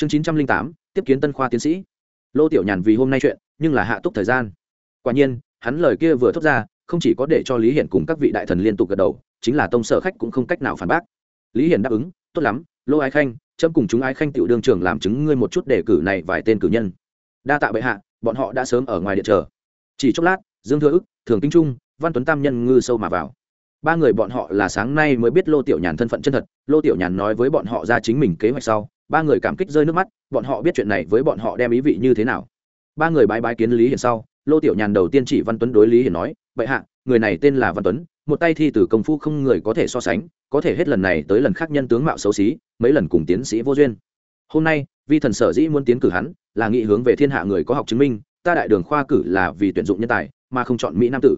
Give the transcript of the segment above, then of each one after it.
chương chín trăm linh tám, tiếp kiến tân khoa tiến sĩ. Lô tiểu nhàn vì hôm nay chuyện, nhưng là hạ túc thời gian. Quả nhiên, hắn lời kia vừa thốt ra, không chỉ có để cho lý hiển cùng các vị đại thần liên tục gật đầu, chính là tông sở khách cũng không cách nào phản bác. Lý hiển đáp ứng, tốt lắm, lô ái khanh, chấm cùng chúng ái khanh tiểu đương trường làm chứng ngươi một chút đề cử này vài tên cử nhân. Đa tạ bệ hạ, bọn họ đã sớm ở ngoài điện chờ. Chỉ chốc lát, dương thừa ức, thường kinh trung, văn tuấn tam nhân ngư sâu mà vào. Ba người bọn họ là sáng nay mới biết lô tiểu nhàn thân phận chân thật. Lô tiểu nhàn nói với bọn họ ra chính mình kế hoạch sau ba người cảm kích rơi nước mắt, bọn họ biết chuyện này với bọn họ đem ý vị như thế nào. Ba người bái bái kiến lý hiển sau, lô tiểu nhàn đầu tiên chỉ văn tuấn đối lý hiển nói, bệ hạ, người này tên là văn tuấn, một tay thi từ công phu không người có thể so sánh, có thể hết lần này tới lần khác nhân tướng mạo xấu xí, mấy lần cùng tiến sĩ vô duyên. Hôm nay, vi thần sở dĩ muốn tiến cử hắn, là nghị hướng về thiên hạ người có học chứng minh, ta đại đường khoa cử là vì tuyển dụng nhân tài, mà không chọn mỹ nam tử.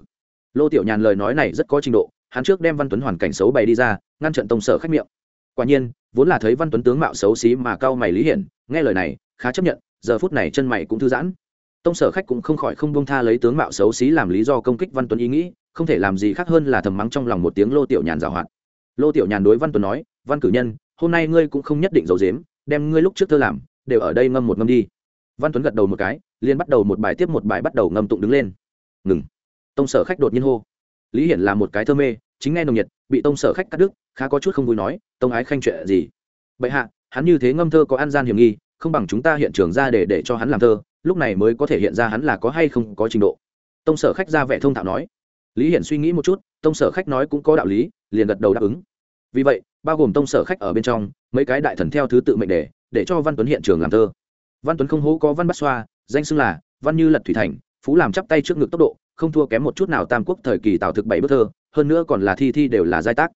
Lô tiểu nhàn lời nói này rất có trình độ, hắn trước đem văn tuấn hoàn cảnh xấu bày đi ra, ngăn trận tông sở khách miệng. Quả nhiên vốn là thấy văn tuấn tướng mạo xấu xí mà cao mày lý hiển, nghe lời này, khá chấp nhận, giờ phút này chân mày cũng thư giãn. Tông sở khách cũng không khỏi không bông tha lấy tướng mạo xấu xí làm lý do công kích văn tuấn ý nghĩ, không thể làm gì khác hơn là thầm mắng trong lòng một tiếng lô tiểu nhàn giảo hoạt. Lô tiểu nhàn đối văn tuấn nói, văn cử nhân, hôm nay ngươi cũng không nhất định giấu dếm đem ngươi lúc trước thơ làm, đều ở đây ngâm một ngâm đi. Văn tuấn gật đầu một cái, liền bắt đầu một bài tiếp một bài bắt đầu ngâm tụng đứng lên. Ngừng. Tông sở khách đột nhiên hô. Lý hiển là một cái thơ mê, chính nghe nồng nhiệt, bị tông sở khách cắt đứt khá có chút không vui nói, tông ái khanh chuyện gì? Bệ hạ, hắn như thế ngâm thơ có an gian hiểm nghi, không bằng chúng ta hiện trường ra để để cho hắn làm thơ, lúc này mới có thể hiện ra hắn là có hay không có trình độ. Tông sở khách ra vẻ thông thạo nói. Lý hiển suy nghĩ một chút, tông sở khách nói cũng có đạo lý, liền gật đầu đáp ứng. Vì vậy, bao gồm tông sở khách ở bên trong, mấy cái đại thần theo thứ tự mệnh đề, để cho văn tuấn hiện trường làm thơ. Văn tuấn không hố có văn bắt xoa, danh xưng là văn như lật thủy thành, phú làm chắp tay trước ngực tốc độ, không thua kém một chút nào tam quốc thời kỳ tào thực bảy bức thơ, hơn nữa còn là thi thi đều là giai tác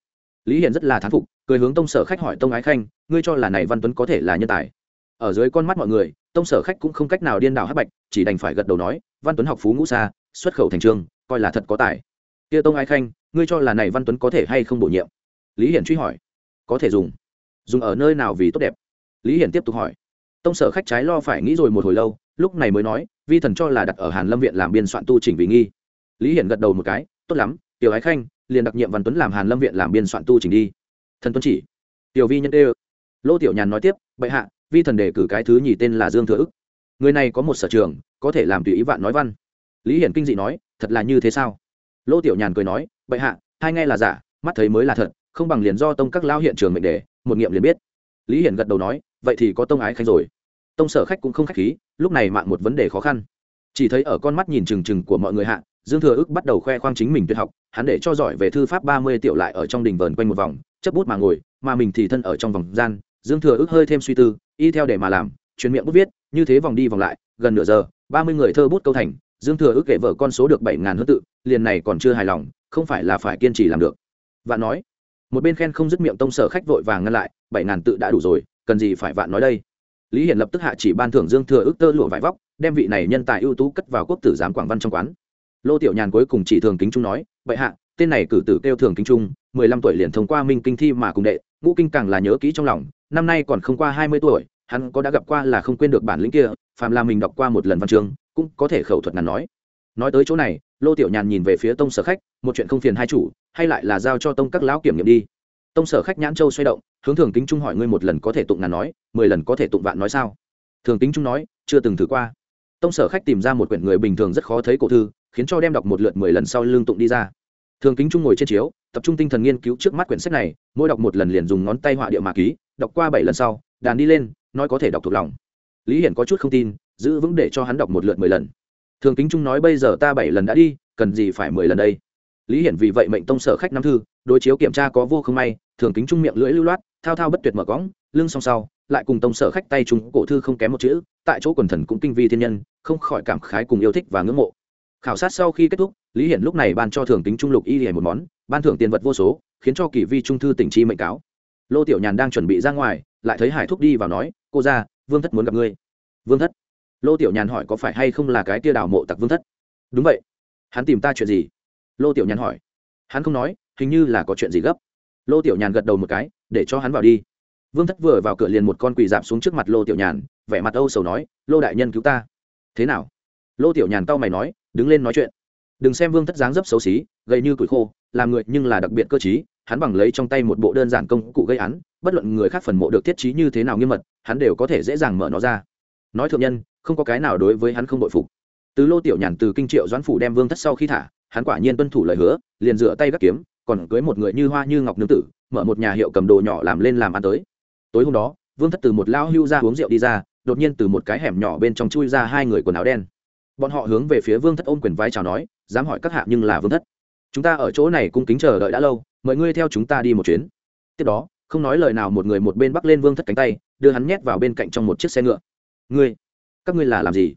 lý hiển rất là thán phục cười hướng tông sở khách hỏi tông ái khanh ngươi cho là này văn tuấn có thể là nhân tài ở dưới con mắt mọi người tông sở khách cũng không cách nào điên đảo hắc bạch chỉ đành phải gật đầu nói văn tuấn học phú ngũ xa xuất khẩu thành trường coi là thật có tài kia tông ái khanh ngươi cho là này văn tuấn có thể hay không bổ nhiệm lý hiển truy hỏi có thể dùng dùng ở nơi nào vì tốt đẹp lý hiển tiếp tục hỏi tông sở khách trái lo phải nghĩ rồi một hồi lâu lúc này mới nói vi thần cho là đặt ở hàn lâm viện làm biên soạn tu chỉnh vì nghi lý hiển gật đầu một cái tốt lắm tiểu ái khanh liền đặc nhiệm văn tuấn làm hàn lâm viện làm biên soạn tu chỉnh đi. Thần tuấn chỉ, tiểu vi nhân đê lô tiểu nhàn nói tiếp, bệ hạ, vi thần đề cử cái thứ nhì tên là dương thừa ức. Người này có một sở trường, có thể làm tùy ý vạn nói văn. Lý hiển kinh dị nói, thật là như thế sao? Lô tiểu nhàn cười nói, bệ hạ, hai nghe là giả, mắt thấy mới là thật, không bằng liền do tông các lao hiện trường mệnh đề, một nghiệm liền biết. Lý hiển gật đầu nói, vậy thì có tông ái khanh rồi. Tông sở khách cũng không khách khí, lúc này mạng một vấn đề khó khăn. Chỉ thấy ở con mắt nhìn trừng trừng của mọi người hạ dương thừa ức bắt đầu khoe khoang chính mình tuyệt học, hắn để cho giỏi về thư pháp ba mươi tiểu lại ở trong đình vờn quanh một vòng, chấp bút mà ngồi, mà mình thì thân ở trong vòng gian. Dương thừa ức hơi thêm suy tư, y theo để mà làm, truyền miệng bút viết, như thế vòng đi vòng lại, gần nửa giờ, ba mươi người thơ bút câu thành, dương thừa ức kể vợ con số được bảy ngàn hơn tự, liền này còn chưa hài lòng, không phải là phải kiên trì làm được. Vạn nói, một bên khen không dứt miệng tông sở khách vội vàng ngăn lại, bảy ngàn tự đã đủ rồi, cần gì phải vạn nói đây? Lý hiển lập tức hạ chỉ ban thưởng dương thừa ước tơ lụa vải vóc, đem vị này nhân tài ưu tú cất vào quốc tử giám quảng văn trong quán lô tiểu nhàn cuối cùng chỉ thường kính trung nói vậy hạ, tên này cử tử kêu thường kính trung, mười lăm tuổi liền thông qua minh kinh thi mà cùng đệ, ngũ kinh càng là nhớ kỹ trong lòng, năm nay còn không qua hai mươi tuổi, hắn có đã gặp qua là không quên được bản lĩnh kia, phàm là mình đọc qua một lần văn chương, cũng có thể khẩu thuật ngắn nói. Nói tới chỗ này, lô tiểu nhàn nhìn về phía tông sở khách, một chuyện không phiền hai chủ, hay lại là giao cho tông các lão kiểm nghiệm đi. Tông sở khách nhãn châu xoay động, hướng thường kính trung hỏi ngươi một lần có thể tụng ngàn nói, mười lần có thể tụng vạn nói sao? Thường kính trung nói, chưa từng thử qua tông sở khách tìm ra một quyển người bình thường rất khó thấy cổ thư, khiến cho đem đọc một lượt mười lần sau lương tụng đi ra. Thường kính trung ngồi trên chiếu, tập trung tinh thần nghiên cứu trước mắt quyển sách này, mỗi đọc một lần liền dùng ngón tay họa địa mà ký, đọc qua bảy lần sau, đàn đi lên, nói có thể đọc thuộc lòng. Lý hiển có chút không tin, giữ vững để cho hắn đọc một lượt mười lần. Thường kính trung nói bây giờ ta bảy lần đã đi, cần gì phải mười lần đây? Lý hiển vì vậy mệnh tông sở khách năm thư, đối chiếu kiểm tra có vô không may, thường kính trung miệng lưỡi lưu loát, thao thao bất tuyệt mở cõng, lưng song sau lại cùng tông sở khách tay chúng cổ thư không kém một chữ, tại chỗ quần thần cũng kinh vi thiên nhân, không khỏi cảm khái cùng yêu thích và ngưỡng mộ. Khảo sát sau khi kết thúc, lý hiển lúc này ban cho thưởng kính trung lục y hề một món, ban thưởng tiền vật vô số, khiến cho kỳ vi trung thư tỉnh chi mệnh cáo. Lô tiểu nhàn đang chuẩn bị ra ngoài, lại thấy hải thúc đi vào nói, cô ra vương thất muốn gặp ngươi. Vương thất? Lô tiểu nhàn hỏi, có phải hay không là cái tia đào mộ tặc vương thất? Đúng vậy. Hắn tìm ta chuyện gì? Lô tiểu nhàn hỏi. Hắn không nói, hình như là có chuyện gì gấp. Lô tiểu nhàn gật đầu một cái, để cho hắn vào đi vương thất vừa vào cửa liền một con quỳ dạp xuống trước mặt lô tiểu nhàn, vẻ mặt âu sầu nói, lô đại nhân cứu ta. Thế nào? Lô tiểu nhàn tao mày nói, đứng lên nói chuyện. Đừng xem vương thất dáng dấp xấu xí, gầy như củi khô, làm người nhưng là đặc biệt cơ t hắn bằng lấy trong tay một bộ đơn giản công cụ gây án, bất luận người khác phần mộ được thiết trí như thế nào nghiêm mật, hắn đều có thể dễ dàng mở nó ra. Nói thượng nhân, không có cái nào đối với hắn không bội phục. Từ lô tiểu nhàn từ kinh triệu doãn phủ đem vương thất sau khi thả, hắn quả nhiên tuân thủ lời hứa, liền dựa tay gắt kiếm, còn cưới một người như hoa như ngọc nương tử, mở một nhà hiệu cầm đồ nhỏ làm lên làm ăn tới tối hôm đó, vương thất từ một lao hưu ra uống rượu đi ra, đột nhiên từ một cái hẻm nhỏ bên trong chui ra hai người quần áo đen. Bọn họ hướng về phía vương thất ôm quyền vai chào nói, dám hỏi các hạ nhưng là vương thất. Chúng ta ở chỗ này cung kính chờ đợi đã lâu, mời ngươi theo chúng ta đi một chuyến. Tiếp đó, không nói lời nào một người một bên bắc lên vương thất cánh tay, đưa hắn nhét vào bên cạnh trong một chiếc xe ngựa. Ngươi, các ngươi là làm gì?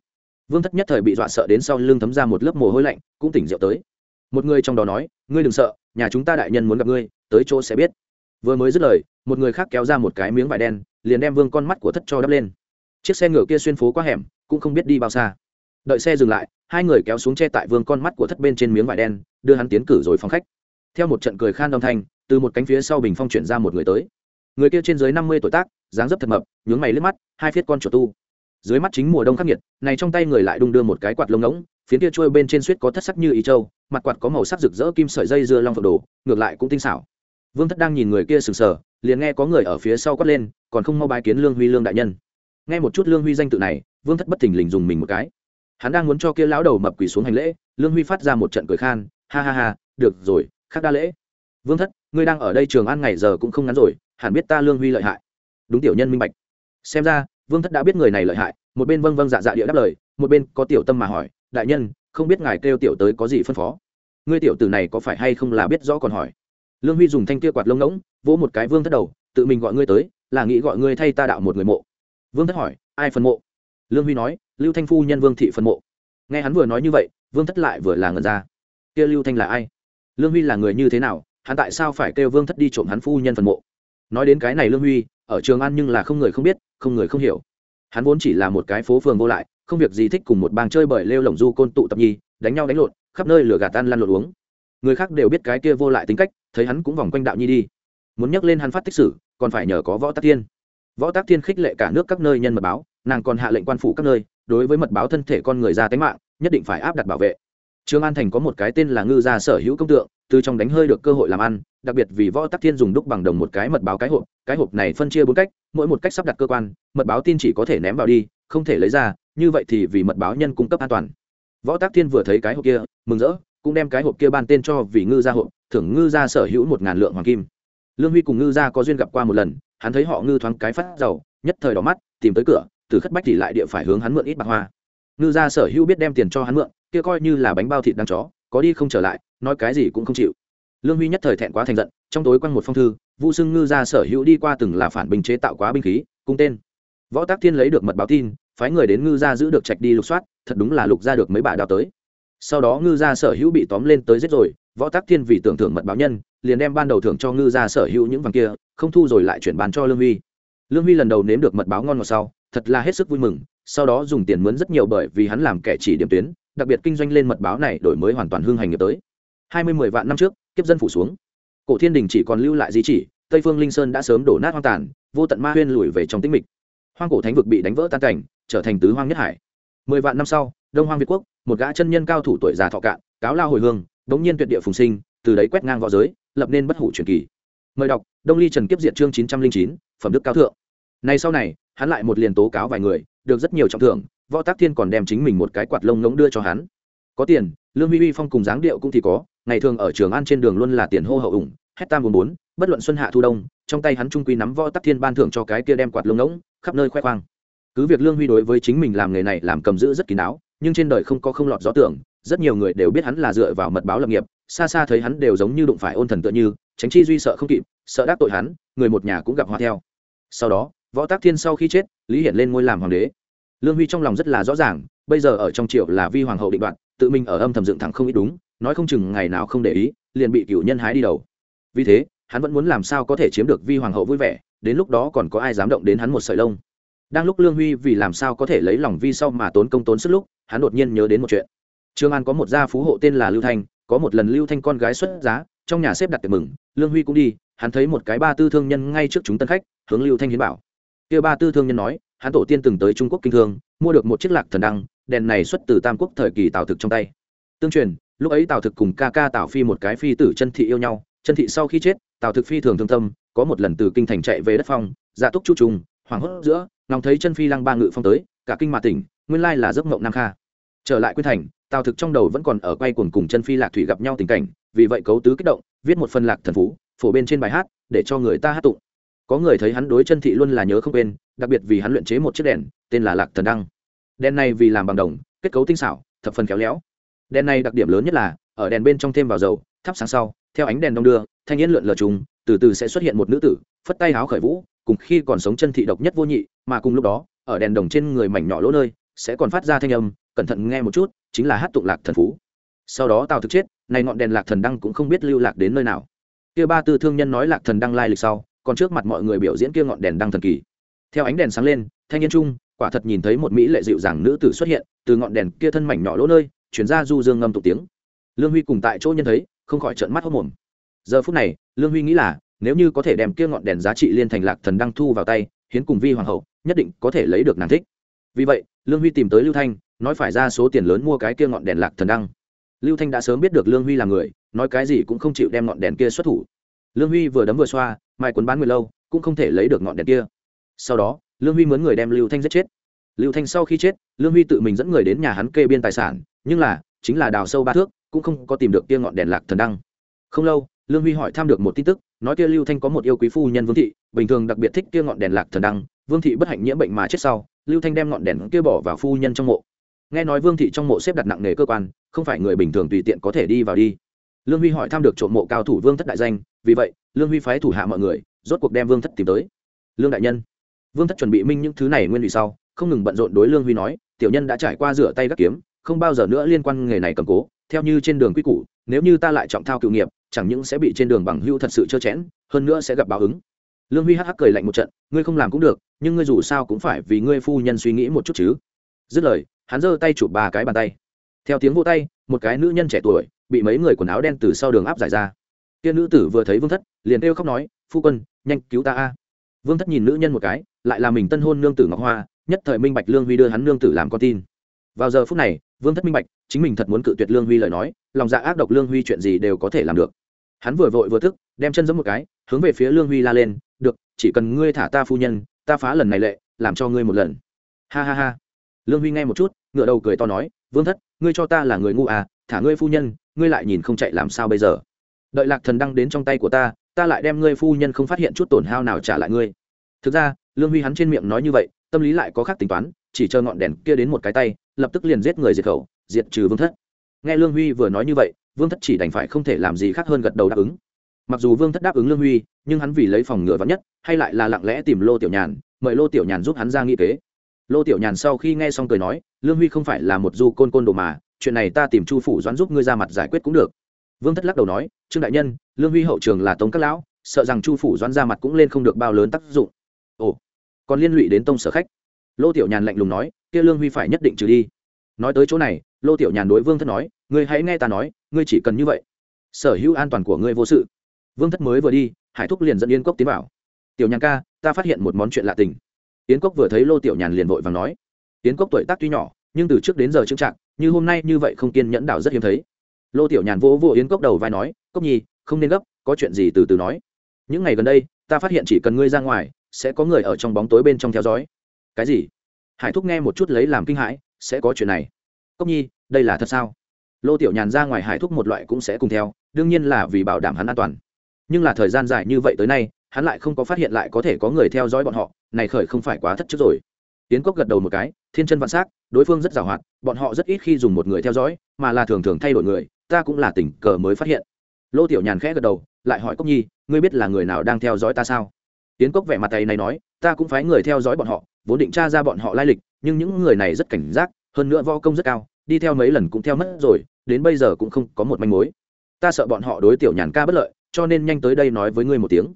Vương thất nhất thời bị dọa sợ đến sau lưng thấm ra một lớp mồ hôi lạnh, cũng tỉnh rượu tới. Một người trong đó nói, ngươi đừng sợ, nhà chúng ta đại nhân muốn gặp ngươi, tới chỗ sẽ biết vừa mới dứt lời, một người khác kéo ra một cái miếng vải đen, liền đem vương con mắt của thất cho đắp lên. Chiếc xe ngựa kia xuyên phố qua hẻm, cũng không biết đi bao xa. Đợi xe dừng lại, hai người kéo xuống che tại vương con mắt của thất bên trên miếng vải đen, đưa hắn tiến cử rồi phóng khách. Theo một trận cười khan âm thanh, từ một cánh phía sau bình phong chuyển ra một người tới. Người kia trên dưới năm mươi tuổi tác, dáng dấp thật mập, nhướng mày liếc mắt, hai phiết con chuột tu. Dưới mắt chính mùa đông khắc nghiệt, này trong tay người lại đung đưa một cái quạt lông ngỗng phiến kia trôi bên trên suýt có thất sắc như ý châu, mặt quạt có màu sắc rực rỡ kim sợi dây dưa long phượng đồ, ngược lại cũng tinh xảo vương thất đang nhìn người kia sừng sờ, liền nghe có người ở phía sau quát lên, còn không mau bài kiến lương huy lương đại nhân. Nghe một chút lương huy danh tự này, vương thất bất thình lình dùng mình một cái. Hắn đang muốn cho kia lão đầu mập quỳ xuống hành lễ, lương huy phát ra một trận cười khan, ha ha ha, được rồi, khác đa lễ. Vương thất, ngươi đang ở đây trường an ngày giờ cũng không ngắn rồi, hẳn biết ta lương huy lợi hại. Đúng tiểu nhân minh bạch. Xem ra, vương thất đã biết người này lợi hại, một bên vâng vâng dạ dạ địa đáp lời, một bên có tiểu tâm mà hỏi, đại nhân, không biết ngài kêu tiểu tới có gì phân phó? Ngươi tiểu tử này có phải hay không là biết rõ còn hỏi? Lương huy dùng thanh kia quạt lông ngỗng, vỗ một cái vương thất đầu, tự mình gọi ngươi tới, là nghĩ gọi ngươi thay ta đạo một người mộ. Vương thất hỏi, ai phân mộ? Lương huy nói, lưu thanh phu nhân vương thị phân mộ. Nghe hắn vừa nói như vậy, vương thất lại vừa là ngần ra. Kia lưu thanh là ai? Lương huy là người như thế nào? Hắn tại sao phải kêu vương thất đi trộm hắn phu nhân phân mộ? Nói đến cái này lương huy, ở trường ăn nhưng là không người không biết, không người không hiểu. Hắn vốn chỉ là một cái phố phường vô lại, không việc gì thích cùng một bang chơi bởi lêu lồng du côn tụ tập nhi, đánh nhau đánh lộn, khắp nơi lửa gạt tan lăn lộn uống. Người khác đều biết cái kia vô lại tính cách thấy hắn cũng vòng quanh đạo nhi đi. Muốn nhắc lên hắn phát tích sử, còn phải nhờ có võ tác thiên. Võ tác thiên khích lệ cả nước các nơi nhân mật báo, nàng còn hạ lệnh quan phủ các nơi, đối với mật báo thân thể con người ra tính mạng, nhất định phải áp đặt bảo vệ. Trương an thành có một cái tên là ngư gia sở hữu công tượng, từ trong đánh hơi được cơ hội làm ăn, đặc biệt vì võ tắc thiên dùng đúc bằng đồng một cái mật báo cái hộp cái hộp này phân chia bốn cách, mỗi một cách sắp đặt cơ quan, mật báo tin chỉ có thể ném vào đi, không thể lấy ra, như vậy thì vì mật báo nhân cung cấp an toàn. Võ tắc thiên vừa thấy cái hộp kia, mừng rỡ cũng đem cái hộp kia ban tên cho vì ngư gia hộp, thưởng ngư gia sở hữu một ngàn lượng hoàng kim. Lương huy cùng ngư gia có duyên gặp qua một lần, hắn thấy họ ngư thoáng cái phát giàu, nhất thời đỏ mắt, tìm tới cửa, từ khất bách thì lại địa phải hướng hắn mượn ít bạc hoa. Ngư gia sở hữu biết đem tiền cho hắn mượn, kia coi như là bánh bao thịt đang chó, có đi không trở lại, nói cái gì cũng không chịu. Lương huy nhất thời thẹn quá thành giận, trong tối quăng một phong thư, vu xưng ngư gia sở hữu đi qua từng là phản bình chế tạo quá binh khí, cung tên. Võ tác thiên lấy được mật báo tin, phái người đến ngư gia giữ được trạch đi lục soát, thật đúng là lục ra được mấy bà đào tới sau đó ngư gia sở hữu bị tóm lên tới giết rồi, võ tác thiên vì tưởng thưởng mật báo nhân, liền đem ban đầu thưởng cho ngư gia sở hữu những vàng kia, không thu rồi lại chuyển bán cho lương huy. Lương huy lần đầu nếm được mật báo ngon ngọt sau, thật là hết sức vui mừng, sau đó dùng tiền mướn rất nhiều bởi vì hắn làm kẻ chỉ điểm tuyến, đặc biệt kinh doanh lên mật báo này đổi mới hoàn toàn hương hành nghiệp tới. Hai mươi mười vạn năm trước, kiếp dân phủ xuống. Cổ thiên đình chỉ còn lưu lại di chỉ, tây phương linh sơn đã sớm đổ nát hoang tàn, vô tận ma huyên lùi về trong tĩnh mịch. Hoang cổ thánh vực bị đánh vỡ tan cảnh, trở thành tứ hoang nhất hải. Mười vạn năm sau đông hoang việt quốc, một gã chân nhân cao thủ tuổi già thọ cạn, cáo lao hồi hương, đống nhiên tuyệt địa phùng sinh, từ đấy quét ngang võ giới, lập nên bất hủ truyền kỳ. Mời đọc, đông ly trần kiếp diệt chương chín trăm linh chín, phẩm đức cao thượng. Nay sau này, hắn lại một liền tố cáo vài người, được rất nhiều trọng thưởng, võ tác thiên còn đem chính mình một cái quạt lông ngỗng đưa cho hắn. Có tiền, lương huy huy phong cùng dáng điệu cũng thì có, ngày thường ở trường ăn trên đường luôn là tiền hô hậu ủng hét tam bốn bốn, bất luận xuân hạ thu đông, trong tay hắn trung quy nắm võ tắc thiên ban thưởng cho cái kia đem quạt lông ngỗng, khắp nơi khoe khoang. Cứ việc lương huy đối với chính mình làm nghề này làm cầm giữ rất kín đáo nhưng trên đời không có không lọt gió tưởng, rất nhiều người đều biết hắn là dựa vào mật báo lập nghiệp, xa xa thấy hắn đều giống như đụng phải ôn thần tựa như, tránh chi duy sợ không kịp, sợ đắc tội hắn, người một nhà cũng gặp hòa theo. Sau đó, võ tác thiên sau khi chết, lý hiển lên ngôi làm hoàng đế. Lương huy trong lòng rất là rõ ràng, bây giờ ở trong triệu là vi hoàng hậu định đoạt, tự mình ở âm thầm dựng thẳng không ít đúng, nói không chừng ngày nào không để ý, liền bị cựu nhân hái đi đầu. Vì thế, hắn vẫn muốn làm sao có thể chiếm được vi hoàng hậu vui vẻ, đến lúc đó còn có ai dám động đến hắn một sợi lông đang lúc lương huy vì làm sao có thể lấy lòng vi sau mà tốn công tốn sức lúc, hắn đột nhiên nhớ đến một chuyện. Trương an có một gia phú hộ tên là lưu thanh, có một lần lưu thanh con gái xuất giá, trong nhà xếp đặt tiệc mừng, lương huy cũng đi, hắn thấy một cái ba tư thương nhân ngay trước chúng tân khách, hướng lưu thanh hiến bảo. Kia ba tư thương nhân nói, hắn tổ tiên từng tới trung quốc kinh thương, mua được một chiếc lạc thần đăng, đèn này xuất từ tam quốc thời kỳ tào thực trong tay. Tương truyền, lúc ấy tào thực cùng ca ca tào phi một cái phi tử chân thị yêu nhau, chân thị sau khi chết, tào thực phi thường thương tâm, có một lần từ kinh thành chạy về đất phong dạ túc chu trung hoảng hốt giữa ngóng thấy chân phi lăng ba ngự phong tới, cả kinh mà tỉnh, nguyên lai là giấc mộng nam kha. Trở lại quyên thành, tào thực trong đầu vẫn còn ở quay cuồng cùng chân phi lạc thủy gặp nhau tình cảnh, vì vậy cấu tứ kích động, viết một phần lạc thần phú, phổ bên trên bài hát, để cho người ta hát tụng. Có người thấy hắn đối chân thị luôn là nhớ không quên, đặc biệt vì hắn luyện chế một chiếc đèn, tên là lạc thần đăng. Đèn này vì làm bằng đồng, kết cấu tinh xảo, thập phần khéo léo. Đèn này đặc điểm lớn nhất là, ở đèn bên trong thêm vào dầu, thắp sáng sau, theo ánh đèn đông đưa, thanh yên lượn lờ trùng từ từ sẽ xuất hiện một nữ tử, phất tay háo khởi vũ, cùng khi còn sống chân thị độc nhất vô nhị, mà cùng lúc đó, ở đèn đồng trên người mảnh nhỏ lỗ nơi, sẽ còn phát ra thanh âm, cẩn thận nghe một chút, chính là hát tụng lạc thần phú. Sau đó tào thực chết, này ngọn đèn lạc thần đăng cũng không biết lưu lạc đến nơi nào. Kia ba tư thương nhân nói lạc thần đăng lai lịch sau, còn trước mặt mọi người biểu diễn kia ngọn đèn đăng thần kỳ. Theo ánh đèn sáng lên, thanh niên trung, quả thật nhìn thấy một mỹ lệ dịu dàng nữ tử xuất hiện, từ ngọn đèn kia thân mảnh nhỏ lỗ nơi chuyển ra du dương ngâm tụ tiếng. Lương huy cùng tại chỗ nhân thấy, không khỏi trợn mắt hốc mồm giờ phút này, lương huy nghĩ là, nếu như có thể đem kia ngọn đèn giá trị liên thành lạc thần đăng thu vào tay, hiến cùng vi hoàng hậu, nhất định có thể lấy được nàng thích. Vì vậy, lương huy tìm tới lưu thanh, nói phải ra số tiền lớn mua cái kia ngọn đèn lạc thần đăng. Lưu thanh đã sớm biết được lương huy là người, nói cái gì cũng không chịu đem ngọn đèn kia xuất thủ. Lương huy vừa đấm vừa xoa, mai quấn bán người lâu, cũng không thể lấy được ngọn đèn kia. Sau đó, lương huy mướn người đem lưu thanh giết chết. Lưu thanh sau khi chết, lương huy tự mình dẫn người đến nhà hắn kê biên tài sản, nhưng là, chính là đào sâu ba thước, cũng không có tìm được kia ngọn đèn lạc thần đăng. Không lâu lương huy hỏi thăm được một tin tức, nói kia lưu thanh có một yêu quý phu nhân vương thị, bình thường đặc biệt thích kia ngọn đèn lạc thần đăng, vương thị bất hạnh nhiễm bệnh mà chết sau, lưu thanh đem ngọn đèn kia bỏ vào phu nhân trong mộ. Nghe nói vương thị trong mộ xếp đặt nặng nghề cơ quan, không phải người bình thường tùy tiện có thể đi vào đi. Lương huy hỏi thăm được trộm mộ cao thủ vương thất đại danh, vì vậy, lương huy phái thủ hạ mọi người, rốt cuộc đem vương thất tìm tới. Lương đại nhân, vương thất chuẩn bị minh những thứ này nguyên vì sau, không ngừng bận rộn đối lương huy nói, tiểu nhân đã trải qua rửa tay gắt kiếm, không bao giờ nữa liên quan nghề này cầm cố, theo như trên đường quy củ, nếu như ta lại trọng thao cựu nghiệp chẳng những sẽ bị trên đường bằng hưu thật sự trơ chẽn, hơn nữa sẽ gặp báo ứng. Lương huy hắc hắc cười lạnh một trận, ngươi không làm cũng được, nhưng ngươi dù sao cũng phải vì ngươi phu nhân suy nghĩ một chút chứ. Dứt lời, hắn giơ tay chụp ba cái bàn tay. Theo tiếng vô tay, một cái nữ nhân trẻ tuổi bị mấy người quần áo đen từ sau đường áp giải ra. Kia nữ tử vừa thấy vương thất, liền kêu khóc nói, phu quân, nhanh cứu ta a. Vương thất nhìn nữ nhân một cái, lại là mình tân hôn nương tử ngọc hoa, nhất thời minh bạch lương huy đưa hắn nương tử làm con tin. Vào giờ phút này, vương thất minh bạch, chính mình thật muốn cự tuyệt lương huy lời nói, lòng dạ ác độc lương huy chuyện gì đều có thể làm được hắn vừa vội vừa thức, đem chân giẫm một cái, hướng về phía lương huy la lên, được, chỉ cần ngươi thả ta phu nhân, ta phá lần này lệ, làm cho ngươi một lần. Ha ha ha. Lương huy nghe một chút ngựa đầu cười to nói, vương thất, ngươi cho ta là người ngu à thả ngươi phu nhân, ngươi lại nhìn không chạy làm sao bây giờ? Đợi lạc thần đăng đến trong tay của ta ta lại đem ngươi phu nhân không phát hiện chút tổn hao nào trả lại ngươi. Thực ra, lương huy hắn trên miệng nói như vậy, tâm lý lại có khác tính toán, chỉ chờ ngọn đèn kia đến một cái tay, lập tức liền giết người diệt khẩu, diệt trừ vương thất. Nghe lương huy vừa nói như vậy vương thất chỉ đành phải không thể làm gì khác hơn gật đầu đáp ứng. Mặc dù vương thất đáp ứng lương huy, nhưng hắn vì lấy phòng ngừa vắn nhất, hay lại là lặng lẽ tìm lô tiểu nhàn, mời lô tiểu nhàn giúp hắn ra nghị kế. Lô tiểu nhàn sau khi nghe xong cười nói, lương huy không phải là một du côn côn đồ mà, chuyện này ta tìm chu phủ doãn giúp ngươi ra mặt giải quyết cũng được. Vương thất lắc đầu nói, trương đại nhân, lương huy hậu trường là tống các lão, sợ rằng chu phủ doãn ra mặt cũng lên không được bao lớn tác dụng. Ồ, còn liên lụy đến tông sở khách. Lô tiểu nhàn lạnh lùng nói, kia lương huy phải nhất định trừ đi nói tới chỗ này, lô tiểu nhàn đối vương thất nói, ngươi hãy nghe ta nói, ngươi chỉ cần như vậy, sở hữu an toàn của ngươi vô sự. Vương thất mới vừa đi, hải thúc liền dẫn yên cốc tiến vào. Tiểu nhàn ca, ta phát hiện một món chuyện lạ tình. Yến cốc vừa thấy lô tiểu nhàn liền vội và nói, yến cốc tuổi tác tuy nhỏ, nhưng từ trước đến giờ trưng trạng như hôm nay như vậy không kiên nhẫn đảo rất hiếm thấy. Lô tiểu nhàn vỗ vỗ yến cốc đầu vai nói, cốc nhi, không nên gấp, có chuyện gì từ từ nói. Những ngày gần đây, ta phát hiện chỉ cần ngươi ra ngoài, sẽ có người ở trong bóng tối bên trong theo dõi. Cái gì? Hải thúc nghe một chút lấy làm kinh hãi sẽ có chuyện này. Cốc nhi, đây là thật sao? Lô tiểu nhàn ra ngoài hải thúc một loại cũng sẽ cùng theo, đương nhiên là vì bảo đảm hắn an toàn. Nhưng là thời gian dài như vậy tới nay, hắn lại không có phát hiện lại có thể có người theo dõi bọn họ, này khởi không phải quá thất trước rồi. Tiến cốc gật đầu một cái, thiên chân vạn s á c đối phương rất giàu hoạt, bọn họ rất ít khi dùng một người theo dõi, mà là thường thường thay đổi người, ta cũng là tình cờ mới phát hiện. Lô tiểu nhàn khẽ gật đầu, lại hỏi cốc nhi, ngươi biết là người nào đang theo dõi ta sao? Tiến cốc vẻ mặt tay này nói, ta cũng phái người theo dõi bọn họ vốn định tra ra bọn họ lai lịch, nhưng những người này rất cảnh giác, hơn nữa võ công rất cao, đi theo mấy lần cũng theo mất rồi, đến bây giờ cũng không có một manh mối. Ta sợ bọn họ đối tiểu nhàn ca bất lợi, cho nên nhanh tới đây nói với ngươi một tiếng.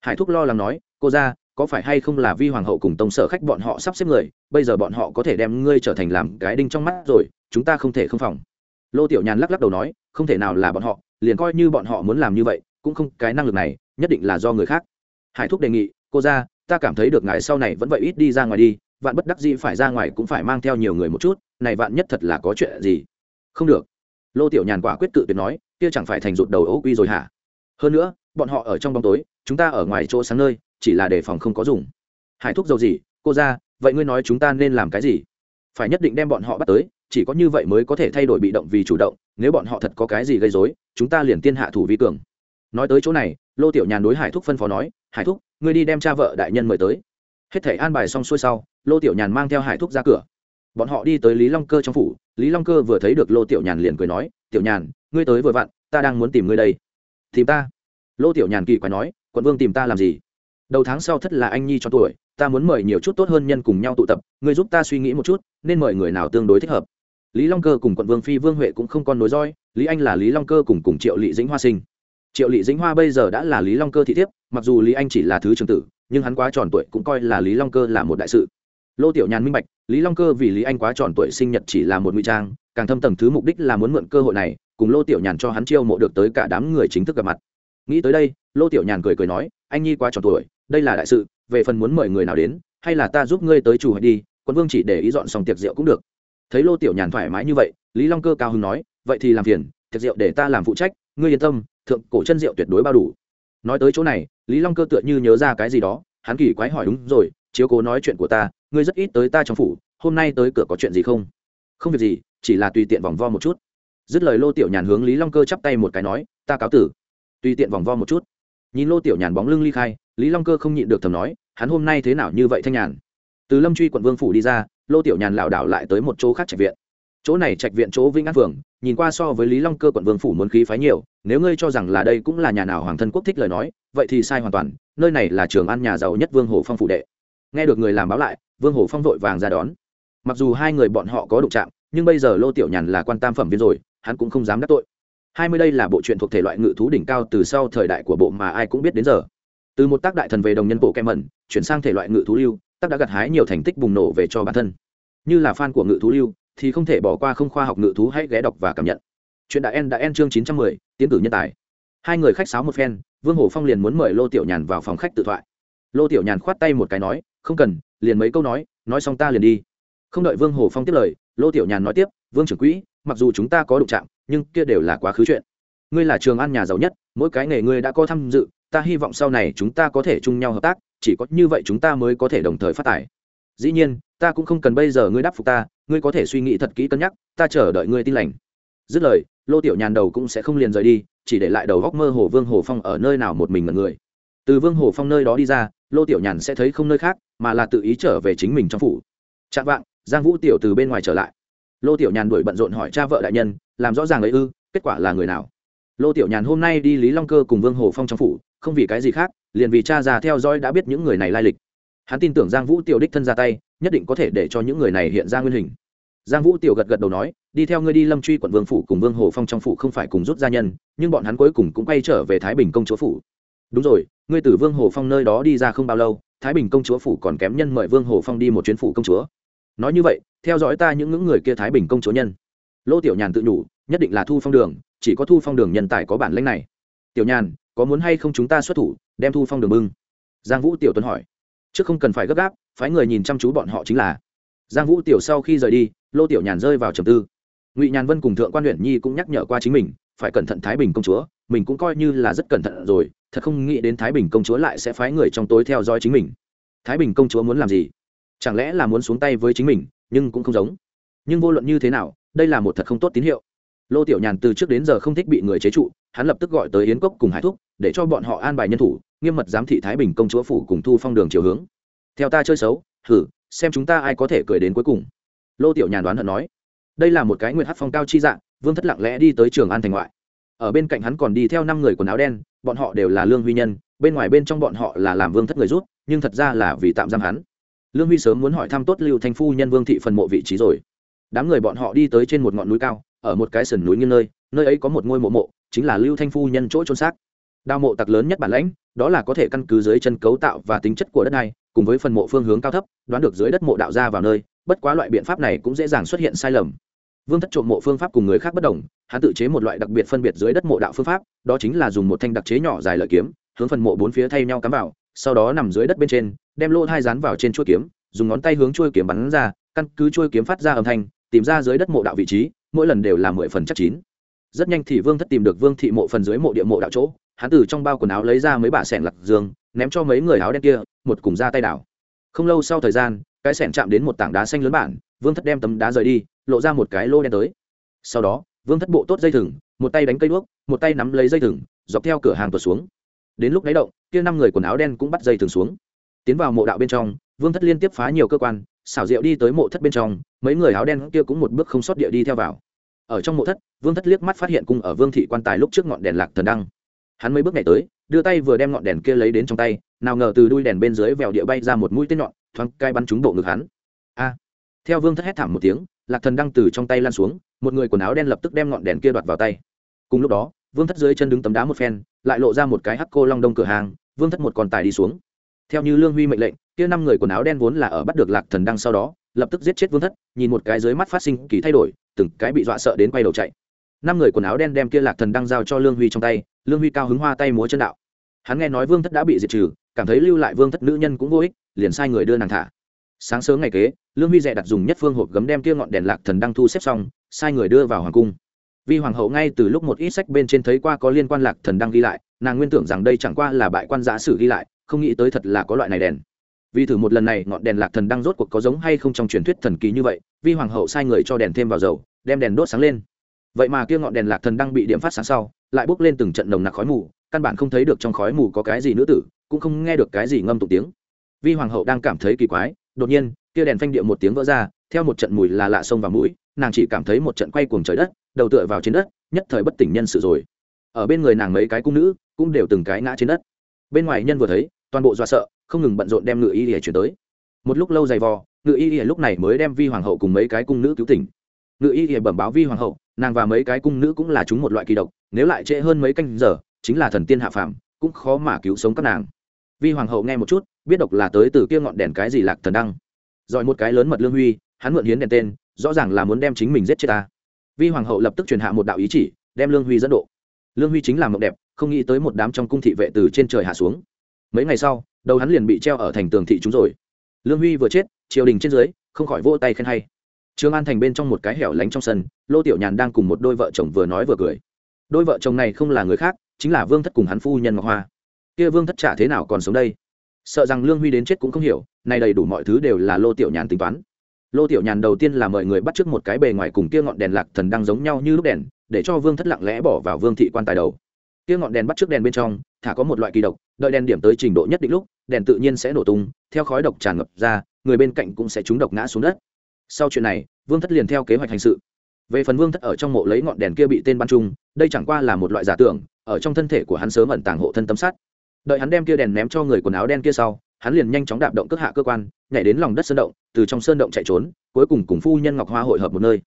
Hải thúc lo lắng nói, cô ra có phải hay không là vi hoàng hậu cùng tông sở khách bọn họ sắp xếp người, bây giờ bọn họ có thể đem ngươi trở thành làm cái đinh trong mắt rồi, chúng ta không thể không phòng. Lô tiểu nhàn lắc lắc đầu nói, không thể nào là bọn họ, liền coi như bọn họ muốn làm như vậy, cũng không cái năng lực này, nhất định là do người khác. Hải thúc đề nghị, cô ra ta cảm thấy được ngài sau này vẫn vậy ít đi ra ngoài đi, vạn bất đắc dĩ phải ra ngoài cũng phải mang theo nhiều người một chút, này vạn nhất thật là có chuyện gì? Không được. Lô tiểu nhàn quả quyết cự tuyệt nói, kia chẳng phải thành rụt đầu ố quy rồi hả? Hơn nữa, bọn họ ở trong bóng tối, chúng ta ở ngoài chỗ sáng nơi, chỉ là đề phòng không có dùng. Hải thúc dầu gì? Cô ra, vậy ngươi nói chúng ta nên làm cái gì? Phải nhất định đem bọn họ bắt tới, chỉ có như vậy mới có thể thay đổi bị động vì chủ động, nếu bọn họ thật có cái gì gây dối chúng ta liền tiên hạ thủ vi cường. Nói tới chỗ này, lô tiểu nhàn đối hải thúc phân phó nói, hải thúc ngươi đi đem cha vợ đại nhân mời tới. Hết thể an bài xong xuôi sau, lô tiểu nhàn mang theo hải thúc ra cửa. Bọn họ đi tới lý long cơ trong phủ, lý long cơ vừa thấy được lô tiểu nhàn liền cười nói, tiểu nhàn, ngươi tới vừa vặn, ta đang muốn tìm ngươi đây. Tìm ta? Lô tiểu nhàn kỳ quái nói, quận vương tìm ta làm gì? Đầu tháng sau thất là anh nhi cho tuổi, ta muốn mời nhiều chút tốt hơn nhân cùng nhau tụ tập, ngươi giúp ta suy nghĩ một chút, nên mời người nào tương đối thích hợp. Lý long cơ cùng quận vương phi vương huệ cũng không còn nối roi lý anh là lý long cơ cùng cùng triệu lị dĩnh hoa sinh triệu lị dĩnh hoa bây giờ đã là lý long cơ thị thiếp, mặc dù lý anh chỉ là thứ trường tử, nhưng hắn quá tròn tuổi cũng coi là lý long cơ là một đại sự. Lô tiểu nhàn minh bạch, lý long cơ vì lý anh quá tròn tuổi sinh nhật chỉ là một ngụy trang, càng thâm tầng thứ mục đích là muốn mượn cơ hội này, cùng lô tiểu nhàn cho hắn chiêu mộ được tới cả đám người chính thức gặp mặt. Nghĩ tới đây, lô tiểu nhàn cười cười nói, anh nhi quá tròn tuổi, đây là đại sự, về phần muốn mời người nào đến, hay là ta giúp ngươi tới chủ hạch đi, quân vương chỉ để ý dọn xong tiệc rượu cũng được. Thấy lô tiểu nhàn thoải mái như vậy, lý long cơ cao hưng nói, vậy thì làm phiền, tiệc rượu để ta làm phụ trách, ngươi yên tâm thượng cổ chân rượu tuyệt đối bao đủ. Nói tới chỗ này, lý long cơ tựa như nhớ ra cái gì đó, hắn kỳ quái hỏi đúng rồi, chiếu cố nói chuyện của ta, ngươi rất ít tới ta trong phủ, hôm nay tới cửa có chuyện gì không? Không việc gì, chỉ là tùy tiện vòng vo một chút. Dứt lời lô tiểu nhàn hướng lý long cơ chắp tay một cái nói, ta cáo tử. Tùy tiện vòng vo một chút. Nhìn lô tiểu nhàn bóng lưng ly khai, lý long cơ không nhịn được thầm nói, hắn hôm nay thế nào như vậy thanh nhàn? Từ lâm truy quận vương phủ đi ra, lô tiểu nhàn lảo đảo lại tới một chỗ khác trạch viện. Chỗ này trạch viện chỗ vĩnh an phường, nhìn qua so với lý long cơ quận vương phủ muốn khí phái nhiều nếu ngươi cho rằng là đây cũng là nhà nào hoàng thân quốc thích lời nói, vậy thì sai hoàn toàn, nơi này là trường ăn nhà giàu nhất vương hồ phong phủ đệ. Nghe được người làm báo lại, vương hồ phong vội vàng ra đón. Mặc dù hai người bọn họ có đụng chạm, nhưng bây giờ lô tiểu nhàn là quan tam phẩm viên rồi, hắn cũng không dám đắc tội. Hai mươi đây là bộ truyện thuộc thể loại ngự thú đỉnh cao từ sau thời đại của bộ mà ai cũng biết đến giờ. Từ một tác đại thần về đồng nhân bộ kem mẩn, chuyển sang thể loại ngự thú lưu, tác đã gặt hái nhiều thành tích bùng nổ về cho bản thân. Như là fan của ngự thú lưu, thì không thể bỏ qua không khoa học ngự thú hãy ghé đọc và cảm nhận chuyện đại en đã en chương chín trăm mười, tiến cử nhân tài. Hai người khách sáo một phen, vương hổ phong liền muốn mời lô tiểu nhàn vào phòng khách tự thoại. Lô tiểu nhàn khoát tay một cái nói, không cần, liền mấy câu nói nói xong ta liền đi. Không đợi vương hổ phong tiếp lời, lô tiểu nhàn nói tiếp, vương trưởng quỹ, mặc dù chúng ta có đụng chạm, nhưng kia đều là quá khứ chuyện. Ngươi là trường ăn nhà giàu nhất, mỗi cái nghề ngươi đã có tham dự, ta hy vọng sau này chúng ta có thể chung nhau hợp tác, chỉ có như vậy chúng ta mới có thể đồng thời phát tài. Dĩ nhiên, ta cũng không cần bây giờ ngươi đáp phục ta, ngươi có thể suy nghĩ thật kỹ cân nhắc, ta chờ đợi ngươi tin lành dứt lời, lô tiểu nhàn đầu cũng sẽ không liền rời đi, chỉ để lại đầu góc mơ hồ vương hồ phong ở nơi nào một mình mật người. Từ vương hồ phong nơi đó đi ra, lô tiểu nhàn sẽ thấy không nơi khác, mà là tự ý trở về chính mình trong phủ. Chạm vạng, giang vũ tiểu từ bên ngoài trở lại. Lô tiểu nhàn đuổi bận rộn hỏi cha vợ đại nhân, làm rõ ràng ấy ư, kết quả là người nào? Lô tiểu nhàn hôm nay đi lý long cơ cùng vương hồ phong trong phủ, không vì cái gì khác, liền vì cha già theo dõi đã biết những người này lai lịch. Hắn tin tưởng giang vũ tiểu đích thân ra tay, nhất định có thể để cho những người này hiện ra nguyên hình giang vũ tiểu gật gật đầu nói, đi theo ngươi đi lâm truy quận vương phủ cùng vương hồ phong trong phủ không phải cùng rút gia nhân, nhưng bọn hắn cuối cùng cũng quay trở về thái bình công chúa phủ. Đúng rồi, ngươi từ vương hồ phong nơi đó đi ra không bao lâu, thái bình công chúa phủ còn kém nhân mời vương hồ phong đi một chuyến phủ công chúa. Nói như vậy, theo dõi ta những ngưỡng người kia thái bình công chúa nhân. Lô tiểu nhàn tự nhủ, nhất định là thu phong đường, chỉ có thu phong đường nhân tài có bản lãnh này. Tiểu nhàn, có muốn hay không chúng ta xuất thủ, đem thu phong đường bưng? Giang vũ tiểu tuấn hỏi. Trước không cần phải gấp gáp, phái người nhìn chăm chú bọn họ chính là. Giang vũ tiểu sau khi rời đi lô tiểu nhàn rơi vào trầm tư. Ngụy nhàn vân cùng thượng quan huyện nhi cũng nhắc nhở qua chính mình, phải cẩn thận thái bình công chúa, mình cũng coi như là rất cẩn thận rồi, thật không nghĩ đến thái bình công chúa lại sẽ phái người trong tối theo dõi chính mình. Thái bình công chúa muốn làm gì? Chẳng lẽ là muốn xuống tay với chính mình, nhưng cũng không giống. Nhưng vô luận như thế nào, đây là một thật không tốt tín hiệu. Lô tiểu nhàn từ trước đến giờ không thích bị người chế trụ, hắn lập tức gọi tới yến cốc cùng hải thúc, để cho bọn họ an bài nhân thủ, nghiêm mật giám thị thái bình công chúa phủ cùng thu phong đường chiều hướng. Theo ta chơi xấu thử xem chúng ta ai có thể cười đến cuối cùng lô tiểu nhàn đoán hận nói, đây là một cái nguyệt hát phong cao chi dạng, vương thất lặng lẽ đi tới trường an thành ngoại. Ở bên cạnh hắn còn đi theo năm người quần áo đen, bọn họ đều là lương huy nhân, bên ngoài bên trong bọn họ là làm vương thất người rút, nhưng thật ra là vì tạm giam hắn. Lương huy sớm muốn hỏi thăm tốt lưu thanh phu nhân vương thị phần mộ vị trí rồi. Đám người bọn họ đi tới trên một ngọn núi cao, ở một cái sườn núi nghiêng nơi nơi ấy có một ngôi mộ mộ, chính là lưu thanh phu nhân chỗ trôn xác. Đao mộ tặc lớn nhất bản lãnh, đó là có thể căn cứ dưới chân cấu tạo và tính chất của đất này, cùng với phần mộ phương hướng cao thấp, đoán được dưới đất mộ đạo ra vào nơi bất quá loại biện pháp này cũng dễ dàng xuất hiện sai lầm. Vương thất trộm mộ phương pháp cùng người khác bất đồng, hắn tự chế một loại đặc biệt phân biệt dưới đất mộ đạo phương pháp, đó chính là dùng một thanh đặc chế nhỏ dài lợi kiếm, hướng phần mộ bốn phía thay nhau cắm vào, sau đó nằm dưới đất bên trên, đem lô thai dán vào trên chuôi kiếm, dùng ngón tay hướng chuôi kiếm bắn ra, căn cứ chuôi kiếm phát ra âm thanh, tìm ra dưới đất mộ đạo vị trí, mỗi lần đều là mười phần chắc chín. Rất nhanh thì vương thất tìm được vương thị mộ phần dưới mộ địa mộ đạo chỗ, hắn từ trong bao quần áo lấy ra mấy bả sẻng lật giường ném cho mấy người áo đen kia, một cùng ra tay đảo. Không lâu sau thời gian cái sẻn chạm đến một tảng đá xanh lớn bản, vương thất đem tấm đá rời đi, lộ ra một cái lô đen tới. Sau đó, vương thất bộ tốt dây thừng, một tay đánh cây đuốc, một tay nắm lấy dây thừng, dọc theo cửa hàng tuột xuống. Đến lúc đáy động, kia năm người quần áo đen cũng bắt dây thừng xuống. Tiến vào mộ đạo bên trong, vương thất liên tiếp phá nhiều cơ quan, xảo diệu đi tới mộ thất bên trong, mấy người áo đen kia cũng một bước không sót địa đi theo vào. Ở trong mộ thất, vương thất liếc mắt phát hiện cung ở vương thị quan tài lúc trước ngọn đèn lạc thần đăng. Hắn mấy bước này tới, đưa tay vừa đem ngọn đèn kia lấy đến trong tay, nào ngờ từ đuôi đèn bên dưới vèo địa bay ra một mũi tên nhọn thoáng cai bắn trúng bộ ngực hắn. A. Theo vương thất hét thảm một tiếng, lạc thần đăng từ trong tay lan xuống, một người quần áo đen lập tức đem ngọn đèn kia đoạt vào tay. Cùng lúc đó, vương thất dưới chân đứng tấm đá một phen, lại lộ ra một cái hắc cô long đông cửa hàng, vương thất một con tài đi xuống. Theo như lương huy mệnh lệnh, kia năm người quần áo đen vốn là ở bắt được lạc thần đăng sau đó, lập tức giết chết vương thất, nhìn một cái dưới mắt phát sinh kỳ thay đổi, từng cái bị dọa sợ đến quay đầu chạy. Năm người quần áo đen đem kia lạc thần đăng giao cho lương huy trong tay, lương huy cao hứng hoa tay múa chân đạo. Hắn nghe nói vương thất đã bị diệt trừ, cảm thấy lưu lại vương thất nữ nhân cũng vô ích liền sai người đưa nàng thả. Sáng sớm ngày kế, lương huy dẹ đặt dùng nhất phương hộp gấm đem kia ngọn đèn lạc thần đăng thu xếp xong, sai người đưa vào hoàng cung. Vì hoàng hậu ngay từ lúc một ít sách bên trên thấy qua có liên quan lạc thần đăng ghi lại, nàng nguyên tưởng rằng đây chẳng qua là bại quan giả sử ghi lại, không nghĩ tới thật là có loại này đèn. Vì thử một lần này, ngọn đèn lạc thần đăng rốt cuộc có giống hay không trong truyền thuyết thần kỳ như vậy, vi hoàng hậu sai người cho đèn thêm vào dầu, đem đèn đốt sáng lên. Vậy mà kia ngọn đèn lạc thần đăng bị điểm phát sáng sau, lại bốc lên từng trận nồng nặc khói mù, căn bản không thấy được trong khói mù có cái gì nữ tử, cũng không nghe được cái gì ngâm tụng tiếng vi hoàng hậu đang cảm thấy kỳ quái, đột nhiên, kia đèn phanh điệu một tiếng vỡ ra, theo một trận mùi là lạ sông vào mũi, nàng chỉ cảm thấy một trận quay cuồng trời đất, đầu tựa vào trên đất, nhất thời bất tỉnh nhân sự rồi. Ở bên người nàng mấy cái cung nữ, cũng đều từng cái ngã trên đất. Bên ngoài nhân vừa thấy, toàn bộ dọa sợ, không ngừng bận rộn đem ngự y ỉa chuyển tới. Một lúc lâu dày vò, ngự y ỉa lúc này mới đem vi hoàng hậu cùng mấy cái cung nữ cứu tỉnh. Ngự y ỉa bẩm báo vi hoàng hậu, nàng và mấy cái cung nữ cũng là chúng một loại kỳ độc, nếu lại trễ hơn mấy canh giờ, chính là thần tiên hạ phàm, cũng khó mà cứu sống các nàng. Vi hoàng hậu nghe một chút biết độc là tới từ kia ngọn đèn cái gì lạc thần đăng. Dọi một cái lớn mật lương huy, hắn mượn hiến đèn tên, rõ ràng là muốn đem chính mình giết chết ta. Vi hoàng hậu lập tức truyền hạ một đạo ý chỉ, đem lương huy dẫn độ. Lương huy chính là mộng đẹp, không nghĩ tới một đám trong cung thị vệ từ trên trời hạ xuống. Mấy ngày sau, đầu hắn liền bị treo ở thành tường thị chúng rồi. Lương huy vừa chết, triều đình trên dưới, không khỏi vỗ tay khen hay. Trương an thành bên trong một cái hẻo lánh trong sân, lô tiểu nhàn đang cùng một đôi vợ chồng vừa nói vừa cười. Đôi vợ chồng này không là người khác, chính là vương thất cùng hắn phu nhân ngọc hoa. Kia vương thất trả thế nào còn sống đây? Sợ rằng lương huy đến chết cũng không hiểu nay đầy đủ mọi thứ đều là lô tiểu nhàn tính toán lô tiểu nhàn đầu tiên là mời người bắt trước một cái bề ngoài cùng kia ngọn đèn lạc thần đang giống nhau như lúc đèn để cho vương thất lặng lẽ bỏ vào vương thị quan tài đầu kia ngọn đèn bắt trước đèn bên trong thả có một loại kỳ độc đợi đèn điểm tới trình độ nhất định lúc đèn tự nhiên sẽ nổ tung theo khói độc tràn ngập ra người bên cạnh cũng sẽ trúng độc ngã xuống đất sau chuyện này vương thất liền theo kế hoạch hành sự về phần vương thất ở trong mộ lấy ngọn đèn kia bị tên ban trung đây chẳng qua là một loại giả tưởng ở trong thân thể của hắn sớm ẩn tàng hộ thân tấm sắt đợi hắn đem kia đèn ném cho người quần áo đen kia sau, hắn liền nhanh chóng đạp động cước hạ cơ quan, nhảy đến lòng đất sơn động, từ trong sơn động chạy trốn, cuối cùng cùng phu nhân ngọc hoa hội hợp một nơi.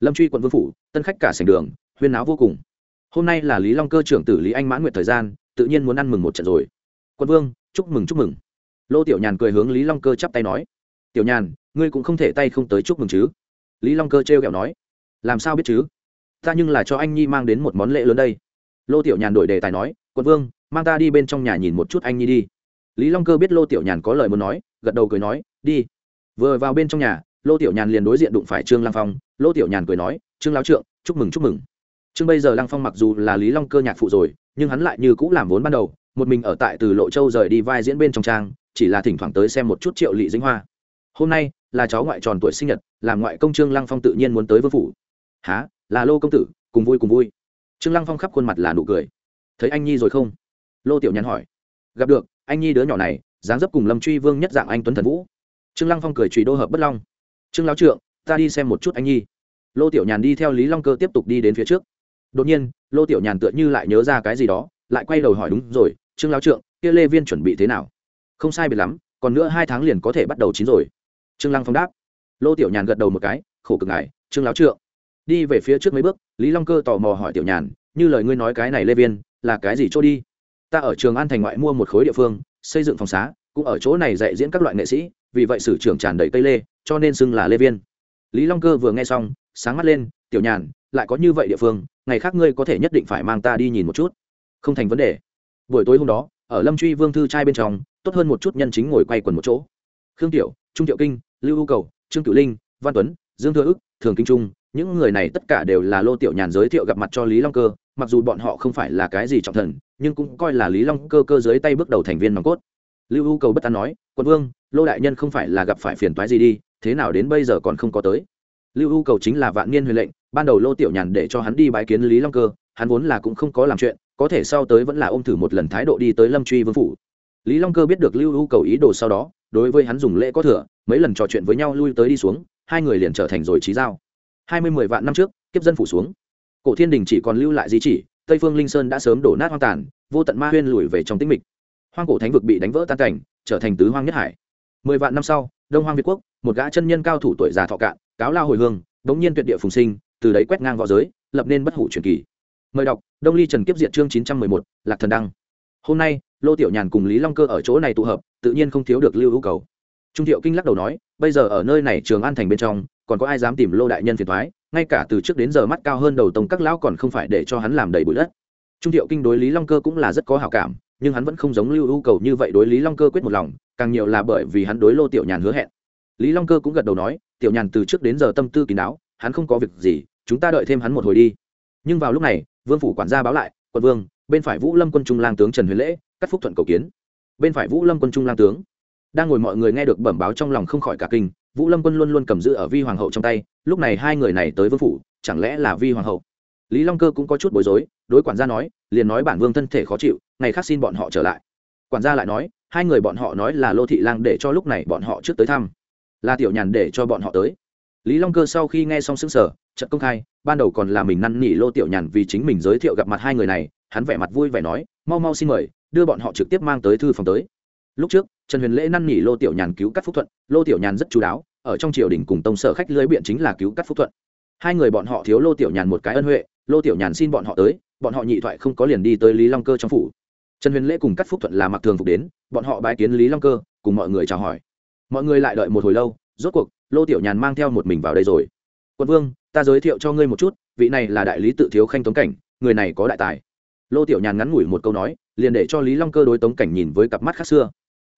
Lâm truy quận vương phủ, tân khách cả sành đường, huyên náo vô cùng. Hôm nay là lý long cơ trưởng tử lý anh mãn nguyện thời gian, tự nhiên muốn ăn mừng một trận rồi. Quân vương, chúc mừng chúc mừng. Lô tiểu nhàn cười hướng lý long cơ chắp tay nói. Tiểu nhàn, ngươi cũng không thể tay không tới chúc mừng chứ? Lý long cơ trêu ghẹo nói. Làm sao biết chứ? Ta nhưng là cho anh nhi mang đến một món lễ lớn đây. Lô tiểu nhàn đổi đề tài nói. Quân vương mang ta đi bên trong nhà nhìn một chút anh nhi đi. Lý long cơ biết lô tiểu nhàn có lời muốn nói, gật đầu cười nói, đi. Vừa vào bên trong nhà, lô tiểu nhàn liền đối diện đụng phải trương lăng phong. Lô tiểu nhàn cười nói, trương lão trượng, chúc mừng chúc mừng. Trương bây giờ lăng phong mặc dù là lý long cơ nhạc phụ rồi, nhưng hắn lại như cũng làm vốn ban đầu, một mình ở tại từ lộ châu rời đi vai diễn bên trong trang, chỉ là thỉnh thoảng tới xem một chút triệu lị dính hoa. Hôm nay là cháu ngoại tròn tuổi sinh nhật, làm ngoại công trương lăng phong tự nhiên muốn tới vương phủ. Há là lô công tử, cùng vui cùng vui. Trương lăng phong khắp khuôn mặt là nụ cười. Thấy anh nhi rồi không? Lô tiểu nhàn hỏi. Gặp được, anh nhi đứa nhỏ này, dáng dấp cùng lâm truy vương nhất dạng anh tuấn thần vũ. Trương lăng phong cười trùy đô hợp bất long. Trương lão trượng, ta đi xem một chút anh nhi. Lô tiểu nhàn đi theo lý long cơ tiếp tục đi đến phía trước. Đột nhiên, lô tiểu nhàn tựa như lại nhớ ra cái gì đó, lại quay đầu hỏi đúng rồi, trương lão trượng, kia lê viên chuẩn bị thế nào? Không sai biệt lắm, còn nữa hai tháng liền có thể bắt đầu chín rồi. Trương lăng phong đáp. Lô tiểu nhàn gật đầu một cái, khổ cực ngài trương lão trượng. Đi về phía trước mấy bước, lý long cơ tò mò hỏi tiểu nhàn, như lời ngươi nói cái này lê viên, là cái gì cho đi? Ta ở trường an thành ngoại mua một khối địa phương, xây dựng phòng xá, cũng ở chỗ này dạy diễn các loại nghệ sĩ, vì vậy sử trưởng tràn đầy cây lê, cho nên xưng là lê viên. Lý long cơ vừa nghe xong, sáng mắt lên, tiểu nhàn, lại có như vậy địa phương, ngày khác ngươi có thể nhất định phải mang ta đi nhìn một chút. Không thành vấn đề. Buổi tối hôm đó, ở lâm truy vương thư trai bên trong, tốt hơn một chút nhân chính ngồi quay quần một chỗ. Khương tiểu, trung tiểu kinh, lưu U cầu, trương cửu linh, văn tuấn, dương thừa ức thường kinh trung những người này tất cả đều là lô tiểu nhàn giới thiệu gặp mặt cho lý long cơ, mặc dù bọn họ không phải là cái gì trọng thần, nhưng cũng coi là lý long cơ cơ dưới tay bước đầu thành viên nòng cốt. Lưu u cầu bất an nói, quân vương, lô đại nhân không phải là gặp phải phiền toái gì đi, thế nào đến bây giờ còn không có tới? Lưu u cầu chính là vạn niên huyền lệnh, ban đầu lô tiểu nhàn để cho hắn đi bái kiến lý long cơ, hắn vốn là cũng không có làm chuyện, có thể sau tới vẫn là ôm thử một lần thái độ đi tới lâm truy vương phủ. Lý long cơ biết được lưu u cầu ý đồ sau đó, đối với hắn dùng lễ có thừa, mấy lần trò chuyện với nhau lui tới đi xuống, hai người liền trở thành rồi trí giao hai mươi mười vạn năm trước, kiếp dân phủ xuống. Cổ thiên đình chỉ còn lưu lại di chỉ, tây phương linh sơn đã sớm đổ nát hoang tàn, vô tận ma huyên lùi về trong tĩnh mịch. Hoang cổ thánh vực bị đánh vỡ tan cảnh, trở thành tứ hoang nhất hải. Mười vạn năm sau, đông hoang việt quốc, một gã chân nhân cao thủ tuổi già thọ cạn, cáo lao hồi hương, đống nhiên tuyệt địa phùng sinh, từ đấy quét ngang v õ giới, lập nên bất hủ truyền kỳ. Mời đọc, đông ly trần kiếp diệt chương chín trăm mười một, lạc thần đăng. Hôm nay, lô tiểu nhàn cùng lý long cơ ở chỗ này tụ hợp, tự nhiên không thiếu được lưu hữu cầu trung thiệu kinh lắc đầu nói, bây giờ ở nơi này trường an thành bên trong, còn có ai dám tìm lô đại nhân phiền thoái ngay cả từ trước đến giờ mắt cao hơn đầu tông các lão còn không phải để cho hắn làm đầy bụi đất. Trung thiệu kinh đối lý long cơ cũng là rất có hảo cảm, nhưng hắn vẫn không giống lưu ưu cầu như vậy đối lý long cơ quyết một lòng, càng nhiều là bởi vì hắn đối lô tiểu nhàn hứa hẹn. Lý long cơ cũng gật đầu nói, tiểu nhàn từ trước đến giờ tâm tư kín đáo, hắn không có việc gì, chúng ta đợi thêm hắn một hồi đi. Nhưng vào lúc này, vương phủ quản gia báo lại, quận vương, bên phải vũ lâm quân trung lang tướng trần huyền lễ, cắt phúc thuận cầu kiến. Bên phải vũ lâm quân trung lang tướng đang ngồi mọi người nghe được bẩm báo trong lòng không khỏi cả kinh, vũ lâm quân luôn luôn cầm giữ ở vi hoàng hậu trong tay, lúc này hai người này tới vương phủ, chẳng lẽ là vi hoàng hậu? Lý long cơ cũng có chút bối rối, đối quản gia nói, liền nói bản vương thân thể khó chịu, ngày khác xin bọn họ trở lại. Quản gia lại nói, hai người bọn họ nói là lô thị lang để cho lúc này bọn họ trước tới thăm, là tiểu nhàn để cho bọn họ tới. Lý long cơ sau khi nghe xong xứng sở trận công khai, ban đầu còn là mình năn nỉ lô tiểu nhàn vì chính mình giới thiệu gặp mặt hai người này, hắn vẻ mặt vui vẻ nói, mau mau xin mời, đưa bọn họ trực tiếp mang tới thư phòng tới lúc trước, trần huyền lễ năn nỉ lô tiểu nhàn cứu cắt phúc thuận, lô tiểu nhàn rất chú đáo, ở trong triều đình cùng tông sở khách lưới biện chính là cứu cắt phúc thuận. Hai người bọn họ thiếu lô tiểu nhàn một cái ân huệ, lô tiểu nhàn xin bọn họ tới, bọn họ nhị thoại không có liền đi tới lý long cơ trong phủ. Trần huyền lễ cùng cắt phúc thuận là mặc thường phục đến, bọn họ bái kiến lý long cơ, cùng mọi người chào hỏi. Mọi người lại đợi một hồi lâu, rốt cuộc, lô tiểu nhàn mang theo một mình vào đây rồi. Quân vương, ta giới thiệu cho ngươi một chút, vị này là đại lý tự thiếu khanh tống cảnh, người này có đại tài. Lô tiểu nhàn ngắn ngủi một câu nói, liền để cho lý long cơ đối tống cảnh nhìn với cặp mắt khác xưa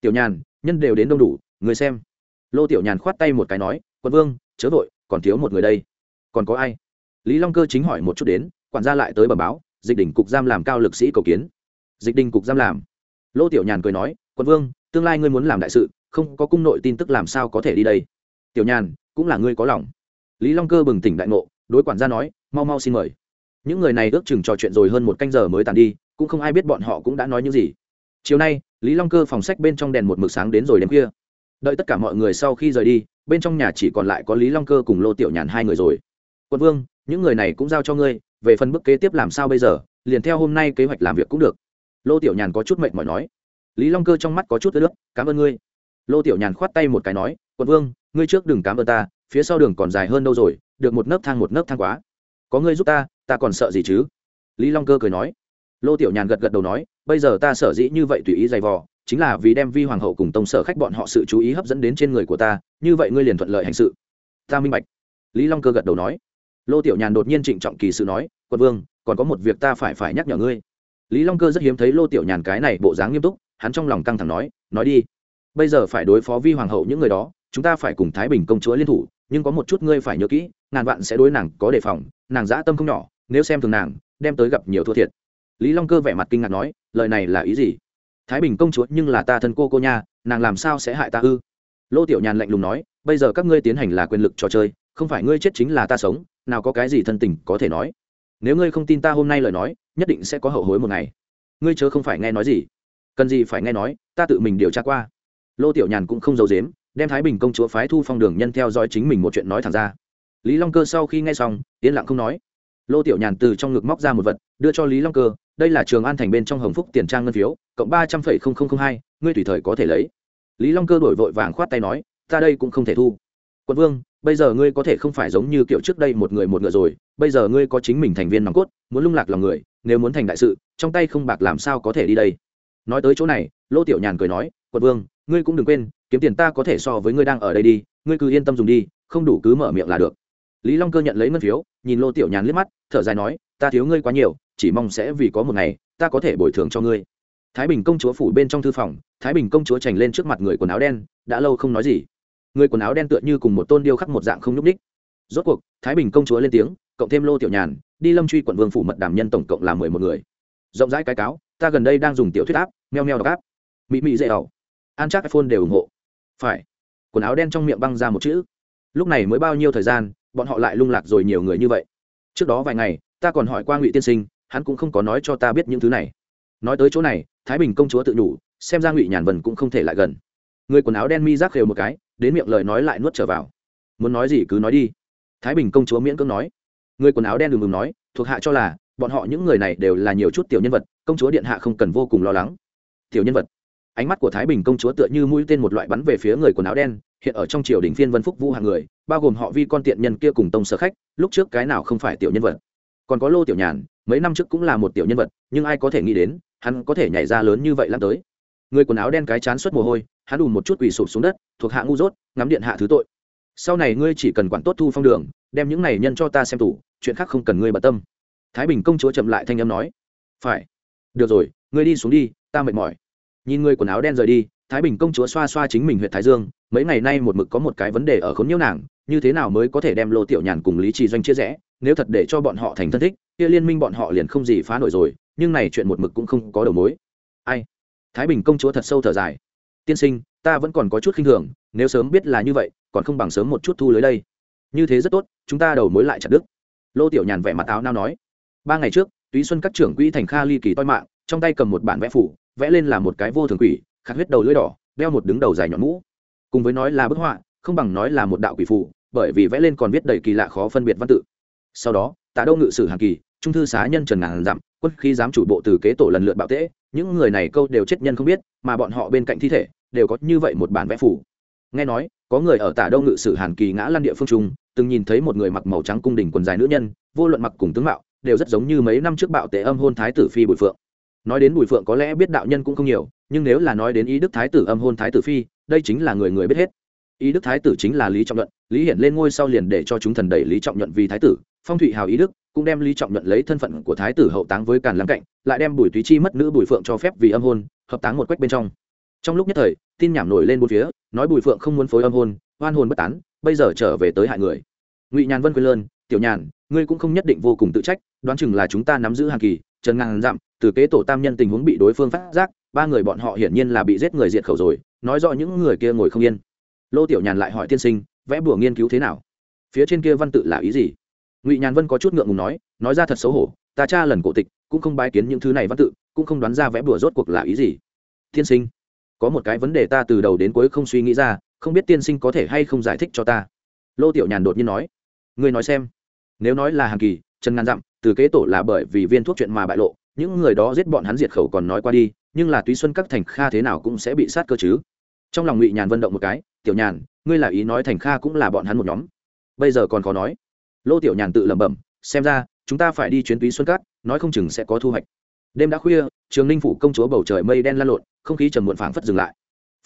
tiểu nhàn, nhân đều đến đông đủ, người xem. Lô tiểu nhàn khoát tay một cái nói, quân vương, chớ vội, còn thiếu một người đây. Còn có ai? Lý long cơ chính hỏi một chút đến, quản gia lại tới bờ báo, dịch đỉnh cục giam làm cao lực sĩ cầu kiến. Dịch đình cục giam làm? Lô tiểu nhàn cười nói, quân vương, tương lai ngươi muốn làm đại sự, không có cung nội tin tức làm sao có thể đi đây? Tiểu nhàn, cũng là ngươi có lòng. Lý long cơ bừng tỉnh đại ngộ, đối quản gia nói, mau mau xin mời. Những người này ước chừng trò chuyện rồi hơn một canh giờ mới tàn đi, cũng không ai biết bọn họ cũng đã nói những gì chiều nay lý long cơ phòng sách bên trong đèn một mực sáng đến rồi đêm kia, đợi tất cả mọi người sau khi rời đi bên trong nhà chỉ còn lại có lý long cơ cùng lô tiểu nhàn hai người rồi. Quân vương những người này cũng giao cho ngươi về phần bước kế tiếp làm sao bây giờ liền theo hôm nay kế hoạch làm việc cũng được. Lô tiểu nhàn có chút mệnh mỏi nói. Lý long cơ trong mắt có chút ướt nước cảm ơn ngươi. Lô tiểu nhàn khoát tay một cái nói quân vương ngươi trước đừng cảm ơn ta phía sau đường còn dài hơn đâu rồi được một nấc thang một nấc thang quá. Có ngươi giúp ta ta còn sợ gì chứ? Lý long cơ cười nói. Lô tiểu nhàn gật gật đầu nói bây giờ ta sở dĩ như vậy tùy ý dày vò, chính là vì đem vi hoàng hậu cùng tông sở khách bọn họ sự chú ý hấp dẫn đến trên người của ta, như vậy ngươi liền thuận lợi hành sự. Ta minh bạch. Lý long cơ gật đầu nói. Lô tiểu nhàn đột nhiên trịnh trọng kỳ sự nói, quận vương, còn có một việc ta phải phải nhắc nhở ngươi. Lý long cơ rất hiếm thấy lô tiểu nhàn cái này bộ dáng nghiêm túc, hắn trong lòng căng thẳng nói nói đi. Bây giờ phải đối phó vi hoàng hậu những người đó, chúng ta phải cùng thái bình công chúa liên thủ, nhưng có một chút ngươi phải nhớ kỹ, ngàn vạn sẽ đối nàng có đề phòng, nàng dã tâm không nhỏ, nếu xem thường nàng, đem tới gặp nhiều thua thiệt lý long cơ vẻ mặt kinh ngạc nói, lời này là ý gì? Thái bình công chúa nhưng là ta thân cô cô nha, nàng làm sao sẽ hại ta ư? Lô tiểu nhàn lạnh lùng nói, bây giờ các ngươi tiến hành là quyền lực trò chơi, không phải ngươi chết chính là ta sống, nào có cái gì thân tình có thể nói. Nếu ngươi không tin ta hôm nay lời nói, nhất định sẽ có hậu hối một ngày. Ngươi chớ không phải nghe nói gì. Cần gì phải nghe nói, ta tự mình điều tra qua. Lô tiểu nhàn cũng không giấu dếm đem thái bình công chúa phái thu phong đường nhân theo dõi chính mình một chuyện nói thẳng ra. Lý long cơ sau khi nghe xong, yên lặng không nói. Lô tiểu nhàn từ trong ngực móc ra một vật, đưa cho lý long cơ đây là trường an thành bên trong hồng phúc tiền trang ngân phiếu, cộng ba trăm linh không không không hai, ngươi tùy thời có thể lấy. Lý long cơ đổi vội vàng khoát tay nói, ta đây cũng không thể thu. Quận vương, bây giờ ngươi có thể không phải giống như kiểu trước đây một người một ngựa rồi, bây giờ ngươi có chính mình thành viên nòng cốt, muốn lung lạc lòng người, nếu muốn thành đại sự, trong tay không bạc làm sao có thể đi đây? Nói tới chỗ này, lô tiểu nhàn cười nói, quận vương, ngươi cũng đừng quên, kiếm tiền ta có thể so với ngươi đang ở đây đi, ngươi cứ yên tâm dùng đi, không đủ cứ mở miệng là được. Lý long cơ nhận lấy ngân phiếu, nhìn lô tiểu nhàn liếc mắt, thở dài nói, ta thiếu ngươi quá nhiều chỉ mong sẽ vì có một ngày, ta có thể bồi thường cho ngươi. Thái bình công chúa phủ bên trong thư phòng, thái bình công chúa trành lên trước mặt người quần áo đen, đã lâu không nói gì. Người quần áo đen tựa như cùng một tôn điêu khắc một dạng không nhúc ních rốt cuộc, thái bình công chúa lên tiếng, cộng thêm lô tiểu nhàn, đi lâm truy quận vương phủ mật đàm nhân tổng cộng là mười một người. Rộng rãi cái cáo, ta gần đây đang dùng tiểu thuyết áp, meo meo đọc áp. Mỹ mỹ dễ ẩu. An chắc iphone đều ủng hộ. Phải. Quần áo đen trong miệng băng ra một chữ. Lúc này mới bao nhiêu thời gian, bọn họ lại lung lạc rồi nhiều người như vậy. Trước đó vài ngày, ta còn hỏi qua ngụy tiên sinh hắn cũng không có nói cho ta biết những thứ này. Nói tới chỗ này, thái bình công chúa tự nhủ, xem ra ngụy nhàn vần cũng không thể lại gần. Người quần áo đen mi rác khều một cái, đến miệng lời nói lại nuốt trở vào. Muốn nói gì cứ nói đi. Thái bình công chúa miễn cưỡng nói. Người quần áo đen đừng ngừng nói, thuộc hạ cho là, bọn họ những người này đều là nhiều chút tiểu nhân vật, công chúa điện hạ không cần vô cùng lo lắng. Tiểu nhân vật. Ánh mắt của thái bình công chúa tựa như mũi tên một loại bắn về phía người quần áo đen, hiện ở trong triều đình phiên vân phúc vũ hàng người, bao gồm họ vi con tiện nhân kia cùng tông sở khách, lúc trước cái nào không phải tiểu nhân vật. Còn có lô tiểu nhàn mấy năm trước cũng là một tiểu nhân vật, nhưng ai có thể nghĩ đến, hắn có thể nhảy ra lớn như vậy lắm tới. Người quần áo đen cái chán suất mồ hôi, hắn đùn một chút quỳ sụp xuống đất, thuộc hạ ngu dốt, ngắm điện hạ thứ tội. Sau này ngươi chỉ cần quản tốt thu phong đường, đem những này nhân cho ta xem tủ chuyện khác không cần ngươi bận tâm. Thái bình công chúa chậm lại thanh âm nói. Phải. Được rồi, ngươi đi xuống đi, ta mệt mỏi. Nhìn người quần áo đen rời đi, thái bình công chúa xoa xoa chính mình huyện thái dương, mấy ngày nay một mực có một cái vấn đề ở khốn nhiễu nàng, như thế nào mới có thể đem lô tiểu nhàn cùng lý trì doanh chia rẽ? Nếu thật để cho bọn họ thành thân thích, kia liên minh bọn họ liền không gì phá nổi rồi, nhưng này chuyện một mực cũng không có đầu mối. Ai? Thái bình công chúa thật sâu thở dài. Tiên sinh, ta vẫn còn có chút khinh thường, nếu sớm biết là như vậy, còn không bằng sớm một chút thu lưới đây. Như thế rất tốt, chúng ta đầu mối lại chặt đức lô tiểu nhàn vẻ mặt áo nao nói. Ba ngày trước, túy xuân các trưởng quỹ thành kha ly kỳ toi mạng, trong tay cầm một bản vẽ phủ, vẽ lên là một cái vô thường quỷ khát huyết đầu lưỡi đỏ, đeo một đứng đầu dài nhọn mũ. Cùng với nói là bức họa, không bằng nói là một đạo quỷ phụ bởi vì vẽ lên còn viết đầy kỳ lạ khó phân biệt văn tự sau đó, tạ đâu ngự sử hàng kỳ, trung thư xá nhân trần ngàn dặm, quân khi dám chủ bộ từ kế tổ lần lượt bạo tễ, những người này câu đều chết nhân không biết, mà bọn họ bên cạnh thi thể đều có như vậy một bản vẽ phủ. Nghe nói, có người ở tả đông ngự sử hàn kỳ ngã lăn địa phương trung, từng nhìn thấy một người mặc màu trắng cung đình quần dài nữ nhân, vô luận mặc cùng tướng mạo, đều rất giống như mấy năm trước bạo tệ âm hôn thái tử phi bùi phượng. Nói đến bùi phượng có lẽ biết đạo nhân cũng không nhiều, nhưng nếu là nói đến ý đức thái tử âm hôn thái tử phi, đây chính là người người biết hết. Ý đức thái tử chính là lý trọng nhuận, lý hiển lên ngôi sau liền để cho chúng thần đẩy lý trọng nhuận vì thái tử phong thụy hào ý đức cũng đem lý trọng nhuận lấy thân phận của thái tử hậu táng với càn lăng cạnh, lại đem bùi túy chi mất nữ bùi phượng cho phép vì âm hôn, hợp táng một quách bên trong. Trong lúc nhất thời, tin nhảm nổi lên bốn phía, nói bùi phượng không muốn phối âm hôn, oan hồn bất tán, bây giờ trở về tới hại người. Ngụy nhàn vân quên lơn, tiểu nhàn, ngươi cũng không nhất định vô cùng tự trách, đoán chừng là chúng ta nắm giữ hàng kỳ, trần ngàn dặm, từ kế tổ tam nhân tình huống bị đối phương phát giác, ba người bọn họ hiển nhiên là bị giết người diệt khẩu rồi, nói rõ những người kia ngồi không yên. Lô tiểu nhàn lại hỏi tiên sinh, vẽ bùa nghiên cứu thế nào? Phía trên kia văn tự là ý gì? Ngụy nhàn vân có chút ngượng ngùng nói nói ra thật xấu hổ ta cha lần cổ tịch cũng không bái kiến những thứ này văn tự cũng không đoán ra vẽ bùa rốt cuộc là ý gì tiên sinh có một cái vấn đề ta từ đầu đến cuối không suy nghĩ ra không biết tiên sinh có thể hay không giải thích cho ta lô tiểu nhàn đột nhiên nói ngươi nói xem nếu nói là hàng kỳ trần ngàn dặm từ kế tổ là bởi vì viên thuốc chuyện mà bại lộ những người đó giết bọn hắn diệt khẩu còn nói qua đi nhưng là túy xuân các thành kha thế nào cũng sẽ bị sát cơ chứ trong lòng ngụy nhàn vận động một cái tiểu nhàn ngươi là ý nói thành kha cũng là bọn hắn một nhóm bây giờ còn khó nói lô tiểu nhàn tự lẩm bẩm, xem ra, chúng ta phải đi chuyến túy xuân cát, nói không chừng sẽ có thu hoạch. Đêm đã khuya, trường ninh phủ công chúa bầu trời mây đen lan lộn, không khí trầm muộn phảng phất dừng lại.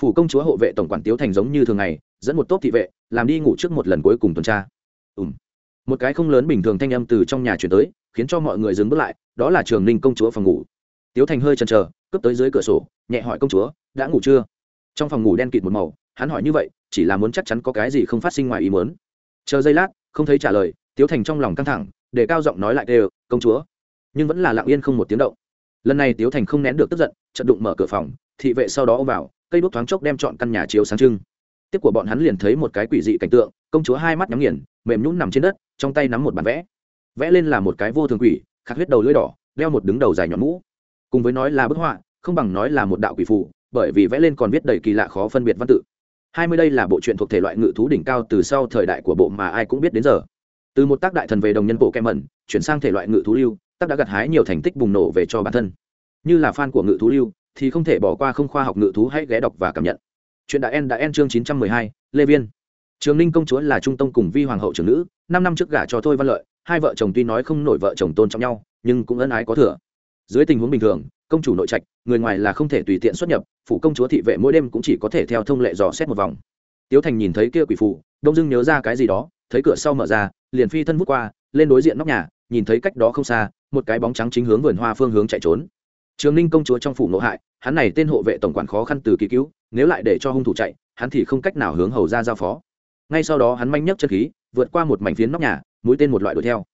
Phủ công chúa hộ vệ tổng quản tiếu thành giống như thường ngày, dẫn một tốp thị vệ, làm đi ngủ trước một lần cuối cùng tuần tra. Ùm. Một cái không lớn bình thường thanh âm từ trong nhà chuyển tới, khiến cho mọi người dừng bước lại, đó là trường ninh công chúa phòng ngủ. Tiếu thành hơi chần chờ, cướp tới dưới cửa sổ, nhẹ hỏi công chúa, đã ngủ chưa? Trong phòng ngủ đen kịt một màu, hắn hỏi như vậy, chỉ là muốn chắc chắn có cái gì không phát sinh ngoài ý muốn. Chờ giây lát, không thấy trả lời tiếu thành trong lòng căng thẳng, để cao giọng nói lại đều công chúa. Nhưng vẫn là lặng yên không một tiếng động. Lần này tiếu thành không nén được tức giận, chợt đụng mở cửa phòng, thị vệ sau đó ôm vào, cây đuốc thoáng chốc đem chọn căn nhà chiếu sáng trưng. Tiếp của bọn hắn liền thấy một cái quỷ dị cảnh tượng, công chúa hai mắt nhắm nghiền, mềm nhũn nằm trên đất, trong tay nắm một bản vẽ. Vẽ lên là một cái vô thường quỷ khắc huyết đầu lưỡi đỏ, đeo một đứng đầu dài nhọn mũ. Cùng với nói là bức họa, không bằng nói là một đạo quỷ phù, bởi vì vẽ lên còn viết đầy kỳ lạ khó phân biệt văn tự. Hai mươi đây là bộ truyện thuộc thể loại ngự thú đỉnh cao từ sau thời đại của bộ mà ai cũng biết đến giờ từ một tác đại thần về đồng nhân bộ kem mẩn, chuyển sang thể loại ngự thú lưu, tác đã gặt hái nhiều thành tích bùng nổ về cho bản thân. Như là fan của ngự thú lưu, thì không thể bỏ qua không khoa học ngự thú hãy ghé đọc và cảm nhận. Chuyện đã en đã en chương chín trăm mười hai, lê viên. Trường ninh công chúa là trung tông cùng vi hoàng hậu trưởng nữ, năm năm trước gả cho thôi văn lợi, hai vợ chồng tuy nói không nổi vợ chồng tôn trọng nhau, nhưng cũng ân ái có thừa. Dưới tình huống bình thường, công chủ nội trạch, người ngoài là không thể tùy tiện xuất nhập, phủ công chúa thị vệ mỗi đêm cũng chỉ có thể theo thông lệ dò xét một vòng. Tiếu thành nhìn thấy kia quỷ phụ đông dưng nhớ ra cái gì đó, thấy cửa sau mở ra liền phi thân vút qua, lên đối diện nóc nhà, nhìn thấy cách đó không xa, một cái bóng trắng chính hướng vườn hoa phương hướng chạy trốn. Trường ninh công chúa trong phủ nội hại, hắn này tên hộ vệ tổng quản khó khăn từ kỳ cứu, nếu lại để cho hung thủ chạy, hắn thì không cách nào hướng hầu ra giao phó. Ngay sau đó hắn manh nhấc chân khí, vượt qua một mảnh phiến nóc nhà, mũi tên một loại đuổi theo.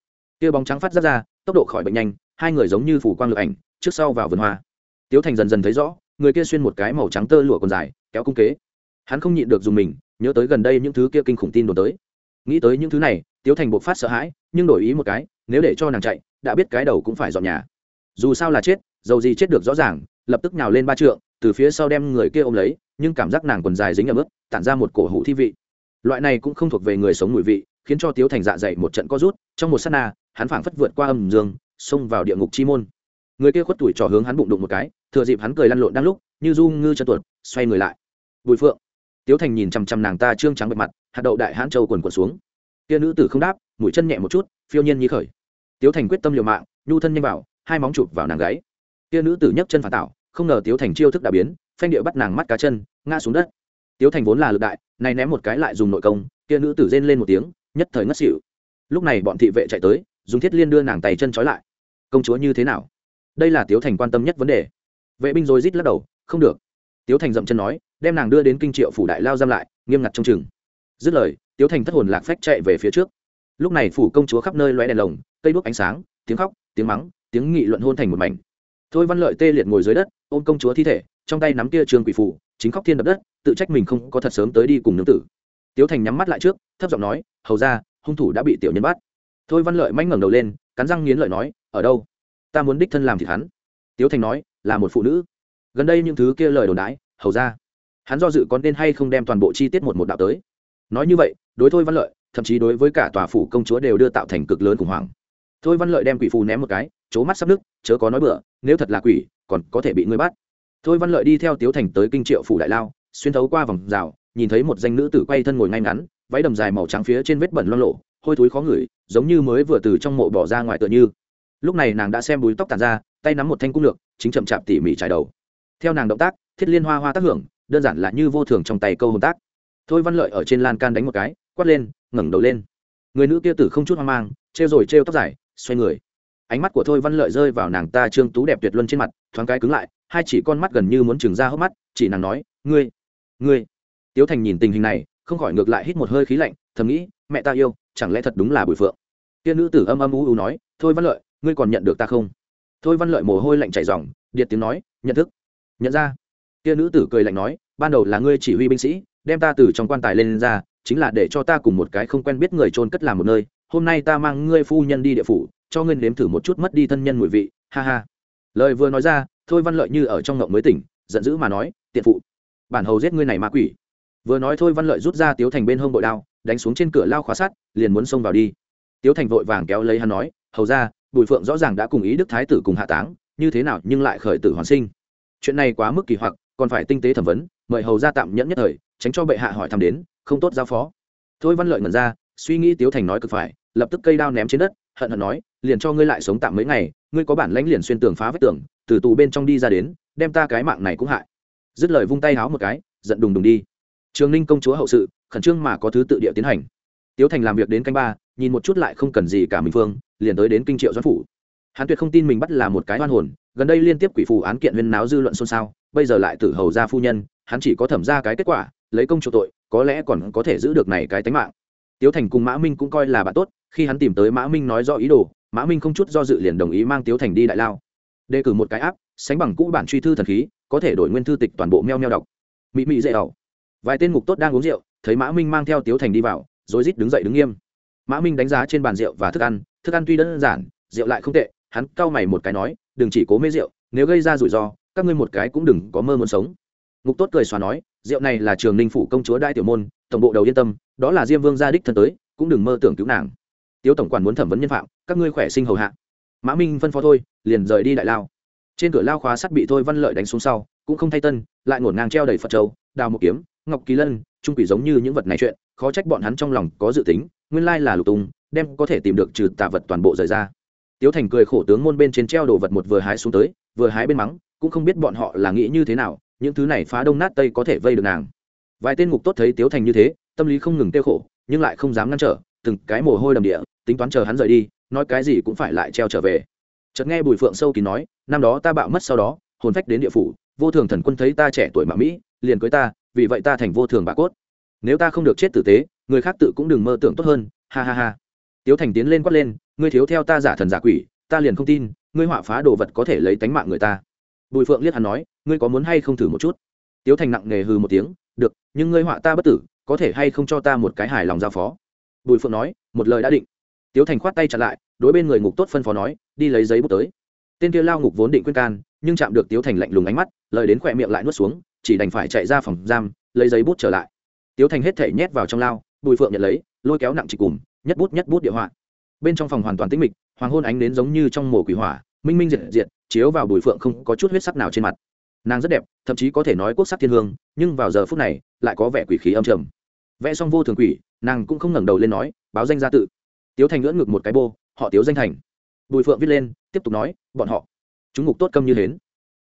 Kia bóng trắng phát ra ra, tốc độ khỏi bệnh nhanh, hai người giống như phủ quang lực ảnh, trước sau vào vườn hoa. Tiếu thành dần dần thấy rõ, người kia xuyên một cái màu trắng tơ lụa còn dài, kéo cung kế. Hắn không nhịn được dùng mình, nhớ tới gần đây những thứ kia kinh khủng tin đồn tới. Nghĩ tới những thứ này tiếu thành buộc phát sợ hãi, nhưng đổi ý một cái, nếu để cho nàng chạy, đã biết cái đầu cũng phải dọn nhà. Dù sao là chết, dầu gì chết được rõ ràng, lập tức nhào lên ba trượng, từ phía sau đem người kia ôm lấy, nhưng cảm giác nàng quần dài dính ở mức tản ra một cổ hủ thi vị. Loại này cũng không thuộc về người sống mùi vị, khiến cho tiếu thành dạ dày một trận co rút, trong một s á t na, hắn phảng phất vượt qua âm dương, xông vào địa ngục chi môn. Người kia khuất tuổi trò hướng hắn bụng đụng một cái, thừa dịp hắn cười lăn lộn đang lúc, như du ngư chân tuột, xoay người lại. Bùi phượng. Tiếu thành nhìn chằm chằm nàng ta trương trắng bệ mặt, hạt đậu đại hãn châu quần quần xuống kia nữ tử không đáp, mũi chân nhẹ một chút, phiêu nhiên như khởi. Tiếu thành quyết tâm liều mạng, nhu thân nhanh vào, hai móng chụp vào nàng gáy. Kia nữ tử nhấc chân phản tạo, không ngờ tiếu thành chiêu thức đã biến, phanh địa bắt nàng mắt cá chân, ngã xuống đất. Tiếu thành vốn là lực đại nay ném một cái lại dùng nội công, kia nữ tử rên lên một tiếng, nhất thời ngất xỉu. Lúc này bọn thị vệ chạy tới, dùng thiết liên đưa nàng tay chân trói lại. Công chúa như thế nào? Đây là tiếu thành quan tâm nhất vấn đề. Vệ binh rồi rít lắc đầu, không được. Tiếu thành dậm chân nói, đem nàng đưa đến kinh triệu phủ đại lao giam lại, nghiêm ngặt trong chừng dứt lời, tiếu thành thất hồn lạc phách chạy về phía trước. Lúc này phủ công chúa khắp nơi loé đèn lồng, cây đuốc ánh sáng, tiếng khóc, tiếng mắng, tiếng nghị luận hôn thành một mảnh. Thôi văn lợi tê liệt ngồi dưới đất, ôm công chúa thi thể, trong tay nắm kia trường quỷ phủ chính khóc thiên đập đất, tự trách mình không có thật sớm tới đi cùng nương tử. Tiếu thành nhắm mắt lại trước, thấp giọng nói, hầu ra hung thủ đã bị tiểu nhân bắt. Thôi văn lợi manh ngẩng đầu lên, cắn răng nghiến lợi nói, ở đâu? Ta muốn đích thân làm thịt hắn. Tiếu thành nói, là một phụ nữ. Gần đây những thứ kia lời đồn đãi, hầu ra hắn do dự có nên hay không đem toàn bộ chi tiết một một đạo tới nói như vậy, đối thôi văn lợi, thậm chí đối với cả tòa phủ công chúa đều đưa tạo thành cực lớn khủng hoảng. Thôi văn lợi đem quỷ phù ném một cái c mắt sắp nứt, chớ có nói bựa nếu thật là quỷ, còn có thể bị ngươi bắt. Thôi văn lợi đi theo tiếu thành tới kinh triệu phủ đại lao, xuyên thấu qua vòng rào, nhìn thấy một danh nữ tử quay thân ngồi ngay ngắn, váy đầm dài màu trắng phía trên vết bẩn loang lộ hôi thối khó ngửi, giống như mới vừa từ trong mộ bỏ ra ngoài tựa như. Lúc này nàng đã xem búi tóc tàn ra, tay nắm một thanh cung lược, chính chậm chạp tỉ mỉ trải đầu. Theo nàng động tác, thiết liên hoa hoa tác hưởng, đơn giản là như vô thường trong tay câu hồn tác thôi văn lợi ở trên lan can đánh một cái, quát lên, ngẩng đầu lên. Người nữ kia tử không chút hoang mang, trêu rồi trêu tóc dài, xoay người. Ánh mắt của thôi văn lợi rơi vào nàng ta trương tú đẹp tuyệt luân trên mặt, thoáng cái cứng lại, hai chỉ con mắt gần như muốn trừng ra hốc mắt, chỉ nàng nói, ngươi ngươi. Tiếu thành nhìn tình hình này, không khỏi ngược lại hít một hơi khí lạnh, thầm nghĩ, mẹ ta yêu, chẳng lẽ thật đúng là bùi phượng? Tiên nữ tử âm âm u u nói, thôi văn lợi, ngươi còn nhận được ta không? Thôi văn lợi mồ hôi lạnh chảy ròng, điệt tiếng nói, nhận thức, nhận ra. Tiên nữ tử cười lạnh nói, ban đầu là ngươi chỉ huy binh sĩ đem ta từ trong quan tài lên, lên ra chính là để cho ta cùng một cái không quen biết người trôn cất làm một nơi hôm nay ta mang ngươi phu nhân đi địa phủ cho ngươi nếm thử một chút mất đi thân nhân mùi vị ha ha. Lời vừa nói ra thôi văn lợi như ở trong ngộng mới tỉnh giận dữ mà nói tiện phụ bản hầu giết ngươi này ma quỷ. Vừa nói thôi văn lợi rút ra tiếu thành bên hông bội đao đánh xuống trên cửa lao khóa sắt liền muốn xông vào đi. Tiếu thành vội vàng kéo lấy hắn nói hầu ra bùi phượng rõ ràng đã cùng ý đức thái tử cùng hạ táng như thế nào nhưng lại khởi tử hoàn sinh. Chuyện này quá mức kỳ hoặc còn phải tinh tế thẩm vấn mời hầu ra tạm nhẫn nhất thời tránh cho bệ hạ hỏi thăm đến, không tốt giao phó. Thôi văn lợi ngẩn ra, suy nghĩ tiếu thành nói cực phải, lập tức cây đao ném trên đất, hận hận nói, liền cho ngươi lại sống tạm mấy ngày, ngươi có bản lãnh liền xuyên tường phá vách tường, từ tù bên trong đi ra đến, đem ta cái mạng này cũng hại. Dứt lời vung tay háo một cái, giận đùng đùng đi. Trường ninh công chúa hậu sự, khẩn trương mà có thứ tự địa tiến hành. Tiếu thành làm việc đến canh ba, nhìn một chút lại không cần gì cả mình phương, liền tới đến kinh triệu doãn phủ. Hắn tuyệt không tin mình bắt là một cái oan hồn, gần đây liên tiếp quỷ phù án kiện huyên náo dư luận xôn xao, bây giờ lại tử hầu ra phu nhân, hắn chỉ có thẩm ra cái kết quả lấy công chủ tội, có lẽ còn có thể giữ được này cái tánh mạng. Tiếu thành cùng mã minh cũng coi là bạn tốt, khi hắn tìm tới mã minh nói rõ ý đồ, mã minh không chút do dự liền đồng ý mang tiếu thành đi đại lao. Đề cử một cái áp, sánh bằng cũ bản truy thư thần khí, có thể đổi nguyên thư tịch toàn bộ meo meo đọc. Mỹ mỹ dễ ẩu vài tên ngục tốt đang uống rượu, thấy mã minh mang theo tiếu thành đi vào, rồi rít đứng dậy đứng nghiêm. Mã minh đánh giá trên bàn rượu và thức ăn thức ăn tuy đơn giản, rượu lại không tệ, hắn cau mày một cái nói, đừng chỉ cố mê rượu, nếu gây ra rủi ro, các ngươi một cái cũng đừng có mơ muốn sống. Ngục tốt cười xóa nói rượu này là trường ninh phủ công chúa đại tiểu môn, tổng bộ đầu yên tâm, đó là diêm vương gia đích thân tới, cũng đừng mơ tưởng cứu nàng. Tiếu tổng quản muốn thẩm vấn nhân phạm, các ngươi khỏe sinh hầu hạ. Mã minh phân phó thôi, liền rời đi đại lao. Trên cửa lao khóa sắt bị thôi văn lợi đánh xuống sau, cũng không thay tân, lại ngổn ngang treo đầy phật trâu đào một kiếm, ngọc kỳ lân, trung quỷ giống như những vật này chuyện, khó trách bọn hắn trong lòng có dự tính, nguyên lai là lục tùng đem có thể tìm được trừ tạ vật toàn bộ rời ra. Tiếu thành cười khổ tướng môn bên trên treo đồ vật một vừa hái xuống tới, vừa hái bên mắng, cũng không biết bọn họ là nghĩ như thế nào những thứ này phá đông nát tây có thể vây được nàng. Vài tên ngục tốt thấy tiếu thành như thế, tâm lý không ngừng tiêu khổ, nhưng lại không dám ngăn trở, từng cái mồ hôi đầm địa, tính toán chờ hắn rời đi, nói cái gì cũng phải lại treo trở về. Chợt nghe bùi phượng sâu kín nói, năm đó ta bạo mất sau đó, hồn phách đến địa phủ, vô thường thần quân thấy ta trẻ tuổi mạ mỹ, liền cưới ta, vì vậy ta thành vô thường bà cốt. Nếu ta không được chết tử tế, người khác tự cũng đừng mơ tưởng tốt hơn. Ha ha ha. Tiếu thành tiến lên quát lên, ngươi thiếu theo ta giả thần giả quỷ, ta liền không tin, ngươi họa phá đồ vật có thể lấy tánh mạng người ta. Bùi phượng liếc hắn nói ngươi có muốn hay không thử một chút? Tiếu thành nặng nề hừ một tiếng, được, nhưng ngươi họa ta bất tử, có thể hay không cho ta một cái hài lòng giao phó? Bùi phượng nói, một lời đã định. Tiếu thành khoát tay chặn lại, đối bên người ngục tốt phân phó nói, đi lấy giấy bút tới. Tên kia lao ngục vốn định quyết can, nhưng chạm được tiếu thành lạnh lùng ánh mắt, lời đến khỏe miệng lại nuốt xuống, chỉ đành phải chạy ra phòng giam, lấy giấy bút trở lại. Tiếu thành hết thể nhét vào trong lao, bùi phượng nhận lấy, lôi kéo nặng chỉ cùng, nhất bút nhất bút địa họa. Bên trong phòng hoàn toàn tĩnh mịch, hoàng hôn ánh đến giống như trong mồ quỷ hỏa, minh minh diệt diệt, chiếu vào bùi phượng không có chút huyết sắc nào trên mặt nàng rất đẹp, thậm chí có thể nói quốc sắc thiên hương, nhưng vào giờ phút này, lại có vẻ quỷ khí âm trầm. Vẽ xong vô thường quỷ, nàng cũng không ngẩng đầu lên nói, báo danh gia tự. Tiếu thành ngưỡng ngực một cái bô, họ tiếu danh thành. Bùi phượng viết lên, tiếp tục nói, bọn họ. Chúng ngục tốt câm như hến.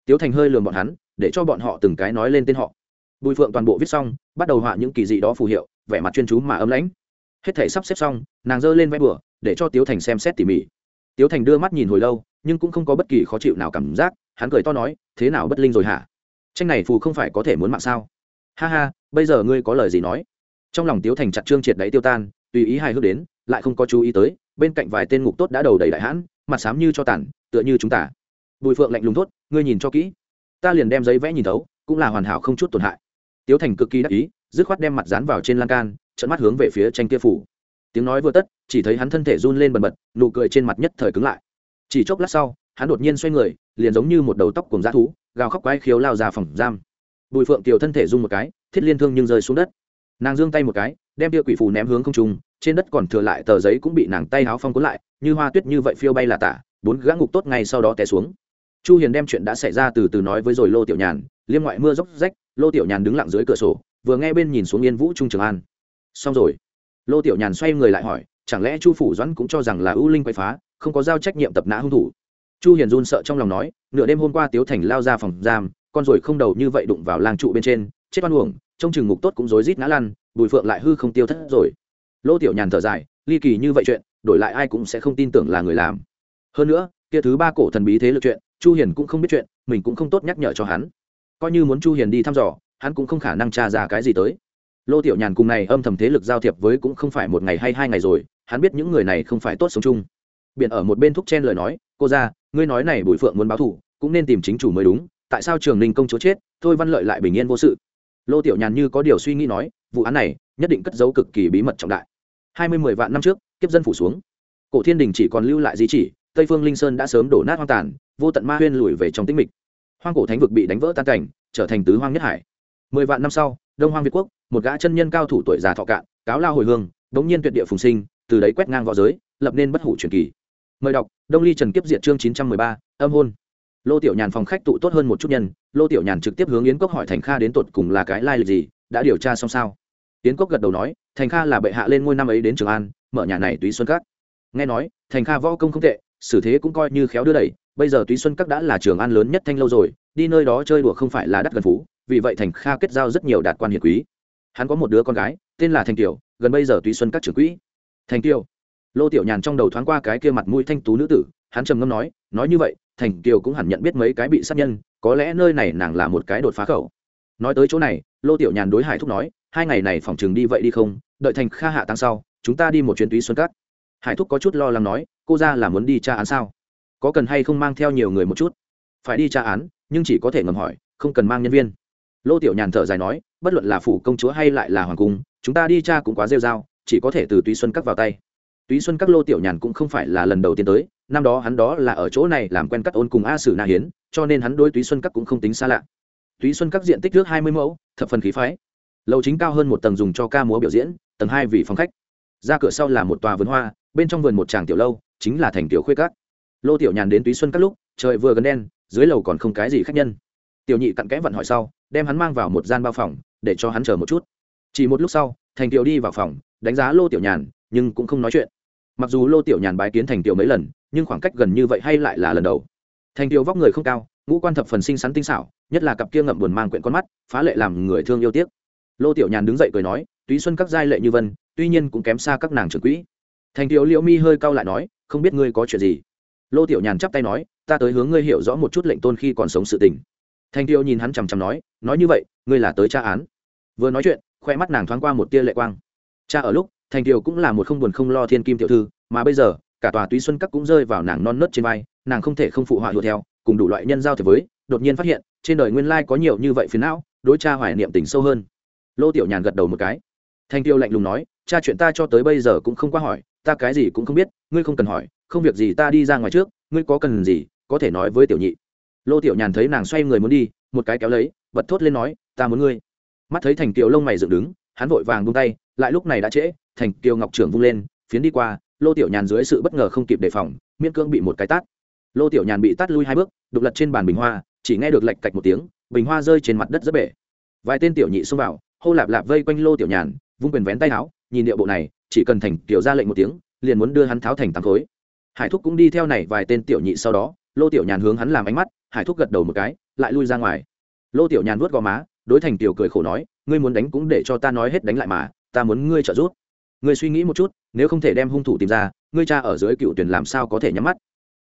Tiếu thành hơi lườm bọn hắn, để cho bọn họ từng cái nói lên tên họ. Bùi phượng toàn bộ viết xong, bắt đầu họa những kỳ dị đó phù hiệu, vẻ mặt chuyên chú mà ấm lãnh. Hết thể sắp xếp xong, nàng giơ lên vẽ bửa để cho tiếu thành xem xét tỉ mỉ. Tiếu thành đưa mắt nhìn hồi lâu, nhưng cũng không có bất kỳ khó chịu nào cảm giác hắn cười to nói, thế nào bất linh rồi hả? Tranh này phù không phải có thể muốn mạng sao? Ha ha, bây giờ ngươi có lời gì nói? Trong lòng tiếu thành chặt trương triệt đáy tiêu tan, tùy ý hài hước đến, lại không có chú ý tới, bên cạnh vài tên ngục tốt đã đầu đầy đại hãn, mặt xám như cho tản tựa như chúng ta bùi phượng lạnh lùng thốt, ngươi nhìn cho kỹ. Ta liền đem giấy vẽ nhìn thấu, cũng là hoàn hảo không chút tổn hại. Tiếu thành cực kỳ đắc ý, dứt khoát đem mặt dán vào trên lan can trận mắt hướng về phía tranh kia phủ. Tiếng nói vừa tất, chỉ thấy hắn thân thể run lên bần bật, nụ cười trên mặt nhất thời cứng lại. Chỉ chốc lát sau hắn đột nhiên xoay người, liền giống như một đầu tóc cùng dã thú, gào khóc quái khiếu lao ra phòng giam. Bùi phượng tiểu thân thể run một cái, thiết liên thương nhưng rơi xuống đất. Nàng giương tay một cái, đem tia quỷ phù ném hướng không trung, trên đất còn thừa lại tờ giấy cũng bị nàng tay háo phong cuốn lại, như hoa tuyết như vậy phiêu bay là tả, bốn gã ngục tốt ngay sau đó té xuống. Chu hiền đem chuyện đã xảy ra từ từ nói với rồi lô tiểu nhàn, liêm ngoại mưa dốc rách, lô tiểu nhàn đứng lặng dưới cửa sổ, vừa nghe bên nhìn xuống yên vũ trung trường an. Xong rồi. Lô tiểu nhàn xoay người lại hỏi, chẳng lẽ chu phủ doãn cũng cho rằng là ưu linh quay phá, không có giao trách nhiệm tập nã hung thủ? Chu hiền run sợ trong lòng nói, nửa đêm hôm qua tiếu thành lao ra phòng giam, con rồi không đầu như vậy đụng vào lang trụ bên trên, chết oan uổng, trong trường ngục tốt cũng rối rít ngã lăn, bùi phượng lại hư không tiêu thất rồi. Lô tiểu nhàn thở dài, ly kỳ như vậy chuyện, đổi lại ai cũng sẽ không tin tưởng là người làm. Hơn nữa, kia thứ ba cổ thần bí thế lực chuyện, chu hiền cũng không biết chuyện, mình cũng không tốt nhắc nhở cho hắn. Coi như muốn chu hiền đi thăm dò, hắn cũng không khả năng tra ra cái gì tới. Lô tiểu nhàn cùng này âm thầm thế lực giao thiệp với cũng không phải một ngày hay hai ngày rồi, hắn biết những người này không phải tốt sống chung. Biển ở một bên thúc chen lời nói, cô ra ngươi nói này bùi phượng muốn báo thù, cũng nên tìm chính chủ mới đúng, tại sao trường ninh công chúa chết, thôi văn lợi lại bình yên vô sự? Lô tiểu nhàn như có điều suy nghĩ nói, vụ án này nhất định cất giấu cực kỳ bí mật trọng đại. Hai mươi mười vạn năm trước, kiếp dân phủ xuống. Cổ thiên đình chỉ còn lưu lại di chỉ, tây phương linh sơn đã sớm đổ nát hoang tàn, vô tận ma huyên lùi về trong tĩnh mịch. Hoang cổ thánh vực bị đánh vỡ tan cảnh, trở thành tứ hoang nhất hải. Mười vạn năm sau, đông hoang việt quốc, một gã chân nhân cao thủ tuổi già thọ cạn, cáo lao hồi hương, đống nhiên tuyệt địa phùng sinh, từ đấy quét ngang v õ giới, lập nên bất hủ truyền kỳ mời đọc, đông ly trần kiếp diệt chương chín trăm mười ba, âm hôn. Lô tiểu nhàn phòng khách tụ tốt hơn một chút nhân, lô tiểu nhàn trực tiếp hướng yến cốc hỏi thành kha đến tột cùng là cái lai lịch gì, đã điều tra xong sao? Yến cốc gật đầu nói, thành kha là bệ hạ lên ngôi năm ấy đến trường an, mở nhà này túy xuân các. Nghe nói, thành kha võ công không tệ, xử thế cũng coi như khéo đưa đẩy, bây giờ túy xuân các đã là trường an lớn nhất thanh lâu rồi, đi nơi đó chơi đùa không phải là đắt gần phú, vì vậy thành kha kết giao rất nhiều đạt quan hiền quý. Hắn có một đứa con gái, tên là thành kiều, gần bây giờ túy xuân các trưởng quỹ. Thành kiều lô tiểu nhàn trong đầu thoáng qua cái kia mặt mũi thanh tú nữ tử, hắn trầm ngâm nói nói như vậy, thành kiều cũng hẳn nhận biết mấy cái bị sát nhân, có lẽ nơi này nàng là một cái đột phá khẩu. Nói tới chỗ này, lô tiểu nhàn đối hải thúc nói, hai ngày này phòng trường đi vậy đi không, đợi thành kha hạ tăng sau, chúng ta đi một chuyến túy xuân cát. Hải thúc có chút lo lắng nói, cô ra là muốn đi tra án sao? Có cần hay không mang theo nhiều người một chút? Phải đi tra án, nhưng chỉ có thể ngầm hỏi, không cần mang nhân viên. Lô tiểu nhàn thở dài nói, bất luận là phủ công chúa hay lại là hoàng cung, chúng ta đi tra cũng quá rêu r a o chỉ có thể từ túy xuân cắt vào tay túy xuân các lô tiểu nhàn cũng không phải là lần đầu tiên tới, năm đó hắn đó là ở chỗ này làm quen cắt ôn cùng a sử na hiến, cho nên hắn đối túy xuân các cũng không tính xa lạ. Túy xuân các diện tích trước hai mươi mẫu, thập phần khí phái. Lầu chính cao hơn một tầng dùng cho ca múa biểu diễn, tầng hai vì phòng khách. Ra cửa sau là một tòa vườn hoa, bên trong vườn một tràng tiểu lâu, chính là thành tiểu khuê các. lô tiểu nhàn đến túy xuân các lúc, trời vừa gần đen, dưới lầu còn không cái gì khách nhân. Tiểu nhị cặn kẽ vận hỏi sau, đem hắn mang vào một gian bao phòng, để cho hắn chờ một chút. Chỉ một lúc sau, thành tiểu đi vào phòng, đánh giá lô tiểu nhàn, nhưng cũng không nói chuyện mặc dù lô tiểu nhàn bái kiến thành tiểu mấy lần, nhưng khoảng cách gần như vậy hay lại là lần đầu. Thành tiểu vóc người không cao, ngũ quan thập phần xinh xắn tinh xảo, nhất là cặp kia ngậm buồn mang quyện con mắt, phá lệ làm người thương yêu tiếc. Lô tiểu nhàn đứng dậy cười nói, túy xuân các giai lệ như vân, tuy nhiên cũng kém xa các nàng trưởng quỹ. Thành tiểu liễu mi hơi cau lại nói, không biết ngươi có chuyện gì? Lô tiểu nhàn chắp tay nói, ta tới hướng ngươi hiểu rõ một chút lệnh tôn khi còn sống sự tình. Thành tiêu nhìn hắn chằm chằm nói nói như vậy, ngươi là tới tra án. Vừa nói chuyện, khoe mắt nàng thoáng qua một tia lệ quang. Cha ở lúc thành kiều cũng là một không buồn không lo thiên kim tiểu thư, mà bây giờ, cả tòa túy xuân các cũng rơi vào nàng non nớt trên vai, nàng không thể không phụ họa đuổi theo, cùng đủ loại nhân giao thế với, đột nhiên phát hiện, trên đời nguyên lai có nhiều như vậy phiền não, đối cha hoài niệm tình sâu hơn. Lô tiểu nhàn gật đầu một cái. Thanh tiêu lạnh lùng nói, cha chuyện ta cho tới bây giờ cũng không qua hỏi, ta cái gì cũng không biết, ngươi không cần hỏi, không việc gì ta đi ra ngoài trước, ngươi có cần gì, có thể nói với tiểu nhị. Lô tiểu nhàn thấy nàng xoay người muốn đi, một cái kéo lấy, bật thốt lên nói, ta muốn ngươi. Mắt thấy thành tiểu lông mày dựng đứng hắn vội vàng buông tay, lại lúc này đã trễ, thành kiều ngọc trưởng vung lên, phiến đi qua, lô tiểu nhàn dưới sự bất ngờ không kịp đề phòng, miễn cưỡng bị một cái tát. Lô tiểu nhàn bị tát lui hai bước, đục lật trên bàn bình hoa, chỉ nghe được lạch cạch một tiếng, bình hoa rơi trên mặt đất rất bể. Vài tên tiểu nhị xông vào, hô lạp lạp vây quanh lô tiểu nhàn, vung quyền vén tay áo, nhìn điệu bộ này, chỉ cần thành tiểu ra lệnh một tiếng, liền muốn đưa hắn tháo thành tám khối. Hải thúc cũng đi theo này vài tên tiểu nhị sau đó, lô tiểu nhàn hướng hắn làm ánh mắt, hải thúc gật đầu một cái, lại lui ra ngoài. Lô tiểu nhàn vuốt gò má, đối thành tiểu cười khổ nói ngươi muốn đánh cũng để cho ta nói hết đánh lại mà, ta muốn ngươi trợ giúp. Ngươi suy nghĩ một chút, nếu không thể đem hung thủ tìm ra, ngươi cha ở dưới cựu tuyển làm sao có thể nhắm mắt?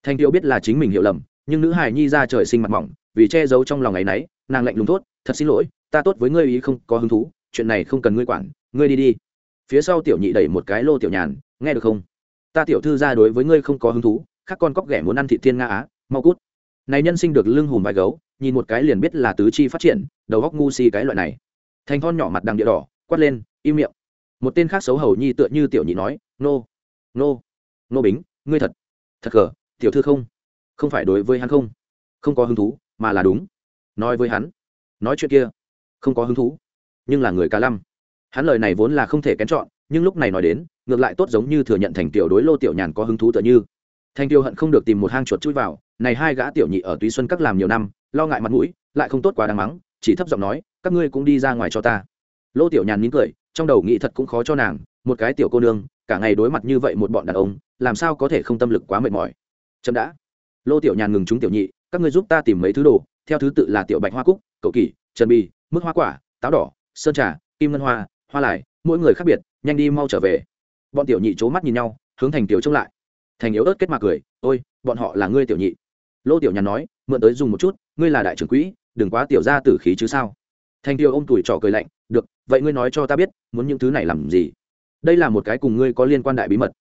Thành Tiêu biết là chính mình hiểu lầm, nhưng nữ hài nhi ra trời sinh mặt mỏng, vì che giấu trong lòng ngày nấy, nàng lạnh lùng thốt, thật xin lỗi, ta tốt với ngươi ý không có hứng thú, chuyện này không cần ngươi quản, ngươi đi đi. Phía sau tiểu nhị đẩy một cái lô tiểu nhàn, nghe được không? Ta tiểu thư ra đối với ngươi không có hứng thú, khác con cóc ghẻ muốn ăn thị thiên nga á, mau cút. Này nhân sinh được lưng hùm vài gấu, nhìn một cái liền biết là tứ chi phát triển, đầu góc ngu si cái loại này thành thon nhỏ mặt đằng địa đỏ, quát lên, im miệng. Một tên khác xấu hầu nhi tựa như tiểu nhị nói, nô nô nô bính, ngươi thật thật cờ tiểu thư không không phải đối với hắn không không có hứng thú, mà là đúng. Nói với hắn, nói chuyện kia, không có hứng thú, nhưng là người cá lăm hắn lời này vốn là không thể kén chọn, nhưng lúc này nói đến, ngược lại tốt giống như thừa nhận thành tiểu đối lô tiểu nhàn có hứng thú tựa như. Thành tiêu hận không được tìm một hang chuột chui vào, này hai gã tiểu nhị ở túy xuân các làm nhiều năm, lo ngại mặt mũi, lại không tốt quá đáng mắng, chỉ thấp giọng nói các ngươi cũng đi ra ngoài cho ta. Lô tiểu nhàn nín cười, trong đầu nghĩ thật cũng khó cho nàng, một cái tiểu cô nương, cả ngày đối mặt như vậy một bọn đàn ông, làm sao có thể không tâm lực quá mệt mỏi. Chậm đã. Lô tiểu nhàn ngừng chúng tiểu nhị, các ngươi giúp ta tìm mấy thứ đồ, theo thứ tự là tiểu bạch hoa cúc, cậu kỷ, trần bì mức hoa quả, táo đỏ, sơn trà, kim ngân hoa hoa lại mỗi người khác biệt, nhanh đi mau trở về. Bọn tiểu nhị c h ố mắt nhìn nhau, hướng thành tiểu trông lại. Thành yếu ớt kết mạc cười, ôi, bọn họ là ngươi tiểu nhị. Lô tiểu nhàn nói, mượn tới dùng một chút, ngươi là đại trưởng quỹ, đừng quá tiểu ra tử khí chứ sao? Thành tiêu ô m tuổi trò cười lạnh, được, vậy ngươi nói cho ta biết, muốn những thứ này làm gì? Đây là một cái cùng ngươi có liên quan đại bí mật.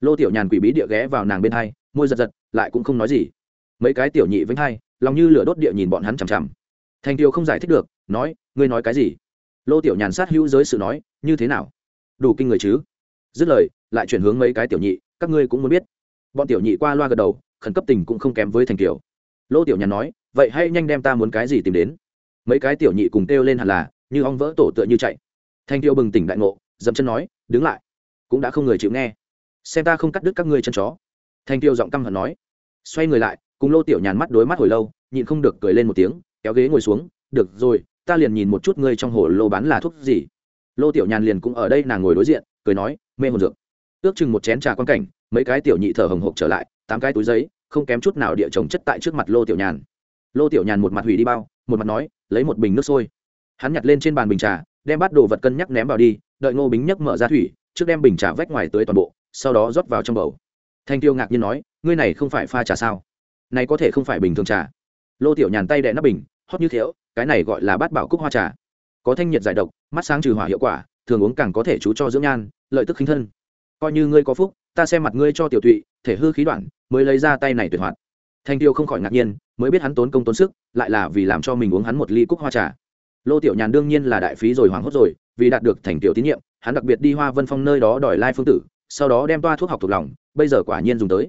Lô tiểu nhàn quỷ bí địa ghé vào nàng bên hai, môi giật giật, lại cũng không nói gì. Mấy cái tiểu nhị vĩnh hai, lòng như lửa đốt địa nhìn bọn hắn chằm chằm. Thành tiêu không giải thích được, nói, ngươi nói cái gì? Lô tiểu nhàn sát hữu giới sự nói, như thế nào? Đủ kinh người chứ? Dứt lời, lại chuyển hướng mấy cái tiểu nhị, các ngươi cũng muốn biết. Bọn tiểu nhị qua loa gật đầu, khẩn cấp tình cũng không kém với thành kiều. Lô tiểu nhàn nói, vậy hay nhanh đem ta muốn cái gì tìm đến mấy cái tiểu nhị cùng kêu lên hẳn là, như ong vỡ tổ tựa như chạy. Thanh tiêu bừng tỉnh đại ngộ, dậm chân nói, đứng lại. Cũng đã không người chịu nghe. Xem ta không cắt đứt các ngươi chân chó. Thanh tiêu giọng căm hận nói. Xoay người lại, cùng lô tiểu nhàn mắt đối mắt hồi lâu, nhịn không được cười lên một tiếng, kéo ghế ngồi xuống, được rồi, ta liền nhìn một chút ngươi trong hồ lô bán là thuốc gì. Lô tiểu nhàn liền cũng ở đây nàng ngồi đối diện, cười nói, mê hồn dược. Ước chừng một chén trà quan cảnh, mấy cái tiểu nhị thở hồng hộc trở lại, tám cái túi giấy, không kém chút nào địa chống chất tại trước mặt lô tiểu nhàn. Lô tiểu nhàn một mặt hủy đi bao, một mặt nói lấy một bình nước sôi. Hắn nhặt lên trên bàn bình trà, đem bắt đồ vật cân nhắc ném vào đi, đợi ngô bính nhấc mở ra thủy, trước đem bình trà vách ngoài tới toàn bộ, sau đó rót vào trong bầu. Thanh tiêu ngạc nhiên nói, ngươi này không phải pha trà sao? Này có thể không phải bình thường trà. Lô tiểu nhàn tay đẹ nắp bình hót như thiếu cái này gọi là bát bảo cúc hoa trà. Có thanh nhiệt giải độc, mắt sáng trừ hỏa hiệu quả, thường uống càng có thể chú cho dưỡng nhan, lợi tức khinh thân. Coi như ngươi có phúc, ta xem mặt ngươi cho tiểu tụy, thể hư khí đoạn, mới lấy ra tay này tuyệt hoạt thanh tiêu không khỏi ngạc nhiên, mới biết hắn tốn công tốn sức, lại là vì làm cho mình uống hắn một ly cúc hoa trà. Lô tiểu nhàn đương nhiên là đại phí rồi hoảng hốt rồi, vì đạt được thành tiểu tín nhiệm, hắn đặc biệt đi hoa vân phong nơi đó đòi lai phương tử, sau đó đem toa thuốc học thuộc lòng, bây giờ quả nhiên dùng tới.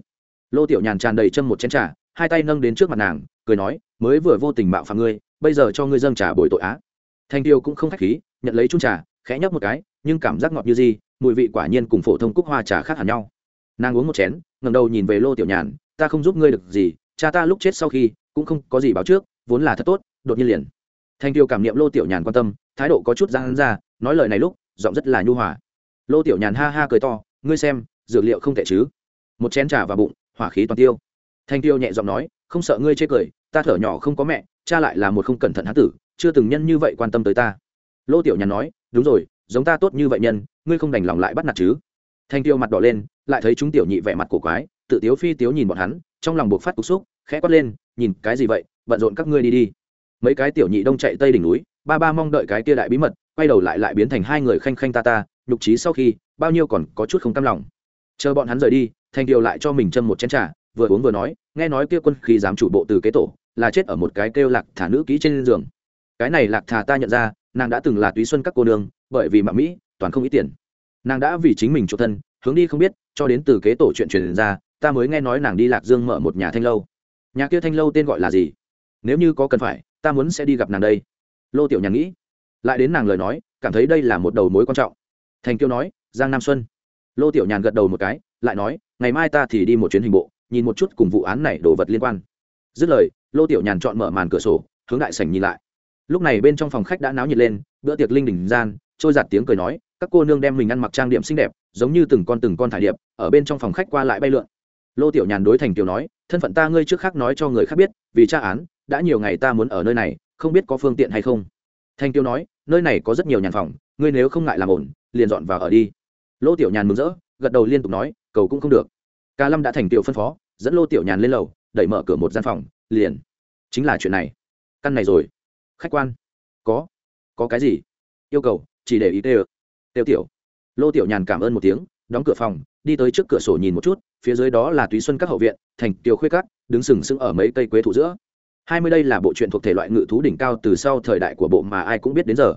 Lô tiểu nhàn tràn đầy châm một chén trà, hai tay nâng đến trước mặt nàng, cười nói, mới vừa vô tình mạo phạm ngươi, bây giờ cho ngươi dâng trà bồi tội á. Thanh tiêu cũng không khách khí, nhận lấy chung trà, khẽ nhấp một cái, nhưng cảm giác ngọt như gì, mùi vị quả nhiên cùng phổ thông cúc hoa trà khác hẳn nhau. Nàng uống một chén ngầm đầu nhìn về lô tiểu nhàn, ta không giúp ngươi được gì cha ta lúc chết sau khi cũng không có gì báo trước, vốn là thật tốt, đột nhiên liền. Thanh tiêu cảm niệm lô tiểu nhàn quan tâm, thái độ có chút ra hắn ra, nói lời này lúc, giọng rất là nhu hòa. Lô tiểu nhàn ha ha cười to, ngươi xem, dược liệu không tệ chứ? Một chén trà vào bụng, hỏa khí toàn tiêu. Thanh tiêu nhẹ giọng nói, không sợ ngươi chê cười, ta thở nhỏ không có mẹ, cha lại là một không cẩn thận hán tử, chưa từng nhân như vậy quan tâm tới ta. Lô tiểu nhàn nói, đúng rồi, giống ta tốt như vậy nhân, ngươi không đành lòng lại bắt nạt chứ? Thanh tiêu mặt đỏ lên, lại thấy chúng tiểu nhị vẻ mặt cổ quái, tự tiếu phi tiếu nhìn bọn hắn trong lòng buộc phát cục xúc, khẽ quát lên, nhìn, cái gì vậy? Bận rộn các ngươi đi đi. Mấy cái tiểu nhị đông chạy tây đỉnh núi, ba ba mong đợi cái kia đại bí mật, quay đầu lại lại biến thành hai người khanh khanh ta ta, nhục trí sau khi, bao nhiêu còn có chút không cam lòng. Chờ bọn hắn rời đi, thành kiều lại cho mình châm một chén trà, vừa uống vừa nói, nghe nói kia quân khí dám chủ bộ từ kế tổ, là chết ở một cái kêu lạc thả nữ kỹ trên giường. Cái này lạc thả ta nhận ra, nàng đã từng là túy xuân các cô nương, bởi vì mạng mỹ, toàn không ít tiền. Nàng đã vì chính mình chỗ thân, hướng đi không biết, cho đến từ kế tổ chuyện truyền ra ta mới nghe nói nàng đi lạc dương mở một nhà thanh lâu. Nhà kia thanh lâu tên gọi là gì? Nếu như có cần phải, ta muốn sẽ đi gặp nàng đây. Lô tiểu nhàn nghĩ, lại đến nàng lời nói, cảm thấy đây là một đầu mối quan trọng. Thành kiêu nói, giang nam xuân. Lô tiểu nhàn gật đầu một cái, lại nói, ngày mai ta thì đi một chuyến hình bộ, nhìn một chút cùng vụ án này đồ vật liên quan. Dứt lời, lô tiểu nhàn chọn mở màn cửa sổ, hướng đại sảnh nhìn lại. Lúc này bên trong phòng khách đã náo nhiệt lên, bữa tiệc linh đình gian, trôi giạt tiếng cười nói, các cô nương đem mình ăn mặc trang điểm xinh đẹp, giống như từng con từng con thải điệp, ở bên trong phòng khách qua lại bay lượn lô tiểu nhàn đối thành tiểu nói, thân phận ta ngươi trước khác nói cho người khác biết, vì tra án, đã nhiều ngày ta muốn ở nơi này, không biết có phương tiện hay không. Thành tiêu nói, nơi này có rất nhiều nhàn phòng, ngươi nếu không ngại làm ổn, liền dọn vào ở đi. Lô tiểu nhàn mừng rỡ, gật đầu liên tục nói, cầu cũng không được. Ca lâm đã thành tiểu phân phó, dẫn lô tiểu nhàn lên lầu, đẩy mở cửa một gian phòng, liền. Chính là chuyện này. Căn này rồi. Khách quan. Có. Có cái gì? Yêu cầu, chỉ để ý tê tiêu tiểu. Lô tiểu nhàn cảm ơn một tiếng, đóng cửa phòng đi tới trước cửa sổ nhìn một chút, phía dưới đó là túy xuân các hậu viện, thành tiêu khuyết cát đứng sừng sững ở mấy cây quế thụ giữa. Hai mươi đây là bộ truyện thuộc thể loại ngự thú đỉnh cao từ sau thời đại của bộ mà ai cũng biết đến giờ.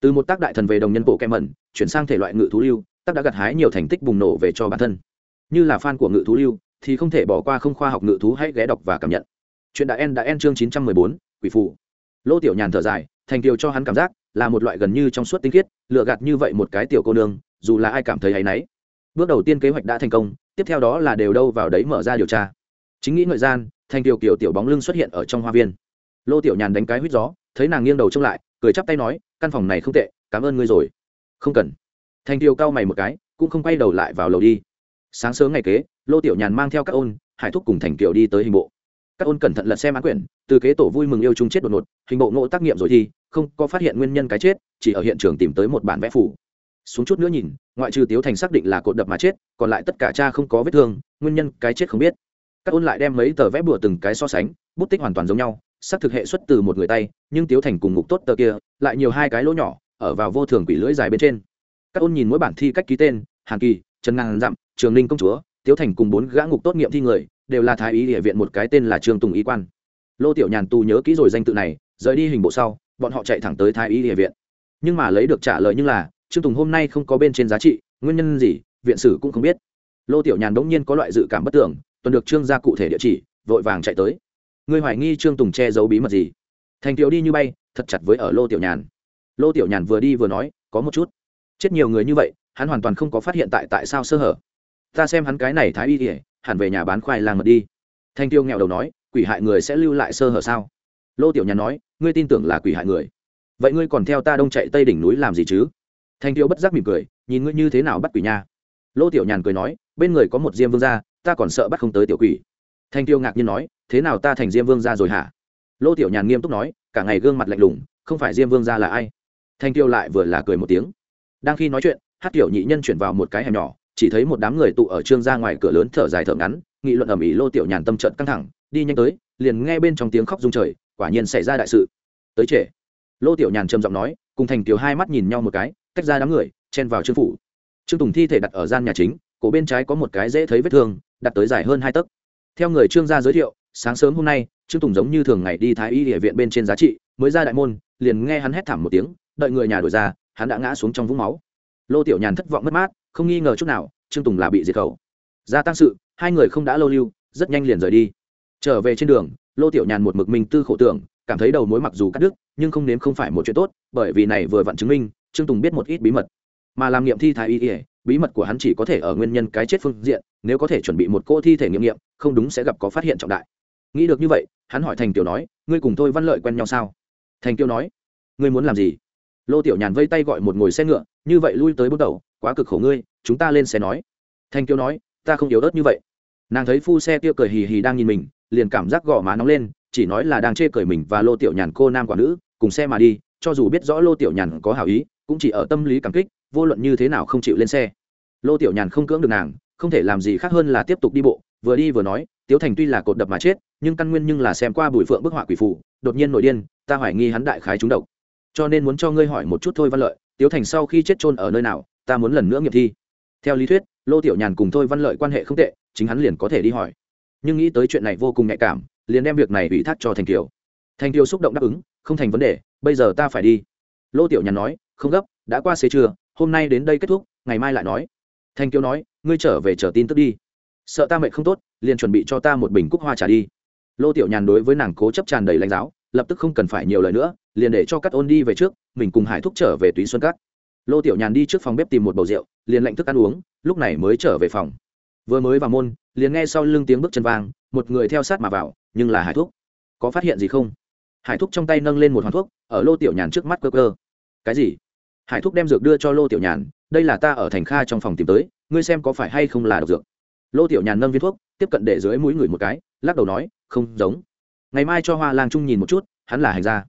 Từ một tác đại thần về đồng nhân bộ kem mẩn chuyển sang thể loại ngự thú lưu, tác đã gặt hái nhiều thành tích bùng nổ về cho bản thân. Như là fan của ngự thú lưu, thì không thể bỏ qua không khoa học ngự thú hãy ghé đọc và cảm nhận. Chuyện đã en đã en chương chín trăm mười bốn, quỷ phụ lô tiểu nhàn thở dài, thành Tiêu cho hắn cảm giác là một loại gần như trong suốt tinh khiết, lựa gạt như vậy một cái tiểu cô nương, dù là ai cảm thấy hay nấy bước đầu tiên kế hoạch đã thành công, tiếp theo đó là đều đâu vào đấy mở ra điều tra. Chính nghĩ ngợi gian, thành tiểu kiểu tiểu bóng lưng xuất hiện ở trong hoa viên. Lô tiểu nhàn đánh cái huýt gió, thấy nàng nghiêng đầu trông lại, cười chắp tay nói, căn phòng này không tệ, cảm ơn ngươi rồi. Không cần. Thành tiểu cau mày một cái, cũng không quay đầu lại vào lầu đi. Sáng sớm ngày kế, lô tiểu nhàn mang theo các ôn, hải thúc cùng thành kiều đi tới hình bộ. Các ôn cẩn thận lật xem án quyển, từ kế tổ vui mừng yêu chung chết đột ngột, hình bộ ngộ tác nghiệm rồi thì, không có phát hiện nguyên nhân cái chết, chỉ ở hiện trường tìm tới một bản vẽ phủ xuống chút nữa nhìn, ngoại trừ tiếu thành xác định là cột đập mà chết, còn lại tất cả cha không có vết thương, nguyên nhân cái chết không biết. Các ôn lại đem mấy tờ vẽ bùa từng cái so sánh, bút tích hoàn toàn giống nhau, xác thực hệ xuất từ một người tay, nhưng tiếu thành cùng ngục tốt tờ kia, lại nhiều hai cái lỗ nhỏ, ở vào vô thường quỷ lưỡi dài bên trên. Các ôn nhìn mỗi bản thi cách ký tên, hàn kỳ, trần ngàn dặm, trường ninh công chúa, tiếu thành cùng bốn gã ngục tốt nghiệm thi người, đều là thái ý địa viện một cái tên là trương tùng y quan. Lô tiểu nhàn tu nhớ kỹ rồi danh tự này, rời đi hình bộ sau, bọn họ chạy thẳng tới thái ý địa viện. Nhưng mà lấy được trả lời như là trương tùng hôm nay không có bên trên giá trị, nguyên nhân gì, viện sử cũng không biết. Lô tiểu nhàn đ ỗ n g nhiên có loại dự cảm bất tưởng, tuần được trương ra cụ thể địa chỉ, vội vàng chạy tới. Người hoài nghi trương tùng che giấu bí mật gì? Thành tiểu đi như bay, thật chặt với ở lô tiểu nhàn. Lô tiểu nhàn vừa đi vừa nói, có một chút. Chết nhiều người như vậy, hắn hoàn toàn không có phát hiện tại tại sao sơ hở. Ta xem hắn cái này thái y ỉa hẳn về nhà bán khoai làng mật đi. Thanh tiêu nghèo đầu nói, quỷ hại người sẽ lưu lại sơ hở sao? Lô tiểu nhàn nói, ngươi tin tưởng là quỷ hại người. Vậy ngươi còn theo ta đông chạy tây đỉnh núi làm gì chứ? Thanh tiêu bất giác mỉm cười, nhìn ngươi như thế nào bắt quỷ nha. Lô tiểu nhàn cười nói, bên người có một diêm vương gia, ta còn sợ bắt không tới tiểu quỷ. Thanh tiêu ngạc nhiên nói, thế nào ta thành diêm vương gia rồi hả? Lô tiểu nhàn nghiêm túc nói, cả ngày gương mặt lạnh lùng, không phải diêm vương gia là ai? Thanh tiêu lại vừa là cười một tiếng. Đang khi nói chuyện hát tiểu nhị nhân chuyển vào một cái hẻm nhỏ, chỉ thấy một đám người tụ ở trương ra ngoài cửa lớn thở dài thở ngắn, nghị luận ầm ĩ lô tiểu nhàn tâm trận căng thẳng, đi nhanh tới, liền nghe bên trong tiếng khóc rung trời, quả nhiên xảy ra đại sự. Tới trễ. Lô tiểu nhàn trầm giọng nói, cùng thành tiểu hai mắt nhìn nhau một cái cách ra đám người, chen vào trương phủ. Trương tùng thi thể đặt ở gian nhà chính, cổ bên trái có một cái dễ thấy vết thương, đặt tới dài hơn hai tấc. Theo người trương gia giới thiệu, sáng sớm hôm nay, trương tùng giống như thường ngày đi thái y địa viện bên trên giá trị, mới ra đại môn, liền nghe hắn hét thảm một tiếng, đợi người nhà đổi ra, hắn đã ngã xuống trong vũng máu. Lô tiểu nhàn thất vọng mất mát, không nghi ngờ chút nào, trương tùng là bị diệt khẩu. Gia tăng sự, hai người không đã lâu lưu, rất nhanh liền rời đi. Trở về trên đường, lô tiểu nhàn một mực mình tư khổ tưởng, cảm thấy đầu mối mặc dù cắt đứt, nhưng không nếm không phải một chuyện tốt, bởi vì này vừa vặn chứng minh trương tùng biết một ít bí mật, mà làm nghiệm thi thái y ỉa bí mật của hắn chỉ có thể ở nguyên nhân cái chết phương diện, nếu có thể chuẩn bị một cô thi thể nghiệm nghiệm, không đúng sẽ gặp có phát hiện trọng đại. Nghĩ được như vậy, hắn hỏi thành tiểu nói, ngươi cùng tôi văn lợi quen nhau sao? Thành Tiêu nói, ngươi muốn làm gì? Lô tiểu nhàn vây tay gọi một ngồi xe ngựa, như vậy lui tới bước đầu, quá cực khổ ngươi, chúng ta lên xe nói. Thành Tiêu nói, ta không yếu ớt như vậy. Nàng thấy phu xe kia cười hì hì đang nhìn mình, liền cảm giác gò má nóng lên, chỉ nói là đang chê cười mình và lô tiểu nhàn cô nam quả nữ, cùng xe mà đi, cho dù biết rõ lô tiểu nhàn có hảo ý cũng chỉ ở tâm lý cảm kích vô luận như thế nào không chịu lên xe. Lô tiểu nhàn không cưỡng được nàng không thể làm gì khác hơn là tiếp tục đi bộ vừa đi vừa nói tiếu thành tuy là cột đập mà chết nhưng căn nguyên nhưng là xem qua bùi phượng bức họa quỷ phù, đột nhiên nội điên ta hoài nghi hắn đại khái trúng độc. Cho nên muốn cho ngươi hỏi một chút thôi văn lợi tiếu thành sau khi chết chôn ở nơi nào ta muốn lần nữa nghiệm thi. Theo lý thuyết lô tiểu nhàn cùng thôi văn lợi quan hệ không tệ chính hắn liền có thể đi hỏi. Nhưng nghĩ tới chuyện này vô cùng nhạy cảm liền đem việc này ủy thác cho thành kiều. Thành kiều xúc động đáp ứng không thành vấn đề bây giờ ta phải đi. Lô tiểu nhàn nói không gấp, đã qua xế trưa, hôm nay đến đây kết thúc, ngày mai lại nói. Thanh kiều nói, ngươi trở về chờ tin tức đi. Sợ ta mệt không tốt, liền chuẩn bị cho ta một bình cúc hoa trà đi. Lô tiểu nhàn đối với nàng cố chấp tràn đầy lãnh giáo, lập tức không cần phải nhiều lời nữa, liền để cho các ôn đi về trước, mình cùng hải thúc trở về túy xuân cát. Lô tiểu nhàn đi trước phòng bếp tìm một bầu rượu, liền lệnh thức ăn uống, lúc này mới trở về phòng. Vừa mới vào môn, liền nghe sau lưng tiếng bước chân vang, một người theo sát mà vào, nhưng là hải thúc. Có phát hiện gì không? Hải thúc trong tay nâng lên một hoàn thuốc, ở lô tiểu nhàn trước mắt cơ cơ cái gì? Hải thúc đem dược đưa cho lô tiểu nhàn, đây là ta ở thành kha trong phòng tìm tới, ngươi xem có phải hay không là độc dược. Lô tiểu nhàn nâng viên thuốc, tiếp cận để dưới mũi người một cái, lắc đầu nói, không giống. Ngày mai cho hoa lang trung nhìn một chút, hắn là hành gia.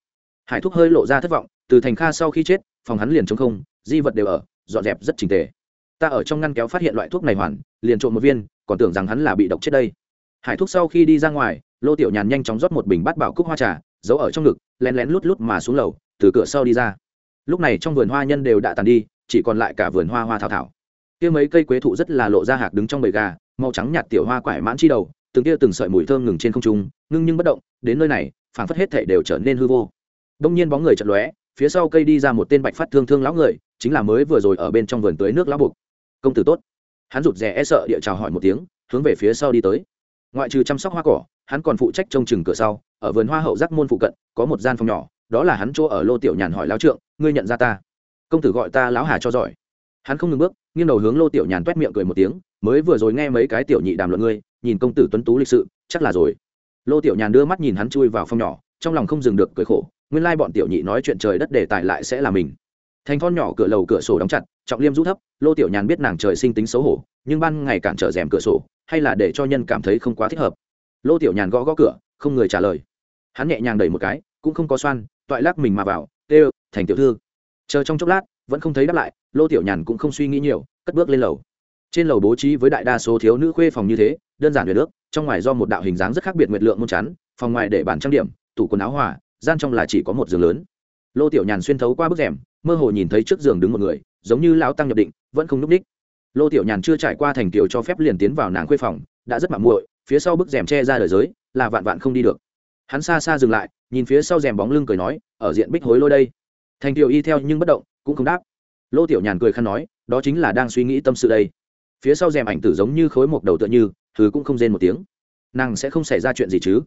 Hải thúc hơi lộ ra thất vọng, từ thành kha sau khi chết, phòng hắn liền t không, di vật đều ở, dọn dẹp rất trình tề. Ta ở trong ngăn kéo phát hiện loại thuốc này hoàn, liền trộm một viên, còn tưởng rằng hắn là bị độc chết đây. Hải thúc sau khi đi ra ngoài, lô tiểu nhàn nhanh chóng rót một bình bát bảo cúc hoa trà, giấu ở trong ngực, lén lén lút lút mà xuống lầu, từ cửa sau đi ra lúc này trong vườn hoa nhân đều đã tàn đi, chỉ còn lại cả vườn hoa hoa thảo thảo. Kia mấy cây quế thụ rất là lộ ra hạc đứng trong bầy gà, màu trắng nhạt tiểu hoa quải mãn chi đầu, từng kia từng sợi mùi thơm ngừng trên không trung, ngưng nhưng bất động, đến nơi này, phảng phất hết thể đều trở nên hư vô. Đông nhiên bóng người chật lóe, phía sau cây đi ra một tên bạch phát thương thương lão người, chính là mới vừa rồi ở bên trong vườn tưới nước lão bục công tử tốt. Hắn rụt rè e sợ địa chào hỏi một tiếng, hướng về phía sau đi tới. Ngoại trừ chăm sóc hoa cỏ, hắn còn phụ trách trông chừng cửa sau, ở vườn hoa hậu giác môn phụ cận, có một gian phòng nhỏ đó là hắn chỗ ở lô tiểu nhàn hỏi lão trượng, ngươi nhận ra ta? Công tử gọi ta lão hà cho giỏi. Hắn không ngừng bước, nghiêng đầu hướng lô tiểu nhàn toét miệng cười một tiếng, mới vừa rồi nghe mấy cái tiểu nhị đàm luận ngươi, nhìn công tử tuấn tú lịch sự, chắc là rồi. Lô tiểu nhàn đưa mắt nhìn hắn chui vào phòng nhỏ, trong lòng không dừng được cười khổ, nguyên lai bọn tiểu nhị nói chuyện trời đất để tài lại sẽ là mình. Thành thon nhỏ cửa lầu cửa sổ đóng chặt, trọng liêm rũ thấp, lô tiểu nhàn biết nàng trời sinh tính xấu hổ, nhưng ban ngày cản trở rèm cửa sổ, hay là để cho nhân cảm thấy không quá thích hợp. Lô tiểu nhàn gõ gõ cửa, không người trả lời. Hắn nhẹ nhàng đẩy một cái, cũng không có xoan toại lắc mình mà vào tê thành tiểu thư. Chờ trong chốc lát vẫn không thấy đáp lại lô tiểu nhàn cũng không suy nghĩ nhiều cất bước lên lầu. Trên lầu bố trí với đại đa số thiếu nữ khuê phòng như thế đơn giản về nước trong ngoài do một đạo hình dáng rất khác biệt nguyệt lượng môn chắn phòng ngoài để bàn trang điểm tủ quần áo hỏa, gian trong là chỉ có một giường lớn. Lô tiểu nhàn xuyên thấu qua bức rèm mơ hồ nhìn thấy trước giường đứng một người giống như lão tăng nhập định vẫn không núp ních lô tiểu nhàn chưa trải qua thành kiều cho phép liền tiến vào nàng khuê phòng đã rất mạng muội phía sau bức rèm che ra đời giới là vạn vạn không đi được. Hắn xa xa dừng lại nhìn phía sau rèm bóng lưng cười nói, ở diện bích hối lôi đây. Thành tiểu y theo nhưng bất động, cũng không đáp. Lô tiểu nhàn cười khăn nói, đó chính là đang suy nghĩ tâm sự đây. Phía sau rèm ảnh tử giống như khối một đầu tựa như thứ cũng không rên một tiếng. Nàng sẽ không xảy ra chuyện gì chứ?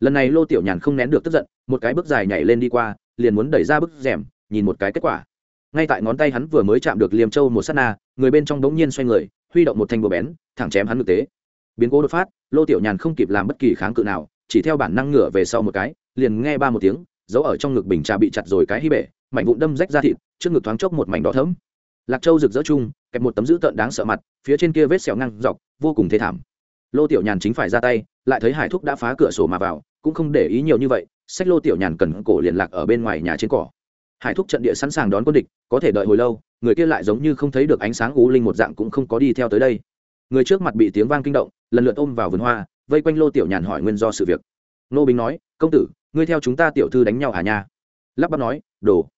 Lần này lô tiểu nhàn không nén được tức giận, một cái bước dài nhảy lên đi qua, liền muốn đẩy ra bức rèm, nhìn một cái kết quả. Ngay tại ngón tay hắn vừa mới chạm được liềm châu một s á t na, người bên trong đống nhiên xoay người, huy động một thanh bờ bén, thẳng chém hắn thực tế. Biến cố đột phát, lô tiểu nhàn không kịp làm bất kỳ kháng cự nào, chỉ theo bản năng ngửa về sau một cái liền nghe ba một tiếng giấu ở trong ngực bình trà bị chặt rồi cái hy bể mảnh vụn đâm rách ra thịt, trước ngực thoáng chốc một mảnh đỏ thấm lạc châu rực rỡ chung, kẹp một tấm dữ tợn đáng sợ mặt, phía trên kia vết sẹo ngang dọc, vô cùng thê thảm. Lô tiểu nhàn chính phải ra tay, lại thấy hải thúc đã phá cửa sổ mà vào, cũng không để ý nhiều như vậy sách lô tiểu nhàn cần cổ liền lạc ở bên ngoài nhà trên cỏ. Hải thúc trận địa sẵn sàng đón quân địch, có thể đợi hồi lâu, người kia lại giống như không thấy được ánh sáng ú linh một dạng cũng không có đi theo tới đây. Người trước mặt bị tiếng vang kinh động, lần lượt ôm vào vườn hoa, vây quanh lô tiểu nhàn hỏi nguyên do sự việc nô bình nói, công tử, ngươi theo chúng ta tiểu thư đánh nhau à nha? Lắp bắp nói, đồ.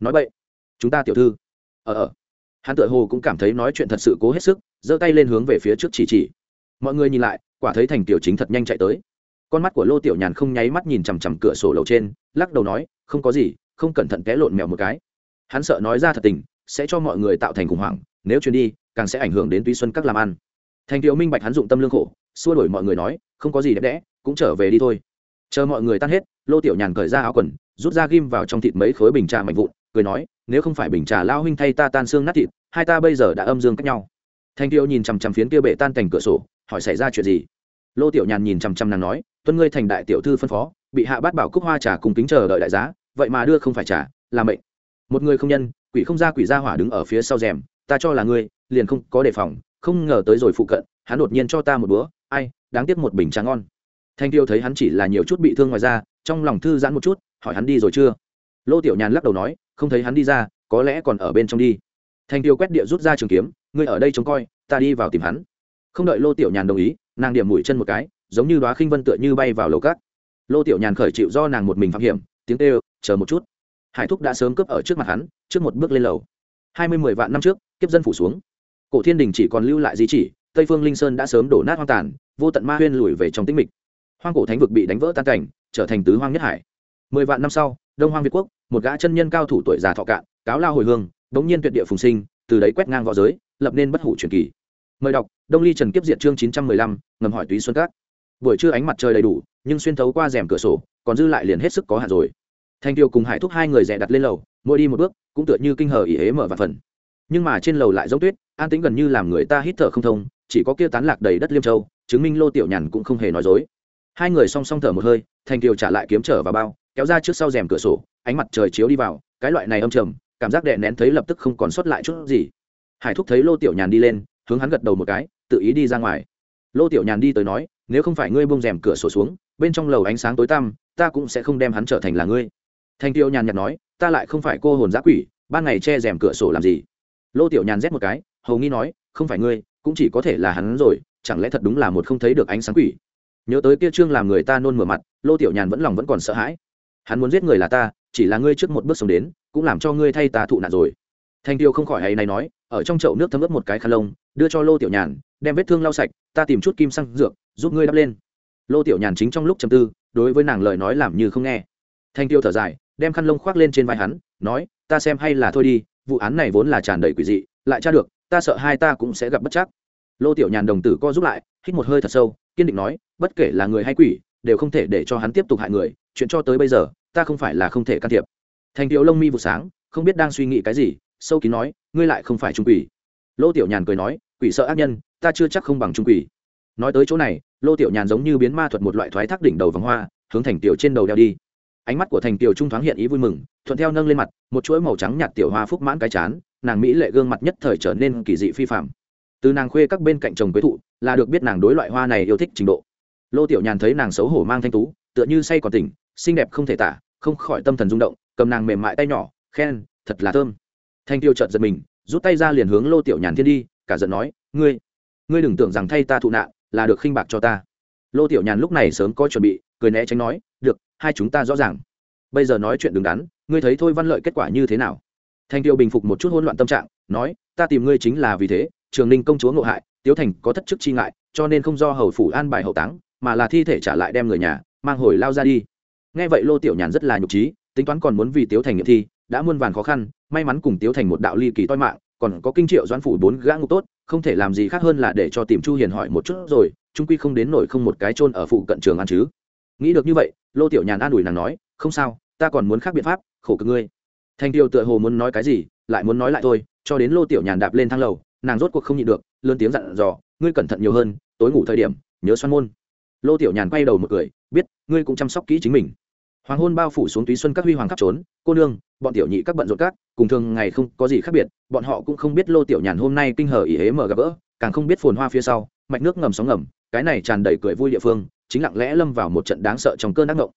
Nói vậy chúng ta tiểu thư. Ờ ờ. Hắn tự hồ cũng cảm thấy nói chuyện thật sự cố hết sức, giơ tay lên hướng về phía trước chỉ chỉ. Mọi người nhìn lại, quả thấy thành tiểu chính thật nhanh chạy tới. Con mắt của lô tiểu nhàn không nháy mắt nhìn chằm chằm cửa sổ lầu trên, lắc đầu nói, không có gì, không cẩn thận té lộn mèo một cái. Hắn sợ nói ra thật tình, sẽ cho mọi người tạo thành khủng hoảng, nếu chuyến đi, càng sẽ ảnh hưởng đến tuy xuân các làm ăn. Thành tiểu minh bạch hắn dụng tâm lương khổ, xua đổi mọi người nói, không có gì đẹp đẽ, cũng trở về đi thôi chờ mọi người tan hết lô tiểu nhàn cởi ra áo quần rút ra ghim vào trong thịt mấy khối bình trà mạnh vụn cười nói nếu không phải bình trà lao huynh thay ta tan xương nát thịt hai ta bây giờ đã âm dương cách nhau. Thanh tiêu nhìn chằm chằm phiến kia bệ tan thành cửa sổ hỏi xảy ra chuyện gì? Lô tiểu nhàn nhìn chằm chằm nàng nói tuân ngươi thành đại tiểu thư phân phó bị hạ bát bảo cúc hoa trà cùng kính chờ đợi đại giá vậy mà đưa không phải trà, là mệnh. Một người không nhân quỷ không ra quỷ ra hỏa đứng ở phía sau rèm ta cho là ngươi liền không có đề phòng không ngờ tới rồi phụ cận hắn đột nhiên cho ta một búa ai đáng tiếc một bình trà ngon thanh tiêu thấy hắn chỉ là nhiều chút bị thương ngoài ra trong lòng thư giãn một chút, hỏi hắn đi rồi chưa? Lô tiểu nhàn lắc đầu nói, không thấy hắn đi ra, có lẽ còn ở bên trong đi. Thanh tiêu quét địa rút ra trường kiếm, ngươi ở đây trông coi, ta đi vào tìm hắn. Không đợi lô tiểu nhàn đồng ý, nàng điểm mũi chân một cái, giống như đoá khinh vân tựa như bay vào lầu cát. Lô tiểu nhàn khởi chịu do nàng một mình phạm hiểm, tiếng kêu, chờ một chút. Hải thúc đã sớm cướp ở trước mặt hắn, trước một bước lên lầu. Hai mươi mười vạn năm trước, kiếp dân phủ xuống. Cổ thiên đình chỉ còn lưu lại di chỉ, tây phương linh sơn đã sớm đổ nát hoang tàn, vô tận ma huyên lùi về trong tĩnh mịch hoang cổ thánh vực bị đánh vỡ tan cảnh, trở thành tứ hoang nhất hải. Mười vạn năm sau, đông hoang việt quốc, một gã chân nhân cao thủ tuổi già thọ cạn, cáo lao hồi hương bỗng nhiên tuyệt địa phùng sinh, từ đấy quét ngang v õ giới, lập nên bất hủ truyền kỳ. Mời đọc, đông ly trần kiếp diệt chương chín trăm mười lăm, ngầm hỏi túy xuân cát. Buổi trưa ánh mặt trời đầy đủ, nhưng xuyên thấu qua rèm cửa sổ, còn dư lại liền hết sức có hạn rồi. Thanh tiêu cùng hải thúc hai người rẻ đặt lên lầu, mỗi đi một bước, cũng tựa như kinh hờ ỉ hế mở vạn phần. Nhưng mà trên lầu lại giống tuyết, an tĩnh gần như làm người ta hít thở không thông, chỉ có kia tán lạc đầy đất liêm châu, chứng minh lô tiểu nhàn cũng không hề nói dối hai người song song thở một hơi, thành kiều trả lại kiếm trở vào bao, kéo ra trước sau rèm cửa sổ, ánh mặt trời chiếu đi vào, cái loại này âm trầm, cảm giác đè nén thấy lập tức không còn sót lại chút gì. Hải thúc thấy lô tiểu nhàn đi lên, hướng hắn gật đầu một cái, tự ý đi ra ngoài. Lô tiểu nhàn đi tới nói, nếu không phải ngươi bông rèm cửa sổ xuống, bên trong lầu ánh sáng tối tăm, ta cũng sẽ không đem hắn trở thành là ngươi. Thành tiêu nhàn nhạt nói, ta lại không phải cô hồn giã quỷ, ban ngày che rèm cửa sổ làm gì? Lô tiểu nhàn rét một cái, hầu nghi nói, không phải ngươi, cũng chỉ có thể là hắn rồi, chẳng lẽ thật đúng là một không thấy được ánh sáng quỷ? Nhớ tới kia trương làm người ta nôn mửa mặt, lô tiểu nhàn vẫn lòng vẫn còn sợ hãi. Hắn muốn giết người là ta, chỉ là ngươi trước một bước sống đến, cũng làm cho ngươi thay ta thụ nạn rồi. Thanh tiêu không khỏi hay này nói, ở trong chậu nước thấm ướp một cái khăn lông, đưa cho lô tiểu nhàn, đem vết thương lau sạch, ta tìm chút kim xăng dược, giúp ngươi đắp lên. Lô tiểu nhàn chính trong lúc chầm tư, đối với nàng lời nói làm như không nghe. Thanh tiêu thở dài, đem khăn lông khoác lên trên vai hắn, nói, ta xem hay là thôi đi, vụ án này vốn là tràn đầy quỷ dị, lại tra được, ta sợ hai ta cũng sẽ gặp bất chắc. Lô tiểu nhàn đồng tử co giúp lại, hít một hơi thật sâu kiên định nói, bất kể là người hay quỷ, đều không thể để cho hắn tiếp tục hại người, chuyện cho tới bây giờ, ta không phải là không thể can thiệp. Thành tiểu lông mi vụ sáng, không biết đang suy nghĩ cái gì, sâu kín nói, ngươi lại không phải trung quỷ. Lô tiểu nhàn cười nói, quỷ sợ ác nhân, ta chưa chắc không bằng trung quỷ. Nói tới chỗ này, lô tiểu nhàn giống như biến ma thuật một loại thoái thác đỉnh đầu vòng hoa, hướng thành tiểu trên đầu đeo đi. Ánh mắt của thành tiểu trung thoáng hiện ý vui mừng, thuận theo nâng lên mặt, một chuỗi màu trắng nhạt tiểu hoa phúc mãn cái chán, nàng mỹ lệ gương mặt nhất thời trở nên kỳ dị phi phạm từ nàng khuê các bên cạnh trồng quế thụ, là được biết nàng đối loại hoa này yêu thích trình độ. Lô tiểu nhàn thấy nàng xấu hổ mang thanh tú, tựa như say còn tỉnh, xinh đẹp không thể tả, không khỏi tâm thần rung động, cầm nàng mềm mại tay nhỏ, khen, thật là thơm. Thanh tiêu chợt giật mình, rút tay ra liền hướng lô tiểu nhàn thiên đi, cả giận nói, ngươi ngươi đừng tưởng rằng thay ta thụ nạn, là được khinh bạc cho ta. Lô tiểu nhàn lúc này sớm có chuẩn bị, cười né tránh nói, được, hai chúng ta rõ ràng. Bây giờ nói chuyện đứng đắn, ngươi thấy thôi văn lợi kết quả như thế nào? Thanh tiêu bình phục một chút hỗn loạn tâm trạng, nói, ta tìm ngươi chính là vì thế trường ninh công chúa ngộ hại, tiếu thành có thất chức chi ngại, cho nên không do hầu phủ an bài hậu táng, mà là thi thể trả lại đem người nhà, mang hồi lao ra đi. Nghe vậy lô tiểu nhàn rất là nhục trí, tính toán còn muốn vì tiếu thành nghiệm thi, đã muôn vàn khó khăn, may mắn cùng tiếu thành một đạo ly kỳ toi mạng, còn có kinh triệu doãn phủ bốn gã ngục tốt, không thể làm gì khác hơn là để cho tìm chu hiền hỏi một chút rồi trung quy không đến nổi không một cái chôn ở phụ cận trường ăn chứ. Nghĩ được như vậy, lô tiểu nhàn an ủi nàng nói, không sao, ta còn muốn khác biện pháp, khổ cực ngươi. Thanh tiêu tựa hồ muốn nói cái gì, lại muốn nói lại thôi, cho đến lô tiểu nhàn đạp lên thang lầu nàng rốt cuộc không nhịn được, lớn tiếng dặn dò, ngươi cẩn thận nhiều hơn, tối ngủ thời điểm, nhớ xoan môn. Lô tiểu nhàn quay đầu một cười, biết, ngươi cũng chăm sóc kỹ chính mình. Hoàng hôn bao phủ xuống túy xuân các huy hoàng khắp trốn, cô nương, bọn tiểu nhị các bận rộn các, cùng thường ngày không có gì khác biệt, bọn họ cũng không biết lô tiểu nhàn hôm nay kinh hở ỉ hế mở gặp gỡ, càng không biết phồn hoa phía sau, mạch nước ngầm sóng ngầm, cái này tràn đầy cười vui địa phương, chính lặng lẽ lâm vào một trận đáng sợ trong cơn ác ngộng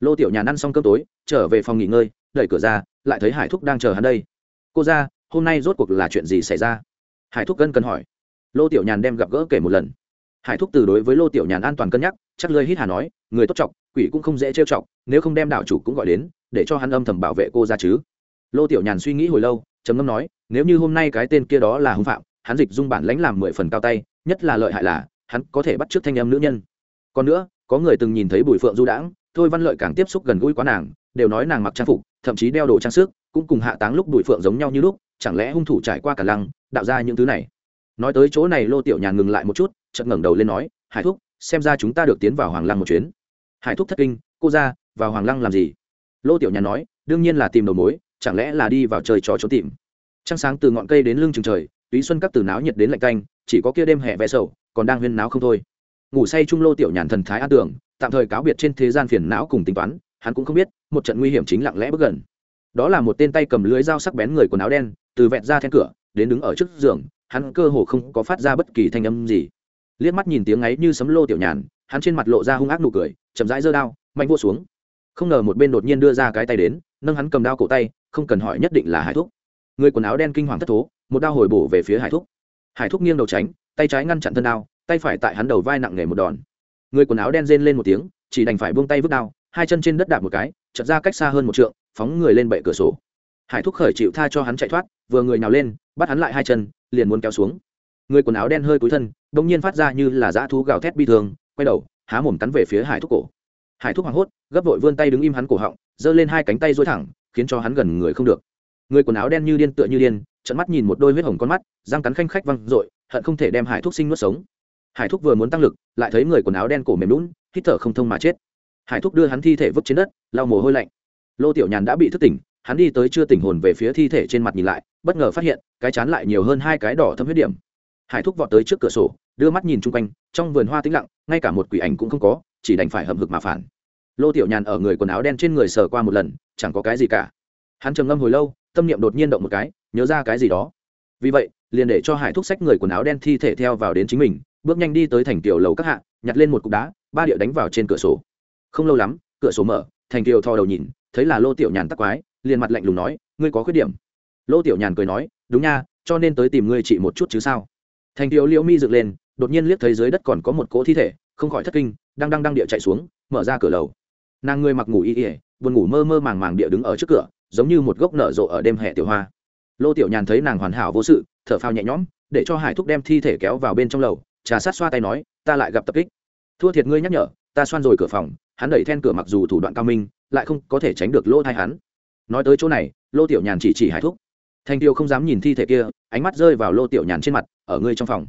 lô tiểu nhàn ăn xong cơm tối, trở về phòng nghỉ ngơi, đẩy cửa ra, lại thấy hải thúc đang chờ hắn đây. Cô ra, hôm nay rốt cuộc là chuyện gì xảy ra? Hải thúc cân cần hỏi. Lô tiểu nhàn đem gặp gỡ kể một lần. Hải thúc từ đối với lô tiểu nhàn an toàn cân nhắc, chắc lơi hít hà nói, người tốt trọng quỷ cũng không dễ trêu chọc, nếu không đem đảo chủ cũng gọi đến, để cho hắn âm thầm bảo vệ cô ra chứ. Lô tiểu nhàn suy nghĩ hồi lâu, trầm ngâm nói, nếu như hôm nay cái tên kia đó là hưng phạm, hắn dịch dung bản lãnh làm mười phần cao tay, nhất là lợi hại là, hắn có thể bắt t r ư ớ c thanh em nữ nhân. Còn nữa, có người từng nhìn thấy bùi phượng du đãng, thôi văn lợi càng tiếp xúc gần gũi quá nàng, đều nói nàng mặc trang phục, thậm chí đeo đồ trang sức, cũng cùng hạ táng lúc bùi phượng giống nhau như lúc, chẳng lẽ hung thủ trải qua cả lăng đạo ra những thứ này. Nói tới chỗ này, lô tiểu nhàn ngừng lại một chút, chợt ngẩng đầu lên nói, hải thúc, xem ra chúng ta được tiến vào hoàng lăng một chuyến. Hải thúc thất kinh, cô ra vào hoàng lăng làm gì? Lô tiểu nhàn nói, đương nhiên là tìm đầu mối, chẳng lẽ là đi vào trời trò trốn tìm? Trăng sáng từ ngọn cây đến lưng chừng trời, túy xuân các từ náo nhiệt đến lạnh canh, chỉ có kia đêm hè vẽ sầu, còn đang huyên náo không thôi. Ngủ say trung lô tiểu nhàn thần thái an tưởng, tạm thời cáo biệt trên thế gian phiền não cùng tính toán, hắn cũng không biết, một trận nguy hiểm chính lặng lẽ bước gần. Đó là một tên tay cầm lưới dao sắc bén người quần áo đen, từ vẹt ra then cửa đến đứng ở trước giường, hắn cơ hồ không có phát ra bất kỳ thanh âm gì. Liếc mắt nhìn tiếng ấy như sấm lô tiểu nhàn, hắn trên mặt lộ ra hung ác nụ cười, chậm rãi giơ đao, mạnh vô xuống. Không ngờ một bên đột nhiên đưa ra cái tay đến, nâng hắn cầm đao cổ tay, không cần hỏi nhất định là hải thúc. Người quần áo đen kinh hoàng thất thố, một đao hồi bổ về phía hải thúc. Hải thúc nghiêng đầu tránh, tay trái ngăn chặn thân đao, tay phải tại hắn đầu vai nặng nề một đòn. Người quần áo đen rên lên một tiếng, chỉ đành phải buông tay vứt đao, hai chân trên đất đạp một cái chật ra cách xa hơn một trượng, phóng người lên bệ cửa sổ hải thúc khởi chịu tha cho hắn chạy thoát, vừa người nào lên, bắt hắn lại hai chân, liền muốn kéo xuống. Người quần áo đen hơi cúi thân đ ỗ n g nhiên phát ra như là dã thú gào thét bi thương, quay đầu, há mồm cắn về phía hải thúc cổ. Hải thúc hoảng hốt, gấp vội vươn tay đứng im hắn cổ họng, giơ lên hai cánh tay dối thẳng, khiến cho hắn gần người không được. Người quần áo đen như điên tựa như điên trận mắt nhìn một đôi huyết hồng con mắt, răng cắn khanh khách văng r ộ i hận không thể đem hải thúc sinh nuốt sống. Hải thúc vừa muốn tăng lực, lại thấy người quần áo đen cổ mềm lún hít thở không thông mà chết. Hải thúc đưa hắn thi thể vứt trên đất, lau mồ hôi lạnh. Lô tiểu nhàn đã bị thức tỉnh hắn đi tới chưa tỉnh hồn về phía thi thể trên mặt nhìn lại, bất ngờ phát hiện, cái chán lại nhiều hơn hai cái đỏ thâm huyết điểm. Hải thúc vọt tới trước cửa sổ, đưa mắt nhìn chung quanh, trong vườn hoa tĩnh lặng, ngay cả một quỷ ảnh cũng không có, chỉ đành phải hậm hực mà phản. Lô tiểu nhàn ở người quần áo đen trên người sờ qua một lần, chẳng có cái gì cả. Hắn trầm ngâm hồi lâu, tâm niệm đột nhiên động một cái, nhớ ra cái gì đó. Vì vậy, liền để cho hải thúc sách người quần áo đen thi thể theo vào đến chính mình, bước nhanh đi tới thành tiểu lầu các hạ, nhặt lên một cục đá, ba điệu đánh vào trên cửa sổ. Không lâu lắm, cửa sổ mở, thành tiểu thò đầu nhìn, thấy là lô tiểu nhàn tắc quái liền mặt lạnh lùng nói, ngươi có khuyết điểm. Lô tiểu nhàn cười nói, đúng nha, cho nên tới tìm ngươi chị một chút chứ sao? Thành kiều liễu mi dựng lên, đột nhiên liếc thấy dưới đất còn có một cỗ thi thể, không khỏi thất kinh, đang đang đang địa chạy xuống, mở ra cửa lầu. Nàng ngươi mặc ngủ y ỉa buồn ngủ mơ mơ màng màng địa đứng ở trước cửa, giống như một gốc nở rộ ở đêm hè tiểu hoa. Lô tiểu nhàn thấy nàng hoàn hảo vô sự, thở phao nhẹ nhõm, để cho hải thúc đem thi thể kéo vào bên trong lầu, trà sát xoa tay nói, ta lại gặp tập kích. Thua thiệt ngươi nhắc nhở, ta xoan rồi cửa phòng, hắn đẩy then cửa mặc dù thủ đoạn cao minh, lại không có thể tránh được lỗ thai hắn nói tới chỗ này, lô tiểu nhàn chỉ chỉ hải thúc. Thành tiêu không dám nhìn thi thể kia, ánh mắt rơi vào lô tiểu nhàn trên mặt, ở ngươi trong phòng.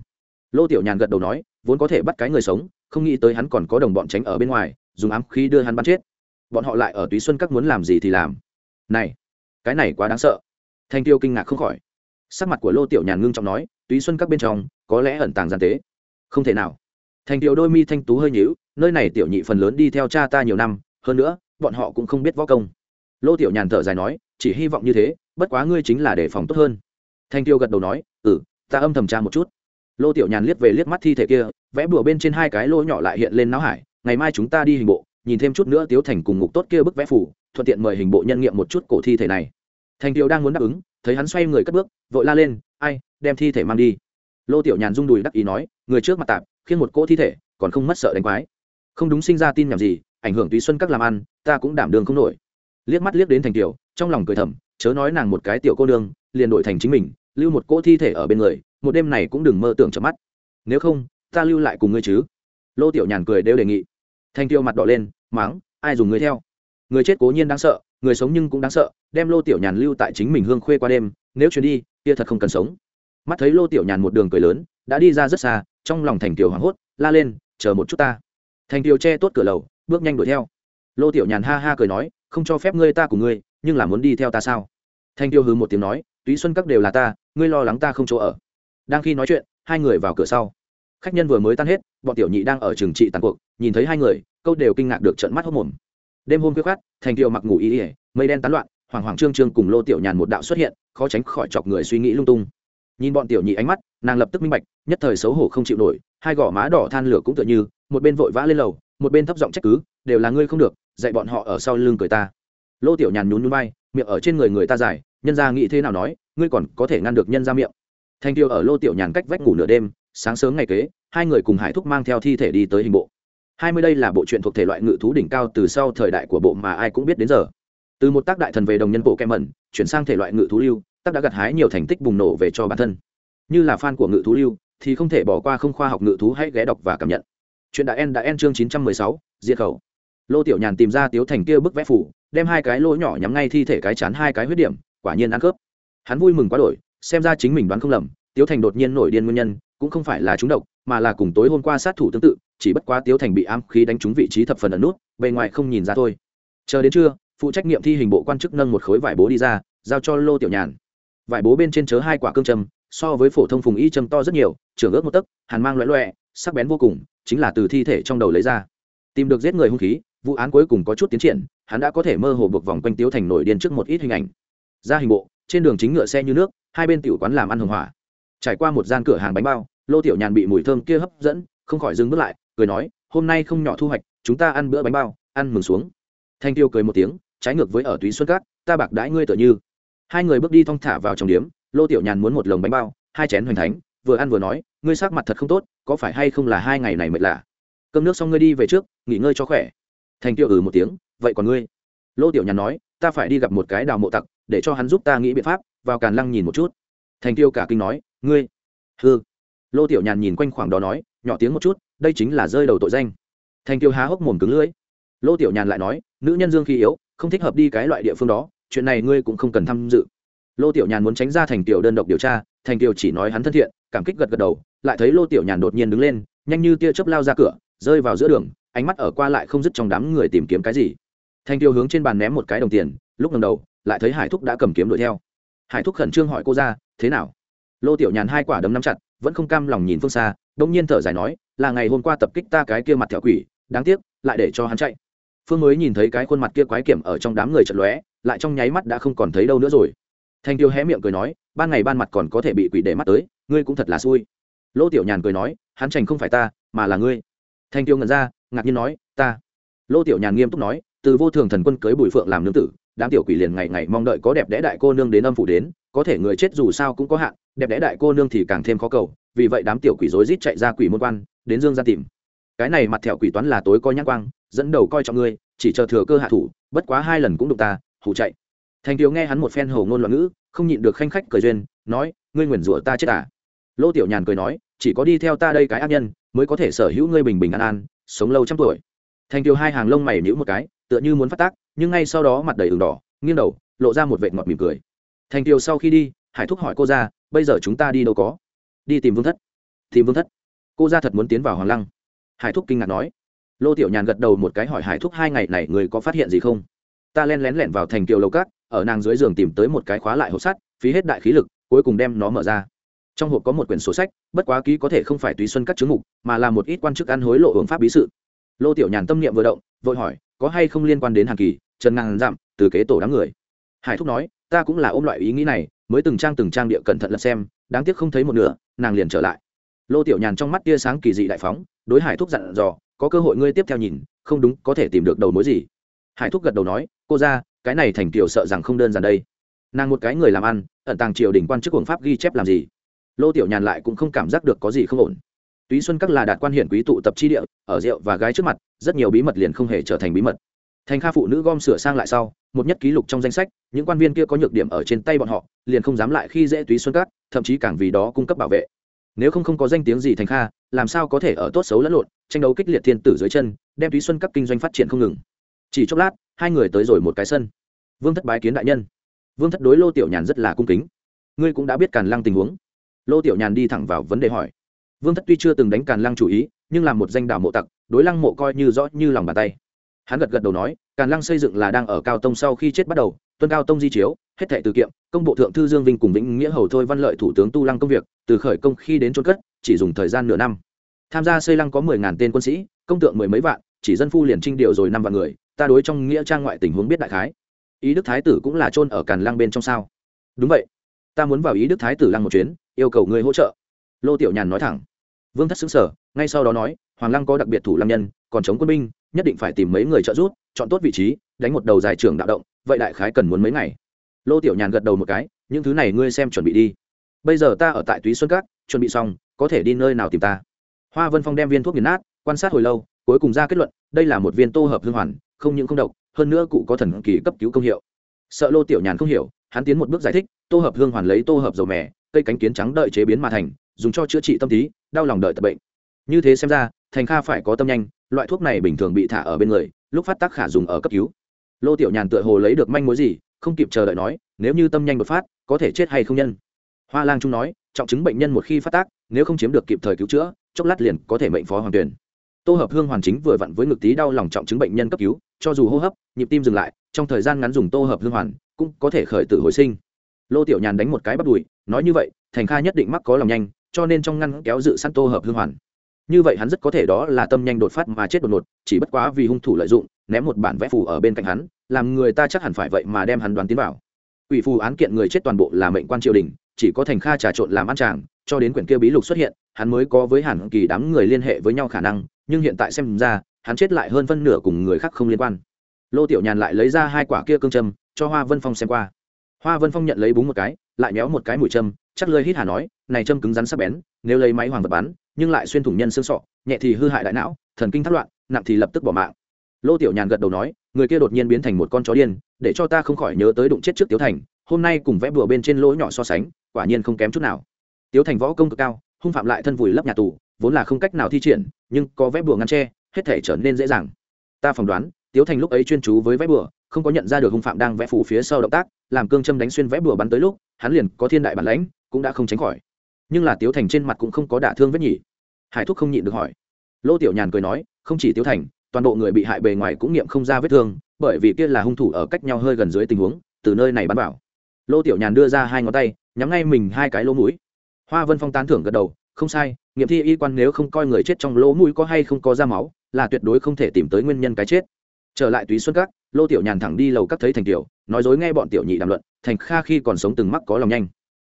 Lô tiểu nhàn gật đầu nói, vốn có thể bắt cái người sống, không nghĩ tới hắn còn có đồng bọn tránh ở bên ngoài, dùng ám khí đưa hắn bắn chết. Bọn họ lại ở túy xuân các muốn làm gì thì làm. Này, cái này quá đáng sợ. Thanh tiêu kinh ngạc không khỏi. Sắc mặt của lô tiểu nhàn ngưng trọng nói, túy xuân các bên trong, có lẽ ẩn tàng gian tế. Không thể nào. Thành tiểu đôi mi thanh tú hơi nhíu, nơi này tiểu nhị phần lớn đi theo cha ta nhiều năm, hơn nữa, bọn họ cũng không biết võ công lô tiểu nhàn thở dài nói, chỉ hy vọng như thế, bất quá ngươi chính là đề phòng tốt hơn. Thanh tiêu gật đầu nói ừ ta âm thầm tra một chút. Lô tiểu nhàn liếc về liếc mắt thi thể kia, vẽ bùa bên trên hai cái lô nhỏ lại hiện lên não hải, ngày mai chúng ta đi hình bộ, nhìn thêm chút nữa tiếu thành cùng ngục tốt kia bức vẽ phủ thuận tiện mời hình bộ nhân nghiệm một chút cổ thi thể này. Thành tiêu đang muốn đáp ứng, thấy hắn xoay người cất bước, vội la lên, ai, đem thi thể mang đi. Lô tiểu nhàn rung đùi đắc ý nói, người trước mặt tạp khiến một cỗ thi thể, còn không mất sợ đánh quái. Không đúng sinh ra tin nhầm gì, ảnh hưởng túy xuân các làm ăn, ta cũng đảm đường không nổi liếc mắt liếc đến thành tiểu trong lòng cười thầm, chớ nói nàng một cái tiểu cô nương, liền đổi thành chính mình, lưu một cỗ thi thể ở bên người, một đêm này cũng đừng mơ tưởng chợp mắt. Nếu không, ta lưu lại cùng ngươi chứ? Lô tiểu nhàn cười đều đề nghị. Thành tiêu mặt đỏ lên máng ai dùng người theo? Người chết cố nhiên đáng sợ, người sống nhưng cũng đáng sợ, đem lô tiểu nhàn lưu tại chính mình hương khuê qua đêm, nếu chuyến đi, kia thật không cần sống. Mắt thấy lô tiểu nhàn một đường cười lớn, đã đi ra rất xa, trong lòng thành tiểu hoảng hốt, la lên, chờ một chút ta. Thành tiêu che tốt cửa lầu, bước nhanh đuổi theo. Lô tiểu nhàn ha ha cười nói không cho phép ngươi ta của ngươi, nhưng là muốn đi theo ta sao? Thanh tiêu hứ một tiếng nói, túy xuân các đều là ta, ngươi lo lắng ta không chỗ ở. Đang khi nói chuyện, hai người vào cửa sau. Khách nhân vừa mới tan hết, bọn tiểu nhị đang ở trường trị tàn cuộc, nhìn thấy hai người, câu đều kinh ngạc được trận mắt hốc mồm. Đêm hôm khuya khát thành tiêu mặc ngủ ý ỉa mây đen tán loạn hoàng hoàng trương trương cùng lô tiểu nhàn một đạo xuất hiện, khó tránh khỏi chọc người suy nghĩ lung tung. Nhìn bọn tiểu nhị ánh mắt, nàng lập tức minh bạch, nhất thời xấu hổ không chịu nổi, hai gò má đỏ than lửa cũng tựa như, một bên vội vã lên lầu một bên thấp giọng trách cứ đều là ngươi không được dạy bọn họ ở sau lưng cười ta. Lô tiểu nhàn nhún nhún bay, miệng ở trên người người ta dài nhân ra nghĩ thế nào nói ngươi còn có thể ngăn được nhân ra miệng. Thanh tiêu ở lô tiểu nhàn cách vách ngủ nửa đêm sáng sớm ngày kế hai người cùng hải thúc mang theo thi thể đi tới hình bộ. Hai mươi đây là bộ truyện thuộc thể loại ngự thú đỉnh cao từ sau thời đại của bộ mà ai cũng biết đến giờ. Từ một tác đại thần về đồng nhân bộ kem mẩn chuyển sang thể loại ngự thú lưu tác đã gặt hái nhiều thành tích bùng nổ về cho bản thân. Như là fan của ngự thú lưu thì không thể bỏ qua không khoa học ngự thú hãy ghé đọc và cảm nhận chuyện đã en đã en chương chín trăm mười sáu, diệt khẩu. Lô tiểu nhàn tìm ra tiếu thành kia bức vẽ phủ, đem hai cái lỗ nhỏ nhắm ngay thi thể cái chán hai cái huyết điểm, quả nhiên ăn khớp. Hắn vui mừng quá đổi, xem ra chính mình đoán không lầm, tiếu thành đột nhiên nổi điên nguyên nhân, cũng không phải là trúng độc, mà là cùng tối hôm qua sát thủ tương tự, chỉ bất quá tiếu thành bị ám khí đánh trúng vị trí thập phần ẩn nút, bề ngoài không nhìn ra thôi. Chờ đến trưa, phụ trách nghiệm thi hình bộ quan chức nâng một khối vải bố đi ra, giao cho lô tiểu nhàn. Vải bố bên trên chớ hai quả cương châm, so với phổ thông phùng y châm to rất nhiều, trưởng ước một tấc, hàn mang loẹ loẹ sắc bén vô cùng, chính là từ thi thể trong đầu lấy ra. Tìm được giết người hung khí, vụ án cuối cùng có chút tiến triển, hắn đã có thể mơ hồ buộc vòng quanh tiếu thành nổi điên trước một ít hình ảnh. Ra hình bộ, trên đường chính ngựa xe như nước, hai bên tiểu quán làm ăn hồng hỏa. Trải qua một gian cửa hàng bánh bao, lô tiểu nhàn bị mùi thơm kia hấp dẫn, không khỏi dừng bước lại, cười nói, hôm nay không nhỏ thu hoạch, chúng ta ăn bữa bánh bao, ăn mừng xuống. Thanh tiêu cười một tiếng, trái ngược với ở túy xuân cát, ta bạc đãi ngươi tựa như. Hai người bước đi thong thả vào trong điếm, lô tiểu nhàn muốn một lồng bánh bao, hai chén hoành thánh, vừa ăn vừa nói ngươi sắc mặt thật không tốt, có phải hay không là hai ngày này mệt lạ? Cơm nước xong ngươi đi về trước, nghỉ ngơi cho khỏe. Thành tiêu ừ một tiếng, vậy còn ngươi? Lô tiểu nhàn nói, ta phải đi gặp một cái đào mộ tặc, để cho hắn giúp ta nghĩ biện pháp, vào càn lăng nhìn một chút. Thành tiêu cả kinh nói, ngươi? Hư lô tiểu nhàn nhìn quanh khoảng đó nói, nhỏ tiếng một chút, đây chính là rơi đầu tội danh. Thành tiêu há hốc mồm cứng lưỡi. Lô tiểu nhàn lại nói, nữ nhân dương khí yếu, không thích hợp đi cái loại địa phương đó, chuyện này ngươi cũng không cần tham dự. Lô tiểu nhàn muốn tránh ra thành tiểu đơn độc điều tra thành Tiêu chỉ nói hắn thân thiện, cảm kích gật gật đầu, lại thấy lô tiểu nhàn đột nhiên đứng lên, nhanh như tia chớp lao ra cửa, rơi vào giữa đường, ánh mắt ở qua lại không dứt trong đám người tìm kiếm cái gì. Thành tiêu hướng trên bàn ném một cái đồng tiền, lúc lần đầu, lại thấy hải thúc đã cầm kiếm đuổi theo. Hải thúc khẩn trương hỏi cô ra, thế nào? Lô tiểu nhàn hai quả đấm nắm chặt, vẫn không cam lòng nhìn phương xa đông nhiên thở dài nói, là ngày hôm qua tập kích ta cái kia mặt thẹo quỷ, đáng tiếc, lại để cho hắn chạy. Phương mới nhìn thấy cái khuôn mặt kia quái kiểm ở trong đám người chật lóe, lại trong nháy mắt đã không còn thấy đâu nữa rồi thanh tiêu hé miệng cười nói, ban ngày ban mặt còn có thể bị quỷ để mắt tới, ngươi cũng thật là xui. Lỗ tiểu nhàn cười nói, hắn trành không phải ta, mà là ngươi. Thanh tiêu ngẩn ra, ngạc nhiên nói, ta. Lỗ tiểu nhàn nghiêm túc nói, từ vô thường thần quân cưới bùi phượng làm nương tử, đám tiểu quỷ liền ngày ngày mong đợi có đẹp đẽ đại cô nương đến âm phủ đến, có thể người chết dù sao cũng có hạn, đẹp đẽ đại cô nương thì càng thêm khó cầu, vì vậy đám tiểu quỷ rối rít chạy ra quỷ môn quan, đến dương ra tìm. Cái này mặt thẹo quỷ toán là tối coi nhãn quang, dẫn đầu coi trọng ngươi, chỉ chờ thừa cơ hạ thủ, bất quá hai lần cũng đụng ta hủ chạy thành tiêu nghe hắn một phen hầu ngôn loạn ngữ, không nhịn được khanh khách cười duyên, nói, ngươi nguyền rủa ta chết à? Lô tiểu nhàn cười nói, chỉ có đi theo ta đây cái ác nhân, mới có thể sở hữu ngươi bình bình an an, sống lâu trăm tuổi. Thành tiêu hai hàng lông mày nhữ một cái, tựa như muốn phát tác, nhưng ngay sau đó mặt đầy ửng đỏ, nghiêng đầu, lộ ra một vệt ngọt mỉm cười. Thành tiêu sau khi đi, hải thúc hỏi cô ra, bây giờ chúng ta đi đâu có? Đi tìm vương thất. Tìm vương thất? Cô ra thật muốn tiến vào hoàng lăng. Hải thúc kinh ngạc nói. Lô tiểu nhàn gật đầu một cái hỏi hải thúc hai ngày này người có phát hiện gì không? Ta len lén lẻn vào thành kiều lầu cát ở nàng dưới giường tìm tới một cái khóa lại hộp sắt, phí hết đại khí lực, cuối cùng đem nó mở ra. Trong hộp có một quyển sổ sách, bất quá ký có thể không phải tùy xuân các chứng mục, mà là một ít quan chức ăn hối lộ hưởng pháp bí sự. Lô tiểu nhàn tâm niệm vừa động, vội hỏi, có hay không liên quan đến hàng kỳ, trần ngàn dặm từ kế tổ đám người? Hải thúc nói, ta cũng là ôm loại ý nghĩ này, mới từng trang từng trang địa cẩn thận lật xem, đáng tiếc không thấy một nửa, nàng liền trở lại. Lô tiểu nhàn trong mắt tia sáng kỳ dị đại phóng, đối hải thúc dặn dò, có cơ hội ngươi tiếp theo nhìn, không đúng, có thể tìm được đầu mối gì hải thúc gật đầu nói, cô ra, cái này thành kiều sợ rằng không đơn giản đây. Nàng một cái người làm ăn, ẩn tàng triều đình quan chức cuồng pháp ghi chép làm gì? Lô tiểu nhàn lại cũng không cảm giác được có gì không ổn. Túy xuân các là đạt quan hiển quý tụ tập chi địa, ở rượu và gái trước mặt, rất nhiều bí mật liền không hề trở thành bí mật. Thành kha phụ nữ gom sửa sang lại sau, một nhất ký lục trong danh sách, những quan viên kia có nhược điểm ở trên tay bọn họ, liền không dám lại khi dễ túy xuân các, thậm chí càng vì đó cung cấp bảo vệ. Nếu không không có danh tiếng gì thành kha, làm sao có thể ở tốt xấu lẫn lộn, tranh đấu kích liệt thiên tử dưới chân, đem túy xuân các kinh doanh phát triển không ngừng chỉ chốc lát, hai người tới rồi một cái sân. Vương thất bái kiến đại nhân. Vương thất đối lô tiểu nhàn rất là cung kính. Ngươi cũng đã biết càn lăng tình huống. Lô tiểu nhàn đi thẳng vào vấn đề hỏi. Vương thất tuy chưa từng đánh càn lăng chủ ý, nhưng làm một danh đảo mộ tặc, đối lăng mộ coi như rõ như lòng bàn tay. Hắn gật gật đầu nói, càn lăng xây dựng là đang ở cao tông sau khi chết bắt đầu, tuân cao tông di chiếu, hết thệ từ kiệm, công bộ thượng thư dương vinh cùng vĩnh nghĩa hầu thôi văn lợi thủ tướng tu lăng công việc, từ khởi công khi đến trôn cất, chỉ dùng thời gian nửa năm. Tham gia xây lăng có mười ngàn tên quân sĩ, công tượng mười mấy vạn, chỉ dân phu liền trinh điều rồi năm vạn người ta đối trong nghĩa trang ngoại tình huống biết đại khái. Ý đức thái tử cũng là trôn ở càn lăng bên trong sao? Đúng vậy. Ta muốn vào ý đức thái tử lăng một chuyến, yêu cầu người hỗ trợ. Lô tiểu nhàn nói thẳng. Vương thất xứng sở ngay sau đó nói, hoàng lăng có đặc biệt thủ lăng nhân, còn chống quân binh, nhất định phải tìm mấy người trợ giúp, chọn tốt vị trí, đánh một đầu dài trưởng đạo động, vậy đại khái cần muốn mấy ngày. Lô tiểu nhàn gật đầu một cái, những thứ này ngươi xem chuẩn bị đi. Bây giờ ta ở tại túy xuân cát chuẩn bị xong, có thể đi nơi nào tìm ta? Hoa vân phong đem viên thuốc nghiền nát, quan sát hồi lâu, cuối cùng ra kết luận, đây là một viên tô hợp hương hoàn không những không độc, hơn nữa cụ có thần kỳ cấp cứu công hiệu. Sợ lô tiểu nhàn không hiểu, hắn tiến một bước giải thích, tô hợp hương hoàn lấy tô hợp dầu mè, cây cánh kiến trắng đợi chế biến mà thành, dùng cho chữa trị tâm tí đau lòng đợi tập bệnh. Như thế xem ra, thành kha phải có tâm nhanh, loại thuốc này bình thường bị thả ở bên người, lúc phát tác khả dùng ở cấp cứu. Lô tiểu nhàn tựa hồ lấy được manh mối gì, không kịp chờ đợi nói, nếu như tâm nhanh đột phát, có thể chết hay không nhân? Hoa lang trung nói, trọng chứng bệnh nhân một khi phát tác, nếu không chiếm được kịp thời cứu chữa, chốc lát liền có thể mệnh phó hoàng tuyển tô hợp hương hoàn chính vừa vặn với ngực tí đau lòng trọng chứng bệnh nhân cấp cứu cho dù hô hấp nhịp tim dừng lại trong thời gian ngắn dùng tô hợp hương hoàn cũng có thể khởi tử hồi sinh. Lô tiểu nhàn đánh một cái bắt đùi nói như vậy thành kha nhất định mắc có lòng nhanh cho nên trong ngăn kéo dự săn tô hợp hương hoàn. Như vậy hắn rất có thể đó là tâm nhanh đột phát mà chết đột ngột chỉ bất quá vì hung thủ lợi dụng ném một bản vẽ phù ở bên cạnh hắn làm người ta chắc hẳn phải vậy mà đem hắn đoán tiến vào. Ủy phù án kiện người chết toàn bộ là mệnh quan triều đình chỉ có thành kha trà trộn làm ăn tràng, cho đến quyển kia bí lục xuất hiện hắn mới có với hẳn kỳ đám người liên hệ với nhau khả năng nhưng hiện tại xem ra, hắn chết lại hơn phân nửa cùng người khác không liên quan. Lô tiểu nhàn lại lấy ra hai quả kia cương châm, cho hoa vân phong xem qua. Hoa vân phong nhận lấy búng một cái, lại méo một cái mũi châm, chắc lơi hít hà nói, này châm cứng rắn sắc bén, nếu lấy máy hoàng vật bắn, nhưng lại xuyên thủng nhân xương sọ, nhẹ thì hư hại đại não, thần kinh thất loạn, nặng thì lập tức bỏ mạng. Lô tiểu nhàn gật đầu nói, người kia đột nhiên biến thành một con chó điên, để cho ta không khỏi nhớ tới đụng chết trước tiếu thành, hôm nay cùng vẽ bùa bên trên lỗ nhỏ so sánh, quả nhiên không kém chút nào. Tiếu thành võ công cực cao, hung phạm lại thân vùi lấp nhà tù vốn là không cách nào thi triển, nhưng có vẽ bùa ngăn tre hết thể trở nên dễ dàng. Ta phỏng đoán, tiếu thành lúc ấy chuyên chú với vẽ bùa, không có nhận ra được hung phạm đang vẽ phủ phía sau động tác, làm cương châm đánh xuyên vẽ bùa bắn tới lúc, hắn liền có thiên đại bản lãnh, cũng đã không tránh khỏi. Nhưng là tiếu thành trên mặt cũng không có đả thương vết nhỉ. Hải thúc không nhịn được hỏi. Lô tiểu nhàn cười nói, không chỉ tiếu thành, toàn bộ người bị hại bề ngoài cũng nghiệm không ra vết thương, bởi vì kia là hung thủ ở cách nhau hơi gần dưới tình huống, từ nơi này bắn vào. Lô tiểu nhàn đưa ra hai ngón tay, nhắm ngay mình hai cái lỗ mũi. Hoa vân phong tán thưởng gật đầu, không sai nghiệm thi y quan nếu không coi người chết trong lỗ mũi có hay không có ra máu, là tuyệt đối không thể tìm tới nguyên nhân cái chết. Trở lại túy xuân các, lô tiểu nhàn thẳng đi lầu các thấy thành tiểu nói dối nghe bọn tiểu nhị đàm luận, thành kha khi còn sống từng mắc có lòng nhanh.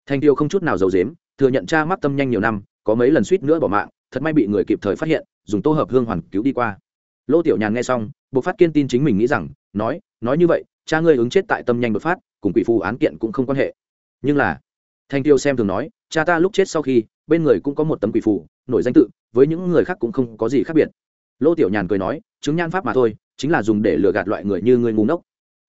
Thành tiêu không chút nào giấu dếm thừa nhận cha mắc tâm nhanh nhiều năm, có mấy lần suýt nữa bỏ mạng, thật may bị người kịp thời phát hiện, dùng tô hợp hương hoàn cứu đi qua. Lô tiểu nhàn nghe xong, buộc phát kiên tin chính mình nghĩ rằng, nói nói như vậy, cha ngươi ứng chết tại tâm nhanh đột phát, cùng quỷ phù án kiện cũng không quan hệ. Nhưng là thanh tiêu xem thường nói, cha ta lúc chết sau khi bên người cũng có một tấm quỷ phù, nổi danh tự, với những người khác cũng không có gì khác biệt. Lô tiểu nhàn cười nói, chứng nhan pháp mà thôi, chính là dùng để lừa gạt loại người như ngươi ngu ngốc.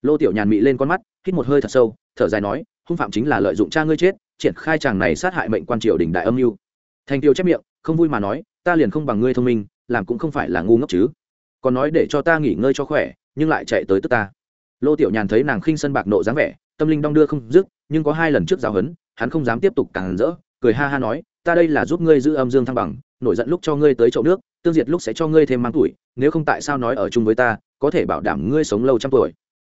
Lô tiểu nhàn mị lên con mắt, hít một hơi thật sâu, thở dài nói, hung phạm chính là lợi dụng cha ngươi chết, triển khai chàng này sát hại mệnh quan triều đình đại âm mưu. Thành tiêu chép miệng, không vui mà nói, ta liền không bằng ngươi thông minh, làm cũng không phải là ngu ngốc chứ. Còn nói để cho ta nghỉ ngơi cho khỏe, nhưng lại chạy tới tức ta. Lô tiểu nhàn thấy nàng khinh sân bạc nộ dáng vẻ, tâm linh đong đưa không dứt, nhưng có hai lần trước giáo huấn, hắn không dám tiếp tục càng rỡ, cười ha ha nói ta đây là giúp ngươi giữ âm dương thăng bằng, nổi giận lúc cho ngươi tới chậu nước, tương diệt lúc sẽ cho ngươi thêm mang tuổi, nếu không tại sao nói ở chung với ta, có thể bảo đảm ngươi sống lâu trăm tuổi.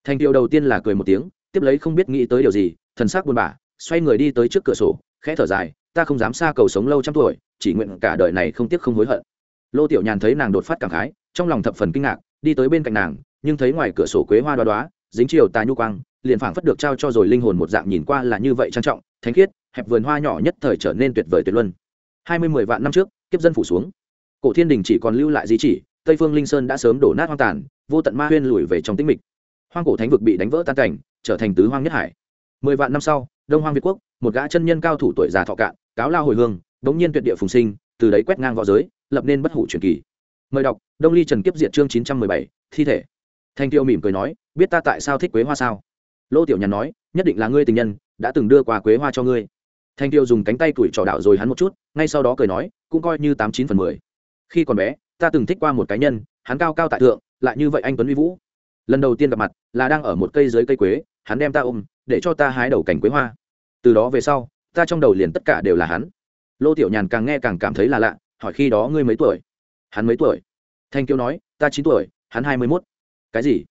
Thành tiệu đầu tiên là cười một tiếng, tiếp lấy không biết nghĩ tới điều gì, thần sắc buồn bã, xoay người đi tới trước cửa sổ, khẽ thở dài, ta không dám xa cầu sống lâu trăm tuổi, chỉ nguyện cả đời này không tiếc không hối hận. Lô tiểu nhàn thấy nàng đột phát cảm khái, trong lòng thập phần kinh ngạc, đi tới bên cạnh nàng, nhưng thấy ngoài cửa sổ quế hoa đoá đoá dính chiều tà nhu quang, liền phảng phất được trao cho rồi linh hồn một dạng nhìn qua là như vậy trang trọng, thánh khiết hẹp vườn hoa nhỏ nhất thời trở nên tuyệt vời tuyệt luân. Hai mươi mười vạn năm trước, kiếp dân phủ xuống. Cổ thiên đình chỉ còn lưu lại di chỉ, tây phương linh sơn đã sớm đổ nát hoang tàn, vô tận ma huyên lùi về trong tĩnh mịch. Hoang cổ thánh vực bị đánh vỡ tan cảnh, trở thành tứ hoang nhất hải. Mười vạn năm sau, đông hoang việt quốc, một gã chân nhân cao thủ tuổi già thọ cạn, cáo lao hồi hương bỗng nhiên tuyệt địa phùng sinh, từ đấy quét ngang v õ giới, lập nên bất hủ truyền kỳ. Mời đọc, đông ly trần kiếp diệt chương chín trăm mười bảy, thi thể. Thanh tiêu mỉm cười nói, biết ta tại sao thích quế hoa sao? Lô tiểu nhàn nói, nhất định là ngươi tình nhân, đã từng đưa quà quế hoa cho ngươi thanh tiêu dùng cánh tay tuổi trò đạo rồi hắn một chút, ngay sau đó cười nói, cũng coi như tám chín phần mười. Khi còn bé, ta từng thích qua một cá nhân, hắn cao cao tại thượng, lại như vậy anh tuấn uy vũ. Lần đầu tiên gặp mặt, là đang ở một cây dưới cây quế, hắn đem ta ôm, để cho ta hái đầu cảnh quế hoa. Từ đó về sau, ta trong đầu liền tất cả đều là hắn. Lô tiểu nhàn càng nghe càng cảm thấy là lạ, hỏi khi đó ngươi mấy tuổi? Hắn mấy tuổi? Thanh kiêu nói, ta chín tuổi, hắn hai mươi mốt. Cái gì?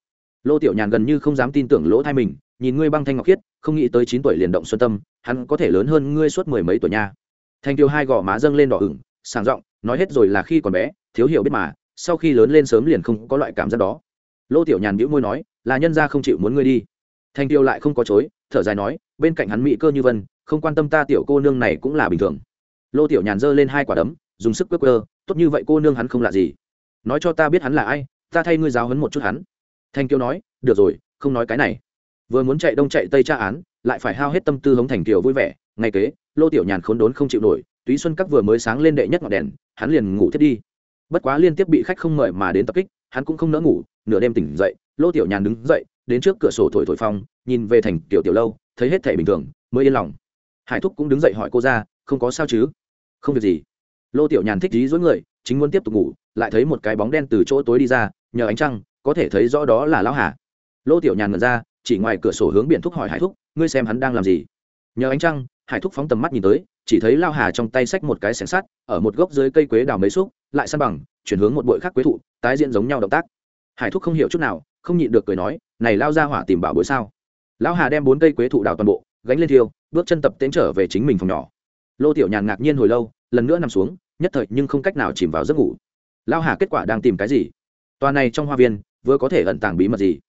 Lô tiểu nhàn gần như không dám tin tưởng lỗ thai mình nhìn ngươi băng thanh ngọc khiết, không nghĩ tới chín tuổi liền động xuân tâm, hắn có thể lớn hơn ngươi suốt mười mấy tuổi nha. Thanh tiêu hai gò má dâng lên đỏ ửng sàng giọng, nói hết rồi là khi còn bé, thiếu hiểu biết mà, sau khi lớn lên sớm liền không có loại cảm giác đó. Lô tiểu nhàn bĩu môi nói, là nhân ra không chịu muốn ngươi đi. Thanh tiêu lại không có chối, thở dài nói, bên cạnh hắn mỹ cơ như vân, không quan tâm ta tiểu cô nương này cũng là bình thường. Lô tiểu nhàn giơ lên hai quả đấm, dùng sức quơ quơ, tốt như vậy cô nương hắn không là gì. Nói cho ta biết hắn là ai, ta thay ngươi giáo hấn một chút hắn. Thanh kiều nói, được rồi, không nói cái này vừa muốn chạy đông chạy tây tra án, lại phải hao hết tâm tư hống thành kiều vui vẻ. Ngay kế, lô tiểu nhàn khốn đốn không chịu nổi, túy xuân các vừa mới sáng lên đệ nhất ngọn đèn, hắn liền ngủ thiết đi. Bất quá liên tiếp bị khách không mời mà đến tập kích, hắn cũng không nỡ ngủ, nửa đêm tỉnh dậy, lô tiểu nhàn đứng dậy, đến trước cửa sổ thổi thổi phong, nhìn về thành tiểu tiểu lâu, thấy hết thể bình thường, mới yên lòng. Hải thúc cũng đứng dậy hỏi cô ra, không có sao chứ? Không việc gì. Lô tiểu nhàn thích dí dối người, chính muốn tiếp tục ngủ, lại thấy một cái bóng đen từ chỗ tối đi ra, nhờ ánh trăng, có thể thấy rõ đó là lão hà. Lô tiểu nhàn ngẩn ra chỉ ngoài cửa sổ hướng biển thúc hỏi hải thúc, ngươi xem hắn đang làm gì? Nhờ ánh trăng, hải thúc phóng tầm mắt nhìn tới, chỉ thấy lao hà trong tay xách một cái xẻng sắt, ở một gốc dưới cây quế đào mấy xúc, lại săn bằng, chuyển hướng một bụi khác quế thụ, tái diễn giống nhau động tác. Hải thúc không hiểu chút nào, không nhịn được cười nói, này lao ra hỏa tìm bảo bối sao? Lão hà đem bốn cây quế thụ đào toàn bộ, gánh lên thiêu, bước chân tập tiến trở về chính mình phòng nhỏ. Lô tiểu nhàn ngạc nhiên hồi lâu, lần nữa nằm xuống, nhất thời nhưng không cách nào chìm vào giấc ngủ. Lao hà kết quả đang tìm cái gì? Tòa này trong hoa viên, vừa có thể ẩn tàng bí mật gì?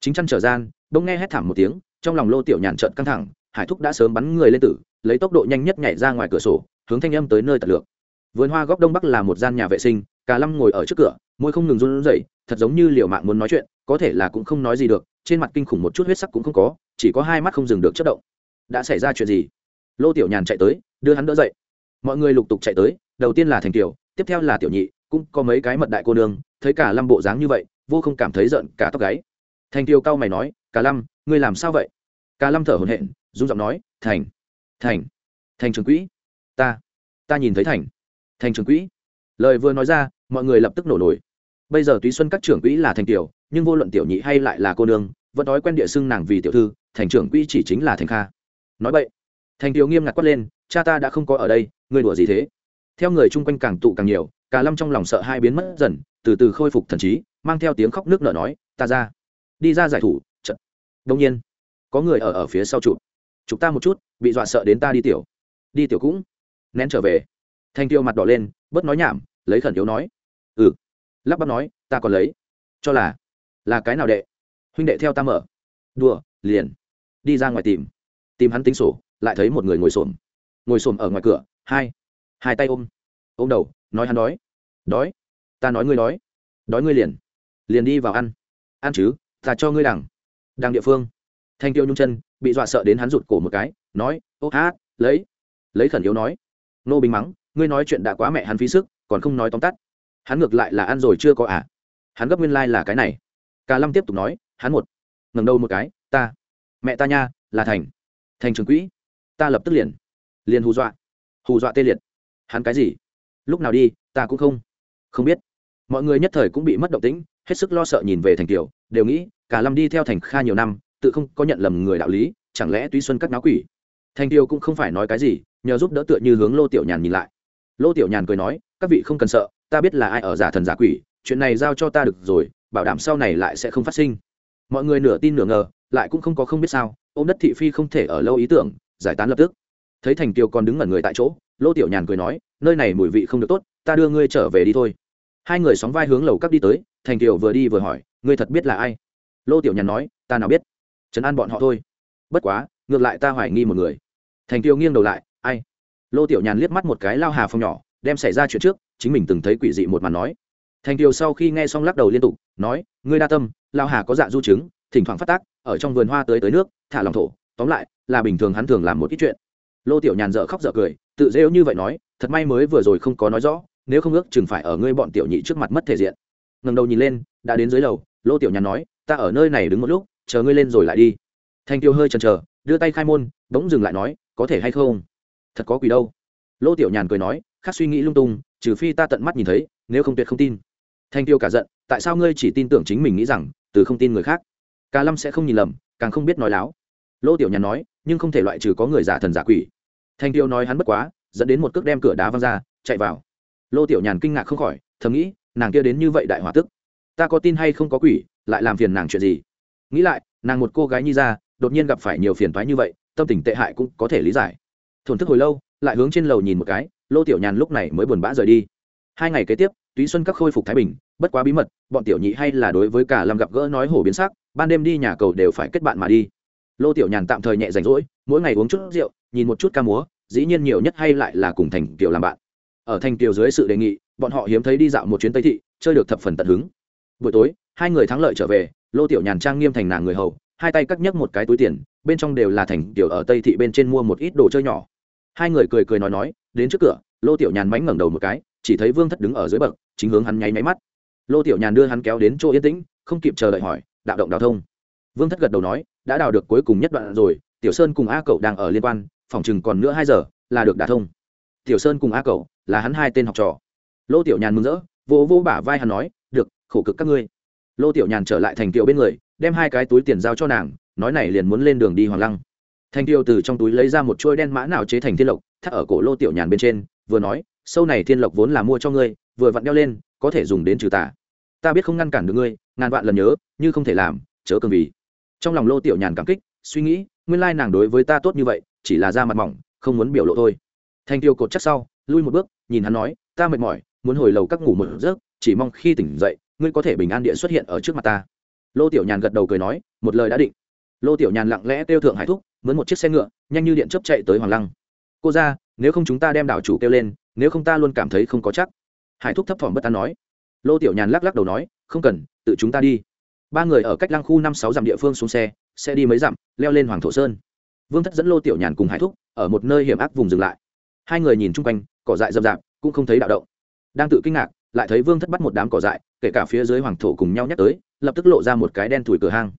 Chính chăn trở gian đông nghe hét thảm một tiếng, trong lòng lô tiểu nhàn trợn căng thẳng, hải thúc đã sớm bắn người lên tử, lấy tốc độ nhanh nhất nhảy ra ngoài cửa sổ, hướng thanh âm tới nơi tật lượng vườn hoa góc đông bắc là một gian nhà vệ sinh cả lâm ngồi ở trước cửa, môi không ngừng run rẩy, thật giống như liều mạng muốn nói chuyện, có thể là cũng không nói gì được, trên mặt kinh khủng một chút huyết sắc cũng không có, chỉ có hai mắt không dừng được chất động. Đã xảy ra chuyện gì? Lô tiểu nhàn chạy tới, đưa hắn đỡ dậy. Mọi người lục tục chạy tới, đầu tiên là thành tiểu tiếp theo là tiểu nhị, cũng có mấy cái mật đại cô nương, thấy cả lâm bộ dáng như vậy, vô không cảm thấy giận cả tóc gáy. Thành tiêu cao mày nói cả lâm ngươi làm sao vậy? Cả lâm thở hổn hển, run giọng nói thành thành thành trường quỹ ta ta nhìn thấy thành thành trường quỹ. Lời vừa nói ra mọi người lập tức nổ nổi. Bây giờ túy xuân các trưởng quỹ là thành tiểu nhưng vô luận tiểu nhị hay lại là cô nương vẫn nói quen địa xưng nàng vì tiểu thư thành trưởng quỹ chỉ chính là thành kha. Nói vậy thành tiểu nghiêm ngặt quát lên cha ta đã không có ở đây người đùa gì thế? Theo người chung quanh càng tụ càng nhiều cả lâm trong lòng sợ hai biến mất dần từ từ khôi phục thần trí mang theo tiếng khóc nước nở nói ta ra đi ra giải thủ đông nhiên, có người ở ở phía sau chụp. Chụp ta một chút, bị dọa sợ đến ta đi tiểu. Đi tiểu cũng. Nén trở về. Thanh tiêu mặt đỏ lên, bớt nói nhảm, lấy khẩn yếu nói. Ừ. Lắp bắp nói, ta còn lấy. Cho là là cái nào đệ? Huynh đệ theo ta mở. Đùa, liền. Đi ra ngoài tìm. Tìm hắn tính sổ, lại thấy một người ngồi xổm. Ngồi xổm ở ngoài cửa, hai. Hai tay ôm. Ôm đầu, nói hắn đói. Đói? Ta nói ngươi đói. Đói ngươi liền. Liền đi vào ăn. Ăn chứ, ta cho ngươi đằng đang địa phương. Thanh tiêu nhung chân, bị dọa sợ đến hắn rụt cổ một cái, nói, ô, hát, lấy. Lấy khẩn yếu nói, nô bình mắng, ngươi nói chuyện đã quá mẹ hắn phí sức, còn không nói tóm tắt. Hắn ngược lại là ăn rồi chưa có à? Hắn gấp nguyên lai、like、là cái này. Cả lâm tiếp tục nói, hắn một, ngẩng đầu một cái, ta, mẹ ta nha, là thành. Thành trường quỹ. Ta lập tức liền liền hù dọa hù dọa tê liệt. Hắn cái gì? Lúc nào đi, ta cũng không không biết. Mọi người nhất thời cũng bị mất động tĩnh hết sức lo sợ nhìn về thành kiều, đều nghĩ, cả lâm đi theo thành kha nhiều năm, tự không có nhận lầm người đạo lý, chẳng lẽ tuy xuân các náo quỷ? Thành kiều cũng không phải nói cái gì, nhờ giúp đỡ tựa như hướng lô tiểu nhàn nhìn lại. Lô tiểu nhàn cười nói, các vị không cần sợ, ta biết là ai ở giả thần giả quỷ, chuyện này giao cho ta được rồi, bảo đảm sau này lại sẽ không phát sinh. Mọi người nửa tin nửa ngờ, lại cũng không có không biết sao, ôm đất thị phi không thể ở lâu ý tưởng, giải tán lập tức. Thấy thành kiều còn đứng ngẩn người tại chỗ, lô tiểu nhàn cười nói, nơi này mùi vị không được tốt, ta đưa ngươi trở về đi thôi hai người sóng vai hướng lầu các đi tới, thành kiều vừa đi vừa hỏi, ngươi thật biết là ai? Lô tiểu nhàn nói, ta nào biết. Trấn an bọn họ thôi. Bất quá, ngược lại ta hoài nghi một người. Thành kiều nghiêng đầu lại, ai? Lô tiểu nhàn liếc mắt một cái lao hà phong nhỏ, đem xảy ra chuyện trước, chính mình từng thấy quỷ dị một màn nói. Thành kiều sau khi nghe xong lắc đầu liên tục, nói, ngươi đa tâm, lao hà có dạ du chứng, thỉnh thoảng phát tác, ở trong vườn hoa tới tới nước, thả lòng thổ, tóm lại, là bình thường hắn thường làm một ít chuyện. Lô tiểu nhàn dở khóc dở cười, tự rêu như vậy nói, thật may mới vừa rồi không có nói rõ nếu không ước chừng phải ở ngươi bọn tiểu nhị trước mặt mất thể diện. Ngần đầu nhìn lên, đã đến dưới lầu, lô tiểu nhàn nói, ta ở nơi này đứng một lúc, chờ ngươi lên rồi lại đi. Thanh tiêu hơi chần chờ, đưa tay khai môn, bỗng dừng lại nói, có thể hay không? Thật có quỷ đâu. Lô tiểu nhàn cười nói khác suy nghĩ lung tung, trừ phi ta tận mắt nhìn thấy, nếu không tuyệt không tin. Thanh tiêu cả giận, tại sao ngươi chỉ tin tưởng chính mình nghĩ rằng, từ không tin người khác? Ca lâm sẽ không nhìn lầm, càng không biết nói láo. Lô tiểu nhàn nói, nhưng không thể loại trừ có người giả thần giả quỷ. Thanh tiêu nói hắn bất quá, dẫn đến một cước đem cửa đá văng ra, chạy vào lô tiểu nhàn kinh ngạc không khỏi, thầm nghĩ, nàng kia đến như vậy đại hòa tức, ta có tin hay không có quỷ, lại làm phiền nàng chuyện gì? Nghĩ lại, nàng một cô gái nhi ra, đột nhiên gặp phải nhiều phiền toái như vậy, tâm tình tệ hại cũng có thể lý giải. Thổn thức hồi lâu, lại hướng trên lầu nhìn một cái, lô tiểu nhàn lúc này mới buồn bã rời đi. Hai ngày kế tiếp, túy xuân các khôi phục thái bình, bất quá bí mật, bọn tiểu nhị hay là đối với cả làm gặp gỡ nói hổ biến sắc, ban đêm đi nhà cầu đều phải kết bạn mà đi. Lô tiểu nhàn tạm thời nhẹ rảnh rỗi, mỗi ngày uống chút rượu, nhìn một chút ca múa, dĩ nhiên nhiều nhất hay lại là cùng thành kiều làm bạn ở thành tiểu dưới sự đề nghị, bọn họ hiếm thấy đi dạo một chuyến tây thị, chơi được thập phần tận hứng. Buổi tối, hai người thắng lợi trở về, lô tiểu nhàn trang nghiêm thành nàng người hầu, hai tay cắt nhấc một cái túi tiền, bên trong đều là thành tiểu ở tây thị bên trên mua một ít đồ chơi nhỏ. Hai người cười cười nói nói, đến trước cửa, lô tiểu nhàn mánh ngẩng đầu một cái, chỉ thấy vương thất đứng ở dưới bậc, chính hướng hắn nháy máy mắt. Lô tiểu nhàn đưa hắn kéo đến chỗ yên tĩnh, không kịp chờ đợi hỏi, đạo động đào thông? Vương thất gật đầu nói, đã đào được cuối cùng nhất đoạn rồi, tiểu sơn cùng a cậu đang ở liên quan, phòng chừng còn nữa hai giờ là được đả thông. Tiểu sơn cùng a cậu là hắn hai tên học trò. Lô tiểu nhàn mừng rỡ, vỗ vỗ bả vai hắn nói, được, khổ cực các ngươi. Lô tiểu nhàn trở lại thành kiều bên người, đem hai cái túi tiền giao cho nàng, nói này liền muốn lên đường đi hoàng lăng. Thành kiều từ trong túi lấy ra một chuôi đen mã nào chế thành thiên lộc, thắt ở cổ lô tiểu nhàn bên trên, vừa nói, sâu này thiên lộc vốn là mua cho ngươi, vừa vặn đeo lên, có thể dùng đến trừ tà. Ta biết không ngăn cản được ngươi, ngàn vạn lần nhớ, như không thể làm, chớ cường vì. Trong lòng lô tiểu nhàn cảm kích, suy nghĩ, nguyên lai nàng đối với ta tốt như vậy, chỉ là da mặt mỏng, không muốn biểu lộ thôi. Thanh tiêu cột chắc sau, lui một bước nhìn hắn nói, ta mệt mỏi, muốn hồi lầu các ngủ một giấc, chỉ mong khi tỉnh dậy, ngươi có thể bình an địa xuất hiện ở trước mặt ta. Lô tiểu nhàn gật đầu cười nói, một lời đã định. Lô tiểu nhàn lặng lẽ kêu thượng hải thúc, mướn một chiếc xe ngựa, nhanh như điện chấp chạy tới hoàng lăng. Cô ra, nếu không chúng ta đem đảo chủ kêu lên, nếu không ta luôn cảm thấy không có chắc. Hải thúc thấp thỏm bất an nói. Lô tiểu nhàn lắc lắc đầu nói, không cần, tự chúng ta đi. Ba người ở cách lăng khu năm sáu dặm địa phương xuống xe xe đi mấy dặm, leo lên hoàng thổ sơn. Vương thất dẫn lô tiểu nhàn cùng hải thúc, ở một nơi hiểm ác vùng dừng lại. Hai người nhìn chung quanh cỏ dại rậm rạp, cũng không thấy đạo động. Đang tự kinh ngạc, lại thấy vương thất bắt một đám cỏ dại, kể cả phía dưới hoàng thổ cùng nhau nhắc tới, lập tức lộ ra một cái đen thủi cửa hang.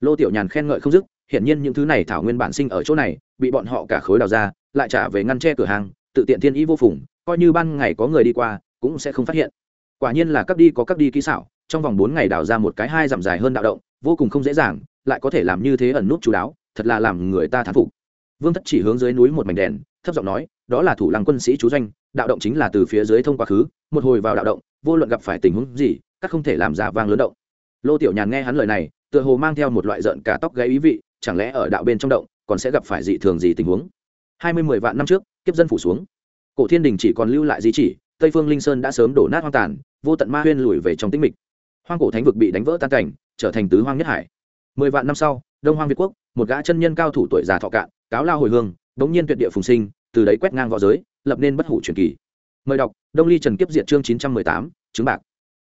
Lô tiểu nhàn khen ngợi không dứt hiện nhiên những thứ này thảo nguyên bản sinh ở chỗ này, bị bọn họ cả khối đào ra, lại trả về ngăn che cửa hàng tự tiện thiên ý vô phùng, coi như ban ngày có người đi qua, cũng sẽ không phát hiện. Quả nhiên là các đi có các đi kỹ xảo, trong vòng bốn ngày đào ra một cái hai dặm dài hơn đạo động, vô cùng không dễ dàng, lại có thể làm như thế ẩn nút chú đáo, thật là làm người ta thán phục vương thất chỉ hướng dưới núi một mảnh đèn, thấp giọng nói, đó là thủ lăng quân sĩ chú doanh, đạo động chính là từ phía dưới thông quá khứ, một hồi vào đạo động, vô luận gặp phải tình huống gì, các không thể làm giả vang lớn động. Lô tiểu nhàn nghe hắn lời này, tựa hồ mang theo một loại giận cả tóc gáy ý vị, chẳng lẽ ở đạo bên trong động, còn sẽ gặp phải dị thường gì tình huống? Hai mươi mười vạn năm trước, kiếp dân phủ xuống. Cổ thiên đình chỉ còn lưu lại di chỉ, tây phương linh sơn đã sớm đổ nát hoang tàn, vô tận ma huyên lùi về trong tĩnh mịch. Hoang cổ thánh vực bị đánh vỡ tan cảnh, trở thành tứ hoang nhất hải. Mười vạn năm sau đông hoang việt quốc, một gã chân nhân cao thủ tuổi già thọ cạn, cáo lao hồi hương, đống nhiên tuyệt địa phùng sinh, từ đấy quét ngang v õ giới, lập nên bất hủ truyền kỳ. Mời đọc, đông ly trần kiếp diệt chương chín trăm mười tám chứng bạc.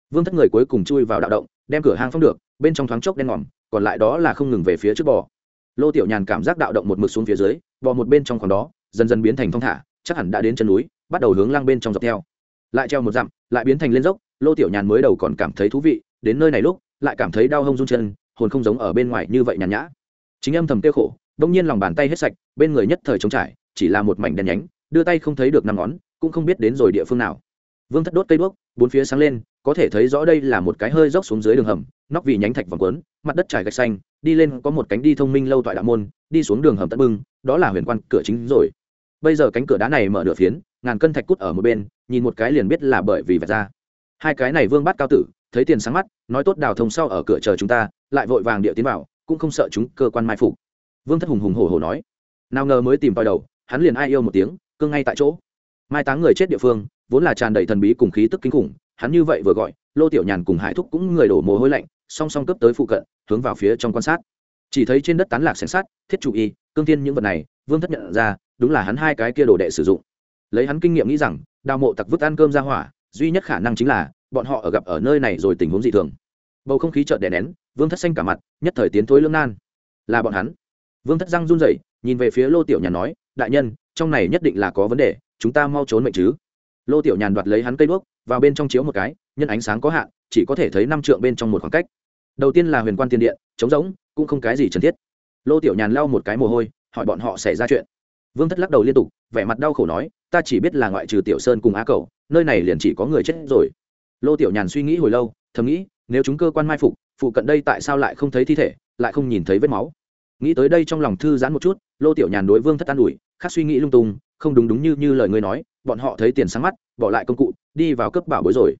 Vương thất người cuối cùng chui vào đạo động, đem cửa hang phong được, bên trong thoáng chốc đen ngòm, còn lại đó là không ngừng về phía trước bò. Lô tiểu nhàn cảm giác đạo động một mực xuống phía dưới, bò một bên trong khoảng đó, dần dần biến thành thong thả, chắc hẳn đã đến chân núi, bắt đầu hướng lang bên trong dọc theo. Lại treo một dặm, lại biến thành lên dốc, lô tiểu nhàn mới đầu còn cảm thấy thú vị, đến nơi này lúc, lại cảm thấy đau hông run chân hồn không giống ở bên ngoài như vậy nhàn nhã. Chính âm thầm tiêu khổ, đông nhiên lòng bàn tay hết sạch, bên người nhất thời trống trải, chỉ là một mảnh đen nhánh, đưa tay không thấy được năm ngón, cũng không biết đến rồi địa phương nào. Vương thất đốt cây đuốc, bốn phía sáng lên, có thể thấy rõ đây là một cái hơi dốc xuống dưới đường hầm, nóc vì nhánh thạch vòng quấn mặt đất trải gạch xanh, đi lên có một cánh đi thông minh lâu toại đạo môn, đi xuống đường hầm tận bưng đó là huyền quan cửa chính rồi. Bây giờ cánh cửa đá này mở nửa phiến, ngàn cân thạch cút ở một bên, nhìn một cái liền biết là bởi vì vạch ra. Hai cái này vương bắt cao tử thấy tiền sáng mắt, nói tốt đào thông sau ở cửa chờ chúng ta, lại vội vàng địa tiến vào, cũng không sợ chúng cơ quan mai phục. Vương thất hùng hùng hổ hổ nói. Nào ngờ mới tìm vào đầu, hắn liền ai yêu một tiếng, cương ngay tại chỗ. Mai táng người chết địa phương, vốn là tràn đầy thần bí cùng khí tức kinh khủng, hắn như vậy vừa gọi, lô tiểu nhàn cùng hải thúc cũng người đổ mồ hôi lạnh, song song cấp tới phụ cận, hướng vào phía trong quan sát. Chỉ thấy trên đất tán lạc xén sát thiết chủ y, cương thiên những vật này, vương thất nhận ra, đúng là hắn hai cái kia đồ đệ sử dụng. Lấy hắn kinh nghiệm nghĩ rằng, đào mộ tặc vứt ăn cơm ra hỏa, duy nhất khả năng chính là bọn họ ở gặp ở nơi này rồi tình huống dị thường. Bầu không khí chợt đè nén, vương thất xanh cả mặt, nhất thời tiến thối lương nan. Là bọn hắn. Vương thất răng run rẩy, nhìn về phía lô tiểu nhàn nói, đại nhân, trong này nhất định là có vấn đề, chúng ta mau trốn mệnh chứ. Lô tiểu nhàn đoạt lấy hắn cây đuốc, vào bên trong chiếu một cái, nhân ánh sáng có hạn, chỉ có thể thấy năm trượng bên trong một khoảng cách. Đầu tiên là huyền quan tiền điện, trống rỗng, cũng không cái gì cần thiết. Lô tiểu nhàn lau một cái mồ hôi, hỏi bọn họ xảy ra chuyện. Vương thất lắc đầu liên tục, vẻ mặt đau khổ nói, ta chỉ biết là ngoại trừ tiểu sơn cùng á cầu nơi này liền chỉ có người chết rồi lô tiểu nhàn suy nghĩ hồi lâu, thầm nghĩ, nếu chúng cơ quan mai phục, phụ cận đây tại sao lại không thấy thi thể, lại không nhìn thấy vết máu? Nghĩ tới đây trong lòng thư giãn một chút, lô tiểu nhàn đối vương thất an ủi khác suy nghĩ lung tung, không đúng đúng như như lời ngươi nói, bọn họ thấy tiền sáng mắt, bỏ lại công cụ, đi vào cấp bảo bối rồi.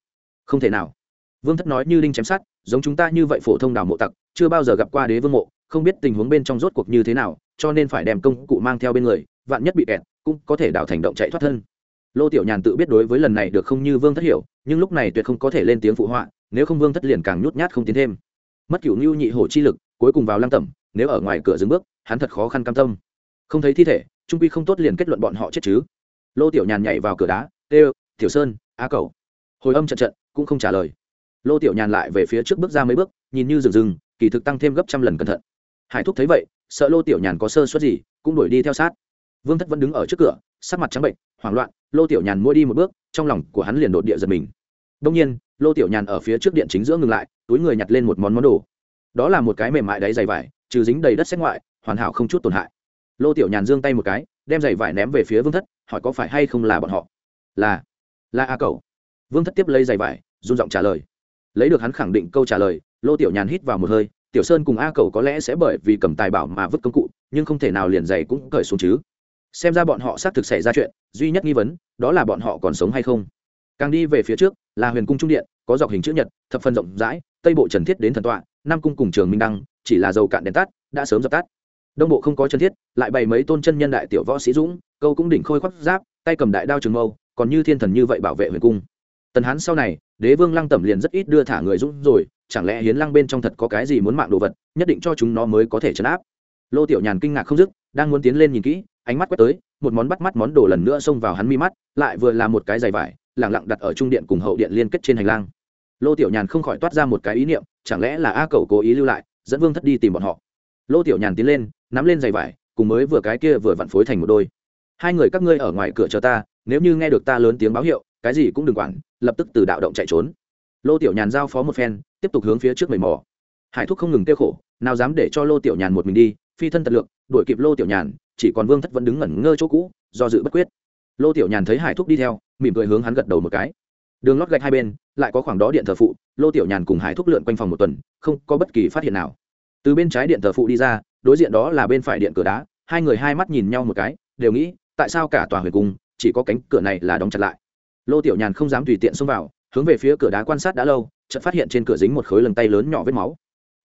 Không thể nào. Vương thất nói như linh chém sát giống chúng ta như vậy phổ thông đào mộ tặc, chưa bao giờ gặp qua đế vương mộ, không biết tình huống bên trong rốt cuộc như thế nào, cho nên phải đem công cụ mang theo bên người, vạn nhất bị kẹt, cũng có thể đào thành động chạy thoát thân lô tiểu nhàn tự biết đối với lần này được không như vương thất hiểu, nhưng lúc này tuyệt không có thể lên tiếng phụ họa, nếu không vương thất liền càng nhút nhát không tiến thêm. Mất cựu ngưu nhị hổ chi lực, cuối cùng vào lăng tẩm, nếu ở ngoài cửa dừng bước, hắn thật khó khăn cam tâm. Không thấy thi thể, trung quy không tốt liền kết luận bọn họ chết chứ. Lô tiểu nhàn nhảy vào cửa đá tê tiểu sơn, a cầu hồi âm trận trận, cũng không trả lời. Lô tiểu nhàn lại về phía trước bước ra mấy bước, nhìn như rừng rừng, kỳ thực tăng thêm gấp trăm lần cẩn thận. Hải thúc thấy vậy, sợ lô tiểu nhàn có sơ suất gì, cũng đuổi đi theo sát. Vương thất vẫn đứng ở trước cửa, sắc mặt trắng bệnh hoảng loạn, lô tiểu nhàn mua đi một bước, trong lòng của hắn liền đột địa giật mình. Đông nhiên, lô tiểu nhàn ở phía trước điện chính giữa ngừng lại, túi người nhặt lên một món món đồ. Đó là một cái mềm mại đáy dày vải, trừ dính đầy đất xét ngoại, hoàn hảo không chút tổn hại. Lô tiểu nhàn giương tay một cái, đem giày vải ném về phía vương thất, hỏi có phải hay không là bọn họ. Là là a cầu vương thất tiếp lấy giày vải, run giọng trả lời. Lấy được hắn khẳng định câu trả lời, lô tiểu nhàn hít vào một hơi, tiểu sơn cùng a cầu có lẽ sẽ bởi vì cầm tài bảo mà vứt công cụ, nhưng không thể nào liền giày cũng cởi xuống chứ xem ra bọn họ xác thực xảy ra chuyện, duy nhất nghi vấn, đó là bọn họ còn sống hay không. Càng đi về phía trước, là huyền cung trung điện, có dọc hình chữ nhật, thập phần rộng rãi, tây bộ trần thiết đến thần tọa, nam cung cùng trường minh đăng, chỉ là dầu cạn đèn tắt, đã sớm dập tắt. Đông bộ không có chân thiết, lại bày mấy tôn chân nhân đại tiểu võ sĩ dũng, câu cũng đỉnh khôi khoác giáp, tay cầm đại đao trường mâu, còn như thiên thần như vậy bảo vệ huyền cung. Tần hán sau này, đế vương lăng tẩm liền rất ít đưa thả người dũng rồi, chẳng lẽ hiến lăng bên trong thật có cái gì muốn mạng đồ vật, nhất định cho chúng nó mới có thể chấn áp. Lô tiểu nhàn kinh ngạc không dứt, đang muốn tiến lên nhìn kỹ ánh mắt quét tới một món bắt mắt món đồ lần nữa xông vào hắn mi mắt lại vừa là một cái giày vải lẳng lặng đặt ở trung điện cùng hậu điện liên kết trên hành lang. Lô tiểu nhàn không khỏi toát ra một cái ý niệm chẳng lẽ là a cầu cố ý lưu lại dẫn vương thất đi tìm bọn họ? Lô tiểu nhàn tiến lên nắm lên giày vải cùng mới vừa cái kia vừa vặn phối thành một đôi. Hai người các ngươi ở ngoài cửa chờ ta nếu như nghe được ta lớn tiếng báo hiệu cái gì cũng đừng quản lập tức từ đạo động chạy trốn. Lô tiểu nhàn giao phó một phen tiếp tục hướng phía trước mầy mò. Hải thúc không ngừng kêu khổ nào dám để cho lô tiểu nhàn một mình đi phi thân tật lực, đuổi kịp lô tiểu nhàn chỉ còn vương thất vẫn đứng ngẩn ngơ chỗ cũ, do dự bất quyết. Lô tiểu nhàn thấy hải thúc đi theo, mỉm cười hướng hắn gật đầu một cái. Đường lót gạch hai bên, lại có khoảng đó điện thờ phụ, lô tiểu nhàn cùng hải thúc lượn quanh phòng một tuần, không có bất kỳ phát hiện nào. Từ bên trái điện thờ phụ đi ra, đối diện đó là bên phải điện cửa đá, hai người hai mắt nhìn nhau một cái, đều nghĩ, tại sao cả tòa huyền cung, chỉ có cánh cửa này là đóng chặt lại. Lô tiểu nhàn không dám tùy tiện xông vào, hướng về phía cửa đá quan sát đã lâu, chợt phát hiện trên cửa dính một khối lần tay lớn nhỏ vết máu.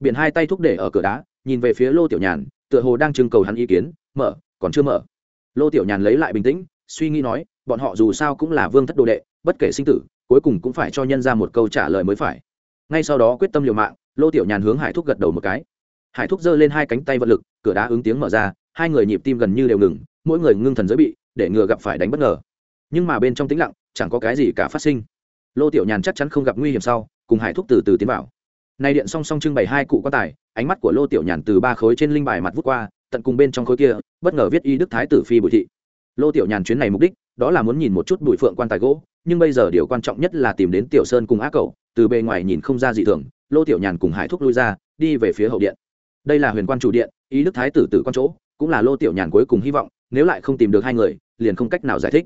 Biển hai tay thúc để ở cửa đá, nhìn về phía lô tiểu nhàn, tựa hồ đang trưng cầu hắn ý kiến mở, còn chưa mở. Lô tiểu nhàn lấy lại bình tĩnh, suy nghĩ nói, bọn họ dù sao cũng là vương thất đồ đệ, bất kể sinh tử, cuối cùng cũng phải cho nhân ra một câu trả lời mới phải. Ngay sau đó quyết tâm liều mạng, lô tiểu nhàn hướng hải thúc gật đầu một cái. Hải thúc giơ lên hai cánh tay vận lực, cửa đá ứng tiếng mở ra, hai người nhịp tim gần như đều ngừng, mỗi người ngưng thần giới bị, để ngừa gặp phải đánh bất ngờ. Nhưng mà bên trong tĩnh lặng, chẳng có cái gì cả phát sinh. Lô tiểu nhàn chắc chắn không gặp nguy hiểm sau, cùng hải thúc từ từ tiến vào. Nay điện song song trưng bày hai cụ quan tài, ánh mắt của lô tiểu nhàn từ ba khối trên linh bài mặt vút qua tận cùng bên trong khối kia, bất ngờ viết y đức thái tử phi bùi thị. Lô tiểu nhàn chuyến này mục đích, đó là muốn nhìn một chút bụi phượng quan tài gỗ, nhưng bây giờ điều quan trọng nhất là tìm đến tiểu sơn cùng á cậu từ bề ngoài nhìn không ra gì thường, lô tiểu nhàn cùng hải thúc lui ra, đi về phía hậu điện. Đây là huyền quan chủ điện ý đức thái tử tử quan chỗ, cũng là lô tiểu nhàn cuối cùng hy vọng, nếu lại không tìm được hai người, liền không cách nào giải thích.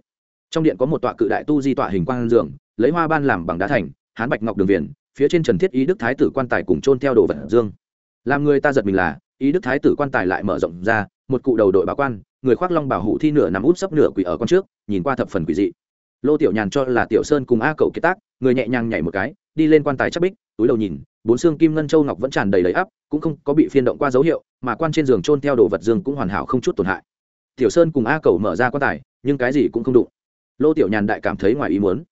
Trong điện có một tọa cự đại tu di tọa hình quan giường lấy hoa ban làm bằng đá thành, hán bạch ngọc đường viền, phía trên trần thiết ý đức thái tử quan tài cùng chôn theo đồ vật dương. Làm người ta giật mình là ý đức thái tử quan tài lại mở rộng ra, một cụ đầu đội báo quan, người khoác long bảo hủ thi nửa nằm út sấp nửa quỷ ở con trước, nhìn qua thập phần quỷ dị. Lô tiểu nhàn cho là tiểu sơn cùng a cậu kiệt tác, người nhẹ nhàng nhảy một cái, đi lên quan tài chắc bích, túi đầu nhìn, bốn xương kim ngân châu ngọc vẫn tràn đầy đầy ắp, cũng không có bị phiên động qua dấu hiệu, mà quan trên giường trôn theo đồ vật dương cũng hoàn hảo không chút tổn hại. Tiểu sơn cùng a cậu mở ra quan tài, nhưng cái gì cũng không đụng. Lô tiểu nhàn đại cảm thấy ngoài ý muốn.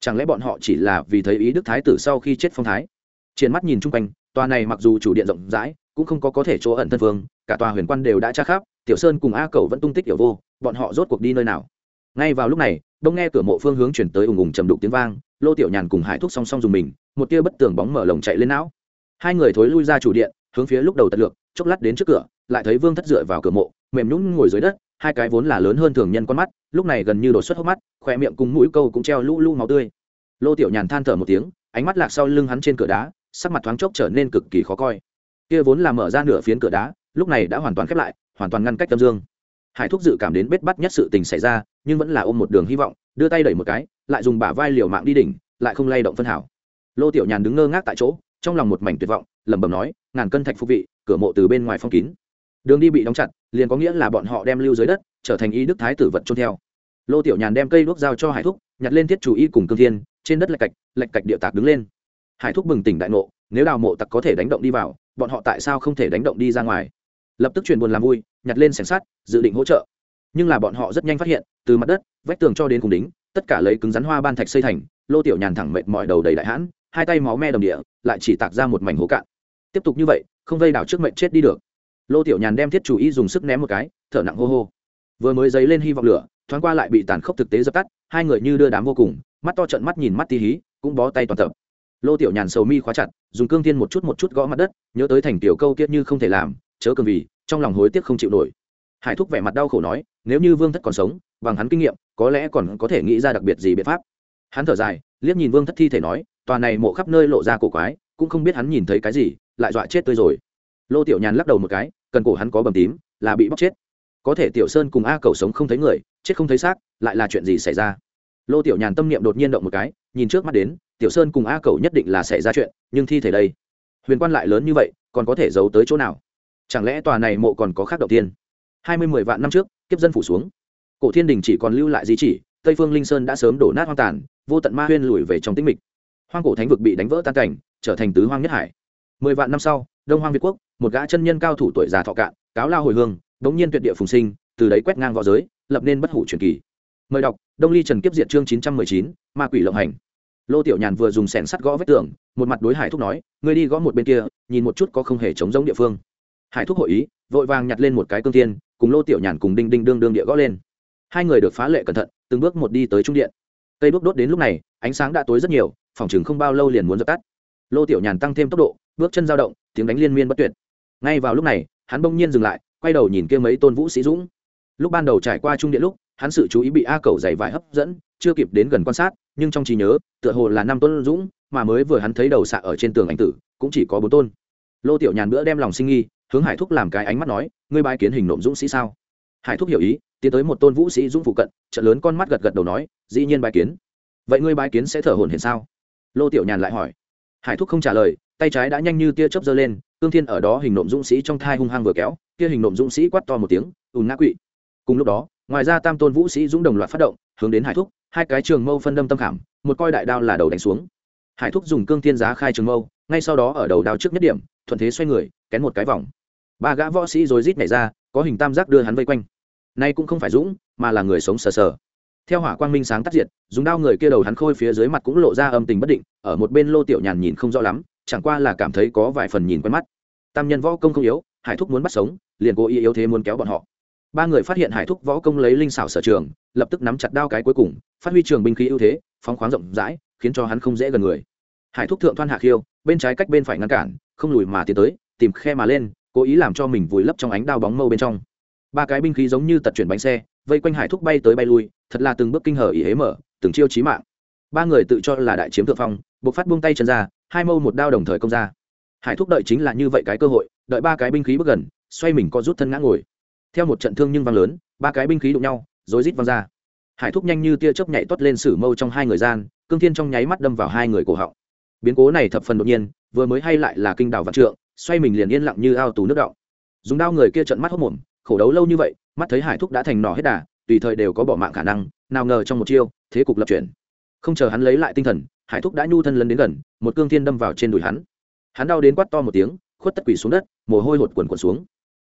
Chẳng lẽ bọn họ chỉ là vì thấy ý đức thái tử sau khi chết phong thái? Triển mắt nhìn chung quanh, tòa này mặc dù chủ điện rộng rãi cũng không có có thể chỗ ẩn thân vương, cả tòa huyền quan đều đã tra khắp, tiểu sơn cùng a cầu vẫn tung tích hiểu vô, bọn họ rốt cuộc đi nơi nào? Ngay vào lúc này, đông nghe cửa mộ phương hướng chuyển tới ùng ùng trầm đục tiếng vang, lô tiểu nhàn cùng hải thúc song song dùng mình, một tia bất tường bóng mở lồng chạy lên não. Hai người thối lui ra chủ điện, hướng phía lúc đầu tật lược, chốc lát đến trước cửa, lại thấy vương thất dựa vào cửa mộ, mềm nhún ngồi dưới đất, hai cái vốn là lớn hơn thường nhân con mắt, lúc này gần như đột xuất hốc mắt khoe miệng cùng mũi câu cũng treo lũ lũ máu tươi. Lô tiểu nhàn than thở một tiếng, ánh mắt lạc sau lưng hắn trên cửa đá, sắc mặt thoáng chốc trở nên cực kỳ khó coi kia vốn là mở ra nửa phiến cửa đá, lúc này đã hoàn toàn khép lại, hoàn toàn ngăn cách tâm dương. Hải thúc dự cảm đến bết bắt nhất sự tình xảy ra, nhưng vẫn là ôm một đường hy vọng, đưa tay đẩy một cái, lại dùng bả vai liều mạng đi đỉnh, lại không lay động phân hảo. Lô tiểu nhàn đứng ngơ ngác tại chỗ, trong lòng một mảnh tuyệt vọng, lẩm bẩm nói, ngàn cân thạch phục vị, cửa mộ từ bên ngoài phong kín. Đường đi bị đóng chặt, liền có nghĩa là bọn họ đem lưu dưới đất, trở thành y đức thái tử vật trôn theo. Lô tiểu nhàn đem cây đuốc dao cho hải thúc, nhặt lên thiết chủ y cùng cương thiên, trên đất lạch cạch lạch cạch địa tạc đứng lên. Hải thúc bừng tỉnh đại ngộ, nếu đào mộ tặc có thể đánh động đi vào bọn họ tại sao không thể đánh động đi ra ngoài? Lập tức truyền buồn làm vui, nhặt lên sẻng sắt, dự định hỗ trợ. Nhưng là bọn họ rất nhanh phát hiện, từ mặt đất, vách tường cho đến cùng đính tất cả lấy cứng rắn hoa ban thạch xây thành, lô tiểu nhàn thẳng mệt mọi đầu đầy đại hãn, hai tay máu me đồng địa, lại chỉ tạc ra một mảnh hố cạn. Tiếp tục như vậy, không vây đảo trước mệnh chết đi được. Lô tiểu nhàn đem thiết chủ y dùng sức ném một cái, thở nặng hô hô. Vừa mới dấy lên hy vọng lửa, thoáng qua lại bị tàn khốc thực tế dập tắt, hai người như đưa đám vô cùng, mắt to trận mắt nhìn mắt tí hí, cũng bó tay toàn tập lô tiểu nhàn sầu mi khóa chặt, dùng cương thiên một chút một chút gõ mặt đất, nhớ tới thành tiểu câu kiết như không thể làm, chớ cường vì, trong lòng hối tiếc không chịu nổi. Hải thúc vẻ mặt đau khổ nói, nếu như vương thất còn sống, bằng hắn kinh nghiệm, có lẽ còn có thể nghĩ ra đặc biệt gì biện pháp. Hắn thở dài, liếc nhìn vương thất thi thể nói, tòa này mộ khắp nơi lộ ra cổ quái, cũng không biết hắn nhìn thấy cái gì, lại dọa chết tươi rồi. Lô tiểu nhàn lắc đầu một cái, cần cổ hắn có bầm tím, là bị bóc chết. Có thể tiểu sơn cùng a cầu sống không thấy người, chết không thấy xác, lại là chuyện gì xảy ra? Lô tiểu nhàn tâm niệm đột nhiên động một cái, nhìn trước mắt đến tiểu sơn cùng a cầu nhất định là xảy ra chuyện, nhưng thi thể đây, huyền quan lại lớn như vậy, còn có thể giấu tới chỗ nào? Chẳng lẽ tòa này mộ còn có khác đầu tiên? Hai mươi mười vạn năm trước, kiếp dân phủ xuống. Cổ thiên đình chỉ còn lưu lại di chỉ, tây phương linh sơn đã sớm đổ nát hoang tàn, vô tận ma huyên lùi về trong tĩnh mịch. Hoang cổ thánh vực bị đánh vỡ tan cảnh, trở thành tứ hoang nhất hải. Mười vạn năm sau, đông hoang việt quốc, một gã chân nhân cao thủ tuổi già thọ cạn, cáo lao hồi hương, đống nhiên tuyệt địa phùng sinh, từ đấy quét ngang v õ giới, lập nên bất hủ truyền kỳ. Mời đọc, đông ly trần kiếp diệt chương chín trăm mười chín, ma quỷ lộng hành lô tiểu nhàn vừa dùng sẻn sắt gõ vết tường, một mặt đối hải thúc nói, ngươi đi gõ một bên kia, nhìn một chút có không hề chống giống địa phương. Hải thúc hội ý, vội vàng nhặt lên một cái cương tiên, cùng lô tiểu nhàn cùng đinh đinh đương đương địa gõ lên. Hai người được phá lệ cẩn thận, từng bước một đi tới trung điện. Cây bước đốt đến lúc này, ánh sáng đã tối rất nhiều, phòng chừng không bao lâu liền muốn dập tắt. Lô tiểu nhàn tăng thêm tốc độ, bước chân dao động, tiếng đánh liên miên bất tuyệt. Ngay vào lúc này, hắn bỗng nhiên dừng lại, quay đầu nhìn kia mấy tôn vũ sĩ dũng. Lúc ban đầu trải qua trung điện lúc, hắn sự chú ý bị a cầu dày vải hấp dẫn, chưa kịp đến gần quan sát nhưng trong trí nhớ, tựa hồ là năm tôn dũng, mà mới vừa hắn thấy đầu xạ ở trên tường ảnh tử, cũng chỉ có bốn tôn. Lô tiểu nhàn bữa đem lòng sinh nghi, hướng hải thúc làm cái ánh mắt nói, ngươi bái kiến hình nộm dũng sĩ sao? Hải thúc hiểu ý, tiến tới một tôn vũ sĩ dũng phụ cận trận lớn con mắt gật gật đầu nói, dĩ nhiên bái kiến. Vậy ngươi bái kiến sẽ thở hồn hiện sao? Lô tiểu nhàn lại hỏi. Hải thúc không trả lời, tay trái đã nhanh như tia chớp giơ lên cương thiên ở đó hình nộm dũng sĩ trong thai hung hăng vừa kéo, kia hình nộm dũng sĩ quát to một tiếng, ùn ngã quỵ. Cùng lúc đó, ngoài ra tam tôn vũ sĩ dũng đồng loạt phát động, hướng đến hải thúc hai cái trường mâu phân đâm tâm khảm, một coi đại đao là đầu đánh xuống. Hải thúc dùng cương thiên giá khai trường mâu, ngay sau đó ở đầu đao trước nhất điểm, thuận thế xoay người, kén một cái vòng. Ba gã võ sĩ rồi rít nhảy ra, có hình tam giác đưa hắn vây quanh. Nay cũng không phải dũng, mà là người sống sờ sờ. Theo hỏa quang minh sáng tắt diệt, dùng đao người kia đầu hắn khôi phía dưới mặt cũng lộ ra âm tình bất định, ở một bên lô tiểu nhàn nhìn không rõ lắm, chẳng qua là cảm thấy có vài phần nhìn quen mắt. Tam nhân võ công không yếu, hải thúc muốn bắt sống, liền cố ý yếu thế muốn kéo bọn họ ba người phát hiện hải thúc võ công lấy linh xảo sở trường, lập tức nắm chặt đao cái cuối cùng, phát huy trường binh khí ưu thế, phóng khoáng rộng rãi, khiến cho hắn không dễ gần người. Hải thúc thượng thoan hạ khiêu, bên trái cách bên phải ngăn cản, không lùi mà tiến tới, tìm khe mà lên, cố ý làm cho mình vùi lấp trong ánh đao bóng mâu bên trong. Ba cái binh khí giống như tật chuyển bánh xe, vây quanh hải thúc bay tới bay lui, thật là từng bước kinh hở ý hế mở, từng chiêu chí mạng. Ba người tự cho là đại chiếm thượng phong, buộc phát buông tay chân ra, hai mâu một đao đồng thời công ra. Hải thúc đợi chính là như vậy cái cơ hội, đợi ba cái binh khí bước gần, xoay mình có rút thân ngã ngồi theo một trận thương nhưng vang lớn, ba cái binh khí đụng nhau, rối rít văng ra. Hải thúc nhanh như tia chớp nhảy toát lên sử mâu trong hai người gian, cương thiên trong nháy mắt đâm vào hai người cổ họng. Biến cố này thập phần đột nhiên, vừa mới hay lại là kinh đảo vạn trượng, xoay mình liền yên lặng như ao tù nước động. Dùng đao người kia trận mắt hốc mồm, khổ đấu lâu như vậy, mắt thấy hải thúc đã thành nỏ hết đà, tùy thời đều có bỏ mạng khả năng, nào ngờ trong một chiêu, thế cục lập chuyển. Không chờ hắn lấy lại tinh thần, hải thúc đã nhu thân lấn đến gần, một cương thiên đâm vào trên đùi hắn. Hắn đau đến quát to một tiếng, khuất tất quỷ xuống đất, mồ hôi hột quần quần xuống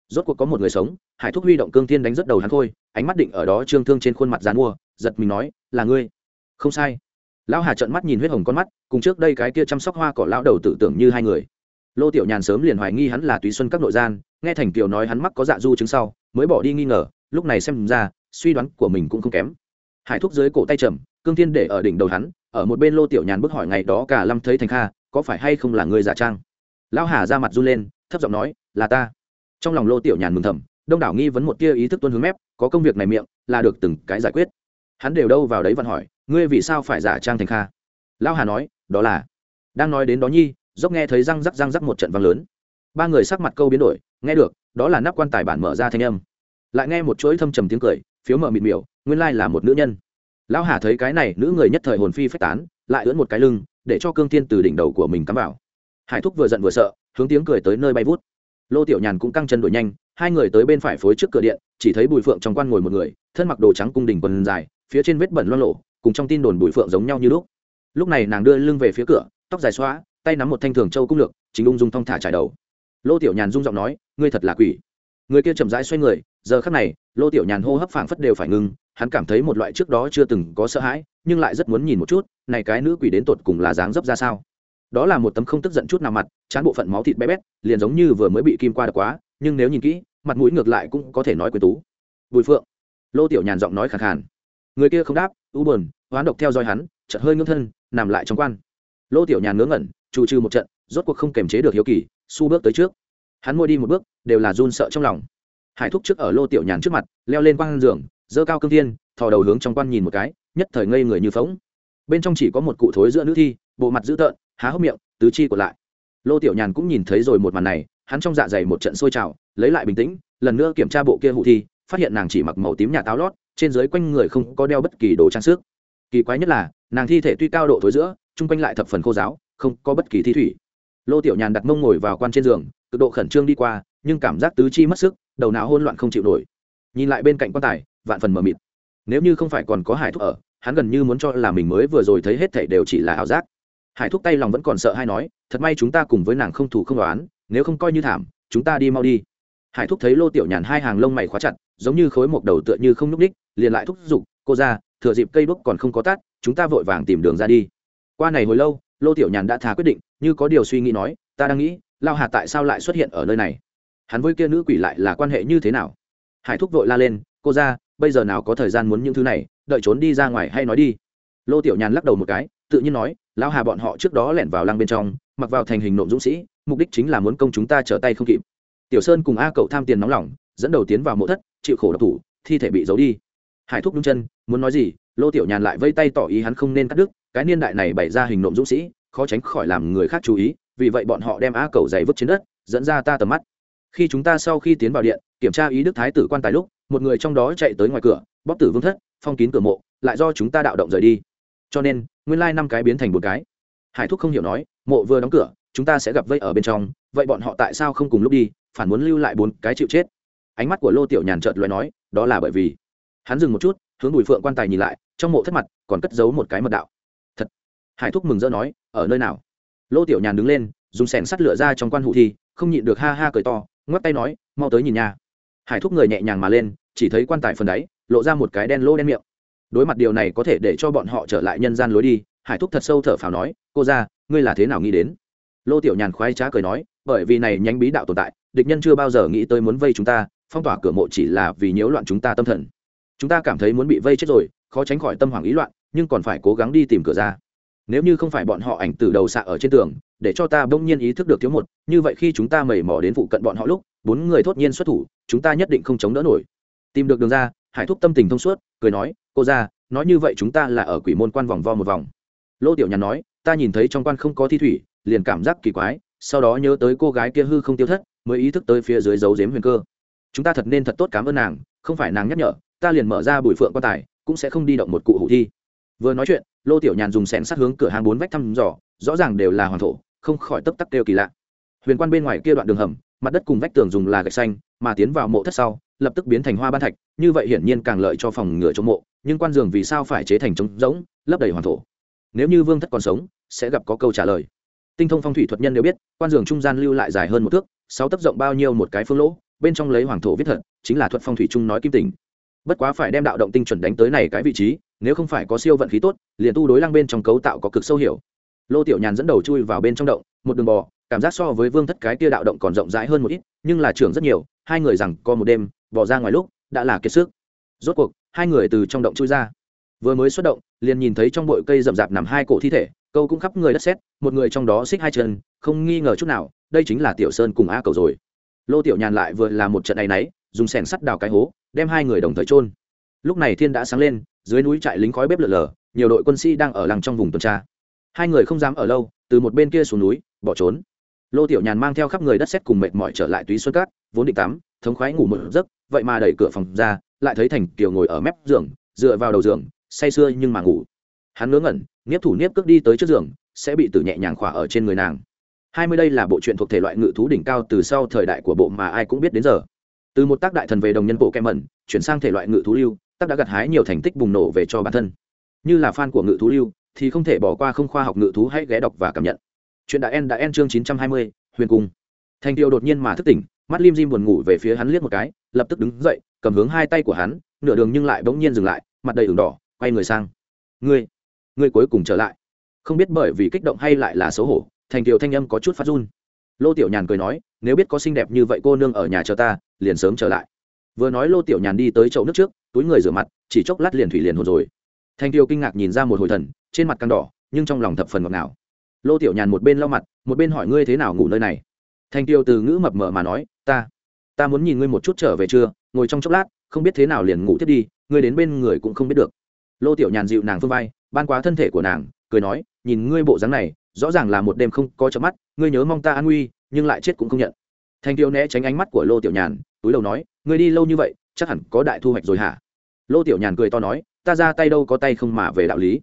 rốt cuộc có một người sống, hải thúc huy động cương thiên đánh rất đầu hắn thôi ánh mắt định ở đó trương thương trên khuôn mặt dán mua giật mình nói, là ngươi? Không sai. Lão hà trợn mắt nhìn huyết hồng con mắt, cùng trước đây cái kia chăm sóc hoa cỏ lão đầu tự tưởng như hai người. Lô tiểu nhàn sớm liền hoài nghi hắn là túy xuân các nội gian, nghe thành kiều nói hắn mắc có dạ du chứng sau, mới bỏ đi nghi ngờ, lúc này xem ra, suy đoán của mình cũng không kém. Hải thúc dưới cổ tay trầm, cương thiên để ở đỉnh đầu hắn, ở một bên lô tiểu nhàn bước hỏi ngày đó cả lâm thấy thành kha, có phải hay không là người giả trang? Lão hà ra mặt run lên, thấp giọng nói, là ta trong lòng lô tiểu nhàn mừng thầm, đông đảo nghi vấn một tia ý thức tuân hướng mép, có công việc này miệng, là được từng cái giải quyết. Hắn đều đâu vào đấy vẫn hỏi, ngươi vì sao phải giả trang thành kha? Lão hà nói, đó là đang nói đến đó nhi, dốc nghe thấy răng rắc răng rắc một trận vang lớn. Ba người sắc mặt câu biến đổi, nghe được, đó là nắp quan tài bản mở ra thanh âm. Lại nghe một chuỗi thâm trầm tiếng cười, phiếu mở mịt miểu, nguyên lai là một nữ nhân. Lão hà thấy cái này, nữ người nhất thời hồn phi phách tán, lại ưỡn một cái lưng, để cho cương thiên từ đỉnh đầu của mình cắm vào. Hải thúc vừa giận vừa sợ, hướng tiếng cười tới nơi bay vút lô tiểu nhàn cũng căng chân đuổi nhanh, hai người tới bên phải phối trước cửa điện, chỉ thấy bùi phượng trong quan ngồi một người, thân mặc đồ trắng cung đình quần dài, phía trên vết bẩn loan lộ cùng trong tin đồn bùi phượng giống nhau như lúc. Lúc này nàng đưa lưng về phía cửa, tóc dài xóa tay nắm một thanh thường châu cung lược, chính ung dung thong thả trải đầu. Lô tiểu nhàn rung giọng nói, ngươi thật là quỷ. Người kia chậm rãi xoay người, giờ khắc này, lô tiểu nhàn hô hấp phảng phất đều phải ngưng hắn cảm thấy một loại trước đó chưa từng có sợ hãi, nhưng lại rất muốn nhìn một chút, này cái nữ quỷ đến tột cùng là dáng dấp ra sao? Đó là một tấm không tức giận chút nào mặt, chán bộ phận máu thịt bé bét, liền giống như vừa mới bị kim qua được quá, nhưng nếu nhìn kỹ, mặt mũi ngược lại cũng có thể nói quyền tú. Bùi phượng. Lô tiểu nhàn giọng nói khẳng khàn. Người kia không đáp u buồn, hoán độc theo dõi hắn, chợt hơi ngưng thân, nằm lại trong quan. Lô tiểu nhàn ngớ ngẩn, trù trừ một trận, rốt cuộc không kềm chế được hiếu kỳ su bước tới trước. Hắn môi đi một bước, đều là run sợ trong lòng. Hải thúc trước ở lô tiểu nhàn trước mặt, leo lên quang giường dơ cao cương thiên, thò đầu hướng trong quan nhìn một cái, nhất thời ngây người như phóng bên trong chỉ có một cụ thối giữa nữ thi bộ mặt dữ tợn, há hốc miệng, tứ chi của lại. Lô tiểu nhàn cũng nhìn thấy rồi một màn này, hắn trong dạ dày một trận sôi trào, lấy lại bình tĩnh, lần nữa kiểm tra bộ kia hụ thi, phát hiện nàng chỉ mặc màu tím nhà táo lót, trên dưới quanh người không có đeo bất kỳ đồ trang sức. Kỳ quái nhất là, nàng thi thể tuy cao độ thối giữa, chung quanh lại thập phần khô giáo, không có bất kỳ thi thủy. Lô tiểu nhàn đặt mông ngồi vào quan trên giường, cực độ khẩn trương đi qua, nhưng cảm giác tứ chi mất sức, đầu não hôn loạn không chịu nổi. Nhìn lại bên cạnh quan tài, vạn phần mờ mịt. Nếu như không phải còn có hải thuốc ở, hắn gần như muốn cho là mình mới vừa rồi thấy hết thảy đều chỉ là ảo giác hải thúc tay lòng vẫn còn sợ hay nói, thật may chúng ta cùng với nàng không thủ không đoán nếu không coi như thảm, chúng ta đi mau đi. Hải thúc thấy lô tiểu nhàn hai hàng lông mày khóa chặt, giống như khối mộc đầu tựa như không nhúc ních liền lại thúc giục, cô ra, thừa dịp cây đúc còn không có tát chúng ta vội vàng tìm đường ra đi. Qua này hồi lâu, lô tiểu nhàn đã thà quyết định, như có điều suy nghĩ nói, ta đang nghĩ, lao hà tại sao lại xuất hiện ở nơi này? Hắn với kia nữ quỷ lại là quan hệ như thế nào? Hải thúc vội la lên, cô ra, bây giờ nào có thời gian muốn những thứ này, đợi trốn đi ra ngoài hay nói đi. Lô tiểu nhàn lắc đầu một cái, tự nhiên nói lão hà bọn họ trước đó lẻn vào lăng bên trong, mặc vào thành hình nộm dũng sĩ, mục đích chính là muốn công chúng ta trở tay không kịp. Tiểu sơn cùng a cậu tham tiền nóng lỏng dẫn đầu tiến vào mộ thất, chịu khổ độc thủ, thi thể bị giấu đi. Hải thúc đúng chân, muốn nói gì, lô tiểu nhàn lại vây tay tỏ ý hắn không nên cắt đứt, cái niên đại này bày ra hình nộm dũng sĩ, khó tránh khỏi làm người khác chú ý, vì vậy bọn họ đem a cậu giày vứt trên đất, dẫn ra ta tầm mắt. Khi chúng ta sau khi tiến vào điện, kiểm tra ý đức thái tử quan tài lúc, một người trong đó chạy tới ngoài cửa bóc tử vương thất, phong kín cửa mộ, lại do chúng ta đạo động rời đi cho nên, nguyên lai năm cái biến thành một cái. Hải thúc không hiểu nói, mộ vừa đóng cửa, chúng ta sẽ gặp vây ở bên trong, vậy bọn họ tại sao không cùng lúc đi, phản muốn lưu lại bốn cái chịu chết? Ánh mắt của lô tiểu nhàn trợt loài nói, đó là bởi vì. Hắn dừng một chút, hướng bùi phượng quan tài nhìn lại, trong mộ thất mặt còn cất giấu một cái mật đạo. Thật. Hải thúc mừng rỡ nói, ở nơi nào? Lô tiểu nhàn đứng lên, dùng sẻn sắt lửa ra trong quan hụ thi, không nhịn được ha ha cười to, ngoắc tay nói, mau tới nhìn nha. Hải thúc người nhẹ nhàng mà lên, chỉ thấy quan tài phần đáy, lộ ra một cái đen lô đen miệng đối mặt điều này có thể để cho bọn họ trở lại nhân gian lối đi, hải thúc thật sâu thở phào nói, cô ra ngươi là thế nào nghĩ đến? Lô tiểu nhàn khoái trá cười nói, bởi vì này nhánh bí đạo tồn tại, địch nhân chưa bao giờ nghĩ tới muốn vây chúng ta, phong tỏa cửa mộ chỉ là vì nhiễu loạn chúng ta tâm thần. Chúng ta cảm thấy muốn bị vây chết rồi, khó tránh khỏi tâm hoảng ý loạn, nhưng còn phải cố gắng đi tìm cửa ra. Nếu như không phải bọn họ ảnh từ đầu xạ ở trên tường, để cho ta bỗng nhiên ý thức được thiếu một, như vậy khi chúng ta mẩy mò đến phụ cận bọn họ lúc, bốn người thốt nhiên xuất thủ, chúng ta nhất định không chống đỡ nổi. Tìm được đường ra hải thúc tâm tình thông suốt, cười nói, cô ra nói như vậy chúng ta là ở quỷ môn quan vòng vo một vòng. Lô tiểu nhàn nói, ta nhìn thấy trong quan không có thi thủy, liền cảm giác kỳ quái, sau đó nhớ tới cô gái kia hư không tiêu thất, mới ý thức tới phía dưới dấu dếm huyền cơ. Chúng ta thật nên thật tốt cảm ơn nàng, không phải nàng nhắc nhở, ta liền mở ra bùi phượng quan tài, cũng sẽ không đi động một cụ hủ thi. Vừa nói chuyện, lô tiểu nhàn dùng sẻn sát hướng cửa hàng bốn vách thăm dò, rõ ràng đều là hoàng thổ, không khỏi tấp tắc kêu kỳ lạ. Huyền quan bên ngoài kia đoạn đường hầm, mặt đất cùng vách tường dùng là gạch xanh, mà tiến vào mộ thất sau lập tức biến thành hoa ban thạch, như vậy hiển nhiên càng lợi cho phòng ngựa chống mộ, nhưng quan giường vì sao phải chế thành trống rỗng, lấp đầy hoàng thổ? Nếu như vương thất còn sống, sẽ gặp có câu trả lời. Tinh thông phong thủy thuật nhân đều biết, quan giường trung gian lưu lại dài hơn một thước, sáu tấc rộng bao nhiêu một cái phương lỗ, bên trong lấy hoàng thổ viết thật, chính là thuật phong thủy trung nói kim tình bất quá phải đem đạo động tinh chuẩn đánh tới này cái vị trí, nếu không phải có siêu vận khí tốt, liền tu đối lăng bên trong cấu tạo có cực sâu hiểu. Lô tiểu nhàn dẫn đầu chui vào bên trong động, một đường bò, cảm giác so với vương thất cái tia đạo động còn rộng rãi hơn một ít, nhưng là trưởng rất nhiều, hai người rằng co một đêm bỏ ra ngoài lúc, đã là kiệt sức. Rốt cuộc, hai người từ trong động chui ra. Vừa mới xuất động, liền nhìn thấy trong bụi cây rậm rạp nằm hai cổ thi thể, câu cũng khắp người đất xét một người trong đó xích hai chân, không nghi ngờ chút nào, đây chính là tiểu sơn cùng a cầu rồi. Lô tiểu nhàn lại vừa là một trận ấ náy dùng sẻng sắt đào cái hố, đem hai người đồng thời trôn lúc này thiên đã sáng lên, dưới núi trại lính khói bếp lợn lờ nhiều đội quân sĩ đang ở làng trong vùng tuần tra. Hai người không dám ở lâu, từ một bên kia xuống núi, bỏ trốn. Lô tiểu nhàn mang theo khắp người đất xét cùng mệt mỏi trở lại túy xuân cát, vốn định tắm, thống khoái ngủ một giấc vậy mà đẩy cửa phòng ra, lại thấy thành kiều ngồi ở mép giường, dựa vào đầu giường, say sưa nhưng mà ngủ. Hắn ngớ ngẩn, nghiếp thủ niếp cước đi tới trước giường, sẽ bị tử nhẹ nhàng khỏa ở trên người nàng. Hai mươi đây là bộ truyện thuộc thể loại ngự thú đỉnh cao từ sau thời đại của bộ mà ai cũng biết đến giờ. Từ một tác đại thần về đồng nhân bộ kem mẩn, chuyển sang thể loại ngự thú lưu, tác đã gặt hái nhiều thành tích bùng nổ về cho bản thân. Như là fan của ngự thú lưu, thì không thể bỏ qua không khoa học ngự thú hãy ghé đọc và cảm nhận. Chuyện đã en đã en chương chín trăm hai mươi, huyền cung. Thành tiêu đột nhiên mà thức tỉnh, mắt lim dim buồn ngủ về phía hắn liếc một cái lập tức đứng dậy, cầm hướng hai tay của hắn, nửa đường nhưng lại bỗng nhiên dừng lại, mặt đầy ửng đỏ, quay người sang. Ngươi ngươi cuối cùng trở lại. Không biết bởi vì kích động hay lại là xấu hổ, thành kiều thanh âm có chút phát run. Lô tiểu nhàn cười nói, nếu biết có xinh đẹp như vậy cô nương ở nhà chờ ta, liền sớm trở lại. Vừa nói lô tiểu nhàn đi tới chậu nước trước, túi người rửa mặt, chỉ chốc lát liền thủy liền hồn rồi. Thanh kiều kinh ngạc nhìn ra một hồi thần, trên mặt căng đỏ, nhưng trong lòng thập phần ngọt ngào. Lô tiểu nhàn một bên lau mặt, một bên hỏi, ngươi thế nào ngủ nơi này? Thanh kiều từ ngữ mập mờ mà nói, ta ta muốn nhìn ngươi một chút trở về trưa ngồi trong chốc lát, không biết thế nào liền ngủ tiếp đi, ngươi đến bên người cũng không biết được. Lô tiểu nhàn dịu nàng phương vai, ban quá thân thể của nàng, cười nói, nhìn ngươi bộ dáng này, rõ ràng là một đêm không có chớp mắt, ngươi nhớ mong ta an nguy nhưng lại chết cũng không nhận. Thanh tiêu né tránh ánh mắt của lô tiểu nhàn, túi đầu nói, ngươi đi lâu như vậy, chắc hẳn có đại thu hoạch rồi hả? Lô tiểu nhàn cười to nói, ta ra tay đâu có tay không mà về đạo lý.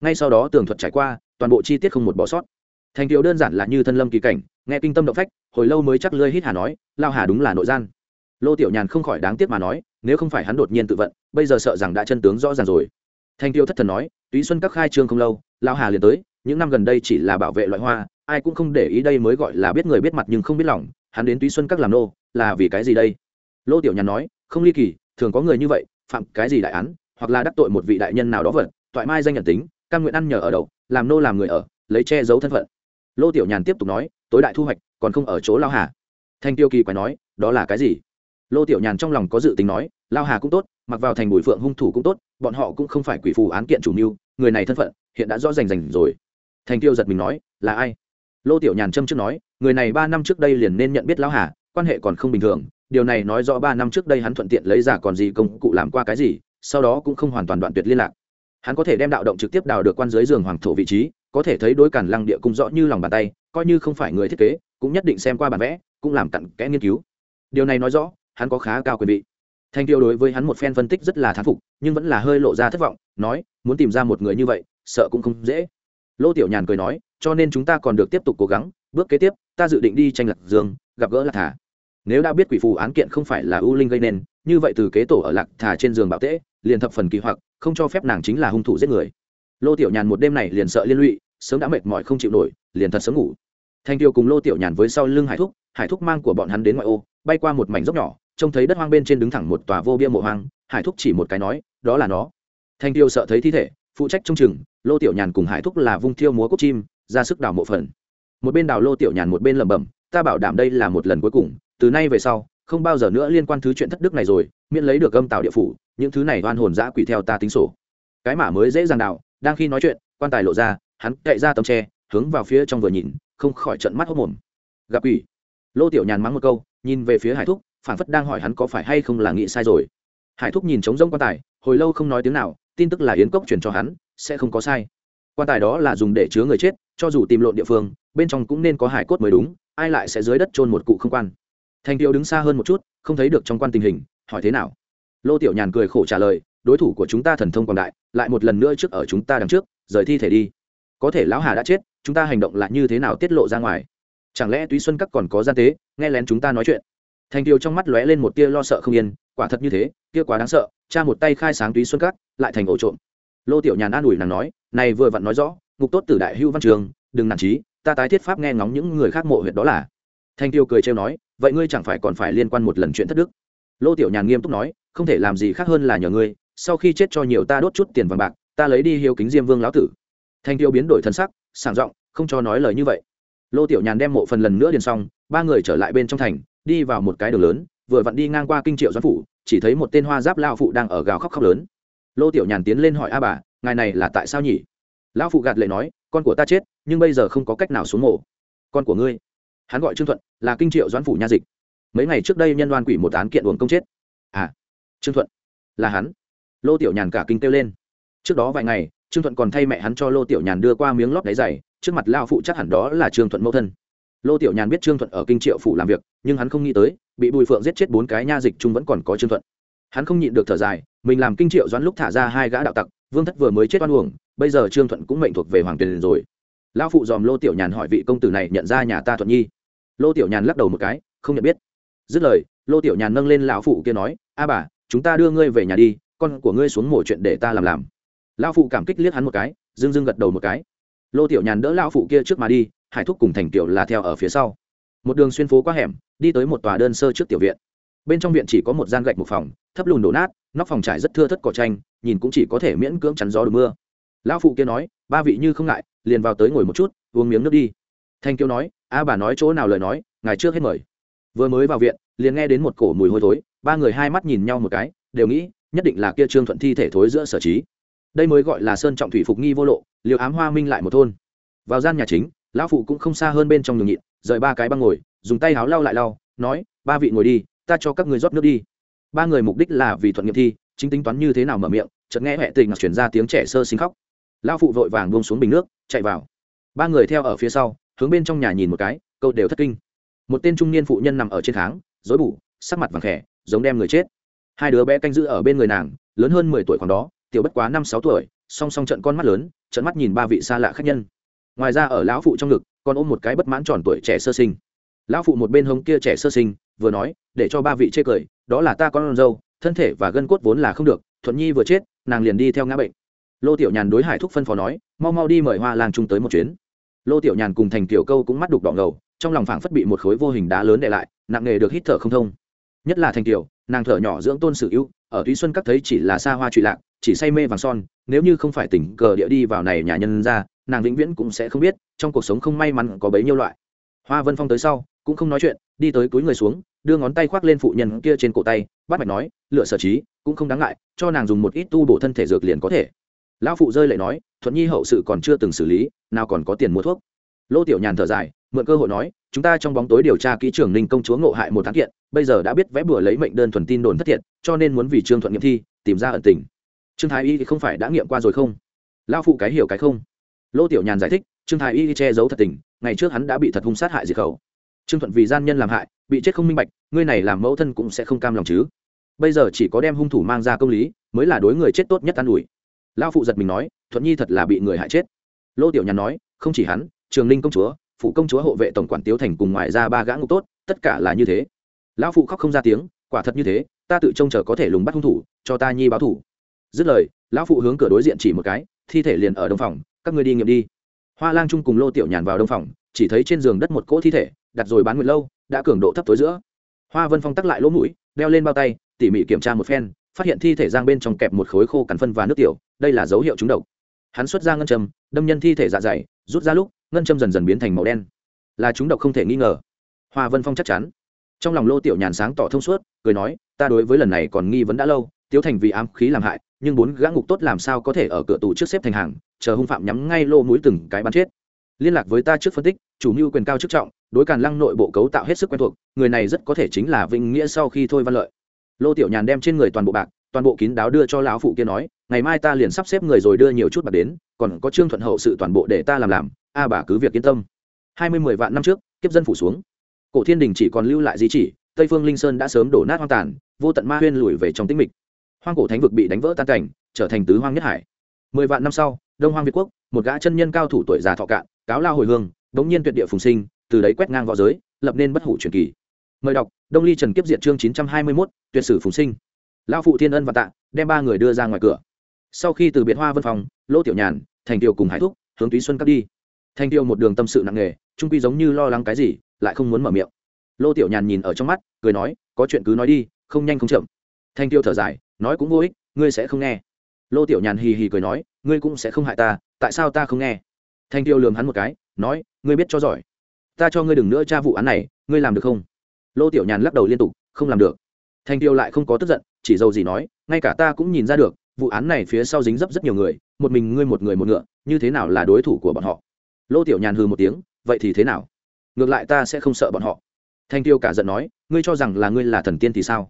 Ngay sau đó tường thuật trải qua, toàn bộ chi tiết không một bỏ sót. Thành tiêu đơn giản là như thân lâm kỳ cảnh nghe kinh tâm động phách, hồi lâu mới chắc lơi hít hà nói, lao hà đúng là nội gian. Lô tiểu nhàn không khỏi đáng tiếc mà nói, nếu không phải hắn đột nhiên tự vận, bây giờ sợ rằng đã chân tướng rõ ràng rồi. Thanh tiêu thất thần nói, túy xuân các khai trương không lâu, lao hà liền tới, những năm gần đây chỉ là bảo vệ loại hoa, ai cũng không để ý đây mới gọi là biết người biết mặt nhưng không biết lòng, hắn đến túy xuân các làm nô, là vì cái gì đây? Lô tiểu nhàn nói, không ly kỳ, thường có người như vậy, phạm cái gì đại án, hoặc là đắc tội một vị đại nhân nào đó vật thoại mai danh nhận tính căn nguyện ăn nhờ ở đậu, làm nô làm người ở, lấy che giấu thân phận lô tiểu nhàn tiếp tục nói, tối đại thu hoạch, còn không ở chỗ lao hà. Thanh tiêu kỳ quái nói, đó là cái gì? Lô tiểu nhàn trong lòng có dự tính nói, lao hà cũng tốt, mặc vào thành bùi phượng hung thủ cũng tốt, bọn họ cũng không phải quỷ phù án kiện chủ mưu, người này thân phận, hiện đã rõ rành rành rồi. Thành tiêu giật mình nói, là ai? Lô tiểu nhàn châm trước nói, người này ba năm trước đây liền nên nhận biết lão hà, quan hệ còn không bình thường, điều này nói rõ ba năm trước đây hắn thuận tiện lấy giả còn gì công cụ làm qua cái gì, sau đó cũng không hoàn toàn đoạn tuyệt liên lạc hắn có thể đem đạo động trực tiếp đào được quan dưới giường hoàng thổ vị trí, có thể thấy đối cản lăng địa cung rõ như lòng bàn tay, coi như không phải người thiết kế, cũng nhất định xem qua bản vẽ, cũng làm cặn kẽ nghiên cứu. Điều này nói rõ, hắn có khá cao quyền vị. Thanh tiêu đối với hắn một phen phân tích rất là thán phục, nhưng vẫn là hơi lộ ra thất vọng, nói, muốn tìm ra một người như vậy, sợ cũng không dễ. Lô tiểu nhàn cười nói, cho nên chúng ta còn được tiếp tục cố gắng, bước kế tiếp, ta dự định đi tranh lạc dương gặp gỡ lạc thả nếu đã biết quỷ phù án kiện không phải là ưu linh gây nên như vậy từ kế tổ ở lạc thả trên giường bảo tễ, liền thập phần kỳ hoặc, không cho phép nàng chính là hung thủ giết người. Lô tiểu nhàn một đêm này liền sợ liên lụy, sớm đã mệt mỏi không chịu nổi, liền thật sớm ngủ. Thanh tiêu cùng lô tiểu nhàn với sau lưng hải thúc hải thúc mang của bọn hắn đến ngoại ô, bay qua một mảnh dốc nhỏ, trông thấy đất hoang bên trên đứng thẳng một tòa vô bia mộ hoang, hải thúc chỉ một cái nói, đó là nó. Thanh tiêu sợ thấy thi thể, phụ trách trông chừng, lô tiểu nhàn cùng hải thúc là vung thiêu múa cốt chim, ra sức đào mộ phần. Một bên đào lô tiểu nhàn một bên lẩm bẩm, ta bảo đảm đây là một lần cuối cùng, từ nay về sau không bao giờ nữa liên quan thứ chuyện thất đức này rồi, miễn lấy được âm tạo địa phủ, những thứ này oan hồn dã quỷ theo ta tính sổ. Cái mả mới dễ dàng đào, đang khi nói chuyện, quan tài lộ ra, hắn cậy ra tấm tre, hướng vào phía trong vừa nhìn, không khỏi trận mắt hốc mồm. Gặp quỷ. Lô tiểu nhàn mắng một câu, nhìn về phía hải thúc, phản phất đang hỏi hắn có phải hay không là nghĩ sai rồi. Hải thúc nhìn trống rông quan tài, hồi lâu không nói tiếng nào, tin tức là yến cốc chuyển cho hắn, sẽ không có sai. Quan tài đó là dùng để chứa người chết, cho dù tìm lộn địa phương, bên trong cũng nên có hải cốt mới đúng, ai lại sẽ dưới đất trôn một cụ không quan thành tiêu đứng xa hơn một chút, không thấy được trong quan tình hình, hỏi thế nào? Lô tiểu nhàn cười khổ trả lời, đối thủ của chúng ta thần thông quảng đại, lại một lần nữa trước ở chúng ta đằng trước, rời thi thể đi. Có thể lão hà đã chết, chúng ta hành động lại như thế nào tiết lộ ra ngoài? Chẳng lẽ túy xuân các còn có gian tế, nghe lén chúng ta nói chuyện? Thành tiêu trong mắt lóe lên một tia lo sợ không yên, quả thật như thế, kia quá đáng sợ, cha một tay khai sáng túy xuân các, lại thành ổ trộm. Lô tiểu nhàn an ủi nàng nói, này vừa vặn nói rõ, ngục tốt tử đại hưu văn trường, đừng nản trí ta tái thiết pháp nghe ngóng những người khác mộ huyện đó là. Thanh tiêu cười trêu nói vậy ngươi chẳng phải còn phải liên quan một lần chuyện thất đức? Lô tiểu nhàn nghiêm túc nói, không thể làm gì khác hơn là nhờ ngươi, sau khi chết cho nhiều ta đốt chút tiền vàng bạc, ta lấy đi hiếu kính diêm vương lão tử. Thanh tiêu biến đổi thân sắc, sảng giọng, không cho nói lời như vậy. Lô tiểu nhàn đem mộ phần lần nữa điền xong, ba người trở lại bên trong thành, đi vào một cái đường lớn, vừa vặn đi ngang qua kinh triệu doãn phủ, chỉ thấy một tên hoa giáp lao phụ đang ở gào khóc khóc lớn. Lô tiểu nhàn tiến lên hỏi, a bà, ngài này là tại sao nhỉ? Lão phụ gạt lệ nói, con của ta chết, nhưng bây giờ không có cách nào xuống mộ. Con của ngươi? Hắn gọi trương thuận, là kinh triệu doãn phủ nha dịch. Mấy ngày trước đây nhân đoan quỷ một án kiện uổng công chết. À trương thuận, là hắn. Lô tiểu nhàn cả kinh kêu lên. Trước đó vài ngày, trương thuận còn thay mẹ hắn cho lô tiểu nhàn đưa qua miếng lót đáy dày trước mặt lao phụ chắc hẳn đó là trương thuận mẫu thân. Lô tiểu nhàn biết trương thuận ở kinh triệu phủ làm việc, nhưng hắn không nghĩ tới, bị bùi phượng giết chết bốn cái nha dịch chung vẫn còn có trương thuận. Hắn không nhịn được thở dài, mình làm kinh triệu doãn lúc thả ra hai gã đạo tặc, vương thất vừa mới chết oan uổng, bây giờ trương thuận cũng mệnh thuộc về hoàng tuyền rồi. Lão phụ dòm lô tiểu nhàn hỏi vị công tử này nhận ra nhà ta thuận nhi lô tiểu nhàn lắc đầu một cái, không nhận biết. Dứt lời, lô tiểu nhàn nâng lên lão phụ kia nói, a bà, chúng ta đưa ngươi về nhà đi, con của ngươi xuống mổ chuyện để ta làm làm. Lão phụ cảm kích liếc hắn một cái dưng dưng gật đầu một cái. Lô tiểu nhàn đỡ lão phụ kia trước mà đi, hải thúc cùng thành tiểu là theo ở phía sau. Một đường xuyên phố qua hẻm, đi tới một tòa đơn sơ trước tiểu viện. Bên trong viện chỉ có một gian gạch một phòng, thấp lùn đổ nát, nóc phòng trải rất thưa thất cỏ tranh, nhìn cũng chỉ có thể miễn cưỡng chắn gió được mưa. Lão phụ kia nói, ba vị như không ngại, liền vào tới ngồi một chút, uống miếng nước đi. Thanh kiêu nói a bà nói chỗ nào lời nói, ngài trước hết mời. Vừa mới vào viện, liền nghe đến một cổ mùi hôi thối, ba người hai mắt nhìn nhau một cái, đều nghĩ, nhất định là kia trương thuận thi thể thối giữa sở trí. Đây mới gọi là sơn trọng thủy phục nghi vô lộ, liều ám hoa minh lại một thôn. Vào gian nhà chính, lão phụ cũng không xa hơn bên trong nhường nhịn, rời ba cái băng ngồi, dùng tay háo lau lại lau, nói, ba vị ngồi đi, ta cho các người rót nước đi. Ba người mục đích là vì thuận nghiệm thi, chính tính toán như thế nào mở miệng, chợt nghe huệ tình chuyển ra tiếng trẻ sơ sinh khóc. Lão phụ vội vàng buông xuống bình nước, chạy vào. Ba người theo ở phía sau hướng bên trong nhà nhìn một cái, câu đều thất kinh. Một tên trung niên phụ nhân nằm ở trên kháng dối bủ sắc mặt vàng khẽ, giống đem người chết. Hai đứa bé canh giữ ở bên người nàng, lớn hơn mười tuổi khoảng đó, tiểu bất quá năm sáu tuổi, song song trận con mắt lớn trận mắt nhìn ba vị xa lạ khách nhân. Ngoài ra ở lão phụ trong ngực, còn ôm một cái bất mãn tròn tuổi trẻ sơ sinh. Lão phụ một bên hông kia trẻ sơ sinh, vừa nói, để cho ba vị chê cười, đó là ta con dâu, thân thể và gân cốt vốn là không được, thuận nhi vừa chết, nàng liền đi theo ngã bệnh. Lô tiểu nhàn đối hải thúc phân phó nói, mau mau đi mời hoa làng trung tới một chuyến lô tiểu nhàn cùng thành tiểu câu cũng mắt đục đỏ ngầu, trong lòng phảng phất bị một khối vô hình đá lớn để lại, nặng nghề được hít thở không thông. Nhất là thành tiểu nàng thở nhỏ dưỡng tôn sử ưu, ở thúy xuân các thấy chỉ là xa hoa trụy lạc, chỉ say mê vàng son, nếu như không phải tỉnh cờ địa đi vào này nhà nhân ra, nàng vĩnh viễn cũng sẽ không biết, trong cuộc sống không may mắn có bấy nhiêu loại. Hoa vân phong tới sau, cũng không nói chuyện, đi tới túi người xuống, đưa ngón tay khoác lên phụ nhân kia trên cổ tay, bắt mạch nói, lựa sở trí, cũng không đáng ngại, cho nàng dùng một ít tu bổ thân thể dược liền có thể lão phụ rơi lại nói, thuận nhi hậu sự còn chưa từng xử lý, nào còn có tiền mua thuốc. Lô tiểu nhàn thở dài, mượn cơ hội nói, chúng ta trong bóng tối điều tra kỹ trưởng ninh công chúa ngộ hại một tháng kiện, bây giờ đã biết vẽ bừa lấy mệnh đơn thuần tin đồn thất thiệt, cho nên muốn vì trương thuận nghiệm thi, tìm ra ẩn tình. Trương thái y thì không phải đã nghiệm qua rồi không? Lao phụ cái hiểu cái không? Lô tiểu nhàn giải thích, trương thái y che giấu thật tình, ngày trước hắn đã bị thật hung sát hại diệt khẩu. Trương thuận vì gian nhân làm hại, bị chết không minh bạch, ngươi này làm mẫu thân cũng sẽ không cam lòng chứ. Bây giờ chỉ có đem hung thủ mang ra công lý, mới là đối người chết tốt nhất an ủi lao phụ giật mình nói, thuận nhi thật là bị người hại chết. Lô tiểu nhàn nói, không chỉ hắn, trường ninh công chúa phụ công chúa hộ vệ tổng quản tiếu thành cùng ngoài ra ba gã ngục tốt, tất cả là như thế. Lão phụ khóc không ra tiếng, quả thật như thế, ta tự trông chờ có thể lùng bắt hung thủ, cho ta nhi báo thủ. Dứt lời, lão phụ hướng cửa đối diện chỉ một cái, thi thể liền ở đông phòng, các ngươi đi nghiệm đi. Hoa lang trung cùng lô tiểu nhàn vào đông phòng, chỉ thấy trên giường đất một cỗ thi thể, đặt rồi bán nguyệt lâu, đã cường độ thấp tối giữa. Hoa vân phong tắc lại lỗ mũi, đeo lên bao tay, tỉ mỉ kiểm tra một phen phát hiện thi thể giang bên trong kẹp một khối khô cắn phân và nước tiểu, đây là dấu hiệu trúng độc. Hắn xuất ra ngân châm, đâm nhân thi thể dạ dày, rút ra lúc, ngân châm dần dần biến thành màu đen. Là trúng độc không thể nghi ngờ. Hoa vân phong chắc chắn. Trong lòng lô tiểu nhàn sáng tỏ thông suốt, cười nói, ta đối với lần này còn nghi vấn đã lâu, tiếu thành vì ám khí làm hại, nhưng bốn gã ngục tốt làm sao có thể ở cửa tù trước xếp thành hàng, chờ hung phạm nhắm ngay lô mũi từng cái bắn chết. Liên lạc với ta trước phân tích, chủ mưu quyền cao chức trọng, đối càn lăng nội bộ cấu tạo hết sức quen thuộc, người này rất có thể chính là vinh nghĩa sau khi thôi văn lợi lô tiểu nhàn đem trên người toàn bộ bạc, toàn bộ kín đáo đưa cho lão phụ kia nói, ngày mai ta liền sắp xếp người rồi đưa nhiều chút bạc đến, còn có trương thuận hậu sự toàn bộ để ta làm làm, a bà cứ việc yên tâm. Hai mươi mười vạn năm trước, kiếp dân phủ xuống. Cổ thiên đình chỉ còn lưu lại di chỉ, tây phương linh sơn đã sớm đổ nát hoang tàn, vô tận ma huyên lùi về trong tĩnh mịch. Hoang cổ thánh vực bị đánh vỡ tan cảnh, trở thành tứ hoang nhất hải. Mười vạn năm sau, đông hoang việt quốc, một gã chân nhân cao thủ tuổi già thọ cạn, cáo lao hồi hương, đống nhiên tuyệt địa phùng sinh, từ đấy quét ngang v õ giới, lập nên bất hủ truyền kỳ. Mời đọc đông ly trần kiếp diện chương chín trăm hai mươi mốt, tuyệt sử phùng sinh. Lao phụ thiên ân và tạ, đem ba người đưa ra ngoài cửa. Sau khi từ biệt hoa vân phòng, lô tiểu nhàn, thành tiêu cùng hải thúc, hướng túy xuân cắt đi. Thành tiêu một đường tâm sự nặng nề, trung quy giống như lo lắng cái gì, lại không muốn mở miệng. Lô tiểu nhàn nhìn ở trong mắt, cười nói, có chuyện cứ nói đi, không nhanh không chậm. Thanh tiêu thở dài, nói cũng vô ích, ngươi sẽ không nghe. Lô tiểu nhàn hì hì cười nói, ngươi cũng sẽ không hại ta, tại sao ta không nghe? Thanh tiêu lường hắn một cái, nói, ngươi biết cho giỏi. Ta cho ngươi đừng nữa tra vụ án này, ngươi làm được không? Lô tiểu nhàn lắc đầu liên tục, không làm được. Thanh tiêu lại không có tức giận, chỉ dâu gì nói, ngay cả ta cũng nhìn ra được, vụ án này phía sau dính dấp rất nhiều người, một mình ngươi một người một ngựa, như thế nào là đối thủ của bọn họ? Lô tiểu nhàn hừ một tiếng, vậy thì thế nào? Ngược lại ta sẽ không sợ bọn họ. Thanh tiêu cả giận nói, ngươi cho rằng là ngươi là thần tiên thì sao?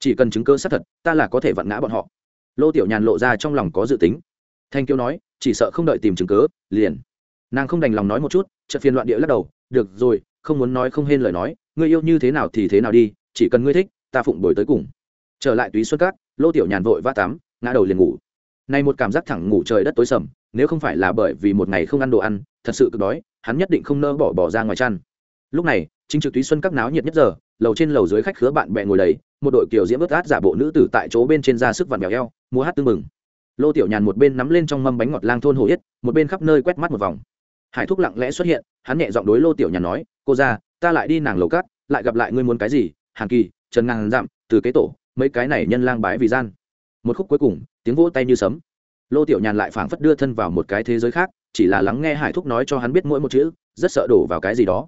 Chỉ cần chứng cơ xác thật, ta là có thể vặn ngã bọn họ. Lô tiểu nhàn lộ ra trong lòng có dự tính. Thanh tiêu nói, chỉ sợ không đợi tìm chứng cớ liền. Nàng không đành lòng nói một chút, chợt phiền loạn địa lắc đầu, được rồi, không muốn nói không hên lời nói ngươi yêu như thế nào thì thế nào đi, chỉ cần ngươi thích, ta phụng bồi tới cùng. Trở lại túy xuân cát, lô tiểu nhàn vội va tắm, ngã đầu liền ngủ. Nay một cảm giác thẳng ngủ trời đất tối sầm, nếu không phải là bởi vì một ngày không ăn đồ ăn, thật sự cực đói, hắn nhất định không nỡ bỏ bỏ ra ngoài chăn. Lúc này, chính trực túy xuân các náo nhiệt nhất giờ, lầu trên lầu dưới khách khứa bạn bè ngồi đấy một đội kiểu diễm ướt át giả bộ nữ tử tại chỗ bên trên ra sức vặn mèo eo, múa hát tưng mừng lô tiểu nhàn một bên nắm lên trong mâm bánh ngọt lang thôn hồ yết, một bên khắp nơi quét mắt một vòng. Hải thúc lặng lẽ xuất hiện, hắn nhẹ giọng đối lô tiểu nhàn nói, cô ra ta lại đi nàng lầu cát, lại gặp lại ngươi muốn cái gì, hàng kỳ, trần ngàn dặm từ kế tổ, mấy cái này nhân lang bái vì gian. Một khúc cuối cùng, tiếng vỗ tay như sấm. Lô tiểu nhàn lại phảng phất đưa thân vào một cái thế giới khác, chỉ là lắng nghe hải thúc nói cho hắn biết mỗi một chữ, rất sợ đổ vào cái gì đó.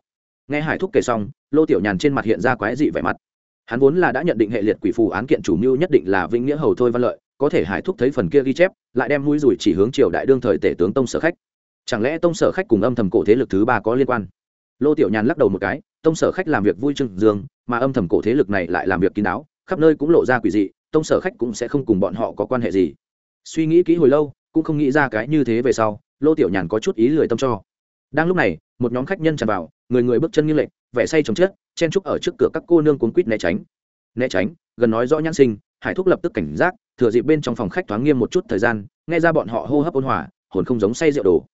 Nghe hải thúc kể xong, lô tiểu nhàn trên mặt hiện ra quái dị vẻ mặt. Hắn vốn là đã nhận định hệ liệt quỷ phù án kiện chủ mưu nhất định là vĩnh nghĩa hầu thôi văn lợi, có thể hải thúc thấy phần kia ghi chép, lại đem mũi rùi chỉ hướng triều đại đương thời tể tướng tông sở khách. Chẳng lẽ tông sở khách cùng âm thầm cổ thế lực thứ ba có liên quan? Lô tiểu nhàn lắc đầu một cái, tông sở khách làm việc vui trưng dương, mà âm thầm cổ thế lực này lại làm việc kín đáo, khắp nơi cũng lộ ra quỷ dị, tông sở khách cũng sẽ không cùng bọn họ có quan hệ gì. Suy nghĩ kỹ hồi lâu, cũng không nghĩ ra cái như thế về sau, lô tiểu nhàn có chút ý lười tâm cho. Đang lúc này, một nhóm khách nhân tràn vào, người người bước chân như lệnh vẻ say chồng chết, chen trúc ở trước cửa các cô nương cuốn quýt né tránh. Né tránh, gần nói rõ nhãn sinh, hải thúc lập tức cảnh giác, thừa dịp bên trong phòng khách thoáng nghiêm một chút thời gian, nghe ra bọn họ hô hấp ôn hòa, hồn không giống say rượu đồ.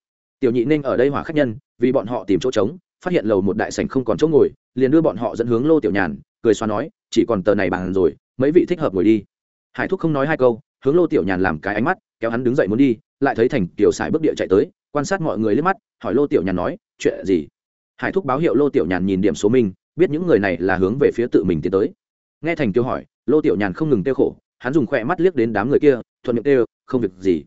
Tiểu nhị nên ở đây hỏa khách nhân, vì bọn họ tìm chỗ trống phát hiện lầu một đại sảnh không còn chỗ ngồi liền đưa bọn họ dẫn hướng lô tiểu nhàn cười xoa nói chỉ còn tờ này bàn rồi mấy vị thích hợp ngồi đi. Hải thúc không nói hai câu hướng lô tiểu nhàn làm cái ánh mắt kéo hắn đứng dậy muốn đi lại thấy thành tiểu sải bước địa chạy tới quan sát mọi người liếc mắt hỏi lô tiểu nhàn nói chuyện gì? Hải thúc báo hiệu lô tiểu nhàn nhìn điểm số mình, biết những người này là hướng về phía tự mình tiến tới. Nghe thành tiêu hỏi lô tiểu nhàn không ngừng tiêu khổ hắn dùng khỏe mắt liếc đến đám người kia thuận miệng tiêu không việc gì.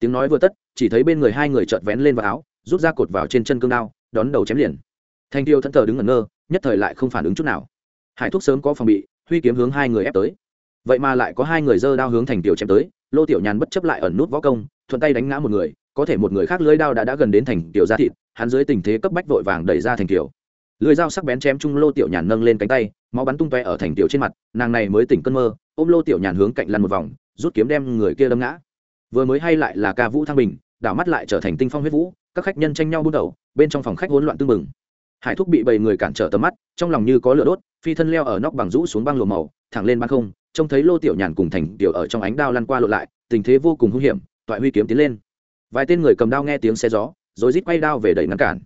Tiếng nói vừa tất chỉ thấy bên người hai người chợt vén lên vào áo rút ra cột vào trên chân cương đao đón đầu chém liền. Thanh tiêu thẫn thờ đứng ngẩn ngơ, nhất thời lại không phản ứng chút nào. Hải thúc sớm có phòng bị, huy kiếm hướng hai người ép tới. Vậy mà lại có hai người dơ đao hướng thành tiêu chém tới, lô tiểu nhàn bất chấp lại ẩn nút võ công, thuận tay đánh ngã một người, có thể một người khác lưới đao đã đã gần đến thành tiểu ra thịt, hắn dưới tình thế cấp bách vội vàng đẩy ra thành tiểu lưới dao sắc bén chém chung lô tiểu nhàn nâng lên cánh tay, máu bắn tung toe ở thành tiểu trên mặt, nàng này mới tỉnh cơn mơ, ôm lô tiểu nhàn hướng cạnh lăn một vòng, rút kiếm đem người kia đâm ngã. Vừa mới hay lại là ca vũ thăng bình, đảo mắt lại trở thành tinh phong huyết vũ, các khách nhân tranh nhau bút đầu, bên trong phòng khách hỗn loạn tưng bừng hải thúc bị bầy người cản trở tầm mắt, trong lòng như có lửa đốt, phi thân leo ở nóc bằng rũ xuống băng lùa màu, thẳng lên ban không, trông thấy lô tiểu nhàn cùng thành tiểu ở trong ánh đao lăn qua lộn lại, tình thế vô cùng hung hiểm, toại huy kiếm tiến lên. Vài tên người cầm đao nghe tiếng xe gió, rồi rít quay đao về đẩy ngăn cản.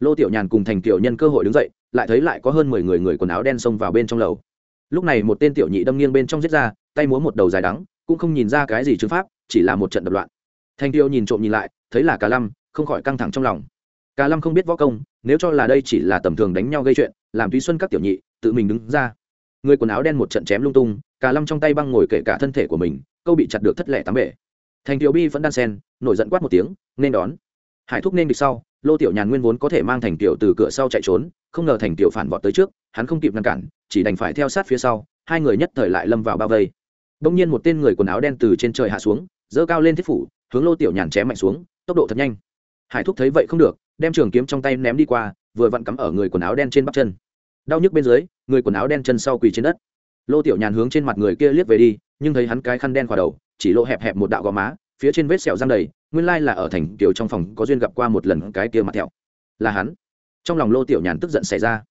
Lô tiểu nhàn cùng thành tiểu nhân cơ hội đứng dậy, lại thấy lại có hơn mười người người quần áo đen xông vào bên trong lầu. Lúc này một tên tiểu nhị đâm nghiêng bên trong giết ra, tay múa một đầu dài đắng, cũng không nhìn ra cái gì chứng pháp, chỉ là một trận đập loạn. Thanh tiêu nhìn trộm nhìn lại, thấy là cả lâm, không khỏi căng thẳng trong lòng cả lâm không biết võ công, nếu cho là đây chỉ là tầm thường đánh nhau gây chuyện, làm túy xuân các tiểu nhị, tự mình đứng ra. Người quần áo đen một trận chém lung tung, cả lâm trong tay băng ngồi kể cả thân thể của mình, câu bị chặt được thất lẻ tám bể. Thành tiểu bi vẫn đan sen, nổi giận quát một tiếng, nên đón. Hải thúc nên địch sau, lô tiểu nhàn nguyên vốn có thể mang thành tiểu từ cửa sau chạy trốn, không ngờ thành tiểu phản vọt tới trước, hắn không kịp ngăn cản, chỉ đành phải theo sát phía sau, hai người nhất thời lại lâm vào bao vây. Đông nhiên một tên người quần áo đen từ trên trời hạ xuống dơ cao lên thiết phủ, hướng lô tiểu nhàn chém mạnh xuống, tốc độ thật nhanh. Hải thúc thấy vậy không được đem trường kiếm trong tay ném đi qua, vừa vặn cắm ở người quần áo đen trên bắp chân. Đau nhức bên dưới, người quần áo đen chân sau quỳ trên đất. Lô tiểu nhàn hướng trên mặt người kia liếc về đi, nhưng thấy hắn cái khăn đen khỏa đầu, chỉ lộ hẹp hẹp một đạo gò má, phía trên vết sẹo răng đầy, nguyên lai là ở thành tiểu trong phòng có duyên gặp qua một lần cái kia mặt thẹo. Là hắn. Trong lòng lô tiểu nhàn tức giận xảy ra.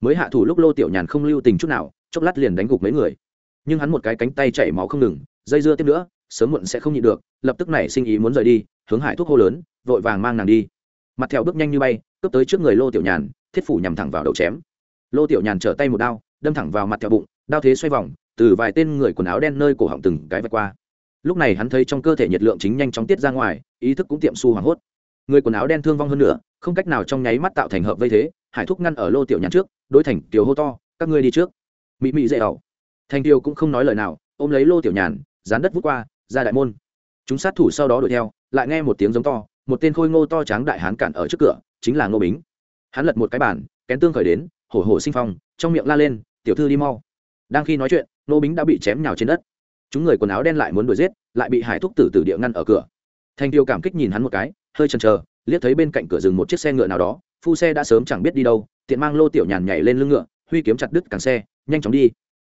Mới hạ thủ lúc lô tiểu nhàn không lưu tình chút nào, chốc lát liền đánh gục mấy người. Nhưng hắn một cái cánh tay chảy máu không ngừng, dây dưa tiếp nữa, sớm muộn sẽ không nhịn được, lập tức nảy sinh ý muốn rời đi, hướng hải thuốc hô lớn, vội vàng mang nàng đi mặt theo bước nhanh như bay, cướp tới trước người lô tiểu nhàn, thiết phủ nhằm thẳng vào đầu chém. Lô tiểu nhàn trở tay một đao, đâm thẳng vào mặt theo bụng, đao thế xoay vòng, từ vài tên người quần áo đen nơi cổ họng từng cái vạch qua. Lúc này hắn thấy trong cơ thể nhiệt lượng chính nhanh chóng tiết ra ngoài, ý thức cũng tiệm su hoảng hốt. Người quần áo đen thương vong hơn nữa, không cách nào trong nháy mắt tạo thành hợp vây thế, hải thúc ngăn ở lô tiểu nhàn trước, đối thành tiểu hô to, các ngươi đi trước. Mỹ mỹ dễ ẩu thành tiêu cũng không nói lời nào, ôm lấy lô tiểu nhàn, dán đất vút qua, ra đại môn. Chúng sát thủ sau đó đuổi theo, lại nghe một tiếng giống to một tên khôi ngô to tráng đại hán cản ở trước cửa chính là ngô bính. Hắn lật một cái bàn, kén tương khởi đến hổ hổ sinh phong trong miệng la lên tiểu thư đi mau. Đang khi nói chuyện ngô bính đã bị chém nhào trên đất. Chúng người quần áo đen lại muốn đuổi giết lại bị hải thúc tử tử địa ngăn ở cửa. Thanh tiêu cảm kích nhìn hắn một cái hơi chần chờ liếc thấy bên cạnh cửa rừng một chiếc xe ngựa nào đó phu xe đã sớm chẳng biết đi đâu tiện mang lô tiểu nhàn nhảy lên lưng ngựa huy kiếm chặt đứt càng xe nhanh chóng đi.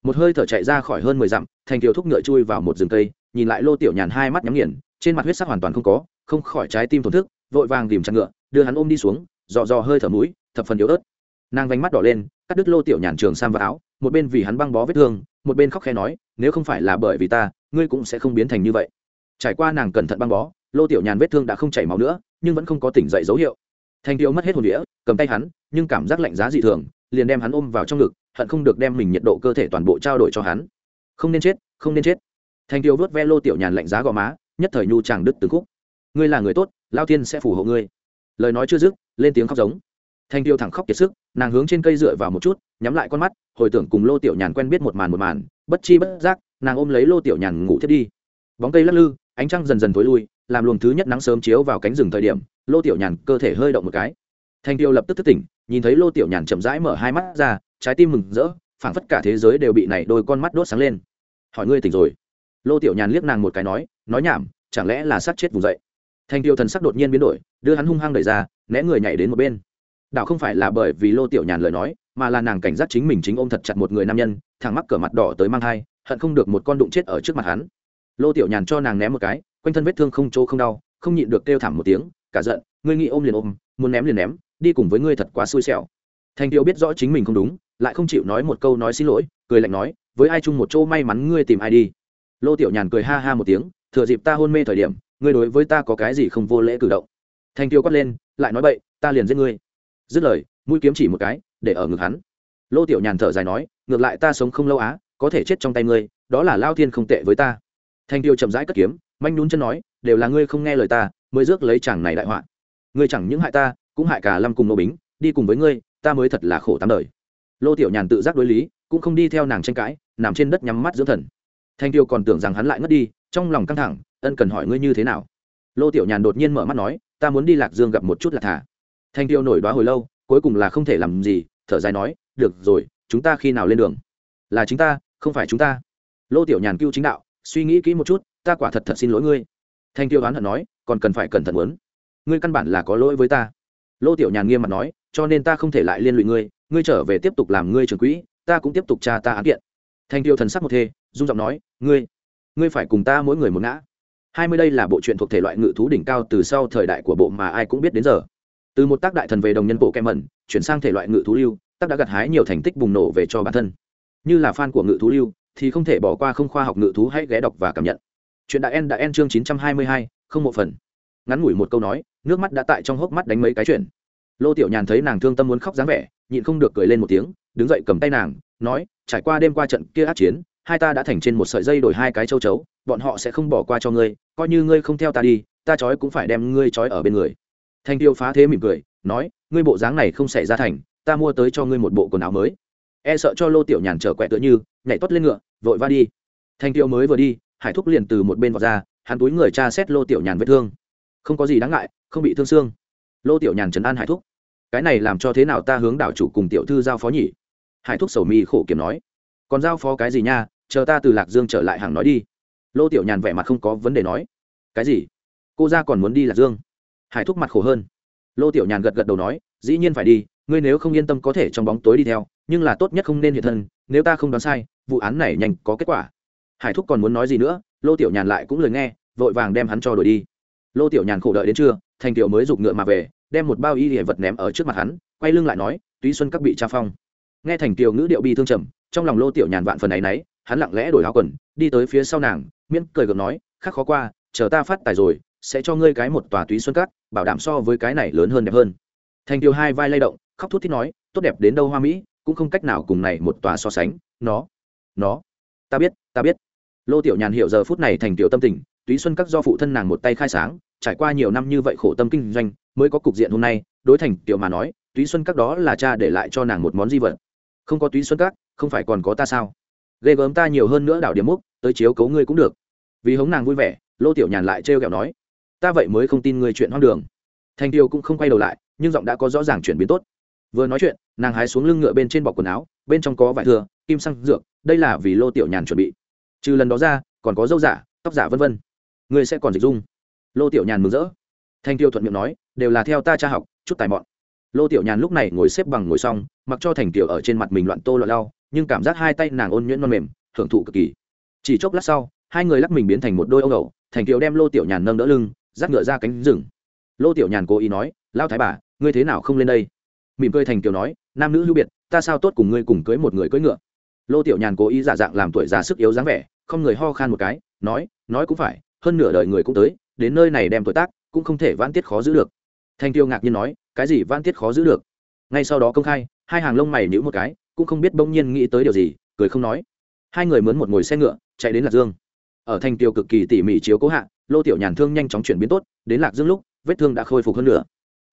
Một hơi thở chạy ra khỏi hơn mười dặm thành Tiêu thúc ngựa chui vào một rừng cây nhìn lại lô tiểu nhàn hai mắt nhắm nghiền trên mặt huyết sắc hoàn toàn không có, không khỏi trái tim thổn thức, vội vàng tìm chăn ngựa, đưa hắn ôm đi xuống, dò dò hơi thở mũi, thập phần yếu ớt. Nàng vánh mắt đỏ lên, cắt đứt lô tiểu nhàn trường sam vào áo, một bên vì hắn băng bó vết thương, một bên khóc khe nói, nếu không phải là bởi vì ta, ngươi cũng sẽ không biến thành như vậy. Trải qua nàng cẩn thận băng bó, lô tiểu nhàn vết thương đã không chảy máu nữa, nhưng vẫn không có tỉnh dậy dấu hiệu. Thành tiêu mất hết hồn đĩa cầm tay hắn, nhưng cảm giác lạnh giá dị thường, liền đem hắn ôm vào trong ngực, hận không được đem mình nhiệt độ cơ thể toàn bộ trao đổi cho hắn. Không nên chết, không nên chết. Thành tiêu vớt ve lô tiểu nhàn lạnh giá gò má nhất thời nhu chàng đứt từng khúc. Ngươi là người tốt, lao thiên sẽ phù hộ ngươi. Lời nói chưa dứt, lên tiếng khóc giống. Thanh tiêu thẳng khóc kiệt sức, nàng hướng trên cây dựa vào một chút, nhắm lại con mắt, hồi tưởng cùng lô tiểu nhàn quen biết một màn một màn, bất chi bất giác, nàng ôm lấy lô tiểu nhàn ngủ thiết đi. Bóng cây lắc lư, ánh trăng dần dần tối lui, làm luồng thứ nhất nắng sớm chiếu vào cánh rừng thời điểm, lô tiểu nhàn cơ thể hơi động một cái. Thanh tiêu lập tức thức tỉnh, nhìn thấy lô tiểu nhàn chậm rãi mở hai mắt ra, trái tim mừng rỡ, phảng phất cả thế giới đều bị này đôi con mắt đốt sáng lên. Hỏi ngươi tỉnh rồi? Lô tiểu nhàn liếc nàng một cái nói nói nhảm, chẳng lẽ là sát chết vùng dậy? Thanh tiêu thần sắc đột nhiên biến đổi, đưa hắn hung hăng đẩy ra, né người nhảy đến một bên. Đạo không phải là bởi vì lô tiểu nhàn lời nói, mà là nàng cảnh giác chính mình chính ôm thật chặt một người nam nhân thằng mắc cỡ mặt đỏ tới mang thai, hận không được một con đụng chết ở trước mặt hắn. Lô tiểu nhàn cho nàng ném một cái, quanh thân vết thương không chỗ không đau, không nhịn được kêu thảm một tiếng, cả giận, ngươi nghĩ ôm liền ôm, muốn ném liền ném, đi cùng với ngươi thật quá xui xẻo. Thành tiêu biết rõ chính mình không đúng, lại không chịu nói một câu nói xin lỗi, cười lạnh nói, với ai chung một chỗ may mắn ngươi tìm ai đi? Lô tiểu nhàn cười ha ha một tiếng thừa dịp ta hôn mê thời điểm, ngươi đối với ta có cái gì không vô lễ cử động? Thanh tiêu quát lên, lại nói bậy, ta liền giết ngươi. Dứt lời, mũi kiếm chỉ một cái, để ở ngực hắn. Lô tiểu nhàn thở dài nói, ngược lại ta sống không lâu á, có thể chết trong tay ngươi, đó là lao thiên không tệ với ta. Thanh tiêu chậm rãi cất kiếm, manh nhún chân nói, đều là ngươi không nghe lời ta, mới rước lấy chàng này đại họa. Ngươi chẳng những hại ta, cũng hại cả lâm cùng nô bính, đi cùng với ngươi, ta mới thật là khổ tám đời. Lô tiểu nhàn tự giác đối lý, cũng không đi theo nàng tranh cãi, nằm trên đất nhắm mắt dưỡng thần. Thanh tiêu còn tưởng rằng hắn lại ngất đi trong lòng căng thẳng, ân cần hỏi ngươi như thế nào? Lô tiểu nhàn đột nhiên mở mắt nói, ta muốn đi lạc dương gặp một chút là thả thanh tiêu nổi đoá hồi lâu, cuối cùng là không thể làm gì, thở dài nói, được rồi, chúng ta khi nào lên đường? Là chính ta, không phải chúng ta. Lô tiểu nhàn cưu chính đạo, suy nghĩ kỹ một chút, ta quả thật thật xin lỗi ngươi. Thanh tiêu đoán hận nói, còn cần phải cẩn thận muốn. Ngươi căn bản là có lỗi với ta. Lô tiểu nhàn nghiêm mặt nói, cho nên ta không thể lại liên lụy ngươi ngươi trở về tiếp tục làm ngươi trưởng quỹ, ta cũng tiếp tục tra ta án kiện. Thanh tiêu thần sắc một thê dung giọng nói, ngươi ngươi phải cùng ta mỗi người một ngã. Hai mươi đây là bộ truyện thuộc thể loại ngự thú đỉnh cao từ sau thời đại của bộ mà ai cũng biết đến giờ. Từ một tác đại thần về đồng nhân bộ kem mẩn, chuyển sang thể loại ngự thú lưu, tác đã gặt hái nhiều thành tích bùng nổ về cho bản thân. Như là fan của ngự thú lưu, thì không thể bỏ qua không khoa học ngự thú hãy ghé đọc và cảm nhận. Chuyện đại en đã en chương chín trăm hai mươi hai, không một phần. Ngắn ngủi một câu nói, nước mắt đã tại trong hốc mắt đánh mấy cái chuyện. Lô tiểu nhàn thấy nàng thương tâm muốn khóc dáng vẻ, nhịn không được cười lên một tiếng, đứng dậy cầm tay nàng, nói, trải qua đêm qua trận kia át chiến hai ta đã thành trên một sợi dây đổi hai cái châu chấu, bọn họ sẽ không bỏ qua cho ngươi, coi như ngươi không theo ta đi, ta trói cũng phải đem ngươi trói ở bên người. Thanh tiêu phá thế mỉm cười, nói, ngươi bộ dáng này không xảy ra thành, ta mua tới cho ngươi một bộ quần áo mới. E sợ cho lô tiểu nhàn trở quẹ tựa như, nhảy tuất lên ngựa, vội va đi. Thanh tiêu mới vừa đi, hải thúc liền từ một bên vọt ra, hắn túi người cha xét lô tiểu nhàn vết thương. Không có gì đáng ngại, không bị thương xương. Lô tiểu nhàn trấn an hải thúc. Cái này làm cho thế nào ta hướng đảo chủ cùng tiểu thư giao phó nhỉ? Hải thúc sầu mi khổ kiểm nói. Còn giao phó cái gì nha chờ ta từ lạc dương trở lại hàng nói đi. Lô tiểu nhàn vẻ mặt không có vấn đề nói. Cái gì? Cô ra còn muốn đi lạc dương? Hải thúc mặt khổ hơn. Lô tiểu nhàn gật gật đầu nói, dĩ nhiên phải đi, ngươi nếu không yên tâm có thể trong bóng tối đi theo, nhưng là tốt nhất không nên hiện thân, nếu ta không đoán sai, vụ án này nhanh có kết quả. Hải thúc còn muốn nói gì nữa, lô tiểu nhàn lại cũng lời nghe, vội vàng đem hắn cho đổi đi. Lô tiểu nhàn khổ đợi đến trưa, thành tiểu mới giục ngựa mà về, đem một bao y hệ vật ném ở trước mặt hắn, quay lưng lại nói, túy xuân các bị tra phong. Nghe thành tiểu ngữ điệu bi thương trầm, trong lòng lô tiểu nhàn vạn phần ấ y n ấ y hắn lặng lẽ đổi áo quần, đi tới phía sau nàng, miễn cười gượng nói khác khó qua, chờ ta phát tài rồi, sẽ cho ngươi cái một tòa túy xuân cát, bảo đảm so với cái này lớn hơn đẹp hơn. Thành Tiêu hai vai lay động, khóc thút thít nói, tốt đẹp đến đâu hoa mỹ, cũng không cách nào cùng này một tòa so sánh, nó nó, ta biết ta biết. Lô tiểu nhàn hiểu giờ phút này thành tiểu tâm tình, túy xuân các do phụ thân nàng một tay khai sáng, trải qua nhiều năm như vậy khổ tâm kinh doanh, mới có cục diện hôm nay, đối thành tiểu mà nói, túy xuân các đó là cha để lại cho nàng một món di vật. Không có túy xuân các không phải còn có ta sao? Ghê gớm ta nhiều hơn nữa đảo điểm múc, tới chiếu cấu ngươi cũng được. Vì hống nàng vui vẻ, lô tiểu nhàn lại trêu ghẹo nói, ta vậy mới không tin ngươi chuyện hoang đường. Thành tiêu cũng không quay đầu lại, nhưng giọng đã có rõ ràng chuyển biến tốt. Vừa nói chuyện, nàng hái xuống lưng ngựa bên trên bọc quần áo, bên trong có vải thừa, kim xăng dược, đây là vì lô tiểu nhàn chuẩn bị. Trừ lần đó ra, còn có dâu giả, tóc giả vân vân. Ngươi sẽ còn dịch dung. Lô tiểu nhàn mừng rỡ. Thanh tiêu thuận miệng nói, đều là theo ta cha học, chút tài mọn. Lô tiểu nhàn lúc này ngồi xếp bằng ngồi xong, mặc cho thành tiểu ở trên mặt mình loạn tô loạn lau nhưng cảm giác hai tay nàng ôn nhuyễn non mềm, hưởng thụ cực kỳ. Chỉ chốc lát sau, hai người lắc mình biến thành một đôi ông ẩu, thành Kiều đem lô tiểu nhàn nâng đỡ lưng, dắt ngựa ra cánh rừng. Lô tiểu nhàn cố ý nói lao thái bà, ngươi thế nào không lên đây? Mỉm cười thành Kiều nói, nam nữ hữu biệt, ta sao tốt cùng ngươi cùng cưới một người cưỡi ngựa? Lô tiểu nhàn cố ý giả dạng làm tuổi già sức yếu dáng vẻ, không người ho khan một cái, nói nói cũng phải, hơn nửa đời người cũng tới, đến nơi này đem tuổi tác, cũng không thể vãn tiết khó giữ được. Thanh Kiều ngạc nhiên nói, cái gì vãn tiết khó giữ được? Ngay sau đó công khai, hai hàng lông mày nhữ một cái cũng không biết bỗng nhiên nghĩ tới điều gì, cười không nói. Hai người mướn một ngồi xe ngựa, chạy đến lạc dương. Ở thanh tiêu cực kỳ tỉ mỉ chiếu cố hạ, lô tiểu nhàn thương nhanh chóng chuyển biến tốt, đến lạc dương lúc, vết thương đã khôi phục hơn nữa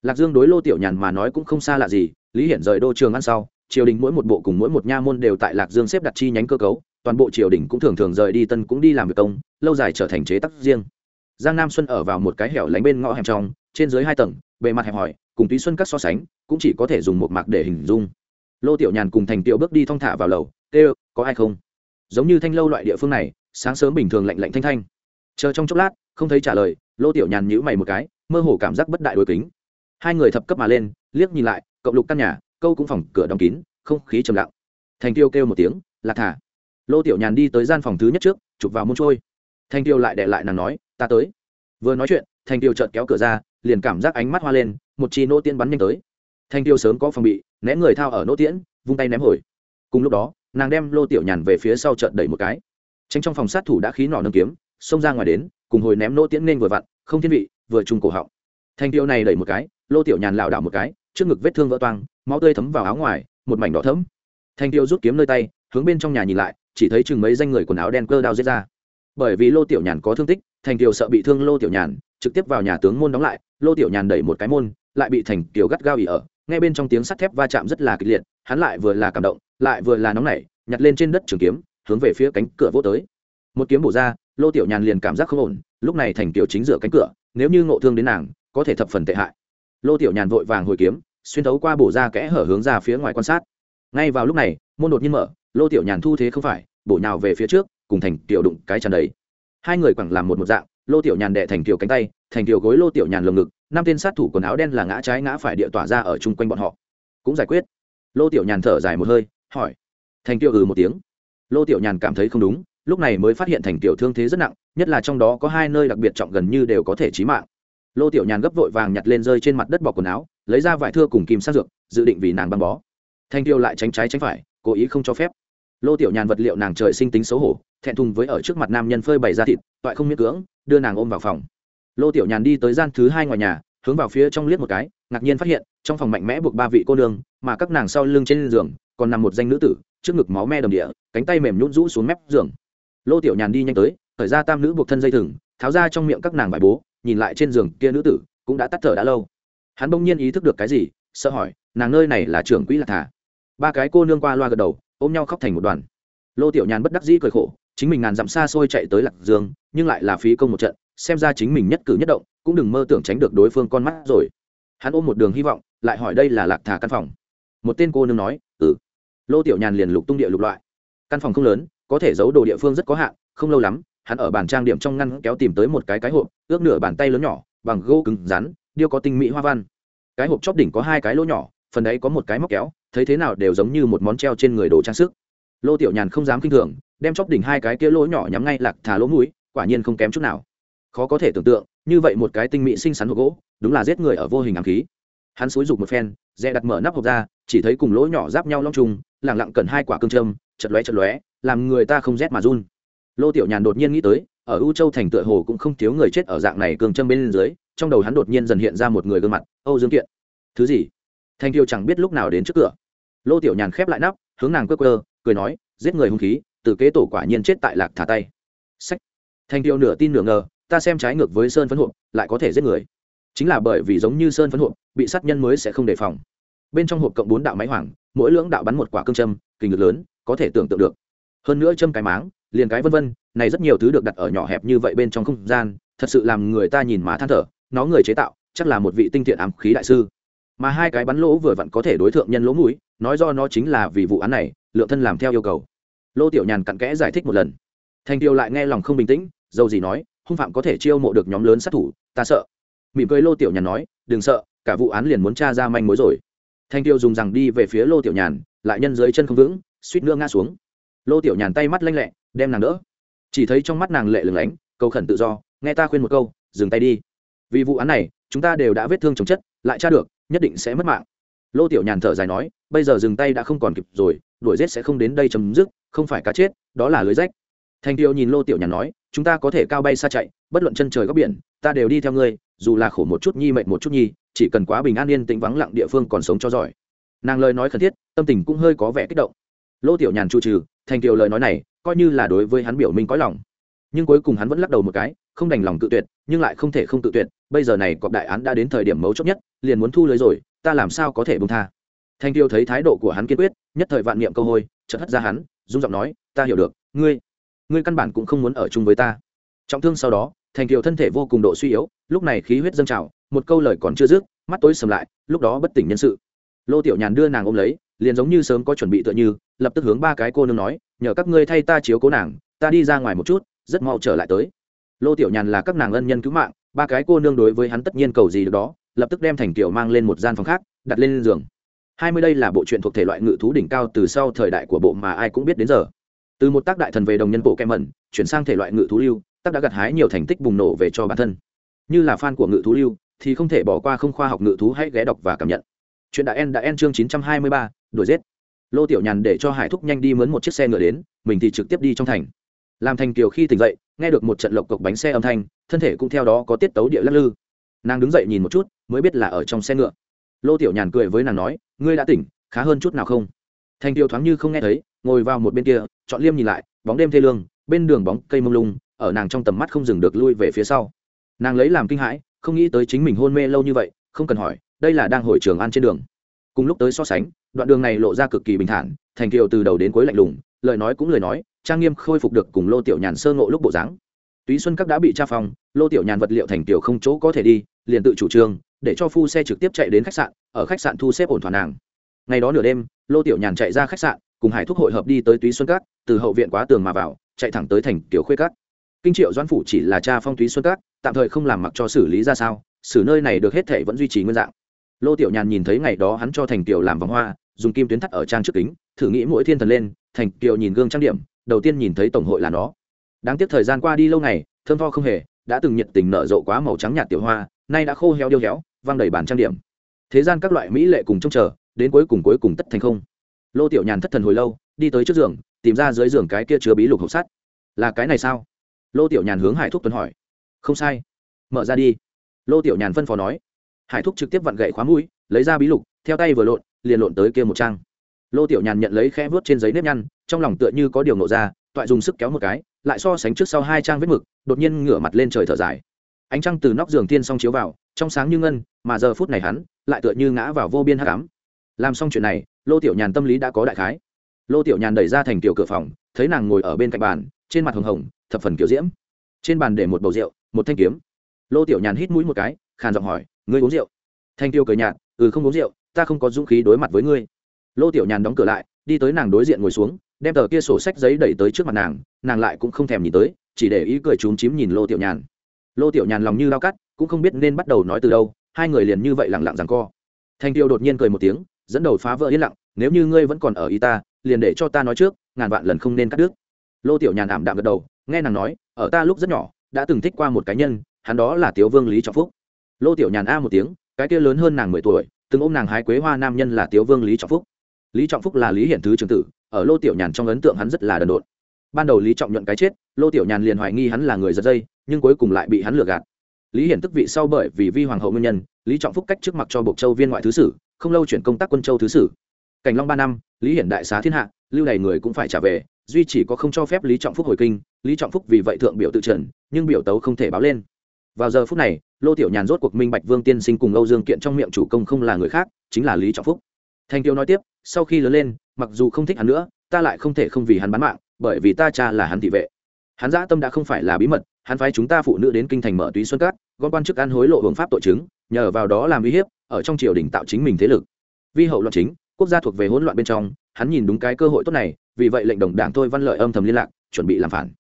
lạc dương đối lô tiểu nhàn mà nói cũng không xa lạ gì, lý hiển rời đô trường ăn sau, triều đình mỗi một bộ cùng mỗi một nha môn đều tại lạc dương xếp đặt chi nhánh cơ cấu, toàn bộ triều đình cũng thường thường rời đi tân cũng đi làm việc công, lâu dài trở thành chế tắc riêng. Giang nam xuân ở vào một cái hẻo lánh bên ngõ hẻm trong, trên dưới hai tầng, bề mặt hẹp hòi, cùng túy xuân các so sánh, cũng chỉ có thể dùng một mạc để hình dung lô tiểu nhàn cùng thành tiểu bước đi thong thả vào lầu, tê có ai không? Giống như thanh lâu loại địa phương này, sáng sớm bình thường lạnh lạnh thanh thanh. Chờ trong chốc lát, không thấy trả lời, lô tiểu nhàn nhữ mày một cái, mơ hồ cảm giác bất đại đôi kính. Hai người thập cấp mà lên, liếc nhìn lại cộng lục căn nhà, câu cũng phòng cửa đóng kín, không khí trầm lặng. Thành tiêu kêu một tiếng, lạc thả. Lô tiểu nhàn đi tới gian phòng thứ nhất trước, chụp vào môn trôi. Thành tiêu lại để lại nàng nói, ta tới. Vừa nói chuyện, thành tiêu chợt kéo cửa ra, liền cảm giác ánh mắt hoa lên, một chi nô tiên bắn nhanh tới. Thành tiêu sớm có phòng bị né người thao ở nỗ tiễn, vung tay ném hồi. Cùng lúc đó, nàng đem lô tiểu nhàn về phía sau trận đẩy một cái. Tránh trong phòng sát thủ đã khí nỏ nâng kiếm, xông ra ngoài đến, cùng hồi ném nỗ tiễn nên vừa vặn, không thiên vị, vừa trùng cổ họng. Thành tiêu này đẩy một cái, lô tiểu nhàn lảo đảo một cái, trước ngực vết thương vỡ toang, máu tươi thấm vào áo ngoài, một mảnh đỏ thấm thanh tiêu rút kiếm nơi tay, hướng bên trong nhà nhìn lại, chỉ thấy chừng mấy danh người quần áo đen cơ đao giết ra. Bởi vì lô tiểu nhàn có thương tích thành kiều sợ bị thương lô tiểu nhàn, trực tiếp vào nhà tướng môn đóng lại, lô tiểu nhàn đẩy một cái môn, lại bị thành kiều gắt gao ỉ ở nghe bên trong tiếng sắt thép va chạm rất là kịch liệt, hắn lại vừa là cảm động, lại vừa là nóng nảy, nhặt lên trên đất trường kiếm, hướng về phía cánh cửa vô tới. Một kiếm bổ ra, lô tiểu nhàn liền cảm giác không ổn, lúc này thành kiều chính giữa cánh cửa, nếu như ngộ thương đến nàng, có thể thập phần tệ hại. Lô tiểu nhàn vội vàng hồi kiếm, xuyên thấu qua bổ ra kẽ hở hướng ra phía ngoài quan sát. Ngay vào lúc này, môn đột nhiên mở, lô tiểu nhàn thu thế không phải, bổ nhào về phía trước, cùng thành tiểu đụng cái tràn đầy. Hai người quẳng làm một một dạng, lô tiểu nhàn đệ thành tiểu cánh tay, thành tiểu gối lô tiểu nhàn lồng ngực năm tên sát thủ quần áo đen là ngã trái ngã phải địa tỏa ra ở chung quanh bọn họ. Cũng giải quyết. Lô tiểu nhàn thở dài một hơi, hỏi. Thành tiểu ừ một tiếng. Lô tiểu nhàn cảm thấy không đúng, lúc này mới phát hiện thành tiểu thương thế rất nặng, nhất là trong đó có hai nơi đặc biệt trọng gần như đều có thể chí mạng. Lô tiểu nhàn gấp vội vàng nhặt lên rơi trên mặt đất bọc quần áo, lấy ra vải thưa cùng kim sát dược, dự định vì nàng băng bó. Thanh tiêu lại tránh trái tránh phải, cố ý không cho phép. Lô tiểu nhàn vật liệu nàng trời sinh tính xấu hổ, thẹn thùng với ở trước mặt nam nhân phơi bày ra thịt, toại không miễn cưỡng, đưa nàng ôm vào phòng lô tiểu nhàn đi tới gian thứ hai ngoài nhà, hướng vào phía trong liếc một cái, ngạc nhiên phát hiện, trong phòng mạnh mẽ buộc ba vị cô nương, mà các nàng sau lưng trên giường, còn nằm một danh nữ tử, trước ngực máu me đầm địa, cánh tay mềm nhũn rũ xuống mép giường. Lô tiểu nhàn đi nhanh tới thời ra tam nữ buộc thân dây thừng, tháo ra trong miệng các nàng bài bố, nhìn lại trên giường kia nữ tử, cũng đã tắt thở đã lâu. Hắn bỗng nhiên ý thức được cái gì, sợ hỏi, nàng nơi này là trưởng quỹ lạc thả ba cái cô nương qua loa gật đầu, ôm nhau khóc thành một đoàn. Lô tiểu nhàn bất đắc dĩ cười khổ chính mình ngàn dặm xa xôi chạy tới lạc dương, nhưng lại là phí công một trận, xem ra chính mình nhất cử nhất động, cũng đừng mơ tưởng tránh được đối phương con mắt rồi. Hắn ôm một đường hy vọng, lại hỏi đây là lạc thả căn phòng. Một tên cô nương nói ừ. Lô tiểu nhàn liền lục tung địa lục loại. Căn phòng không lớn, có thể giấu đồ địa phương rất có hạn, không lâu lắm, hắn ở bàn trang điểm trong ngăn kéo tìm tới một cái cái hộp, ước nửa bàn tay lớn nhỏ, bằng gỗ cứng rắn, điêu có tinh mỹ hoa văn. Cái hộp chóp đỉnh có hai cái lỗ nhỏ, phần đấy có một cái móc kéo, thấy thế nào đều giống như một món treo trên người đồ trang sức. Lô tiểu nhàn không dám kinh thường đem chóp đỉnh hai cái kia lỗ nhỏ nhắm ngay lạc thả lỗ mũi, quả nhiên không kém chút nào. Khó có thể tưởng tượng, như vậy một cái tinh mỹ xinh xắn hộp gỗ, đúng là giết người ở vô hình ám khí. Hắn xúi rục một phen, dè đặt mở nắp hộp ra, chỉ thấy cùng lỗ nhỏ giáp nhau long trùng lẳng lặng cần hai quả cương châm, chật lóe chật lóe, làm người ta không rét mà run. Lô tiểu nhàn đột nhiên nghĩ tới, ở u châu thành tựa hồ cũng không thiếu người chết ở dạng này cương châm bên dưới, trong đầu hắn đột nhiên dần hiện ra một người gương mặt, âu dương kiện. Thứ gì? Thanh tiêu chẳng biết lúc nào đến trước cửa. Lô tiểu nhàn khép lại nắp, hướng nàng quơ quơ, cười nói, giết người hung khí từ kế tổ quả nhiên chết tại lạc thả tay. Sách. Thành tiêu nửa tin nửa ngờ, ta xem trái ngược với sơn phấn hộp, lại có thể giết người. Chính là bởi vì giống như sơn phấn hộp, bị sát nhân mới sẽ không đề phòng. Bên trong hộp cộng bốn đạo máy hoàng mỗi lưỡng đạo bắn một quả cương châm kình lực lớn, có thể tưởng tượng được. Hơn nữa châm cái máng, liền cái vân vân, này rất nhiều thứ được đặt ở nhỏ hẹp như vậy bên trong không gian, thật sự làm người ta nhìn má than thở, nó người chế tạo, chắc là một vị tinh thiện ám khí đại sư. Mà hai cái bắn lỗ vừa vặn có thể đối tượng nhân lỗ mũi, nói do nó chính là vì vụ án này, lượng thân làm theo yêu cầu lô tiểu nhàn cặn kẽ giải thích một lần. Thành tiêu lại nghe lòng không bình tĩnh, dầu gì nói, hung phạm có thể chiêu mộ được nhóm lớn sát thủ, ta sợ. Mỉm cười lô tiểu nhàn nói, đừng sợ, cả vụ án liền muốn tra ra manh mối rồi. Thanh tiêu dùng rằng đi về phía lô tiểu nhàn, lại nhân dưới chân không vững, suýt nữa ngã xuống. Lô tiểu nhàn tay mắt lanh lẹ, đem nàng đỡ. Chỉ thấy trong mắt nàng lệ lừng lánh, cầu khẩn tự do, nghe ta khuyên một câu, dừng tay đi. Vì vụ án này, chúng ta đều đã vết thương chồng chất, lại tra được, nhất định sẽ mất mạng. Lô tiểu nhàn thở dài nói, bây giờ dừng tay đã không còn kịp rồi, đuổi rết sẽ không đến đây chấm dứt không phải cá chết, đó là lưới rách. Thành tiêu nhìn lô tiểu nhàn nói, chúng ta có thể cao bay xa chạy, bất luận chân trời góc biển, ta đều đi theo ngươi, dù là khổ một chút nhi, mệt một chút nhi, chỉ cần quá bình an yên tĩnh vắng lặng địa phương còn sống cho giỏi. Nàng lời nói khẩn thiết, tâm tình cũng hơi có vẻ kích động. Lô tiểu nhàn trụ trừ, thành kiều lời nói này, coi như là đối với hắn biểu minh có lòng. Nhưng cuối cùng hắn vẫn lắc đầu một cái, không đành lòng tự tuyệt, nhưng lại không thể không tự tuyệt, bây giờ này cọp đại án đã đến thời điểm mấu chốt nhất, liền muốn thu lưới rồi, ta làm sao có thể bông tha. Thanh tiêu thấy thái độ của hắn kiên quyết, nhất thời vạn niệm câu hôi, chợt hất ra hắn dung giọng nói, ta hiểu được, ngươi ngươi căn bản cũng không muốn ở chung với ta. Trọng thương sau đó, thành kiều thân thể vô cùng độ suy yếu, lúc này khí huyết dâng trào, một câu lời còn chưa dứt, mắt tối sầm lại, lúc đó bất tỉnh nhân sự. Lô tiểu nhàn đưa nàng ôm lấy, liền giống như sớm có chuẩn bị tựa như, lập tức hướng ba cái cô nương nói, nhờ các ngươi thay ta chiếu cố nàng, ta đi ra ngoài một chút, rất mau trở lại tới. Lô tiểu nhàn là các nàng ân nhân cứu mạng, ba cái cô nương đối với hắn tất nhiên cầu gì được đó, lập tức đem thành Kiều mang lên một gian phòng khác, đặt lên giường hai mươi đây là bộ truyện thuộc thể loại ngự thú đỉnh cao từ sau thời đại của bộ mà ai cũng biết đến giờ. Từ một tác đại thần về đồng nhân bộ kem mẩn chuyển sang thể loại ngự thú lưu, tác đã gặt hái nhiều thành tích bùng nổ về cho bản thân. Như là fan của ngự thú lưu, thì không thể bỏ qua không khoa học ngự thú hãy ghé đọc và cảm nhận. Chuyện đã en đã en chương chín trăm hai mươi ba, đuổi giết. Lô tiểu nhàn để cho hải thúc nhanh đi mướn một chiếc xe ngựa đến, mình thì trực tiếp đi trong thành. Làm thành kiều khi tỉnh dậy, nghe được một trận lộc cộc bánh xe âm thanh, thân thể cũng theo đó có tiết tấu địa lắc lư. Nàng đứng dậy nhìn một chút, mới biết là ở trong xe ngựa lô tiểu nhàn cười với nàng nói, ngươi đã tỉnh, khá hơn chút nào không? Thành Tiêu thoáng như không nghe thấy, ngồi vào một bên kia, chọn liêm nhìn lại, bóng đêm thê lương, bên đường bóng cây mông lung, ở nàng trong tầm mắt không dừng được lui về phía sau. Nàng lấy làm kinh hãi, không nghĩ tới chính mình hôn mê lâu như vậy, không cần hỏi, đây là đang hồi trường ăn trên đường. Cùng lúc tới so sánh, đoạn đường này lộ ra cực kỳ bình thản, thành kiều từ đầu đến cuối lạnh lùng, lời nói cũng lời nói, trang nghiêm khôi phục được cùng lô tiểu nhàn sơ ngộ lúc bộ dáng. Túy xuân các đã bị tra phòng, lô tiểu nhàn vật liệu thành tiểu không chỗ có thể đi, liền tự chủ trương để cho phu xe trực tiếp chạy đến khách sạn ở khách sạn thu xếp ổn thỏa nàng. Ngày đó nửa đêm lô tiểu nhàn chạy ra khách sạn cùng hải thúc hội hợp đi tới túy xuân Cát, từ hậu viện quá tường mà vào chạy thẳng tới thành kiểu khuê Cát. kinh triệu doãn phủ chỉ là cha phong túy xuân Cát, tạm thời không làm mặc cho xử lý ra sao xử nơi này được hết thể vẫn duy trì nguyên dạng. Lô tiểu nhàn nhìn thấy ngày đó hắn cho thành tiểu làm vòng hoa dùng kim tuyến thắt ở trang trước kính thử nghĩ mỗi thiên thần lên thành kiều nhìn gương trang điểm đầu tiên nhìn thấy tổng hội là nó. Đáng tiếc thời gian qua đi lâu ngày thơm tho không hề đã từng nhiệt tình nở rộ quá màu trắng nhạt tiểu hoa nay đã khô héo điêu héo, vang đầy bản trang điểm. Thế gian các loại mỹ lệ cùng trông chờ, đến cuối cùng cuối cùng tất thành không. Lô tiểu nhàn thất thần hồi lâu, đi tới trước giường, tìm ra dưới giường cái kia chứa bí lục hộp sắt. Là cái này sao? Lô tiểu nhàn hướng hải thúc tuấn hỏi. Không sai. Mở ra đi. Lô tiểu nhàn phân phó nói. Hải thúc trực tiếp vặn gậy khóa mũi, lấy ra bí lục, theo tay vừa lộn, liền lộn tới kia một trang. Lô tiểu nhàn nhận lấy khẽ vớt trên giấy nếp nhăn, trong lòng tựa như có điều nộ ra, toại dùng sức kéo một cái, lại so sánh trước sau hai trang vết mực, đột nhiên ngửa mặt lên trời thở dài ánh trăng từ nóc giường tiên song chiếu vào, trong sáng như ngân, mà giờ phút này hắn lại tựa như ngã vào vô biên hát cám làm xong chuyện này, lô tiểu nhàn tâm lý đã có đại khái. Lô tiểu nhàn đẩy ra thành tiểu cửa phòng, thấy nàng ngồi ở bên cạnh bàn, trên mặt hồng hồng, thập phần kiểu diễm. Trên bàn để một bầu rượu, một thanh kiếm. Lô tiểu nhàn hít mũi một cái, khàn giọng hỏi, ngươi uống rượu? Thanh tiêu cười nhạt ừ không uống rượu, ta không có dũng khí đối mặt với ngươi. Lô tiểu nhàn đóng cửa lại, đi tới nàng đối diện ngồi xuống, đem tờ kia sổ sách giấy đẩy tới trước mặt nàng nàng lại cũng không thèm nhìn tới, chỉ để ý cười trúng chím nhìn lô tiểu nhàn lô tiểu nhàn lòng như lao cắt, cũng không biết nên bắt đầu nói từ đâu, hai người liền như vậy lẳng lặng rằng co. Thanh tiêu đột nhiên cười một tiếng, dẫn đầu phá vỡ yên lặng, nếu như ngươi vẫn còn ở ý ta, liền để cho ta nói trước, ngàn vạn lần không nên cắt đứt. Lô tiểu nhàn ảm đạm gật đầu, nghe nàng nói, ở ta lúc rất nhỏ, đã từng thích qua một cá nhân, hắn đó là tiếu vương lý trọng phúc. Lô tiểu nhàn a một tiếng, cái kia lớn hơn nàng mười tuổi, từng ôm nàng hái quế hoa nam nhân là tiếu vương lý trọng phúc. Lý trọng phúc là lý hiển thứ trường tử, ở lô tiểu nhàn trong ấn tượng hắn rất là đần độn. Ban đầu lý trọng nhuận cái chết, lô tiểu nhàn liền hoài nghi hắn là người giật dây nhưng cuối cùng lại bị hắn lừa gạt. Lý hiển tức vị sau bởi vì vi hoàng hậu nguyên nhân, lý trọng phúc cách trước mặt cho bộc châu viên ngoại thứ sử, không lâu chuyển công tác quân châu thứ sử. Cảnh long ba năm, lý hiển đại xá thiên hạ, lưu đầy người cũng phải trả về, duy chỉ có không cho phép lý trọng phúc hồi kinh, lý trọng phúc vì vậy thượng biểu tự trần, nhưng biểu tấu không thể báo lên. Vào giờ phút này, lô tiểu nhàn rốt cuộc minh bạch vương tiên sinh cùng âu dương kiện trong miệng chủ công không là người khác, chính là lý trọng phúc. Thanh tiêu nói tiếp, sau khi lớn lên, mặc dù không thích hắn nữa, ta lại không thể không vì hắn bán mạng, bởi vì ta cha là hắn thị vệ. Hắn dã tâm đã không phải là bí mật hắn phái chúng ta phụ nữ đến kinh thành mở túy xuân cát, gom quan chức ăn hối lộ hưởng pháp tội chứng, nhờ vào đó làm uy hiếp, ở trong triều đình tạo chính mình thế lực. Vi hậu loạn chính, quốc gia thuộc về hỗn loạn bên trong, hắn nhìn đúng cái cơ hội tốt này, vì vậy lệnh đồng đảng thôi văn lợi âm thầm liên lạc, chuẩn bị làm phản.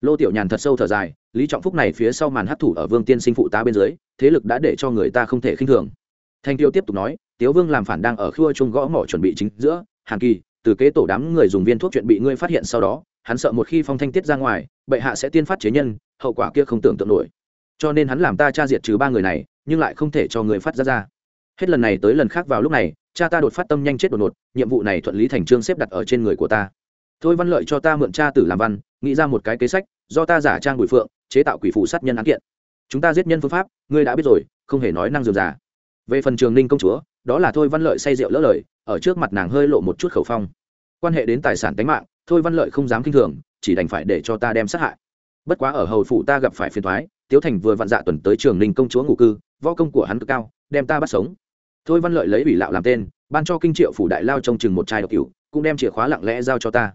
Lô tiểu nhàn thật sâu thở dài, lý trọng phúc này phía sau màn hấp thủ ở vương tiên sinh phụ tá bên dưới, thế lực đã để cho người ta không thể khinh thường. Thanh tiêu tiếp tục nói, tiếu vương làm phản đang ở khua chung gõ mỏ chuẩn bị chính giữa hàn kỳ, từ kế tổ đám người dùng viên thuốc chuyện bị ngươi phát hiện sau đó, hắn sợ một khi phong thanh tiết ra ngoài, bệ hạ sẽ tiên phát chế nhân hậu quả kia không tưởng tượng nổi. Cho nên hắn làm ta tra diệt trừ ba người này, nhưng lại không thể cho người phát ra ra. Hết lần này tới lần khác vào lúc này, cha ta đột phát tâm nhanh chết đột ngột, nhiệm vụ này thuận lý thành trương xếp đặt ở trên người của ta. Thôi văn lợi cho ta mượn cha tử làm văn, nghĩ ra một cái kế sách, do ta giả trang bùi phượng, chế tạo quỷ phụ sát nhân án kiện. Chúng ta giết nhân phương pháp, ngươi đã biết rồi, không hề nói năng dườm giả về phần trường ninh công chúa, đó là thôi văn lợi say rượu lỡ lời, ở trước mặt nàng hơi lộ một chút khẩu phong. Quan hệ đến tài sản tính mạng, thôi văn lợi không dám kinh thường, chỉ đành phải để cho ta đem sát hại bất quá ở hầu phủ ta gặp phải phiền thoái tiếu thành vừa vặn dạ tuần tới trường ninh công chúa ngụ cư, võ công của hắn cực cao, đem ta bắt sống. Thôi văn lợi lấy ủy lạo làm tên, ban cho kinh triệu phủ đại lao trong chừng một chai độc cựu cũng đem chìa khóa lặng lẽ giao cho ta.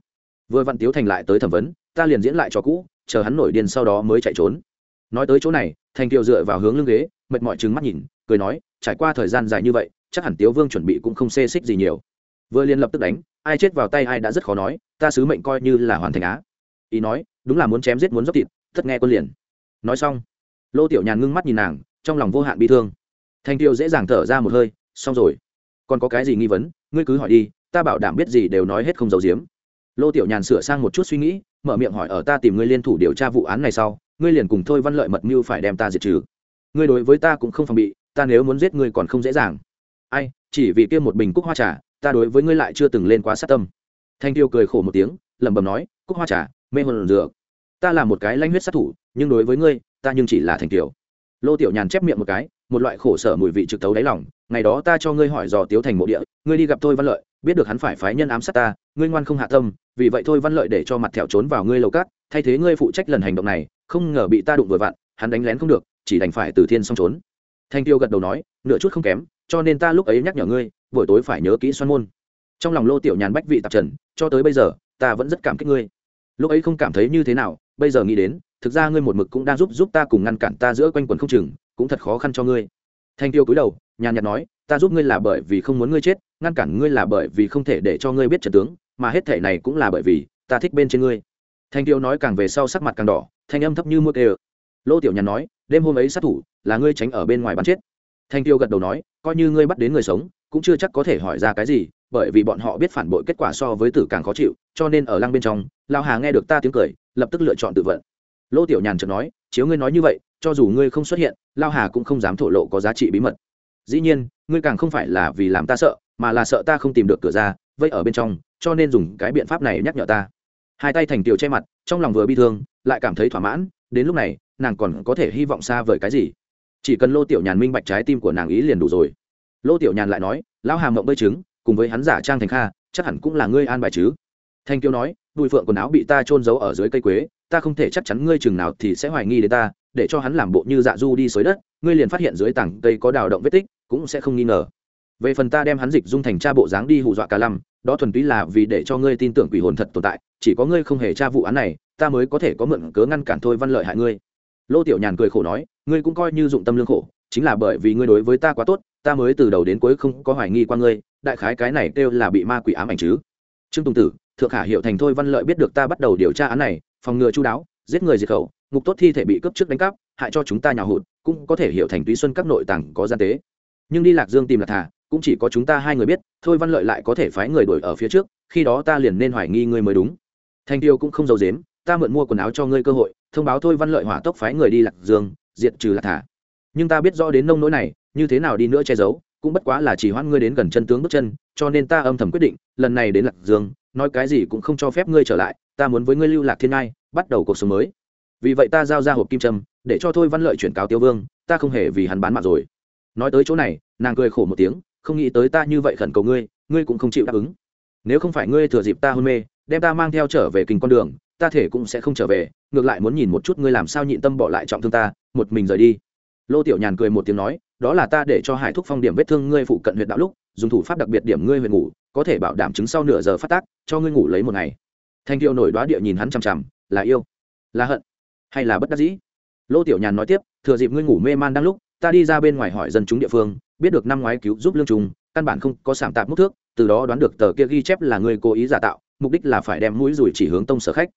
Vừa vặn tiếu thành lại tới thẩm vấn, ta liền diễn lại cho cũ, chờ hắn nổi điên sau đó mới chạy trốn. Nói tới chỗ này, thành kiều dựa vào hướng lưng ghế, mệt mỏi trừng mắt nhìn, cười nói, trải qua thời gian dài như vậy, chắc hẳn tiếu vương chuẩn bị cũng không xê xích gì nhiều. Vừa liền lập tức đánh, ai chết vào tay ai đã rất khó nói, ta sứ mệnh coi như là hoàn thành á. Ý nói đúng là muốn chém giết muốn dốc thịt tất nghe quân liền. Nói xong, lô tiểu nhàn ngưng mắt nhìn nàng, trong lòng vô hạn bi thương. Thanh tiêu dễ dàng thở ra một hơi, xong rồi. Còn có cái gì nghi vấn, ngươi cứ hỏi đi, ta bảo đảm biết gì đều nói hết không giấu giếm. Lô tiểu nhàn sửa sang một chút suy nghĩ, mở miệng hỏi ở ta tìm ngươi liên thủ điều tra vụ án này sau, ngươi liền cùng thôi văn lợi mật mưu phải đem ta diệt trừ. Ngươi đối với ta cũng không phòng bị, ta nếu muốn giết ngươi còn không dễ dàng. Ai, chỉ vì kia một bình cúc hoa trà, ta đối với ngươi lại chưa từng lên quá sát tâm. Thanh tiêu cười khổ một tiếng, lẩm bẩm nói, cúc hoa trà mê hồn dược. Ta là một cái lanh huyết sát thủ, nhưng đối với ngươi, ta nhưng chỉ là thành tiểu. Lô tiểu nhàn chép miệng một cái, một loại khổ sở mùi vị trực tấu đáy lòng. Ngày đó ta cho ngươi hỏi dò tiếu thành mộ địa, ngươi đi gặp thôi văn lợi, biết được hắn phải phái nhân ám sát ta, ngươi ngoan không hạ tâm, vì vậy thôi văn lợi để cho mặt thẹo trốn vào ngươi lầu cát, thay thế ngươi phụ trách lần hành động này, không ngờ bị ta đụng vừa vặn, hắn đánh lén không được, chỉ đành phải từ thiên xong trốn. Thanh tiêu gật đầu nói, nửa chút không kém, cho nên ta lúc ấy nhắc nhở ngươi, buổi tối phải nhớ kỹ xoan môn. Trong lòng lô tiểu nhàn bách vị tạp trần, cho tới bây giờ, ta vẫn rất cảm kích ngươi lúc ấy không cảm thấy như thế nào, bây giờ nghĩ đến, thực ra ngươi một mực cũng đang giúp giúp ta cùng ngăn cản ta giữa quanh quần không chừng, cũng thật khó khăn cho ngươi. Thanh tiêu cúi đầu, nhàn nhạt nói, ta giúp ngươi là bởi vì không muốn ngươi chết, ngăn cản ngươi là bởi vì không thể để cho ngươi biết trận tướng, mà hết thể này cũng là bởi vì, ta thích bên trên ngươi. Thanh tiêu nói càng về sau sắc mặt càng đỏ, thanh âm thấp như mưa kê lô tiểu nhàn nói, đêm hôm ấy sát thủ, là ngươi tránh ở bên ngoài bắn chết. Thanh tiêu gật đầu nói, coi như ngươi bắt đến người sống, cũng chưa chắc có thể hỏi ra cái gì bởi vì bọn họ biết phản bội kết quả so với tử càng khó chịu, cho nên ở lăng bên trong lao hà nghe được ta tiếng cười, lập tức lựa chọn tự vận. Lô tiểu nhàn chợt nói, chiếu ngươi nói như vậy, cho dù ngươi không xuất hiện lao hà cũng không dám thổ lộ có giá trị bí mật. Dĩ nhiên, ngươi càng không phải là vì làm ta sợ, mà là sợ ta không tìm được cửa ra, vây ở bên trong, cho nên dùng cái biện pháp này nhắc nhở ta. Hai tay thành tiểu che mặt, trong lòng vừa bi thương, lại cảm thấy thỏa mãn, đến lúc này, nàng còn có thể hy vọng xa vời cái gì? Chỉ cần lô tiểu nhàn minh bạch trái tim của nàng ý liền đủ rồi. Lô tiểu nhàn lại nói, lão hà mộng bơi trứng cùng với hắn giả trang thành kha, chắc hẳn cũng là ngươi an bài chứ. Thanh Kiêu nói, bùi phượng quần áo bị ta trôn giấu ở dưới cây quế, ta không thể chắc chắn ngươi chừng nào thì sẽ hoài nghi đến ta, để cho hắn làm bộ như dạ du đi xới đất, ngươi liền phát hiện dưới tảng cây có đào động vết tích, cũng sẽ không nghi ngờ. Về phần ta đem hắn dịch dung thành cha bộ dáng đi hù dọa cả lăm, đó thuần túy là vì để cho ngươi tin tưởng quỷ hồn thật tồn tại, chỉ có ngươi không hề tra vụ án này, ta mới có thể có mượn cớ ngăn cản thôi văn lợi hại ngươi. Lô tiểu nhàn cười khổ nói, ngươi cũng coi như dụng tâm lương khổ, chính là bởi vì ngươi đối với ta quá tốt, ta mới từ đầu đến cuối không có hoài nghi qua ngươi đại khái cái này kêu là bị ma quỷ ám ảnh chứ. Trương tùng tử, thượng khả hiệu thành thôi văn lợi biết được ta bắt đầu điều tra án này, phòng ngừa chú đáo, giết người diệt khẩu, ngục tốt thi thể bị cướp trước đánh cắp, hại cho chúng ta nhào hụt, cũng có thể hiểu thành túy xuân các nội tàng có gian tế. Nhưng đi lạc dương tìm lạc thả cũng chỉ có chúng ta hai người biết, thôi văn lợi lại có thể phái người đuổi ở phía trước, khi đó ta liền nên hoài nghi ngươi mới đúng. Thanh tiêu cũng không giấu dếm ta mượn mua quần áo cho ngươi cơ hội, thông báo thôi văn lợi hỏa tốc phái người đi lạc dương, diệt trừ lạc thả nhưng ta biết rõ đến nông nỗi này, như thế nào đi nữa che giấu cũng bất quá là chỉ hoãn ngươi đến gần chân tướng bước chân, cho nên ta âm thầm quyết định, lần này đến lạc dương, nói cái gì cũng không cho phép ngươi trở lại, ta muốn với ngươi lưu lạc thiên ngai, bắt đầu cuộc sống mới. Vì vậy ta giao ra hộp kim trâm để cho thôi văn lợi chuyển cáo tiêu vương, ta không hề vì hắn bán mạng rồi. Nói tới chỗ này, nàng cười khổ một tiếng, không nghĩ tới ta như vậy khẩn cầu ngươi ngươi cũng không chịu đáp ứng. Nếu không phải ngươi thừa dịp ta hôn mê, đem ta mang theo trở về kinh con đường, ta thể cũng sẽ không trở về, ngược lại muốn nhìn một chút ngươi làm sao nhịn tâm bỏ lại trọng thương ta, một mình rời đi. Lô tiểu nhàn cười một tiếng nói đó là ta để cho hải thúc phong điểm vết thương ngươi phụ cận huyện đạo lúc, dùng thủ pháp đặc biệt điểm ngươi huyện ngủ, có thể bảo đảm chứng sau nửa giờ phát tác, cho ngươi ngủ lấy một ngày. Thanh tiêu nổi đoá địa nhìn hắn chằm chằm, là yêu, là hận, hay là bất đắc dĩ? Lô tiểu nhàn nói tiếp, thừa dịp ngươi ngủ mê man đang lúc, ta đi ra bên ngoài hỏi dân chúng địa phương, biết được năm ngoái cứu giúp lương trung, căn bản không có sảm tạp múc thước, từ đó đoán được tờ kia ghi chép là ngươi cố ý giả tạo, mục đích là phải đem mũi rủi chỉ hướng tông sở khách.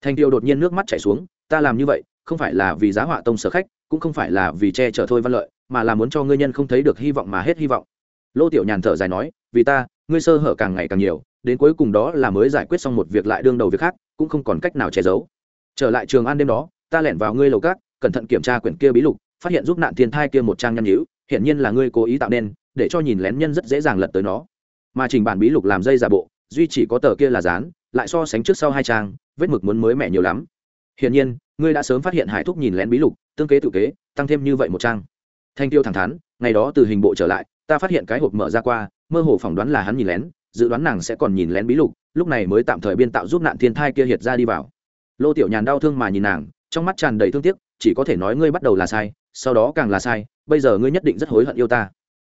Thanh tiêu đột nhiên nước mắt chảy xuống, ta làm như vậy, không phải là vì giá họa tông sở khách, cũng không phải là vì che chở thôi văn lợi mà là muốn cho ngươi nhân không thấy được hy vọng mà hết hy vọng. Lô tiểu nhàn thở dài nói, vì ta, ngươi sơ hở càng ngày càng nhiều, đến cuối cùng đó là mới giải quyết xong một việc lại đương đầu việc khác, cũng không còn cách nào che giấu. Trở lại trường an đêm đó, ta lẻn vào ngươi lầu cát cẩn thận kiểm tra quyển kia bí lục, phát hiện giúp nạn thiên thai kia một trang nhăn nhữ hiển nhiên là ngươi cố ý tạo nên, để cho nhìn lén nhân rất dễ dàng lật tới nó. Mà trình bản bí lục làm dây giả bộ, duy chỉ có tờ kia là dán, lại so sánh trước sau hai trang, vết mực muốn mới mẻ nhiều lắm. Hiển nhiên, ngươi đã sớm phát hiện hải thúc nhìn lén bí lục, tương kế tự kế, tăng thêm như vậy một trang thanh tiêu thẳng thắn, ngày đó từ hình bộ trở lại, ta phát hiện cái hộp mở ra qua, mơ hồ phỏng đoán là hắn nhìn lén, dự đoán nàng sẽ còn nhìn lén bí lục, lúc này mới tạm thời biên tạo giúp nạn thiên thai kia hiệt ra đi vào. Lô tiểu nhàn đau thương mà nhìn nàng, trong mắt tràn đầy thương tiếc, chỉ có thể nói ngươi bắt đầu là sai, sau đó càng là sai, bây giờ ngươi nhất định rất hối hận yêu ta.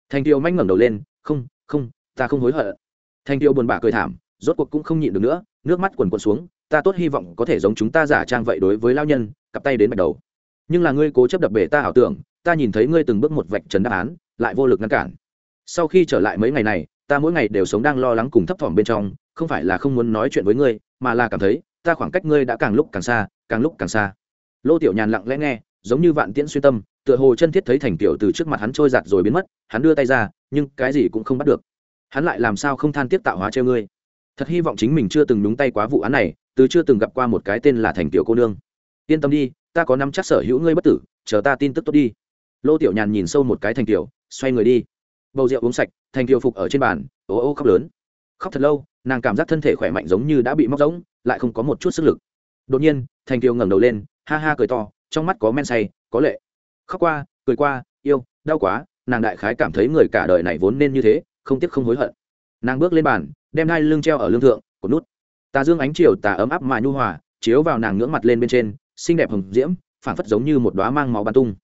Thanh tiêu manh ngẩng đầu lên, không không, ta không hối hận. Thanh tiêu buồn bã cười thảm, rốt cuộc cũng không nhịn được nữa, nước mắt quần quần xuống, ta tốt hy vọng có thể giống chúng ta giả trang vậy đối với lao nhân, cặp tay đến bạch đầu. Nhưng là ngươi cố chấp đập bể ta ảo tưởng ta nhìn thấy ngươi từng bước một vạch trần đáp án, lại vô lực ngăn cản. Sau khi trở lại mấy ngày này, ta mỗi ngày đều sống đang lo lắng cùng thấp thỏm bên trong, không phải là không muốn nói chuyện với ngươi, mà là cảm thấy, ta khoảng cách ngươi đã càng lúc càng xa, càng lúc càng xa. Lô tiểu nhàn lặng lẽ nghe, giống như vạn tiễn xuyên tâm, tựa hồ chân thiết thấy thành tiểu từ trước mặt hắn trôi giạt rồi biến mất, hắn đưa tay ra, nhưng cái gì cũng không bắt được. Hắn lại làm sao không than tiếp tạo hóa treo ngươi? Thật hy vọng chính mình chưa từng đúng tay quá vụ án này, từ chưa từng gặp qua một cái tên là thành tiểu cô nương. Yên tâm đi, ta có năm chắc sở hữu ngươi bất tử, chờ ta tin tức tốt đi lô tiểu nhàn nhìn sâu một cái thành tiểu xoay người đi. Bầu rượu uống sạch, thành kiều phục ở trên bàn ô ô khóc lớn. Khóc thật lâu, nàng cảm giác thân thể khỏe mạnh giống như đã bị móc rỗng, lại không có một chút sức lực. Đột nhiên, thành kiều ngẩng đầu lên, ha ha cười to, trong mắt có men say, có lệ. Khóc qua, cười qua, yêu, đau quá, nàng đại khái cảm thấy người cả đời này vốn nên như thế, không tiếc không hối hận. Nàng bước lên bàn, đem hai lưng treo ở lương thượng, cột nút. Tà dương ánh chiều tà ấm áp mà nhu hòa, chiếu vào nàng ngưỡng mặt lên bên trên, xinh đẹp hồng diễm, phảng phất giống như một đóa mang máu bắn tung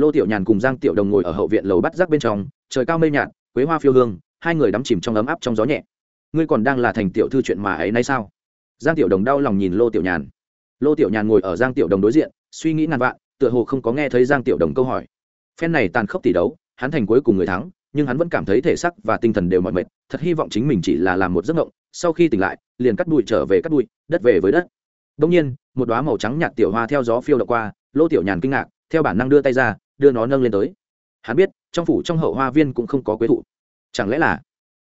lô tiểu nhàn cùng giang tiểu đồng ngồi ở hậu viện lầu bắt rác bên trong, trời cao mây nhạt, quế hoa phiêu hương, hai người đắm chìm trong ấm áp trong gió nhẹ. Ngươi còn đang là thành tiểu thư chuyện mà ấy nay sao? Giang tiểu đồng đau lòng nhìn lô tiểu nhàn. Lô tiểu nhàn ngồi ở giang tiểu đồng đối diện, suy nghĩ ngàn vạn, tựa hồ không có nghe thấy giang tiểu đồng câu hỏi. Phen này tàn khốc tỷ đấu, hắn thành cuối cùng người thắng, nhưng hắn vẫn cảm thấy thể sắc và tinh thần đều mỏi mệt, thật hy vọng chính mình chỉ là làm một giấc mộng, sau khi tỉnh lại, liền cắt bụi trở về cắt bụi, đất về với đất. Đông nhiên, một đoá màu trắng nhạt tiểu hoa theo gió phiêu đ qua, lô tiểu nhàn kinh ngạc, theo bản năng đưa tay ra đưa nó nâng lên tới. Hắn biết, trong phủ trong hậu hoa viên cũng không có quế thụ. Chẳng lẽ là?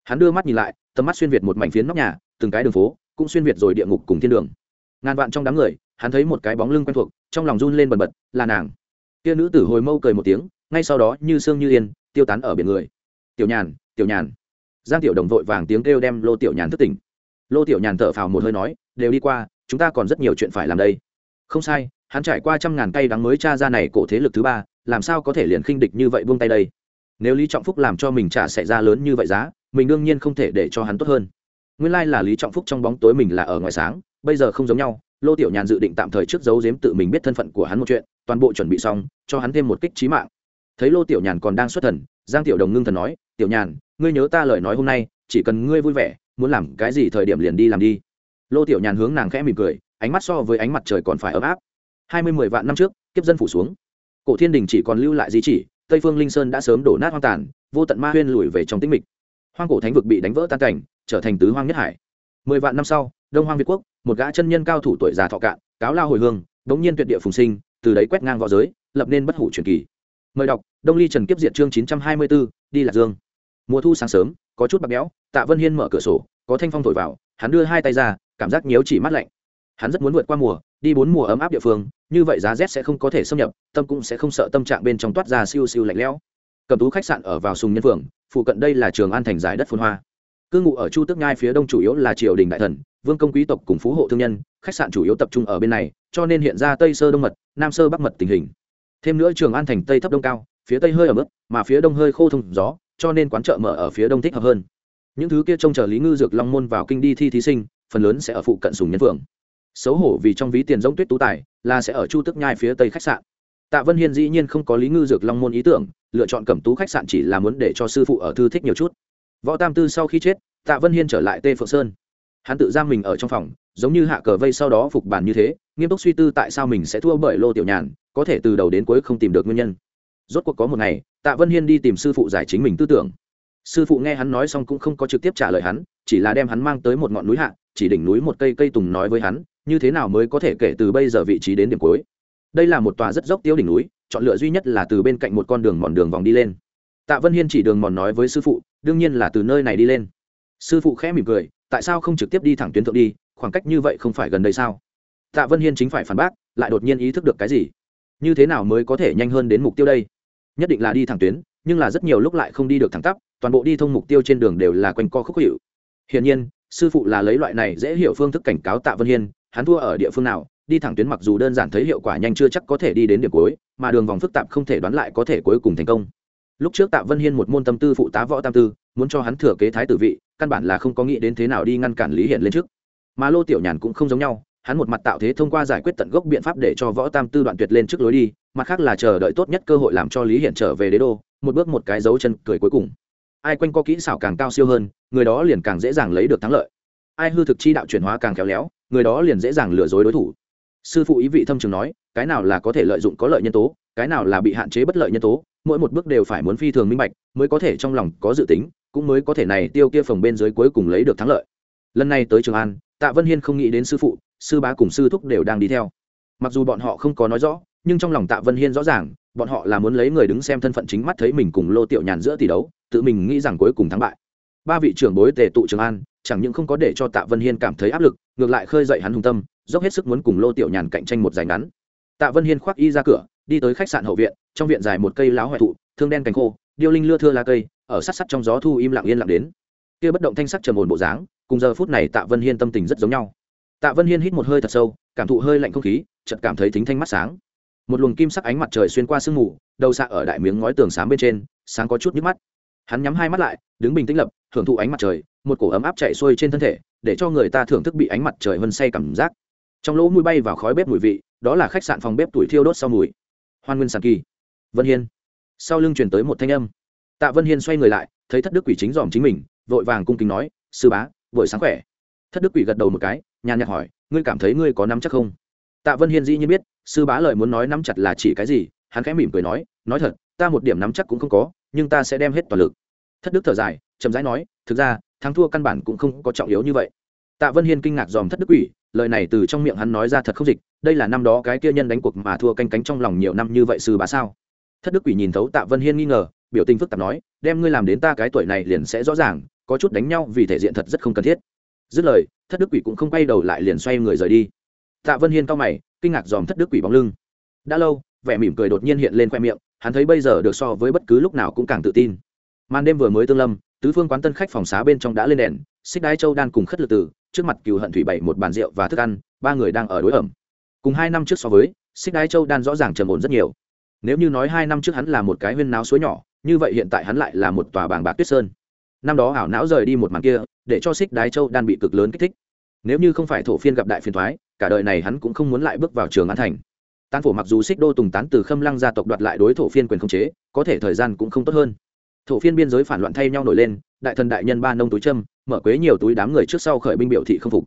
Hắn đưa mắt nhìn lại, tầm mắt xuyên việt một mảnh phiến nóc nhà, từng cái đường phố, cũng xuyên việt rồi địa ngục cùng thiên đường. Ngàn vạn trong đám người, hắn thấy một cái bóng lưng quen thuộc, trong lòng run lên bần bật, là nàng. Kia nữ tử hồi mâu cười một tiếng, ngay sau đó như sương như yên, tiêu tán ở biển người. Tiểu nhàn tiểu nhàn. Giang tiểu đồng vội vàng tiếng kêu đem lô tiểu nhàn thức tỉnh. Lô tiểu nhàn thở phào một hơi nói, đều đi qua, chúng ta còn rất nhiều chuyện phải làm đây. Không sai, hắn trải qua trăm ngàn cây đắng mới tra ra này cổ thế lực thứ ba làm sao có thể liền khinh địch như vậy buông tay đây? Nếu lý trọng phúc làm cho mình trả xảy ra lớn như vậy giá, mình đương nhiên không thể để cho hắn tốt hơn. Nguyên lai là lý trọng phúc trong bóng tối mình là ở ngoài sáng, bây giờ không giống nhau, lô tiểu nhàn dự định tạm thời trước giấu giếm tự mình biết thân phận của hắn một chuyện, toàn bộ chuẩn bị xong, cho hắn thêm một kích trí mạng. Thấy lô tiểu nhàn còn đang xuất thần, giang tiểu đồng ngưng thần nói, tiểu nhàn, ngươi nhớ ta lời nói hôm nay, chỉ cần ngươi vui vẻ, muốn làm cái gì thời điểm liền đi làm đi. Lô tiểu nhàn hướng nàng khẽ mỉm cười, ánh mắt so với ánh mặt trời còn phải ấm áp. Hai mươi mười vạn năm trước, kiếp dân phủ xuống cổ thiên đình chỉ còn lưu lại di chỉ, tây phương linh sơn đã sớm đổ nát hoang tàn, vô tận ma huyên lùi về trong tĩnh mịch. Hoang cổ thánh vực bị đánh vỡ tan cảnh, trở thành tứ hoang nhất hải. Mười vạn năm sau, đông hoang việt quốc, một gã chân nhân cao thủ tuổi già thọ cạn, cáo lao hồi hương, đống nhiên tuyệt địa phùng sinh, từ đấy quét ngang v õ giới, lập nên bất hủ truyền kỳ. Mời đọc, đông ly trần kiếp diện chương chín trăm hai mươi b ố đi lạc dương. Mùa thu sáng sớm, có chút bạc béo tạ vân hiên mở cửa sổ, có thanh phong thổi vào, hắn đưa hai tay ra, cảm giác nhếu chỉ mát lạnh. Hắn rất muốn vượt qua mùa đi bốn mùa ấm áp địa phương, như vậy giá rét sẽ không có thể xâm nhập, tâm cũng sẽ không sợ tâm trạng bên trong toát ra siêu siêu lạnh lẽo. Cầm tú khách sạn ở vào sùng nhân phường, phụ cận đây là trường an thành giải đất phun hoa. Cư ngụ ở chu tước nhai phía đông chủ yếu là triều đình đại thần, vương công quý tộc cùng phú hộ thương nhân, khách sạn chủ yếu tập trung ở bên này, cho nên hiện ra tây sơ đông mật, nam sơ bắc mật tình hình. Thêm nữa trường an thành tây thấp đông cao, phía tây hơi ở mức mà phía đông hơi khô thông gió, cho nên quán chợ mở ở phía đông thích hợp hơn. Những thứ kia trông chờ lý ngư dược long môn vào kinh đi thi thí sinh, phần lớn sẽ ở phụ cận sùng nhân phường xấu hổ vì trong ví tiền giống tuyết tú tài, là sẽ ở chu tức nhai phía tây khách sạn. Tạ vân hiên dĩ nhiên không có lý ngư dược long môn ý tưởng, lựa chọn cẩm tú khách sạn chỉ là muốn để cho sư phụ ở thư thích nhiều chút. Võ tam tư sau khi chết, tạ vân hiên trở lại tê phượng sơn. Hắn tự giam mình ở trong phòng, giống như hạ cờ vây sau đó phục bản như thế, nghiêm túc suy tư tại sao mình sẽ thua bởi lô tiểu nhàn, có thể từ đầu đến cuối không tìm được nguyên nhân. Rốt cuộc có một ngày, tạ vân hiên đi tìm sư phụ giải chính mình tư tưởng. Sư phụ nghe hắn nói xong cũng không có trực tiếp trả lời hắn, chỉ là đem hắn mang tới một ngọn núi hạ, chỉ đỉnh núi một cây cây tùng nói với hắn như thế nào mới có thể kể từ bây giờ vị trí đến điểm cuối? Đây là một tòa rất dốc tiêu đỉnh núi, chọn lựa duy nhất là từ bên cạnh một con đường mòn đường vòng đi lên. Tạ vân hiên chỉ đường mòn nói với sư phụ, đương nhiên là từ nơi này đi lên. Sư phụ khẽ mỉm cười, tại sao không trực tiếp đi thẳng tuyến thượng đi, khoảng cách như vậy không phải gần đây sao? Tạ vân hiên chính phải phản bác, lại đột nhiên ý thức được cái gì? Như thế nào mới có thể nhanh hơn đến mục tiêu đây? Nhất định là đi thẳng tuyến, nhưng là rất nhiều lúc lại không đi được thẳng tắp, toàn bộ đi thông mục tiêu trên đường đều là quanh co khúc hiệu. Hiển nhiên, sư phụ là lấy loại này dễ hiểu phương thức cảnh cáo tạ vân hiên hắn thua ở địa phương nào, đi thẳng tuyến mặc dù đơn giản thấy hiệu quả nhanh chưa chắc có thể đi đến điểm cuối, mà đường vòng phức tạp không thể đoán lại có thể cuối cùng thành công. Lúc trước tạ vân hiên một môn tâm tư phụ tá võ tam tư, muốn cho hắn thừa kế thái tử vị, căn bản là không có nghĩ đến thế nào đi ngăn cản lý hiện lên trước. Mà lô tiểu nhàn cũng không giống nhau, hắn một mặt tạo thế thông qua giải quyết tận gốc biện pháp để cho võ tam tư đoạn tuyệt lên trước lối đi, mặt khác là chờ đợi tốt nhất cơ hội làm cho lý hiện trở về đế đô, một bước một cái dấu chân cười cuối cùng. Ai quanh co kỹ xảo càng cao siêu hơn, người đó liền càng dễ dàng lấy được thắng lợi. Ai hư thực chi đạo chuyển hóa càng khéo léo người đó liền dễ dàng lừa dối đối thủ. Sư phụ ý vị thâm trường nói, cái nào là có thể lợi dụng có lợi nhân tố, cái nào là bị hạn chế bất lợi nhân tố, mỗi một bước đều phải muốn phi thường minh bạch, mới có thể trong lòng có dự tính, cũng mới có thể này tiêu kia phòng bên dưới cuối cùng lấy được thắng lợi. Lần này tới trường an, tạ vân hiên không nghĩ đến sư phụ, sư bá cùng sư thúc đều đang đi theo. Mặc dù bọn họ không có nói rõ, nhưng trong lòng tạ vân hiên rõ ràng, bọn họ là muốn lấy người đứng xem thân phận chính mắt thấy mình cùng lô tiểu nhàn giữa tỷ đấu, tự mình nghĩ rằng cuối cùng thắng bại. Ba vị trưởng bối tề tụ trường an chẳng những không có để cho tạ vân hiên cảm thấy áp lực, ngược lại khơi dậy hắn hùng tâm, dốc hết sức muốn cùng lô tiểu nhàn cạnh tranh một giành ngắn. Tạ vân hiên khoác y ra cửa, đi tới khách sạn hậu viện, trong viện dài một cây láo hoại thụ, thương đen cánh khô, điêu linh lưa thưa lá cây, ở sát sát trong gió thu im lặng yên lặng đến. Kia bất động thanh sắc trầm ổn bộ dáng, cùng giờ phút này tạ vân hiên tâm tình rất giống nhau. Tạ vân hiên hít một hơi thật sâu, cảm thụ hơi lạnh không khí, chợt cảm thấy thính thanh mắt sáng. Một luồng kim sắc ánh mặt trời xuyên qua sương mù, đầu xạ ở đại miếng ngói tường sáng bên trên, sáng có chút nhức mắt. Hắn nhắm hai mắt lại, đứng bình tĩnh lập thưởng thụ ánh mặt trời một cổ ấm áp chạy xuôi trên thân thể, để cho người ta thưởng thức bị ánh mặt trời vân say cảm giác. Trong lỗ mũi bay vào khói bếp mùi vị, đó là khách sạn phòng bếp tuổi thiêu đốt sau mùi. Hoan nguyên sàn kỳ, vân hiên. Sau lưng truyền tới một thanh âm. Tạ vân hiên xoay người lại, thấy thất đức quỷ chính dòm chính mình, vội vàng cung kính nói, sư bá vội sáng khỏe. Thất đức quỷ gật đầu một cái, nhàn nhạt hỏi, ngươi cảm thấy ngươi có nắm chắc không? Tạ vân hiên dĩ nhiên biết, sư bá lời muốn nói nắm chặt là chỉ cái gì, hắn khẽ mỉm cười nói nói thật, ta một điểm nắm chắc cũng không có, nhưng ta sẽ đem hết toàn lực. Thất đức thở dài, chậm rãi nói, thực ra thắng thua căn bản cũng không có trọng yếu như vậy. Tạ vân hiên kinh ngạc dòm thất đức quỷ, lời này từ trong miệng hắn nói ra thật không dịch, đây là năm đó cái kia nhân đánh cuộc mà thua canh cánh trong lòng nhiều năm như vậy sư bá sao? Thất đức quỷ nhìn thấu tạ vân hiên nghi ngờ, biểu tình phức tạp nói, đem ngươi làm đến ta cái tuổi này liền sẽ rõ ràng, có chút đánh nhau vì thể diện thật rất không cần thiết. Dứt lời, thất đức quỷ cũng không quay đầu lại liền xoay người rời đi. Tạ vân hiên cao mày, kinh ngạc dòm thất đức quỷ bóng lưng. Đã lâu, vẻ mỉm cười đột nhiên hiện lên khoe miệng, hắn thấy bây giờ được so với bất cứ lúc nào cũng càng tự tin. Màn đêm vừa mới tương lâm tứ phương quán tân khách phòng xá bên trong đã lên đèn, xích đái châu đan cùng khất lực tử, trước mặt cừu hận thủy bảy một bàn rượu và thức ăn, ba người đang ở đối ẩm. Cùng hai năm trước so với, xích đái châu đan rõ ràng trầm ổn rất nhiều. Nếu như nói hai năm trước hắn là một cái huyên náo suối nhỏ, như vậy hiện tại hắn lại là một tòa bảng bạc tuyết sơn. Năm đó ảo não rời đi một màn kia, để cho xích đái châu đan bị cực lớn kích thích. Nếu như không phải thổ phiên gặp đại phiền thoái, cả đời này hắn cũng không muốn lại bước vào trường an thành. Tán phổ mặc dù xích đô tùng tán từ khâm lăng gia tộc đoạt lại đối thổ phiên quyền không chế, có thể thời gian cũng không tốt hơn thổ phiên biên giới phản loạn thay nhau nổi lên, đại thần đại nhân ba nông túi châm, mở quế nhiều túi đám người trước sau khởi binh biểu thị không phục.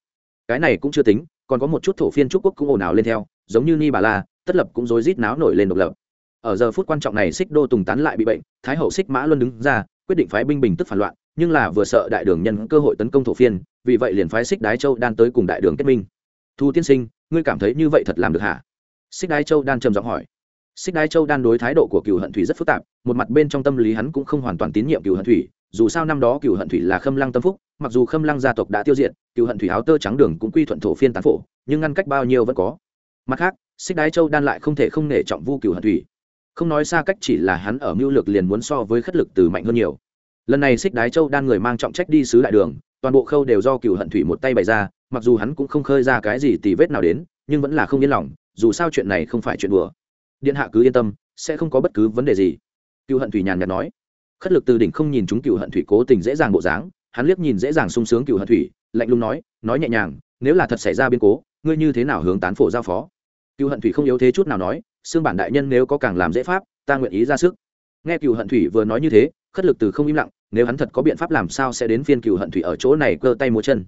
Cái này cũng chưa tính, còn có một chút thổ phiên trúc quốc cũng ồn ào lên theo, giống như ni bà la, tất lập cũng rối rít náo nổi lên độc lập. Ở giờ phút quan trọng này xích đô tùng tán lại bị bệnh, thái hậu xích mã luân đứng ra, quyết định phái binh bình tức phản loạn, nhưng là vừa sợ đại đường nhân cơ hội tấn công thổ phiên, vì vậy liền phái xích đái châu đan tới cùng đại đường kết minh. Thu tiên sinh, ngươi cảm thấy như vậy thật làm được hả? Xích đái châu đan trầm giọng hỏi xích đái châu đan đối thái độ của cựu hận thủy rất phức tạp, một mặt bên trong tâm lý hắn cũng không hoàn toàn tín nhiệm cựu hận thủy, dù sao năm đó cựu hận thủy là khâm lăng tâm phúc, mặc dù khâm lăng gia tộc đã tiêu diệt cựu hận thủy áo tơ trắng đường cũng quy thuận thổ phiên tán phổ, nhưng ngăn cách bao nhiêu vẫn có. Mặt khác, xích đái châu đan lại không thể không nể trọng vu cựu hận thủy. Không nói xa cách chỉ là hắn ở mưu lược liền muốn so với khất lực từ mạnh hơn nhiều. Lần này xích đái châu đan người mang trọng trách đi sứ đại đường, toàn bộ khâu đều do cựu hận thủy một tay bày ra, mặc dù hắn cũng không khơi ra cái gì tì vết nào đến, nhưng vẫn là không yên lòng, dù sao chuyện này không phải chuyện đùa điện hạ cứ yên tâm, sẽ không có bất cứ vấn đề gì. Cựu hận thủy nhàn nhạt nói. Khất lực từ đỉnh không nhìn chúng cựu hận thủy cố tình dễ dàng bộ dáng, hắn liếc nhìn dễ dàng sung sướng cựu hận thủy, lạnh lùng nói nói nhẹ nhàng, nếu là thật xảy ra biến cố, ngươi như thế nào hướng tán phổ giao phó? Cựu hận thủy không yếu thế chút nào nói, xương bản đại nhân nếu có càng làm dễ pháp, ta nguyện ý ra sức. Nghe cựu hận thủy vừa nói như thế, khất lực từ không im lặng, nếu hắn thật có biện pháp làm sao sẽ đến phiên cựu hận thủy ở chỗ này cơ tay múa chân.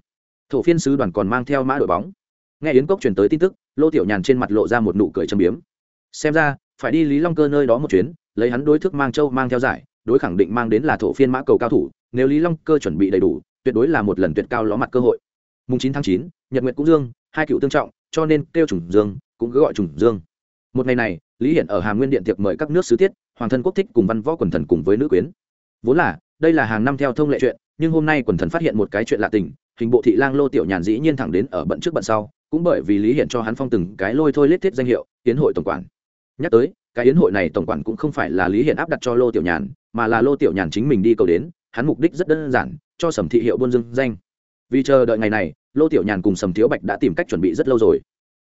Thổ phiên sứ đoàn còn mang theo mã đội bóng. Nghe yến cốc truyền tới tin tức, lô tiểu nhàn trên mặt lộ ra một nụ cười châm biếm xem ra, phải đi lý long cơ nơi đó một chuyến, lấy hắn đối thức mang châu mang theo giải, đối khẳng định mang đến là thổ phiên mã cầu cao thủ, nếu lý long cơ chuẩn bị đầy đủ, tuyệt đối là một lần tuyệt cao ló mặt cơ hội. Mùng chín tháng chín, nhật nguyệt cũng dương, hai cựu tương trọng, cho nên kêu trùng dương, cũng cứ gọi trùng dương. Một ngày này, lý hiển ở hàm nguyên điện tiệc mời các nước sứ tiết, hoàng thân quốc thích cùng văn võ quần thần cùng với nữ quyến. Vốn là, đây là hàng năm theo thông lệ chuyện, nhưng hôm nay quần thần phát hiện một cái chuyện lạ tình, hình bộ thị lang lô tiểu nhàn dĩ nhiên thẳng đến ở bận trước bận sau, cũng bởi vì lý hiển cho hắn phong từng cái lôi thôi lết thiết danh hiệu, tiến hội tổng quản nhắc tới, cái yến hội này tổng quản cũng không phải là lý hiển áp đặt cho lô tiểu nhàn, mà là lô tiểu nhàn chính mình đi cầu đến, hắn mục đích rất đơn giản, cho sầm thị hiệu buôn dương danh. Vì chờ đợi ngày này, lô tiểu nhàn cùng sầm thiếu bạch đã tìm cách chuẩn bị rất lâu rồi.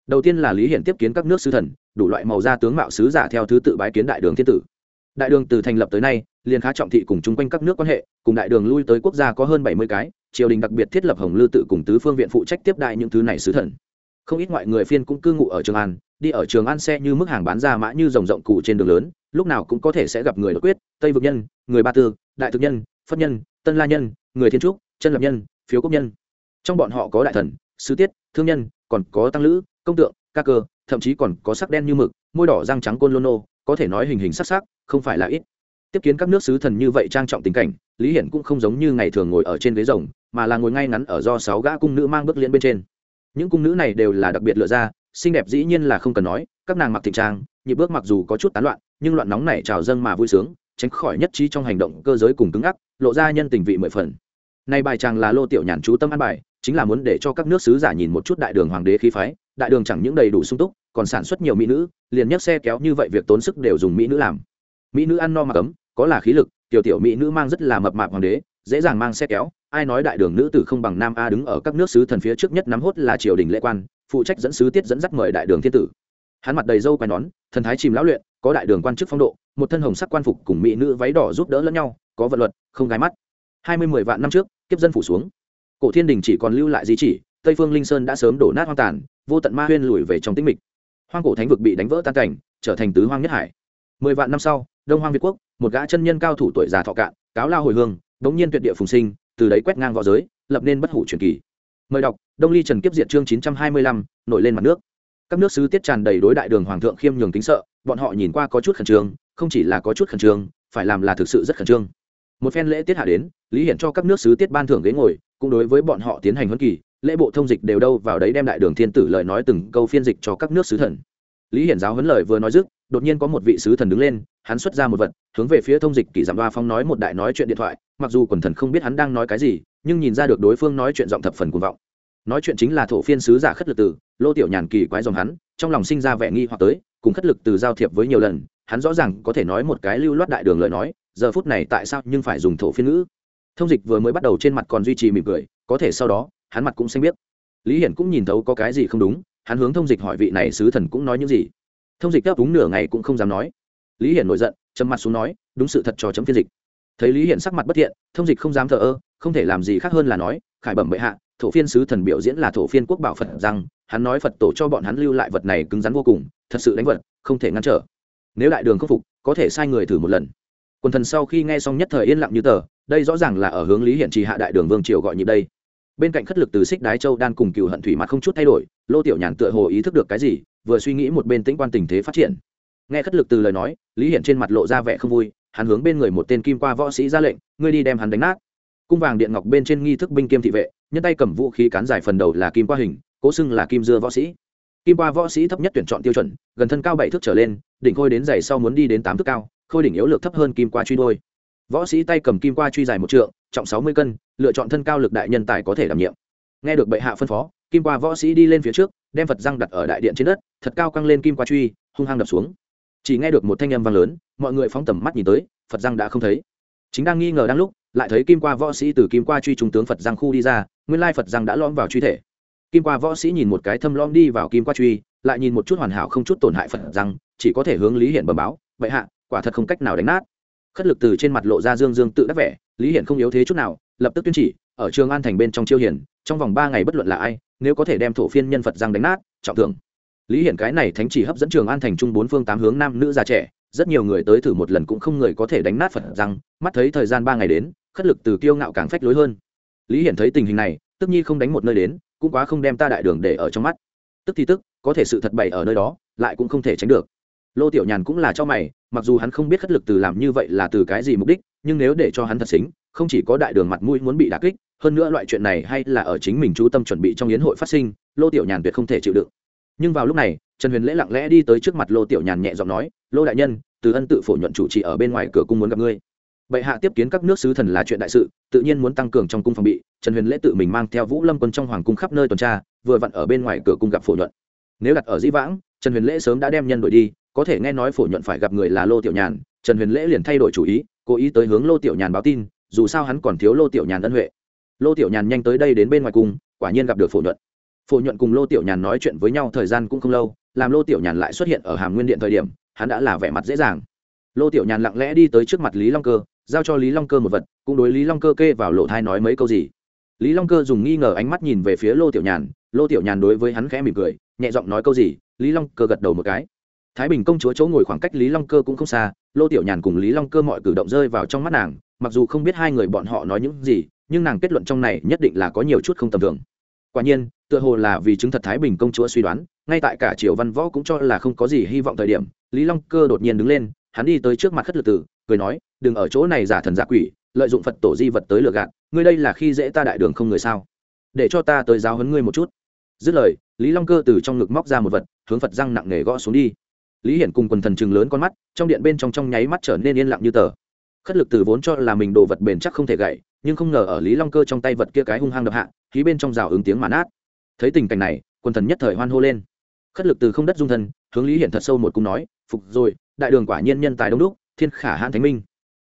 Đầu tiên là lý hiển tiếp kiến các nước sứ thần, đủ loại màu da tướng mạo sứ giả theo thứ tự bái kiến đại đường thiên tử. Đại đường từ thành lập tới nay, liền khá trọng thị cùng chung quanh các nước quan hệ, cùng đại đường lui tới quốc gia có hơn bảy mươi cái, triều đình đặc biệt thiết lập hồng lư tự cùng tứ phương viện phụ trách tiếp đại những thứ này sứ thần không ít ngoại người phiên cũng cư ngụ ở trường an, đi ở trường an xe như mức hàng bán ra mã như rồng rộng cụ trên đường lớn, lúc nào cũng có thể sẽ gặp người đột quyết, tây vực nhân, người ba tư, đại thực nhân, phất nhân, tân la nhân, người thiên trúc, chân lập nhân, phiếu quốc nhân. Trong bọn họ có đại thần, sứ tiết, thương nhân, còn có tăng lữ, công tượng, ca cơ, thậm chí còn có sắc đen như mực, môi đỏ răng trắng côn lô nô, có thể nói hình hình sắc sắc, không phải là ít. Tiếp kiến các nước sứ thần như vậy trang trọng tình cảnh, lý hiển cũng không giống như ngày thường ngồi ở trên ghế rồng, mà là ngồi ngay ngắn ở do sáu gã cung nữ mang bước liễn bên trên những cung nữ này đều là đặc biệt lựa ra xinh đẹp dĩ nhiên là không cần nói, các nàng mặc thịnh trang, nhịp bước mặc dù có chút tán loạn, nhưng loạn nóng này trào dâng mà vui sướng, tránh khỏi nhất trí trong hành động cơ giới cùng cứng ắc lộ ra nhân tình vị mười phần. Nay bài chàng là lô tiểu nhàn chú tâm an bài, chính là muốn để cho các nước sứ giả nhìn một chút đại đường hoàng đế khí phái, đại đường chẳng những đầy đủ sung túc, còn sản xuất nhiều mỹ nữ, liền nhấc xe kéo như vậy việc tốn sức đều dùng mỹ nữ làm. Mỹ nữ ăn no mặc ấm có là khí lực, tiểu tiểu mỹ nữ mang rất là mập mạp hoàng đế, dễ dàng mang xe kéo ai nói đại đường nữ tử không bằng nam a đứng ở các nước sứ thần phía trước nhất nắm hốt là triều đình lễ quan, phụ trách dẫn sứ tiết dẫn dắt mời đại đường thiên tử. Hắn mặt đầy râu quai nón, thần thái chìm lão luyện, có đại đường quan chức phong độ, một thân hồng sắc quan phục cùng mỹ nữ váy đỏ giúp đỡ lẫn nhau, có vận luật, không gái mắt. Hai mươi mười vạn năm trước, kiếp dân phủ xuống. Cổ thiên đình chỉ còn lưu lại di chỉ, tây phương linh sơn đã sớm đổ nát hoang tàn, vô tận ma huyên lùi về trong tĩnh mịch. Hoang cổ thánh vực bị đánh vỡ tan cảnh, trở thành tứ hoang nhất hải. Mười vạn năm sau, đông hoang việt quốc, một gã chân nhân cao thủ tuổi già thọ cạn, cáo lao hồi hương, đống nhiên tuyệt địa phùng sinh từ đấy quét ngang v õ giới, lập nên bất hủ truyền kỳ. Mời đọc, đông ly trần kiếp diệt chương chín trăm hai mươi lăm, nổi lên mặt nước. Các nước sứ tiết tràn đầy đối đại đường hoàng thượng khiêm nhường tính sợ, bọn họ nhìn qua có chút khẩn trương, không chỉ là có chút khẩn trương, phải làm là thực sự rất khẩn trương. Một phen lễ tiết hạ đến, lý hiển cho các nước sứ tiết ban thưởng ghế ngồi, cũng đối với bọn họ tiến hành huấn kỳ, lễ bộ thông dịch đều đâu vào đấy đem đại đường thiên tử lời nói từng câu phiên dịch cho các nước sứ thần lý hiển giáo huấn lời vừa nói dứt đột nhiên có một vị sứ thần đứng lên hắn xuất ra một vật hướng về phía thông dịch kỷ giảm ba phong nói một đại nói chuyện điện thoại mặc dù quần thần không biết hắn đang nói cái gì nhưng nhìn ra được đối phương nói chuyện giọng thập phần cuồng vọng. Nói chuyện chính là thổ phiên sứ giả khất lực từ, lô tiểu nhàn kỳ quái dòng hắn trong lòng sinh ra vẻ nghi hoặc tới cùng khất lực từ giao thiệp với nhiều lần hắn rõ ràng có thể nói một cái lưu loát đại đường lời nói giờ phút này tại sao nhưng phải dùng thổ phiên ngữ? Thông dịch vừa mới bắt đầu trên mặt còn duy trì mỉm cười có thể sau đó hắn mặt cũng xanh biết lý hiển cũng nhìn thấu có cái gì không đúng hắn hướng thông dịch hỏi vị này sứ thần cũng nói những gì. Thông dịch đáp, đúng, nửa ngày cũng không dám nói. Lý hiển nổi giận châm mặt xuống nói, đúng sự thật cho chấm phiên dịch. Thấy lý hiển sắc mặt bất thiện, thông dịch không dám thờ ơ, không thể làm gì khác hơn là nói, khải bẩm bệ hạ, thổ phiên sứ thần biểu diễn là thổ phiên quốc bảo phật rằng, hắn nói phật tổ cho bọn hắn lưu lại vật này cứng rắn vô cùng, thật sự đánh vật, không thể ngăn trở. Nếu đại đường khắc phục, có thể sai người thử một lần. Quần thần sau khi nghe xong nhất thời yên lặng như tờ, đây rõ ràng là ở hướng lý hiển trì hạ đại đường vương triều gọi nhịp đây. Bên cạnh khất lực từ xích đái châu đan cùng cựu hận thủy mặt không chút thay đổi lô tiểu nhàn tựa hồ ý thức được cái gì, vừa suy nghĩ một bên tĩnh quan tình thế phát triển. Nghe khất lực từ lời nói, lý hiển trên mặt lộ ra vẻ không vui, hắn hướng bên người một tên kim qua võ sĩ ra lệnh, ngươi đi đem hắn đánh nát. Cung vàng điện ngọc bên trên nghi thức binh kiêm thị vệ, nhân tay cầm vũ khí cán dài phần đầu là kim qua hình, cố xưng là kim dưa võ sĩ. Kim qua võ sĩ thấp nhất tuyển chọn tiêu chuẩn, gần thân cao bảy thước trở lên, đỉnh khôi đến dày sau muốn đi đến tám thước cao, khôi đỉnh yếu lược thấp hơn kim qua truy đôi. Võ sĩ tay cầm kim qua truy dài một trượng, trọng sáu mươi cân, lựa chọn thân cao lực đại nhân tài có thể đảm nhiệm. Nghe được bệ hạ phân phó kim qua võ sĩ đi lên phía trước, đem phật răng đặt ở đại điện trên đất, thật cao căng lên kim qua truy, hung hăng đập xuống. Chỉ nghe được một thanh âm vang lớn, mọi người phóng tầm mắt nhìn tới, phật răng đã không thấy. Chính đang nghi ngờ đang lúc, lại thấy kim qua võ sĩ từ kim qua truy trung tướng phật răng khu đi ra, nguyên lai phật răng đã lõm vào truy thể. Kim qua võ sĩ nhìn một cái thâm lõm đi vào kim qua truy, lại nhìn một chút hoàn hảo không chút tổn hại phật răng, chỉ có thể hướng lý hiển bẩm báo, vậy hạ, quả thật không cách nào đánh nát. Khất lực từ trên mặt lộ ra dương dương tự đắc vẻ, lý hiển không yếu thế chút nào, lập tức tuyên chỉ, ở trường an thành bên trong chiêu hiển, trong vòng ba ngày bất luận là ai nếu có thể đem thổ phiên nhân phật răng đánh nát, trọng thưởng. Lý hiển cái này thánh chỉ hấp dẫn trường an thành trung bốn phương tám hướng nam nữ già trẻ, rất nhiều người tới thử một lần cũng không người có thể đánh nát phật răng, mắt thấy thời gian ba ngày đến, khất lực từ kiêu ngạo càng phách lối hơn. Lý hiển thấy tình hình này, tức nhi không đánh một nơi đến, cũng quá không đem ta đại đường để ở trong mắt. Tức thì tức, có thể sự thật bày ở nơi đó, lại cũng không thể tránh được. Lô tiểu nhàn cũng là cho mày, mặc dù hắn không biết khất lực từ làm như vậy là từ cái gì mục đích, nhưng nếu để cho hắn thật xính, không chỉ có đại đường mặt mũi muốn bị đà kích hơn nữa loại chuyện này hay là ở chính mình chú tâm chuẩn bị trong yến hội phát sinh, lô tiểu nhàn tuyệt không thể chịu đựng. Nhưng vào lúc này, trần huyền lễ lặng lẽ đi tới trước mặt lô tiểu nhàn nhẹ giọng nói, lô đại nhân, từ ân tự phổ nhuận chủ trì ở bên ngoài cửa cung muốn gặp ngươi. Bệ hạ tiếp kiến các nước sứ thần là chuyện đại sự, tự nhiên muốn tăng cường trong cung phòng bị, trần huyền lễ tự mình mang theo vũ lâm quân trong hoàng cung khắp nơi tuần tra, vừa vặn ở bên ngoài cửa cung gặp phổ nhuận. Nếu đặt ở dĩ vãng, trần huyền lễ sớm đã đem nhân đổi đi, có thể nghe nói phổ nhuận phải gặp người là lô tiểu nhàn, trần huyền lễ liền thay đổi chủ ý, cố ý tới hướng lô tiểu nhàn báo tin, dù sao hắn còn thiếu lô tiểu nhàn ân huệ lô tiểu nhàn nhanh tới đây đến bên ngoài cung quả nhiên gặp được phổ nhuận. Phổ nhuận cùng lô tiểu nhàn nói chuyện với nhau thời gian cũng không lâu, làm lô tiểu nhàn lại xuất hiện ở hàm nguyên điện thời điểm, hắn đã là vẻ mặt dễ dàng. Lô tiểu nhàn lặng lẽ đi tới trước mặt lý long cơ, giao cho lý long cơ một vật, cũng đối lý long cơ kê vào lộ thai nói mấy câu gì. Lý long cơ dùng nghi ngờ ánh mắt nhìn về phía lô tiểu nhàn, lô tiểu nhàn đối với hắn khẽ mỉm cười, nhẹ giọng nói câu gì, lý long cơ gật đầu một cái. Thái bình công chúa chỗ ngồi khoảng cách lý long cơ cũng không xa, lô tiểu nhàn cùng lý long cơ mọi cử động rơi vào trong mắt nàng, mặc dù không biết hai người bọn họ nói những gì nhưng nàng kết luận trong này nhất định là có nhiều chút không tầm thường. Quả nhiên, tựa hồ là vì chứng thật thái bình công chúa suy đoán, ngay tại cả triều văn võ cũng cho là không có gì hy vọng thời điểm, lý long cơ đột nhiên đứng lên, hắn đi tới trước mặt khất lực tử, cười nói, đừng ở chỗ này giả thần giả quỷ, lợi dụng phật tổ di vật tới lừa gạt, ngươi đây là khi dễ ta đại đường không người sao? Để cho ta tới giáo huấn ngươi một chút. Dứt lời, lý long cơ từ trong ngực móc ra một vật, hướng phật răng nặng nề gõ xuống đi. Lý hiển cùng quần thần chừng lớn con mắt, trong điện bên trong trong nháy mắt trở nên yên lặng như tờ khất lực từ vốn cho là mình đồ vật bền chắc không thể gậy, nhưng không ngờ ở lý long cơ trong tay vật kia cái hung hăng đập hạ, khí bên trong rào ứng tiếng màn át thấy tình cảnh này, quần thần nhất thời hoan hô lên. Khất lực từ không đất dung thân, hướng lý hiển thật sâu một cung nói, phục rồi, đại đường quả nhiên nhân tài đông đúc, thiên khả hãn thánh minh.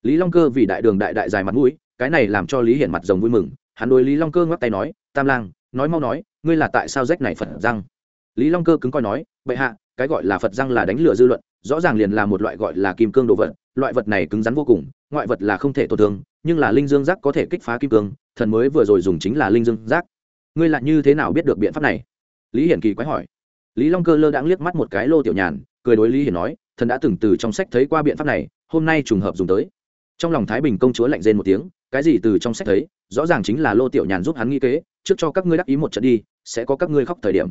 Lý long cơ vì đại đường đại đại dài mặt mũi, cái này làm cho lý hiển mặt rồng vui mừng, hắn đối lý long cơ ngoắc tay nói, tam lang, nói mau nói, ngươi là tại sao rách này phật răng? Lý long cơ cứng coi nói, bệ hạ, cái gọi là phật răng là đánh lừa dư luận rõ ràng liền là một loại gọi là kim cương đồ vật, loại vật này cứng rắn vô cùng, ngoại vật là không thể tổn thương, nhưng là linh dương giác có thể kích phá kim cương, thần mới vừa rồi dùng chính là linh dương giác. Ngươi lại như thế nào biết được biện pháp này? Lý hiển kỳ quái hỏi. Lý long cơ lơ đãng liếc mắt một cái lô tiểu nhàn, cười đối lý hiển nói, thần đã từng từ trong sách thấy qua biện pháp này, hôm nay trùng hợp dùng tới. Trong lòng thái bình công chúa lạnh rên một tiếng, cái gì từ trong sách thấy? Rõ ràng chính là lô tiểu nhàn giúp hắn nghĩ kế, trước cho các ngươi đắc ý một trận đi, sẽ có các ngươi khóc thời điểm.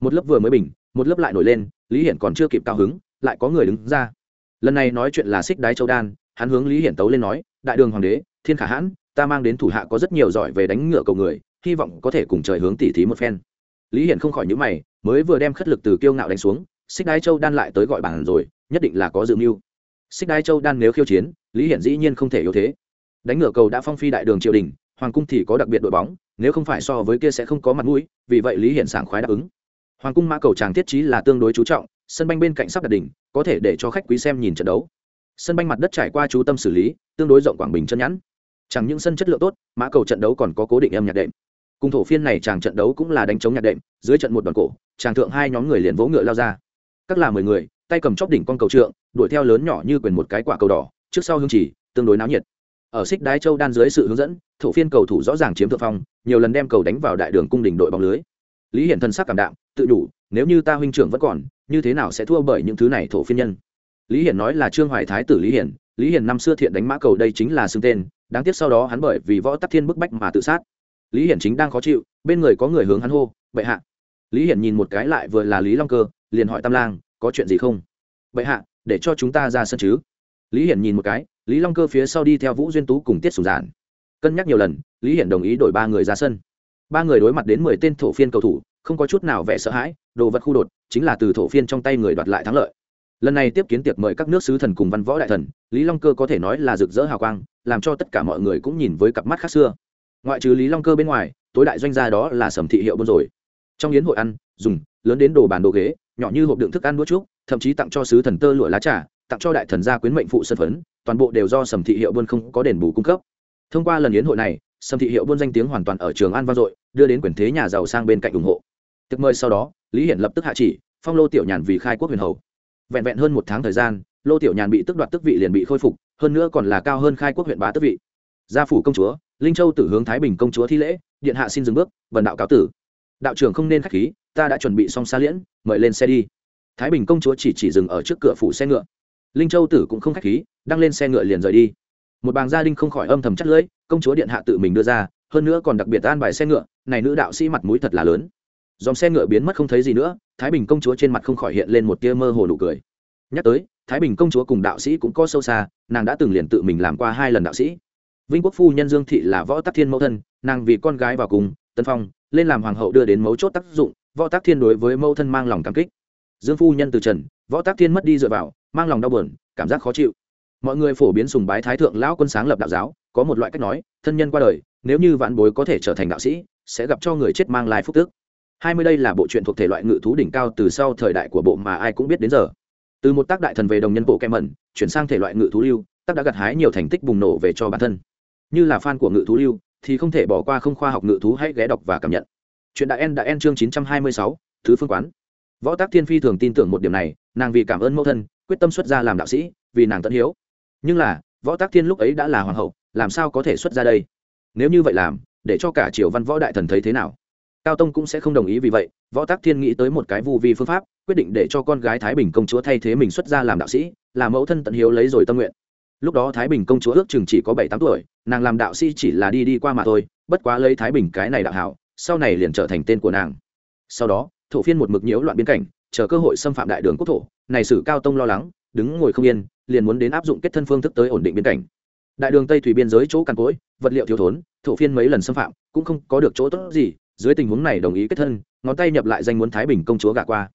Một lớp vừa mới bình, một lớp lại nổi lên, lý hiển còn chưa kịp cao hứng lại có người đứng ra. Lần này nói chuyện là xích đái châu đan, hắn hướng lý hiển tấu lên nói, đại đường hoàng đế, thiên khả hãn, ta mang đến thủ hạ có rất nhiều giỏi về đánh ngựa cầu người, hy vọng có thể cùng trời hướng tỉ thí một phen. Lý hiển không khỏi nhữ mày, mới vừa đem khất lực từ kiêu ngạo đánh xuống xích đái châu đan lại tới gọi bản rồi, nhất định là có dự mưu. Xích đái châu đan nếu khiêu chiến, lý hiển dĩ nhiên không thể yếu thế. Đánh ngựa cầu đã phong phi đại đường triều đình, hoàng cung thì có đặc biệt đội bóng, nếu không phải so với kia sẽ không có mặt mũi, vì vậy lý hiển sảng khoái đáp ứng hoàng cung mã cầu tràng thiết trí là tương đối chú trọng, sân banh bên cạnh sắp đặt đỉnh, có thể để cho khách quý xem nhìn trận đấu. Sân banh mặt đất trải qua chú tâm xử lý, tương đối rộng quảng bình chân nhẵn. Chẳng những sân chất lượng tốt, mã cầu trận đấu còn có cố định âm nhạc đệm. Cùng thổ phiên này chàng trận đấu cũng là đánh chống nhạc đệm, dưới trận một đoàn cổ, chàng thượng hai nhóm người liền vỗ ngựa lao ra. Các là mười người, tay cầm chóp đỉnh con cầu trượng, đuổi theo lớn nhỏ như quyền một cái quả cầu đỏ, trước sau hương chỉ, tương đối náo nhiệt. Ở xích đái châu đan dưới sự hướng dẫn, thổ phiên cầu thủ rõ ràng chiếm thượng phong, nhiều lần đem cầu đánh vào đại đường cung đỉnh đội bóng lưới lý hiển thân sắc cảm đạm, tự đủ, nếu như ta huynh trưởng vẫn còn, như thế nào sẽ thua bởi những thứ này thổ phiên nhân? Lý hiển nói là trương hoài thái tử lý hiển lý hiển năm xưa thiện đánh mã cầu đây chính là xưng tên, đáng tiếc sau đó hắn bởi vì võ tắc thiên bức bách mà tự sát. Lý hiển chính đang khó chịu, bên người có người hướng hắn hô, bệ hạ. Lý hiển nhìn một cái lại vừa là lý long cơ, liền hỏi tam lang, có chuyện gì không? Bệ hạ, để cho chúng ta ra sân chứ. Lý hiển nhìn một cái, lý long cơ phía sau đi theo vũ duyên tú cùng tiết sùng giản. Cân nhắc nhiều lần, lý hiển đồng ý đổi ba người ra sân ba người đối mặt đến mười tên thổ phiên cầu thủ, không có chút nào vẻ sợ hãi, đồ vật khu đột, chính là từ thổ phiên trong tay người đoạt lại thắng lợi. Lần này tiếp kiến tiệc mời các nước sứ thần cùng văn võ đại thần, lý long cơ có thể nói là rực rỡ hào quang, làm cho tất cả mọi người cũng nhìn với cặp mắt khác xưa. Ngoại trừ lý long cơ bên ngoài, tối đại doanh gia đó là sầm thị hiệu buôn rồi. Trong yến hội ăn, dùng, lớn đến đồ bàn đồ ghế, nhỏ như hộp đựng thức ăn đũa trúc thậm chí tặng cho sứ thần tơ lụa lá trà, tặng cho đại thần gia quyến mệnh phụ sân phấn, toàn bộ đều do sầm thị hiệu buôn không có đền bù cung cấp. Thông qua lần yến hội này, sầm thị hiệu buôn danh tiếng hoàn toàn ở trường an vang dội đưa đến quyền thế nhà giàu sang bên cạnh ủng hộ. Tiệc mời sau đó, lý hiển lập tức hạ chỉ, phong lô tiểu nhàn vì khai quốc huyền hầu. Vẹn vẹn hơn một tháng thời gian, lô tiểu nhàn bị tức đoạt tước vị liền bị khôi phục, hơn nữa còn là cao hơn khai quốc huyện bá tước vị. Gia phủ công chúa, linh châu tử hướng thái bình công chúa thi lễ, điện hạ xin dừng bước vần đạo cáo tử. Đạo trưởng không nên k h á c h khí, ta đã chuẩn bị xong xa liễn, mời lên xe đi. Thái bình công chúa chỉ chỉ dừng ở trước cửa phủ xe ngựa. Linh châu tử cũng không k h á c h khí đăng lên xe ngựa liền rời đi. Một bàng gia đình không khỏi âm thầm chắc lưỡi, công chúa điện hạ tự mình đưa ra hơn nữa còn đặc biệt an bài xe ngựa, này nữ đạo sĩ mặt mũi thật là lớn. Dòng xe ngựa biến mất không thấy gì nữa, thái bình công chúa trên mặt không khỏi hiện lên một tia mơ hồ nụ cười. Nhắc tới, thái bình công chúa cùng đạo sĩ cũng có sâu xa, nàng đã từng liền tự mình làm qua hai lần đạo sĩ. Vinh quốc phu nhân dương thị là võ tắc thiên mẫu thân, nàng vì con gái vào cùng, tân phong, lên làm hoàng hậu đưa đến mấu chốt tác dụng, võ tắc thiên đối với mẫu thân mang lòng cảm kích. Dương phu nhân từ trần, võ tắc thiên mất đi dựa vào, mang lòng đau buồn, cảm giác khó chịu. Mọi người phổ biến sùng bái thái thượng lão quân sáng lập đạo giáo, có một loại cách nói, thân nhân qua đời nếu như vạn bối có thể trở thành đạo sĩ, sẽ gặp cho người chết mang lai phúc tức. Hai mươi đây là bộ truyện thuộc thể loại ngự thú đỉnh cao từ sau thời đại của bộ mà ai cũng biết đến giờ. Từ một tác đại thần về đồng nhân bộ kem mẩn, chuyển sang thể loại ngự thú lưu, tác đã gặt hái nhiều thành tích bùng nổ về cho bản thân. Như là fan của ngự thú lưu, thì không thể bỏ qua không khoa học ngự thú hãy ghé đọc và cảm nhận. Chuyện đại en đã en chương chín trăm hai mươi sáu, thứ phương quán. Võ tác thiên phi thường tin tưởng một điểm này, nàng vì cảm ơn mẫu thân, quyết tâm xuất gia làm đạo sĩ, vì nàng tận hiếu. Nhưng là, võ tác thiên lúc ấy đã là hoàng hậu, làm sao có thể xuất ra đây? Nếu như vậy làm, để cho cả triều văn võ đại thần thấy thế nào? Cao tông cũng sẽ không đồng ý vì vậy, võ tác thiên nghĩ tới một cái vu vi phương pháp, quyết định để cho con gái thái bình công chúa thay thế mình xuất ra làm đạo sĩ, là mẫu thân tận hiếu lấy rồi tâm nguyện. Lúc đó thái bình công chúa ước chừng chỉ có bảy tám tuổi, nàng làm đạo sĩ chỉ là đi đi qua mà thôi, bất quá lấy thái bình cái này đạo hảo, sau này liền trở thành tên của nàng. Sau đó, thổ phiên một mực nhiễu loạn biên cảnh, chờ cơ hội xâm phạm đại đường quốc thổ, này sử cao tông lo lắng, đứng ngồi không yên, liền muốn đến áp dụng kết thân phương thức tới ổn định biên cảnh đại đường tây thủy biên giới chỗ càn cỗi, vật liệu thiếu thốn, thổ phiên mấy lần xâm phạm, cũng không có được chỗ tốt gì, dưới tình huống này đồng ý kết thân, ngón tay nhập lại danh muốn thái bình công chúa gả qua.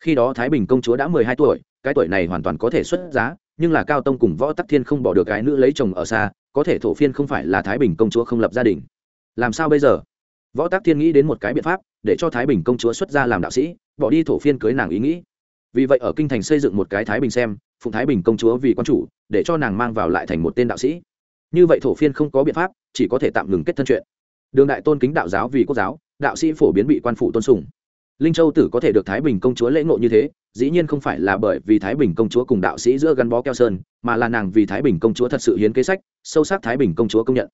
Khi đó thái bình công chúa đã mười hai tuổi, cái tuổi này hoàn toàn có thể xuất giá, nhưng là cao tông cùng võ tắc thiên không bỏ được cái nữ lấy chồng ở xa, có thể thổ phiên không phải là thái bình công chúa không lập gia đình. Làm sao bây giờ? Võ tắc thiên nghĩ đến một cái biện pháp, để cho thái bình công chúa xuất gia làm đạo sĩ, bỏ đi thổ phiên cưới nàng ý nghĩ. Vì vậy ở kinh thành xây dựng một cái thái bình xem, phụng thái bình công chúa vì quan chủ để cho nàng mang vào lại thành một tên đạo sĩ. Như vậy thổ phiên không có biện pháp, chỉ có thể tạm ngừng kết thân chuyện. Đường đại tôn kính đạo giáo vì quốc giáo, đạo sĩ phổ biến bị quan phủ tôn sùng. Linh châu tử có thể được thái bình công chúa lễ ngộ như thế, dĩ nhiên không phải là bởi vì thái bình công chúa cùng đạo sĩ giữa gắn bó keo sơn, mà là nàng vì thái bình công chúa thật sự hiến kế sách, sâu sắc thái bình công chúa công nhận.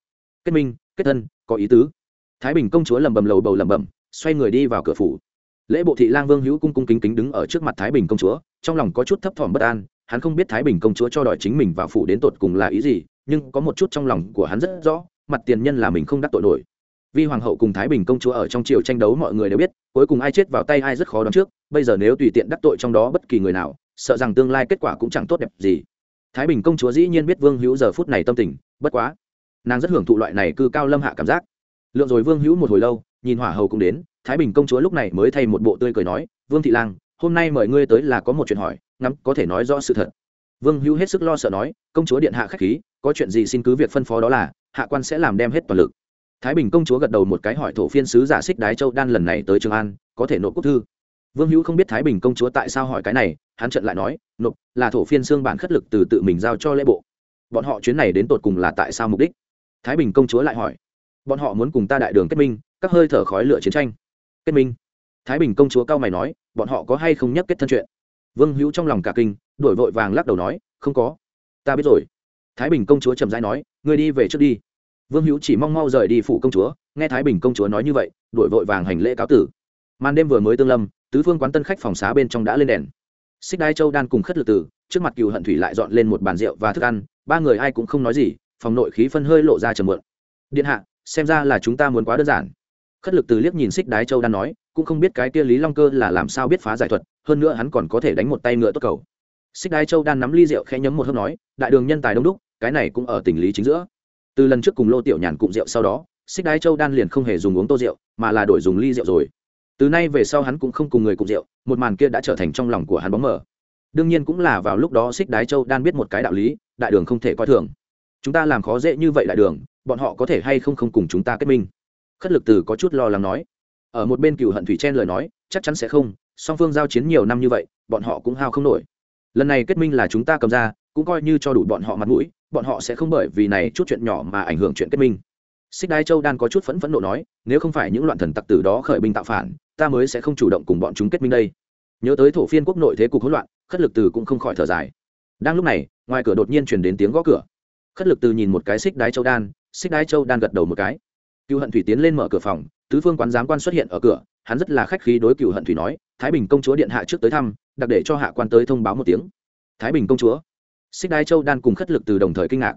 Kết minh, kết thân, có ý tứ. Thái bình công chúa lầm bầm lầu bầu lầm bầm xoay người đi vào cửa phủ. Lễ bộ thị lang vương hữu cung cung kính kính đứng ở trước mặt thái bình công chúa, trong lòng có chút thấp thỏm bất an hắn không biết thái bình công chúa cho đòi chính mình vào phủ đến tột cùng là ý gì, nhưng có một chút trong lòng của hắn rất rõ, mặt tiền nhân là mình không đắc tội nổi. Vì hoàng hậu cùng thái bình công chúa ở trong triều tranh đấu mọi người đều biết, cuối cùng ai chết vào tay ai rất khó đoán trước, bây giờ nếu tùy tiện đắc tội trong đó bất kỳ người nào, sợ rằng tương lai kết quả cũng chẳng tốt đẹp gì. Thái bình công chúa dĩ nhiên biết vương hữu giờ phút này tâm tình, bất quá, nàng rất hưởng thụ loại này cư cao lâm hạ cảm giác. Lượng rồi vương hữu một hồi lâu, nhìn hỏa hầu cũng đến, thái bình công chúa lúc này mới thay một bộ tươi cười nói, vương thị lang, hôm nay mời ngươi tới là có một chuyện hỏi ngắm, có thể nói rõ sự thật. Vương hữu hết sức lo sợ nói, công chúa điện hạ khách khí, có chuyện gì xin cứ việc phân phó đó là, hạ quan sẽ làm đem hết toàn lực. Thái bình công chúa gật đầu một cái hỏi thổ phiên sứ giả xích đái châu đan lần này tới trường an, có thể nộp quốc thư. Vương hữu không biết thái bình công chúa tại sao hỏi cái này, hắn trận lại nói, nộp, là thổ phiên xương bản khất lực từ tự mình giao cho lễ bộ. Bọn họ chuyến này đến tột cùng là tại sao mục đích? Thái bình công chúa lại hỏi, bọn họ muốn cùng ta đại đường kết minh, các hơi thở khói lửa chiến tranh. Kết minh. Thái bình công chúa cao mày nói, bọn họ có hay không nhắc kết thân chuyện? Vương hữu trong lòng cả kinh, đổi vội vàng lắc đầu nói, không có, ta biết rồi. Thái bình công chúa chậm rãi nói người đi về trước đi. Vương hữu chỉ mong mau rời đi phủ công chúa, nghe thái bình công chúa nói như vậy, đổi vội vàng hành lễ cáo tử. Màn đêm vừa mới tương lâm, tứ phương quán tân khách phòng xá bên trong đã lên đèn. Xích đai châu đan cùng khất lực tử, trước mặt cựu hận thủy lại dọn lên một bàn rượu và thức ăn, ba người ai cũng không nói gì, phòng nội khí phân hơi lộ ra trầm mượn điện hạ, xem ra là chúng ta muốn quá đơn giản khất lực từ liếc nhìn xích đái châu đan nói, cũng không biết cái kia lý long cơ là làm sao biết phá giải thuật, hơn nữa hắn còn có thể đánh một tay ngựa tốt cầu. Xích đái châu đan nắm ly rượu khẽ nhấm một hớp nói, đại đường nhân tài đông đúc, cái này cũng ở tình lý chính giữa. Từ lần trước cùng lô tiểu nhàn cụm rượu sau đó, xích đái châu đan liền không hề dùng uống tô rượu, mà là đổi dùng ly rượu rồi. Từ nay về sau hắn cũng không cùng người cụm rượu, một màn kia đã trở thành trong lòng của hắn bóng mờ. Đương nhiên cũng là vào lúc đó xích đái châu đan biết một cái đạo lý, đại đường không thể coi thường. Chúng ta làm khó dễ như vậy đại đường, bọn họ có thể hay không không cùng chúng ta kết minh? Khất lực từ có chút lo lắng nói. Ở một bên cựu hận thủy chen lời nói, chắc chắn sẽ không, song phương giao chiến nhiều năm như vậy, bọn họ cũng hao không nổi. Lần này kết minh là chúng ta cầm ra, cũng coi như cho đủ bọn họ mặt mũi, bọn họ sẽ không bởi vì này chút chuyện nhỏ mà ảnh hưởng chuyện kết minh. Xích đái châu đan có chút phẫn phẫn nộ nói, nếu không phải những loạn thần tặc tử đó khởi binh tạo phản, ta mới sẽ không chủ động cùng bọn chúng kết minh đây. Nhớ tới thổ phiên quốc nội thế cục hỗn loạn, khất lực từ cũng không khỏi thở dài. Đang lúc này, ngoài cửa đột nhiên chuyển đến tiếng gõ cửa. Khất lực từ nhìn một cái xích đái châu đan, xích đái châu đan gật đầu một cái cựu hận thủy tiến lên mở cửa phòng, tứ phương quán giám quan xuất hiện ở cửa, hắn rất là khách khí đối cựu hận thủy nói, thái bình công chúa điện hạ trước tới thăm, đặc để cho hạ quan tới thông báo một tiếng. Thái bình công chúa? Xích Đai châu đan cùng khất lực từ đồng thời kinh ngạc.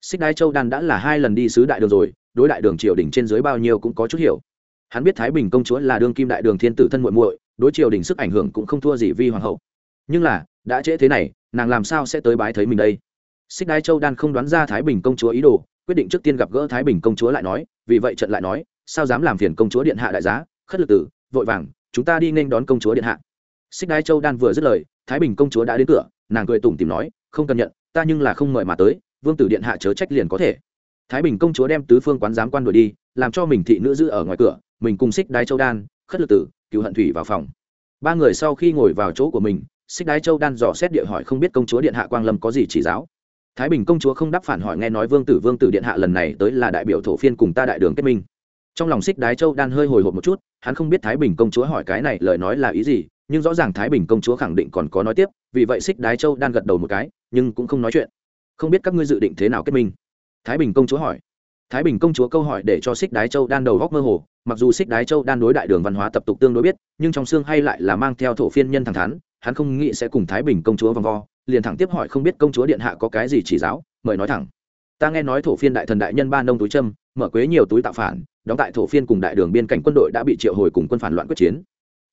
Xích Đai châu đan đã là hai lần đi sứ đại đường rồi, đối đại đường triều đình trên dưới bao nhiêu cũng có chút hiểu. Hắn biết thái bình công chúa là đương kim đại đường thiên tử thân muội muội, đối triều đình sức ảnh hưởng cũng không thua gì vi hoàng hậu. Nhưng là, đã trễ thế này, nàng làm sao sẽ tới bái thấy mình đây? Xích Đai châu đan không đoán ra thái bình công chúa ý đồ quyết định trước tiên gặp gỡ thái bình công chúa lại nói, vì vậy trận lại nói, sao dám làm phiền công chúa điện hạ đại giá, khất lực tử, vội vàng, chúng ta đi nên đón công chúa điện hạ. Xích Đai châu đan vừa dứt lời, thái bình công chúa đã đến cửa, nàng cười tủm tìm nói, không cần nhận, ta nhưng là không mời mà tới, vương tử điện hạ chớ trách liền có thể. Thái bình công chúa đem tứ phương quán giám quan đuổi đi, làm cho mình thị nữ giữ ở ngoài cửa, mình cùng xích Đai châu đan, khất lực tử cựu hận thủy vào phòng. Ba người sau khi ngồi vào chỗ của mình, xích đái châu đan dò xét địa hỏi không biết công chúa điện hạ quang lâm có gì chỉ giáo thái bình công chúa không đáp phản hỏi nghe nói vương tử vương tử điện hạ lần này tới là đại biểu thổ phiên cùng ta đại đường kết minh. Trong lòng xích đái châu đan hơi hồi hộp một chút, hắn không biết thái bình công chúa hỏi cái này lời nói là ý gì, nhưng rõ ràng thái bình công chúa khẳng định còn có nói tiếp, vì vậy xích đái châu đan gật đầu một cái, nhưng cũng không nói chuyện. Không biết các ngươi dự định thế nào kết minh? Thái bình công chúa hỏi. Thái bình công chúa câu hỏi để cho xích đái châu đan đầu góc mơ hồ, mặc dù xích đái châu đan đối đại đường văn hóa tập tục tương đối biết, nhưng trong xương hay lại là mang theo thổ phiên nhân thẳng thắn, hắn không nghĩ sẽ cùng thái bình công chúa vòng vo liền thẳng tiếp hỏi không biết công chúa điện hạ có cái gì chỉ giáo, mời nói thẳng. Ta nghe nói thổ phiên đại thần đại nhân ba nông túi trâm mở quế nhiều túi tạo phản, đóng tại thổ phiên cùng đại đường biên cảnh quân đội đã bị triệu hồi cùng quân phản loạn quyết chiến.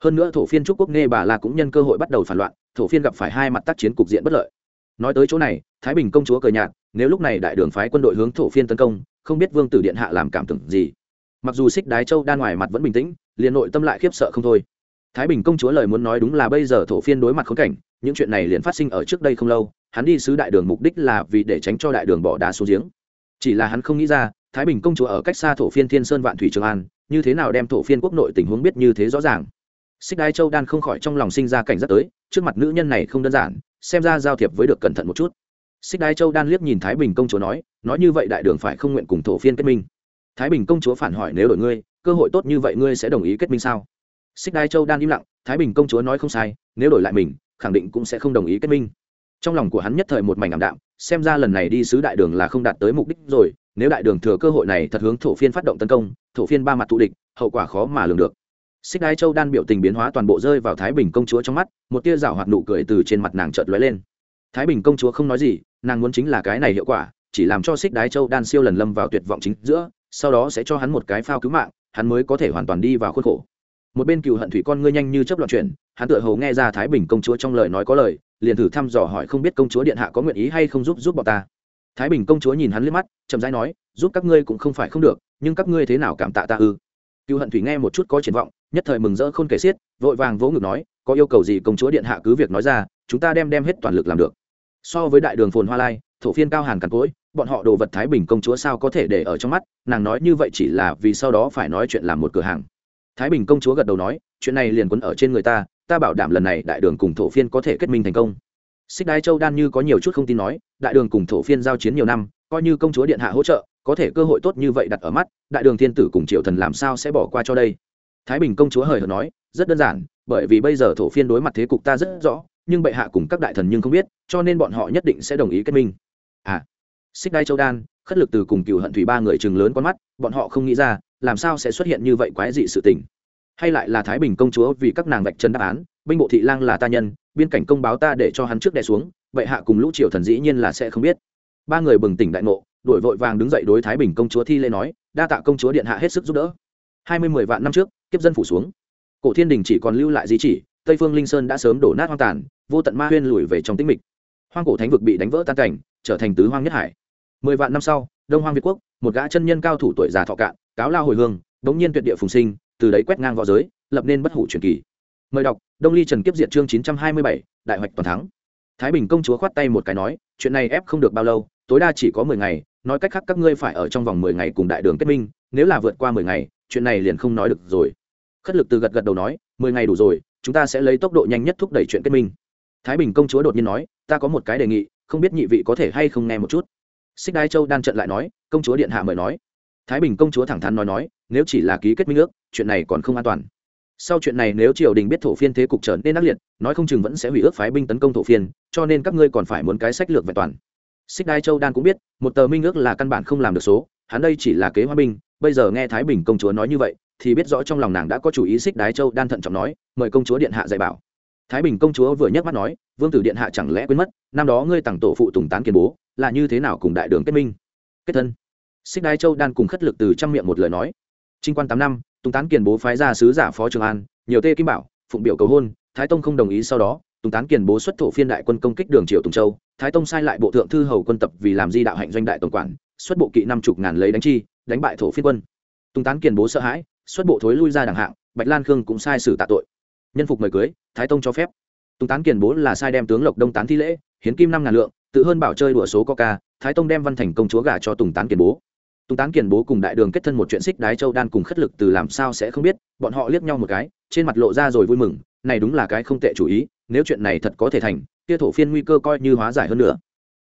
Hơn nữa thổ phiên trúc quốc nghe bà la cũng nhân cơ hội bắt đầu phản loạn, thổ phiên gặp phải hai mặt tác chiến cục diện bất lợi. Nói tới chỗ này, thái bình công chúa cờ nhạt, nếu lúc này đại đường phái quân đội hướng thổ phiên tấn công, không biết vương tử điện hạ làm cảm tưởng gì. Mặc dù xích đái châu đan ngoài mặt vẫn bình tĩnh, liền nội tâm lại khiếp sợ không thôi thái bình công chúa lời muốn nói đúng là bây giờ thổ phiên đối mặt khốn cảnh, những chuyện này liền phát sinh ở trước đây không lâu, hắn đi sứ đại đường mục đích là vì để tránh cho đại đường bỏ đá xuống giếng. Chỉ là hắn không nghĩ ra, thái bình công chúa ở cách xa thổ phiên thiên sơn vạn thủy trường an, như thế nào đem thổ phiên quốc nội tình huống biết như thế rõ ràng. Xích Đai châu đan không khỏi trong lòng sinh ra cảnh giác tới, trước mặt nữ nhân này không đơn giản, xem ra giao thiệp với được cẩn thận một chút. Xích Đai châu đan liếc nhìn thái bình công chúa nói nói như vậy đại đường phải không nguyện cùng thổ phiên kết minh. Thái bình công chúa phản hỏi, nếu đổi ngươi, cơ hội tốt như vậy ngươi sẽ đồng ý kết minh sao? Xích đái châu đan im lặng, thái bình công chúa nói không sai, nếu đổi lại mình, khẳng định cũng sẽ không đồng ý kết minh. Trong lòng của hắn nhất thời một mảnh ảm đạm, xem ra lần này đi sứ đại đường là không đạt tới mục đích rồi, nếu đại đường thừa cơ hội này thật hướng thổ phiên phát động tấn công, thổ phiên ba mặt thù địch, hậu quả khó mà lường được. Xích đái châu đan biểu tình biến hóa toàn bộ rơi vào thái bình công chúa trong mắt, một tia rào hoạt nụ cười từ trên mặt nàng chợt lóe lên. Thái bình công chúa không nói gì, nàng muốn chính là cái này hiệu quả, chỉ làm cho xích đái châu đan siêu lần lâm vào tuyệt vọng chính giữa, sau đó sẽ cho hắn một cái phao cứu mạng, hắn mới có thể hoàn toàn đi vào khuôn khổ một bên cựu hận thủy con ngươi nhanh như chấp loạn chuyển, hắn tựa hồ nghe ra thái bình công chúa trong lời nói có lời, liền thử thăm dò hỏi không biết công chúa điện hạ có nguyện ý hay không giúp giúp bọn ta. Thái bình công chúa nhìn hắn liếc mắt, chậm rãi nói, giúp các ngươi cũng không phải không được, nhưng các ngươi thế nào cảm tạ ta ư? Cựu hận thủy nghe một chút có triển vọng, nhất thời mừng rỡ không kể xiết, vội vàng vỗ ngực nói, có yêu cầu gì công chúa điện hạ cứ việc nói ra, chúng ta đem đem hết toàn lực làm được. So với đại đường phồn hoa lai, thổ phiên cao hàng càn cỗi, bọn họ đồ vật thái bình công chúa sao có thể để ở trong mắt, nàng nói như vậy chỉ là vì sau đó phải nói chuyện làm một cửa hàng thái bình công chúa gật đầu nói, chuyện này liền quấn ở trên người ta ta bảo đảm lần này đại đường cùng thổ phiên có thể kết minh thành công. Xích đái châu đan như có nhiều chút không tin nói, đại đường cùng thổ phiên giao chiến nhiều năm, coi như công chúa điện hạ hỗ trợ, có thể cơ hội tốt như vậy đặt ở mắt, đại đường thiên tử cùng triệu thần làm sao sẽ bỏ qua cho đây? Thái bình công chúa hời hợt nói, rất đơn giản, bởi vì bây giờ thổ phiên đối mặt thế cục ta rất rõ, nhưng bệ hạ cùng các đại thần nhưng không biết, cho nên bọn họ nhất định sẽ đồng ý kết minh. À xích đai châu đan, khất lực từ cùng cựu hận thủy ba người chừng lớn con mắt, bọn họ không nghĩ ra làm sao sẽ xuất hiện như vậy quái dị sự tình? Hay lại là thái bình công chúa vì các nàng vạch trần đáp án, binh bộ thị lang là ta nhân, biên cảnh công báo ta để cho hắn trước đè xuống, vậy hạ cùng lũ triều thần dĩ nhiên là sẽ không biết. Ba người bừng tỉnh đại ngộ đổi vội vàng đứng dậy đối thái bình công chúa thi lễ nói, đa tạ công chúa điện hạ hết sức giúp đỡ. Hai mươi mười vạn năm trước, kiếp dân phủ xuống. Cổ thiên đình chỉ còn lưu lại di chỉ, tây phương linh sơn đã sớm đổ nát hoang tàn, vô tận ma huyên lùi về trong tĩnh mịch. Hoang cổ thánh vực bị đánh vỡ tan cảnh, trở thành tứ hoang nhất hải. Mười vạn năm sau đông hoang việt quốc, một gã chân nhân cao thủ tuổi già thọ cạn, cáo lao hồi hương, bỗng nhiên tuyệt địa phùng sinh, từ đấy quét ngang v õ giới, lập nên bất hủ truyền kỳ. Mời đọc, đông ly trần kiếp diệt chương chín trăm hai mươi bảy, đại hoạch toàn thắng. Thái bình công chúa khoát tay một cái nói, chuyện này ép không được bao lâu, tối đa chỉ có mười ngày, nói cách khác các ngươi phải ở trong vòng mười ngày cùng đại đường kết minh, nếu là vượt qua mười ngày, chuyện này liền không nói được rồi. Khất lực từ gật gật đầu nói, mười ngày đủ rồi, chúng ta sẽ lấy tốc độ nhanh nhất thúc đẩy chuyện kết minh. Thái bình công chúa đột nhiên nói, ta có một cái đề nghị, không biết nhị vị có thể hay không nghe một chút xích đai châu đan trận lại nói, công chúa điện hạ mời nói. Thái bình công chúa thẳng thắn nói nói, nếu chỉ là ký kết minh ước, chuyện này còn không an toàn. Sau chuyện này nếu triều đình biết thổ phiên thế cục trở nên ác liệt, nói không chừng vẫn sẽ hủy ước phái binh tấn công thổ phiên, cho nên các ngươi còn phải muốn cái sách lược vẹn toàn. Xích đai châu đan cũng biết, một tờ minh ước là căn bản không làm được số, hắn đây chỉ là kế hoa binh, bây giờ nghe thái bình công chúa nói như vậy, thì biết rõ trong lòng nàng đã có chủ ý xích đái châu đan thận trọng nói, mời công chúa điện hạ dạy bảo. Thái bình công chúa vừa nhắc mắt nói, vương tử điện hạ chẳng lẽ quên mất, năm đó ngươi tặng tổ phụ tùng tán kiên bố là như thế nào cùng đại đường kết minh? Kết thân. Xích đái châu đan cùng khất lực từ trăm miệng một lời nói. Trinh quan tám năm, tùng tán kiền bố phái ra sứ giả phó trường an, nhiều tê kim bảo, phụng biểu cầu hôn, thái tông không đồng ý sau đó, tùng tán kiền bố xuất thổ phiên đại quân công kích đường triều tùng châu. Thái tông sai lại bộ thượng thư hầu quân tập vì làm di đạo hạnh doanh đại tổng quản, xuất bộ kỵ năm chục ngàn lấy đánh chi, đánh bại thổ phiên quân. Tùng tán kiền bố sợ hãi, xuất bộ thối lui ra đảng hạng, bạch lan khương cũng sai xử tạ tội. Nhân phục mời cưới, thái tông cho phép. Tùng tán kiền bố là sai đem tướng lộc đông tán thi lễ, hiến kim năm ngàn lượng tự hơn bảo chơi đùa số coca, thái tông đem văn thành công chúa gả cho tùng tán kiền bố. Tùng tán kiền bố cùng đại đường kết thân một chuyện xích đái châu đan cùng khất lực từ làm sao sẽ không biết, bọn họ liếc nhau một cái, trên mặt lộ ra rồi vui mừng, này đúng là cái không tệ chủ ý, nếu chuyện này thật có thể thành, kia thổ phiên nguy cơ coi như hóa giải hơn nữa.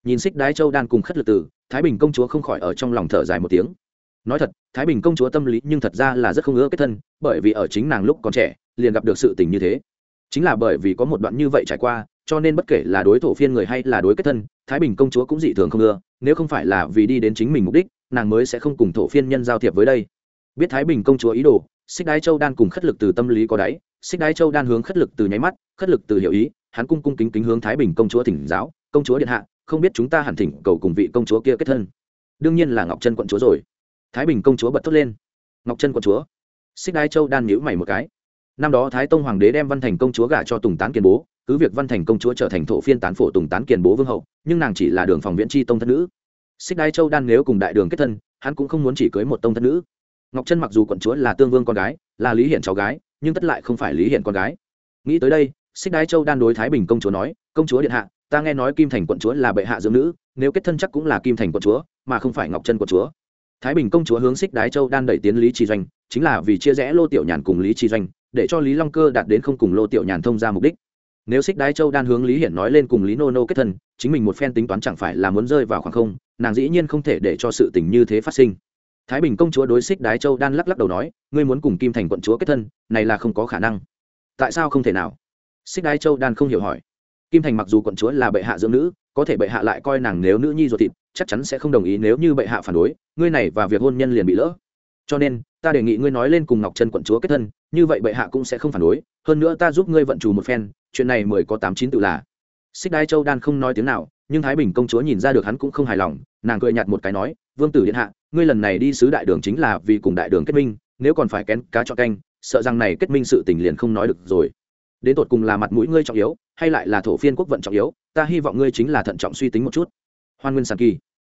Nhìn xích đái châu đan cùng khất lực từ, thái bình công chúa không khỏi ở trong lòng thở dài một tiếng. Nói thật, thái bình công chúa tâm lý nhưng thật ra là rất không ưa kết thân, bởi vì ở chính nàng lúc còn trẻ, liền gặp được sự tình như thế. Chính là bởi vì có một đoạn như vậy trải qua cho nên bất kể là đối thổ phiên người hay là đối kết thân, thái bình công chúa cũng dị thường không ưa, nếu không phải là vì đi đến chính mình mục đích, nàng mới sẽ không cùng thổ phiên nhân giao thiệp với đây. Biết thái bình công chúa ý đồ, xích đái châu đan cùng khất lực từ tâm lý có đáy, xích đái châu đan hướng khất lực từ nháy mắt, khất lực từ hiểu ý, hắn cung cung kính kính hướng thái bình công chúa thỉnh giáo, công chúa điện hạ, không biết chúng ta hẳn thỉnh cầu cùng vị công chúa kia kết thân. Đương nhiên là ngọc Trân quận chúa rồi. Thái bình công chúa bật thốt lên. Ngọc Trân quận chúa? Xích đái châu đan nhữ mày một cái. Năm đó thái tông hoàng đế đem văn thành công chúa gả cho tùng tán kiền bố cứ việc văn thành công chúa trở thành thổ phiên tán phổ tùng tán kiền bố vương hậu, nhưng nàng chỉ là đường phòng viễn tri tông thất nữ. Xích đái châu đan nếu cùng đại đường kết thân, hắn cũng không muốn chỉ cưới một tông thất nữ. Ngọc trân mặc dù quận chúa là tương vương con gái, là lý hiển cháu gái, nhưng tất lại không phải lý hiển con gái. Nghĩ tới đây, xích đái châu đan đối thái bình công chúa nói, công chúa điện hạ, ta nghe nói kim thành quận chúa là bệ hạ dưỡng nữ, nếu kết thân chắc cũng là kim thành quận chúa, mà không phải ngọc trân quận chúa. Thái bình công chúa hướng xích đái châu đan đẩy tiến lý trì doanh, chính là vì chia rẽ lô tiểu nhàn cùng lý trì doanh, để cho lý long cơ đạt đến không cùng lô tiểu nhàn thông ra mục đích nếu xích đái châu đan hướng lý hiển nói lên cùng lý nô nô kết thân, chính mình một phen tính toán chẳng phải là muốn rơi vào khoảng không, nàng dĩ nhiên không thể để cho sự tình như thế phát sinh. Thái bình công chúa đối xích đái châu đan lắc lắc đầu nói, ngươi muốn cùng kim thành quận chúa kết thân, này là không có khả năng. Tại sao không thể nào? Xích đái châu đan không hiểu hỏi. Kim thành mặc dù quận chúa là bệ hạ dưỡng nữ, có thể bệ hạ lại coi nàng nếu nữ nhi ruột thịt, chắc chắn sẽ không đồng ý nếu như bệ hạ phản đối, ngươi này và việc hôn nhân liền bị lỡ. Cho nên, ta đề nghị ngươi nói lên cùng ngọc trân quận chúa kết thân, như vậy bệ hạ cũng sẽ không phản đối hơn nữa ta giúp ngươi vận chủ một phen, chuyện này mười có tám chín tự là. Xích đai châu đan không nói tiếng nào, nhưng thái bình công chúa nhìn ra được hắn cũng không hài lòng, nàng cười nhạt một cái nói, vương tử điện hạ, ngươi lần này đi sứ đại đường chính là vì cùng đại đường kết minh, nếu còn phải kén cá cho canh, sợ rằng này kết minh sự tình liền không nói được rồi. Đến tột cùng là mặt mũi ngươi trọng yếu, hay lại là thổ phiên quốc vận trọng yếu, ta hy vọng ngươi chính là thận trọng suy tính một chút. Hoan nguyên sàn kỳ.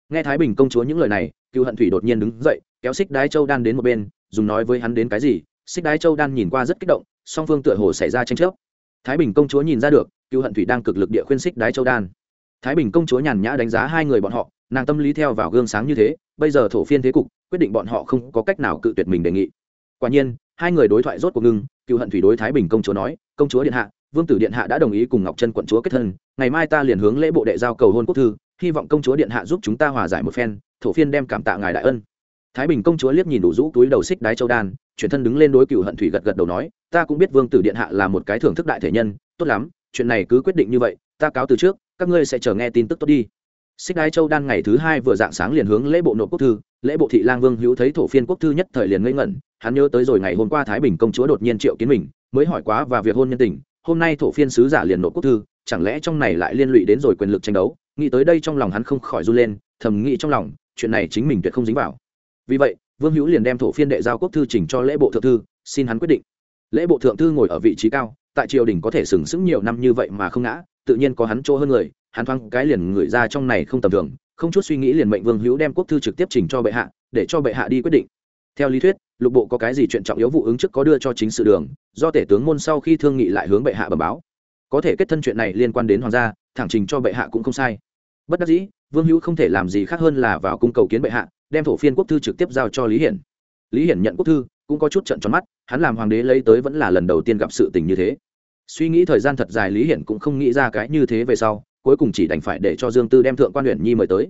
Nghe thái bình công chúa những lời này, cựu hận thủy đột nhiên đứng dậy, kéo xích đái châu đan đến một bên, dùng nói với hắn đến cái gì, xích đái châu đan nhìn qua rất kích động song phương tựa hồ xảy ra tranh chấp. Thái bình công chúa nhìn ra được, cựu hận thủy đang cực lực địa khuyên xích đái châu đan. Thái bình công chúa nhàn nhã đánh giá hai người bọn họ, nàng tâm lý theo vào gương sáng như thế, bây giờ thổ phiên thế cục, quyết định bọn họ không có cách nào cự tuyệt mình đề nghị. Quả nhiên, hai người đối thoại rốt cuộc ngưng, cựu hận thủy đối thái bình công chúa nói, công chúa điện hạ, vương tử điện hạ đã đồng ý cùng ngọc Trân quận chúa kết thân, ngày mai ta liền hướng lễ bộ đệ giao cầu hôn quốc thư, hy vọng công chúa điện hạ giúp chúng ta hòa giải một phen, thổ phiên đem cảm tạ ngài đại ân. Thái bình công chúa liếc nhìn đủ rũ túi đầu xích đái châu đan, chuyển thân đứng lên đối cựu hận thủy gật gật đầu nói ta cũng biết vương tử điện hạ là một cái thưởng thức đại thể nhân, tốt lắm, chuyện này cứ quyết định như vậy, ta cáo từ trước, các ngươi sẽ chờ nghe tin tức tốt đi. Xích đái châu đan ngày thứ hai vừa dạng sáng liền hướng lễ bộ nộp quốc thư, lễ bộ thị lang vương hữu thấy thổ phiên quốc thư nhất thời liền ngây ngẩn, hắn nhớ tới rồi ngày hôm qua thái bình công chúa đột nhiên triệu kiến mình, mới hỏi quá và việc hôn nhân tình, hôm nay thổ phiên sứ giả liền nộp quốc thư, chẳng lẽ trong này lại liên lụy đến rồi quyền lực tranh đấu? Nghĩ tới đây trong lòng hắn không khỏi run lên, thầm nghĩ trong lòng, chuyện này chính mình tuyệt không dính vào. Vì vậy, vương hữu liền đem thổ phiên đệ giao quốc thư chỉnh cho lễ bộ thượng thư, xin hắn quyết định lễ bộ thượng thư ngồi ở vị trí cao, tại triều đình có thể sừng sững nhiều năm như vậy mà không ngã, tự nhiên có hắn chỗ hơn người, hắn thoáng cái liền ngửi ra trong này không tầm thường, không chút suy nghĩ liền mệnh vương hữu đem quốc thư trực tiếp trình cho bệ hạ, để cho bệ hạ đi quyết định. Theo lý thuyết, lục bộ có cái gì chuyện trọng yếu vụ ứng trước có đưa cho chính sự đường, do tể tướng môn sau khi thương nghị lại hướng bệ hạ bẩm báo. Có thể kết thân chuyện này liên quan đến hoàng gia, thẳng trình cho bệ hạ cũng không sai. Bất đắc dĩ, vương hữu không thể làm gì khác hơn là vào cung cầu kiến bệ hạ, đem thổ phiên quốc thư trực tiếp giao cho lý hiển. Lý hiển nhận quốc thư cũng có chút trận tròn mắt, hắn làm hoàng đế lấy tới vẫn là lần đầu tiên gặp sự tình như thế. Suy nghĩ thời gian thật dài lý hiển cũng không nghĩ ra cái như thế về sau, cuối cùng chỉ đành phải để cho dương tư đem thượng quan huyện nhi mời tới.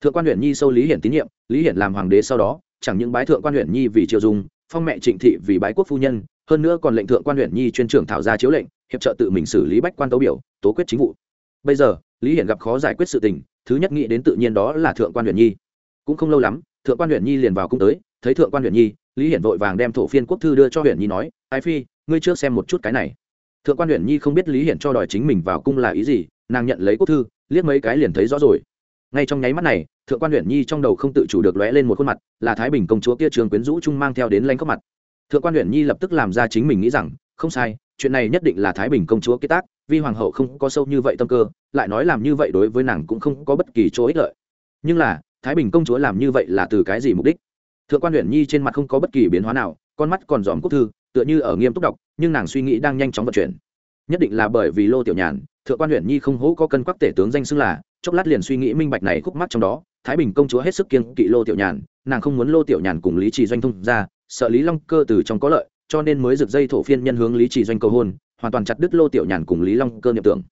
Thượng quan huyện nhi sâu lý hiển tín nhiệm, lý hiển làm hoàng đế sau đó, chẳng những bái thượng quan huyện nhi vì triều dung phong mẹ trịnh thị vì bái quốc phu nhân, hơn nữa còn lệnh thượng quan huyện nhi chuyên trưởng thảo ra chiếu lệnh, hiệp trợ tự mình xử lý bách quan tấu biểu, tố quyết chính vụ. Bây giờ, lý hiển gặp khó giải quyết sự tình, thứ nhất nghĩ đến tự nhiên đó là thượng quan huyện nhi. Cũng không lâu lắm, thượng quan huyện nhi liền vào cung tới, thấy thượng quan huyện nhi lý hiển vội vàng đem thổ phiên quốc thư đưa cho huyện nhi nói, ái phi, ngươi trước xem một chút cái này. Thượng quan huyện nhi không biết lý hiển cho đòi chính mình vào cung là ý gì, nàng nhận lấy quốc thư, liếc mấy cái liền thấy rõ rồi. Ngay trong nháy mắt này, thượng quan huyện nhi trong đầu không tự chủ được lóe lên một khuôn mặt, là thái bình công chúa kia trường quyến rũ trung mang theo đến lanh khóc mặt. Thượng quan huyện nhi lập tức làm ra chính mình nghĩ rằng, không sai, chuyện này nhất định là thái bình công chúa kế tác vì hoàng hậu không có sâu như vậy tâm cơ, lại nói làm như vậy đối với nàng cũng không có bất kỳ chỗ ích lợi. Nhưng là, thái bình công chúa làm như vậy là từ cái gì mục đích? Thượng quan huyện nhi trên mặt không có bất kỳ biến hóa nào, con mắt còn dòm quốc thư, tựa như ở nghiêm túc đọc, nhưng nàng suy nghĩ đang nhanh chóng vận chuyển. Nhất định là bởi vì lô tiểu nhàn, thượng quan huyện nhi không hố có cân quắc tể tướng danh xưng là, chốc lát liền suy nghĩ minh bạch này khúc mắt trong đó, thái bình công chúa hết sức kiên kỵ lô tiểu nhàn, nàng không muốn lô tiểu nhàn cùng lý trì doanh thông ra, sợ lý long cơ từ trong có lợi, cho nên mới rực dây thổ phiên nhân hướng lý trì doanh cầu hôn, hoàn toàn chặt đứt lô tiểu nhàn cùng lý long cơ niệm tưởng.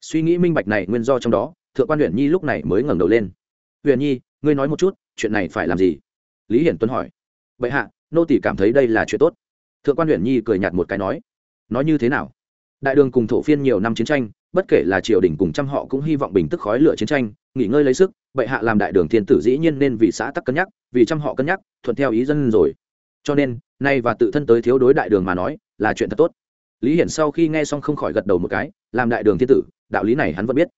Suy nghĩ minh bạch này nguyên do trong đó, thượng quan huyện nhi lúc này mới ngẩng đầu lên. Huyện nhi, ngươi nói một chút, chuyện này phải làm gì? Lý hiển tuấn hỏi. Bệ hạ, nô tỷ cảm thấy đây là chuyện tốt. Thượng quan huyện nhi cười nhạt một cái nói. Nói như thế nào? Đại đường cùng thổ phiên nhiều năm chiến tranh, bất kể là triều đình cùng trăm họ cũng hy vọng bình tức khói lửa chiến tranh, nghỉ ngơi lấy sức, bệ hạ làm đại đường thiên tử dĩ nhiên nên vì xã tắc cân nhắc, vì trăm họ cân nhắc, thuận theo ý dân rồi. Cho nên, nay và tự thân tới thiếu đối đại đường mà nói, là chuyện thật tốt. Lý hiển sau khi nghe xong không khỏi gật đầu một cái, làm đại đường thiên tử, đạo lý này hắn vẫn biết.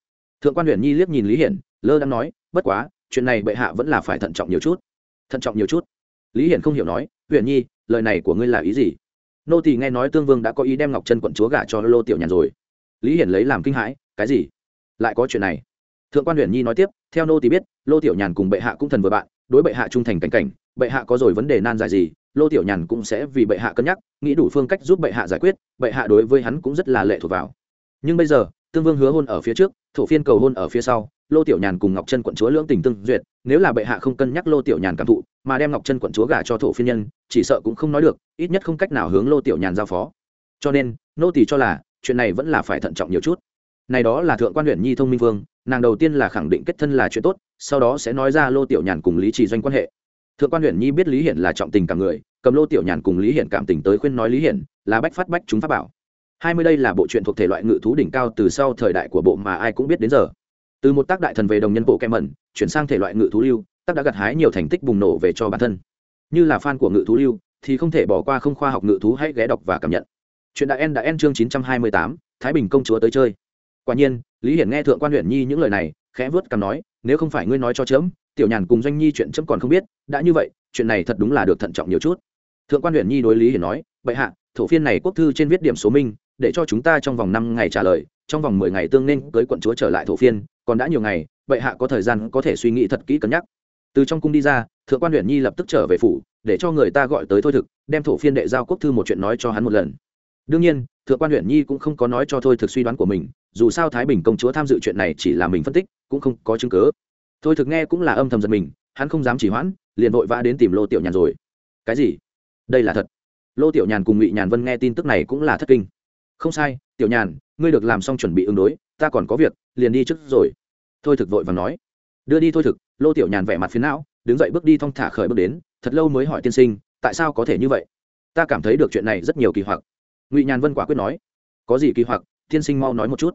Thượng quan huyện nhi liếc nhìn lý hiển, lơ đang nói, bất quá, chuyện này bệ hạ vẫn là phải thận trọng nhiều chút thận trọng nhiều chút. Lý hiển không hiểu nói, Huyền nhi, lời này của ngươi là ý gì? Nô tỳ nghe nói tương vương đã có ý đem ngọc chân quận chúa gả cho lô tiểu nhàn rồi. Lý hiển lấy làm kinh hãi, cái gì? Lại có chuyện này? Thượng quan Huyền nhi nói tiếp, theo nô tỳ biết, lô tiểu nhàn cùng bệ hạ cũng thần vừa bạn, đối bệ hạ trung thành cảnh cảnh, bệ hạ có rồi vấn đề nan giải gì, lô tiểu nhàn cũng sẽ vì bệ hạ cân nhắc, nghĩ đủ phương cách giúp bệ hạ giải quyết, bệ hạ đối với hắn cũng rất là lệ thuộc vào. Nhưng bây giờ, tương vương hứa hôn ở phía trước thổ phiên cầu hôn ở phía sau, lô tiểu nhàn cùng ngọc chân quận chúa lưỡng tình tương duyệt, nếu là bệ hạ không cân nhắc lô tiểu nhàn cảm thụ, mà đem ngọc chân quận chúa gả cho thổ phiên nhân, chỉ sợ cũng không nói được, ít nhất không cách nào hướng lô tiểu nhàn giao phó. Cho nên, nô tỳ cho là, chuyện này vẫn là phải thận trọng nhiều chút. Này đó là thượng quan huyện nhi thông minh vương, nàng đầu tiên là khẳng định kết thân là chuyện tốt, sau đó sẽ nói ra lô tiểu nhàn cùng lý trì doanh quan hệ. Thượng quan huyện nhi biết lý hiển là trọng tình cả người, cầm lô tiểu nhàn cùng lý hiển cảm tình tới khuyên nói lý hiển là bách phát bách chúng pháp bảo hai mươi đây là bộ truyện thuộc thể loại ngự thú đỉnh cao từ sau thời đại của bộ mà ai cũng biết đến giờ. Từ một tác đại thần về đồng nhân bộ kem mẩn chuyển sang thể loại ngự thú lưu, tác đã gặt hái nhiều thành tích bùng nổ về cho bản thân. Như là fan của ngự thú lưu, thì không thể bỏ qua không khoa học ngự thú hãy ghé đọc và cảm nhận. Chuyện đại en đã en chương chín trăm hai mươi tám, thái bình công chúa tới chơi. Quả nhiên, lý hiển nghe thượng quan huyện nhi những lời này, khẽ vớt cằm nói, nếu không phải ngươi nói cho chấm, tiểu nhàn cùng doanh nhi chuyện chấm còn không biết, đã như vậy, chuyện này thật đúng là được thận trọng nhiều chút. Thượng quan huyện nhi đối lý hiển nói, bệ hạ, thổ phiên này quốc thư trên viết điểm số minh để cho chúng ta trong vòng năm ngày trả lời, trong vòng mười ngày tương nên tới quận chúa trở lại thổ phiên, còn đã nhiều ngày, vậy hạ có thời gian có thể suy nghĩ thật kỹ cân nhắc. Từ trong cung đi ra, thượng quan huyện nhi lập tức trở về phủ, để cho người ta gọi tới thôi thực, đem thổ phiên đệ giao quốc thư một chuyện nói cho hắn một lần. Đương nhiên, thượng quan huyện nhi cũng không có nói cho thôi thực suy đoán của mình, dù sao thái bình công chúa tham dự chuyện này chỉ là mình phân tích, cũng không có chứng cớ thôi thực nghe cũng là âm thầm giật mình, hắn không dám chỉ hoãn, liền vội vã đến tìm lô tiểu nhàn rồi. Cái gì? Đây là thật. Lô tiểu nhàn cùng ngụy nhàn vân nghe tin tức này cũng là thất kinh không sai, tiểu nhàn, ngươi được làm xong chuẩn bị ứng đối, ta còn có việc, liền đi trước rồi. Thôi thực vội và nói. Đưa đi thôi thực, lô tiểu nhàn vẻ mặt phiến não, đứng dậy bước đi thong thả khởi bước đến, thật lâu mới hỏi tiên sinh, tại sao có thể như vậy? Ta cảm thấy được chuyện này rất nhiều kỳ hoặc. Ngụy nhàn vân quả quyết nói. Có gì kỳ hoặc, tiên sinh mau nói một chút.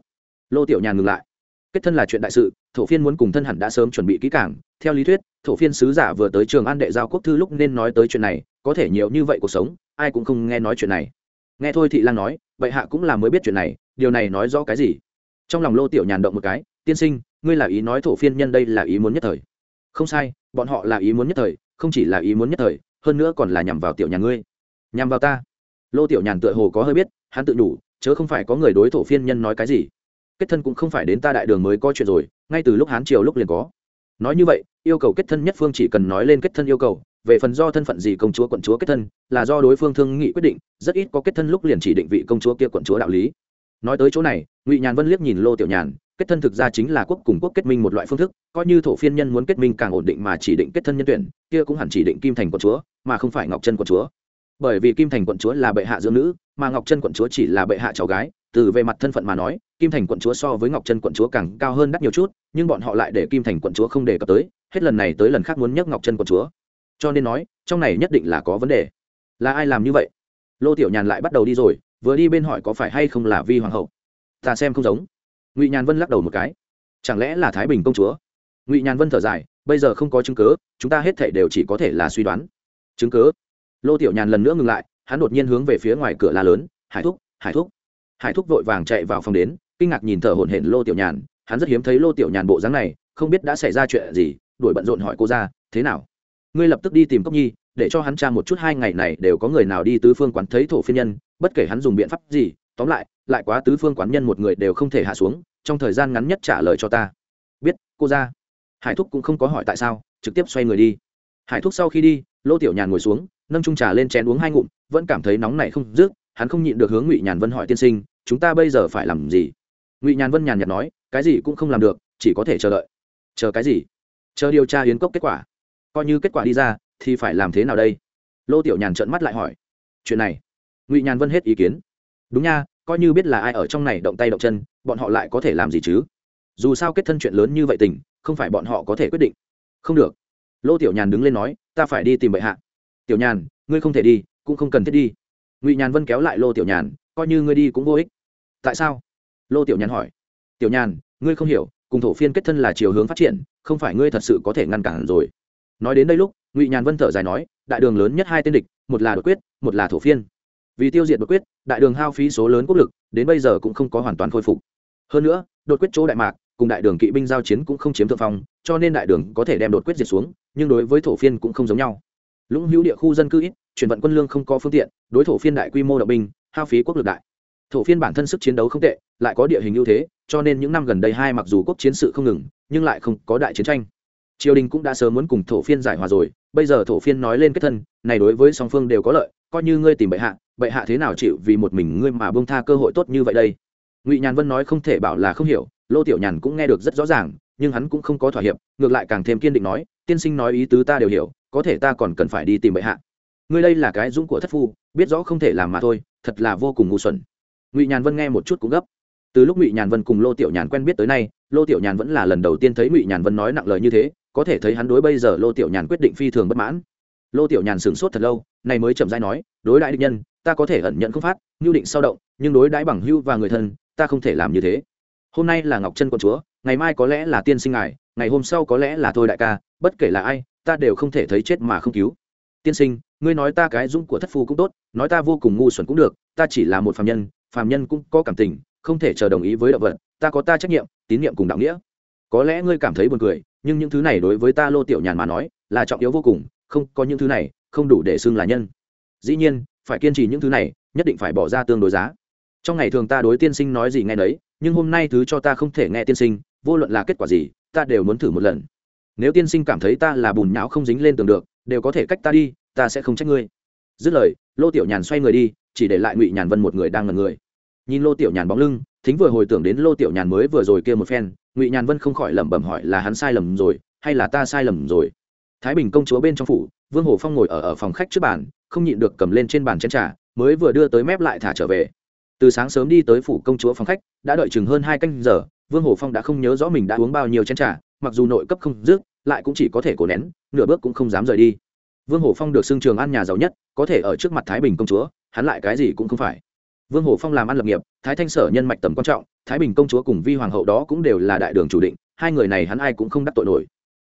Lô tiểu nhàn ngừng lại. Kết thân là chuyện đại sự, thổ phiên muốn cùng thân hẳn đã sớm chuẩn bị kỹ cảng theo lý thuyết, thổ phiên sứ giả vừa tới trường an đệ giao quốc thư lúc nên nói tới chuyện này, có thể nhiều như vậy cuộc sống, ai cũng không nghe nói chuyện này. Nghe thôi thị lan nói vậy hạ cũng là mới biết chuyện này, điều này nói rõ cái gì? Trong lòng lô tiểu nhàn động một cái, tiên sinh, ngươi là ý nói thổ phiên nhân đây là ý muốn nhất thời. Không sai, bọn họ là ý muốn nhất thời, không chỉ là ý muốn nhất thời, hơn nữa còn là nhằm vào tiểu nhà ngươi. Nhằm vào ta? Lô tiểu nhàn tựa hồ có hơi biết, hắn tự đủ chớ không phải có người đối thổ phiên nhân nói cái gì. Kết thân cũng không phải đến ta đại đường mới có chuyện rồi, ngay từ lúc hán triều lúc liền có. Nói như vậy, yêu cầu kết thân nhất phương chỉ cần nói lên kết thân yêu cầu về phần do thân phận gì công chúa quận chúa kết thân, là do đối phương thương nghị quyết định, rất ít có kết thân lúc liền chỉ định vị công chúa kia quận chúa đạo lý. Nói tới chỗ này, ngụy nhàn vân liếc nhìn lô tiểu nhàn, kết thân thực ra chính là quốc cùng quốc kết minh một loại phương thức, coi như thổ phiên nhân muốn kết minh càng ổn định mà chỉ định kết thân nhân tuyển, kia cũng hẳn chỉ định kim thành quận chúa, mà không phải ngọc chân quận chúa. Bởi vì kim thành quận chúa là bệ hạ dưỡng nữ, mà ngọc chân quận chúa chỉ là bệ hạ cháu gái, từ về mặt thân phận mà nói, kim thành quận chúa so với ngọc chân quận chúa càng cao hơn đắt nhiều chút, nhưng bọn họ lại để kim thành quận chúa không đề cập tới, hết lần này tới lần khác muốn nhắc ngọc chân quận chúa cho nên nói, trong này nhất định là có vấn đề. Là ai làm như vậy? Lô tiểu nhàn lại bắt đầu đi rồi, vừa đi bên hỏi có phải hay không là vi hoàng hậu. Ta xem không giống. Ngụy nhàn vân lắc đầu một cái. Chẳng lẽ là thái bình công chúa? Ngụy nhàn vân thở dài, bây giờ không có chứng cớ chúng ta hết thể đều chỉ có thể là suy đoán. Chứng cớ lô tiểu nhàn lần nữa ngừng lại, hắn đột nhiên hướng về phía ngoài cửa la lớn, hải thúc hải thúc. Hải thúc vội vàng chạy vào phòng đến, kinh ngạc nhìn thở hổn hển lô tiểu nhàn, hắn rất hiếm thấy lô tiểu nhàn bộ dáng này, không biết đã xảy ra chuyện gì, đuổi bận rộn hỏi cô ra, thế nào? Ngươi lập tức đi tìm cốc nhi, để cho hắn tra một chút hai ngày này đều có người nào đi tứ phương quán thấy thổ phiên nhân, bất kể hắn dùng biện pháp gì, tóm lại lại quá tứ phương quán nhân một người đều không thể hạ xuống, trong thời gian ngắn nhất trả lời cho ta. Biết, cô ra hải thúc cũng không có hỏi tại sao, trực tiếp xoay người đi. Hải thúc sau khi đi, lô tiểu nhàn ngồi xuống, nâng trung trà lên chén uống hai ngụm, vẫn cảm thấy nóng này không dứt, hắn không nhịn được hướng ngụy nhàn vân hỏi tiên sinh, chúng ta bây giờ phải làm gì? Ngụy nhàn vân nhàn nhạt nói, cái gì cũng không làm được, chỉ có thể chờ đợi. Chờ cái gì? Chờ điều tra hiến cốc kết quả coi như kết quả đi ra, thì phải làm thế nào đây? Lô tiểu nhàn trợn mắt lại hỏi. Chuyện này, ngụy nhàn vân hết ý kiến. Đúng nha, coi như biết là ai ở trong này động tay động chân, bọn họ lại có thể làm gì chứ? Dù sao kết thân chuyện lớn như vậy tình, không phải bọn họ có thể quyết định. Không được. Lô tiểu nhàn đứng lên nói, ta phải đi tìm bệ hạ. Tiểu nhàn, ngươi không thể đi, cũng không cần thiết đi. Ngụy nhàn vân kéo lại lô tiểu nhàn, coi như ngươi đi cũng vô ích. Tại sao? Lô tiểu nhàn hỏi. Tiểu nhàn, ngươi không hiểu, cùng thổ phiên kết thân là chiều hướng phát triển, không phải ngươi thật sự có thể ngăn cản rồi nói đến đây lúc, ngụy nhàn vân thở dài nói, đại đường lớn nhất hai tên địch, một là đột quyết, một là thổ phiên. Vì tiêu diệt đột quyết, đại đường hao phí số lớn quốc lực, đến bây giờ cũng không có hoàn toàn khôi phục. Hơn nữa, đột quyết chỗ đại mạc, cùng đại đường kỵ binh giao chiến cũng không chiếm thượng phong, cho nên đại đường có thể đem đột quyết diệt xuống, nhưng đối với thổ phiên cũng không giống nhau. Lũng hữu địa khu dân cư ít, chuyển vận quân lương không có phương tiện, đối thổ phiên đại quy mô động binh, hao phí quốc lực đại. Thổ phiên bản thân sức chiến đấu không tệ, lại có địa hình ưu thế, cho nên những năm gần đây hai mặc dù quốc chiến sự không ngừng, nhưng lại không có đại chiến tranh triều đình cũng đã sớm muốn cùng thổ phiên giải hòa rồi, bây giờ thổ phiên nói lên kết thân, này đối với song phương đều có lợi, coi như ngươi tìm bệ hạ bệ hạ thế nào chịu vì một mình ngươi mà bông tha cơ hội tốt như vậy đây? Ngụy nhàn vân nói không thể bảo là không hiểu, lô tiểu nhàn cũng nghe được rất rõ ràng, nhưng hắn cũng không có thỏa hiệp, ngược lại càng thêm kiên định nói, tiên sinh nói ý tứ ta đều hiểu, có thể ta còn cần phải đi tìm bệ hạ. Ngươi đây là cái dũng của thất phu, biết rõ không thể làm mà thôi, thật là vô cùng ngu xuẩn. Ngụy nhàn vân nghe một chút cũng gấp. Từ lúc ngụy nhàn vân cùng lô tiểu nhàn quen biết tới nay, lô tiểu nhàn vẫn là lần đầu tiên thấy ngụy nhàn vân nói nặng lời như thế có thể thấy hắn đối bây giờ lô tiểu nhàn quyết định phi thường bất mãn. Lô tiểu nhàn sửng sốt thật lâu, này mới chậm dai nói, đối đại địch nhân, ta có thể ẩn nhận không phát nhu định sao động, nhưng đối đãi bằng hưu và người thân, ta không thể làm như thế. Hôm nay là ngọc chân con chúa, ngày mai có lẽ là tiên sinh ngài, ngày hôm sau có lẽ là thôi đại ca, bất kể là ai, ta đều không thể thấy chết mà không cứu. Tiên sinh, ngươi nói ta cái dũng của thất phu cũng tốt, nói ta vô cùng ngu xuẩn cũng được, ta chỉ là một phàm nhân phàm nhân cũng có cảm tình, không thể chờ đồng ý với đạo vật, ta có ta trách nhiệm, tín nhiệm cùng đạo nghĩa. Có lẽ ngươi cảm thấy buồn cười nhưng những thứ này đối với ta lô tiểu nhàn mà nói là trọng yếu vô cùng không có những thứ này không đủ để xưng là nhân. Dĩ nhiên phải kiên trì những thứ này nhất định phải bỏ ra tương đối giá. Trong ngày thường ta đối tiên sinh nói gì nghe đấy, nhưng hôm nay thứ cho ta không thể nghe tiên sinh vô luận là kết quả gì ta đều muốn thử một lần. Nếu tiên sinh cảm thấy ta là bùn nhão không dính lên tường được đều có thể cách ta đi ta sẽ không trách ngươi. Dứt lời lô tiểu nhàn xoay người đi chỉ để lại ngụy nhàn vân một người đang ngần người. Nhìn lô tiểu nhàn bóng lưng thính vừa hồi tưởng đến lô tiểu nhàn mới vừa rồi kia một phen, ngụy nhàn vân không khỏi lẩm bẩm hỏi là hắn sai lầm rồi, hay là ta sai lầm rồi. Thái bình công chúa bên trong phủ, vương hồ phong ngồi ở ở phòng khách trước bàn, không nhịn được cầm lên trên bàn chén trà, mới vừa đưa tới mép lại thả trở về. Từ sáng sớm đi tới phủ công chúa phòng khách, đã đợi chừng hơn hai canh giờ, vương hồ phong đã không nhớ rõ mình đã uống bao nhiêu chén t r à mặc dù nội cấp không dứt, lại cũng chỉ có thể cổ nén, nửa bước cũng không dám rời đi. Vương hồ phong được xưng trường ăn nhà giàu nhất, có thể ở trước mặt thái bình công chúa, hắn lại cái gì cũng không phải. Vương hồ phong làm ăn lập nghiệp thái thanh sở nhân mạch tầm quan trọng, thái bình công chúa cùng vi hoàng hậu đó cũng đều là đại đường chủ định, hai người này hắn ai cũng không đắc tội nổi.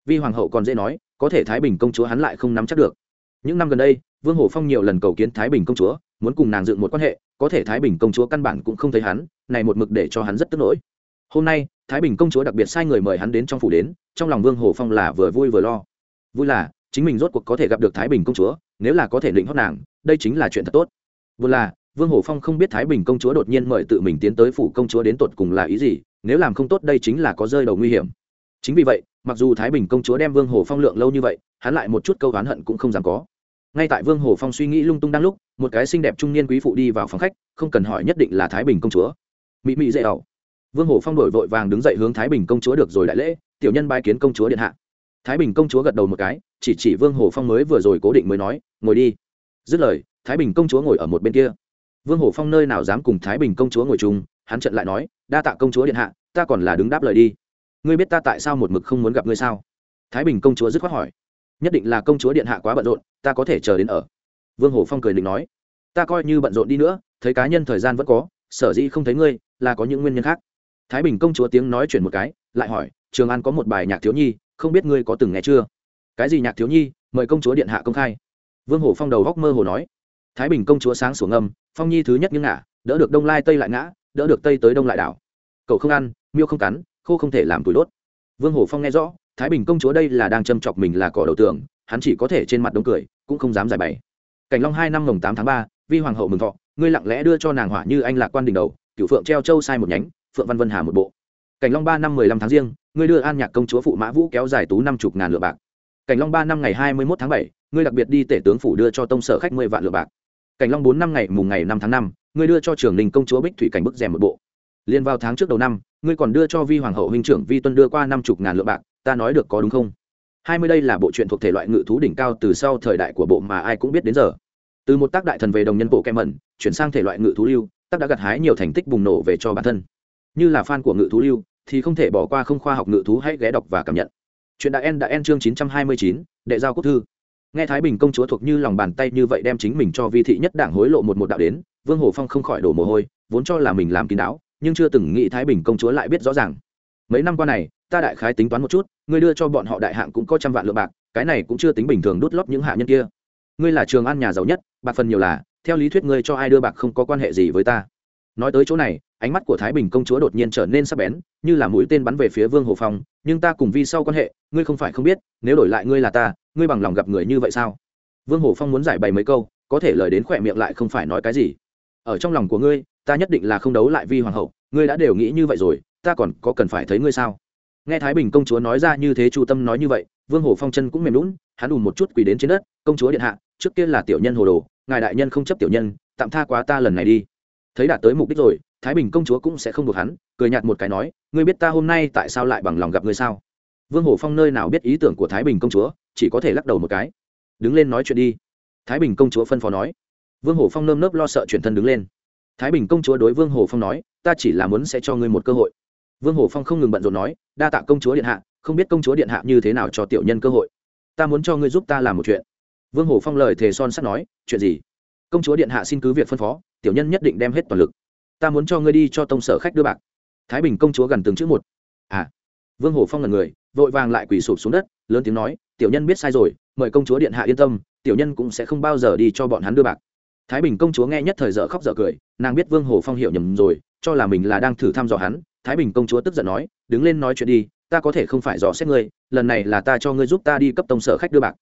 Vi hoàng hậu còn dễ nói, có thể thái bình công chúa hắn lại không nắm chắc được. Những năm gần đây, vương hổ phong nhiều lần cầu kiến thái bình công chúa, muốn cùng nàng dựng một quan hệ, có thể thái bình công chúa căn bản cũng không thấy hắn, này một mực để cho hắn rất tức nỗi. Hôm nay, thái bình công chúa đặc biệt sai người mời hắn đến trong phủ đến, trong lòng vương hổ phong là vừa vui vừa lo. Vui là, chính mình rốt cuộc có thể gặp được thái bình công chúa, nếu là có thể định hót nàng, đây chính là chuyện thật tốt. Vừa là vương hổ phong không biết thái bình công chúa đột nhiên mời tự mình tiến tới phủ công chúa đến tột cùng là ý gì, nếu làm không tốt đây chính là có rơi đầu nguy hiểm. Chính vì vậy, mặc dù thái bình công chúa đem vương hồ phong lượng lâu như vậy, hắn lại một chút câu oán hận cũng không dám có. Ngay tại vương hồ phong suy nghĩ lung tung đang lúc, một cái xinh đẹp trung niên quý phụ đi vào phòng khách, không cần hỏi nhất định là thái bình công chúa. Mỹ mỹ dễ ẩu vương hồ phong đổi vội vàng đứng dậy hướng thái bình công chúa được rồi đại lễ, tiểu nhân bái kiến công chúa điện hạ. Thái bình công chúa gật đầu một cái, chỉ chỉ vương hồ phong mới vừa rồi cố định mới nói, ngồi đi. Dứt lời, thái bình công chúa ngồi ở một bên kia vương Hổ phong nơi nào dám cùng thái bình công chúa ngồi chung, hắn trận lại nói, đa tạ công chúa điện hạ, ta còn là đứng đáp lời đi. Ngươi biết ta tại sao một mực không muốn gặp ngươi sao? Thái bình công chúa dứt khoát hỏi, nhất định là công chúa điện hạ quá bận rộn, ta có thể chờ đến ở. Vương Hổ phong cười định nói, ta coi như bận rộn đi nữa, thấy cá nhân thời gian vẫn có, sở dĩ không thấy ngươi, là có những nguyên nhân khác. Thái bình công chúa tiếng nói chuyển một cái, lại hỏi, trường an có một bài nhạc thiếu nhi, không biết ngươi có từng nghe chưa? Cái gì nhạc thiếu nhi, mời công chúa điện hạ công khai. Vương Hổ phong đầu góc mơ hồ nói thái bình công chúa sáng sủa ngâm, phong nhi thứ nhất như ngả, đỡ được đông lai tây lại ngã, đỡ được tây tới đông lại đảo. Cậu không ăn, miêu không cắn, khô không thể làm tủi đốt. Vương hồ phong nghe rõ, thái bình công chúa đây là đang châm chọc mình là cỏ đầu tường, hắn chỉ có thể trên mặt đông cười, cũng không dám giải bày. Cảnh long hai năm mồng tám tháng ba, vi hoàng hậu mừng thọ, ngươi lặng lẽ đưa cho nàng hỏa như anh lạc quan đỉnh đầu cựu phượng treo châu sai một nhánh, phượng văn vân hà một bộ. Cảnh long ba năm mười lăm tháng riêng, ngươi đưa an nhạc công chúa phụ mã vũ kéo dài tú năm chục ngàn lựa bạc. Cảnh long ba năm ngày hai mươi một tháng bảy, ngươi đặc biệt đi tể tướng phủ đưa cho tông sở khách mười vạn lựa bạc cảnh long bốn năm ngày, mùng ngày năm tháng năm, ngươi đưa cho trường Linh công chúa bích thủy cảnh bức rèm một bộ. Liên vào tháng trước đầu năm, ngươi còn đưa cho vi hoàng hậu huynh trưởng vi tuân đưa qua năm chục ngàn lượng bạc, ta nói được có đúng không? Hai mươi đây là bộ truyện thuộc thể loại ngự thú đỉnh cao từ sau thời đại của bộ mà ai cũng biết đến giờ. Từ một tác đại thần về đồng nhân bộ kem mẩn, chuyển sang thể loại ngự thú lưu, tác đã gặt hái nhiều thành tích bùng nổ về cho bản thân. Như là fan của ngự thú lưu, thì không thể bỏ qua không khoa học ngự thú hãy ghé đọc và cảm nhận. Chuyện đại en đã en chương chín trăm hai mươi chín, đệ giao quốc thư nghe thái bình công chúa thuộc như lòng bàn tay như vậy đem chính mình cho vi thị nhất đảng hối lộ một một đạo đến, vương hồ phong không khỏi đổ mồ hôi, vốn cho là mình làm kín đáo, nhưng chưa từng nghĩ thái bình công chúa lại biết rõ ràng. Mấy năm qua này, ta đại khái tính toán một chút, ngươi đưa cho bọn họ đại hạng cũng có trăm vạn lượng bạc, cái này cũng chưa tính bình thường đút lót những hạ nhân kia. Ngươi là trường ăn nhà giàu nhất, bạc phần nhiều là, theo lý thuyết ngươi cho ai đưa bạc không có quan hệ gì với ta. Nói tới chỗ này ánh mắt của thái bình công chúa đột nhiên trở nên sắc bén, như là mũi tên bắn về phía vương hồ phong, nhưng ta cùng vi sau quan hệ, ngươi không phải không biết, nếu đổi lại ngươi là ta, ngươi bằng lòng gặp người như vậy sao? Vương hồ phong muốn giải bày mấy câu, có thể lời đến khỏe miệng lại không phải nói cái gì. Ở trong lòng của ngươi, ta nhất định là không đấu lại vi hoàng hậu, ngươi đã đều nghĩ như vậy rồi, ta còn có cần phải thấy ngươi sao? Nghe thái bình công chúa nói ra như thế chu tâm nói như vậy, vương hồ phong chân cũng mềm lún hắn ùn một chút quỳ đến trên đất, công chúa điện hạ, trước kia là tiểu nhân hồ đồ, ngài đại nhân không chấp tiểu nhân, tạm tha quá ta lần này đi. Thấy đạt tới mục đích rồi thái bình công chúa cũng sẽ không buộc hắn, cười nhạt một cái nói, ngươi biết ta hôm nay tại sao lại bằng lòng gặp ngươi sao? Vương Hổ phong nơi nào biết ý tưởng của thái bình công chúa, chỉ có thể lắc đầu một cái. Đứng lên nói chuyện đi. Thái bình công chúa phân phó nói. Vương Hổ phong nơm nớp lo sợ chuyển thân đứng lên. Thái bình công chúa đối vương Hổ phong nói, ta chỉ là muốn sẽ cho ngươi một cơ hội. Vương Hổ phong không ngừng bận rộn nói, đa tạ công chúa điện hạ, không biết công chúa điện hạ như thế nào cho tiểu nhân cơ hội. Ta muốn cho ngươi giúp ta làm một chuyện. Vương Hổ phong lời thề son sắt nói, chuyện gì? Công chúa điện hạ xin cứ việc phân phó, tiểu nhân nhất định đem hết toàn lực ta muốn cho ngươi đi cho tông sở khách đưa bạc. Thái bình công chúa gần từng chữ một. À. Vương hồ phong là người, vội vàng lại quỳ sụp xuống đất, lớn tiếng nói, tiểu nhân biết sai rồi, mời công chúa điện hạ yên tâm, tiểu nhân cũng sẽ không bao giờ đi cho bọn hắn đưa bạc. Thái bình công chúa nghe nhất thời dở khóc dở cười, nàng biết vương hồ phong hiểu nhầm rồi, cho là mình là đang thử thăm dò hắn, thái bình công chúa tức giận nói, đứng lên nói chuyện đi, ta có thể không phải dò xét ngươi, lần này là ta cho ngươi giúp ta đi cấp tông sở khách đưa bạc.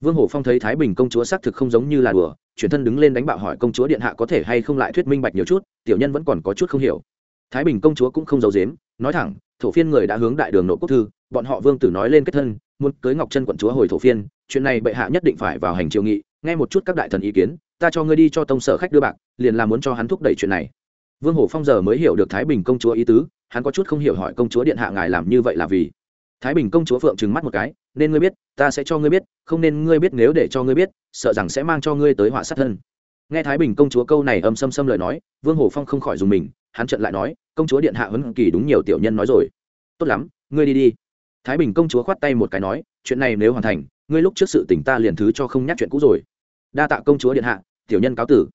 Vương hồ phong thấy thái bình công chúa xác thực không giống như là đùa, chuyển thân đứng lên đánh bạo hỏi công chúa điện hạ có thể hay không lại thuyết minh bạch nhiều chút tiểu nhân vẫn còn có chút không hiểu. Thái bình công chúa cũng không giấu dếm nói thẳng, thổ phiên người đã hướng đại đường nội quốc thư, bọn họ vương tử nói lên kết thân, muốn cưới ngọc chân quận chúa hồi thổ phiên, chuyện này bệ hạ nhất định phải vào hành triều nghị, nghe một chút các đại thần ý kiến, ta cho ngươi đi cho tông sở khách đưa bạc, liền là muốn cho hắn thúc đẩy chuyện này. Vương hổ phong giờ mới hiểu được thái bình công chúa ý tứ, hắn có chút không hiểu hỏi công chúa điện hạ ngài làm như vậy là vì. Thái bình công chúa phượng trừng mắt một cái, nên ngươi biết, ta sẽ cho ngươi biết, không nên ngươi biết nếu để cho ngươi biết, sợ rằng sẽ mang cho ngươi tới họa sát thân nghe thái bình công chúa câu này âm xâm xâm lời nói, vương hồ phong không khỏi dùng mình, hắn trận lại nói, công chúa điện hạ huấn kỳ đúng nhiều tiểu nhân nói rồi. Tốt lắm, ngươi đi đi. Thái bình công chúa khoát tay một cái nói, chuyện này nếu hoàn thành, ngươi lúc trước sự tỉnh ta liền thứ cho không nhắc chuyện cũ rồi. Đa tạ công chúa điện hạ, tiểu nhân cáo tử.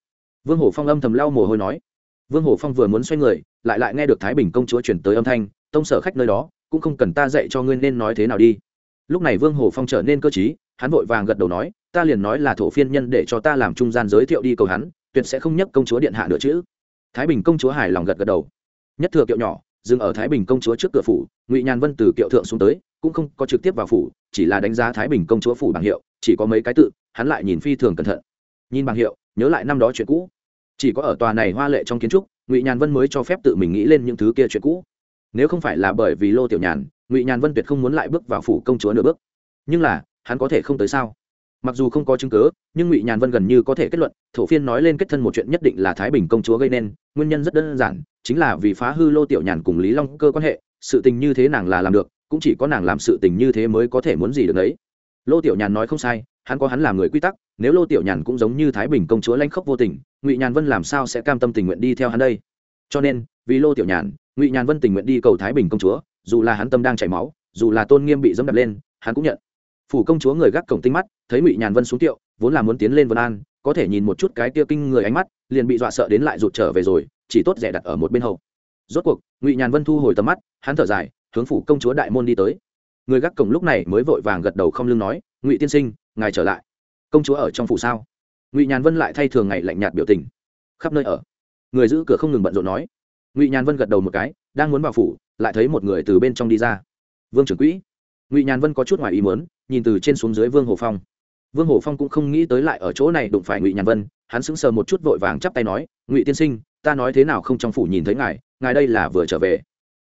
Vương hổ phong âm thầm lau mồ hôi nói. Vương hổ phong vừa muốn xoay người, lại lại nghe được thái bình công chúa chuyển tới âm thanh, tông sở khách nơi đó, cũng không cần ta dạy cho ngươi nên nói thế nào đi. Lúc này vương hổ phong trở nên cơ t hắn vội vàng gật đầu nói, ta liền nói là thổ phiên nhân để cho ta làm trung gian giới thiệu đi cầu hắn, tuyệt sẽ không nhắc công chúa điện hạ nữa chứ. Thái bình công chúa hài lòng gật gật đầu. Nhất thừa kiệu nhỏ, dừng ở thái bình công chúa trước cửa phủ, ngụy nhàn vân từ kiệu thượng xuống tới, cũng không có trực tiếp vào phủ, chỉ là đánh giá thái bình công chúa phủ bảng hiệu, chỉ có mấy cái tự, hắn lại nhìn phi thường cẩn thận. Nhìn bảng hiệu, nhớ lại năm đó chuyện cũ. Chỉ có ở tòa này hoa lệ trong kiến trúc, ngụy nhàn vân mới cho phép tự mình nghĩ lên những thứ kia chuyện cũ. Nếu không phải là bởi vì lô tiểu nhàn, ngụy nhàn vân tuyệt không muốn lại bước vào phủ công chúa nửa bước. Nhưng là hắn có thể không tới sao? Mặc dù không có chứng cứ, nhưng ngụy nhàn vân gần như có thể kết luận thổ phiên nói lên kết thân một chuyện nhất định là thái bình công chúa gây nên nguyên nhân rất đơn giản chính là vì phá hư lô tiểu nhàn cùng lý long cơ quan hệ sự tình như thế nàng là làm được cũng chỉ có nàng làm sự tình như thế mới có thể muốn gì được đấy lô tiểu nhàn nói không sai hắn có hắn làm người quy tắc nếu lô tiểu nhàn cũng giống như thái bình công chúa lanh khốc vô tình ngụy nhàn vân làm sao sẽ cam tâm tình nguyện đi theo hắn đây? Cho nên vì lô tiểu nhàn ngụy nhàn vân tình nguyện đi cầu thái bình công chúa dù là hắn tâm đang chảy máu dù là tôn nghiêm bị dẫm đập lên hắn cũng nhận phủ công chúa người gác cổng tinh mắt, thấy ngụy nhàn vân xuống tiệu, vốn là muốn tiến lên vân an, có thể nhìn một chút cái tia kinh người ánh mắt, liền bị dọa sợ đến lại rụt trở về rồi, chỉ tốt rẻ đặt ở một bên hậu rốt cuộc, ngụy nhàn vân thu hồi tầm mắt, hắn thở dài, hướng phủ công chúa đại môn đi tới. Người gác cổng lúc này mới vội vàng gật đầu không lưng nói, ngụy tiên sinh, ngài trở lại. Công chúa ở trong phủ sao? Ngụy nhàn vân lại thay thường ngày lạnh nhạt biểu tình. Khắp nơi ở. Người giữ cửa không ngừng bận rộn nói. Ngụy nhàn vân gật đầu một cái, đang muốn vào phủ, lại thấy một người từ bên trong đi ra. Vương trưởng quỹ ngụy nhàn vân có chút ngoài ý muốn, nhìn từ trên xuống dưới vương hồ phong. vương hồ phong cũng không nghĩ tới lại ở chỗ này đụng phải ngụy nhàn vân, hắn sững sờ một chút vội vàng chắp tay nói, ngụy tiên sinh, ta nói thế nào không trong phủ nhìn thấy ngài ngài đây là vừa trở về.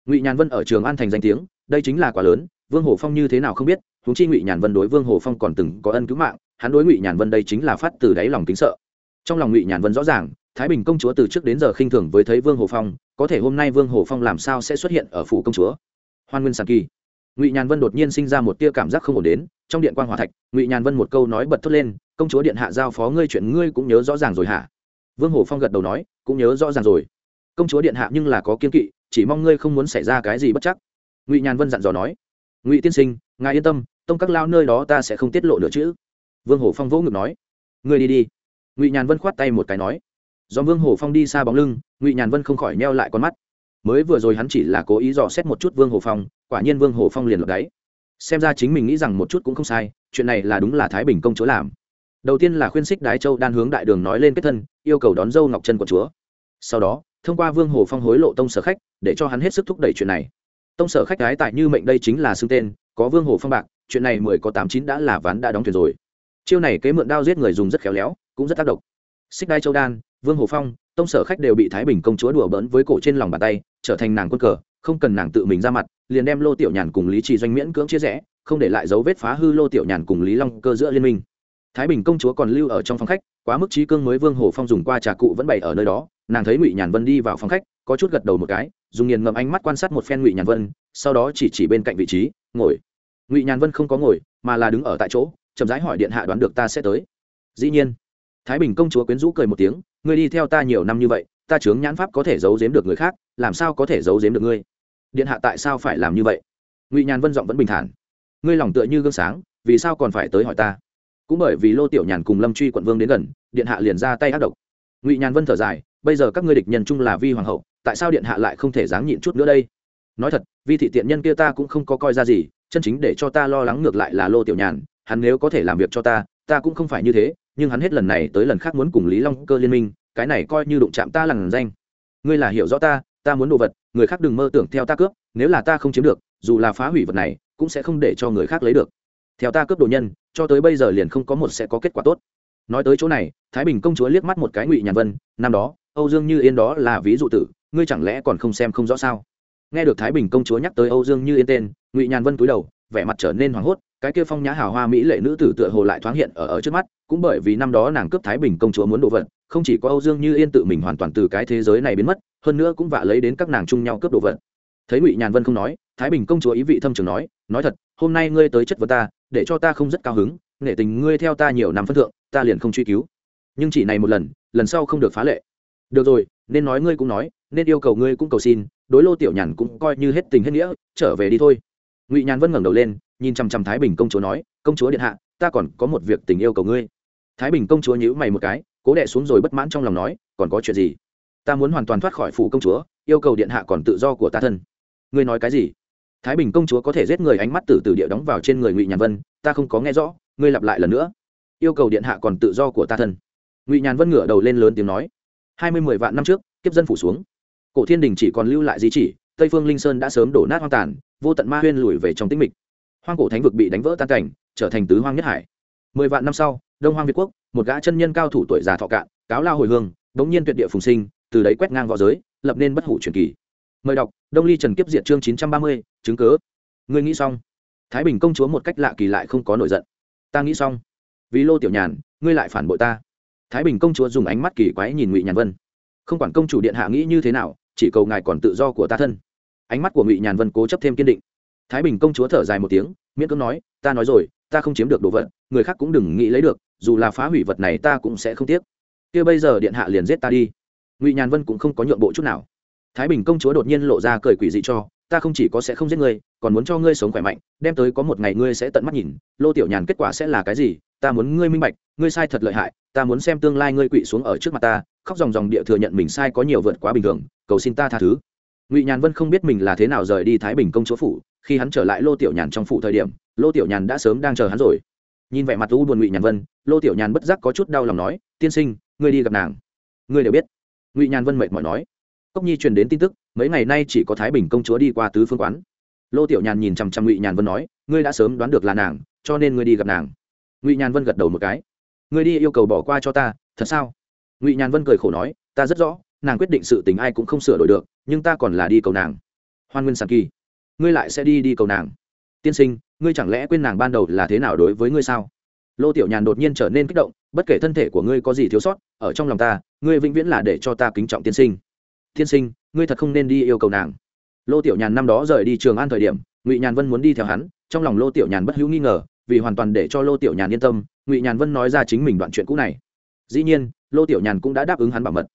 Ngụy nhàn vân ở trường an thành danh tiếng, đây chính là quá lớn, vương hồ phong như thế nào không biết húng chi ngụy nhàn vân đối vương hồ phong còn từng có ân cứu mạng, hắn đối ngụy nhàn vân đây chính là phát từ đáy lòng kính sợ. Trong lòng ngụy nhàn vân rõ ràng, thái bình công chúa từ trước đến giờ khinh thường với thấy vương hồ phong, có thể hôm nay vương hồ phong làm sao sẽ xuất hiện ở phủ công chúa? Hoan nguyên sàn kỳ ngụy nhàn vân đột nhiên sinh ra một tia cảm giác không ổn đến trong điện quan hòa thạch ngụy nhàn vân một câu nói bật thốt lên công chúa điện hạ giao phó ngươi chuyện ngươi cũng nhớ rõ ràng rồi hả vương hồ phong gật đầu nói cũng nhớ rõ ràng rồi công chúa điện hạ nhưng là có kiên kỵ chỉ mong ngươi không muốn xảy ra cái gì bất chắc ngụy nhàn vân dặn dò nói ngụy tiên sinh ngài yên tâm tông các lao nơi đó ta sẽ không tiết lộ nữa chứ vương hồ phong vỗ ngực nói ngươi đi đi ngụy nhàn vân khoát tay một cái nói do vương hồ phong đi xa bóng lưng ngụy nhàn vân không khỏi neo lại con mắt mới vừa rồi hắn chỉ là cố ý dò xét một chút vương hồ phong, quả nhiên vương hồ phong liền lọt đáy. Xem ra chính mình nghĩ rằng một chút cũng không sai, chuyện này là đúng là thái bình công chúa làm. Đầu tiên là khuyên xích đái châu đan hướng đại đường nói lên kết thân, yêu cầu đón dâu ngọc chân của chúa. Sau đó, thông qua vương hồ phong hối lộ tông sở khách, để cho hắn hết sức thúc đẩy chuyện này. Tông sở khách đái tại như mệnh đây chính là xưng tên, có vương hồ phong bạc, chuyện này mười có tám chín đã là ván đã đóng thuyền rồi. Chiêu này kế mượn đao giết người dùng rất khéo léo, cũng rất tác động. Xích đai châu đan, vương hồ phong tông sở khách đều bị thái bình công chúa đùa bỡn với cổ trên lòng bàn tay, trở thành nàng quân cờ, không cần nàng tự mình ra mặt, liền đem lô tiểu nhàn cùng lý trì doanh miễn cưỡng chia rẽ, không để lại dấu vết phá hư lô tiểu nhàn cùng lý long cơ giữa liên minh. Thái bình công chúa còn lưu ở trong phòng khách, quá mức trí cương mới vương hồ phong dùng qua trà cụ vẫn bày ở nơi đó, nàng thấy ngụy nhàn vân đi vào phòng khách, có chút gật đầu một cái, dùng nghiền ngậm ánh mắt quan sát một phen ngụy nhàn vân, sau đó chỉ chỉ bên cạnh vị trí, ngồi. Ngụy nhàn vân không có ngồi, mà là đứng ở tại chỗ, chậm rãi hỏi điện hạ đoán được ta sẽ tới. Dĩ nhiên thái bình công chúa quyến rũ cười một tiếng, ngươi đi theo ta nhiều năm như vậy, ta chướng nhãn pháp có thể giấu giếm được người khác, làm sao có thể giấu giếm được ngươi? Điện hạ tại sao phải làm như vậy? Ngụy nhàn vân giọng vẫn bình thản. Ngươi lòng tựa như gương sáng, vì sao còn phải tới hỏi ta? Cũng bởi vì lô tiểu nhàn cùng lâm truy quận vương đến gần, điện hạ liền ra tay ác độc. Ngụy nhàn vân thở dài, bây giờ các ngươi địch nhân chung là vi hoàng hậu, tại sao điện hạ lại không thể dáng nhịn chút nữa đây? Nói thật, vi thị tiện nhân kia ta cũng không có coi ra gì, chân chính để cho ta lo lắng ngược lại là lô tiểu nhàn, hắn nếu có thể làm việc cho ta ta cũng không phải như thế, nhưng hắn hết lần này tới lần khác muốn cùng lý long cơ liên minh, cái này coi như đụng chạm ta lằn danh. Ngươi là hiểu rõ ta ta muốn đồ vật, người khác đừng mơ tưởng theo ta cướp, nếu là ta không chiếm được, dù là phá hủy vật này, cũng sẽ không để cho người khác lấy được. Theo ta cướp đồ nhân, cho tới bây giờ liền không có một sẽ có kết quả tốt. Nói tới chỗ này, thái bình công chúa liếc mắt một cái ngụy nhàn vân, năm đó, âu dương như yên đó là ví dụ tử, ngươi chẳng lẽ còn không xem không rõ sao? Nghe được thái bình công chúa nhắc tới âu dương như yên tên, ngụy nhàn vân cúi đầu, vẻ mặt trở nên hoảng hốt cái kia phong nhã hào hoa mỹ lệ nữ tử tựa hồ lại thoáng hiện ở ở trước mắt, cũng bởi vì năm đó nàng cướp thái bình công chúa muốn đồ vật, không chỉ có âu dương như yên tự mình hoàn toàn từ cái thế giới này biến mất, hơn nữa cũng vạ lấy đến các nàng chung nhau cướp đồ vật. Thấy ngụy nhàn vân không nói, thái bình công chúa ý vị thâm trường nói nói thật, hôm nay ngươi tới chất vấn ta, để cho ta không rất cao hứng, nghệ tình ngươi theo ta nhiều năm phân thượng, ta liền không truy cứu. Nhưng chỉ này một lần lần sau không được phá lệ. Được rồi, nên nói ngươi cũng nói, nên yêu cầu ngươi cũng cầu xin, đối lô tiểu nhàn cũng coi như hết tình hết nghĩa, trở về đi thôi. Ngụy nhàn vân ngẩng đầu lên nhìn chằm chằm thái bình công chúa nói, công chúa điện hạ, ta còn có một việc tình yêu cầu ngươi. Thái bình công chúa nhíu mày một cái, cố đệ xuống rồi bất mãn trong lòng nói, còn có chuyện gì? Ta muốn hoàn toàn thoát khỏi phủ công chúa, yêu cầu điện hạ còn tự do của ta thân. Ngươi nói cái gì? Thái bình công chúa có thể giết người ánh mắt từ từ địa đóng vào trên người ngụy nhàn vân, ta không có nghe rõ, ngươi lặp lại lần nữa. Yêu cầu điện hạ còn tự do của ta thân. Ngụy nhàn vân ngửa đầu lên lớn tiếng nói, hai mươi mười vạn năm trước, kiếp dân phủ xuống. Cổ thiên đình chỉ còn lưu lại di chỉ, tây phương linh sơn đã sớm đổ nát hoang tàn, vô tận ma huyên lùi về trong tĩnh mịch hoang cổ thánh vực bị đánh vỡ tan cảnh, trở thành tứ hoang nhất hải. Mười vạn năm sau, đông hoang việt quốc, một gã chân nhân cao thủ tuổi già thọ cạn, cáo lao hồi hương, đống nhiên tuyệt địa phùng sinh, từ đấy quét ngang v õ giới, lập nên bất hủ truyền kỳ. Mời đọc, đông ly trần kiếp diệt chương chín trăm ba mươi, chứng cớ ngươi nghĩ xong. Thái bình công chúa một cách lạ kỳ lại không có nổi giận. Ta nghĩ xong. Vì lô tiểu nhàn, ngươi lại phản bội ta. Thái bình công chúa dùng ánh mắt kỳ quái nhìn ngụy nhàn vân. Không quản công chủ điện hạ nghĩ như thế nào, chỉ cầu ngài còn tự do của ta thân. Ánh mắt của ngụy nhàn vân cố chấp thêm kiên định thái bình công chúa thở dài một tiếng, miễn cưỡng nói, ta nói rồi, ta không chiếm được đồ vật, người khác cũng đừng nghĩ lấy được, dù là phá hủy vật này ta cũng sẽ không tiếc. Kia bây giờ điện hạ liền giết ta đi. Ngụy nhàn vân cũng không có nhượng bộ chút nào. Thái bình công chúa đột nhiên lộ ra cười quỷ dị cho, ta không chỉ có sẽ không giết ngươi, còn muốn cho ngươi sống khỏe mạnh, đem tới có một ngày ngươi sẽ tận mắt nhìn, lô tiểu nhàn kết quả sẽ là cái gì, ta muốn ngươi minh bạch, ngươi sai thật lợi hại, ta muốn xem tương lai ngươi quỵ xuống ở trước mặt ta, khóc dòng dòng địa thừa nhận mình sai có nhiều vượt quá bình thường, cầu xin ta tha thứ ngụy nhàn vân không biết mình là thế nào rời đi thái bình công chúa phủ khi hắn trở lại lô tiểu nhàn trong phủ thời điểm lô tiểu nhàn đã sớm đang chờ hắn rồi nhìn vẻ mặt u buồn ngụy nhàn vân lô tiểu nhàn bất giác có chút đau lòng nói tiên sinh ngươi đi gặp nàng ngươi đều biết ngụy nhàn vân mệt mỏi nói cốc nhi truyền đến tin tức mấy ngày nay chỉ có thái bình công chúa đi qua tứ phương quán lô tiểu nhàn nhìn chằm chằm ngụy nhàn vân nói ngươi đã sớm đoán được là nàng cho nên ngươi đi gặp nàng ngụy nhàn vân gật đầu một cái ngươi đi yêu cầu bỏ qua cho ta thật sao ngụy nhàn vân cười khổ nói ta rất rõ nàng quyết định sự tình ai cũng không sửa đổi được, nhưng ta còn là đi cầu nàng. Hoan nguyên sàn kỳ, ngươi lại sẽ đi đi cầu nàng. Tiên sinh, ngươi chẳng lẽ quên nàng ban đầu là thế nào đối với ngươi sao? Lô tiểu nhàn đột nhiên trở nên kích động, bất kể thân thể của ngươi có gì thiếu sót, ở trong lòng ta, ngươi vĩnh viễn là để cho ta kính trọng tiên sinh. Tiên sinh, ngươi thật không nên đi yêu cầu nàng. Lô tiểu nhàn năm đó rời đi trường an thời điểm, ngụy nhàn vân muốn đi theo hắn, trong lòng lô tiểu nhàn bất hữu nghi ngờ, vì hoàn toàn để cho lô tiểu nhàn yên tâm, ngụy nhàn vân nói ra chính mình đoạn chuyện cũ này. Dĩ nhiên, lô tiểu nhàn cũng đã đáp ứng hắn bảo mật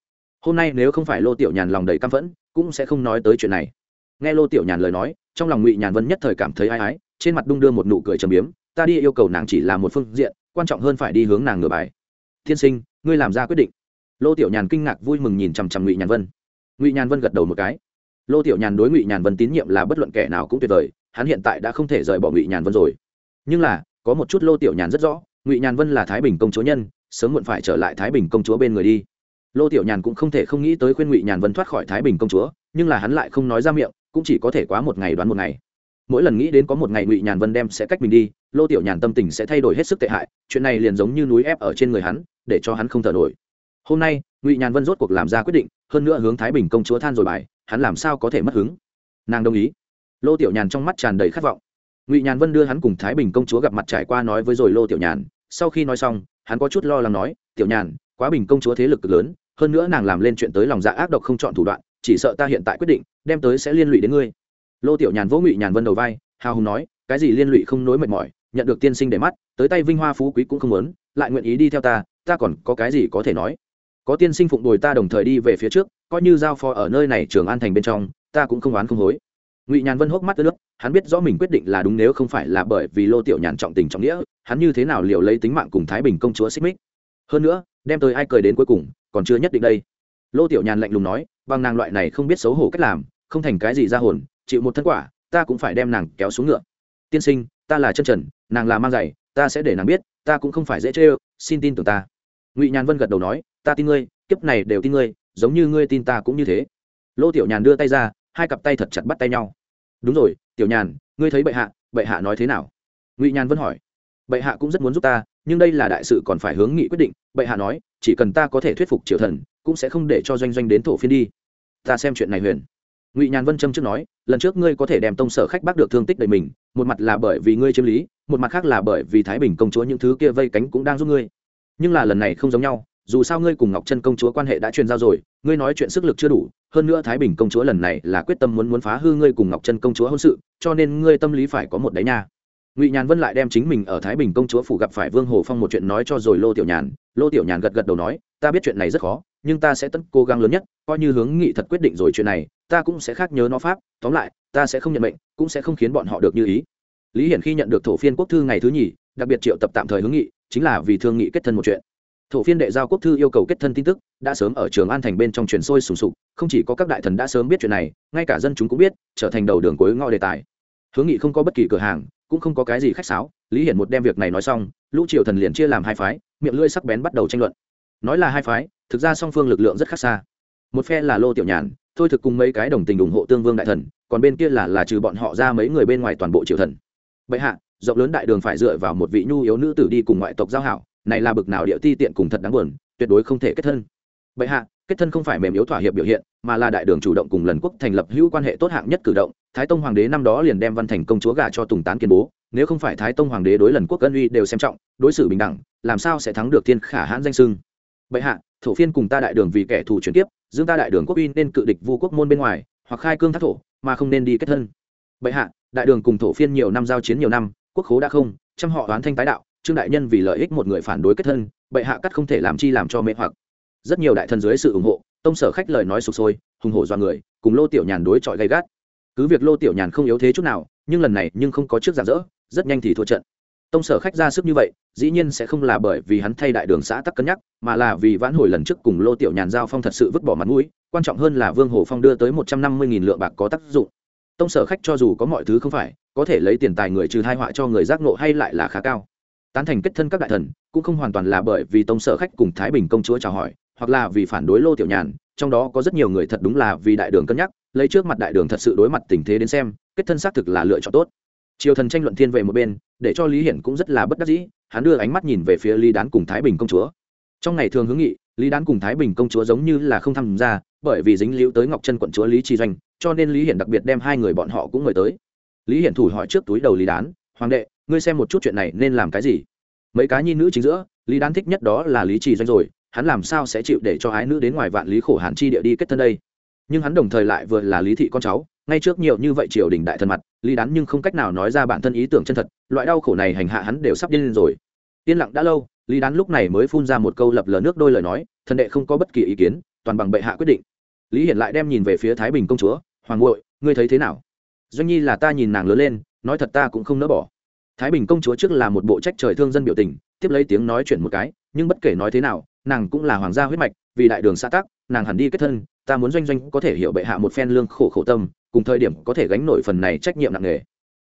hôm nay nếu không phải lô tiểu nhàn lòng đầy căm phẫn, cũng sẽ không nói tới chuyện này. Nghe lô tiểu nhàn lời nói, trong lòng ngụy nhàn vân nhất thời cảm thấy ai ái, trên mặt đung đưa một nụ cười trầm biếm, ta đi yêu cầu nàng chỉ là một phương diện, quan trọng hơn phải đi hướng nàng ngửa bài. Tiên sinh, ngươi làm ra quyết định. Lô tiểu nhàn kinh ngạc vui mừng nhìn chằm chằm ngụy nhàn vân. Ngụy nhàn vân gật đầu một cái. Lô tiểu nhàn đối ngụy nhàn vân tín nhiệm là bất luận kẻ nào cũng tuyệt vời, hắn hiện tại đã không thể rời bỏ ngụy nhàn vân rồi. Nhưng là, có một chút lô tiểu nhàn rất rõ, ngụy nhàn vân là thái bình công chúa nhân, sớm muộn phải trở lại thái bình công chúa bên người đi lô tiểu nhàn cũng không thể không nghĩ tới khuyên ngụy nhàn vân thoát khỏi thái bình công chúa, nhưng là hắn lại không nói ra miệng, cũng chỉ có thể quá một ngày đoán một ngày. Mỗi lần nghĩ đến có một ngày ngụy nhàn vân đem sẽ cách mình đi, lô tiểu nhàn tâm tình sẽ thay đổi hết sức tệ hại, chuyện này liền giống như núi ép ở trên người hắn, để cho hắn không thở nổi. Hôm nay, ngụy nhàn vân rốt cuộc làm ra quyết định, hơn nữa hướng thái bình công chúa than rồi bài, hắn làm sao có thể mất hứng? Nàng đồng ý. Lô tiểu nhàn trong mắt tràn đầy khát vọng. Ngụy nhàn vân đưa hắn cùng thái bình công chúa gặp mặt trải qua nói với rồi lô tiểu nhàn. Sau khi nói xong, hắn có chút lo lắng nói, tiểu nhàn, quá bình công chúa thế lực cực lớn hơn nữa nàng làm lên chuyện tới lòng dạ ác độc không chọn thủ đoạn, chỉ sợ ta hiện tại quyết định, đem tới sẽ liên lụy đến ngươi. Lô tiểu nhàn vỗ ngụy nhàn vân đầu vai, hào hùng nói, cái gì liên lụy không nối mệt mỏi, nhận được tiên sinh để mắt, tới tay vinh hoa phú quý cũng không muốn, lại nguyện ý đi theo ta ta còn có cái gì có thể nói? Có tiên sinh phụng đồi ta đồng thời đi về phía trước, coi như giao phó ở nơi này trường an thành bên trong, ta cũng không oán không hối. Ngụy nhàn vân hốc mắt nước hắn biết rõ mình quyết định là đúng nếu không phải là bởi vì lô tiểu nhàn trọng tình trọng nghĩa, hắn như thế nào liệu lấy tính mạng cùng thái bình công chúa xích mích. Hơn nữa, đem tới ai cười đến cuối cùng còn chưa nhất định đây. Lô tiểu nhàn lạnh lùng nói bằng nàng loại này không biết xấu hổ cách làm không thành cái gì ra hồn chịu một thân quả ta cũng phải đem nàng kéo xuống ngựa. Tiên sinh ta là chân trần nàng là mang giày ta sẽ để nàng biết ta cũng không phải dễ chơi, xin tin tưởng ta. Ngụy nhàn vân gật đầu nói ta tin ngươi kiếp này đều tin ngươi giống như ngươi tin ta cũng như thế. Lô tiểu nhàn đưa tay ra hai cặp tay thật chặt bắt tay nhau. Đúng rồi tiểu nhàn ngươi thấy bệ hạ bệ hạ nói thế nào? Ngụy nhàn vân hỏi. Bệ hạ cũng rất muốn giúp ta nhưng đây là đại sự còn phải hướng nghị quyết định, bệ hạ nói, chỉ cần ta có thể thuyết phục triều thần, cũng sẽ không để cho doanh doanh đến thổ phiên đi. Ta xem chuyện này huyền. Ngụy nhàn vân châm trước nói, lần trước ngươi có thể đem tông sở khách bác được thương tích đầy mình, một mặt là bởi vì ngươi chiếm lý, một mặt khác là bởi vì thái bình công chúa những thứ kia vây cánh cũng đang giúp ngươi. Nhưng là lần này không giống nhau, dù sao ngươi cùng ngọc chân công chúa quan hệ đã truyền giao rồi, ngươi nói chuyện sức lực chưa đủ, hơn nữa thái bình công chúa lần này là quyết tâm muốn muốn phá hư ngươi cùng ngọc chân công chúa hôn sự, cho nên ngươi tâm lý phải có một đáy nha ngụy nhàn vân lại đem chính mình ở thái bình công chúa phủ gặp phải vương hồ phong một chuyện nói cho rồi lô tiểu nhàn lô tiểu nhàn gật gật đầu nói ta biết chuyện này rất khó nhưng ta sẽ tất cố gắng lớn nhất coi như hướng nghị thật quyết định rồi chuyện này ta cũng sẽ khác nhớ nó pháp tóm lại ta sẽ không nhận mệnh cũng sẽ không khiến bọn họ được như ý lý hiển khi nhận được thổ phiên quốc thư ngày thứ nhì đặc biệt triệu tập tạm thời hướng nghị chính là vì thương nghị kết thân một chuyện thổ phiên đệ giao quốc thư yêu cầu kết thân tin tức đã sớm ở trường an thành bên trong truyền sôi sùng sục không chỉ có các đại thần đã sớm biết chuyện này ngay cả dân chúng cũng biết trở thành đầu đường cuối ngõ đề tài hướng nghị không có bất kỳ cửa hàng cũng không có cái gì khách sáo, lý hiển một đem việc này nói xong, lũ triều thần liền chia làm hai phái, miệng lưỡi sắc bén bắt đầu tranh luận. Nói là hai phái, thực ra song phương lực lượng rất khác xa. Một phe là lô tiểu nhàn, thôi thực cùng mấy cái đồng tình ủng hộ tương vương đại thần, còn bên kia là là trừ bọn họ ra mấy người bên ngoài toàn bộ triều thần. Bệ hạ, rộng lớn đại đường phải dựa vào một vị nhu yếu nữ tử đi cùng ngoại tộc giao hảo, này là bực nào địa ti tiện cùng thật đáng buồn, tuyệt đối không thể kết thân. Bệ hạ, kết thân không phải mềm yếu thỏa hiệp biểu hiện, mà là đại đường chủ động cùng lần quốc thành lập hữu quan hệ tốt hạng nhất cử động thái tông hoàng đế năm đó liền đem văn thành công chúa gả cho tùng tán kiên bố, nếu không phải thái tông hoàng đế đối lần quốc ân uy đều xem trọng, đối xử bình đẳng, làm sao sẽ thắng được thiên khả hãn danh sưng bệ hạ, thổ phiên cùng ta đại đường vì kẻ thù chuyển tiếp dương ta đại đường quốc uy nên cự địch vu quốc môn bên ngoài, hoặc khai cương thác thổ, mà không nên đi kết thân. Bệ hạ, đại đường cùng thổ phiên nhiều năm giao chiến nhiều năm, quốc khố đã không, trăm họ đoán thanh tái đạo, trương đại nhân vì lợi ích một người phản đối kết thân, bệ hạ cắt không thể làm chi làm cho mê hoặc. Rất nhiều đại thần dưới sự ủng hộ, tông sở khách lời nói sụp sôi, hùng hổ do người, cùng lô tiểu nhàn đối chọi gay gắt cứ việc lô tiểu nhàn không yếu thế chút nào, nhưng lần này nhưng không có trước giảm dỡ rất nhanh thì thua trận. Tông sở khách ra sức như vậy, dĩ nhiên sẽ không là bởi vì hắn thay đại đường xã tắc cân nhắc, mà là vì vãn hồi lần trước cùng lô tiểu nhàn giao phong thật sự vứt bỏ mặt mũi, quan trọng hơn là vương hồ phong đưa tới một trăm năm mươi nghìn lượng bạc có tác dụng. Tông sở khách cho dù có mọi thứ không phải, có thể lấy tiền tài người trừ thai họa cho người giác nộ hay lại là khá cao. Tán thành kết thân các đại thần, cũng không hoàn toàn là bởi vì tông sở khách cùng thái bình công chúa chào hỏi, hoặc là vì phản đối lô tiểu nhàn, trong đó có rất nhiều người thật đúng là vì đại đường cân nhắc lấy trước mặt đại đường thật sự đối mặt tình thế đến xem, kết thân xác thực là lựa chọn tốt. Triều thần tranh luận thiên về một bên, để cho lý hiển cũng rất là bất đắc dĩ, hắn đưa ánh mắt nhìn về phía lý đán cùng thái bình công chúa. Trong ngày thường hướng nghị, lý đán cùng thái bình công chúa giống như là không tham gia, bởi vì dính liễu tới ngọc chân quận chúa lý tri doanh, cho nên lý hiển đặc biệt đem hai người bọn họ cũng mời tới. Lý hiển thủ hỏi trước túi đầu lý đán, hoàng đệ, ngươi xem một chút chuyện này nên làm cái gì? Mấy cá nhi nữ chính giữa, lý đán thích nhất đó là lý trì doanh rồi, hắn làm sao sẽ chịu để cho ái nữ đến ngoài vạn lý khổ hàn chi địa đi kết thân đây? Nhưng hắn đồng thời lại vừa là lý thị con cháu, ngay trước nhiều như vậy triều đình đại thân mặt, lý đán nhưng không cách nào nói ra bản thân ý tưởng chân thật, loại đau khổ này hành hạ hắn đều sắp điên lên rồi. Yên lặng đã lâu, lý đán lúc này mới phun ra một câu lập lờ nước đôi lời nói, thần đệ không có bất kỳ ý kiến, toàn bằng bệ hạ quyết định. Lý hiển lại đem nhìn về phía thái bình công chúa, hoàng ngội ngươi thấy thế nào? Doanh nhi là ta nhìn nàng lớn lên, nói thật ta cũng không nỡ bỏ. Thái bình công chúa trước là một bộ trách trời thương dân biểu tình, tiếp lấy tiếng nói chuyển một cái, nhưng bất kể nói thế nào, nàng cũng là hoàng gia huyết mạch, vì đại đường xã tắc, nàng hẳn đi kết thân ta muốn doanh doanh có thể hiểu bệ hạ một phen lương khổ khổ tâm, cùng thời điểm có thể gánh nổi phần này trách nhiệm nặng nề.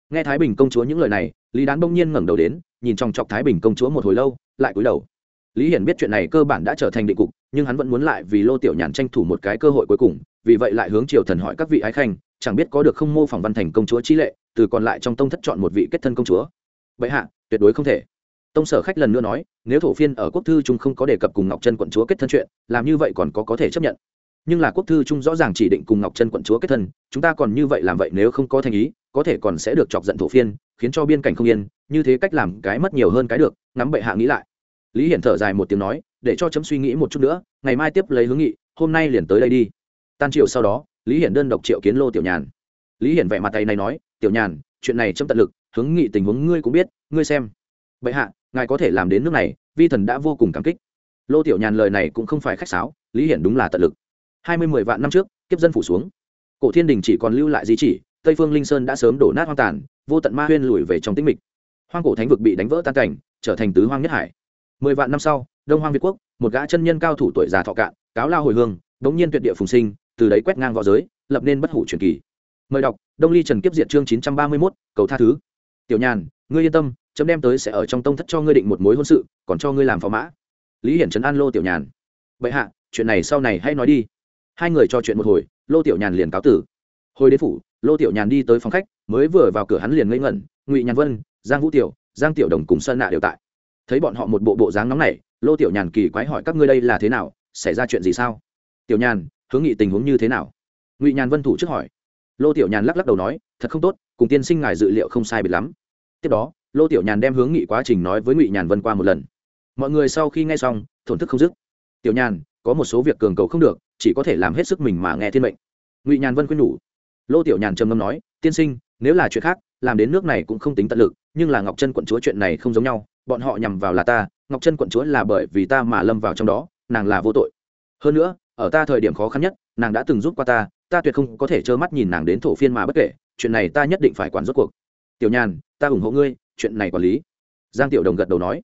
Nghe thái bình công chúa những lời này, lý đán bỗng nhiên ngẩng đầu đến, nhìn trong chọc thái bình công chúa một hồi lâu, lại cúi đầu. Lý hiển biết chuyện này cơ bản đã trở thành định cục, nhưng hắn vẫn muốn lại vì lô tiểu nhàn tranh thủ một cái cơ hội cuối cùng, vì vậy lại hướng triều thần hỏi các vị ái khanh, chẳng biết có được không mô phỏng văn thành công chúa trí lệ, từ còn lại trong tông thất chọn một vị kết thân công chúa. Vậy hạ, tuyệt đối không thể. Tông sở khách lần nữa nói, nếu thổ phiên ở quốc thư trung không có đề cập cùng ngọc chân quận chúa kết thân chuyện, làm như vậy còn có có thể chấp nhận nhưng là quốc thư trung rõ ràng chỉ định cùng ngọc chân quận chúa kết thân, chúng ta còn như vậy làm vậy nếu không có thành ý, có thể còn sẽ được chọc giận thổ phiên, khiến cho biên cảnh không yên, như thế cách làm cái mất nhiều hơn cái được, ngắm bệ hạ nghĩ lại. Lý hiển thở dài một tiếng nói, để cho chấm suy nghĩ một chút nữa, ngày mai tiếp lấy hướng nghị, hôm nay liền tới đây đi. Tan chiều sau đó, lý hiển đơn độc triệu kiến lô tiểu nhàn. Lý hiển vẻ mặt tay này nói, tiểu nhàn, chuyện này chấm tận lực, hướng nghị tình huống ngươi cũng biết, ngươi xem. Bệ hạ, ngài có thể làm đến nước này, vi thần đã vô cùng cảm kích. Lô tiểu nhàn lời này cũng không phải khách sáo, lý hiển đúng là tận lực hai mươi mười vạn năm trước, kiếp dân phủ xuống. Cổ thiên đình chỉ còn lưu lại di chỉ, tây phương linh sơn đã sớm đổ nát hoang tàn, vô tận ma huyên lùi về trong tĩnh mịch. Hoang cổ thánh vực bị đánh vỡ tan cảnh, trở thành tứ hoang nhất hải. Mười vạn năm sau, đông hoang việt quốc, một gã chân nhân cao thủ tuổi già thọ cạn, cáo lao hồi hương, đống nhiên tuyệt địa phùng sinh, từ đấy quét ngang v õ giới, lập nên bất hủ truyền kỳ. Mời đọc, đông ly trần kiếp diệt chương chín trăm ba mươi mốt, cầu tha thứ. Tiểu nhàn, ngươi yên tâm, chấm đem tới sẽ ở trong tông thất cho ngươi định một mối hôn sự, còn cho ngươi làm phó mã. Lý hiển trấn an lô tiểu nhàn. Vậy hạ, chuyện này sau này hãy nói đi hai người trò chuyện một hồi, lô tiểu nhàn liền cáo tử. Hồi đến phủ, lô tiểu nhàn đi tới phòng khách, mới vừa vào cửa hắn liền ngây ngẩn, ngụy nhàn vân, giang vũ tiểu, giang tiểu đồng cùng sơn nạ đều tại. Thấy bọn họ một bộ bộ dáng nóng này lô tiểu nhàn kỳ quái hỏi các ngươi đây là thế nào, xảy ra chuyện gì sao? Tiểu nhàn, hướng nghị tình huống như thế nào? Ngụy nhàn vân thủ trước hỏi. Lô tiểu nhàn lắc lắc đầu nói, thật không tốt, cùng tiên sinh ngài dự liệu không sai biệt lắm. Tiếp đó, lô tiểu nhàn đem hướng nghị quá trình nói với ngụy nhàn vân qua một lần. Mọi người sau khi nghe xong, thổn thức không dứt. Tiểu nhàn có một số việc cường cầu không được, chỉ có thể làm hết sức mình mà nghe thiên mệnh. Ngụy nhàn vân khuyên nhủ. Lô tiểu nhàn trầm ngâm nói, tiên sinh, nếu là chuyện khác, làm đến nước này cũng không tính tận lực, nhưng là ngọc chân quận chúa chuyện này không giống nhau, bọn họ nhằm vào là ta, ngọc chân quận chúa là bởi vì ta mà lâm vào trong đó, nàng là vô tội. Hơn nữa, ở ta thời điểm khó khăn nhất, nàng đã từng giúp qua ta ta tuyệt không có thể trơ mắt nhìn nàng đến thổ phiên mà bất kể, chuyện này ta nhất định phải quản rốt cuộc. Tiểu nhàn, ta ủng hộ ngươi, chuyện này quản lý. Giang tiểu đồng gật đầu nói.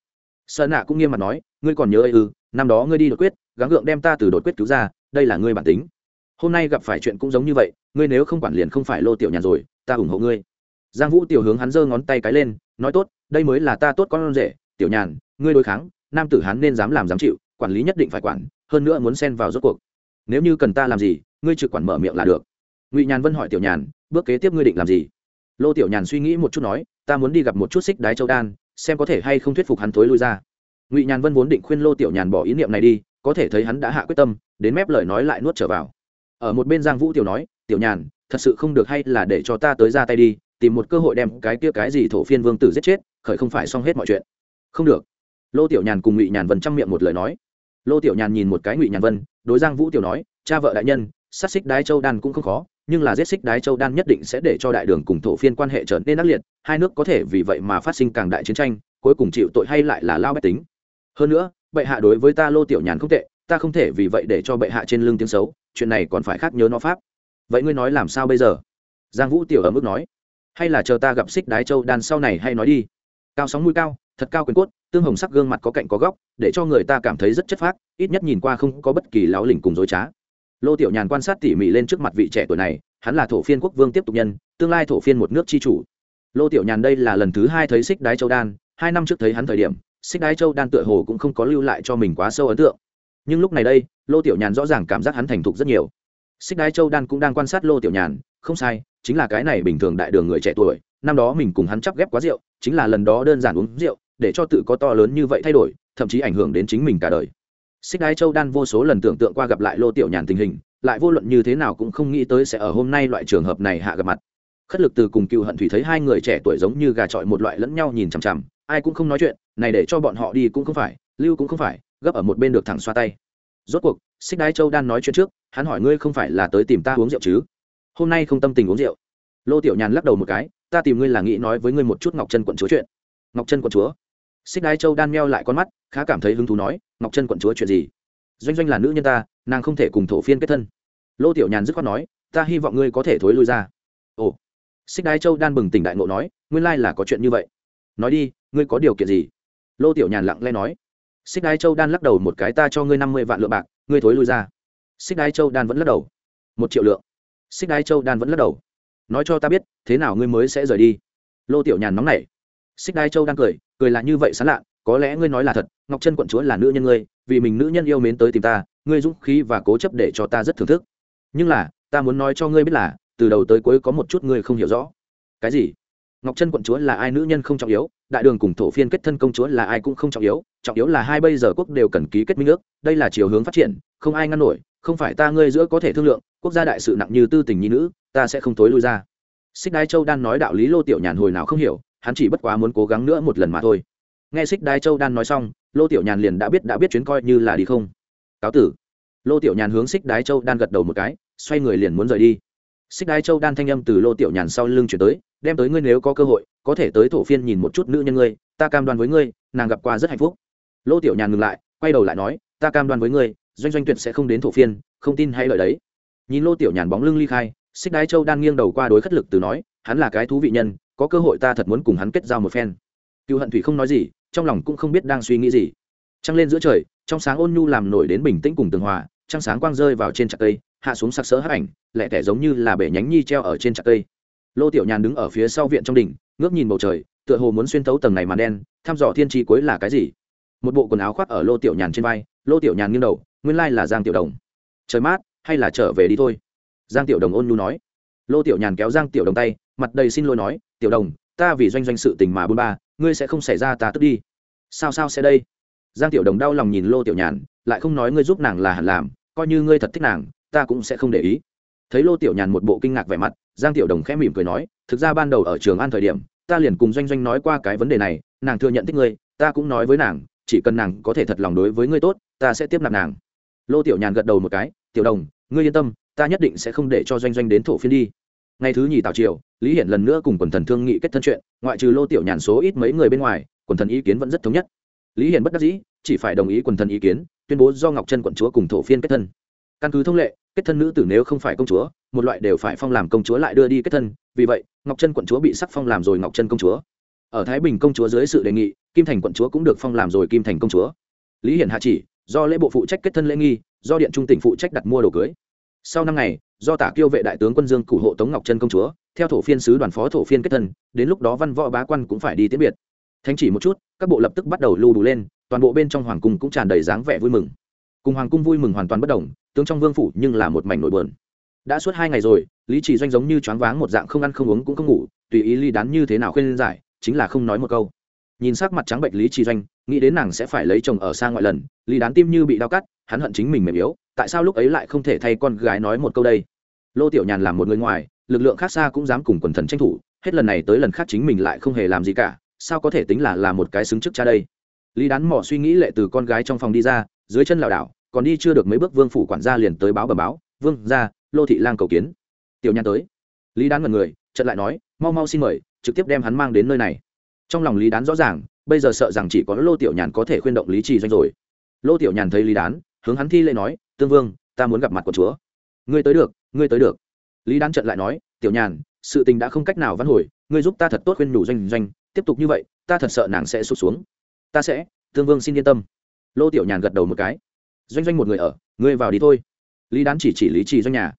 Sơn nạ cũng nghiêm mặt nói, ngươi còn nhớ ấy ư, năm đó ngươi đi đột quyết gắng gượng đem ta từ đột quyết cứu ra, đây là ngươi bản tính. Hôm nay gặp phải chuyện cũng giống như vậy, ngươi nếu không quản liền không phải lô tiểu nhàn rồi, ta ủng hộ ngươi. Giang vũ tiểu hướng hắn giơ ngón tay cái lên, nói tốt, đây mới là ta tốt con rể, tiểu nhàn, ngươi đối kháng, nam tử hắn nên dám làm dám chịu, quản lý nhất định phải quản, hơn nữa muốn xen vào rốt cuộc. Nếu như cần ta làm gì, ngươi trực quản mở miệng là được. Ngụy nhàn vân hỏi tiểu nhàn, bước kế tiếp ngươi định làm gì? Lô tiểu nhàn suy nghĩ một chút nói, ta muốn đi gặp một chút xích đái châu đan, xem có thể hay không thuyết phục hắn thối lui ra. Ngụy nhàn vân vốn định khuyên lô tiểu nhàn bỏ ý niệm này đi có thể thấy hắn đã hạ quyết tâm, đến mép lời nói lại nuốt trở vào. Ở một bên giang vũ tiểu nói, tiểu nhàn, thật sự không được hay là để cho ta tới ra tay đi, tìm một cơ hội đem cái kia cái gì thổ phiên vương tử giết chết, khởi không phải xong hết mọi chuyện. Không được. Lô tiểu nhàn cùng ngụy nhàn vân chăm miệng một lời nói. Lô tiểu nhàn nhìn một cái ngụy nhàn vân, đối giang vũ tiểu nói, cha vợ đại nhân, sát xích đái châu đan cũng không khó, nhưng là giết xích đái châu đan nhất định sẽ để cho đại đường cùng thổ phiên quan hệ trở nên ác liệt, hai nước có thể vì vậy mà phát sinh càng đại chiến tranh, cuối cùng chịu tội hay lại là lao bách tính. Hơn nữa bệ hạ đối với ta lô tiểu nhàn không tệ, ta không thể vì vậy để cho bệ hạ trên lưng tiếng xấu, chuyện này còn phải khác nhớ nó pháp. Vậy ngươi nói làm sao bây giờ? Giang vũ tiểu ở mức nói. Hay là chờ ta gặp xích đái châu đan sau này hay nói đi. Cao sóng mũi cao, thật cao quyền cốt, tương hồng sắc gương mặt có cạnh có góc, để cho người ta cảm thấy rất chất phác, ít nhất nhìn qua không có bất kỳ láo lỉnh cùng dối trá. Lô tiểu nhàn quan sát tỉ mỉ lên trước mặt vị trẻ tuổi này, hắn là thổ phiên quốc vương tiếp tục nhân, tương lai thổ phiên một nước tri chủ. Lô tiểu nhàn đây là lần thứ hai thấy xích đái châu đan, hai năm trước thấy hắn thời điểm xích đái châu đan tựa hồ cũng không có lưu lại cho mình quá sâu ấn tượng. Nhưng lúc này đây, lô tiểu nhàn rõ ràng cảm giác hắn thành thục rất nhiều. Xích đái châu đan cũng đang quan sát lô tiểu nhàn, không sai, chính là cái này bình thường đại đường người trẻ tuổi, năm đó mình cùng hắn chắp ghép quá rượu, chính là lần đó đơn giản uống rượu, để cho tự có to lớn như vậy thay đổi, thậm chí ảnh hưởng đến chính mình cả đời. Xích đái châu đan vô số lần tưởng tượng qua gặp lại lô tiểu nhàn tình hình, lại vô luận như thế nào cũng không nghĩ tới sẽ ở hôm nay loại trường hợp này hạ gặp mặt. Khất lực từ cùng cựu hận thủy thấy hai người trẻ tuổi giống như gà trọi một loại lẫn nhau nhìn chằm chằm ai cũng không nói chuyện, này để cho bọn họ đi cũng không phải, lưu cũng không phải, gấp ở một bên được thẳng xoa tay. Rốt cuộc, xích đái châu đang nói chuyện trước, hắn hỏi ngươi không phải là tới tìm ta uống rượu chứ? Hôm nay không tâm tình uống rượu. Lô tiểu nhàn lắc đầu một cái, ta tìm ngươi là nghĩ nói với ngươi một chút ngọc chân quận chúa chuyện. Ngọc chân quận chúa? Xích đái châu đan meo lại con mắt, khá cảm thấy hứng thú nói, ngọc chân quận chúa chuyện gì? Doanh doanh là nữ nhân ta, nàng không thể cùng thổ phiên kết thân. Lô tiểu nhàn dứt khoát nói, ta hy vọng ngươi có thể thối lui ra. Ồ. Xích đái châu đan bừng tỉnh đại ngộ nói, nguyên lai là có chuyện như vậy. Nói đi ngươi có điều kiện gì? Lô tiểu nhàn lặng lẽ nói. Xích đái châu đan lắc đầu một cái, ta cho ngươi năm mươi vạn lượng bạc, ngươi thối lui ra. Xích đái châu đan vẫn lắc đầu. Một triệu lượng. Xích đái châu đan vẫn lắc đầu. Nói cho ta biết, thế nào ngươi mới sẽ rời đi? Lô tiểu nhàn nóng nảy. Xích đái châu đang cười cười là như vậy sán lạ, có lẽ ngươi nói là thật, ngọc chân quận chúa là nữ nhân ngươi, vì mình nữ nhân yêu mến tới tìm ta, ngươi dũng khí và cố chấp để cho ta rất thưởng thức. Nhưng là, ta muốn nói cho ngươi biết là, từ đầu tới cuối có một chút ngươi không hiểu rõ. Cái gì? Ngọc chân quận chúa là ai, nữ nhân không trọng yếu, đại đường cùng thổ phiên kết thân công chúa là ai cũng không trọng yếu trọng yếu là hai bây giờ quốc đều cần ký kết minh ước, đây là chiều hướng phát triển, không ai ngăn nổi, không phải ta ngươi giữa có thể thương lượng, quốc gia đại sự nặng như tư tình nhi nữ, ta sẽ không tối lui ra. Xích đai châu đan nói đạo lý lô tiểu nhàn hồi nào không hiểu, hắn chỉ bất quá muốn cố gắng nữa một lần mà thôi. Nghe xích đai châu đan nói xong, lô tiểu nhàn liền đã biết đã biết chuyến coi như là đi không. Cáo tử. Lô tiểu nhàn hướng xích đái châu đan gật đầu một cái, xoay người liền muốn rời đi xích đái châu đan thanh âm từ lô tiểu nhàn sau lưng chuyển tới, đem tới ngươi nếu có cơ hội, có thể tới thổ phiên nhìn một chút nữ nhân ngươi, ta cam đoan với ngươi, nàng gặp qua rất hạnh phúc. Lô tiểu nhàn ngừng lại, quay đầu lại nói, ta cam đoan với ngươi, doanh doanh tuyệt sẽ không đến thổ phiên, không tin hay lời đấy. Nhìn lô tiểu nhàn bóng lưng ly khai, xích đái châu đan nghiêng đầu qua đối khất lực từ nói, hắn là cái thú vị nhân, có cơ hội ta thật muốn cùng hắn kết giao một phen. Cựu hận thủy không nói gì, trong lòng cũng không biết đang suy nghĩ gì. Trăng lên giữa trời, trong sáng ôn nhu làm nổi đến bình tĩnh cùng tường hòa, trăng sáng quang rơi vào trên trạc cây hạ xuống sặc sỡ hấp ảnh lẹ tẻ giống như là bể nhánh nhi treo ở trên trạc cây. Lô tiểu nhàn đứng ở phía sau viện trong đỉnh, ngước nhìn bầu trời, tựa hồ muốn xuyên thấu tầng này màn đen, thăm dò thiên tri cuối là cái gì. Một bộ quần áo khoác ở lô tiểu nhàn trên vai, lô tiểu nhàn nghiêng đầu, nguyên lai là giang tiểu đồng. Trời mát, hay là trở về đi thôi. Giang tiểu đồng ôn nhu nói. Lô tiểu nhàn kéo giang tiểu đồng tay, mặt đầy xin lỗi nói, tiểu đồng, ta vì doanh doanh sự tình mà bôn ba, ngươi sẽ không xảy ra ta tức đi. Sao sao sẽ đây? Giang tiểu đồng đau lòng nhìn lô tiểu nhàn, lại không nói ngươi giúp nàng là hẳn làm, coi như ngươi thật thích nàng ta cũng sẽ không để ý. Thấy lô tiểu nhàn một bộ kinh ngạc vẻ mặt, giang tiểu đồng khẽ mỉm cười nói, thực ra ban đầu ở trường an thời điểm, ta liền cùng doanh doanh nói qua cái vấn đề này, nàng thừa nhận thích ngươi, ta cũng nói với nàng, chỉ cần nàng có thể thật lòng đối với ngươi tốt, ta sẽ tiếp nạp nàng. Lô tiểu nhàn gật đầu một cái, tiểu đồng, ngươi yên tâm, ta nhất định sẽ không để cho doanh doanh đến thổ phiên đi. Ngày thứ nhì tào triều, lý hiển lần nữa cùng quần thần thương nghị kết thân chuyện, ngoại trừ lô tiểu nhàn số ít mấy người bên ngoài, quần thần ý kiến vẫn rất thống nhất. Lý hiển bất đắc dĩ, chỉ phải đồng ý quần thần ý kiến, tuyên bố do ngọc trân quận chúa cùng thổ phiên kết thân căn cứ thông lệ, kết thân nữ tử nếu không phải công chúa, một loại đều phải phong làm công chúa lại đưa đi kết thân, vì vậy, ngọc trân quận chúa bị sắc phong làm rồi ngọc trân công chúa. Ở thái bình công chúa dưới sự đề nghị, kim thành quận chúa cũng được phong làm rồi kim thành công chúa. Lý hiển hạ chỉ, do lễ bộ phụ trách kết thân lễ nghi, do điện trung tỉnh phụ trách đặt mua đồ cưới. Sau năm ngày, do tả kiêu vệ đại tướng quân dương cụ hộ tống ngọc trân công chúa, theo thổ phiên sứ đoàn phó thổ phiên kết thân, đến lúc đó văn võ bá quan cũng phải đi tiễn biệt. Thánh chỉ một chút, các bộ lập tức bắt đầu lưu đủ lên, toàn bộ bên trong hoàng cung cũng tràn đầy dáng vẻ vui mừng cùng hoàng cung vui mừng hoàn toàn bất đồng, tướng trong vương phủ nhưng là một mảnh nổi bờn. Đã suốt hai ngày rồi, lý chỉ doanh giống như choáng váng một dạng không ăn không uống cũng không ngủ, tùy ý ly đán như thế nào khuyên giải, chính là không nói một câu. Nhìn sắc mặt trắng bệnh lý chỉ doanh, nghĩ đến nàng sẽ phải lấy chồng ở xa ngoại lần lý đán tim như bị đau cắt, hắn hận chính mình mềm yếu, tại sao lúc ấy lại không thể thay con gái nói một câu đây? Lô tiểu nhàn làm một người ngoài, lực lượng khác xa cũng dám cùng quần thần tranh thủ, hết lần này tới lần khác chính mình lại không hề làm gì cả, sao có thể tính là là một cái xứng trước cha đây? Lý đán mỏ suy nghĩ lệ từ con gái trong phòng đi ra, dưới chân lảo đảo còn đi chưa được mấy bước vương phủ quản gia liền tới báo bờ báo, vương ra lô thị lang cầu kiến. Tiểu nhan tới. Lý đán mật người trận lại nói, mau mau xin mời, trực tiếp đem hắn mang đến nơi này. Trong lòng lý đán rõ ràng, bây giờ sợ rằng chỉ có lô tiểu nhàn có thể khuyên động lý trì doanh rồi. Lô tiểu nhàn thấy lý đán, hướng hắn thi lễ nói, tương vương, ta muốn gặp mặt của chúa. Ngươi tới được, ngươi tới được. Lý đán trận lại nói, tiểu nhàn, sự tình đã không cách nào văn hồi, ngươi giúp ta thật tốt khuyên nhủ doanh doanh, tiếp tục như vậy, ta thật sợ nàng sẽ sụt xuống. Ta sẽ, tương vương xin yên tâm. Lô tiểu nhàn gật đầu một cái doanh doanh một người ở, ngươi vào đi thôi. Lý đán chỉ chỉ lý trì doanh nhà.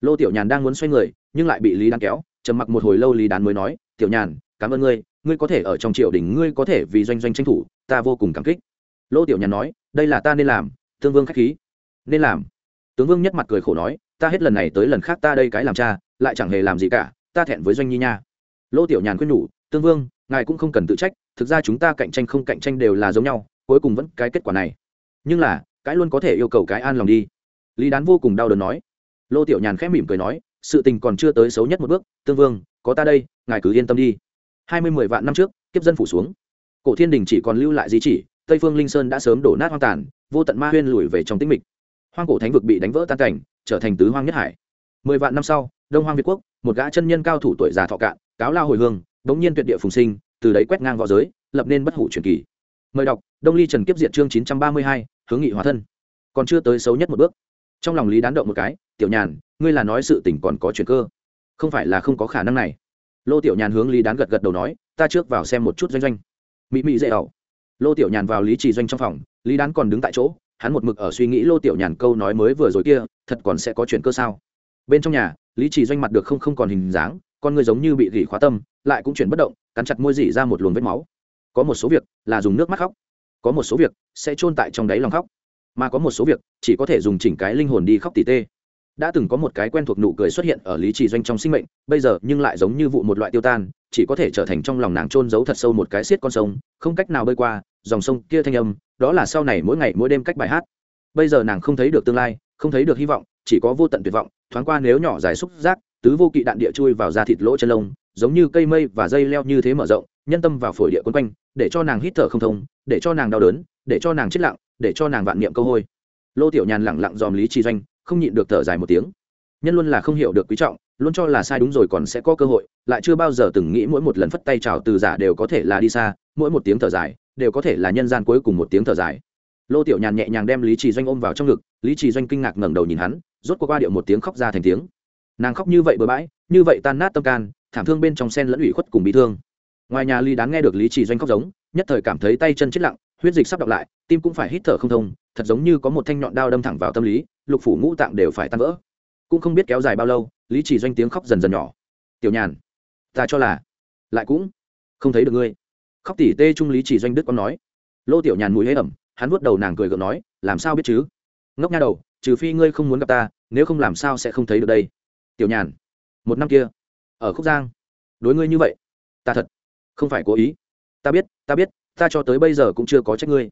Lô tiểu nhàn đang muốn xoay người, nhưng lại bị lý đán kéo, trầm mặc một hồi lâu lý đán mới nói, tiểu nhàn, cảm ơn ngươi ngươi có thể ở trong triều đình, ngươi có thể vì doanh doanh tranh thủ, ta vô cùng cảm kích. Lô tiểu nhàn nói, đây là ta nên làm thương vương k h á c h khí. Nên làm? Tướng vương nhất mặt cười khổ nói, ta hết lần này tới lần khác ta đây cái làm cha, lại chẳng hề làm gì cả, ta thẹn với doanh nhi nha. Lô tiểu nhàn khuyên nhủ, tương vương, ngài cũng không cần tự trách, thực ra chúng ta cạnh tranh không cạnh tranh đều là giống nhau, cuối cùng vẫn cái kết quả này. Nhưng là cái luôn có thể yêu cầu cái an lòng đi. Lý đán vô cùng đau đớn nói. Lô tiểu nhàn khẽ mỉm cười nói, sự tình còn chưa tới xấu nhất một bước, tương vương, có ta đây, ngài cứ yên tâm đi. Hai mươi mười vạn năm trước, kiếp dân phủ xuống. Cổ thiên đình chỉ còn lưu lại di chỉ, tây phương linh sơn đã sớm đổ nát hoang tàn, vô tận ma huyên lùi về trong tĩnh mịch. Hoang cổ thánh vực bị đánh vỡ tan cảnh, trở thành tứ hoang nhất hải. Mười vạn năm sau, đông hoang việt quốc, một gã chân nhân cao thủ tuổi già thọ cạn, cáo lao hồi hương, bỗng nhiên tuyệt địa phùng sinh, từ đấy quét ngang v õ giới, lập nên bất hủ truyền kỳ. Mời đọc, đông ly trần kiếp diệt chương chín trăm ba mươi hai hướng nghị hóa thân. Còn chưa tới xấu nhất một bước. Trong lòng lý đán động một cái, tiểu nhàn, ngươi là nói sự tình còn có chuyện cơ. Không phải là không có khả năng này. Lô tiểu nhàn hướng lý đán gật gật đầu nói, ta trước vào xem một chút doanh doanh. Mỹ mỹ dễ ẩu lô tiểu nhàn vào lý trì doanh trong phòng, lý đán còn đứng tại chỗ, hắn một mực ở suy nghĩ lô tiểu nhàn câu nói mới vừa rồi kia, thật còn sẽ có chuyện cơ sao? Bên trong nhà, lý trì doanh mặt được không không còn hình dáng, con người giống như bị gỉ khóa tâm, lại cũng chuyển bất động, cắn chặt môi dỉ ra một luồng vết máu. Có một số việc là dùng nước mắt khóc có một số việc sẽ chôn tại trong đáy lòng khóc, mà có một số việc chỉ có thể dùng chỉnh cái linh hồn đi khóc tỉ tê. Đã từng có một cái quen thuộc nụ cười xuất hiện ở lý trì doanh trong sinh mệnh, bây giờ nhưng lại giống như vụ một loại tiêu tan, chỉ có thể trở thành trong lòng nàng trôn giấu thật sâu một cái xiết con sông, không cách nào bơi qua, dòng sông kia thanh âm, đó là sau này mỗi ngày mỗi đêm cách bài hát. Bây giờ nàng không thấy được tương lai, không thấy được hy vọng, chỉ có vô tận tuyệt vọng, thoáng qua nếu nhỏ dài xúc giác tứ vô kỵ đạn địa chui vào da thịt lỗ chân lông, giống như cây mây và dây leo như thế mở rộng, nhân tâm vào phổi địa quân quanh, để cho nàng hít thở không thông, để cho nàng đau đớn, để cho nàng chết lặng, để cho nàng vạn niệm câu hôi. Lô tiểu nhàn lẳng lặng dòm lý trì doanh, không nhịn được thở dài một tiếng. Nhân luôn là không hiểu được quý trọng, luôn cho là sai đúng rồi còn sẽ có cơ hội, lại chưa bao giờ từng nghĩ mỗi một lần phất tay chào từ giả đều có thể là đi xa, mỗi một tiếng thở dài đều có thể là nhân gian cuối cùng một tiếng thở dài. Lô tiểu nhàn nhẹ nhàng đem lý trì doanh ôm vào trong ngực, lý trì doanh kinh ngạc ngẩng đầu nhìn hắn, rốt cuộc qua điệu một tiếng khóc ra thành tiếng nàng khóc như vậy bừa bãi, như vậy tan nát tâm can, thảm thương bên trong sen lẫn ủy khuất cùng bị thương. Ngoài nhà lý đán nghe được lý trì doanh khóc giống, nhất thời cảm thấy tay chân chết lặng, huyết dịch sắp đọc lại, tim cũng phải hít thở không thông, thật giống như có một thanh nhọn đao đâm thẳng vào tâm lý, lục phủ ngũ tạng đều phải tan vỡ. Cũng không biết kéo dài bao lâu, lý chỉ doanh tiếng khóc dần dần nhỏ. Tiểu nhàn, ta cho là lại cũng không thấy được ngươi. Khóc tỉ tê trung lý chỉ doanh đức con nói. Lô tiểu nhàn mùi hế ẩm, hắn vuốt đầu nàng cười gượng nói, làm sao biết chứ? Ngốc nha đầu, trừ phi ngươi không muốn gặp ta, nếu không làm sao sẽ không thấy được đây? Tiểu nhàn, một năm kia, ở khúc giang, đối ngươi như vậy, ta thật không phải cố ý. Ta biết ta biết, ta cho tới bây giờ cũng chưa có trách ngươi.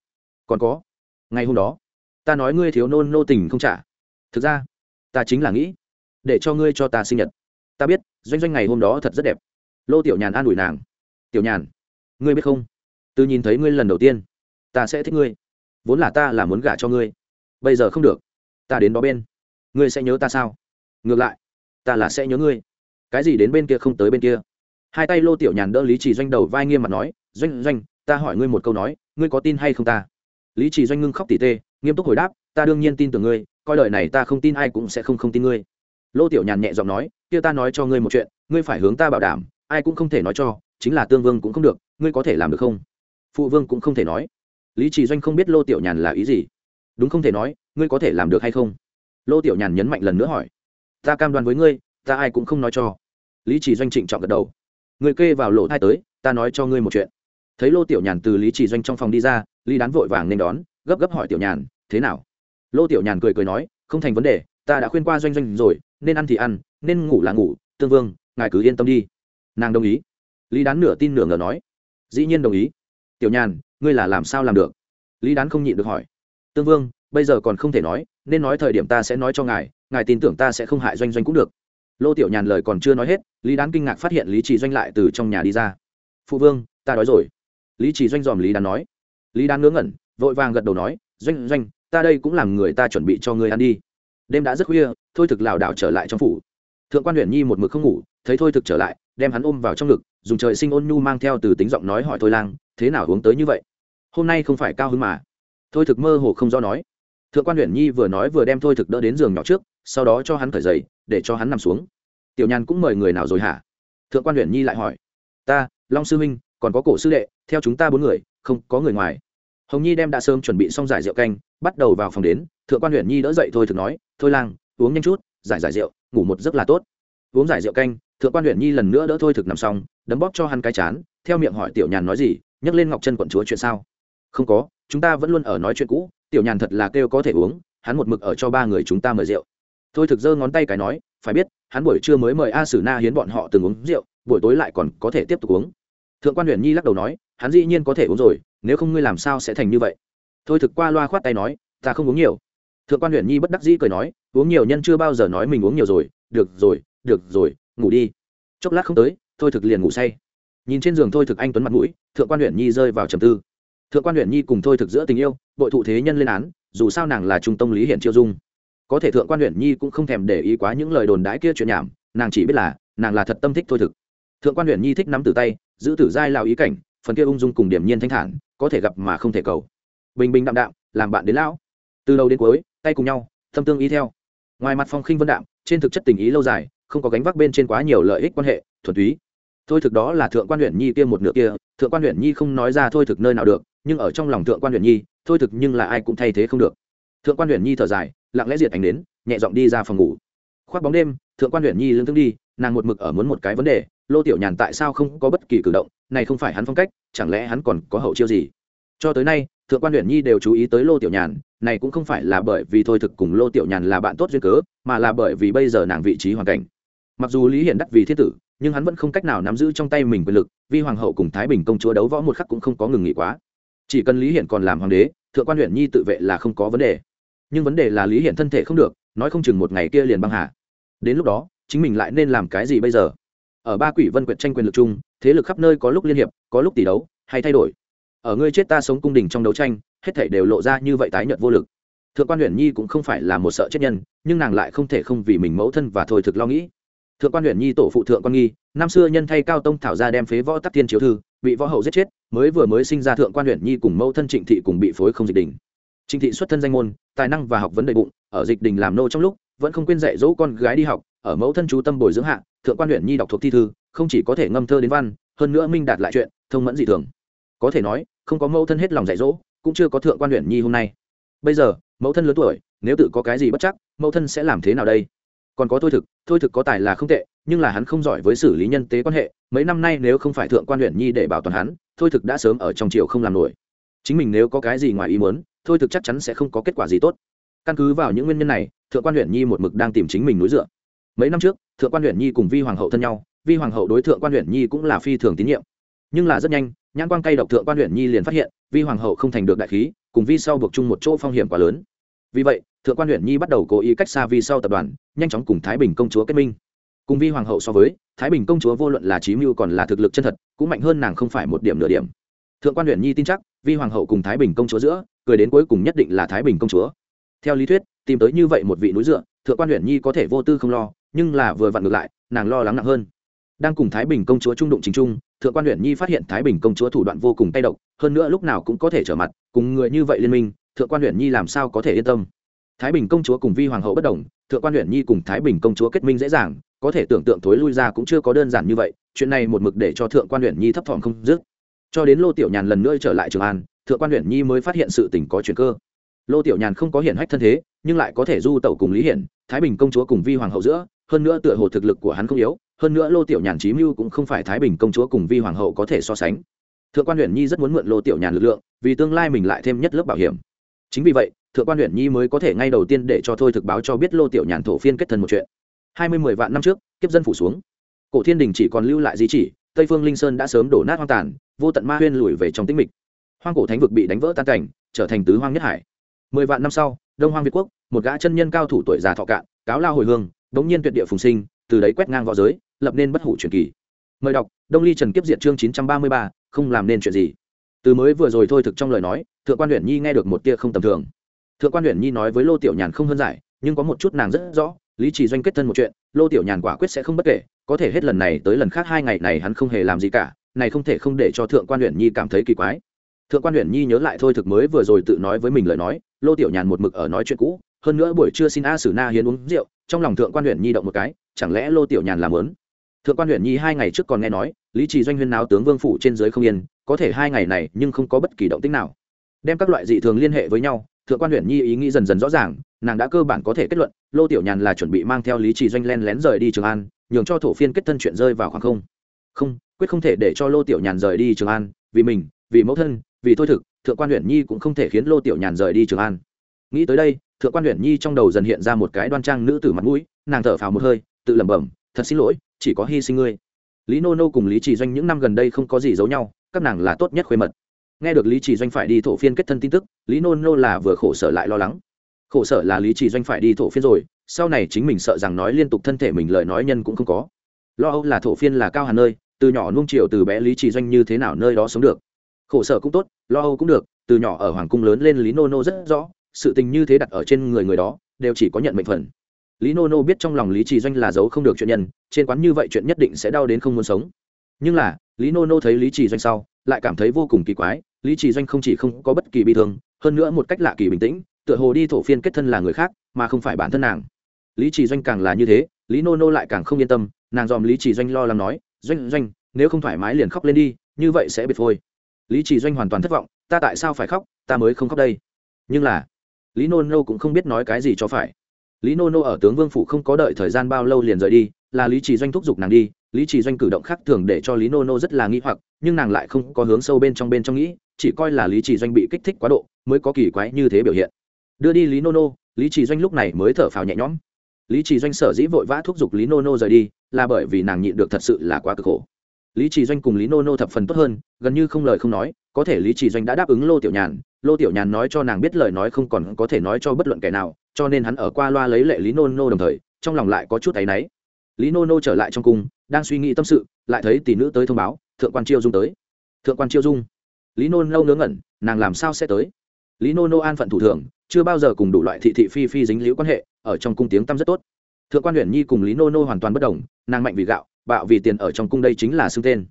Còn có, ngày hôm đó, ta nói ngươi thiếu nôn nô tình không trả. Thực ra, ta chính là nghĩ, để cho ngươi cho ta sinh nhật. Ta biết, doanh doanh ngày hôm đó thật rất đẹp. Lô tiểu nhàn an ủi nàng. Tiểu nhàn, ngươi biết không? Từ nhìn thấy ngươi lần đầu tiên, ta sẽ thích ngươi. Vốn là ta là muốn gả cho ngươi. Bây giờ không được. Ta đến đó bên. Ngươi sẽ nhớ ta sao? Ngược lại ta là sẽ nhớ ngươi. Cái gì đến bên kia không tới bên kia. Hai tay lô tiểu nhàn đỡ lý trì doanh đầu vai nghiêm mặt nói, doanh doanh, ta hỏi ngươi một câu nói, ngươi có tin hay không ta? Lý trì doanh ngưng khóc tỉ tê, nghiêm túc hồi đáp, ta đương nhiên tin tưởng ngươi, coi lời này ta không tin ai cũng sẽ không không tin ngươi. Lô tiểu nhàn nhẹ giọng nói, kia ta nói cho ngươi một chuyện, ngươi phải hướng ta bảo đảm, ai cũng không thể nói cho, chính là tương vương cũng không được, ngươi có thể làm được không? Phụ vương cũng không thể nói. Lý trì doanh không biết lô tiểu nhàn là ý gì. Đúng không thể nói, ngươi có thể làm được hay không? Lô tiểu nhàn nhấn mạnh lần nữa hỏi ta cam đoan với ngươi, ta ai cũng không nói cho. Lý Chỉ doanh trịnh trọng gật đầu. Người kê vào lỗ thai tới, ta nói cho ngươi một chuyện. Thấy lô tiểu nhàn từ lý Chỉ doanh trong phòng đi ra, lý đán vội vàng nên đón, gấp gấp hỏi tiểu nhàn, thế nào? Lô tiểu nhàn cười cười nói, không thành vấn đề, ta đã khuyên qua doanh doanh rồi, nên ăn thì ăn, nên ngủ là ngủ, tương vương, ngài cứ yên tâm đi. Nàng đồng ý. Lý đán nửa tin nửa ngờ nói, dĩ nhiên đồng ý. Tiểu nhàn, ngươi là làm sao làm được? Lý đán không nhịn được hỏi, tương vương, bây giờ còn không thể nói, nên nói thời điểm ta sẽ nói cho ngài ngài tin tưởng ta sẽ không hại doanh doanh cũng được. Lô tiểu nhàn lời còn chưa nói hết, lý đán kinh ngạc phát hiện lý trì doanh lại từ trong nhà đi ra. Phụ vương, ta đói rồi. Lý trì doanh dòm lý đán nói. Lý đán ngớ ngẩn, vội vàng gật đầu nói, doanh doanh, ta đây cũng làm người ta chuẩn bị cho người ăn đi. Đêm đã rất khuya, thôi thực lảo đảo trở lại trong phủ. Thượng quan huyện nhi một mực không ngủ, thấy thôi thực trở lại, đem hắn ôm vào trong ngực, dùng trời sinh ôn nhu mang theo từ tính giọng nói hỏi thôi lang, thế nào hướng tới như vậy? Hôm nay không phải cao hứng mà. Thôi thực mơ hồ không do nói. Thượng quan huyện nhi vừa nói vừa đem thôi thực đỡ đến giường nhỏ trước sau đó cho hắn cởi giày, để cho hắn nằm xuống. Tiểu nhàn cũng mời người nào rồi hả? Thượng quan huyện nhi lại hỏi. Ta, long sư minh, còn có cổ sư đệ, theo chúng ta bốn người, không có người ngoài. Hồng nhi đem đã sớm chuẩn bị xong giải rượu canh, bắt đầu vào phòng đến. Thượng quan huyện nhi đỡ dậy thôi thực nói, thôi lang, uống nhanh chút, giải giải rượu, ngủ một giấc là tốt. Uống giải rượu canh, thượng quan huyện nhi lần nữa đỡ thôi thực nằm xong, đấm bóp cho hắn cái chán, theo miệng hỏi tiểu nhàn nói gì, nhấc lên ngọc chân quận chúa chuyện sao? Không có, chúng ta vẫn luôn ở nói chuyện cũ, tiểu nhàn thật là kêu có thể uống, hắn một mực ở cho ba người chúng ta mời rượu thôi thực giơ ngón tay cái nói, phải biết, hắn buổi trưa mới mời a sử na hiến bọn họ từng uống rượu, buổi tối lại còn có thể tiếp tục uống. Thượng quan Huyền nhi lắc đầu nói, hắn dĩ nhiên có thể uống rồi, nếu không ngươi làm sao sẽ thành như vậy? Thôi thực qua loa khoát tay nói, ta không uống nhiều. Thượng quan Huyền nhi bất đắc dĩ cười nói, uống nhiều nhân chưa bao giờ nói mình uống nhiều rồi, được rồi được rồi, ngủ đi. Chốc lát không tới, thôi thực liền ngủ say. Nhìn trên giường thôi thực anh tuấn mặt mũi, thượng quan huyện nhi rơi vào trầm tư. Thượng quan huyện nhi cùng thôi thực giữa tình yêu, bội thụ thế nhân lên án, dù sao nàng là trung tông lý hiện chiêu dung có thể thượng quan huyện nhi cũng không thèm để ý quá những lời đồn đãi kia chuyện nhảm, nàng chỉ biết là, nàng là thật tâm thích thôi thực. Thượng quan huyện nhi thích nắm từ tay, giữ tử giai lao ý cảnh, phần kia ung dung cùng điểm nhiên thanh thản, có thể gặp mà không thể cầu. Bình bình đạm đạm, làm bạn đến lão. Từ đầu đến cuối, tay cùng nhau, thâm tương ý theo. Ngoài mặt phong khinh vân đạm, trên thực chất tình ý lâu dài, không có gánh vác bên trên quá nhiều lợi ích quan hệ, thuần túy. Thôi thực đó là thượng quan huyện nhi kia một nửa kia, thượng quan huyện nhi không nói ra thôi thực nơi nào được, nhưng ở trong lòng thượng quan huyện nhi, thôi thực nhưng là ai cũng thay thế không được. Thượng quan huyện nhi thở dài lặng lẽ diệt ánh đến nhẹ giọng đi ra phòng ngủ. Khoác bóng đêm, thượng quan huyện nhi lương tương đi, nàng một mực ở muốn một cái vấn đề, lô tiểu nhàn tại sao không có bất kỳ cử động, này không phải hắn phong cách, chẳng lẽ hắn còn có hậu chiêu gì? Cho tới nay, thượng quan huyện nhi đều chú ý tới lô tiểu nhàn, này cũng không phải là bởi vì thôi thực cùng lô tiểu nhàn là bạn tốt duyên cớ, mà là bởi vì bây giờ nàng vị trí hoàn cảnh. Mặc dù lý hiển đắc vì thiết tử, nhưng hắn vẫn không cách nào nắm giữ trong tay mình quyền lực vì hoàng hậu cùng thái bình công chúa đấu võ một khắc cũng không có ngừng nghỉ quá. Chỉ cần lý hiển còn làm hoàng đế, thượng quan huyện nhi tự vệ là không có vấn đề nhưng vấn đề là lý hiện thân thể không được, nói không chừng một ngày kia liền băng hà. Đến lúc đó, chính mình lại nên làm cái gì bây giờ? Ở ba quỷ vân quyệt tranh quyền lực chung, thế lực khắp nơi có lúc liên hiệp, có lúc tỷ đấu, hay thay đổi. Ở ngươi chết ta sống cung đình trong đấu tranh, hết thảy đều lộ ra như vậy tái nhợt vô lực. Thượng quan Huyền nhi cũng không phải là một sợ chết nhân, nhưng nàng lại không thể không vì mình mẫu thân và thôi thực lo nghĩ. Thượng quan Huyền nhi tổ phụ thượng quan nghi, năm xưa nhân thay cao tông thảo ra đem phế võ tắc thiên chiếu thư, bị võ hậu giết chết, mới vừa mới sinh ra thượng quan Huyền nhi cùng mẫu thân trịnh thị cùng bị phối không dịch đình trịnh thị xuất thân danh môn, tài năng và học vấn đầy bụng, ở dịch đình làm nô trong lúc, vẫn không quên dạy dỗ con gái đi học, ở mẫu thân chú tâm bồi dưỡng hạ, thượng quan huyện nhi đọc thuộc thi thư, không chỉ có thể ngâm thơ đến văn, hơn nữa minh đạt lại chuyện, thông mẫn dị thường. Có thể nói, không có mẫu thân hết lòng dạy dỗ, cũng chưa có thượng quan huyện nhi hôm nay. Bây giờ, mẫu thân lớn tuổi, nếu tự có cái gì bất chắc, mẫu thân sẽ làm thế nào đây? Còn có thôi thực thôi thực có tài là không tệ, nhưng là hắn không giỏi với xử lý nhân tế quan hệ, mấy năm nay nếu không phải thượng quan huyện nhi để bảo toàn hắn, thôi thực đã sớm ở trong triều không làm nổi. Chính mình nếu có cái gì ngoài ý muốn thôi thực chắc chắn sẽ không có kết quả gì tốt. Căn cứ vào những nguyên nhân này, thượng quan huyện nhi một mực đang tìm chính mình núi dựa. Mấy năm trước, thượng quan huyện nhi cùng vi hoàng hậu thân nhau, vi hoàng hậu đối thượng quan huyện nhi cũng là phi thường tín nhiệm. Nhưng là rất nhanh, nhãn quan cay độc thượng quan huyện nhi liền phát hiện, vi hoàng hậu không thành được đại khí, cùng vi sau buộc chung một chỗ phong hiểm quá lớn. Vì vậy, thượng quan huyện nhi bắt đầu cố ý cách xa vi sau tập đoàn, nhanh chóng cùng thái bình công chúa kết minh. Cùng vi hoàng hậu so với, thái bình công chúa vô luận là trí mưu còn là thực lực chân thật, cũng mạnh hơn nàng không phải một điểm nửa điểm. Thượng quan huyện nhi tin chắc, vi hoàng hậu cùng thái bình công chúa giữa cười đến cuối cùng nhất định là thái bình công chúa. Theo lý thuyết, tìm tới như vậy một vị núi dựa, thượng quan huyện nhi có thể vô tư không lo, nhưng là vừa vặn ngược lại, nàng lo lắng nặng hơn. Đang cùng thái bình công chúa trung đụng chính trung thượng quan huyện nhi phát hiện thái bình công chúa thủ đoạn vô cùng tay độc, hơn nữa lúc nào cũng có thể trở mặt, cùng người như vậy liên minh, thượng quan huyện nhi làm sao có thể yên tâm? Thái bình công chúa cùng vi hoàng hậu bất đồng, thượng quan huyện nhi cùng thái bình công chúa kết minh dễ dàng, có thể tưởng tượng thối lui ra cũng chưa có đơn giản như vậy, chuyện này một mực để cho thượng quan huyện nhi thấp thỏm không dứt. Cho đến lô tiểu nhàn lần nữa trở lại trường an thượng quan huyện nhi mới phát hiện sự tình có chuyện cơ. Lô tiểu nhàn không có hiển hách thân thế, nhưng lại có thể du tẩu cùng lý hiển, thái bình công chúa cùng vi hoàng hậu giữa, hơn nữa tựa hồ thực lực của hắn không yếu, hơn nữa lô tiểu nhàn trí mưu cũng không phải thái bình công chúa cùng vi hoàng hậu có thể so sánh. Thượng quan huyện nhi rất muốn mượn lô tiểu nhàn lực lượng, vì tương lai mình lại thêm nhất lớp bảo hiểm. Chính vì vậy, thượng quan huyện nhi mới có thể ngay đầu tiên để cho thôi thực báo cho biết lô tiểu nhàn thổ phiên kết thân một chuyện. Hai mươi mười vạn năm trước, kiếp dân phủ xuống. Cổ thiên đình chỉ còn lưu lại di chỉ, tây phương linh sơn đã sớm đổ nát hoang tàn, vô tận ma huyên lùi về trong tĩnh mịch hoang cổ thánh vực bị đánh vỡ tan cảnh, trở thành tứ hoang nhất hải. Mười vạn năm sau, đông hoang việt quốc, một gã chân nhân cao thủ tuổi già thọ cạn, cáo lao hồi hương, đống nhiên tuyệt địa phùng sinh, từ đấy quét ngang v õ giới, lập nên bất hủ truyền kỳ. Mời đọc, đông ly trần kiếp diệt chương chín trăm ba mươi ba, không làm nên chuyện gì. Từ mới vừa rồi thôi thực trong lời nói, thượng quan huyện nhi nghe được một tia không tầm thường. Thượng quan huyện nhi nói với lô tiểu nhàn không hơn giải, nhưng có một chút nàng rất rõ, lý trì doanh kết thân một chuyện, lô tiểu nhàn quả quyết sẽ không bất kể, có thể hết lần này tới lần khác hai ngày này hắn không hề làm gì cả, này không thể không để cho thượng quan huyện nhi cảm thấy kỳ quái thượng quan huyện nhi nhớ lại thôi thực mới vừa rồi tự nói với mình lời nói, lô tiểu nhàn một mực ở nói chuyện cũ, hơn nữa buổi trưa xin a sử na hiến uống rượu, trong lòng thượng quan huyện nhi động một cái, chẳng lẽ lô tiểu nhàn làm lớn thượng quan huyện nhi hai ngày trước còn nghe nói, lý trì doanh huyên náo tướng vương phủ trên dưới không yên, có thể hai ngày này nhưng không có bất kỳ động tích nào. Đem các loại dị thường liên hệ với nhau, thượng quan huyện nhi ý nghĩ dần dần rõ ràng, nàng đã cơ bản có thể kết luận, lô tiểu nhàn là chuẩn bị mang theo lý trì doanh len lén rời đi trường an, nhường cho thổ phiên kết thân chuyện rơi vào khoảng không. Không, quyết không thể để cho lô tiểu nhàn rời đi trường an, vì mình, vì mẫu thân vì thôi thực, thượng quan huyện nhi cũng không thể khiến lô tiểu nhàn rời đi trường an. Nghĩ tới đây, thượng quan huyện nhi trong đầu dần hiện ra một cái đoan trang nữ tử mặt mũi, nàng thở phào một hơi, tự lẩm bẩm, thật xin lỗi, chỉ có hy sinh ngươi. Lý nô nô cùng lý trì doanh những năm gần đây không có gì giấu nhau, các nàng là tốt nhất khuê mật. Nghe được lý trì doanh phải đi thổ phiên kết thân tin tức, lý nô nô là vừa khổ sở lại lo lắng. Khổ sở là lý trì doanh phải đi thổ phiên rồi, sau này chính mình sợ rằng nói liên tục thân thể mình lời nói nhân cũng không có. Lo âu là thổ phiên là cao hà nơi, từ nhỏ nung chiều từ bé lý trì doanh như thế nào nơi đó sống được khổ sở cũng tốt, lo âu cũng được, từ nhỏ ở hoàng cung lớn lên lý nô nô rất rõ, sự tình như thế đặt ở trên người người đó, đều chỉ có nhận mệnh phần. Lý nô nô biết trong lòng lý trì doanh là giấu không được chuyện nhân, trên quán như vậy chuyện nhất định sẽ đau đến không muốn sống. Nhưng là, lý nô nô thấy lý trì doanh sau, lại cảm thấy vô cùng kỳ quái, lý trì doanh không chỉ không có bất kỳ bi thương, hơn nữa một cách lạ kỳ bình tĩnh, tựa hồ đi thổ phiên kết thân là người khác, mà không phải bản thân nàng. Lý trì doanh càng là như thế, lý nô nô lại càng không yên tâm, nàng dòm lý trì doanh lo lắng nói, doanh doanh, nếu không thoải mái liền khóc lên đi, như vậy sẽ biệt phôi lý trì doanh hoàn toàn thất vọng, ta tại sao phải khóc? Ta mới không khóc đây. Nhưng là, lý nô nô cũng không biết nói cái gì cho phải. Lý nô nô ở tướng vương phủ không có đợi thời gian bao lâu liền rời đi, là lý trì doanh thúc giục nàng đi, lý trì doanh cử động khác thường để cho lý nô nô rất là nghi hoặc, nhưng nàng lại không có hướng sâu bên trong bên trong nghĩ, chỉ coi là lý trì doanh bị kích thích quá độ, mới có kỳ quái như thế biểu hiện. Đưa đi lý nô nô, lý trì doanh lúc này mới thở phào nhẹ nhõm. Lý trì doanh sở dĩ vội vã thúc giục lý nô nô rời đi, là bởi vì nàng nhịn được thật sự là quá cực khổ lý trì doanh cùng lý nô nô thập phần tốt hơn, gần như không lời không nói, có thể lý trì doanh đã đáp ứng lô tiểu nhàn, lô tiểu nhàn nói cho nàng biết lời nói không còn có thể nói cho bất luận kẻ nào, cho nên hắn ở qua loa lấy lệ lý nô nô đồng thời, trong lòng lại có chút áy náy. Lý nô nô trở lại trong cung, đang suy nghĩ tâm sự, lại thấy tỷ nữ tới thông báo, thượng quan chiêu dung tới. Thượng quan chiêu dung. Lý nô nô ngớ ngẩn, nàng làm sao sẽ tới? Lý nô nô an phận thủ thường, chưa bao giờ cùng đủ loại thị thị phi phi dính liễu quan hệ, ở trong cung tiếng tâm rất tốt. Thượng quan huyện nhi cùng lý nô nô hoàn toàn bất đồng, nàng mạnh vì gạo bạo vì tiền ở trong cung đây chính là xưng tên.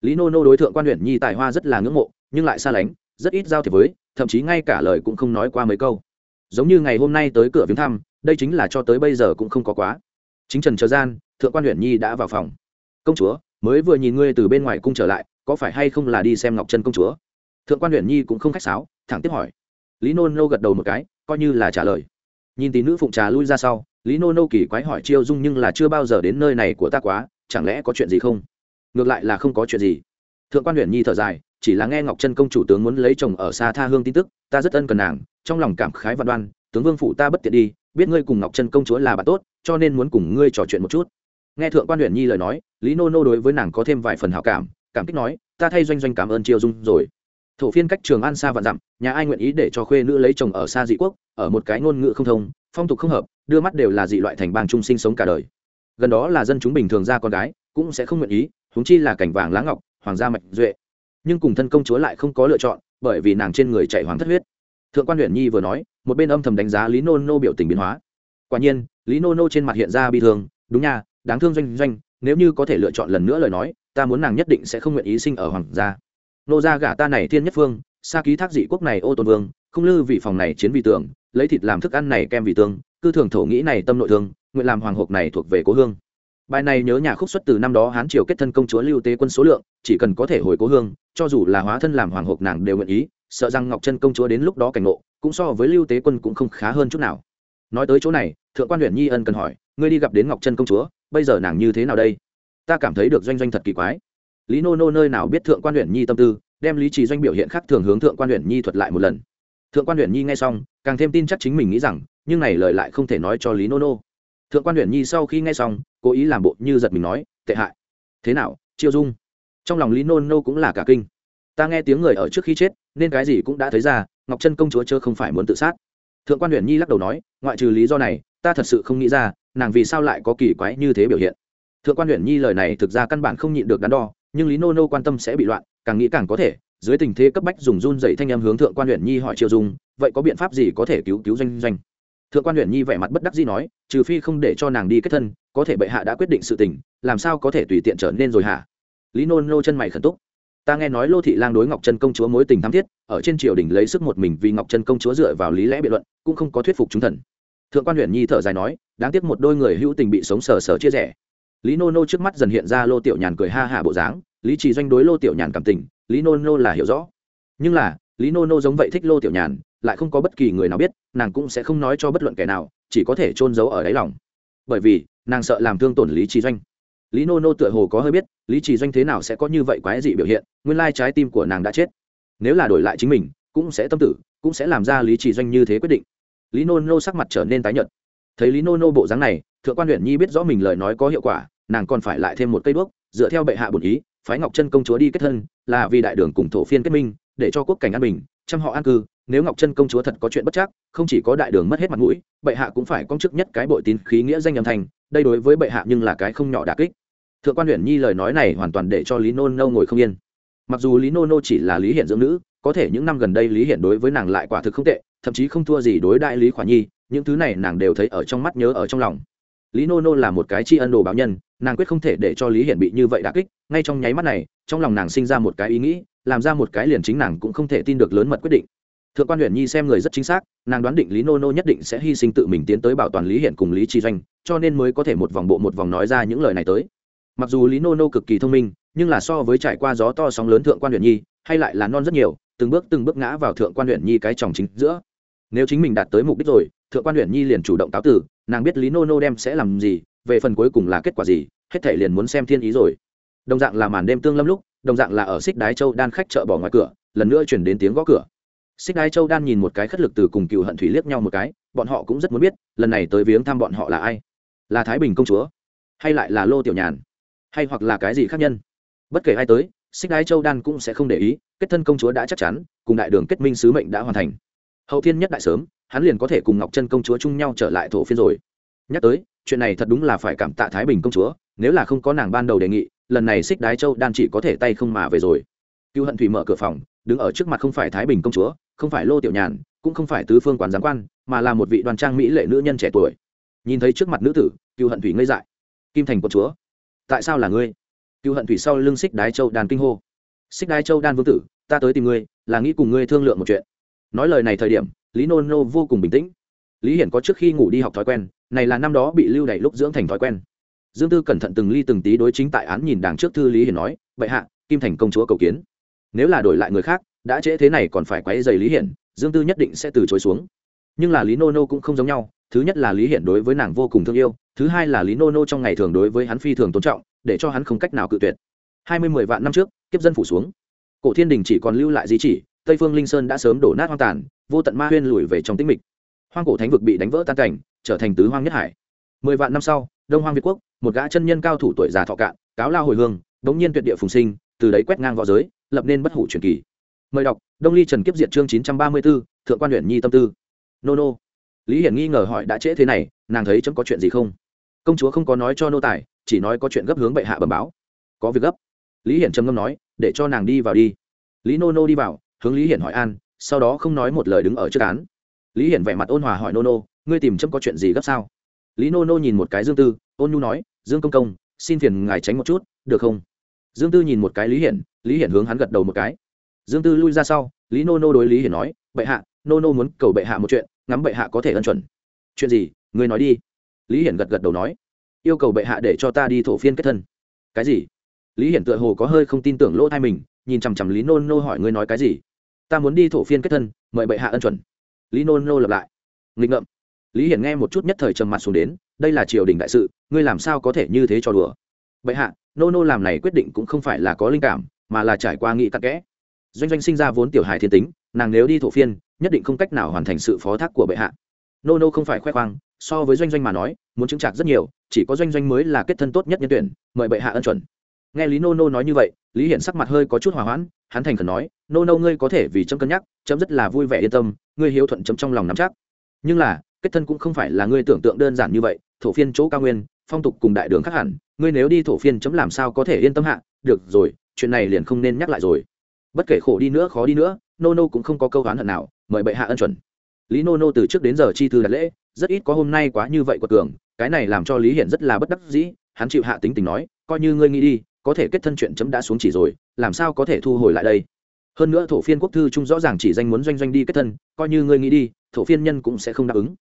Lý nô nô đối tượng quan huyện nhi tài hoa rất là ngưỡng mộ, nhưng lại xa lánh, rất ít giao thiệp với, thậm chí ngay cả lời cũng không nói qua mấy câu. Giống như ngày hôm nay tới cửa viếng thăm, đây chính là cho tới bây giờ cũng không có quá. Chính trần chờ gian, thượng quan huyện nhi đã vào phòng. Công chúa, mới vừa nhìn ngươi từ bên ngoài cung trở lại, có phải hay không là đi xem ngọc trân công chúa? Thượng quan huyện nhi cũng không khách sáo, thẳng tiếp hỏi. Lý nô nô gật đầu một cái, coi như là trả lời. Nhìn tí nữ phụng trà lui ra sau, lý nô nô kỳ quái hỏi chiêu dung nhưng là chưa bao giờ đến nơi này của ta quá chẳng lẽ có chuyện gì không? Ngược lại là không có chuyện gì. Thượng quan huyện nhi thở dài, chỉ là nghe ngọc trân công chủ tướng muốn lấy chồng ở xa tha hương tin tức, ta rất ân cần nàng, trong lòng cảm khái và đoan, tướng vương phủ ta bất tiện đi, biết ngươi cùng ngọc trân công chúa là bạn tốt, cho nên muốn cùng ngươi trò chuyện một chút. Nghe thượng quan huyện nhi lời nói, lý nô nô đối với nàng có thêm vài phần hảo cảm cảm kích nói, ta thay doanh doanh cảm ơn triều dung rồi. Thổ phiên cách trường an xa và dặm, nhà ai nguyện ý để cho khuê nữ lấy chồng ở xa dị quốc, ở một cái ngôn ngữ không thông, phong tục không hợp, đưa mắt đều là dị loại thành bang trung sinh sống cả đời gần đó là dân chúng bình thường ra con gái, cũng sẽ không nguyện ý, huống chi là cảnh vàng lá ngọc, hoàng gia mạnh duệ. Nhưng cùng thân công chúa lại không có lựa chọn, bởi vì nàng trên người chạy hoàng thất huyết. Thượng quan huyện nhi vừa nói, một bên âm thầm đánh giá lý nô nô biểu tình biến hóa. Quả nhiên, lý nô nô trên mặt hiện ra bi thương, đúng nha, đáng thương doanh doanh, nếu như có thể lựa chọn lần nữa lời nói, ta muốn nàng nhất định sẽ không nguyện ý sinh ở hoàng gia. Nô gia gả ta này thiên nhất phương xa ký thác dị quốc này ô tôn vương, không lư vì phòng này chiến vì tường, lấy thịt làm thức ăn này kem vì tương, cư thường thổ nghĩ này tâm nội thương nguyện làm hoàng hộp này thuộc về cố hương. Bài này nhớ nhà khúc xuất từ năm đó hán triều kết thân công chúa lưu tế quân số lượng, chỉ cần có thể hồi cố hương, cho dù là hóa thân làm hoàng hộp nàng đều nguyện ý, sợ rằng ngọc chân công chúa đến lúc đó cảnh ngộ, cũng so với lưu tế quân cũng không khá hơn chút nào. Nói tới chỗ này, thượng quan huyện nhi ân cần hỏi, ngươi đi gặp đến ngọc chân công chúa, bây giờ nàng như thế nào đây? Ta cảm thấy được doanh doanh thật kỳ quái. Lý nô nô nơi nào biết thượng quan huyện nhi tâm tư, đem lý trì doanh biểu hiện khác thường hướng thượng quan huyện nhi thuật lại một lần. Thượng quan huyện nhi nghe xong, càng thêm tin chắc chính mình nghĩ rằng, nhưng này lời lại không thể nói cho lý nô nô thượng quan huyện nhi sau khi nghe xong, cố ý làm bộ như giật mình nói, tệ hại. Thế nào, chiêu dung? Trong lòng lý nô nô cũng là cả kinh. Ta nghe tiếng người ở trước khi chết, nên cái gì cũng đã thấy ra, ngọc Trân công chúa chớ không phải muốn tự sát. Thượng quan huyện nhi lắc đầu nói, ngoại trừ lý do này, ta thật sự không nghĩ ra, nàng vì sao lại có kỳ quái như thế biểu hiện. Thượng quan huyện nhi lời này thực ra căn bản không nhịn được đắn đo, nhưng lý nô nô quan tâm sẽ bị loạn, càng nghĩ càng có thể, dưới tình thế cấp bách dùng run dậy thanh em hướng thượng quan huyện nhi hỏi triệu dung, vậy có biện pháp gì có thể cứu cứu doanh doanh? Thượng quan huyện nhi vẻ mặt bất đắc dĩ nói, trừ phi không để cho nàng đi kết thân, có thể bệ hạ đã quyết định sự tình, làm sao có thể tùy tiện trở nên rồi hả? Lý nô nô chân mày khẩn túc. Ta nghe nói lô thị lang đối ngọc trân công chúa mối tình thắm thiết, ở trên triều đình lấy sức một mình vì ngọc trân công chúa dựa vào lý lẽ biện luận, cũng không có thuyết phục chúng thần. Thượng quan huyện nhi thở dài nói, đáng tiếc một đôi người hữu tình bị sống sờ sờ chia rẽ. Lý nô nô trước mắt dần hiện ra lô tiểu nhàn cười ha hả bộ dáng, lý trì doanh đối lô tiểu nhàn cảm tình, lý nô nô là hiểu rõ. Nhưng là lý nô nô giống vậy thích lô tiểu nhàn, lại không có bất kỳ người nào biết, nàng cũng sẽ không nói cho bất luận kẻ nào, chỉ có thể trôn giấu ở đáy lòng. Bởi vì, nàng sợ làm thương tổn lý trí doanh. Lý nô nô tựa hồ có hơi biết, lý trí doanh thế nào sẽ có như vậy quái dị biểu hiện, nguyên lai trái tim của nàng đã chết. Nếu là đổi lại chính mình, cũng sẽ tâm tử, cũng sẽ làm ra lý trí doanh như thế quyết định. Lý nô nô sắc mặt trở nên tái nhợt. Thấy lý nô nô bộ dáng này, thượng quan huyện nhi biết rõ mình lời nói có hiệu quả, nàng còn phải lại thêm một cây đuốc, dựa theo bệ hạ bổn ý, phái ngọc chân công chúa đi kết thân, là vì đại đường cùng thổ phiên kết minh để cho quốc cảnh an bình, chăm họ an cư, nếu ngọc chân công chúa thật có chuyện bất chắc, không chỉ có đại đường mất hết mặt mũi, bệ hạ cũng phải công chức nhất cái bội tín khí nghĩa danh âm thành đây đối với bệ hạ nhưng là cái không nhỏ đà kích. Thượng quan huyện nhi lời nói này hoàn toàn để cho lý nô nâu ngồi không yên. Mặc dù lý nô nô chỉ là lý hiển dưỡng nữ, có thể những năm gần đây lý hiển đối với nàng lại quả thực không tệ, thậm chí không thua gì đối đại lý khỏa nhi, những thứ này nàng đều thấy ở trong mắt nhớ ở trong lòng. Lý nô nô là một cái tri ân đồ báo nhân, nàng quyết không thể để cho lý hiển bị như vậy đà kích, ngay trong nháy mắt này, trong lòng nàng sinh ra một cái ý nghĩ làm ra một cái liền chính nàng cũng không thể tin được lớn mật quyết định. Thượng quan huyện nhi xem người rất chính xác, nàng đoán định lý nô nô nhất định sẽ hy sinh tự mình tiến tới bảo toàn lý hiển cùng lý tri doanh, cho nên mới có thể một vòng bộ một vòng nói ra những lời này tới. Mặc dù lý nô nô cực kỳ thông minh, nhưng là so với trải qua gió to sóng lớn thượng quan huyện nhi, hay lại là non rất nhiều, từng bước từng bước ngã vào thượng quan huyện nhi cái tròng chính giữa. Nếu chính mình đạt tới mục đích rồi, thượng quan huyện nhi liền chủ động cáo tử, nàng biết lý nô nô đem sẽ làm gì, về phần cuối cùng là kết quả gì, hết thể liền muốn xem thiên ý rồi. Đồng dạng là màn đêm tương lâm lúc đồng dạng là ở xích đái châu đan khách chợ bỏ ngoài cửa, lần nữa chuyển đến tiếng gõ cửa. Xích đái châu đan nhìn một cái khất lực từ cùng cựu hận thủy liếc nhau một cái, bọn họ cũng rất muốn biết, lần này tới viếng thăm bọn họ là ai? Là thái bình công chúa, hay lại là lô tiểu nhàn, hay hoặc là cái gì khác nhân? Bất kể ai tới, xích đái châu đan cũng sẽ không để ý, kết thân công chúa đã chắc chắn, cùng đại đường kết minh sứ mệnh đã hoàn thành. Hậu thiên nhất đại sớm, hắn liền có thể cùng ngọc chân công chúa chung nhau trở lại thổ phiên rồi. Nhắc tới, chuyện này thật đúng là phải cảm tạ thái bình công chúa, nếu là không có nàng ban đầu đề nghị lần này xích đái châu đan chỉ có thể tay không mà về rồi. Cựu hận thủy mở cửa phòng, đứng ở trước mặt không phải thái bình công chúa, không phải lô tiểu nhàn, cũng không phải tứ phương quản giám quan, mà là một vị đoàn trang mỹ lệ nữ nhân trẻ tuổi. Nhìn thấy trước mặt nữ tử, cựu hận thủy ngây dại. Kim thành quận chúa, tại sao là ngươi? Cựu hận thủy sau lưng xích đái châu đàn kinh hô. Xích đái châu đan vương tử, ta tới tìm ngươi, là nghĩ cùng ngươi thương lượng một chuyện. Nói lời này thời điểm, lý nô nô vô cùng bình tĩnh. Lý hiển có trước khi ngủ đi học thói quen, này là năm đó bị lưu đày lúc dưỡng thành thói quen dương tư cẩn thận từng ly từng tí đối chính tại án nhìn đàng trước thư lý hiển nói, bệ hạ, kim thành công chúa cầu kiến. Nếu là đổi lại người khác, đã trễ thế này còn phải quấy dày lý hiển, dương tư nhất định sẽ từ chối xuống. Nhưng là lý nô nô cũng không giống nhau, thứ nhất là lý hiển đối với nàng vô cùng thương yêu, thứ hai là lý nô nô trong ngày thường đối với hắn phi thường tôn trọng, để cho hắn không cách nào cự tuyệt. Hai mươi mười vạn năm trước, kiếp dân phủ xuống. Cổ thiên đình chỉ còn lưu lại di chỉ, tây phương linh sơn đã sớm đổ nát hoang tàn, vô tận ma huyên lùi về trong tĩnh mịch. Hoang cổ thánh vực bị đánh vỡ tan cảnh, trở thành tứ hoang nhất hải. Mười vạn năm sau đông hoang việt quốc, một gã chân nhân cao thủ tuổi già thọ cạn, cáo lao hồi hương, đống nhiên tuyệt địa phùng sinh, từ đấy quét ngang v õ giới, lập nên bất hủ truyền kỳ. Mời đọc, đông ly trần kiếp diệt chương chín trăm ba mươi b ố thượng quan huyện nhi tâm tư. Nô nô. Lý hiển nghi ngờ hỏi đã trễ thế này, nàng thấy chấm có chuyện gì không? Công chúa không có nói cho nô tài, chỉ nói có chuyện gấp hướng bệ hạ bẩm báo. Có việc gấp. Lý hiển trầm ngâm nói, để cho nàng đi vào đi. Lý nô nô đi vào, hướng lý hiển hỏi an, sau đó không nói một lời đứng ở trước án. Lý hiển vẻ mặt ôn hòa hỏi nô nô, ngươi tìm chấm có chuyện gì gấp sao? Lý nô nô nhìn một cái dương tư, ôn nhu nói, dương công công, xin phiền ngài tránh một chút, được không? Dương tư nhìn một cái lý hiển lý hiển hướng hắn gật đầu một cái. Dương tư lui ra sau, lý nô nô đối lý hiển nói, bệ hạ, nô nô muốn cầu bệ hạ một chuyện, ngắm bệ hạ có thể ân chuẩn. Chuyện gì? Người nói đi. Lý hiển gật gật đầu nói, yêu cầu bệ hạ để cho ta đi thổ phiên kết thân. Cái gì? Lý hiển tựa hồ có hơi không tin tưởng lỗ thai mình, nhìn chằm chằm lý nô nô hỏi, ngươi nói cái gì? Ta muốn đi thổ phiên kết thân, mời bệ hạ ân chuẩn. Lý nô nô lặp lại. Nghịch ngợm lý hiển nghe một chút nhất thời trầm mặt xuống đến, đây là triều đình đại sự, ngươi làm sao có thể như thế cho đùa? Bệ hạ, nô nô làm này quyết định cũng không phải là có linh cảm, mà là trải qua nghị tắc kẽ. Doanh doanh sinh ra vốn tiểu hài thiên tính, nàng nếu đi thổ phiên, nhất định không cách nào hoàn thành sự phó thác của bệ hạ. Nô nô không phải khoe khoang, so với doanh doanh mà nói, muốn chứng trạc rất nhiều, chỉ có doanh doanh mới là kết thân tốt nhất nhân tuyển, mời bệ hạ ân chuẩn. Nghe lý nô nô nói như vậy, lý hiển sắc mặt hơi có chút hòa hoãn, hắn thành khẩn nói, nô nô ngươi có thể vì chấm cân nhắc, chấm rất là vui vẻ yên tâm, ngươi hiếu thuận chấm trong lòng nắm chắc. Nhưng là kết thân cũng không phải là ngươi tưởng tượng đơn giản như vậy, thổ phiên chỗ cao nguyên, phong tục cùng đại đường khác hẳn, ngươi nếu đi thổ phiên chấm làm sao có thể yên tâm hạ, được rồi, chuyện này liền không nên nhắc lại rồi. Bất kể khổ đi nữa, khó đi nữa, nô nô cũng không có câu oán hận nào, mời bệ hạ ân chuẩn. Lý nô nô từ trước đến giờ chi thư đặt lễ, rất ít có hôm nay quá như vậy của cường, cái này làm cho lý hiển rất là bất đắc dĩ, hắn chịu hạ tính tình nói, coi như ngươi nghĩ đi, có thể kết thân chuyện chấm đã xuống chỉ rồi, làm sao có thể thu hồi lại đây? Hơn nữa thổ phiên quốc thư trung rõ ràng chỉ danh muốn doanh doanh đi kết thân, coi như ngươi nghĩ đi, thổ phiên nhân cũng sẽ không đáp ứng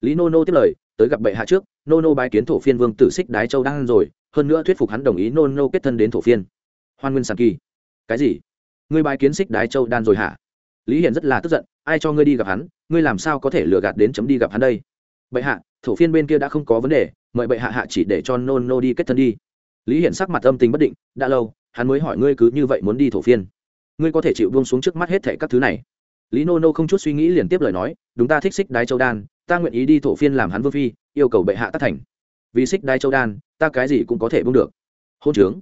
lý nô nô tiếp lời, tới gặp bệ hạ trước, nô nô bái kiến thổ phiên vương tử xích đái châu đang rồi, hơn nữa thuyết phục hắn đồng ý nô nô kết thân đến thổ phiên. Hoan nguyên sản kỳ, cái gì? Ngươi bái kiến xích đái châu đan rồi hả? Lý hiển rất là tức giận, ai cho ngươi đi gặp hắn, ngươi làm sao có thể lừa gạt đến chấm đi gặp hắn đây? Bệ hạ, thổ phiên bên kia đã không có vấn đề, mời bệ hạ hạ chỉ để cho nô nô đi kết thân đi. Lý hiển sắc mặt âm tình bất định, đã lâu, hắn mới hỏi ngươi cứ như vậy muốn đi thổ phiên. Ngươi có thể chịu buông xuống trước mắt hết thệ các thứ này. Lý nô nô không chút suy nghĩ liền tiếp lời nói, đúng ta thích xích đái châu đan ta nguyện ý đi thổ phiên làm hắn vương phi, yêu cầu bệ hạ tác thành. Vì xích đai châu đan, ta cái gì cũng có thể buông được. Hôn trướng.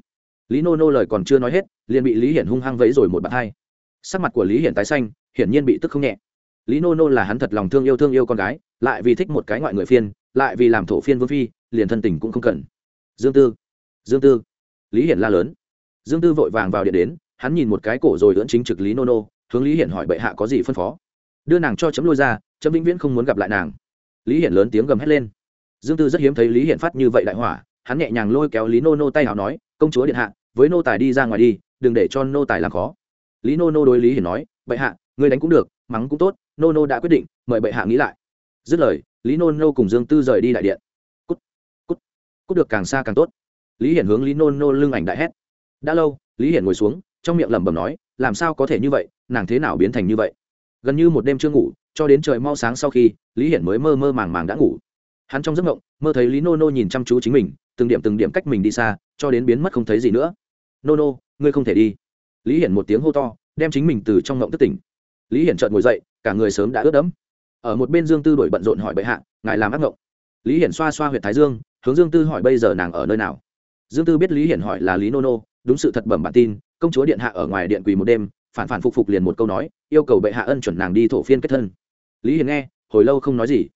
Lý nô nô lời còn chưa nói hết, liền bị lý hiển hung hăng vẫy rồi một bàn hai sắc mặt của lý hiển tái xanh, hiển nhiên bị tức không nhẹ. Lý nô nô là hắn thật lòng thương yêu thương yêu con gái, lại vì thích một cái ngoại người phiên, lại vì làm thổ phiên vương phi, liền thân tình cũng không cần. Dương tư. Dương tư. Lý hiển la lớn. Dương tư vội vàng vào điện đến, hắn nhìn một cái cổ rồi lưỡn chính trực lý nô nô, hướng lý hiển hỏi bệ hạ có gì phân phó. Đưa nàng cho chấm lôi ra chấm vĩnh viễn không muốn gặp lại nàng. Lý hiển lớn tiếng gầm hét lên. Dương tư rất hiếm thấy lý hiển phát như vậy đại hỏa, hắn nhẹ nhàng lôi kéo lý nô nô tay hào nói, công chúa điện hạ, với nô tài đi ra ngoài đi, đừng để cho nô tài làm khó. Lý nô nô đối lý hiển nói, bệ hạ người đánh cũng được, mắng cũng tốt, nô nô đã quyết định, mời bệ hạ nghĩ lại. Dứt lời, lý nô nô cùng dương tư rời đi đại điện. Cút cút cút được càng xa càng tốt. Lý hiển hướng lý nô nô lưng ảnh đại hét. Đã lâu, lý hiển ngồi xuống, trong miệng lẩm bẩm nói, làm sao có thể như vậy, nàng thế nào biến thành như vậy? Gần như một đêm chưa ngủ cho đến trời mau sáng sau khi, lý hiển mới mơ mơ màng màng đã ngủ. Hắn trong giấc mộng, mơ thấy lý nô nô nhìn chăm chú chính mình, từng điểm từng điểm cách mình đi xa, cho đến biến mất không thấy gì nữa. Nô nô, ngươi không thể đi. Lý hiển một tiếng hô to, đem chính mình từ trong mộng tức tỉnh. Lý hiển trợn ngồi dậy, cả người sớm đã ướt đẫm. Ở một bên dương tư đổi bận rộn hỏi bệ hạ, ngài làm ác mộng? Lý hiển xoa xoa h u y ệ t thái dương, hướng dương tư hỏi bây giờ nàng ở nơi nào. Dương tư biết lý hiển hỏi là lý nô nô, đúng sự thật bẩm bản tin, công chúa điện hạ ở ngoài điện quỳ một đêm, phản phản phục phục liền một câu nói, yêu cầu bệ hạ ân chuẩn nàng đi thổ phiên kết thân lý hiển nghe, hồi lâu không nói gì.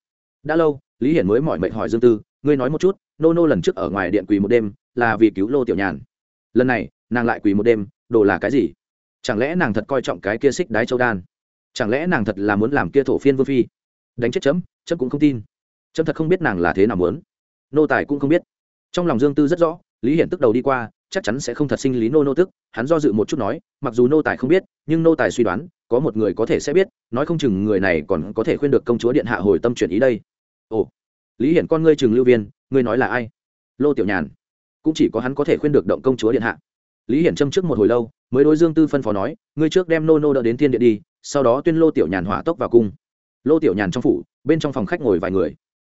Đã lâu, lý hiển mới mỏi mệt hỏi dương tư, ngươi nói một chút, nô nô lần trước ở ngoài điện quỳ một đêm là vì cứu lô tiểu nhàn. Lần này, nàng lại quỳ một đêm, đồ là cái gì? Chẳng lẽ nàng thật coi trọng cái kia xích đái châu đan? Chẳng lẽ nàng thật là muốn làm kia thổ phiên vương phi? Đánh chết chấm chấm cũng không tin. Chấm thật không biết nàng là thế nào muốn. Nô tài cũng không biết. Trong lòng dương tư rất rõ, lý hiển tức đầu đi qua, chắc chắn sẽ không thật sinh lý nô nô tức, hắn do dự một chút nói, mặc dù nô tài không biết, nhưng nô tài suy đoán có một người có thể sẽ biết, nói không chừng người này còn có thể khuyên được công chúa điện hạ hồi tâm chuyển ý đây. Ồ, lý hiển con ngươi chừng lưu viên, ngươi nói là ai? Lô tiểu nhàn. Cũng chỉ có hắn có thể khuyên được động công chúa điện hạ. Lý hiển châm trước một hồi lâu, mới đối dương tư phân phó nói, ngươi trước đem nô nô đỡ đến thiên điện đi, sau đó tuyên lô tiểu nhàn hỏa tốc vào cung. Lô tiểu nhàn trong phủ, bên trong phòng khách ngồi vài người.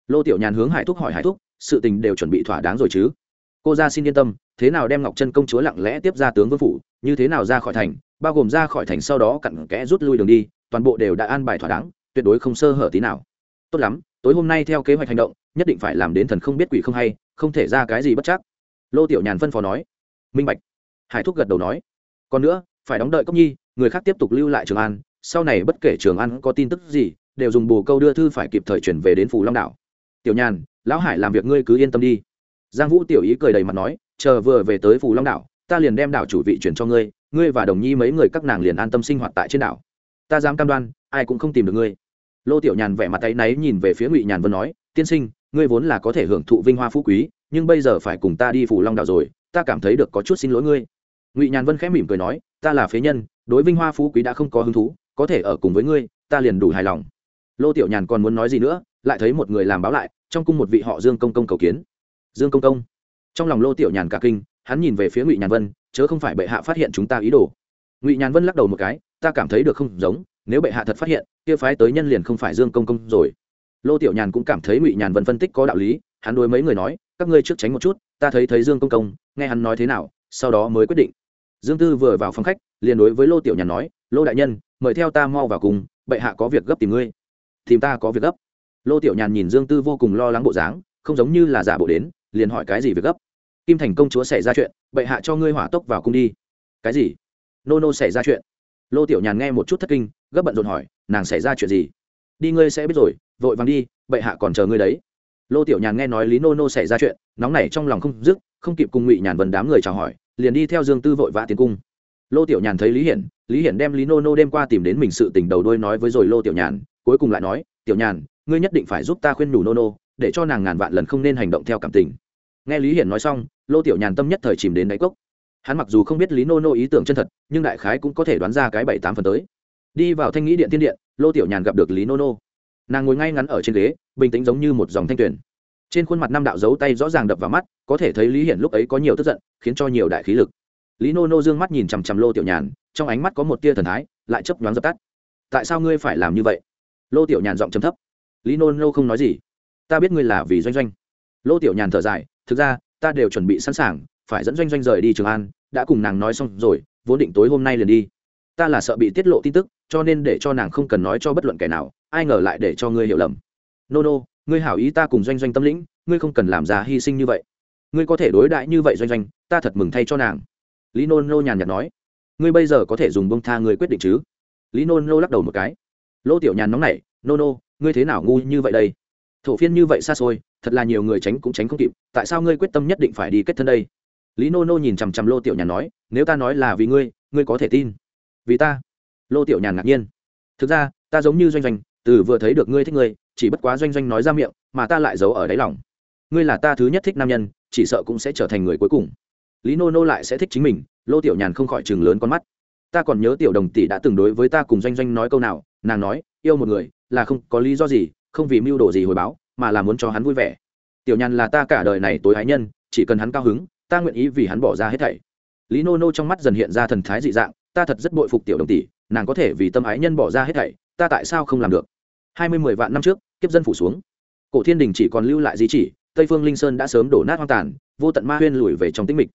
Lô tiểu nhàn hướng hải thúc hỏi hải thúc, sự tình đều chuẩn bị thỏa đáng rồi chứ? Cô ra xin yên tâm, thế nào đem ngọc chân công chúa lặng lẽ tiếp ra tướng vương phủ, như thế nào ra khỏi thành bao gồm ra khỏi thành sau đó cặn kẽ rút lui đường đi, toàn bộ đều đã an bài thỏa đáng, tuyệt đối không sơ hở tí nào. Tốt lắm, tối hôm nay theo kế hoạch hành động, nhất định phải làm đến thần không biết quỷ không hay, không thể ra cái gì bất chắc. Lô tiểu nhàn phân phó nói. Minh bạch. Hải thúc gật đầu nói. Còn nữa, phải đóng đợi cốc nhi, người khác tiếp tục lưu lại trường an, sau này bất kể trường an có tin tức gì, đều dùng bồ câu đưa thư phải kịp thời chuyển về đến phủ long đảo. Tiểu nhàn, lão hải làm việc ngươi cứ yên tâm đi. Giang vũ tiểu ý cười đầy mặt nói, chờ vừa về tới phủ long đảo, ta liền đem đảo chủ vị chuyển cho ngươi ngươi và đồng nhi mấy người các nàng liền an tâm sinh hoạt tại trên đảo. Ta dám cam đoan, ai cũng không tìm được ngươi. Lô tiểu nhàn vẻ mặt tay náy nhìn về phía ngụy nhàn vân nói, tiên sinh, ngươi vốn là có thể hưởng thụ vinh hoa phú quý, nhưng bây giờ phải cùng ta đi phủ long đảo rồi, ta cảm thấy được có chút xin lỗi ngươi. Ngụy nhàn vân khẽ mỉm cười nói, ta là phế nhân, đối vinh hoa phú quý đã không có hứng thú, có thể ở cùng với ngươi, ta liền đủ hài lòng. Lô tiểu nhàn còn muốn nói gì nữa, lại thấy một người làm báo lại, trong cung một vị họ dương công công cầu kiến. Dương công công. Trong lòng lô tiểu nhàn cả kinh, hắn nhìn về phía ngụy nhàn vân chớ không phải bệ hạ phát hiện chúng ta ý đồ. Ngụy nhàn vân lắc đầu một cái, ta cảm thấy được không giống, nếu bệ hạ thật phát hiện, kia phái tới nhân liền không phải dương công công rồi. Lô tiểu nhàn cũng cảm thấy ngụy nhàn vân phân tích có đạo lý, hắn đối mấy người nói, các ngươi trước tránh một chút, ta thấy thấy dương công công, nghe hắn nói thế nào, sau đó mới quyết định. Dương tư vừa vào phòng khách, liền đối với lô tiểu nhàn nói, lô đại nhân, mời theo ta mau vào cùng, bệ hạ có việc gấp tìm ngươi. Tìm ta có việc gấp? Lô tiểu nhàn nhìn dương tư vô cùng lo lắng bộ dáng, không giống như là giả bộ đến, liền hỏi cái gì việc gấp kim thành công chúa xảy ra chuyện, bệ hạ cho ngươi hỏa tốc vào cung đi. Cái gì? Nô nô xảy ra chuyện. Lô tiểu nhàn nghe một chút thất kinh, gấp bận rộn hỏi, nàng xảy ra chuyện gì? Đi ngươi sẽ biết rồi, vội vàng đi, bệ hạ còn chờ ngươi đấy. Lô tiểu nhàn nghe nói lý nô nô xảy ra chuyện, nóng nảy trong lòng không dứt, không kịp cùng ngụy nhàn vần đám người chào hỏi, liền đi theo dương tư vội vã tiến cung. Lô tiểu nhàn thấy lý hiển lý hiển đem lý nô nô đêm qua tìm đến mình sự tình đầu đôi nói với rồi lô tiểu nhàn, cuối cùng lại nói, tiểu nhàn, ngươi nhất định phải giúp ta khuyên nhủ nô nô, để cho nàng ngàn vạn lần không nên hành động theo cảm tình nghe lý hiển nói xong, lô tiểu nhàn tâm nhất thời chìm đến đáy cốc. Hắn mặc dù không biết lý nô nô ý tưởng chân thật, nhưng đại khái cũng có thể đoán ra cái bảy tám phần tới. Đi vào thanh nghĩ điện tiên điện, lô tiểu nhàn gặp được lý nô nô. Nàng ngồi ngay ngắn ở trên ghế, bình tĩnh giống như một dòng thanh tuyển trên khuôn mặt năm đạo dấu tay rõ ràng đập vào mắt, có thể thấy lý hiển lúc ấy có nhiều tức giận, khiến cho nhiều đại khí lực. Lý nô nô d ư ơ n g mắt nhìn chằm chằm lô tiểu nhàn, trong ánh mắt có một tia thần thái, lại chấp đoán dập tắt. Tại sao ngươi phải làm như vậy? Lô tiểu nhàn giọng chấm thấp. Lý nô nô không nói gì. Ta biết ngươi là vì doanh doanh. Lô tiểu nhàn thở dài thực ra, ta đều chuẩn bị sẵn sàng, phải dẫn doanh doanh rời đi trường an, đã cùng nàng nói xong rồi, vốn định tối hôm nay liền đi. Ta là sợ bị tiết lộ tin tức, cho nên để cho nàng không cần nói cho bất luận kẻ nào, ai ngờ lại để cho ngươi hiểu lầm. Nô nô ngươi hảo ý ta cùng doanh doanh tâm lĩnh, ngươi không cần làm ra hy sinh như vậy. Ngươi có thể đối đãi như vậy doanh doanh, ta thật mừng thay cho nàng. Lý nôn nô nhàn nhạt nói. Ngươi bây giờ có thể dùng bông tha ngươi quyết định chứ? Lý nôn nô lắc đầu một cái. Lỗ tiểu nhàn nóng nảy nô nô ngươi thế nào ngu như vậy đây? Thổ phiên như vậy xa xôi thật là nhiều người tránh cũng tránh không kịp, tại sao ngươi quyết tâm nhất định phải đi kết thân đây? Lý nô nô nhìn chằm chằm lô tiểu nhàn nói, nếu ta nói là vì ngươi ngươi có thể tin. Vì ta? Lô tiểu nhàn ngạc nhiên. Thực ra, ta giống như doanh doanh, từ vừa thấy được ngươi thích ngươi, chỉ bất quá doanh doanh nói ra miệng, mà ta lại giấu ở đáy lòng. Ngươi là ta thứ nhất thích nam nhân, chỉ sợ cũng sẽ trở thành người cuối cùng. Lý nô nô lại sẽ thích chính mình, lô tiểu nhàn không khỏi chừng lớn con mắt. Ta còn nhớ tiểu đồng tỷ đã từng đối với ta cùng doanh doanh nói câu nào, nàng nói, yêu một người là không có lý do gì, không vì mưu đồ gì hồi báo mà là muốn cho hắn vui vẻ. Tiểu nhàn là ta cả đời này tối ái nhân, chỉ cần hắn cao hứng, ta nguyện ý vì hắn bỏ ra hết thảy. Lý nô nô trong mắt dần hiện ra thần thái dị dạng, ta thật rất bội phục tiểu đồng tỷ, nàng có thể vì tâm ái nhân bỏ ra hết thảy, ta tại sao không làm được? Hai mươi mười vạn năm trước, kiếp dân phủ xuống. Cổ thiên đình chỉ còn lưu lại di chỉ, tây phương linh sơn đã sớm đổ nát hoang tàn, vô tận ma huyên lùi về trong tĩnh mịch.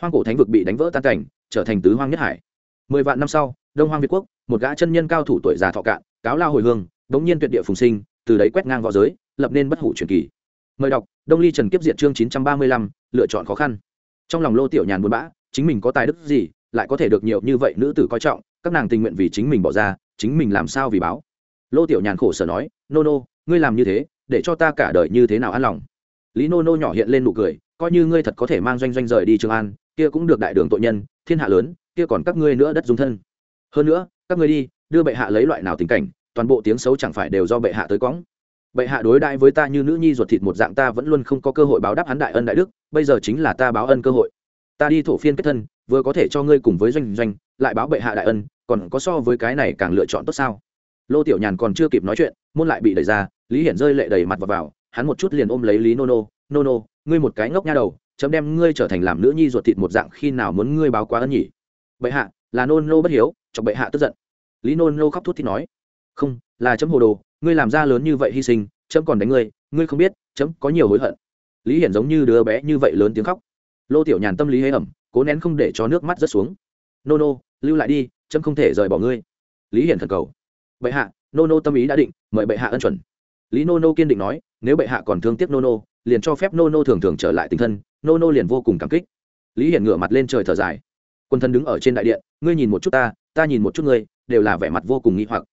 Hoang cổ thánh vực bị đánh vỡ tan cảnh, trở thành tứ hoang nhất hải. Mười vạn năm sau, đông hoang việt quốc, một gã chân nhân cao thủ tuổi già thọ cạn, cáo lao hồi hương, đống nhiên tuyệt địa phùng sinh, từ đấy quét ngang v õ giới lập nên bất hủ truyền kỳ. Mời đọc, đông ly trần kiếp diệt chương chín trăm ba mươi lăm, lựa chọn khó khăn. Trong lòng lô tiểu nhàn buồn bã, chính mình có tài đức gì, lại có thể được nhiều như vậy nữ tử coi trọng, các nàng tình nguyện vì chính mình bỏ ra, chính mình làm sao vì báo? Lô tiểu nhàn khổ sở nói nô nô ngươi làm như thế, để cho ta cả đời như thế nào an lòng? Lý nô nô nhỏ hiện lên nụ cười, coi như ngươi thật có thể mang doanh doanh rời đi trường an, kia cũng được đại đường tội nhân, thiên hạ lớn, kia còn các ngươi nữa đất dung thân. Hơn nữa, các ngươi đi, đưa bệ hạ lấy loại nào tình cảnh, toàn bộ tiếng xấu chẳng phải đều do bệ hạ tới cõng bệ hạ đối đãi với ta như nữ nhi ruột thịt một dạng ta vẫn luôn không có cơ hội báo đáp hắn đại ân đại đức bây giờ chính là ta báo ân cơ hội. Ta đi thổ phiên kết thân vừa có thể cho ngươi cùng với doanh doanh lại báo bệ hạ đại ân còn có so với cái này càng lựa chọn tốt sao? Lô tiểu nhàn còn chưa kịp nói chuyện môn lại bị đẩy ra lý hiển rơi lệ đầy mặt vào, vào hắn một chút liền ôm lấy lý nô nô nô nô ngươi một cái ngốc nha đầu chấm đem ngươi trở thành làm nữ nhi ruột thịt một dạng khi nào muốn ngươi báo quá ân nhỉ? Bệ hạ là nô nô bất hiếu cho bệ hạ tức giận. Lý nô nô khóc thút thì nói không là chấm hồ đồ ngươi làm ra lớn như vậy hy sinh, chấm còn đánh ngươi ngươi không biết, chấm có nhiều hối hận. Lý hiển giống như đứa bé như vậy lớn tiếng khóc. Lô tiểu nhàn tâm lý hế ẩm cố nén không để cho nước mắt rớt xuống. Nô nô lưu lại đi, chấm không thể rời bỏ ngươi. Lý hiển thần cầu. Bệ hạ nô nô tâm ý đã định, mời bệ hạ ân chuẩn. Lý nô nô kiên định nói, nếu bệ hạ còn thương tiếc nô nô liền cho phép nô nô thường thường trở lại tình thân nô nô liền vô cùng cảm kích. Lý hiển ngửa mặt lên trời thở dài. Quân thân đứng ở trên đại điện, ngươi nhìn một chút ta ta nhìn một chút ngươi, đều là vẻ mặt vô cùng nghi hoặc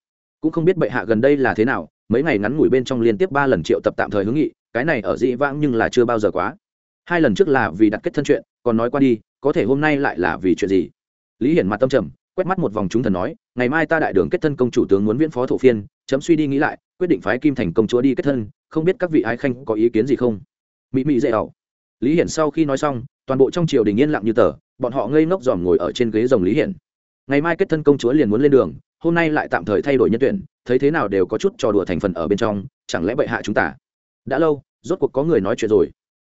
cũng không biết bệ hạ gần đây là thế nào, mấy ngày ngắn ngủi bên trong liên tiếp ba lần triệu tập tạm thời hướng nghị, cái này ở dĩ vãng nhưng là chưa bao giờ quá. Hai lần trước là vì đặt kết thân chuyện, còn nói qua đi, có thể hôm nay lại là vì chuyện gì? Lý hiển mặt tâm trầm, quét mắt một vòng chúng thần nói, ngày mai ta đại đường kết thân công chủ tướng muốn viễn phó thổ phiên, chấm suy đi nghĩ lại, quyết định phái kim thành công chúa đi kết thân, không biết các vị ái khanh có ý kiến gì không? Mỹ mỹ dễ ẩu lý hiển sau khi nói xong, toàn bộ trong triều đình yên lặng như tờ, bọn họ ngây ngốc dòm ngồi ở trên ghế rồng lý hiển. Ngày mai kết thân công chúa liền muốn lên đường hôm nay lại tạm thời thay đổi nhân tuyển, thấy thế nào đều có chút trò đùa thành phần ở bên trong, chẳng lẽ bệ hạ chúng ta? Đã lâu, rốt cuộc có người nói chuyện rồi.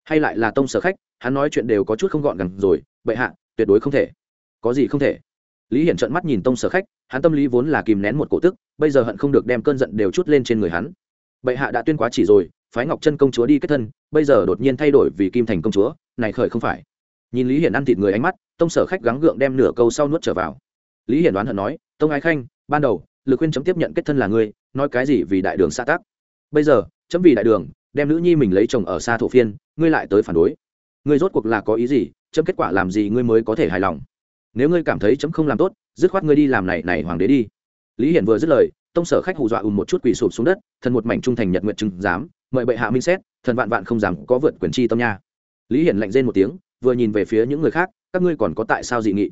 Hay lại là tông sở khách, hắn nói chuyện đều có chút không gọn gàng rồi, bệ hạ, tuyệt đối không thể. Có gì không thể? Lý hiển trợn mắt nhìn tông sở khách, hắn tâm lý vốn là kìm nén một cổ tức, bây giờ hận không được đem cơn giận đều chút lên trên người hắn. Bệ hạ đã tuyên quá chỉ rồi, phái ngọc chân công chúa đi kết thân, bây giờ đột nhiên thay đổi vì kim thành công chúa, này khởi không phải. Nhìn lý hiển ăn thịt người ánh mắt, tông sở khách gắng gượng đem nửa câu sau nuốt trở vào. Lý hiển đoán hận nói, tông ái khanh ban đầu lực khuyên chấm tiếp nhận kết thân là ngươi nói cái gì vì đại đường xã tác bây giờ chấm vì đại đường đem nữ nhi mình lấy chồng ở xa thổ phiên ngươi lại tới phản đối. Ngươi rốt cuộc là có ý gì chấm kết quả làm gì ngươi mới có thể hài lòng? Nếu ngươi cảm thấy chấm không làm tốt dứt khoát ngươi đi làm này này hoàng đế đi. Lý hiển vừa dứt lời tông sở khách hù dọa ùm một chút quỳ sụp xuống đất thần một mảnh trung thành nhật nguyện chứng dám, mời bệ hạ minh xét thần vạn vạn không dám có vượt quyền chi tâm nha. Lý hiển lạnh rên một tiếng vừa nhìn về phía những người khác các ngươi còn có tại sao dị nghị?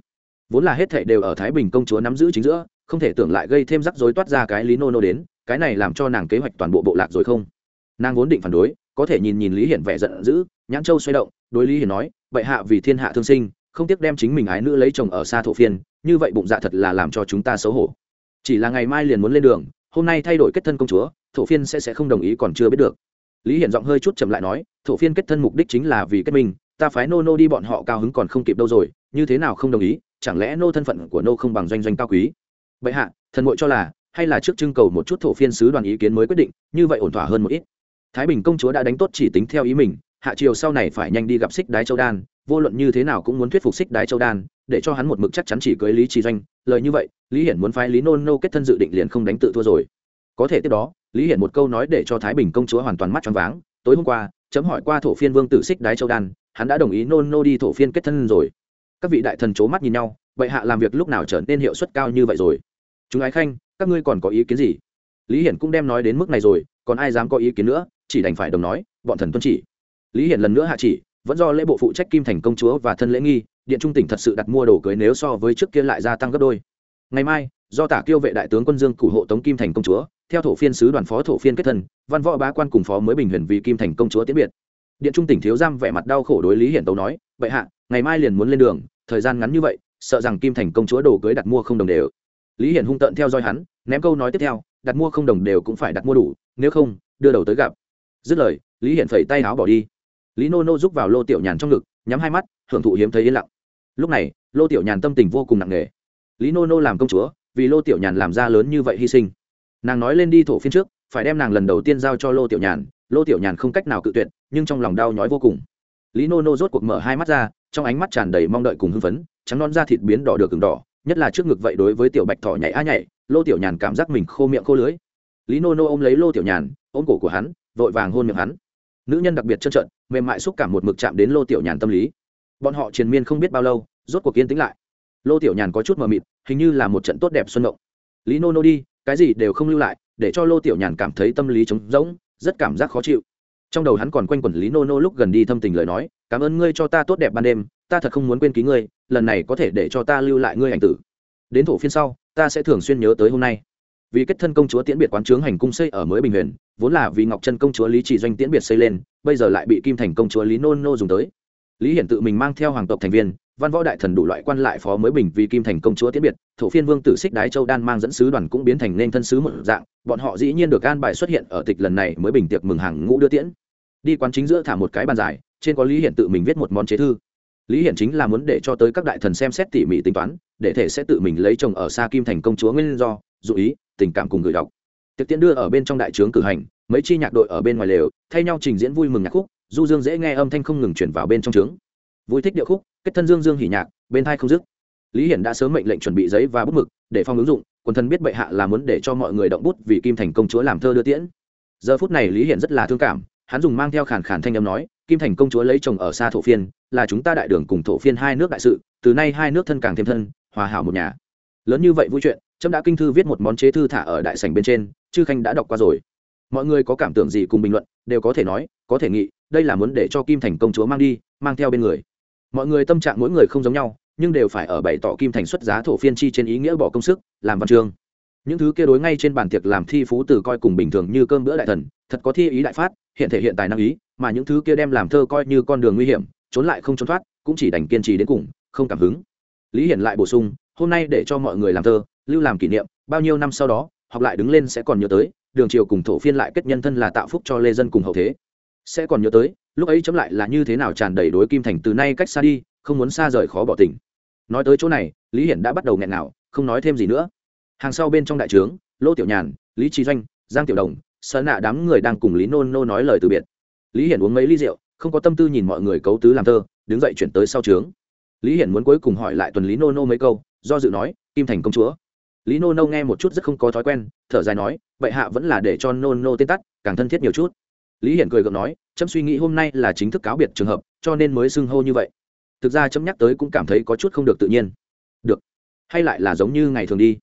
Vốn là hết thệ đều ở thái bình công chúa nắm giữ chính giữa không thể tưởng lại gây thêm rắc rối toát ra cái lý nô nô đến, cái này làm cho nàng kế hoạch toàn bộ bộ lạc rồi không? Nàng vốn định phản đối, có thể nhìn nhìn lý hiển vẻ giận dữ, nhãn châu xoay động, đối lý hiển nói vậy hạ vì thiên hạ thương sinh, không tiếc đem chính mình ái nữ lấy chồng ở xa thổ phiên, như vậy bụng dạ thật là làm cho chúng ta xấu hổ. Chỉ là ngày mai liền muốn lên đường, hôm nay thay đổi kết thân công chúa, thổ phiên sẽ sẽ không đồng ý còn chưa biết được. Lý hiển giọng hơi chút chậm lại nói, thổ phiên kết thân mục đích chính là vì kết minh, ta phái nô nô đi bọn họ cao hứng còn không kịp đâu rồi, như thế nào không đồng ý, chẳng lẽ nô thân phận của nô không bằng doanh doanh cao quý? Vậy hạ, thần ngội cho là, hay là trước trưng cầu một chút thổ phiên sứ đoàn ý kiến mới quyết định, như vậy ổn thỏa hơn một ít. Thái bình công chúa đã đánh tốt chỉ tính theo ý mình, hạ triều sau này phải nhanh đi gặp xích đái châu đan, vô luận như thế nào cũng muốn thuyết phục xích đái châu đan, để cho hắn một mực chắc chắn chỉ cưới lý trì doanh. Lời như vậy, lý hiển muốn phái lý nôn nô kết thân dự định liền không đánh tự thua rồi. Có thể tiếp đó, lý hiển một câu nói để cho thái bình công chúa hoàn toàn mắt choáng váng. Tối hôm qua, chấm hỏi qua thổ phiên vương tử xích đái châu đan, hắn đã đồng ý nôn nô đi thổ phiên kết thân rồi. Các vị đại thần c mắt nhìn nhau, vậy hạ làm việc lúc nào trở nên hiệu suất cao như vậy rồi? Chúng ái khanh, các ngươi còn có ý kiến gì? Lý hiển cũng đem nói đến mức này rồi, còn ai dám có ý kiến nữa, chỉ đành phải đồng nói, bọn thần tuân chỉ. Lý hiển lần nữa hạ chỉ, vẫn do lễ bộ phụ trách kim thành công chúa và thân lễ nghi, điện trung tỉnh thật sự đặt mua đồ cưới nếu so với trước kia lại gia tăng gấp đôi. Ngày mai, do tả kiêu vệ đại tướng quân dương cử hộ tống kim thành công chúa, theo thổ phiên sứ đoàn phó thổ phiên kết thân, văn võ bá quan cùng phó mới bình huyền vì kim thành công chúa tiễn biệt. Điện trung tỉnh thiếu giam vẻ mặt đau khổ đối lý hiển tấu nói vậy hạ, ngày mai liền muốn lên đường, thời gian ngắn như vậy, sợ rằng kim thành công chúa đồ cưới đặt mua không đồng đều lý hiển hung tợn theo dõi hắn, ném câu nói tiếp theo, đặt mua không đồng đều cũng phải đặt mua đủ, nếu không, đưa đầu tới gặp. Dứt lời, lý hiển phẩy tay áo bỏ đi. Lý nô nô rúc vào lô tiểu nhàn trong ngực, nhắm hai mắt, hưởng thụ hiếm thấy yên lặng. Lúc này, lô tiểu nhàn tâm tình vô cùng nặng nề. Lý nô nô làm công chúa, vì lô tiểu nhàn làm ra lớn như vậy hy sinh. Nàng nói lên đi thổ phiên trước, phải đem nàng lần đầu tiên giao cho lô tiểu nhàn, lô tiểu nhàn không cách nào cự tuyệt, nhưng trong lòng đau nhói vô cùng. Lý nô nô rốt cuộc mở hai mắt ra, trong ánh mắt tràn đầy mong đợi cùng hưng phấn, trắng non da thịt biến đỏ được cứng đỏ nhất là trước ngực vậy đối với tiểu bạch thỏ nhảy a nhảy, lô tiểu nhàn cảm giác mình khô miệng khô lưới lý nô nô ôm lấy lô tiểu nhàn, ôm cổ của hắn, vội vàng hôn miệng hắn. Nữ nhân đặc biệt trơn trợn, mềm mại xúc cảm một mực chạm đến lô tiểu nhàn tâm lý. Bọn họ triền miên không biết bao lâu, rốt cuộc yên tĩnh lại. Lô tiểu nhàn có chút mờ mịt, hình như là một trận tốt đẹp xuân động. Lý nô nô đi, cái gì đều không lưu lại, để cho lô tiểu nhàn cảm thấy tâm lý trống rỗng, rất cảm giác khó chịu. Trong đầu hắn còn quanh quẩn lý nô nô lúc gần đi thâm tình lời nói, cảm ơn ngươi cho ta tốt đẹp ban đêm ta thật không muốn quên ký ngươi, lần này có thể để cho ta lưu lại ngươi ảnh tử. Đến thổ phiên sau, ta sẽ thường xuyên nhớ tới hôm nay. Vì kết thân công chúa tiễn biệt quán trướng hành cung xây ở mới bình huyền, vốn là vì ngọc chân công chúa lý trì doanh tiễn biệt xây lên, bây giờ lại bị kim thành công chúa lý nô nô dùng tới. Lý hiển tự mình mang theo hoàng tộc thành viên, văn võ đại thần đủ loại quan lại phó mới bình vì kim thành công chúa tiễn biệt, thổ phiên vương tử xích đái châu đan mang dẫn sứ đoàn cũng biến thành nên thân sứ một dạng, bọn họ dĩ nhiên được an bài xuất hiện ở tịch lần này mới bình tiệc mừng hàng ngũ đưa tiễn. Đi quán chính giữa thả một cái bàn dài, trên có lý hiển tự mình viết một món chế thư lý hiển chính là muốn để cho tới các đại thần xem xét tỉ mỉ tính toán, để thể sẽ tự mình lấy chồng ở xa kim thành công chúa nguyên do, dụ ý, tình cảm cùng gửi đọc. Tiệc tiễn đưa ở bên trong đại trướng cử hành, mấy chi nhạc đội ở bên ngoài lều, thay nhau trình diễn vui mừng nhạc khúc, du dương dễ nghe âm thanh không ngừng chuyển vào bên trong trướng. Vui thích điệu khúc, kết thân dương dương hỉ nhạc, bên thai không dứt. Lý hiển đã sớm mệnh lệnh chuẩn bị giấy và bút mực, để phong ứng dụng, quần thân biết bệ hạ là muốn để cho mọi người động bút vì kim thành công chúa làm thơ đưa tiễn. Giờ phút này lý hiển rất là thương cảm, hắn dùng mang theo khản khản thanh âm nói kim thành công chúa lấy chồng ở xa thổ phiên, là chúng ta đại đường cùng thổ phiên hai nước đại sự, từ nay hai nước thân càng thêm thân, hòa hảo một nhà. Lớn như vậy vui chuyện, trâm đã kinh thư viết một món chế thư thả ở đại sảnh bên trên, chư khanh đã đọc qua rồi. Mọi người có cảm tưởng gì cùng bình luận, đều có thể nói, có thể nghĩ đây là muốn để cho kim thành công chúa mang đi, mang theo bên người. Mọi người tâm trạng mỗi người không giống nhau, nhưng đều phải ở bày tỏ kim thành xuất giá thổ phiên chi trên ý nghĩa bỏ công sức, làm văn chương những thứ kia đối ngay trên bàn tiệc làm thi phú từ coi cùng bình thường như cơm bữa đại thần, thật có thi ý đại phát, hiện thể hiện tài năng ý, mà những thứ kia đem làm thơ coi như con đường nguy hiểm, trốn lại không trốn thoát, cũng chỉ đành kiên trì đến cùng, không cảm hứng. Lý hiển lại bổ sung, hôm nay để cho mọi người làm thơ, lưu làm kỷ niệm, bao nhiêu năm sau đó, học lại đứng lên sẽ còn nhớ tới, đường triều cùng thổ phiên lại kết nhân thân là tạo phúc cho lê dân cùng hậu thế. Sẽ còn nhớ tới, lúc ấy chấm lại là như thế nào tràn đầy đối kim thành từ nay cách xa đi, không muốn xa rời khó bỏ tỉnh. nói tới chỗ này, lý hiển đã bắt đầu nghẹn nào không nói thêm gì nữa hàng sau bên trong đại trướng, lô tiểu nhàn, lý trí doanh, giang tiểu đồng sơn nạ đám người đang cùng lý nô nô nói lời từ biệt. Lý hiển uống mấy ly rượu, không có tâm tư nhìn mọi người cấu tứ làm thơ, đứng dậy chuyển tới sau trướng. Lý hiển muốn cuối cùng hỏi lại tuần lý nô nô mấy câu, do dự nói, kim thành công chúa. Lý nô nô nghe một chút rất không có thói quen, thở dài nói vậy hạ vẫn là để cho nô nô tên tắt, càng thân thiết nhiều chút. Lý hiển cười gượng nói, chấm suy nghĩ hôm nay là chính thức cáo biệt trường hợp, cho nên mới xưng hô như vậy. Thực ra chấm nhắc tới cũng cảm thấy có chút không được tự nhiên. Được. Hay lại là giống như ngày thường đi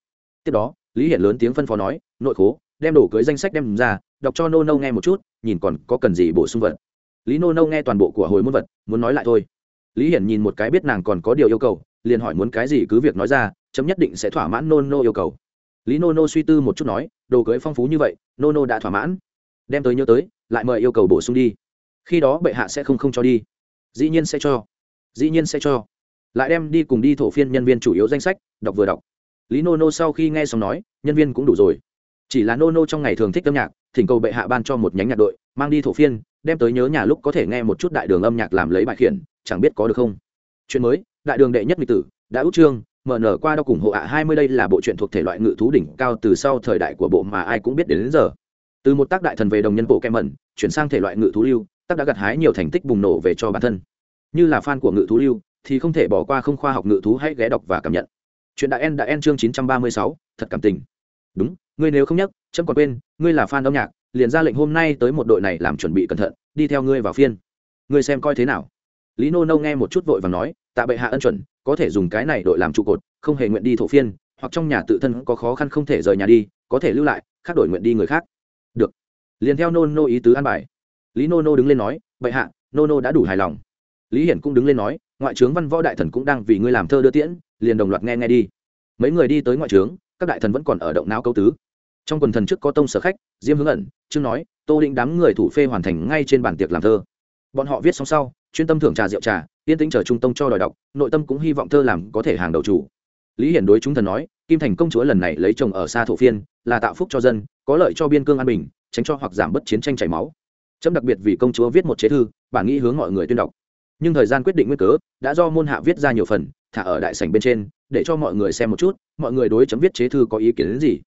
tiếp đó, lý hiển lớn tiếng phân phó nói, nội khố, đem đổ cưới danh sách đem ra, đọc cho nô nâu nghe một chút, nhìn còn có cần gì bổ sung vật. Lý nô nâu nghe toàn bộ của hồi môn vật, muốn nói lại thôi. Lý hiển nhìn một cái biết nàng còn có điều yêu cầu, liền hỏi muốn cái gì cứ việc nói ra, chấm nhất định sẽ thỏa mãn nô nô yêu cầu. Lý nô nô suy tư một chút nói, đồ cưới phong phú như vậy, nô nô đã thỏa mãn. Đem tới nhớ tới, lại mời yêu cầu bổ sung đi. Khi đó bệ hạ sẽ không không cho đi. Dĩ nhiên sẽ cho. Dĩ nhiên sẽ cho. Lại đem đi cùng đi thổ phiên nhân viên chủ yếu danh sách, đọc vừa đọc lý nô nô sau khi nghe xong nói nhân viên cũng đủ rồi. Chỉ là nô nô trong ngày thường thích âm nhạc thỉnh cầu bệ hạ ban cho một nhánh nhạc đội mang đi thổ phiên đem tới nhớ nhà lúc có thể nghe một chút đại đường âm nhạc làm lấy bài khiển chẳng biết có được không? Chuyện mới đại đường đệ nhất lịch tử đã út trương mở nở qua đau cùng hộ ạ hai mươi đây là bộ truyện thuộc thể loại ngự thú đỉnh cao từ sau thời đại của bộ mà ai cũng biết đến, đến giờ. Từ một tác đại thần về đồng nhân bộ kem mẩn chuyển sang thể loại ngự thú lưu tác đã gặt hái nhiều thành tích bùng nổ về cho bản thân. Như là fan của ngự thú lưu thì không thể bỏ qua không khoa học ngự thú hãy ghé đọc và cảm nhận chuyện đại en đã en chương chín trăm ba mươi sáu, thật cảm tình. Đúng, ngươi nếu không nhắc, chấm còn quên, ngươi là fan âm nhạc, liền ra lệnh hôm nay tới một đội này làm chuẩn bị cẩn thận, đi theo ngươi vào phiên. Ngươi xem coi thế nào. Lý nô nâu nghe một chút vội và nói, tạ bệ hạ ân chuẩn, có thể dùng cái này đội làm trụ cột, không hề nguyện đi thổ phiên, hoặc trong nhà tự thân có khó khăn không thể rời nhà đi, có thể lưu lại, khác đổi nguyện đi người khác. Được. Liền theo nô nô ý tứ an bài. Lý nô nô đứng lên nói, bệ hạ, nô nô đã đủ hài lòng. Lý hiển cũng đứng lên nói, ngoại trướng văn võ đại thần cũng đang vì ngươi làm thơ đưa tiễn liền đồng loạt nghe nghe đi. Mấy người đi tới ngoại trướng, các đại thần vẫn còn ở động não câu tứ. Trong quần thần trước có tông sở khách, diêm hướng ẩn chương nói, tô định đám người thủ phê hoàn thành ngay trên bàn tiệc làm thơ. Bọn họ viết xong sau, chuyên tâm thưởng trà rượu trà, yên tĩnh chờ trung tông cho đòi đọc, nội tâm cũng hy vọng thơ làm có thể hàng đầu chủ. Lý hiển đối chúng thần nói, kim thành công chúa lần này lấy chồng ở xa thổ phiên, là tạo phúc cho dân, có lợi cho biên cương an bình, tránh cho hoặc giảm bớt chiến tranh chảy máu. Chấm đặc biệt vì công chúa viết một chế thư, bản nghĩ hướng mọi người tuyên đọc. Nhưng thời gian quyết định nguyên cớ, đã do môn hạ viết ra nhiều phần thả ở đại sảnh bên trên, để cho mọi người xem một chút, mọi người đối chấm viết chế thư có ý kiến đến gì.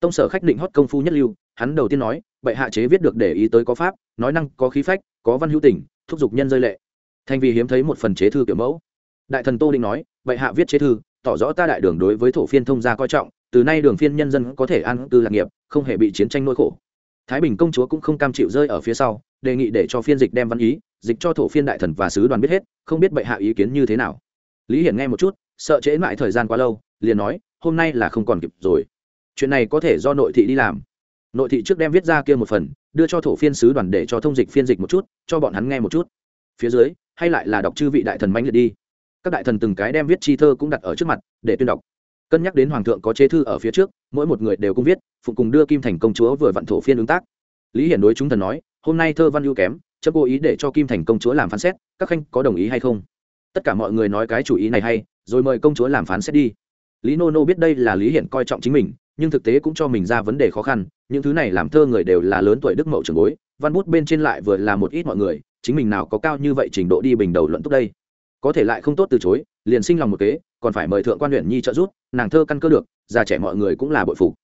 Tông sở khách định hót công phu nhất lưu, hắn đầu tiên nói, bệ hạ chế viết được để ý tới có pháp, nói năng, có khí phách, có văn hữu tình, thúc giục nhân rơi lệ. Thành vì hiếm thấy một phần chế thư kiểu mẫu. Đại thần tô định nói, bệ hạ viết chế thư, tỏ rõ ta đại đường đối với thổ phiên thông gia coi trọng, từ nay đường phiên nhân dân có thể an cư lạc nghiệp, không hề bị chiến tranh nỗi khổ. Thái bình công chúa cũng không cam chịu rơi ở phía sau, đề nghị để cho phiên dịch đem văn ý, dịch cho thổ phiên đại thần và sứ đoàn biết hết, không biết bệ hạ ý kiến như thế nào lý hiển nghe một chút, sợ trễ mãi thời gian quá lâu, liền nói, hôm nay là không còn kịp rồi. Chuyện này có thể do nội thị đi làm. Nội thị trước đem viết ra kia một phần, đưa cho thổ phiên sứ đoàn để cho thông dịch phiên dịch một chút, cho bọn hắn nghe một chút. Phía dưới, hay lại là đọc chư vị đại thần mãnh liệt đi. Các đại thần từng cái đem viết chi thơ cũng đặt ở trước mặt, để tuyên đọc. Cân nhắc đến hoàng thượng có chế thư ở phía trước, mỗi một người đều cũng viết, phụ cùng đưa kim thành công chúa vừa vặn thổ phiên ứng tác. Lý hiển đối chúng thần nói, hôm nay thơ văn ưu kém chấp cố ý để cho kim thành công chúa làm phán xét, các khanh có đồng ý hay không? Tất cả mọi người nói cái chủ ý này hay, rồi mời công chúa làm phán xét đi. Lý nô nô biết đây là lý hiển coi trọng chính mình, nhưng thực tế cũng cho mình ra vấn đề khó khăn, những thứ này làm thơ người đều là lớn tuổi đức mậu trường bối, văn bút bên trên lại vừa là một ít mọi người, chính mình nào có cao như vậy trình độ đi bình đầu luận tốt đây. Có thể lại không tốt từ chối, liền sinh lòng một kế, còn phải mời thượng quan huyện nhi trợ giúp, nàng thơ căn cơ được, già trẻ mọi người cũng là bội phục.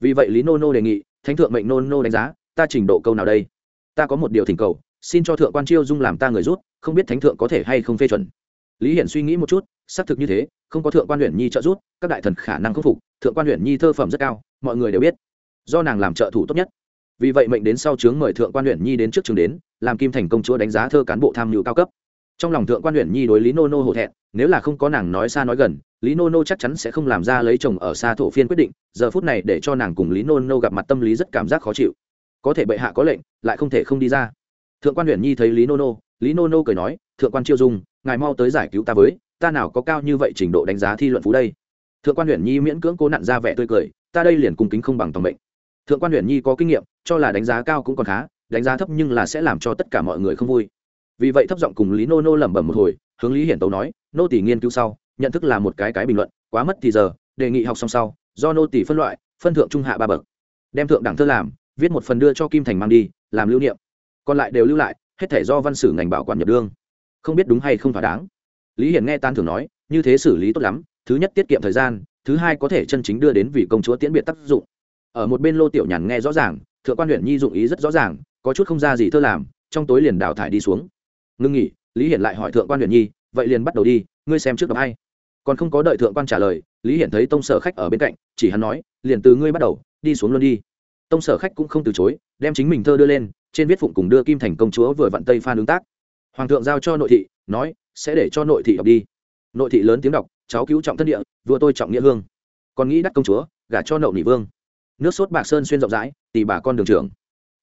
Vì vậy lý nô nô đề nghị, thánh thượng mệnh nô nô đánh giá, ta trình độ câu nào đây? Ta có một điều thỉnh cầu, xin cho thượng quan chiêu dung làm ta người rút, không biết thánh thượng có thể hay không phê chuẩn lý hiển suy nghĩ một chút, xác thực như thế, không có thượng quan huyện nhi trợ giúp, các đại thần khả năng khắc phục, thượng quan huyện nhi thơ phẩm rất cao, mọi người đều biết. Do nàng làm trợ thủ tốt nhất. Vì vậy mệnh đến sau chướng mời thượng quan huyện nhi đến trước trường đến, làm kim thành công chúa đánh giá thơ cán bộ tham mưu cao cấp. Trong lòng thượng quan huyện nhi đối lý nô nô hổ thẹn, nếu là không có nàng nói xa nói gần, lý nô nô chắc chắn sẽ không làm ra lấy chồng ở xa thổ phiên quyết định, giờ phút này để cho nàng cùng lý nô nô gặp mặt tâm lý rất cảm giác khó chịu. Có thể bệ hạ có lệnh, lại không thể không đi ra. Thượng quan huyện nhi thấy lý nô nô, lý nô nô cười nói, thượng quan chiêu dung ngài mau tới giải cứu ta với, ta nào có cao như vậy trình độ đánh giá thi luận phú đây? Thượng quan huyện nhi miễn cưỡng cố nặn ra vẻ tươi cười, ta đây liền cung kính không bằng tòng mệnh. Thượng quan huyện nhi có kinh nghiệm, cho là đánh giá cao cũng còn khá, đánh giá thấp nhưng là sẽ làm cho tất cả mọi người không vui. Vì vậy thấp giọng cùng lý nô nô lẩm bẩm một hồi, hướng lý hiển tấu nói, nô tỷ nghiên cứu sau, nhận thức là một cái cái bình luận, quá mất thì giờ, đề nghị học xong sau, do nô tỷ phân loại, phân thượng trung hạ ba bậc. Đem thượng đẳng thơ làm, viết một phần đưa cho kim thành mang đi, làm lưu niệm. Còn lại đều lưu lại, hết thể do văn sử ngành bảo quản nhập đương không biết đúng hay không thỏa đáng. Lý hiển nghe tan thường nói, như thế xử lý tốt lắm, thứ nhất tiết kiệm thời gian, thứ hai có thể chân chính đưa đến vị công chúa tiễn biệt tác dụng. Ở một bên lô tiểu nhàn nghe rõ ràng, thượng quan huyện nhi dụng ý rất rõ ràng, có chút không ra gì thơ làm, trong tối liền đào thải đi xuống. Ngưng nghỉ, lý hiển lại hỏi thượng quan huyện nhi, vậy liền bắt đầu đi, ngươi xem trước đọc hay. Còn không có đợi thượng quan trả lời, lý hiển thấy tông sở khách ở bên cạnh, chỉ hắn nói, liền từ ngươi bắt đầu, đi xuống luôn đi. Tông sở khách cũng không từ chối, đem chính mình thơ đưa lên, trên viết phụng cùng đưa kim thành công chúa vừa vặn tây phan ứng tác hoàng thượng giao cho nội thị, nói, sẽ để cho nội thị đọc đi. Nội thị lớn tiếng đọc, cháu cứu trọng thân địa, vua tôi trọng nghĩa hương. Còn nghĩ đắc công chúa, gả cho nậu nỉ vương. Nước sốt bạc sơn xuyên rộng rãi tỷ bà con đường trưởng.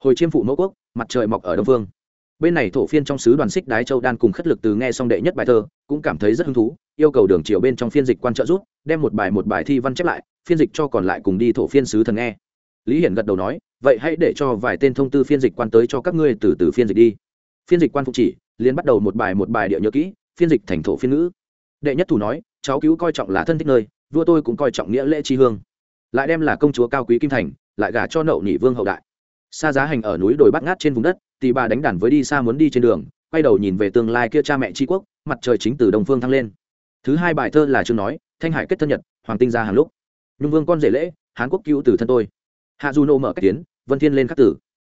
Hồi chiêm phụ mẫu quốc, mặt trời mọc ở đông phương. Bên này thổ phiên trong sứ đoàn xích đái châu đan cùng khất lực từ nghe xong đệ nhất bài thơ, cũng cảm thấy rất hứng thú, yêu cầu đường triều bên trong phiên dịch quan trợ giúp, đem một bài một bài thi văn chép lại, phiên dịch cho còn lại cùng đi thổ phiên sứ thần nghe. Lý hiển gật đầu nói, vậy hãy để cho vài tên thông tư phiên dịch quan tới cho các ngươi từ từ phiên dịch đi. Phiên dịch quan phụ chỉ liền bắt đầu một bài một bài địa nhớ kỹ, phiên dịch thành thổ phiên ngữ. Đệ nhất thủ nói, cháu cứu coi trọng là thân thích nơi, vua tôi cũng coi trọng nghĩa lễ tri hương. Lại đem là công chúa cao quý kim thành, lại gả cho nậu nhị vương hậu đại. Xa giá hành ở núi đồi bắt ngát trên vùng đất thì bà đánh đàn với đi xa muốn đi trên đường, quay đầu nhìn về tương lai kia cha mẹ tri quốc, mặt trời chính từ đồng phương thăng lên. Thứ hai bài thơ là chương nói, thanh hải kết thân nhật, hoàng tinh ra hàng lúc. Nhung vương con rể lễ, hán quốc cứu từ thân tôi. Hạ du nô mở cách tiến, vân thiên lên khắc tử.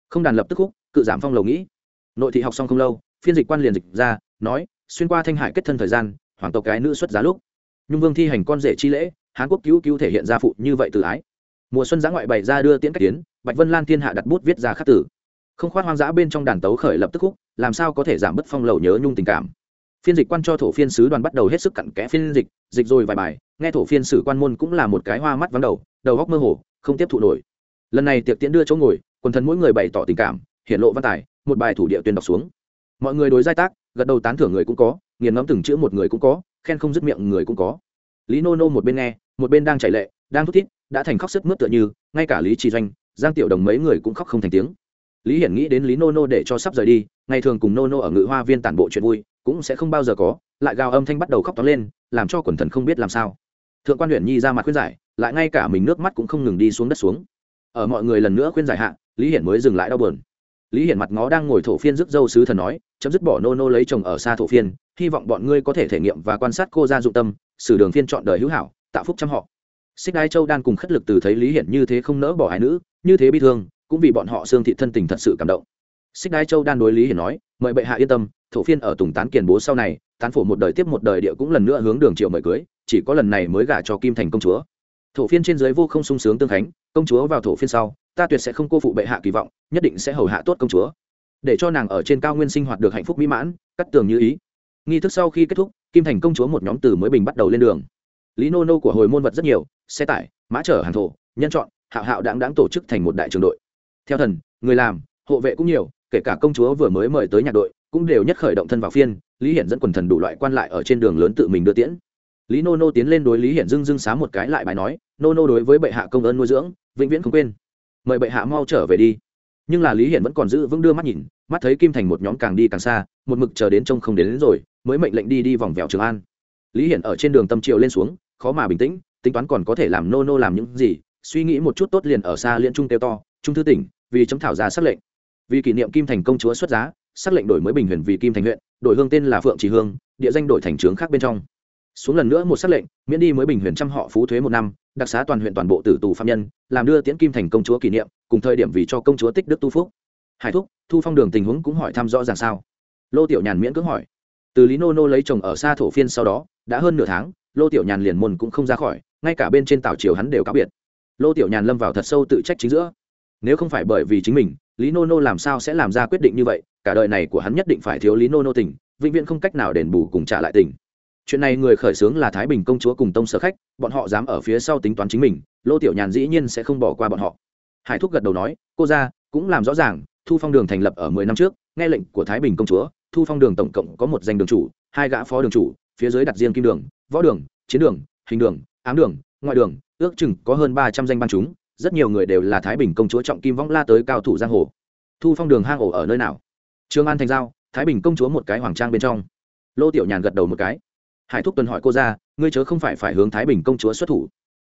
Không đàn lập tức khúc, cự giảm phong lầu nghĩ. Nội thị học xong không lâu phiên dịch quan liền dịch ra, nói, xuyên qua thanh hải kết thân thời gian, hoàng tộc cái nữ xuất giá lúc. Nhung vương thi hành con rể chi lễ, hán quốc cứu cứu thể hiện ra phụ như vậy từ ái. Mùa xuân giã ngoại bày ra đưa tiễn cách tiến bạch vân lan thiên hạ đặt bút viết ra khắc tử. Không khoát hoang dã bên trong đàn tấu khởi lập tức khúc, làm sao có thể giảm bớt phong lầu nhớ nhung tình cảm. Phiên dịch quan cho thổ phiên sứ đoàn bắt đầu hết sức cặn kẽ phiên dịch dịch rồi vài bài, nghe thổ phiên sử quan môn cũng là một cái hoa mắt vắng đầu đầu góc mơ hồ, không tiếp thụ nổi. Lần này tiệc tiễn đưa chỗ ngồi, quần thần mỗi người bày tỏ tình cảm hiện lộ văn tài, một bài thủ địa tuyên đọc xuống mọi người đối giai tác, gật đầu tán thưởng người cũng có, nghiền ngẫm từng chữ một người cũng có, khen không dứt miệng người cũng có. Lý nô nô một bên nghe, một bên đang chảy lệ, đang thút thít, đã thành khóc sức mướt tựa như, ngay cả lý trì doanh, giang tiểu đồng mấy người cũng khóc không thành tiếng. Lý hiển nghĩ đến lý nô nô để cho sắp rời đi, ngày thường cùng nô nô ở ngự hoa viên tản bộ chuyện vui, cũng sẽ không bao giờ có, lại gào âm thanh bắt đầu khóc tóm lên, làm cho quần thần không biết làm sao. Thượng quan huyện nhi ra mặt khuyên giải, lại ngay cả mình nước mắt cũng không ngừng đi xuống đất xuống. Ở mọi người lần nữa khuyên giải hạ, lý hiển mới dừng lại đau buồn. Lý hiển mặt ngó đang ngồi thổ phiên rước dâu sứ thần nói chấm dứt bỏ nô nô lấy chồng ở xa thổ phiên, hy vọng bọn ngươi có thể thể nghiệm và quan sát cô ra dụng tâm xử đường phiên chọn đời hữu hảo, tạo phúc chăm họ. Xích đai châu đan cùng khất lực từ thấy lý hiển như thế không nỡ bỏ hai nữ, như thế bi thương, cũng vì bọn họ xương thị thân tình thật sự cảm động. Xích đai châu đan đối lý hiển nói, mời bệ hạ yên tâm, thổ phiên ở tùng tán kiền bố sau này, tán phổ một đời tiếp một đời địa cũng lần nữa hướng đường triệu mời cưới, chỉ có lần này mới gả cho kim thành công chúa. Thổ phiên trên dưới vô không sung sướng tương khánh, công chúa vào thổ phiên sau, ta tuyệt sẽ không cô phụ bệ hạ kỳ vọng, nhất định sẽ hầu hạ tốt công chúa để cho nàng ở trên cao nguyên sinh hoạt được hạnh phúc mỹ mãn, cắt tường như ý. Nghi thức sau khi kết thúc, kim thành công chúa một nhóm từ mới bình bắt đầu lên đường. Lý nô nô của hồi môn vật rất nhiều, xe tải, mã chở hàng thổ, nhân chọn, hạo hạo đáng đáng tổ chức thành một đại trường đội. Theo thần, người làm, hộ vệ cũng nhiều, kể cả công chúa vừa mới mời tới nhạc đội, cũng đều nhất khởi động thân vào phiên, lý hiển dẫn quần thần đủ loại quan lại ở trên đường lớn tự mình đưa tiễn. Lý nô nô tiến lên đối lý hiển dưng dưng xá một cái lại bài nói, nô nô đối với bệ hạ công ơn nuôi dưỡng, vĩnh viễn không quên. Mời bệ hạ mau trở về đi nhưng là lý hiển vẫn còn giữ vững đưa mắt nhìn mắt thấy kim thành một nhóm càng đi càng xa một mực chờ đến trông không đến, đến rồi mới mệnh lệnh đi đi vòng vèo trường an. Lý hiển ở trên đường tâm triều lên xuống khó mà bình tĩnh tính toán còn có thể làm nô nô làm những gì suy nghĩ một chút tốt liền ở xa liên trung tiêu to trung thư tỉnh vì chấm thảo ra xác lệnh. Vì kỷ niệm kim thành công chúa xuất giá xác lệnh đổi mới bình huyền vì kim thành huyện đổi hương tên là phượng trì hương địa danh đổi thành trướng khác bên trong. Xuống lần nữa một xác lệnh miễn đi mới bình huyền trăm họ phú thuế một năm đặc xá toàn huyện toàn bộ tử tù phạm nhân, làm đưa tiễn kim thành công chúa kỷ niệm, cùng thời điểm vì cho công chúa tích đức tu phúc. Hải thúc, thu phong đường tình huống cũng hỏi thăm rõ ràng sao? Lô tiểu nhàn miễn cưỡng hỏi. Từ lý nô nô lấy chồng ở xa thổ phiên sau đó, đã hơn nửa tháng, lô tiểu nhàn liền môn cũng không ra khỏi, ngay cả bên trên tàu triều hắn đều cáo biệt. Lô tiểu nhàn lâm vào thật sâu tự trách chính giữa. Nếu không phải bởi vì chính mình, lý nô nô làm sao sẽ làm ra quyết định như vậy, cả đời này của hắn nhất định phải thiếu lý nô nô tình, vĩnh viễn không cách nào đền bù cùng trả lại tình chuyện này người khởi xướng là thái bình công chúa cùng tông sở khách, bọn họ dám ở phía sau tính toán chính mình, lô tiểu nhàn dĩ nhiên sẽ không bỏ qua bọn họ. Hải thúc gật đầu nói, cô ra cũng làm rõ ràng, thu phong đường thành lập ở mười năm trước, nghe lệnh của thái bình công chúa, thu phong đường tổng cộng có một danh đường chủ, hai gã phó đường chủ, phía dưới đặt riêng kim đường, võ đường, chiến đường, hình đường, ám đường, ngoại đường, ước chừng có hơn ba trăm danh ban chúng, rất nhiều người đều là thái bình công chúa trọng kim võng la tới cao thủ giang hồ. Thu phong đường hang ổ ở nơi nào? Trương an thành giao, thái bình công chúa một cái hoàng trang bên trong. Lô tiểu nhàn gật đầu một cái hải thúc tuần hỏi cô ra, ngươi chớ không phải phải hướng thái bình công chúa xuất thủ.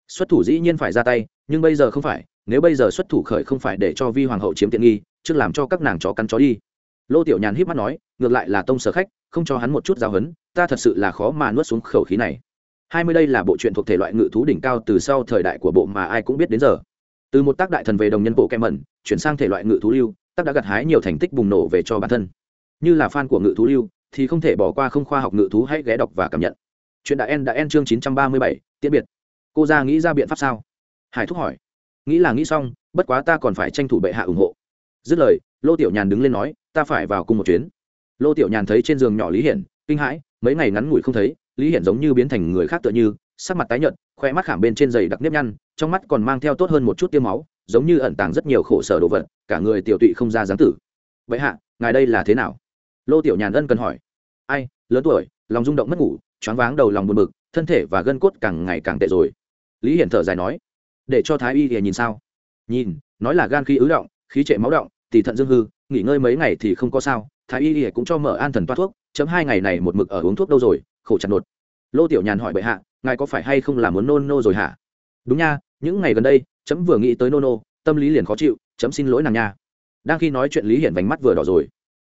Xuất thủ dĩ nhiên phải ra tay, nhưng bây giờ không phải, nếu bây giờ xuất thủ khởi không phải để cho vi hoàng hậu chiếm tiện nghi, trước làm cho các nàng chó cắn chó đi. Lô tiểu nhàn híp mắt nói, ngược lại là tông sở khách, không cho hắn một chút giáo hấn ta thật sự là khó mà nuốt xuống khẩu khí này. Hai mươi đây là bộ truyện thuộc thể loại ngự thú đỉnh cao từ sau thời đại của bộ mà ai cũng biết đến giờ. Từ một tác đại thần về đồng nhân bộ kem mẩn, chuyển sang thể loại ngự thú lưu, tác đã gặt hái nhiều thành tích bùng nổ về cho bản thân. Như là fan của ngự thú lưu thì không thể bỏ qua không khoa học ngự thú, hãy ghé đọc và cảm nhận. Chuyện đã en đã en chương chín trăm ba mươi bảy, tiễn biệt. Cô ra nghĩ ra biện pháp sao? Hải thúc hỏi. Nghĩ là nghĩ xong, bất quá ta còn phải tranh thủ bệ hạ ủng hộ. Dứt lời, lô tiểu nhàn đứng lên nói, ta phải vào cùng một chuyến. Lô tiểu nhàn thấy trên giường nhỏ lý hiển, kinh hãi, mấy ngày ngắn ngủi không thấy, lý hiển giống như biến thành người khác tựa như, sắc mặt tái nhợt khoe mắt khảm bên trên giày đặc nếp nhăn, trong mắt còn mang theo tốt hơn một chút tiêm máu, giống như ẩn tàng rất nhiều khổ sở đồ vật, cả người tiểu tụy không ra dáng tử. Vậy hạ, ngài đây là thế nào? Lô tiểu nhàn ân cần hỏi ai, lớn tuổi, lòng rung động mất ngủ, choáng váng đầu lòng buồn bực, thân thể và gân cốt càng ngày càng tệ rồi. Lý hiển thở dài nói, để cho thái y thì nhìn sao? Nhìn, nói là gan khí ứ động, khí trệ máu động thì thận dương hư, nghỉ ngơi mấy ngày thì không có sao. Thái y thì cũng cho mở an thần toa thuốc, chấm hai ngày này một mực ở uống thuốc đâu rồi, khổ chặt nột. Lô tiểu nhàn hỏi bệ hạ, ngài có phải hay không là muốn nôn nô rồi hả? Đúng nha, những ngày gần đây, chấm vừa nghĩ tới nô nô, tâm lý liền khó chịu, chấm xin lỗi nàng nha. Đang khi nói chuyện lý hiển vánh mắt vừa đỏ rồi.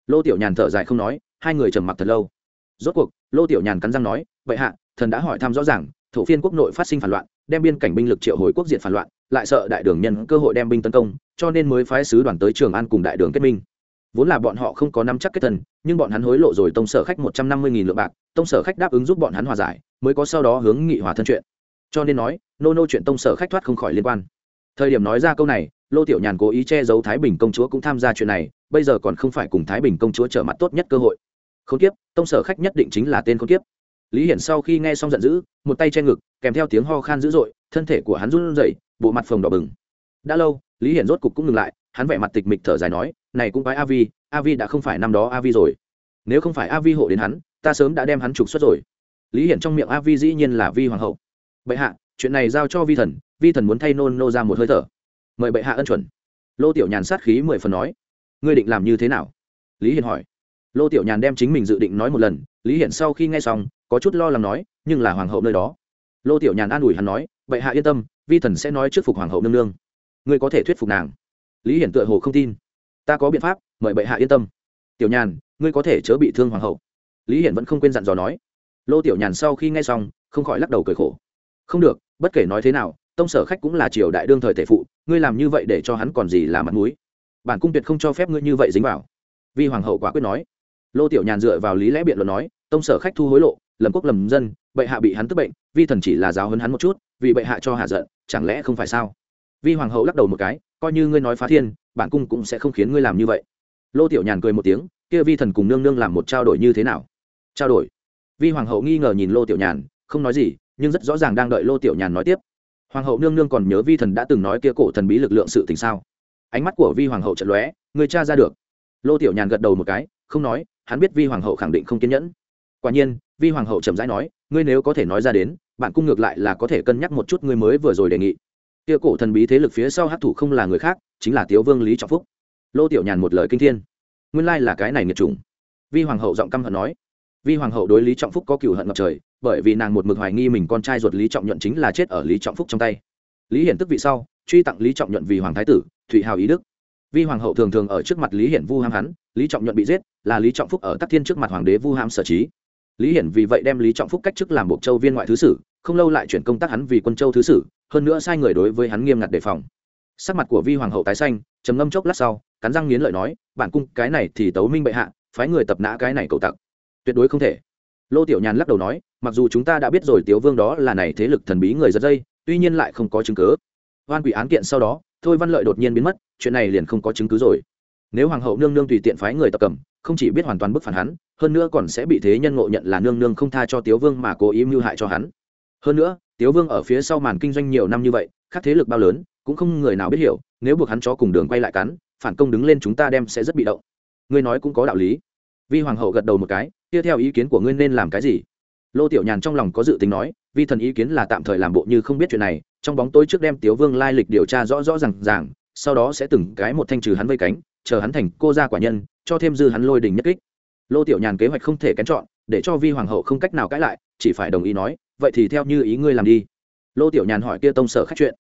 Lô tiểu nhàn thở dài không nói hai người trầm mặc thật lâu. Rốt cuộc, lô tiểu nhàn cắn răng nói, vậy hạ, thần đã hỏi thăm rõ ràng, thổ phiên quốc nội phát sinh phản loạn, đem biên cảnh binh lực triệu hồi quốc diện phản loạn, lại sợ đại đường nhân cơ hội đem binh tấn công, cho nên mới phái sứ đoàn tới trường an cùng đại đường kết minh. Vốn là bọn họ không có nắm chắc kết thần nhưng bọn hắn hối lộ rồi tông sở khách một trăm năm mươi nghìn lượng bạc, tông sở khách đáp ứng giúp bọn hắn hòa giải, mới có sau đó hướng nghị hòa thân chuyện. Cho nên nói, nô nô chuyện tông sở khách thoát không khỏi liên quan. Thời điểm nói ra câu này lô tiểu nhàn cố ý che giấu thái bình công chúa cũng tham gia chuyện này, bây giờ còn không phải cùng thái bình công chúa trở mặt tốt nhất cơ hội. Không tiếp tông sở khách nhất định chính là tên không tiếp lý hiển sau khi nghe xong giận dữ, một tay che ngực, kèm theo tiếng ho khan dữ dội, thân thể của hắn run rẩy, bộ mặt phồng đỏ bừng. Đã lâu, lý hiển rốt cục cũng ngừng lại, hắn vẻ mặt tịch mịch thở dài nói, này cũng phải avi avi đã không phải năm đó avi rồi. Nếu không phải avi hộ đến hắn, ta sớm đã đem hắn trục xuất rồi. Lý hiển trong miệng avi dĩ nhiên là vi hoàng hậu. Bệ hạ, chuyện này giao cho vi thần vi thần muốn thay nôn nô ra một hơi thở mời bệ hạ ân chuẩn. Lô tiểu nhàn sát khí mười phần nói, ngươi định làm như thế nào? Lý hiển hỏi. Lô tiểu nhàn đem chính mình dự định nói một lần, lý hiển sau khi nghe xong, có chút lo lắng nói, nhưng là hoàng hậu nơi đó. Lô tiểu nhàn an ủi hắn nói, bệ hạ yên tâm, vi thần sẽ nói trước phục hoàng hậu nương nương. Ngươi có thể thuyết phục nàng. Lý hiển tựa hồ không tin. Ta có biện pháp, mời bệ hạ yên tâm. Tiểu nhàn, ngươi có thể chớ bị thương hoàng hậu. Lý hiển vẫn không quên dặn dò nói. Lô tiểu nhàn sau khi nghe xong, không khỏi lắc đầu cười khổ. Không được, bất kể nói thế nào tông sở khách cũng là triều đại đương thời tể phụ, ngươi làm như vậy để cho hắn còn gì là mặt mũi. Bản cung tuyệt không cho phép ngươi như vậy dính vào. Vi hoàng hậu quả quyết nói. Lô tiểu nhàn dựa vào lý lẽ biện luận nói, tông sở khách thu hối lộ, lầm quốc lầm dân, bệ hạ bị hắn tức bệnh, vi thần chỉ là giáo hơn hắn một chút, vì bệ hạ cho hạ giận, chẳng lẽ không phải sao? Vi hoàng hậu lắc đầu một cái, coi như ngươi nói phá thiên, bản cung cũng sẽ không khiến ngươi làm như vậy. Lô tiểu nhàn cười một tiếng, kia vi thần cùng nương nương làm một trao đổi như thế nào? Trao đổi? Vi hoàng hậu nghi ngờ nhìn lô tiểu nhàn, không nói gì, nhưng rất rõ ràng đang đợi lô tiểu nhàn nói tiếp hoàng hậu nương nương còn nhớ vi thần đã từng nói kia cổ thần bí lực lượng sự tình sao? Ánh mắt của vi hoàng hậu trận lóe, người cha ra được. Lô tiểu nhàn gật đầu một cái, không nói, hắn biết vi hoàng hậu khẳng định không kiên nhẫn. Quả nhiên, vi hoàng hậu chậm rãi nói, ngươi nếu có thể nói ra đến, bạn cung ngược lại là có thể cân nhắc một chút ngươi mới vừa rồi đề nghị. Kia cổ thần bí thế lực phía sau hát thủ không là người khác, chính là tiếu vương lý trọng phúc. Lô tiểu nhàn một lời kinh thiên. Nguyên lai là cái này nghiệt trùng vi hoàng hậu giọng căm hận nói. Vi hoàng hậu đối lý trọng phúc có cựu hận ngập trời bởi vì nàng một mực hoài nghi mình con trai ruột lý trọng nhuận chính là chết ở lý trọng phúc trong tay. Lý hiển tức vị sau, truy tặng lý trọng nhuận vì hoàng thái tử, thụy hào ý đức. Vi hoàng hậu thường thường ở trước mặt lý hiển vu ham hắn, lý trọng nhuận bị giết, là lý trọng phúc ở tắc thiên trước mặt hoàng đế vu ham sở trí. Lý hiển vì vậy đem lý trọng phúc cách chức làm buộc châu viên ngoại thứ sử, không lâu lại chuyển công tác hắn vì quân châu thứ sử, hơn nữa sai người đối với hắn nghiêm ngặt đề phòng. Sắc mặt của vi hoàng hậu tái xanh, trầm ngâm chốc lát sau, cắn răng nghiến lợi nói, bản cung, cái này thì tấu minh bệ hạ, phái người tập nã cái này cầu tặc. Tuyệt đối không thể. Lô tiểu nhàn lắc đầu nói mặc dù chúng ta đã biết rồi tiếu vương đó là này thế lực thần bí người giật dây, tuy nhiên lại không có chứng cứ. Oan quỷ án kiện sau đó, thôi văn lợi đột nhiên biến mất, chuyện này liền không có chứng cứ rồi. Nếu hoàng hậu nương nương tùy tiện phái người tập cầm, không chỉ biết hoàn toàn bức phản hắn, hơn nữa còn sẽ bị thế nhân ngộ nhận là nương nương không tha cho tiếu vương mà cố ý mưu hại cho hắn. Hơn nữa, tiếu vương ở phía sau màn kinh doanh nhiều năm như vậy các thế lực bao lớn, cũng không người nào biết hiểu, nếu buộc hắn cho cùng đường quay lại cắn, phản công đứng lên chúng ta đem sẽ rất bị động. Ngươi nói cũng có đạo lý. Vi hoàng hậu gật đầu một cái, tiếp theo ý kiến của ngươi nên làm cái gì? Lô tiểu nhàn trong lòng có dự tính nói, vi thần ý kiến là tạm thời làm bộ như không biết chuyện này, trong bóng tối trước đem tiếu vương lai lịch điều tra rõ rõ r à n g ràng, sau đó sẽ từng cái một thanh trừ hắn vây cánh, chờ hắn thành cô gia quả nhân, cho thêm dư hắn lôi đình nhất kích. Lô tiểu nhàn kế hoạch không thể kén chọn, để cho vi hoàng hậu không cách nào cãi lại, chỉ phải đồng ý nói, vậy thì theo như ý ngươi làm đi. Lô tiểu nhàn hỏi kia tông sở khách chuyện.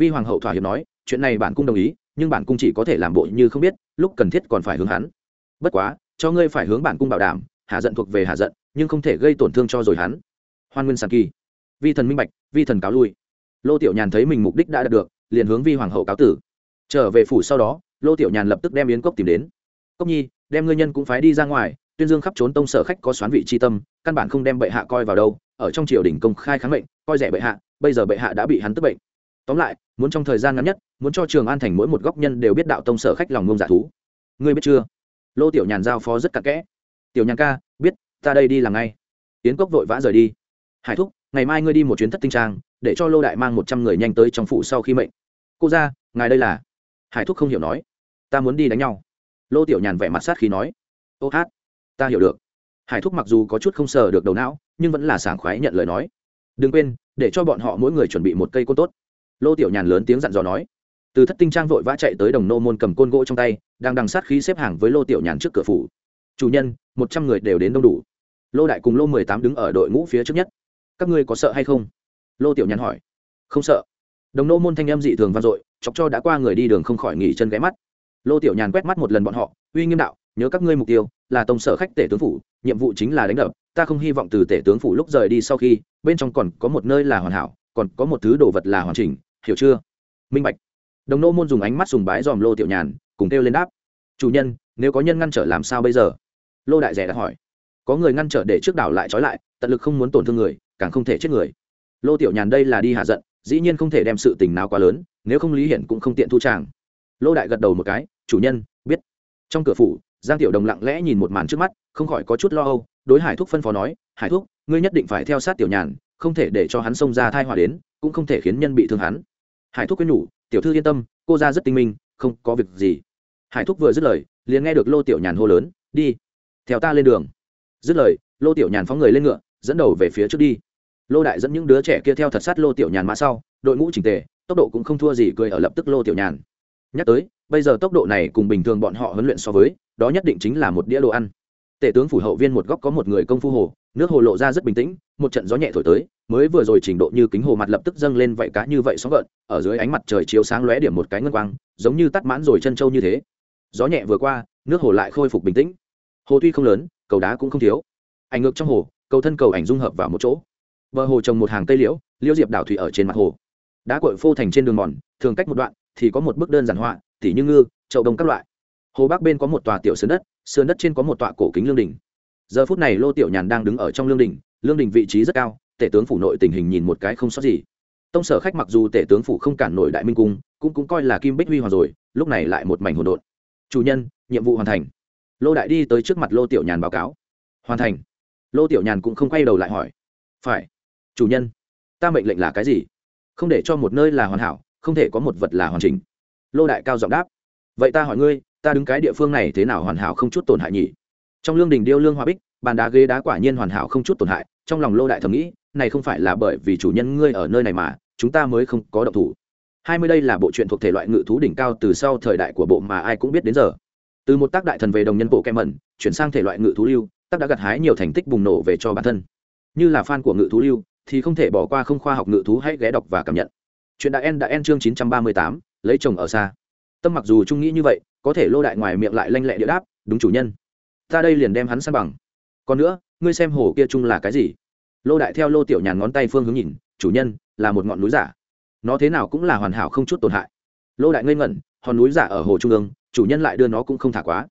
Vi hoàng hậu thỏa hiệp nói, chuyện này bản cung đồng ý, nhưng bản cung chỉ có thể làm bộ như không biết, lúc cần thiết còn phải hướng hắn. Bất quá, cho ngươi phải hướng bản cung bảo đảm, hạ giận thuộc về hạ giận nhưng không thể gây tổn thương cho rồi hắn. Hoan nguyên sàn kỳ. Vi thần minh bạch, vi thần cáo lui. Lô tiểu nhàn thấy mình mục đích đã đạt được, liền hướng vi hoàng hậu cáo tử. Trở về phủ sau đó, lô tiểu nhàn lập tức đem yến cốc tìm đến. Cốc nhi, đem ngươi nhân cũng phái đi ra ngoài, tuyên dương khắp trốn tông sở khách có xoán vị tri tâm, căn bản không đem bệ hạ coi vào đâu, ở trong triều đình công khai kháng mệnh, coi rẻ bệ hạ, bây giờ bệ hạ đã bị hắn tức bệnh. Tóm lại, muốn trong thời gian ngắn nhất, muốn cho trường an thành mỗi một góc nhân đều biết đạo tông sở khách lòng ngông giả dạ thú. Ngươi biết chưa? Lô tiểu nhàn giao phó rất cặn kẽ. Tiểu nhàn ca ta đây đi làm ngay. Yến cốc vội vã rời đi. Hải thúc, ngày mai ngươi đi một chuyến thất tinh trang, để cho lô đại mang một trăm người nhanh tới trong phủ sau khi mệnh. Cô ra, ngài đây là? Hải thúc không hiểu nói. Ta muốn đi đánh nhau. Lô tiểu nhàn vẻ mặt sát khi nói. Ô hát, ta hiểu được. Hải thúc mặc dù có chút không sờ được đầu não, nhưng vẫn là sảng khoái nhận lời nói. Đừng quên, để cho bọn họ mỗi người chuẩn bị một cây côn tốt. Lô tiểu nhàn lớn tiếng dặn dò nói. Từ thất tinh trang vội vã chạy tới đồng nô môn cầm côn gỗ trong tay, đang đằng sát khí xếp hàng với lô tiểu nhàn trước cửa phủ chủ nhân, một trăm người đều đến đông đủ. Lô đại cùng lô mười tám đứng ở đội ngũ phía trước nhất. Các ngươi có sợ hay không? Lô tiểu nhàn hỏi. Không sợ. Đồng nô môn thanh em dị thường vang dội, chọc cho đã qua người đi đường không khỏi nghỉ chân ghé mắt. Lô tiểu nhàn quét mắt một lần bọn họ, uy nghiêm đạo, nhớ các ngươi mục tiêu, là tổng sở khách tể tướng phủ, nhiệm vụ chính là đánh đập. Ta không hy vọng từ tể tướng phủ lúc rời đi sau khi, bên trong còn có một nơi là hoàn hảo, còn có một thứ đồ vật là hoàn chỉnh, hiểu chưa? Minh bạch. Đồng nô môn dùng ánh mắt sùng bái dòm lô tiểu nhàn, cùng kêu lên đáp, chủ nhân, nếu có nhân ngăn trở làm sao bây giờ? Lô đại rẻ đã hỏi. Có người ngăn trở để trước đảo lại trói lại, tận lực không muốn tổn thương người, càng không thể chết người. Lô tiểu nhàn đây là đi hạ giận, dĩ nhiên không thể đem sự tình nào quá lớn, nếu không lý hiển cũng không tiện thu tràng lô đại gật đầu một cái, chủ nhân, biết. Trong cửa phủ, giang tiểu đồng lặng lẽ nhìn một màn trước mắt, không khỏi có chút lo âu, đối hải thúc phân phó nói, hải thúc, ngươi nhất định phải theo sát tiểu nhàn, không thể để cho hắn xông ra thai hòa đến, cũng không thể khiến nhân bị thương hắn. Hải thúc quyên nhủ, tiểu thư yên tâm, cô ra rất tinh minh, không có việc gì. Hải thúc vừa dứt lời, liền nghe được lô tiểu nhàn hô lớn, đi theo ta lên đường. Dứt lời, lô tiểu nhàn phóng người lên ngựa, dẫn đầu về phía trước đi. Lô đại dẫn những đứa trẻ kia theo thật sát lô tiểu nhàn mã sau, đội ngũ trình tề, tốc độ cũng không thua gì cười ở lập tức lô tiểu nhàn. Nhắc tới, bây giờ tốc độ này cùng bình thường bọn họ huấn luyện so với, đó nhất định chính là một đĩa đồ ăn. Tể tướng phủ hậu viên một góc có một người công phu hồ, nước hồ lộ ra rất bình tĩnh, một trận gió nhẹ thổi tới, mới vừa rồi trình độ như kính hồ mặt lập tức dâng lên vậy cá như vậy sóng gợn, ở dưới ánh mặt trời chiếu sáng lóe điểm một cái ngân quang, giống như tắt mãn rồi chân trâu như thế. Gió nhẹ vừa qua, nước hồ lại khôi phục bình tĩnh hồ tuy không lớn, cầu đá cũng không thiếu. Ảnh ngược trong hồ, cầu thân cầu ảnh dung hợp vào một chỗ. Bờ hồ trồng một hàng cây liễu liễu diệp đảo thủy ở trên mặt hồ. Đá cội phô thành trên đường mòn, thường cách một đoạn, thì có một bức đơn giản họa, tỉ như ngư, chậu đông các loại. Hồ bắc bên có một tòa tiểu sơn đất sơn đất trên có một tọa cổ kính lương đình. Giờ phút này lô tiểu nhàn đang đứng ở trong lương đình lương đình vị trí rất cao, tể tướng phủ nội tình hình nhìn một cái không sót gì. Tông sở khách mặc dù tể tướng phủ không cản nổi đại minh cung, cũng cũng coi là kim bích huy hoàng rồi, lúc này lại một mảnh hỗn độn. Chủ nhân, nhiệm vụ hoàn thành lô đại đi tới trước mặt lô tiểu nhàn báo cáo. Hoàn thành. Lô tiểu nhàn cũng không quay đầu lại hỏi. Phải. Chủ nhân, ta mệnh lệnh là cái gì? Không để cho một nơi là hoàn hảo, không thể có một vật là hoàn chỉnh. Lô đại cao giọng đáp. Vậy ta hỏi ngươi, ta đứng cái địa phương này thế nào hoàn hảo không chút tổn hại nhỉ? Trong lương đình điêu lương hoa bích, bàn đá ghế đá quả nhiên hoàn hảo không chút tổn hại, trong lòng lô đại thầm nghĩ, này không phải là bởi vì chủ nhân ngươi ở nơi này mà, chúng ta mới không có động thủ. Hai mươi đây là bộ truyện thuộc thể loại ngự thú đỉnh cao từ sau thời đại của bộ mà ai cũng biết đến giờ từ một tác đại thần về đồng nhân bộ kem mẩn, chuyển sang thể loại ngự thú lưu, tác đã gặt hái nhiều thành tích bùng nổ về cho bản thân. Như là fan của ngự thú lưu, thì không thể bỏ qua không khoa học ngự thú hãy ghé đọc và cảm nhận. Chuyện đại en đã en chương chín trăm ba mươi tám, lấy chồng ở xa. Tâm mặc dù trung nghĩ như vậy, có thể lô đại ngoài miệng lại lanh lẹ địa đáp, đúng chủ nhân. Ta đây liền đem hắn san bằng. Còn nữa, ngươi xem hồ kia chung là cái gì? Lô đại theo lô tiểu nhàn ngón tay phương hướng nhìn, chủ nhân, là một ngọn núi giả. Nó thế nào cũng là hoàn hảo không chút tổn hại. Lô đại ngây ngẩn, hòn núi giả ở hồ trung ương chủ nhân lại đưa nó cũng không thả quá.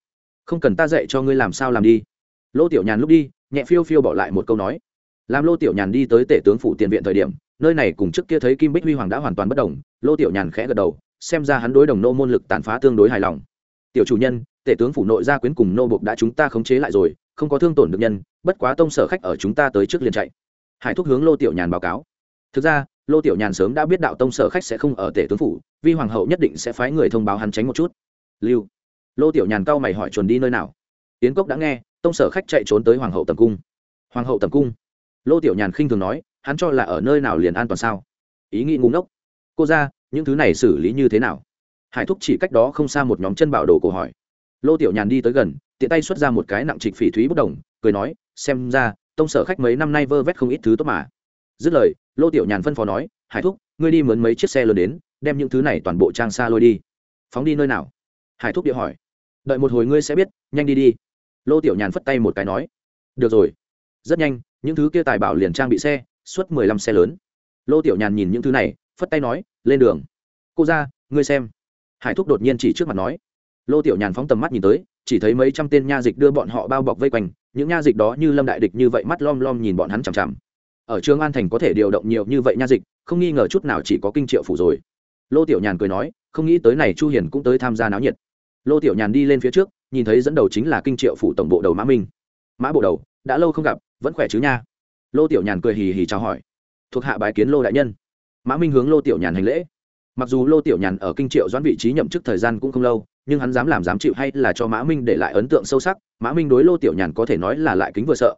Không cần ta dạy cho ngươi làm sao làm đi. Lô tiểu nhàn lúc đi, nhẹ phiêu phiêu bỏ lại một câu nói. Làm lô tiểu nhàn đi tới tể tướng phủ tiền viện thời điểm, nơi này cùng trước kia thấy kim bích huy hoàng đã hoàn toàn bất đồng, lô tiểu nhàn khẽ gật đầu, xem ra hắn đối đồng nô môn lực tàn phá tương đối hài lòng. Tiểu chủ nhân, tể tướng phủ nội gia quyến cùng nô bộc đã chúng ta khống chế lại rồi, không có thương tổn được nhân, bất quá tông sở khách ở chúng ta tới trước liền chạy. Hải thúc hướng lô tiểu nhàn báo cáo. Thực ra, lô tiểu nhàn sớm đã biết đạo tông sở khách sẽ không ở tể tướng phủ, vi hoàng hậu nhất định sẽ phái người thông báo hắn tránh một chút lưu. Lô tiểu nhàn cao mày hỏi, chuẩn đi nơi nào? Tiến cốc đã nghe, tông sở khách chạy trốn tới hoàng hậu tầm cung. Hoàng hậu tầm cung? Lô tiểu nhàn khinh thường nói, hắn cho là ở nơi nào liền an toàn sao? Ý nghĩ ngu ngốc. Cô ra, những thứ này xử lý như thế nào? Hải thúc chỉ cách đó không xa một nhóm chân bảo đồ cổ hỏi. Lô tiểu nhàn đi tới gần, tiện tay xuất ra một cái nặng trịch phỉ thúy bất đồng, cười nói, xem ra, tông sở khách mấy năm nay vơ vét không ít thứ tốt mà. Dứt lời, lô tiểu nhàn phân phó nói, hải thúc, ngươi đi mướn mấy chiếc xe lớn đến, đem những thứ này toàn bộ trang xa lôi đi. Phóng đi nơi nào? Hải thúc địa hỏi. Đợi một hồi ngươi sẽ biết, nhanh đi đi. Lô tiểu nhàn phất tay một cái nói. Được rồi. Rất nhanh, những thứ kia tài bảo liền trang bị xe, suốt mười lăm xe lớn. Lô tiểu nhàn nhìn những thứ này, phất tay nói, lên đường. Cô ra, ngươi xem. Hải thúc đột nhiên chỉ trước mặt nói. Lô tiểu nhàn phóng tầm mắt nhìn tới, chỉ thấy mấy trăm tên nha dịch đưa bọn họ bao bọc vây quanh, những nha dịch đó như lâm đại địch như vậy mắt lom lom nhìn bọn hắn chằm chằm. Ở trường an thành có thể điều động nhiều như vậy nha dịch, không nghi ngờ chút nào chỉ có kinh triệu phủ rồi. Lô tiểu nhàn cười nói, không nghĩ tới này chu hiền cũng tới tham gia náo nhiệt lô tiểu nhàn đi lên phía trước, nhìn thấy dẫn đầu chính là kinh triệu phủ tổng bộ đầu mã minh. Mã bộ đầu, đã lâu không gặp, vẫn khỏe chứ nha? Lô tiểu nhàn cười hì hì chào hỏi. Thuộc hạ bài kiến lô đại nhân. Mã minh hướng lô tiểu nhàn hành lễ. Mặc dù lô tiểu nhàn ở kinh triệu doãn vị trí nhậm chức thời gian cũng không lâu, nhưng hắn dám làm dám chịu hay là cho mã minh để lại ấn tượng sâu sắc, mã minh đối lô tiểu nhàn có thể nói là lại kính vừa sợ.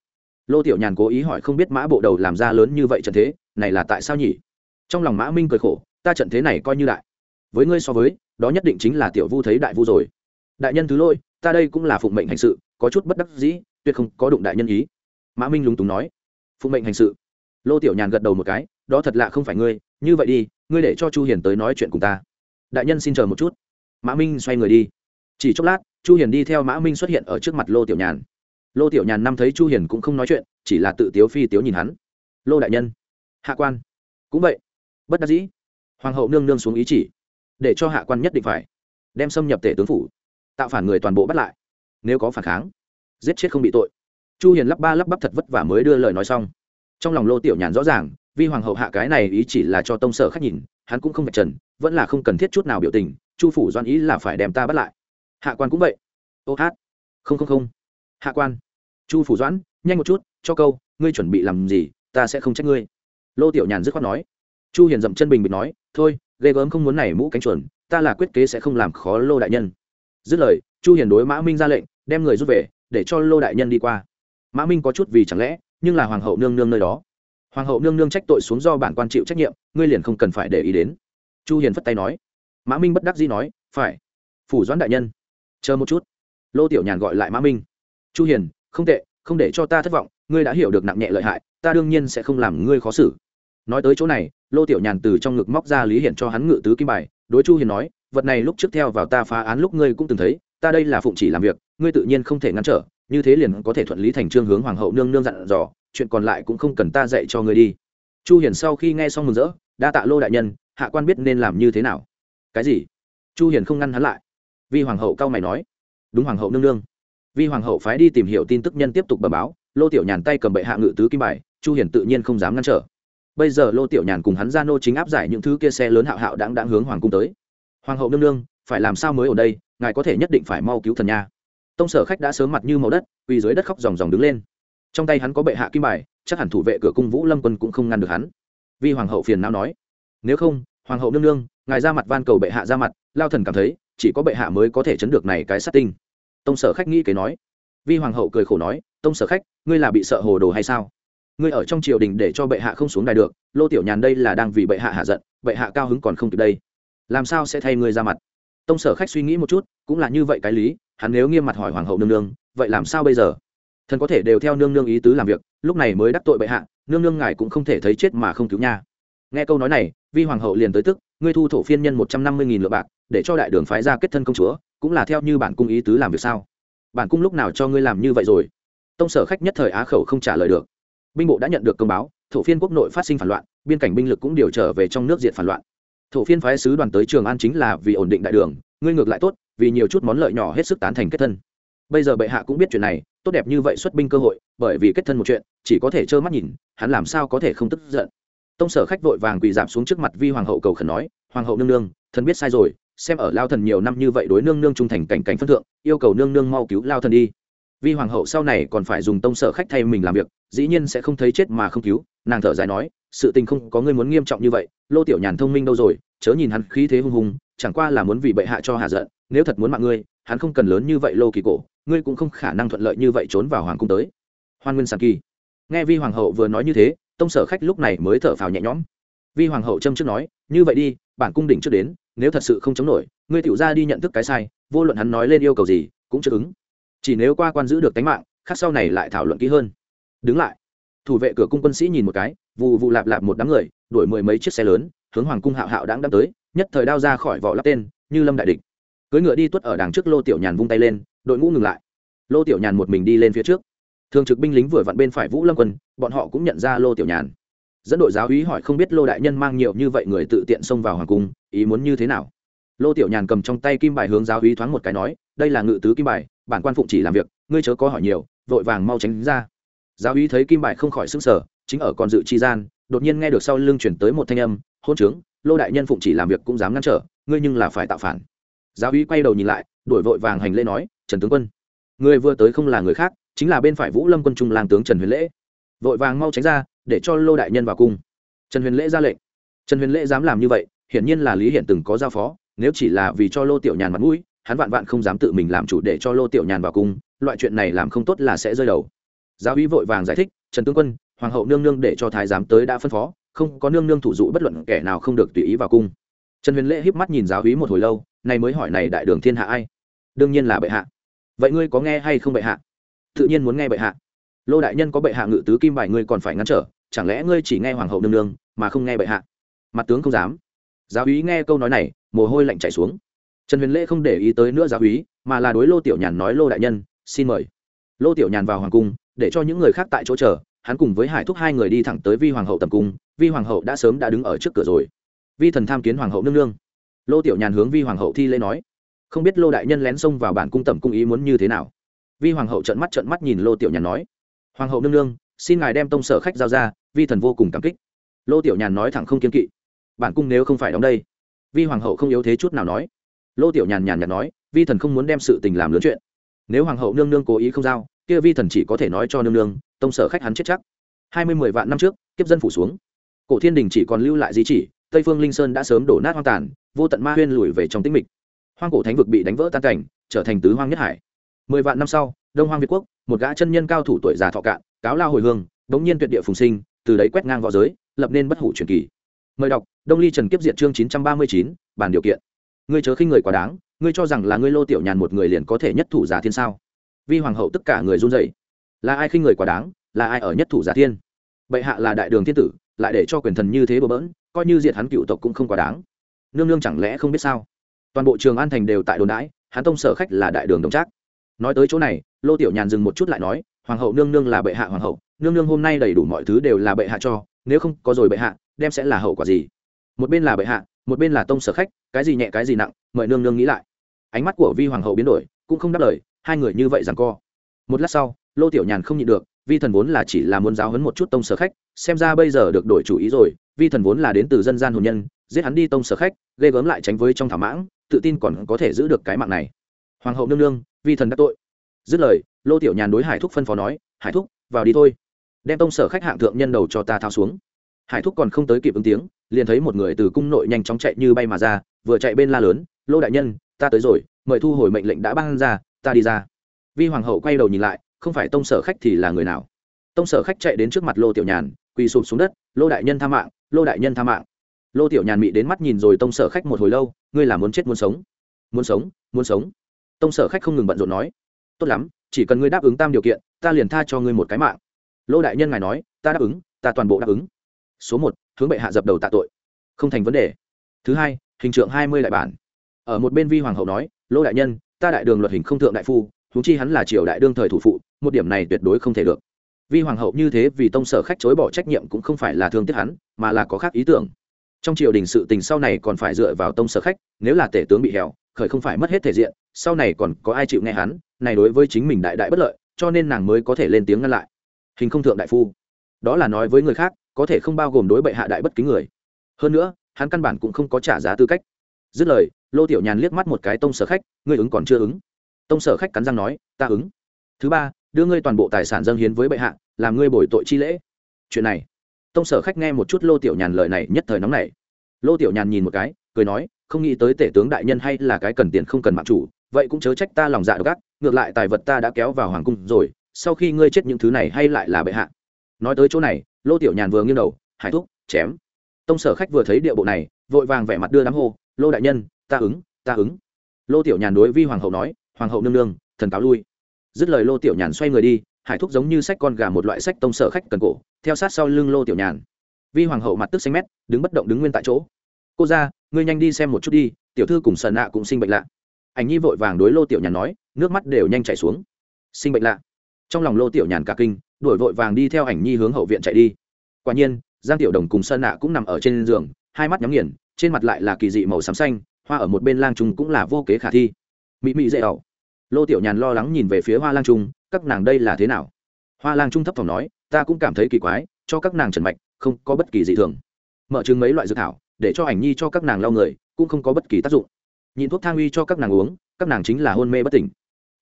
Lô tiểu nhàn cố ý hỏi không biết mã bộ đầu làm ra lớn như vậy trận thế, này là tại sao nhỉ? Trong lòng mã minh cười khổ, ta trận thế này coi như đại. Với ngươi so với, đó nhất định chính là tiểu vu thấy đại vu rồi đại nhân thứ lỗi, ta đây cũng là phụng mệnh hành sự, có chút bất đắc dĩ, tuyệt không có đụng đại nhân ý. Mã minh lúng túng nói. Phụng mệnh hành sự? Lô tiểu nhàn gật đầu một cái. Đó thật lạ không phải ngươi, như vậy đi, ngươi để cho chu hiền tới nói chuyện cùng ta. Đại nhân xin chờ một chút. Mã minh xoay người đi. Chỉ chốc lát, chu hiền đi theo mã minh xuất hiện ở trước mặt lô tiểu nhàn. Lô tiểu nhàn năm thấy chu hiền cũng không nói chuyện, chỉ là tự tiếu phi tiếu nhìn hắn. Lô đại nhân. Hạ quan. Cũng vậy. Bất đắc dĩ. Hoàng hậu nương nương xuống ý chỉ. Để cho hạ quan nhất định phải đem xâm nhập tể tướng phủ tạo phản người toàn bộ bắt lại. Nếu có phản kháng, giết chết không bị tội. Chu hiền lắp ba lắp bắp thật vất vả mới đưa lời nói xong. Trong lòng lô tiểu nhàn rõ ràng, vi hoàng hậu hạ cái này ý chỉ là cho tông sở khách nhìn, hắn cũng không phải trần, vẫn là không cần thiết chút nào biểu tình, chu phủ doan ý là phải đem ta bắt lại. Hạ quan cũng vậy. Ô hát. Không không không. Hạ quan. Chu phủ doãn, nhanh một chút, cho câu, ngươi chuẩn bị làm gì, ta sẽ không trách ngươi. Lô tiểu nhàn dứt khoát nói. Chu hiền dậm chân bình bịch nói, thôi, ghê gớm không muốn này mũ cánh chuẩn ta là quyết kế sẽ không làm khó lô đại nhân dứt lời, chu hiền đối mã minh ra lệnh, đem người rút về, để cho lô đại nhân đi qua. Mã minh có chút vì chẳng lẽ, nhưng là hoàng hậu nương nương nơi đó. Hoàng hậu nương nương trách tội xuống do bản quan chịu trách nhiệm, ngươi liền không cần phải để ý đến. Chu hiền phất tay nói. Mã minh bất đắc dĩ nói, phải, phủ doãn đại nhân. Chờ một chút. Lô tiểu nhàn gọi lại mã minh. Chu hiền, không tệ, không để cho ta thất vọng, ngươi đã hiểu được nặng nhẹ lợi hại, ta đương nhiên sẽ không làm ngươi khó xử. Nói tới chỗ này, lô tiểu nhàn từ trong ngực móc ra lý hiển cho hắn ngự tứ kim bài, đối chu hiền nói vật này lúc trước theo vào ta phá án lúc ngươi cũng từng thấy, ta đây là phụng chỉ làm việc, ngươi tự nhiên không thể ngăn trở, như thế liền có thể thuận lý thành trương hướng hoàng hậu nương nương dặn dò, chuyện còn lại cũng không cần ta dạy cho ngươi đi. Chu hiền sau khi nghe xong mừng rỡ, đa tạ lô đại nhân, hạ quan biết nên làm như thế nào. Cái gì? Chu hiền không ngăn hắn lại. Vì hoàng hậu cao mày nói. Đúng hoàng hậu nương nương. Vì hoàng hậu phái đi tìm hiểu tin tức nhân tiếp tục bẩm báo, lô tiểu nhàn tay cầm bệ hạ ngự tứ kim bài, chu hiền tự nhiên không dám ngăn trở. Bây giờ lô tiểu nhàn cùng hắn ra nô chính áp giải những thứ kia xe lớn hạo hạo đang đang hướng hoàng cung tới hoàng hậu nương nương, phải làm sao mới ở đây, ngài có thể nhất định phải mau cứu thần nha. Tông sở khách đã sớm mặt như màu đất, quỳ dưới đất khóc ròng ròng đứng lên. Trong tay hắn có bệ hạ kim bài, chắc hẳn thủ vệ cửa cung vũ lâm quân cũng không ngăn được hắn. Vì hoàng hậu phiền não nói, nếu không, hoàng hậu nương nương, ngài ra mặt van cầu bệ hạ ra mặt, lao thần cảm thấy, chỉ có bệ hạ mới có thể chấn được này cái sát tinh. Tông sở khách nghĩ kế nói. Vi hoàng hậu cười khổ nói, tông sở khách, ngươi là bị sợ hồ đồ hay sao? Ngươi ở trong triều đình để cho bệ hạ không xuống đài được, lô tiểu nhàn đây là đang vì bệ hạ hạ giận, bệ hạ cao hứng còn không kịp đây làm sao sẽ thay ngươi ra mặt? Tông sở khách suy nghĩ một chút, cũng là như vậy cái lý, hắn nếu nghiêm mặt hỏi hoàng hậu nương nương, vậy làm sao bây giờ? Thần có thể đều theo nương nương ý tứ làm việc, lúc này mới đắc tội bệ hạ, nương nương ngài cũng không thể thấy chết mà không cứu nha. Nghe câu nói này, vi hoàng hậu liền tới tức, ngươi thu thổ phiên nhân một trăm năm mươi nghìn lượng bạc, để cho đại đường phái ra kết thân công chúa, cũng là theo như bản cung ý tứ làm việc sao? Bản cung lúc nào cho ngươi làm như vậy rồi? Tông sở khách nhất thời á khẩu không trả lời được. Binh bộ đã nhận được công báo, thổ phiên quốc nội phát sinh phản loạn, biên cảnh binh lực cũng điều trở về trong nước diện phản loạn thổ phiên phái sứ đoàn tới trường an chính là vì ổn định đại đường, ngươi ngược lại tốt, vì nhiều chút món lợi nhỏ hết sức tán thành kết thân. Bây giờ bệ hạ cũng biết chuyện này, tốt đẹp như vậy xuất binh cơ hội, bởi vì kết thân một chuyện, chỉ có thể trơ mắt nhìn, hắn làm sao có thể không tức giận. Tông sở khách vội vàng quỳ giảm xuống trước mặt vi hoàng hậu cầu khẩn nói, hoàng hậu nương nương, thần biết sai rồi, xem ở lao thần nhiều năm như vậy đối nương nương trung thành cảnh cảnh phân thượng, yêu cầu nương nương mau cứu lao thần đi. Vi hoàng hậu sau này còn phải dùng tông sở khách thay mình làm việc, dĩ nhiên sẽ không thấy chết mà không cứu, nàng thở dài nói, sự tình không có người muốn nghiêm trọng như vậy lô tiểu nhàn thông minh đâu rồi, chớ nhìn hắn khí thế hung hùng, chẳng qua là muốn vì bệ hạ cho hạ giận, nếu thật muốn mạng ngươi, hắn không cần lớn như vậy lô kỳ cổ, ngươi cũng không khả năng thuận lợi như vậy trốn vào hoàng cung tới. Hoan nguyên sàn kỳ. Nghe vi hoàng hậu vừa nói như thế, tông sở khách lúc này mới thở phào nhẹ nhõm. Vi hoàng hậu châm trước nói, như vậy đi, bản cung đỉnh trước đến, nếu thật sự không chống nổi, ngươi tiểu ra đi nhận thức cái sai, vô luận hắn nói lên yêu cầu gì, cũng chưa ứng. Chỉ nếu qua quan giữ được tánh mạng khác sau này lại thảo luận kỹ hơn. Đứng lại thủ vệ cửa cung quân sĩ nhìn một cái vụ vụ lạp lạp một đám người, đuổi mười mấy chiếc xe lớn, hướng hoàng cung hạo hạo đáng đắm tới, nhất thời đao ra khỏi vỏ lắp tên, như lâm đại địch. Cưới ngựa đi tuất ở đằng trước lô tiểu nhàn vung tay lên, đội ngũ ngừng lại. Lô tiểu nhàn một mình đi lên phía trước. Thường trực binh lính vừa vặn bên phải vũ lâm quân, bọn họ cũng nhận ra lô tiểu nhàn. Dẫn đội giáo úy hỏi không biết lô đại nhân mang nhiều như vậy người tự tiện xông vào hoàng cung, ý muốn như thế nào? Lô tiểu nhàn cầm trong tay kim bài hướng giáo úy thoáng một cái nói, đây là ngự tứ kim bài, bản quan phụng chỉ làm việc, ngươi chớ có hỏi nhiều, vội vàng mau tránh ra giáo Uy thấy kim bài không khỏi sững sở chính ở còn dự chi gian, đột nhiên nghe được sau lưng chuyển tới một thanh âm, hôn trướng, lô đại nhân phụng chỉ làm việc cũng dám ngăn trở, ngươi nhưng là phải tạo phản. Giáo Uy quay đầu nhìn lại, đuổi vội vàng hành lễ nói, trần tướng quân người vừa tới không là người khác, chính là bên phải vũ lâm quân trung lang tướng trần huyền lễ. Vội vàng mau tránh ra, để cho lô đại nhân vào cung. Trần huyền lễ ra lệnh. Trần huyền lễ dám làm như vậy, hiển nhiên là lý hiện từng có giao phó, nếu chỉ là vì cho lô tiểu nhàn mặt mũi, hắn vạn vạn không dám tự mình làm chủ để cho lô tiểu nhàn vào cung, loại chuyện này làm không tốt là sẽ rơi đầu giáo uy vội vàng giải thích, trần tướng quân, hoàng hậu nương nương để cho thái giám tới đã phân phó, không có nương nương thủ dụ bất luận kẻ nào không được tùy ý vào cung. Trần huyền lễ híp mắt nhìn giáo uy một hồi lâu nay mới hỏi này đại đường thiên hạ ai? Đương nhiên là bệ hạ. Vậy ngươi có nghe hay không bệ hạ? Tự nhiên muốn nghe bệ hạ. Lô đại nhân có bệ hạ ngự tứ kim bài ngươi còn phải ngăn trở, chẳng lẽ ngươi chỉ nghe hoàng hậu nương nương, mà không nghe bệ hạ? Mặt tướng không dám. Giáo úy nghe câu nói này, mồ hôi lạnh chảy xuống. Trần huyền lễ không để ý tới nữa giáo úy mà là đối lô tiểu nhàn nói, lô đại nhân, xin mời. Lô tiểu nhàn vào hoàng cung để cho những người khác tại chỗ chờ, hắn cùng với hải thúc hai người đi thẳng tới vi hoàng hậu tầm cung, vi hoàng hậu đã sớm đã đứng ở trước cửa rồi. Vi thần tham kiến hoàng hậu nương nương. Lô tiểu nhàn hướng vi hoàng hậu thi lễ nói, không biết lô đại nhân lén xông vào bản cung tẩm cung ý muốn như thế nào? Vi hoàng hậu trợn mắt trợn mắt nhìn lô tiểu nhàn nói, hoàng hậu nương nương, xin ngài đem tông sở khách giao ra, vi thần vô cùng cảm kích. Lô tiểu nhàn nói thẳng không kiên kỵ, bản cung nếu không phải đóng đây. Vi hoàng hậu không yếu thế chút nào nói. Lô tiểu nhàn nhàn nhạt nói, vi thần không muốn đem sự tình làm lớn chuyện. Nếu hoàng hậu nương nương cố ý không giao kia vi thần chỉ có thể nói cho nương nương, tông sở khách hắn chết chắc. Hai mươi mười vạn năm trước, kiếp dân phủ xuống. Cổ thiên đình chỉ còn lưu lại di chỉ, tây phương linh sơn đã sớm đổ nát hoang tàn, vô tận ma huyên lùi về trong tĩnh mịch. Hoang cổ thánh vực bị đánh vỡ tan cảnh, trở thành tứ hoang nhất hải. Mười vạn năm sau, đông hoang việt quốc, một gã chân nhân cao thủ tuổi già thọ cạn, cáo lao hồi hương bỗng nhiên tuyệt địa phùng sinh, từ đấy quét ngang v õ giới, lập nên bất hủ truyền kỳ. Mời đọc, đông ly trần kiếp Diện chương chín trăm ba mươi chín, bản điều kiện. Ngươi chớ khinh người quá đáng, ngươi cho rằng là ngươi lô tiểu nhàn một người liền có thể nhất thủ giả thiên sao? Vi hoàng hậu tất cả người run rẩy, là ai khinh người quá đáng là ai ở nhất thủ giả thiên? Bệ hạ là đại đường thiên tử lại để cho quyền thần như thế bừa bỡn coi như diệt hắn cựu tộc cũng không quá đáng. Nương nương chẳng lẽ không biết sao? Toàn bộ trường an thành đều tại đồn đãi hắn tông sở khách là đại đường đồng trác. Nói tới chỗ này lô tiểu nhàn dừng một chút lại nói hoàng hậu nương nương là bệ hạ hoàng hậu nương nương hôm nay đầy đủ mọi thứ đều là bệ hạ cho nếu không có rồi bệ hạ đem sẽ là hậu quả gì? Một bên là bệ hạ một bên là tông sở khách cái gì nhẹ cái gì nặng mời nương nương nghĩ lại. Ánh mắt của vi hoàng hậu biến đổi cũng không đáp lời hai người như vậy rằng co. Một lát sau, lô tiểu nhàn không nhịn được, vi thần vốn là chỉ là muốn giáo hấn một chút tông sở khách, xem ra bây giờ được đổi chủ ý rồi, vi thần vốn là đến từ dân gian hồn nhân, giết hắn đi tông sở khách, ghê gớm lại tránh với trong thảo mãng, tự tin còn có thể giữ được cái mạng này. Hoàng hậu nương nương, vi thần đắc tội. Dứt lời, lô tiểu nhàn đối hải thúc phân phó nói, hải thúc, vào đi thôi. Đem tông sở khách hạng thượng nhân đầu cho ta thao xuống. Hải thúc còn không tới kịp ứng tiếng, liền thấy một người từ cung nội nhanh chóng chạy như bay mà ra, vừa chạy bên la lớn, lô đại nhân, ta tới rồi, mời thu hồi mệnh lệnh đã ban ra ta đi ra. Vi hoàng hậu quay đầu nhìn lại, không phải tông sở khách thì là người nào? Tông sở khách chạy đến trước mặt lô tiểu nhàn, quỳ sụp xuống đất, lô đại nhân tha mạng, lô đại nhân tha mạng. Lô tiểu nhàn mị đến mắt nhìn rồi tông sở khách một hồi lâu, ngươi là muốn chết muốn sống? Muốn sống muốn sống. Tông sở khách không ngừng bận rộn nói, tốt lắm, chỉ cần ngươi đáp ứng tam điều kiện, ta liền tha cho ngươi một cái mạng. Lô đại nhân ngài nói, ta đáp ứng, ta toàn bộ đáp ứng. Số một, hướng bệ hạ dập đầu tạ tội. Không thành vấn đề. Thứ hai, hình trượng hai mươi đại bản. Ở một bên vi hoàng hậu nói, lô đại nhân ta đại đường luật hình không thượng đại phu thú chi hắn là triều đại đương thời thủ phụ, một điểm này tuyệt đối không thể được. Vi hoàng hậu như thế vì tông sở khách chối bỏ trách nhiệm cũng không phải là thương tiếc hắn, mà là có khác ý tưởng. Trong triều đình sự tình sau này còn phải dựa vào tông sở khách, nếu là tể tướng bị hèo khởi không phải mất hết thể diện, sau này còn có ai chịu nghe hắn, này đối với chính mình đại đại bất lợi, cho nên nàng mới có thể lên tiếng ngăn lại. Hình không thượng đại phu. Đó là nói với người khác, có thể không bao gồm đối bệ hạ đại bất kính người. Hơn nữa, hắn căn bản cũng không có trả giá tư cách. Dứt lời lô tiểu nhàn liếc mắt một cái tông sở khách, ngươi ứng còn chưa ứng. Tông sở khách cắn răng nói, ta ứng. Thứ ba, đưa ngươi toàn bộ tài sản dâng hiến với bệ hạ, làm ngươi bồi tội chi lễ. Chuyện này, tông sở khách nghe một chút lô tiểu nhàn lời này nhất thời nóng này lô tiểu nhàn nhìn một cái, cười nói, không nghĩ tới tể tướng đại nhân hay là cái cần tiền không cần mạng chủ, vậy cũng chớ trách ta lòng dạ độc ác, ngược lại tài vật ta đã kéo vào hoàng cung rồi, sau khi ngươi chết những thứ này hay lại là bệ hạ. Nói tới chỗ này, lô tiểu nhàn vừa nghiêng đầu, hải thúc, chém. Tông sở khách vừa thấy địa bộ này, vội vàng vẻ mặt đưa đám hô, lô đại nhân ta ứng ta ứng. Lô tiểu nhàn đối vi hoàng hậu nói, hoàng hậu nương nương, thần cáo lui. Dứt lời lô tiểu nhàn xoay người đi, hải thúc giống như sách con gà một loại sách tông sở khách cần cổ, theo sát sau lưng lô tiểu nhàn. Vi hoàng hậu mặt tức xanh mét, đứng bất động đứng nguyên tại chỗ. Cô ra, ngươi nhanh đi xem một chút đi, tiểu thư cùng sợ nạ cũng sinh bệnh lạ. Ảnh nhi vội vàng đối lô tiểu nhàn nói, nước mắt đều nhanh chảy xuống. Sinh bệnh lạ? Trong lòng lô tiểu nhàn cả kinh, đuổi vội vàng đi theo ảnh nhi hướng hậu viện chạy đi. Quả nhiên, giang tiểu đồng cùng sơn nạ cũng nằm ở trên giường, hai mắt nhắm nghiền, trên mặt lại là kỳ dị màu xám xanh hoa ở một bên lang trung cũng là vô kế khả thi. Mị mị dễ ẩu lô tiểu nhàn lo lắng nhìn về phía hoa lang trung, các nàng đây là thế nào? Hoa lang trung thấp thỏm nói, ta cũng cảm thấy kỳ quái, cho các nàng trần mạch, không có bất kỳ dị thường. Mở chứng mấy loại dược thảo, để cho ảnh nhi cho các nàng lau người, cũng không có bất kỳ tác dụng. Nhịn thuốc thang uy cho các nàng uống, các nàng chính là hôn mê bất tỉnh.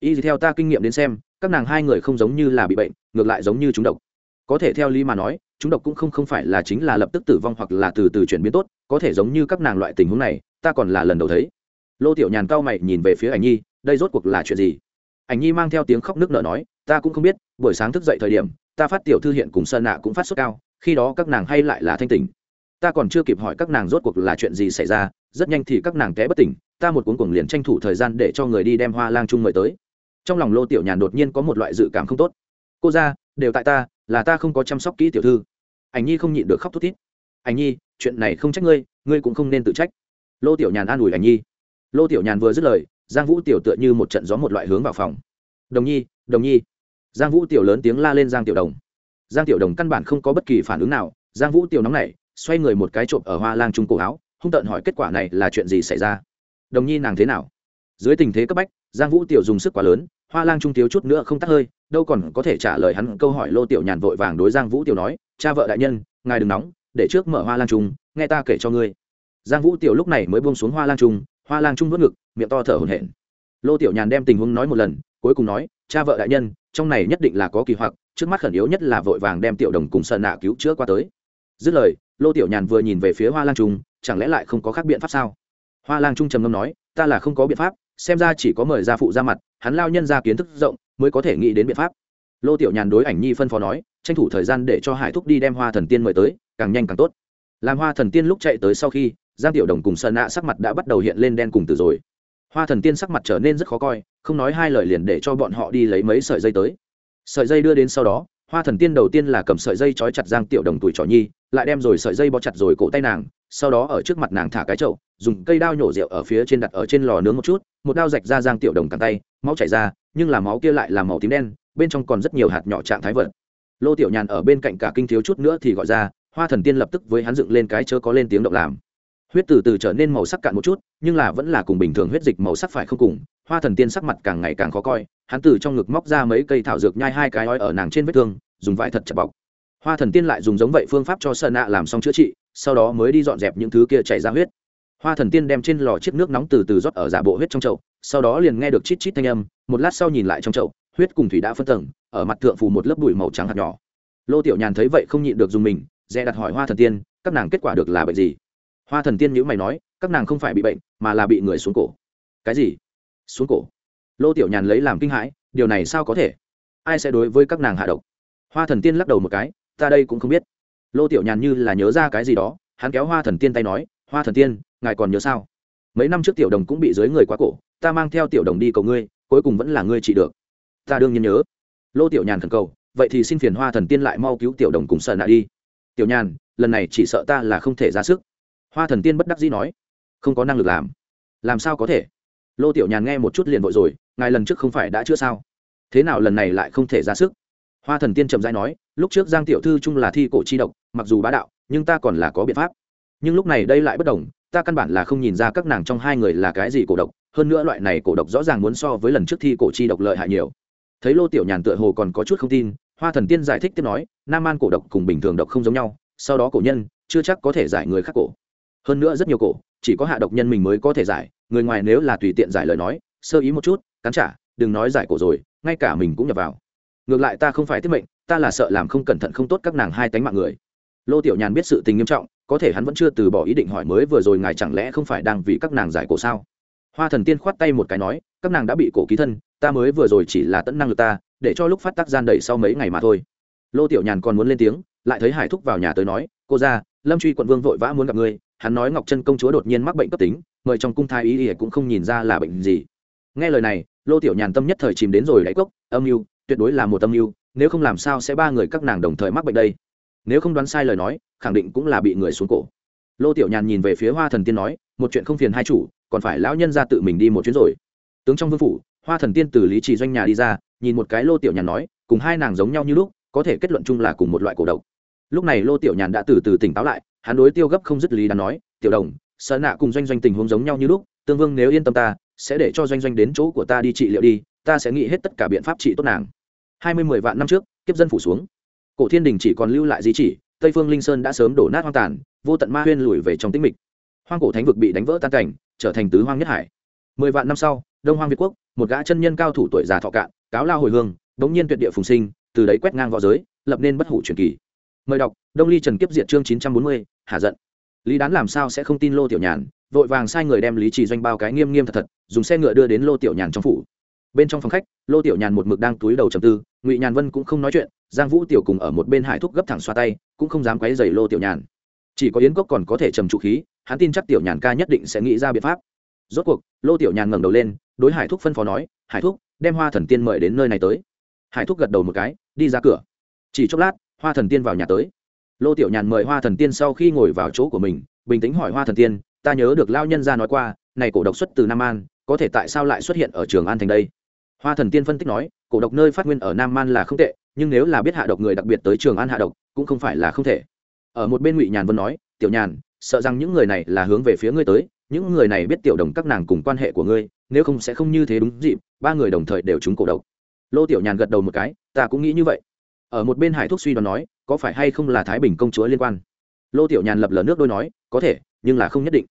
Y theo ta kinh nghiệm đến xem, các nàng hai người không giống như là bị bệnh, ngược lại giống như chúng độc. Có thể theo lý mà nói, chúng độc cũng không không phải là chính là lập tức tử vong hoặc là từ từ chuyển biến tốt, có thể giống như các nàng loại tình huống này ta còn là lần đầu thấy. Lô tiểu nhàn cao mày nhìn về phía ảnh nhi, đây rốt cuộc là chuyện gì? Ảnh nhi mang theo tiếng khóc nước nở nói, ta cũng không biết, buổi sáng thức dậy thời điểm, ta phát tiểu thư hiện cùng sơn nạ cũng phát sốt cao, khi đó các nàng hay lại là thanh tỉnh. Ta còn chưa kịp hỏi các nàng rốt cuộc là chuyện gì xảy ra, rất nhanh thì các nàng té bất tỉnh, ta một cuốn cuồng liền tranh thủ thời gian để cho người đi đem hoa lang trung mời tới. Trong lòng lô tiểu nhàn đột nhiên có một loại dự cảm không tốt. Cô ra, đều tại ta, là ta không có chăm sóc kỹ tiểu thư. Ảnh nhi không nhịn được khóc thút thít. Ảnh nhi, chuyện này không trách ngươi ngươi cũng không nên tự trách lô tiểu nhàn an ủi ảnh nhi. Lô tiểu nhàn vừa dứt lời, giang vũ tiểu tựa như một trận gió một loại hướng vào phòng. Đồng nhi đồng nhi. Giang vũ tiểu lớn tiếng la lên giang tiểu đồng. Giang tiểu đồng căn bản không có bất kỳ phản ứng nào, giang vũ tiểu nóng nảy, xoay người một cái trộm ở hoa lang trung cổ áo, hung tợn hỏi kết quả này là chuyện gì xảy ra? Đồng nhi nàng thế nào? Dưới tình thế cấp bách, giang vũ tiểu dùng sức quá lớn, hoa lang trung thiếu chút nữa không tắt hơi, đâu còn có thể trả lời hắn câu hỏi lô tiểu nhàn vội vàng đối giang vũ tiểu nói, cha vợ đại nhân, ngài đừng nóng, để trước mở hoa lang trung, nghe ta kể cho ngươi giang vũ tiểu lúc này mới buông xuống hoa lang trung, hoa lang trung vớt ngực, miệng to thở hổn hển. Lô tiểu nhàn đem tình huống nói một lần, cuối cùng nói, cha vợ đại nhân, trong này nhất định là có kỳ hoặc, trước mắt khẩn yếu nhất là vội vàng đem tiểu đồng cùng sợ nạ cứu chữa qua tới. Dứt lời, lô tiểu nhàn vừa nhìn về phía hoa lang trung, chẳng lẽ lại không có khác biện pháp sao? Hoa lang trung trầm ngâm nói, ta là không có biện pháp, xem ra chỉ có mời gia phụ ra mặt, hắn lao nhân ra kiến thức rộng, mới có thể nghĩ đến biện pháp. Lô tiểu nhàn đối ảnh nhi phân phó nói, tranh thủ thời gian để cho hải thúc đi đem hoa thần tiên mời tới, càng nhanh càng tốt. Làm hoa thần tiên lúc chạy tới sau khi giang tiểu đồng cùng sơn nạ sắc mặt đã bắt đầu hiện lên đen cùng từ rồi. Hoa thần tiên sắc mặt trở nên rất khó coi, không nói hai lời liền để cho bọn họ đi lấy mấy sợi dây tới. Sợi dây đưa đến sau đó, hoa thần tiên đầu tiên là cầm sợi dây trói chặt giang tiểu đồng tuổi trò nhi, lại đem rồi sợi dây bó chặt rồi cổ tay nàng, sau đó ở trước mặt nàng thả cái chậu, dùng cây đao nhổ rượu ở phía trên đặt ở trên lò nướng một chút, một đao rạch ra giang tiểu đồng cẳng tay, máu chảy ra, nhưng là máu kia lại là màu tím đen, bên trong còn rất nhiều hạt nhỏ trạng thái vật. Lô tiểu nhàn ở bên cạnh cả kinh thiếu chút nữa thì gọi ra, hoa thần tiên lập tức với hắn dựng lên cái chớ có lên tiếng động làm huyết từ từ trở nên màu sắc cạn một chút, nhưng là vẫn là cùng bình thường huyết dịch màu sắc phải không cùng, hoa thần tiên sắc mặt càng ngày càng khó coi, hắn từ trong ngực móc ra mấy cây thảo dược nhai hai cái ói ở nàng trên vết thương, dùng vải thật chặt bọc. Hoa thần tiên lại dùng giống vậy phương pháp cho sợ nạ làm xong chữa trị, sau đó mới đi dọn dẹp những thứ kia chảy ra huyết. Hoa thần tiên đem trên lò chiếc nước nóng từ từ rót ở giả bộ huyết trong chậu, sau đó liền nghe được chít chít thanh âm, một lát sau nhìn lại trong chậu, huyết cùng thủy đã phân tầng, ở mặt thượng phủ một lớp bụi màu trắng hạt nhỏ. Lô tiểu nhàn thấy vậy không nhịn được dùng mình, dè đặt hỏi hoa thần tiên, các nàng kết quả được là bệnh gì? Hoa thần tiên nhữ mày nói, các nàng không phải bị bệnh, mà là bị người xuống cổ. Cái gì? Xuống cổ? Lô tiểu nhàn lấy làm kinh hãi, điều này sao có thể? Ai sẽ đối với các nàng hạ độc? Hoa thần tiên lắc đầu một cái, ta đây cũng không biết. Lô tiểu nhàn như là nhớ ra cái gì đó, hắn kéo hoa thần tiên tay nói, hoa thần tiên, ngài còn nhớ sao? Mấy năm trước tiểu đồng cũng bị dưới người quá cổ, ta mang theo tiểu đồng đi cầu ngươi, cuối cùng vẫn là ngươi trị được. Ta đương nhiên nhớ. Lô tiểu nhàn khẩn cầu, vậy thì xin phiền hoa thần tiên lại mau cứu tiểu đồng cùng sợ nạ đi. Tiểu nhàn, lần này chỉ sợ ta là không thể ra sức hoa thần tiên bất đắc dĩ nói, không có năng lực làm. Làm sao có thể? Lô tiểu nhàn nghe một chút liền vội rồi, ngài lần trước không phải đã chữa sao? Thế nào lần này lại không thể ra sức? Hoa thần tiên trầm dai nói, lúc trước giang tiểu thư chung là thi cổ chi độc, mặc dù bá đạo, nhưng ta còn là có biện pháp. Nhưng lúc này đây lại bất đồng, ta căn bản là không nhìn ra các nàng trong hai người là cái gì cổ độc, hơn nữa loại này cổ độc rõ ràng muốn so với lần trước thi cổ chi độc lợi hại nhiều. Thấy lô tiểu nhàn tựa hồ còn có chút không tin, hoa thần tiên giải thích tiếp nói, nam man cổ độc cùng bình thường độc không giống nhau, sau đó cổ nhân, chưa chắc có thể giải người khác cổ hơn nữa rất nhiều cổ, chỉ có hạ độc nhân mình mới có thể giải, người ngoài nếu là tùy tiện giải lời nói, sơ ý một chút, cắn trả, đừng nói giải cổ rồi, ngay cả mình cũng nhập vào. Ngược lại ta không phải tiết mệnh, ta là sợ làm không cẩn thận không tốt các nàng hai tánh mạng người. Lô tiểu nhàn biết sự tình nghiêm trọng, có thể hắn vẫn chưa từ bỏ ý định hỏi mới vừa rồi ngài chẳng lẽ không phải đang vì các nàng giải cổ sao? Hoa thần tiên khoát tay một cái nói, các nàng đã bị cổ ký thân, ta mới vừa rồi chỉ là tận năng lực ta, để cho lúc phát tác gian đẩy sau mấy ngày mà thôi. Lô tiểu nhàn còn muốn lên tiếng, lại thấy hải thúc vào nhà tới nói, cô ra lâm truy quận vương vội vã muốn gặp ngươi, hắn nói ngọc Trân công chúa đột nhiên mắc bệnh cấp tính, mời trong cung thái ý ỉa cũng không nhìn ra là bệnh gì. Nghe lời này, lô tiểu nhàn tâm nhất thời chìm đến rồi đáy cốc, âm mưu, tuyệt đối là một âm mưu, nếu không làm sao sẽ ba người các nàng đồng thời mắc bệnh đây? Nếu không đoán sai lời nói, khẳng định cũng là bị người xuống cổ. Lô tiểu nhàn nhìn về phía hoa thần tiên nói, một chuyện không phiền hai chủ, còn phải lão nhân ra tự mình đi một chuyến rồi. Tướng trong vương phủ, hoa thần tiên từ lý trì doanh nhà đi ra, nhìn một cái lô tiểu nhàn nói, cùng hai nàng giống nhau như lúc, có thể kết luận chung là cùng một loại cổ độc lúc này lô tiểu nhàn đã từ từ tỉnh táo lại, hắn đối tiêu gấp không dứt lý đắn nói, tiểu đồng sợ nạ cùng doanh doanh tình huống giống nhau như lúc, tương vương nếu yên tâm ta, sẽ để cho doanh doanh đến chỗ của ta đi trị liệu đi, ta sẽ nghĩ hết tất cả biện pháp trị tốt nàng. Hai mươi mười vạn năm trước, kiếp dân phủ xuống. Cổ thiên đình chỉ còn lưu lại di chỉ, tây phương linh sơn đã sớm đổ nát hoang tàn, vô tận ma huyên lùi về trong tĩnh mịch. Hoang cổ thánh vực bị đánh vỡ tan cảnh, trở thành tứ hoang nhất hải. Mười vạn năm sau, đông hoang việt quốc, một gã chân nhân cao thủ tuổi già thọ cạn, cáo lao hồi hương, bỗng nhiên tuyệt địa phùng sinh, từ đấy quét ngang v õ giới, lập nên bất hủ truyền kỳ mời đọc, đông ly trần kiếp diệt chương chín trăm bốn mươi hạ giận. Lý đán làm sao sẽ không tin lô tiểu nhàn? Vội vàng sai người đem lý trì doanh bao cái nghiêm nghiêm thật thật, dùng xe ngựa đưa đến lô tiểu nhàn trong phủ. Bên trong phòng khách, lô tiểu nhàn một mực đang túi đầu trầm tư, ngụy nhàn vân cũng không nói chuyện, giang vũ tiểu cùng ở một bên hải thúc gấp thẳng xoa tay, cũng không dám quấy dày lô tiểu nhàn. Chỉ có yến cốc còn có thể trầm trụ khí, hắn tin chắc tiểu nhàn ca nhất định sẽ nghĩ ra biện pháp. Rốt cuộc, lô tiểu nhàn ngẩng đầu lên, đối hải thúc phân phó nói, hải thúc, đem hoa thần tiên mời đến nơi này tới. Hải thúc gật đầu một cái, đi ra cửa. Chỉ chốc lát hoa thần tiên vào nhà tới. Lô tiểu nhàn mời hoa thần tiên sau khi ngồi vào chỗ của mình, bình tĩnh hỏi hoa thần tiên, ta nhớ được lao nhân ra nói qua, này cổ độc xuất từ nam an, có thể tại sao lại xuất hiện ở trường an thành đây? Hoa thần tiên phân tích nói, cổ độc nơi phát nguyên ở nam an là không tệ, nhưng nếu là biết hạ độc người đặc biệt tới trường an hạ độc, cũng không phải là không thể. Ở một bên ngụy nhàn vân nói, tiểu nhàn, sợ rằng những người này là hướng về phía ngươi tới, những người này biết tiểu đồng các nàng cùng quan hệ của ngươi, nếu không sẽ không như thế đúng dịp, ba người đồng thời đều trúng cổ độc. Lô tiểu nhàn gật đầu một cái, ta cũng nghĩ như vậy ở một bên hải thúc suy đoán nói, có phải hay không là thái bình công chúa liên quan? Lô tiểu nhàn lập lờ nước đôi nói, có thể, nhưng là không nhất định.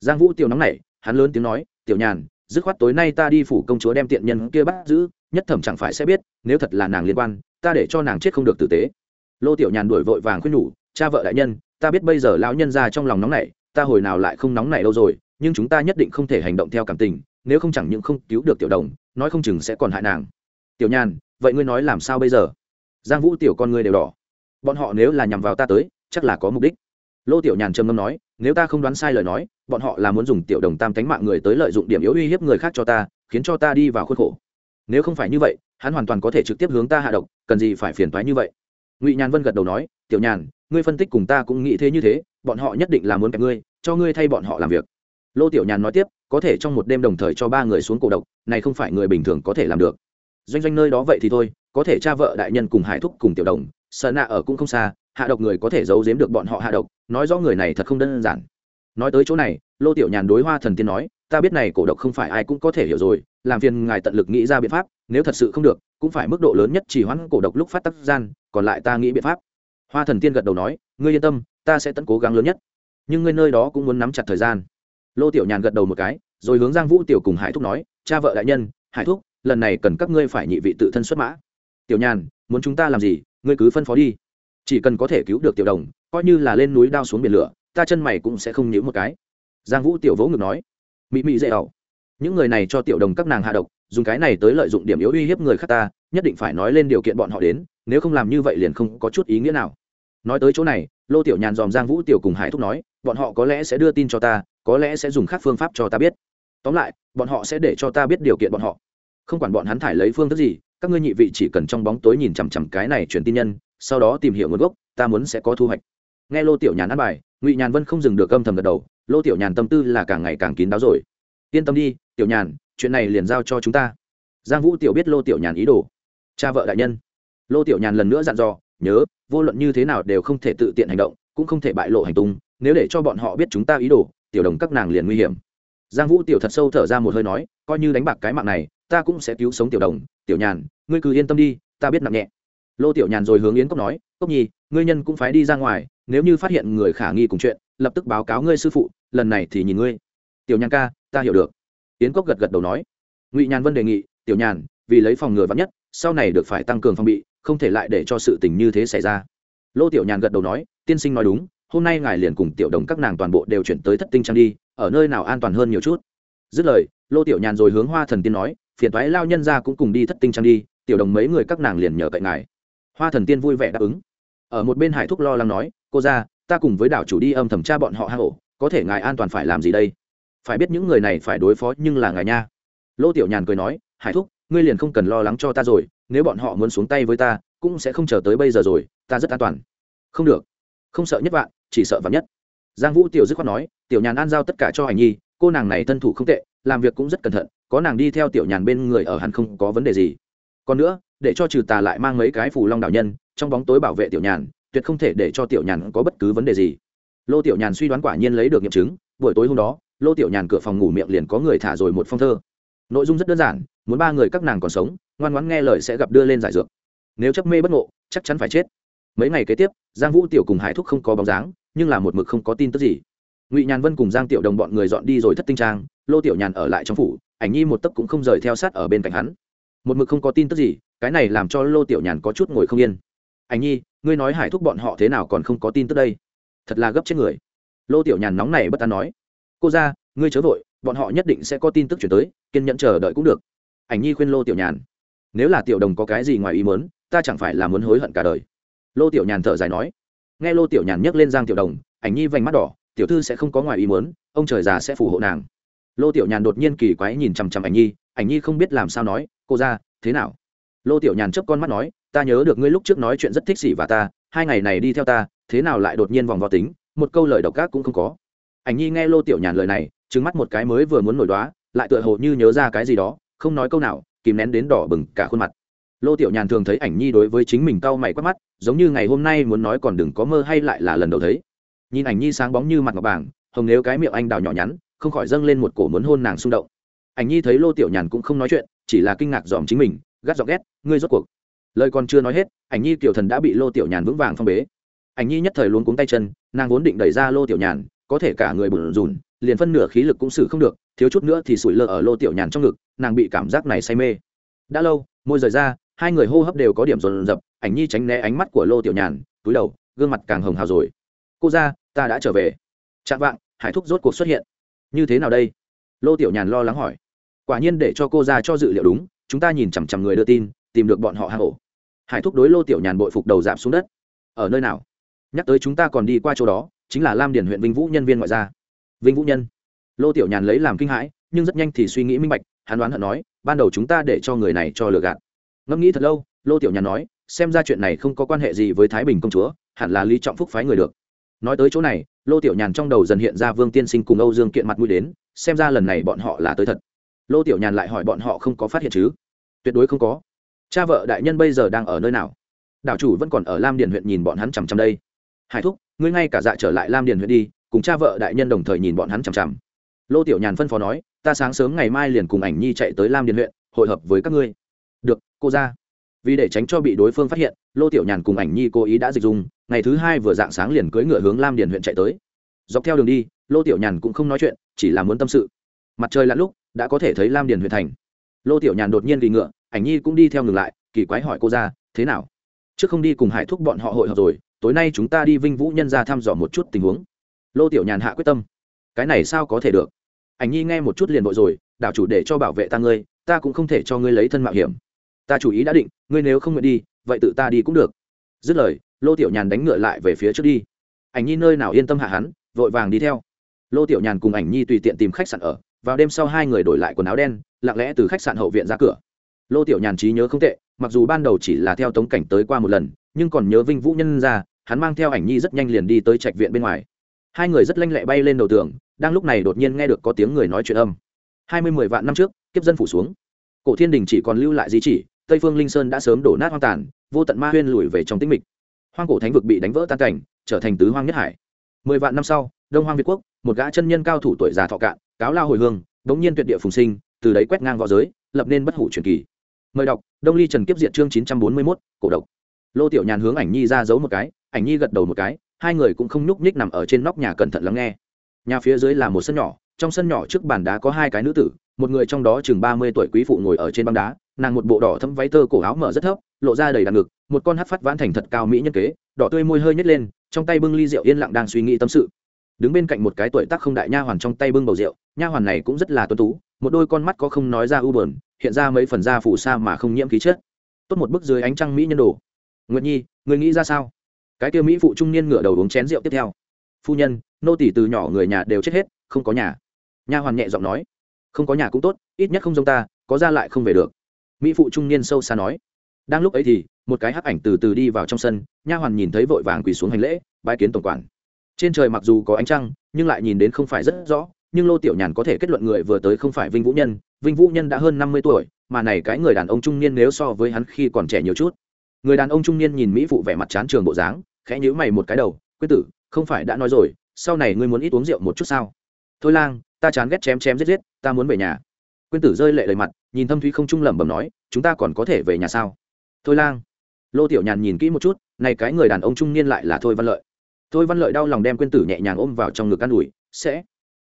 Giang vũ tiểu nóng này hắn lớn tiếng nói, tiểu nhàn, dứt khoát tối nay ta đi phủ công chúa đem tiện nhân kia bắt giữ, nhất thẩm chẳng phải sẽ biết, nếu thật là nàng liên quan, ta để cho nàng chết không được tử tế. Lô tiểu nhàn đuổi vội vàng khuyên nhủ, cha vợ đại nhân, ta biết bây giờ lão nhân ra trong lòng nóng này ta hồi nào lại không nóng này đâu rồi, nhưng chúng ta nhất định không thể hành động theo cảm tình, nếu không chẳng những không cứu được tiểu đồng, nói không chừng sẽ còn hại nàng. Tiểu nhàn, vậy ngươi nói làm sao bây giờ? Giang vũ tiểu con ngươi đều đỏ. Bọn họ nếu là nhằm vào ta tới, chắc là có mục đích. Lô tiểu nhàn trầm ngâm nói, nếu ta không đoán sai lời nói, bọn họ là muốn dùng tiểu đồng tam tánh mạng người tới lợi dụng điểm yếu uy hiếp người khác cho ta, khiến cho ta đi vào khuất khổ. Nếu không phải như vậy, hắn hoàn toàn có thể trực tiếp hướng ta hạ độc, cần gì phải phiền toái như vậy? Ngụy nhàn vân gật đầu nói, tiểu nhàn, ngươi phân tích cùng ta cũng nghĩ thế như thế, bọn họ nhất định là muốn kẹp ngươi, cho ngươi thay bọn họ làm việc. Lô tiểu nhàn nói tiếp, có thể trong một đêm đồng thời cho ba người xuống cổ độc, này không phải người bình thường có thể làm được. Doanh doanh nơi đó vậy thì thôi có thể cha vợ đại nhân cùng hải thúc cùng tiểu đồng, sợ nạ ở cũng không xa, hạ độc người có thể giấu giếm được bọn họ hạ độc, nói rõ người này thật không đơn giản. Nói tới chỗ này, lô tiểu nhàn đối hoa thần tiên nói, ta biết này cổ độc không phải ai cũng có thể hiểu rồi, làm phiền ngài tận lực nghĩ ra biện pháp, nếu thật sự không được, cũng phải mức độ lớn nhất chỉ hoãn cổ độc lúc phát tắc gian, còn lại ta nghĩ biện pháp. Hoa thần tiên gật đầu nói, ngươi yên tâm, ta sẽ tận cố gắng lớn nhất. Nhưng ngươi nơi đó cũng muốn nắm chặt thời gian. Lô tiểu nhàn gật đầu một cái, rồi hướng giang vũ tiểu cùng hải thúc nói, cha vợ đại nhân, hải thúc, lần này cần các ngươi phải nhị vị tự thân xuất mã tiểu nhàn, muốn chúng ta làm gì, ngươi cứ phân phó đi. Chỉ cần có thể cứu được tiểu đồng, coi như là lên núi đao xuống biển lửa, ta chân mày cũng sẽ không nhíu một cái. Giang vũ tiểu vỗ ngực nói. Mỹ mỹ dễ ẩu những người này cho tiểu đồng các nàng hạ độc, dùng cái này tới lợi dụng điểm yếu uy hiếp người khác ta, nhất định phải nói lên điều kiện bọn họ đến, nếu không làm như vậy liền không có chút ý nghĩa nào. Nói tới chỗ này, lô tiểu nhàn dòm giang vũ tiểu cùng hải thúc nói, bọn họ có lẽ sẽ đưa tin cho ta, có lẽ sẽ dùng khác phương pháp cho ta biết. Tóm lại, bọn họ sẽ để cho ta biết điều kiện bọn họ. Không quản bọn hắn thải lấy phương thức gì các ngươi nhị vị chỉ cần trong bóng tối nhìn chằm chằm cái này truyền tin nhân, sau đó tìm hiểu nguồn gốc, ta muốn sẽ có thu hoạch. Nghe lô tiểu nhàn ăn bài, ngụy nhàn vân không dừng được âm thầm gật đầu, lô tiểu nhàn tâm tư là càng ngày càng kín đáo rồi. Yên tâm đi, tiểu nhàn, chuyện này liền giao cho chúng ta. Giang vũ tiểu biết lô tiểu nhàn ý đồ. Cha vợ đại nhân. Lô tiểu nhàn lần nữa dặn dò, nhớ, vô luận như thế nào đều không thể tự tiện hành động, cũng không thể bại lộ hành tung, nếu để cho bọn họ biết chúng ta ý đồ, tiểu đồng các nàng liền nguy hiểm. Giang vũ tiểu thật sâu thở ra một hơi nói, coi như đánh bạc cái mạng này ta cũng sẽ cứu sống tiểu đồng, tiểu nhàn, ngươi cứ yên tâm đi, ta biết nặng nhẹ. Lô tiểu nhàn rồi hướng yến cốc nói, cốc nhi, ngươi nhân cũng phải đi ra ngoài, nếu như phát hiện người khả nghi cùng chuyện, lập tức báo cáo ngươi sư phụ, lần này thì nhìn ngươi. Tiểu nhàn ca, ta hiểu được. Yến cốc gật gật đầu nói. Ngụy nhàn vân đề nghị, tiểu nhàn, vì lấy phòng ngừa vắn nhất, sau này được phải tăng cường phòng bị, không thể lại để cho sự tình như thế xảy ra. Lô tiểu nhàn gật đầu nói, tiên sinh nói đúng, hôm nay ngài liền cùng tiểu đồng các nàng toàn bộ đều chuyển tới thất tinh trang đi, ở nơi nào an toàn hơn nhiều chút? Dứt lời, lô tiểu nhàn rồi hướng hoa thần tiên nói phiền toái lao nhân ra cũng cùng đi thất tinh trang đi, tiểu đồng mấy người các nàng liền nhờ cậy ngài. Hoa thần tiên vui vẻ đáp ứng. Ở một bên hải thúc lo lắng nói, cô ra ta cùng với đảo chủ đi âm thẩm tra bọn họ hang hổ có thể ngài an toàn phải làm gì đây? Phải biết những người này phải đối phó nhưng là ngài nha. Lô tiểu nhàn cười nói, hải thúc, ngươi liền không cần lo lắng cho ta rồi, nếu bọn họ muốn xuống tay với ta, cũng sẽ không chờ tới bây giờ rồi, ta rất an toàn. Không được. Không sợ nhất vạn, chỉ sợ vạn nhất. Giang vũ tiểu dứt khoát nói, tiểu nhàn an giao tất cả cho ảnh nhi, cô nàng này thân thủ không tệ, làm việc cũng rất cẩn thận có nàng đi theo tiểu nhàn bên người ở hẳn không có vấn đề gì. Còn nữa, để cho trừ tà lại mang mấy cái phù long đạo nhân, trong bóng tối bảo vệ tiểu nhàn, tuyệt không thể để cho tiểu nhàn có bất cứ vấn đề gì. Lô tiểu nhàn suy đoán quả nhiên lấy được nghiệm chứng, buổi tối hôm đó, lô tiểu nhàn cửa phòng ngủ miệng liền có người thả rồi một phong thơ. Nội dung rất đơn giản, muốn ba người các nàng còn sống, ngoan ngoãn nghe lời sẽ gặp đưa lên giải dược. Nếu chấp mê bất ngộ, chắc chắn phải chết. Mấy ngày kế tiếp, giang vũ tiểu cùng hải thúc không có bóng dáng, nhưng là một mực không có tin tức gì. Ngụy nhàn vân cùng giang tiểu đồng bọn người dọn đi rồi thất tinh trang, lô tiểu nhàn ở lại trong phủ ảnh nhi một tấc cũng không rời theo sát ở bên cạnh hắn. Một mực không có tin tức gì, cái này làm cho lô tiểu nhàn có chút ngồi không yên. Ảnh nhi, ngươi nói hải thúc bọn họ thế nào còn không có tin tức đây? Thật là gấp chết người. Lô tiểu nhàn nóng này bất an nói. Cô ra, ngươi chớ vội, bọn họ nhất định sẽ có tin tức chuyển tới, kiên nhẫn chờ đợi cũng được. Ảnh nhi khuyên lô tiểu nhàn. Nếu là tiểu đồng có cái gì ngoài ý muốn, ta chẳng phải là muốn hối hận cả đời. Lô tiểu nhàn thở dài nói. Nghe lô tiểu nhàn nhắc lên giang tiểu đồng, ảnh nhi vành mắt đỏ, tiểu thư sẽ không có ngoài ý muốn, ông trời già sẽ phù hộ nàng lô tiểu nhàn đột nhiên kỳ quái nhìn chằm chằm ảnh nhi ảnh nhi không biết làm sao nói, cô ra, thế nào? Lô tiểu nhàn chớp con mắt nói, ta nhớ được ngươi lúc trước nói chuyện rất thích xỉ và ta, hai ngày này đi theo ta, thế nào lại đột nhiên vòng vo tính, một câu lời độc ác cũng không có. Ảnh nhi nghe lô tiểu nhàn lời này trứng mắt một cái mới vừa muốn nổi đoá, lại tựa hồ như nhớ ra cái gì đó, không nói câu nào, kìm nén đến đỏ bừng cả khuôn mặt. Lô tiểu nhàn thường thấy ảnh nhi đối với chính mình cau mày quát mắt, giống như ngày hôm nay muốn nói còn đừng có mơ hay lại là lần đầu thấy. Nhìn ảnh nhi sáng bóng như mặt ngọc bảng hồng nếu cái miệng anh đào nhỏ nhắn không khỏi dâng lên một cổ muốn hôn nàng xung động. Ảnh nhi thấy lô tiểu nhàn cũng không nói chuyện, chỉ là kinh ngạc dòm chính mình, gắt giọng ghét, ngươi rốt cuộc. Lời còn chưa nói hết, ảnh nhi tiểu thần đã bị lô tiểu nhàn vững vàng phong bế. Ảnh nhi nhất thời luống cuống tay chân, nàng vốn định đẩy ra lô tiểu nhàn, có thể cả người bùn rùn liền phân nửa khí lực cũng xử không được, thiếu chút nữa thì sủi lơ ở lô tiểu nhàn trong ngực, nàng bị cảm giác này say mê. Đã lâu, môi rời ra, hai người hô hấp đều có điểm rồn rập, ảnh nhi tránh né ánh mắt của lô tiểu nhàn, túi đầu, gương mặt càng hồng hào rồi. Cô ra, ta đã trở về. Chạm vạng, hải thúc rốt cuộc xuất hiện như thế nào đây? Lô tiểu nhàn lo lắng hỏi. Quả nhiên để cho cô ra cho dự liệu đúng, chúng ta nhìn chằm chằm người đưa tin, tìm được bọn họ hang ổ. Hải thúc đối lô tiểu nhàn bội phục đầu giảm xuống đất. Ở nơi nào? Nhắc tới chúng ta còn đi qua chỗ đó, chính là lam Điền huyện vinh vũ nhân viên ngoại gia. Vinh vũ nhân. Lô tiểu nhàn lấy làm kinh hãi, nhưng rất nhanh thì suy nghĩ minh bạch, hắn đoán hận nói, ban đầu chúng ta để cho người này cho lừa gạt. Ngẫm nghĩ thật lâu, lô tiểu nhàn nói, xem ra chuyện này không có quan hệ gì với thái bình công chúa, hẳn là lý trọng phúc phái người được nói tới chỗ này, lô tiểu nhàn trong đầu dần hiện ra vương tiên sinh cùng âu dương kiện mặt mũi đến, xem ra lần này bọn họ là tới thật. Lô tiểu nhàn lại hỏi bọn họ không có phát hiện chứ? Tuyệt đối không có. Cha vợ đại nhân bây giờ đang ở nơi nào? Đảo chủ vẫn còn ở lam điền huyện nhìn bọn hắn chằm chằm đây. Hải thúc, ngươi ngay cả dạ trở lại lam điền huyện đi, cùng cha vợ đại nhân đồng thời nhìn bọn hắn chằm chằm. Lô tiểu nhàn phân phó nói, ta sáng sớm ngày mai liền cùng ảnh nhi chạy tới lam điền huyện, hội hợp với các ngươi. Được, cô ra vì để tránh cho bị đối phương phát hiện, lô tiểu nhàn cùng ảnh nhi cố ý đã dịch dùng ngày thứ hai vừa dạng sáng liền cưỡi ngựa hướng lam điền huyện chạy tới. Dọc theo đường đi, lô tiểu nhàn cũng không nói chuyện, chỉ là muốn tâm sự. Mặt trời lặn lúc, đã có thể thấy lam điền huyện thành. Lô tiểu nhàn đột nhiên vì ngựa, ảnh nhi cũng đi theo ngừng lại, kỳ quái hỏi cô ra, thế nào? Trước không đi cùng hải thúc bọn họ hội họp rồi, tối nay chúng ta đi vinh vũ nhân ra thăm dò một chút tình huống. Lô tiểu nhàn hạ quyết tâm. Cái này sao có thể được? Ảnh nhi nghe một chút liền vội rồi đảo chủ để cho bảo vệ ta ngươi, ta cũng không thể cho ngươi lấy thân mạo hiểm ta chủ ý đã định, ngươi nếu không nguyện đi, vậy tự ta đi cũng được. Dứt lời, lô tiểu nhàn đánh ngựa lại về phía trước đi. Ảnh nhi nơi nào yên tâm hạ hắn, vội vàng đi theo. Lô tiểu nhàn cùng ảnh nhi tùy tiện tìm khách sạn ở, vào đêm sau hai người đổi lại quần áo đen, lặng lẽ từ khách sạn hậu viện ra cửa. Lô tiểu nhàn trí nhớ không tệ, mặc dù ban đầu chỉ là theo tống cảnh tới qua một lần, nhưng còn nhớ vinh vũ nhân ra, hắn mang theo ảnh nhi rất nhanh liền đi tới trạch viện bên ngoài. Hai người rất lanh lẹ bay lên đầu tường, đang lúc này đột nhiên nghe được có tiếng người nói chuyện âm. Hai mươi mười vạn năm trước, kiếp dân phủ xuống. Cổ thiên đình chỉ còn lưu lại di chỉ tây phương linh sơn đã sớm đổ nát hoang tàn, vô tận ma huyên lùi về trong tĩnh mịch. Hoang cổ thánh vực bị đánh vỡ tan cảnh, trở thành tứ hoang nhất hải. Mười vạn năm sau, đông hoang việt quốc, một gã chân nhân cao thủ tuổi già thọ cạn, cáo lao hồi hương, đống nhiên tuyệt địa phùng sinh, từ đấy quét ngang v õ giới, lập nên bất hủ truyền kỳ. Mời đọc, đông ly trần kiếp diện chương chín trăm bốn mươi mốt, cổ độc. Lô tiểu nhàn hướng ảnh nhi ra giấu một cái, ảnh nhi gật đầu một cái, hai người cũng không nhúc nhích nằm ở trên nóc nhà cẩn thận lắng nghe. Nhà phía dưới là một sân nhỏ, trong sân nhỏ trước bàn đá có hai cái nữ tử, một người trong đó chừng ba mươi tuổi quý phụ ngồi ở trên băng đá nàng một bộ đỏ thâm váy tơ cổ áo mở rất thấp, lộ ra đầy đàn ngực, một con hát phát vãn thành thật cao mỹ nhân kế, đỏ tươi môi hơi nhét lên, trong tay bưng ly rượu yên lặng đang suy nghĩ tâm sự. Đứng bên cạnh một cái tuổi tác không đại nha hoàn trong tay bưng bầu rượu, nha hoàn này cũng rất là tuân tú, một đôi con mắt có không nói ra u bờn hiện ra mấy phần da phủ sa mà không nhiễm khí chất. Tốt một bức dưới ánh trăng mỹ nhân đồ. Nguyệt nhi, người nghĩ ra sao? Cái kia mỹ phụ trung niên ngửa đầu uống chén rượu tiếp theo. Phu nhân, nô tỷ từ nhỏ người nhà đều chết hết, không có nhà. Nha hoàn nhẹ giọng nói. Không có nhà cũng tốt, ít nhất không giống ta, có ra lại không về được mỹ phụ trung niên sâu xa nói. Đang lúc ấy thì, một cái hắc ảnh từ từ đi vào trong sân, nha hoàn nhìn thấy vội vàng quỳ xuống hành lễ bãi kiến tổng quản. Trên trời mặc dù có ánh trăng, nhưng lại nhìn đến không phải rất rõ, nhưng lô tiểu nhàn có thể kết luận người vừa tới không phải vinh vũ nhân. Vinh vũ nhân đã hơn năm mươi tuổi, mà này cái người đàn ông trung niên nếu so với hắn khi còn trẻ nhiều chút. Người đàn ông trung niên nhìn mỹ phụ vẻ mặt chán trường bộ dáng, khẽ nhíu mày một cái đầu, quyết tử, không phải đã nói rồi, sau này ngươi muốn ít uống rượu một chút sao? Thôi lang, ta chán ghét chém chém giết giết, ta muốn về nhà. Quyên tử rơi lệ lời mặt nhìn thâm thúy không trung lẩm bẩm nói, chúng ta còn có thể về nhà sao? Thôi lang. Lô tiểu nhàn nhìn kỹ một chút, này cái người đàn ông trung niên lại là thôi văn lợi. Thôi văn lợi đau lòng đem quyên tử nhẹ nhàng ôm vào trong ngực an ủi, sẽ.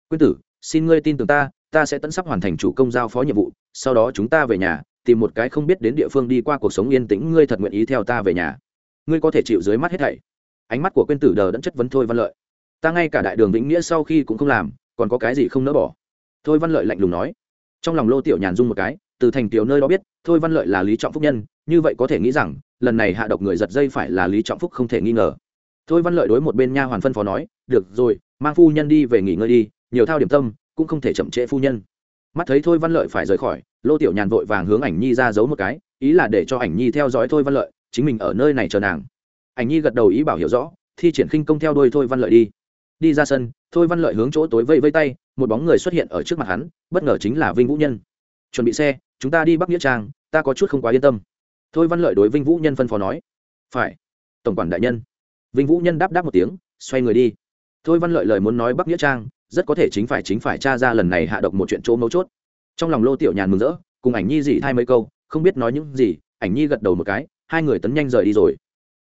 Quyên tử, xin ngươi tin tưởng ta ta sẽ tận sắp hoàn thành chủ công giao phó nhiệm vụ, sau đó chúng ta về nhà, tìm một cái không biết đến địa phương đi qua cuộc sống yên tĩnh, ngươi thật nguyện ý theo ta về nhà. Ngươi có thể chịu dưới mắt hết thảy. Ánh mắt của quyên tử đờ đẫn chất vấn thôi văn lợi. Ta ngay cả đại đường vĩnh nghĩa sau khi cũng không làm, còn có cái gì không nỡ bỏ? Thôi văn lợi lạnh lùng nói trong lòng lô tiểu nhàn dung một cái, từ thành tiểu nơi đó biết, thôi văn lợi là lý trọng phúc nhân, như vậy có thể nghĩ rằng, lần này hạ độc người giật dây phải là lý trọng phúc không thể nghi ngờ. Thôi văn lợi đối một bên nha hoàn phân phó nói, được rồi, mang phu nhân đi về nghỉ ngơi đi, nhiều thao điểm tâm, cũng không thể chậm trễ phu nhân. Mắt thấy thôi văn lợi phải rời khỏi, lô tiểu nhàn vội vàng hướng ảnh nhi ra giấu một cái, ý là để cho ảnh nhi theo dõi thôi văn lợi, chính mình ở nơi này chờ nàng. Ảnh nhi gật đầu ý bảo hiểu rõ, thi triển khinh công theo đôi thôi văn lợi đi đi ra sân, thôi văn lợi hướng chỗ tối vây vây tay, một bóng người xuất hiện ở trước mặt hắn, bất ngờ chính là vinh vũ nhân. Chuẩn bị xe, chúng ta đi bắc nghĩa trang, ta có chút không quá yên tâm. Thôi văn lợi đối vinh vũ nhân phân phó nói. Phải. Tổng quản đại nhân. Vinh vũ nhân đáp đáp một tiếng, xoay người đi. Thôi văn lợi lời muốn nói bắc nghĩa trang, rất có thể chính phải chính phải tra ra lần này hạ độc một chuyện chỗ mấu chốt. Trong lòng lô tiểu nhàn mừng rỡ, cùng ảnh nhi dị thay mấy câu, không biết nói những gì, ảnh nhi gật đầu một cái, hai người tấn nhanh rời đi rồi.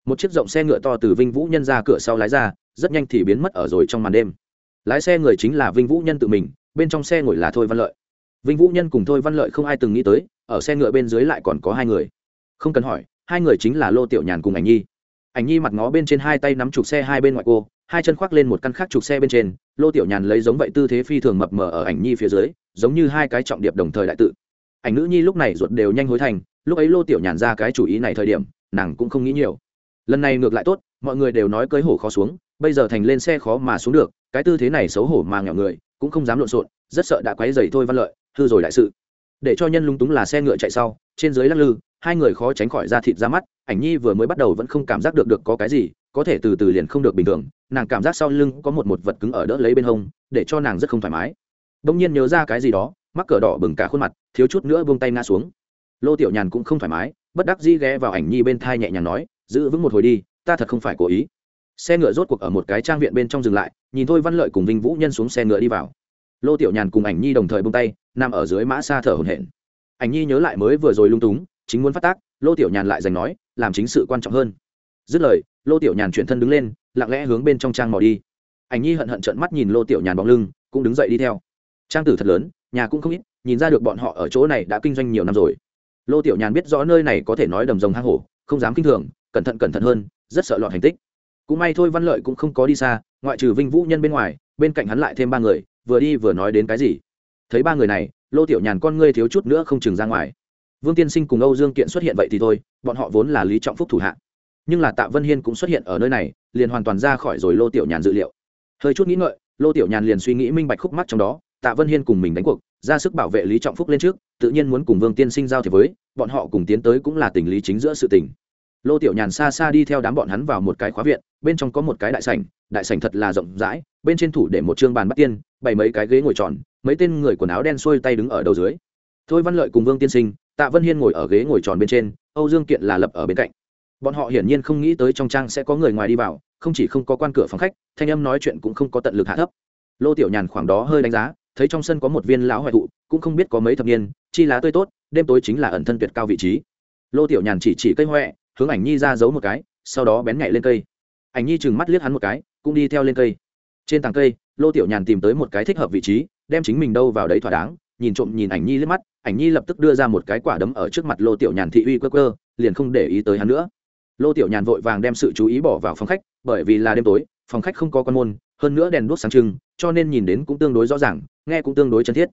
Một chiếc rộng xe ngựa to từ vinh vũ nhân ra cửa sau lái ra rất nhanh thì biến mất ở rồi trong màn đêm. Lái xe người chính là vinh vũ nhân tự mình, bên trong xe ngồi là thôi văn lợi. Vinh vũ nhân cùng thôi văn lợi không ai từng nghĩ tới, ở xe ngựa bên dưới lại còn có hai người. Không cần hỏi, hai người chính là lô tiểu nhàn cùng ảnh nhi. Ảnh nhi mặt ngó bên trên hai tay nắm trục xe hai bên ngoại cô, hai chân khoác lên một căn khác trục xe bên trên, lô tiểu nhàn lấy giống vậy tư thế phi thường mập mờ ở ảnh nhi phía dưới, giống như hai cái trọng điệp đồng thời đại tự. Ảnh nữ nhi lúc này ruột đều nhanh hối thành, lúc ấy lô tiểu nhàn ra cái chủ ý này thời điểm, nàng cũng không nghĩ nhiều. Lần này ngược lại tốt, mọi người đều nói cưới hổ khó xuống bây giờ thành lên xe khó mà xuống được, cái tư thế này xấu hổ mà nghèo người, cũng không dám lộn xộn, rất sợ đã quấy dày thôi văn lợi, hư rồi đại sự. Để cho nhân lung túng là xe ngựa chạy sau, trên dưới lắc lư, hai người khó tránh khỏi ra thịt ra mắt, ảnh nhi vừa mới bắt đầu vẫn không cảm giác được được có cái gì, có thể từ từ liền không được bình thường, nàng cảm giác sau lưng có một một vật cứng ở đỡ lấy bên hông, để cho nàng rất không thoải mái. Đông nhiên nhớ ra cái gì đó, mắc cờ đỏ bừng cả khuôn mặt, thiếu chút nữa buông tay ngã xuống. Lô tiểu nhàn cũng không thoải mái, bất đắc dĩ ghé vào ảnh nhi bên thai nhẹ nhàng nói, giữ vững một hồi đi, ta thật không phải cố ý xe ngựa rốt cuộc ở một cái trang viện bên trong dừng lại, nhìn thôi văn lợi cùng vinh vũ nhân xuống xe ngựa đi vào. Lô tiểu nhàn cùng ảnh nhi đồng thời bông tay, nằm ở dưới mã xa thở hổn hển. Ảnh nhi nhớ lại mới vừa rồi lung túng, chính muốn phát tác, lô tiểu nhàn lại giành nói, làm chính sự quan trọng hơn. Dứt lời, lô tiểu nhàn chuyển thân đứng lên, lặng lẽ hướng bên trong trang mò đi. Ảnh nhi hận hận trợn mắt nhìn lô tiểu nhàn bóng lưng, cũng đứng dậy đi theo. Trang tử thật lớn, nhà cũng không ít, nhìn ra được bọn họ ở chỗ này đã kinh doanh nhiều năm rồi. Lô tiểu nhàn biết rõ nơi này có thể nói đầm rồng hang hổ, không dám kinh thường, cẩn thận cẩn thận hơn, rất sợ lọt hành tích cũng may thôi văn lợi cũng không có đi xa, ngoại trừ vinh vũ nhân bên ngoài, bên cạnh hắn lại thêm ba người, vừa đi vừa nói đến cái gì. Thấy ba người này, lô tiểu nhàn con ngươi thiếu chút nữa không chừng ra ngoài. Vương tiên sinh cùng âu dương kiện xuất hiện vậy thì thôi, bọn họ vốn là lý trọng phúc thủ hạ. Nhưng là tạ vân hiên cũng xuất hiện ở nơi này, liền hoàn toàn ra khỏi rồi lô tiểu nhàn dự liệu. Hơi chút nghĩ ngợi, lô tiểu nhàn liền suy nghĩ minh bạch khúc mắt trong đó, tạ vân hiên cùng mình đánh cuộc, ra sức bảo vệ lý trọng phúc lên trước, tự nhiên muốn cùng vương tiên sinh giao thiệp với, bọn họ cùng tiến tới cũng là tình lý chính giữa sự tình lô tiểu nhàn xa xa đi theo đám bọn hắn vào một cái khóa viện, bên trong có một cái đại sảnh đại sảnh thật là rộng rãi, bên trên thủ để một chương bàn bắt tiên, bày mấy cái ghế ngồi tròn, mấy tên người quần áo đen xuôi tay đứng ở đầu dưới. Thôi văn lợi cùng vương tiên sinh, tạ vân hiên ngồi ở ghế ngồi tròn bên trên, âu dương kiện là lập ở bên cạnh. Bọn họ hiển nhiên không nghĩ tới trong trang sẽ có người ngoài đi vào, không chỉ không có quan cửa phòng khách, thanh âm nói chuyện cũng không có tận lực hạ thấp. Lô tiểu nhàn khoảng đó hơi đánh giá, thấy trong sân có một viên lão hoại thụ, cũng không biết có mấy thập niên, chi lá tươi tốt, đêm tối chính là ẩn thân tuyệt cao vị trí. Lô tiểu nhàn chỉ chỉ cây huệ hướng ảnh nhi ra giấu một cái, sau đó bén nhảy lên cây. Ảnh nhi chừng mắt liếc hắn một cái, cũng đi theo lên cây. Trên tàng cây, lô tiểu nhàn tìm tới một cái thích hợp vị trí, đem chính mình đâu vào đấy thỏa đáng, nhìn trộm nhìn ảnh nhi liếc mắt, ảnh nhi lập tức đưa ra một cái quả đấm ở trước mặt lô tiểu nhàn thị uy cơ cơ liền không để ý tới hắn nữa. Lô tiểu nhàn vội vàng đem sự chú ý bỏ vào phòng khách, bởi vì là đêm tối, phòng khách không có con môn, hơn nữa đèn đuốc sáng trưng, cho nên nhìn đến cũng tương đối rõ ràng, nghe cũng tương đối chân thiết.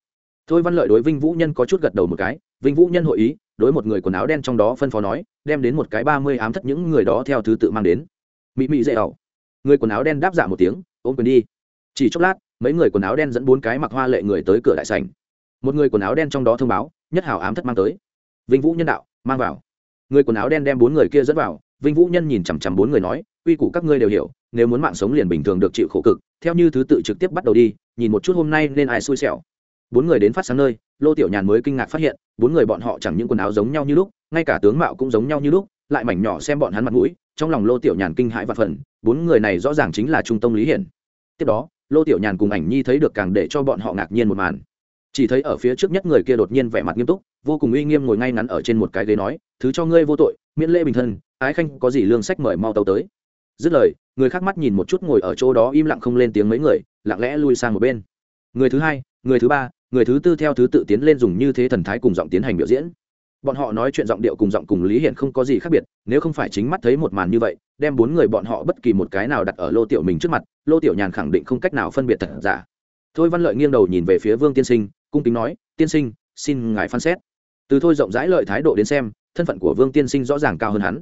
Thôi văn lợi đối vinh vũ nhân có chút gật đầu một cái, vinh vũ nhân hội ý đối một người quần áo đen trong đó phân phó nói, đem đến một cái ba mươi ám thất những người đó theo thứ tự mang đến. Mị mị dễ ẩu người quần áo đen đáp dạ một tiếng, ôm quyền đi. Chỉ chốc lát, mấy người quần áo đen dẫn bốn cái mặc hoa lệ người tới cửa đại sảnh. Một người quần áo đen trong đó thông báo, nhất hảo ám thất mang tới. Vinh vũ nhân đạo, mang vào. Người quần áo đen đem bốn người kia dẫn vào, vinh vũ nhân nhìn chằm chằm bốn người nói, quy củ các ngươi đều hiểu, nếu muốn mạng sống liền bình thường được chịu khổ cực, theo như thứ tự trực tiếp bắt đầu đi, nhìn một chút hôm nay nên ai xui xẻo. Bốn người đến phát sáng nơi lô tiểu nhàn mới kinh ngạc phát hiện, bốn người bọn họ chẳng những quần áo giống nhau như lúc, ngay cả tướng mạo cũng giống nhau như lúc, lại mảnh nhỏ xem bọn hắn mặt mũi, trong lòng lô tiểu nhàn kinh hãi và phần bốn người này rõ ràng chính là trung tông lý hiển. Tiếp đó, lô tiểu nhàn cùng ảnh nhi thấy được càng để cho bọn họ ngạc nhiên một màn. Chỉ thấy ở phía trước nhất người kia đột nhiên vẻ mặt nghiêm túc, vô cùng uy nghiêm ngồi ngay ngắn ở trên một cái ghế nói, thứ cho ngươi vô tội, miễn lễ bình thân, ái khanh có gì lương sách mời mau tàu tới. Dứt lời, người khác mắt nhìn một chút ngồi ở chỗ đó im lặng không lên tiếng mấy người, lặng lẽ lui sang một bên. Người thứ hai, người thứ ba người thứ tư theo thứ tự tiến lên dùng như thế thần thái cùng giọng tiến hành biểu diễn. Bọn họ nói chuyện giọng điệu cùng giọng cùng lý hiện không có gì khác biệt, nếu không phải chính mắt thấy một màn như vậy, đem bốn người bọn họ bất kỳ một cái nào đặt ở lô tiểu mình trước mặt, lô tiểu nhàn khẳng định không cách nào phân biệt thật giả. Thôi văn lợi nghiêng đầu nhìn về phía vương tiên sinh, cung kính nói, tiên sinh, xin ngài phán xét. Từ thôi rộng rãi lợi thái độ đến xem, thân phận của vương tiên sinh rõ ràng cao hơn hắn.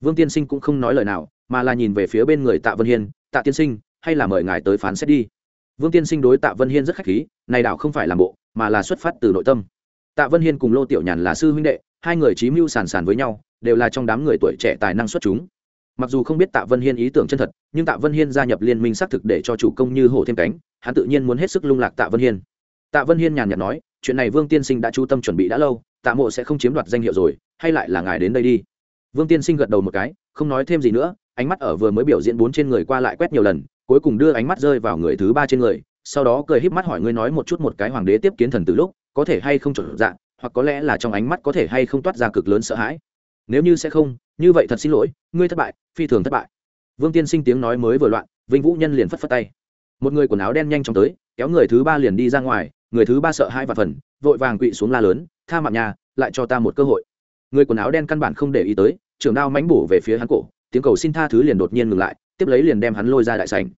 Vương tiên sinh cũng không nói lời nào, mà là nhìn về phía bên người tạ vân hiên, tạ tiên sinh, hay là mời ngài tới phán xét đi vương tiên sinh đối tạ vân hiên rất khách khí, này đảo không phải làm bộ, mà là xuất phát từ nội tâm. Tạ vân hiên cùng lô tiểu nhàn là sư huynh đệ, hai người trí mưu sàn sàn với nhau, đều là trong đám người tuổi trẻ tài năng xuất chúng. Mặc dù không biết tạ vân hiên ý tưởng chân thật, nhưng tạ vân hiên gia nhập liên minh xác thực để cho chủ công như hổ thêm cánh, hắn tự nhiên muốn hết sức lung lạc tạ vân hiên. Tạ vân hiên nhàn nhạt nói, chuyện này vương tiên sinh đã chú tâm chuẩn bị đã lâu, tạ mộ sẽ không chiếm đoạt danh hiệu rồi, hay lại là ngài đến đây đi. Vương tiên sinh gật đầu một cái, không nói thêm gì nữa, ánh mắt ở vừa mới biểu diễn bốn trên người qua lại quét nhiều lần cuối cùng đưa ánh mắt rơi vào người thứ ba trên người, sau đó cười híp mắt hỏi ngươi nói một chút một cái hoàng đế tiếp kiến thần từ lúc, có thể hay không chuẩn dạng hoặc có lẽ là trong ánh mắt có thể hay không toát ra cực lớn sợ hãi. Nếu như sẽ không, như vậy thật xin lỗi, ngươi thất bại, phi thường thất bại. Vương tiên sinh tiếng nói mới vừa loạn vinh vũ nhân liền phất phất tay. Một người quần áo đen nhanh chóng tới, kéo người thứ ba liền đi ra ngoài, người thứ ba sợ hai và phần, vội vàng quỵ xuống la lớn, tha mạng nhà, lại cho ta một cơ hội. Người quần áo đen căn bản không để ý tới trường đao mánh bổ về phía hắn cổ, tiếng cầu xin tha thứ liền đột nhiên ngừng lại, tiếp lấy liền đem hắn lôi ra đại sảnh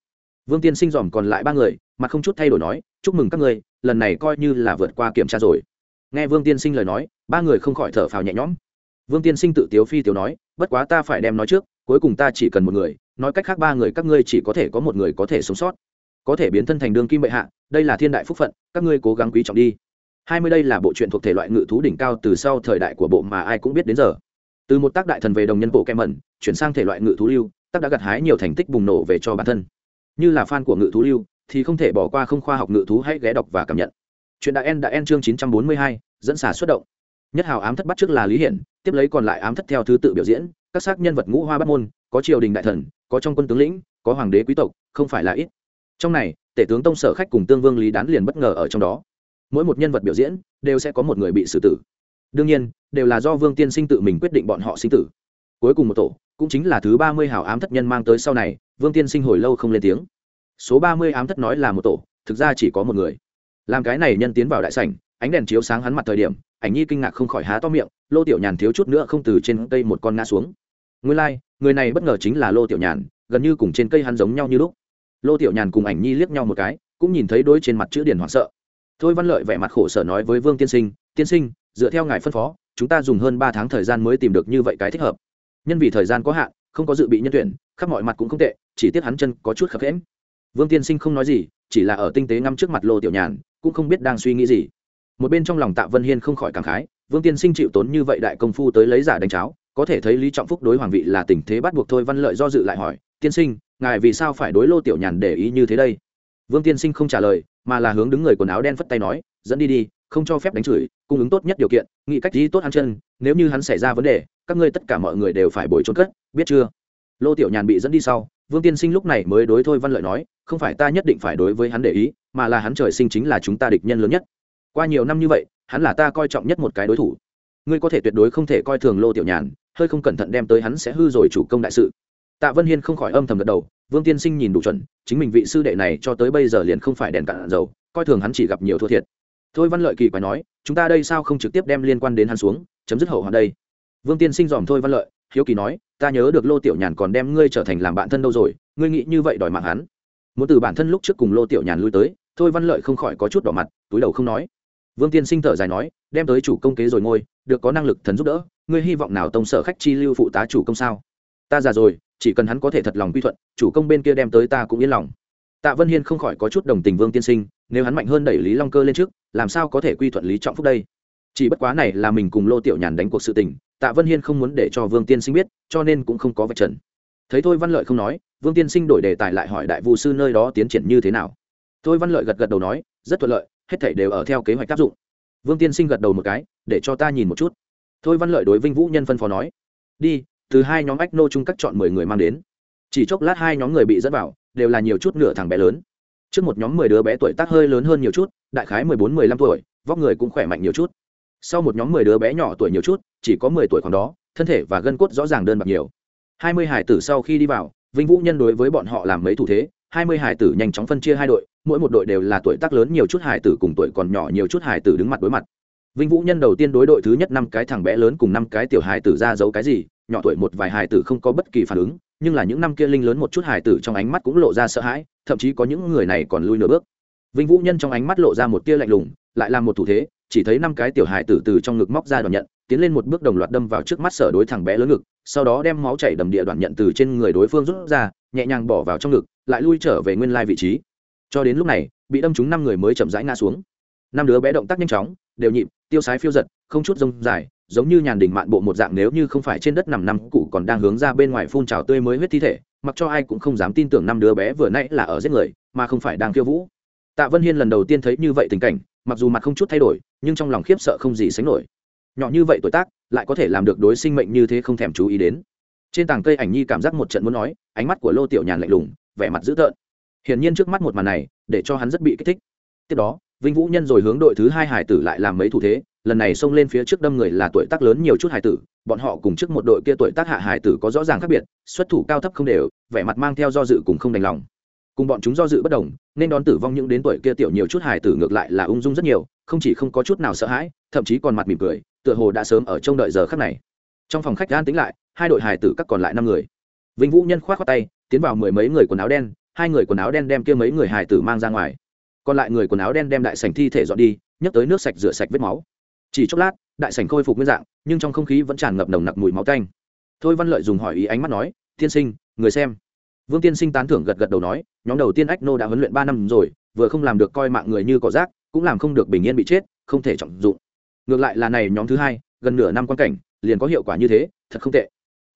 vương tiên sinh dòm còn lại ba người, mà không chút thay đổi nói, chúc mừng các ngươi lần này coi như là vượt qua kiểm tra rồi. Nghe vương tiên sinh lời nói, ba người không khỏi thở phào nhẹ nhõm. Vương tiên sinh tự tiếu phi tiếu nói, bất quá ta phải đem nói trước, cuối cùng ta chỉ cần một người, nói cách khác ba người các ngươi chỉ có thể có một người có thể sống sót. Có thể biến thân thành đương kim bệ hạ, đây là thiên đại phúc phận, các ngươi cố gắng quý trọng đi. Hai mươi đây là bộ truyện thuộc thể loại ngự thú đỉnh cao từ sau thời đại của bộ mà ai cũng biết đến giờ. Từ một tác đại thần về đồng nhân bộ kem mẩn chuyển sang thể loại ngự thú lưu, tác đã gặt hái nhiều thành tích bùng nổ về cho bản thân như là fan của ngự thú lưu, thì không thể bỏ qua không khoa học ngự thú hãy ghé đọc và cảm nhận. Chuyện đại en đã en chương chín trăm bốn mươi hai, dẫn xả xuất động. Nhất hào ám thất bắt trước là lý hiển, tiếp lấy còn lại ám thất theo thứ tự biểu diễn, các xác nhân vật ngũ hoa bắt môn, có triều đình đại thần, có trong quân tướng lĩnh, có hoàng đế quý tộc, không phải là ít. Trong này, tể tướng tông sở khách cùng tương vương lý đán liền bất ngờ ở trong đó. Mỗi một nhân vật biểu diễn, đều sẽ có một người bị xử tử. Đương nhiên, đều là do vương tiên sinh tự mình quyết định bọn họ sinh tử cuối cùng một tổ cũng chính là thứ ba mươi hảo ám thất nhân mang tới sau này vương tiên sinh hồi lâu không lên tiếng. Số ba mươi ám thất nói là một tổ thực ra chỉ có một người. Làm cái này nhân tiến vào đại sảnh ánh đèn chiếu sáng hắn mặt thời điểm ảnh nhi kinh ngạc không khỏi há to miệng lô tiểu nhàn thiếu chút nữa không từ trên cây một con ngã xuống. Nguyên lai、like, người này bất ngờ chính là lô tiểu nhàn gần như cùng trên cây hắn giống nhau như lúc. Lô tiểu nhàn cùng ảnh nhi liếc nhau một cái cũng nhìn thấy đôi trên mặt chữ điển hoảng sợ. Thôi văn lợi vẻ mặt khổ sở nói với vương tiên sinh tiên sinh dựa theo ngài phân phó chúng ta dùng hơn ba tháng thời gian mới tìm được như vậy cái thích hợp nhân vì thời gian có hạn, không có dự bị nhân tuyển, khắp mọi mặt cũng không tệ, chỉ tiếc hắn chân có chút khập khẽm vương tiên sinh không nói gì, chỉ là ở tinh tế ngắm trước mặt lô tiểu nhàn, cũng không biết đang suy nghĩ gì. Một bên trong lòng tạ vân hiên không khỏi cảm khái, vương tiên sinh chịu tốn như vậy đại công phu tới lấy giả đánh cháo, có thể thấy lý trọng phúc đối hoàng vị là tình thế bắt buộc thôi văn lợi do dự lại hỏi, tiên sinh, ngài vì sao phải đối lô tiểu nhàn để ý như thế đây? Vương tiên sinh không trả lời, mà là hướng đứng người quần áo đen phất tay nói, dẫn đi đi không cho phép đánh chửi, cung ứng tốt nhất điều kiện, nghĩ cách gì tốt ăn chân, nếu như hắn xảy ra vấn đề, các ngươi tất cả mọi người đều phải bồi trốn cất, biết chưa? Lô tiểu nhàn bị dẫn đi sau, vương tiên sinh lúc này mới đối thôi văn lợi nói, không phải ta nhất định phải đối với hắn để ý, mà là hắn trời sinh chính là chúng ta địch nhân lớn nhất. Qua nhiều năm như vậy, hắn là ta coi trọng nhất một cái đối thủ. Ngươi có thể tuyệt đối không thể coi thường lô tiểu nhàn, hơi không cẩn thận đem tới hắn sẽ hư rồi chủ công đại sự. Tạ vân hiên không khỏi âm thầm gật đầu, vương tiên sinh nhìn đủ chuẩn, chính mình vị sư đệ này cho tới bây giờ liền không phải đèn cạn dầu, coi thường hắn chỉ gặp nhiều thua thiệt thôi văn lợi kỳ quái nói, chúng ta đây sao không trực tiếp đem liên quan đến hắn xuống, chấm dứt hậu hoạn đây? Vương tiên sinh dòm thôi văn lợi, hiếu kỳ nói, ta nhớ được lô tiểu nhàn còn đem ngươi trở thành làm bạn thân đâu rồi, ngươi nghĩ như vậy đòi mạng hắn. Muốn từ bản thân lúc trước cùng lô tiểu nhàn lui tới, thôi văn lợi không khỏi có chút đỏ mặt, túi đầu không nói. Vương tiên sinh thở dài nói, đem tới chủ công kế rồi ngôi được có năng lực thần giúp đỡ, ngươi hy vọng nào tông sở khách chi lưu phụ tá chủ công sao? Ta già rồi, chỉ cần hắn có thể thật lòng quy thuận, chủ công bên kia đem tới ta cũng yên lòng. Tạ vân hiên không khỏi có chút đồng tình vương tiên sinh nếu hắn mạnh hơn đẩy lý long cơ lên trước, làm sao có thể quy thuận lý trọng phúc đây? Chỉ bất quá này là mình cùng lô tiểu nhàn đánh cuộc sự tình, tạ vân hiên không muốn để cho vương tiên sinh biết, cho nên cũng không có vạch trần. Thấy thôi văn lợi không nói, vương tiên sinh đổi đề tài lại hỏi đại vụ sư nơi đó tiến triển như thế nào. Thôi văn lợi gật gật đầu nói, rất thuận lợi, hết thảy đều ở theo kế hoạch áp dụng. Vương tiên sinh gật đầu một cái, để cho ta nhìn một chút. Thôi văn lợi đối vinh vũ nhân phân phó nói, đi, từ hai nhóm ách nô chung các chọn mười người mang đến. Chỉ chốc lát hai nhóm người bị dẫn vào, đều là nhiều chút nửa thằng bé lớn trước một nhóm mười đứa bé tuổi tác hơi lớn hơn nhiều chút, đại khái mười bốn, mười lăm tuổi, vóc người cũng khỏe mạnh nhiều chút. Sau một nhóm mười đứa bé nhỏ tuổi nhiều chút, chỉ có mười tuổi khoảng đó, thân thể và gân cốt rõ ràng đơn bạc nhiều. Hai mươi hải tử sau khi đi vào, vinh vũ nhân đối với bọn họ làm mấy thủ thế, hai mươi hải tử nhanh chóng phân chia hai đội, mỗi một đội đều là tuổi tác lớn nhiều chút hải tử cùng tuổi còn nhỏ nhiều chút hải tử đứng mặt đối mặt. Vinh vũ nhân đầu tiên đối đội thứ nhất năm cái thằng bé lớn cùng năm cái tiểu hải tử ra giấu cái gì, nhỏ tuổi một vài hải tử không có bất kỳ phản ứng nhưng là những năm kia linh lớn một chút hải tử trong ánh mắt cũng lộ ra sợ hãi, thậm chí có những người này còn lui nửa bước. Vinh vũ nhân trong ánh mắt lộ ra một tia lạnh lùng, lại làm một thủ thế, chỉ thấy năm cái tiểu hải tử từ trong ngực móc ra đoàn nhận, tiến lên một bước đồng loạt đâm vào trước mắt sở đối thằng bé lớn ngực, sau đó đem máu chảy đầm địa đoàn nhận từ trên người đối phương rút ra, nhẹ nhàng bỏ vào trong ngực, lại lui trở về nguyên lai vị trí. Cho đến lúc này, bị đâm trúng năm người mới chậm rãi ngã xuống. Năm đứa bé động tác nhanh chóng, đều nhịp, tiêu sái phiêu giật, không chút rông dài giống như nhàn đỉnh mạn bộ một dạng nếu như không phải trên đất nằm năm cụ còn đang hướng ra bên ngoài phun trào tươi mới huyết thi thể, mặc cho ai cũng không dám tin tưởng năm đứa bé vừa nãy là ở giết người, mà không phải đang khiêu vũ. Tạ vân hiên lần đầu tiên thấy như vậy tình cảnh, mặc dù mặt không chút thay đổi, nhưng trong lòng khiếp sợ không gì sánh nổi. Nhỏ như vậy tuổi tác, lại có thể làm được đối sinh mệnh như thế không thèm chú ý đến. Trên tảng cây ảnh nhi cảm giác một trận muốn nói, ánh mắt của lô tiểu nhàn lạnh lùng, vẻ mặt dữ tợn. Hiển nhiên trước mắt một màn này, để cho hắn rất bị kích thích. Tiếp đó, vinh vũ nhân rồi hướng đội thứ hai hải tử lại làm mấy thủ thế lần này xông lên phía trước đâm người là tuổi tác lớn nhiều chút hải tử, bọn họ cùng trước một đội kia tuổi tác hạ hải tử có rõ ràng khác biệt, xuất thủ cao thấp không đều, vẻ mặt mang theo do dự cùng không đành lòng. Cùng bọn chúng do dự bất đồng, nên đón tử vong những đến tuổi kia tiểu nhiều chút hải tử ngược lại là ung dung rất nhiều, không chỉ không có chút nào sợ hãi, thậm chí còn mặt mỉm cười, tựa hồ đã sớm ở trong đợi giờ khắc này. Trong phòng khách gan tính lại, hai đội hải tử các còn lại năm người. Vinh vũ nhân khoát khoát tay, tiến vào mười mấy người quần áo đen, hai người quần áo đen đem kia mấy người hải tử mang ra ngoài. Còn lại người quần áo đen đem đại sảnh thi thể dọn đi, nhấc tới nước sạch rửa sạch vết máu chỉ chốc lát, đại sảnh khôi phục nguyên dạng, nhưng trong không khí vẫn tràn ngập nồng nặc mùi máu tanh. Thôi văn lợi dùng hỏi ý ánh mắt nói, tiên sinh, người xem. Vương tiên sinh tán thưởng gật gật đầu nói, nhóm đầu tiên ách nô đã huấn luyện ba năm rồi, vừa không làm được coi mạng người như cỏ rác, cũng làm không được bình yên bị chết, không thể trọng dụng. Ngược lại là này nhóm thứ hai, gần nửa năm quan cảnh, liền có hiệu quả như thế, thật không tệ.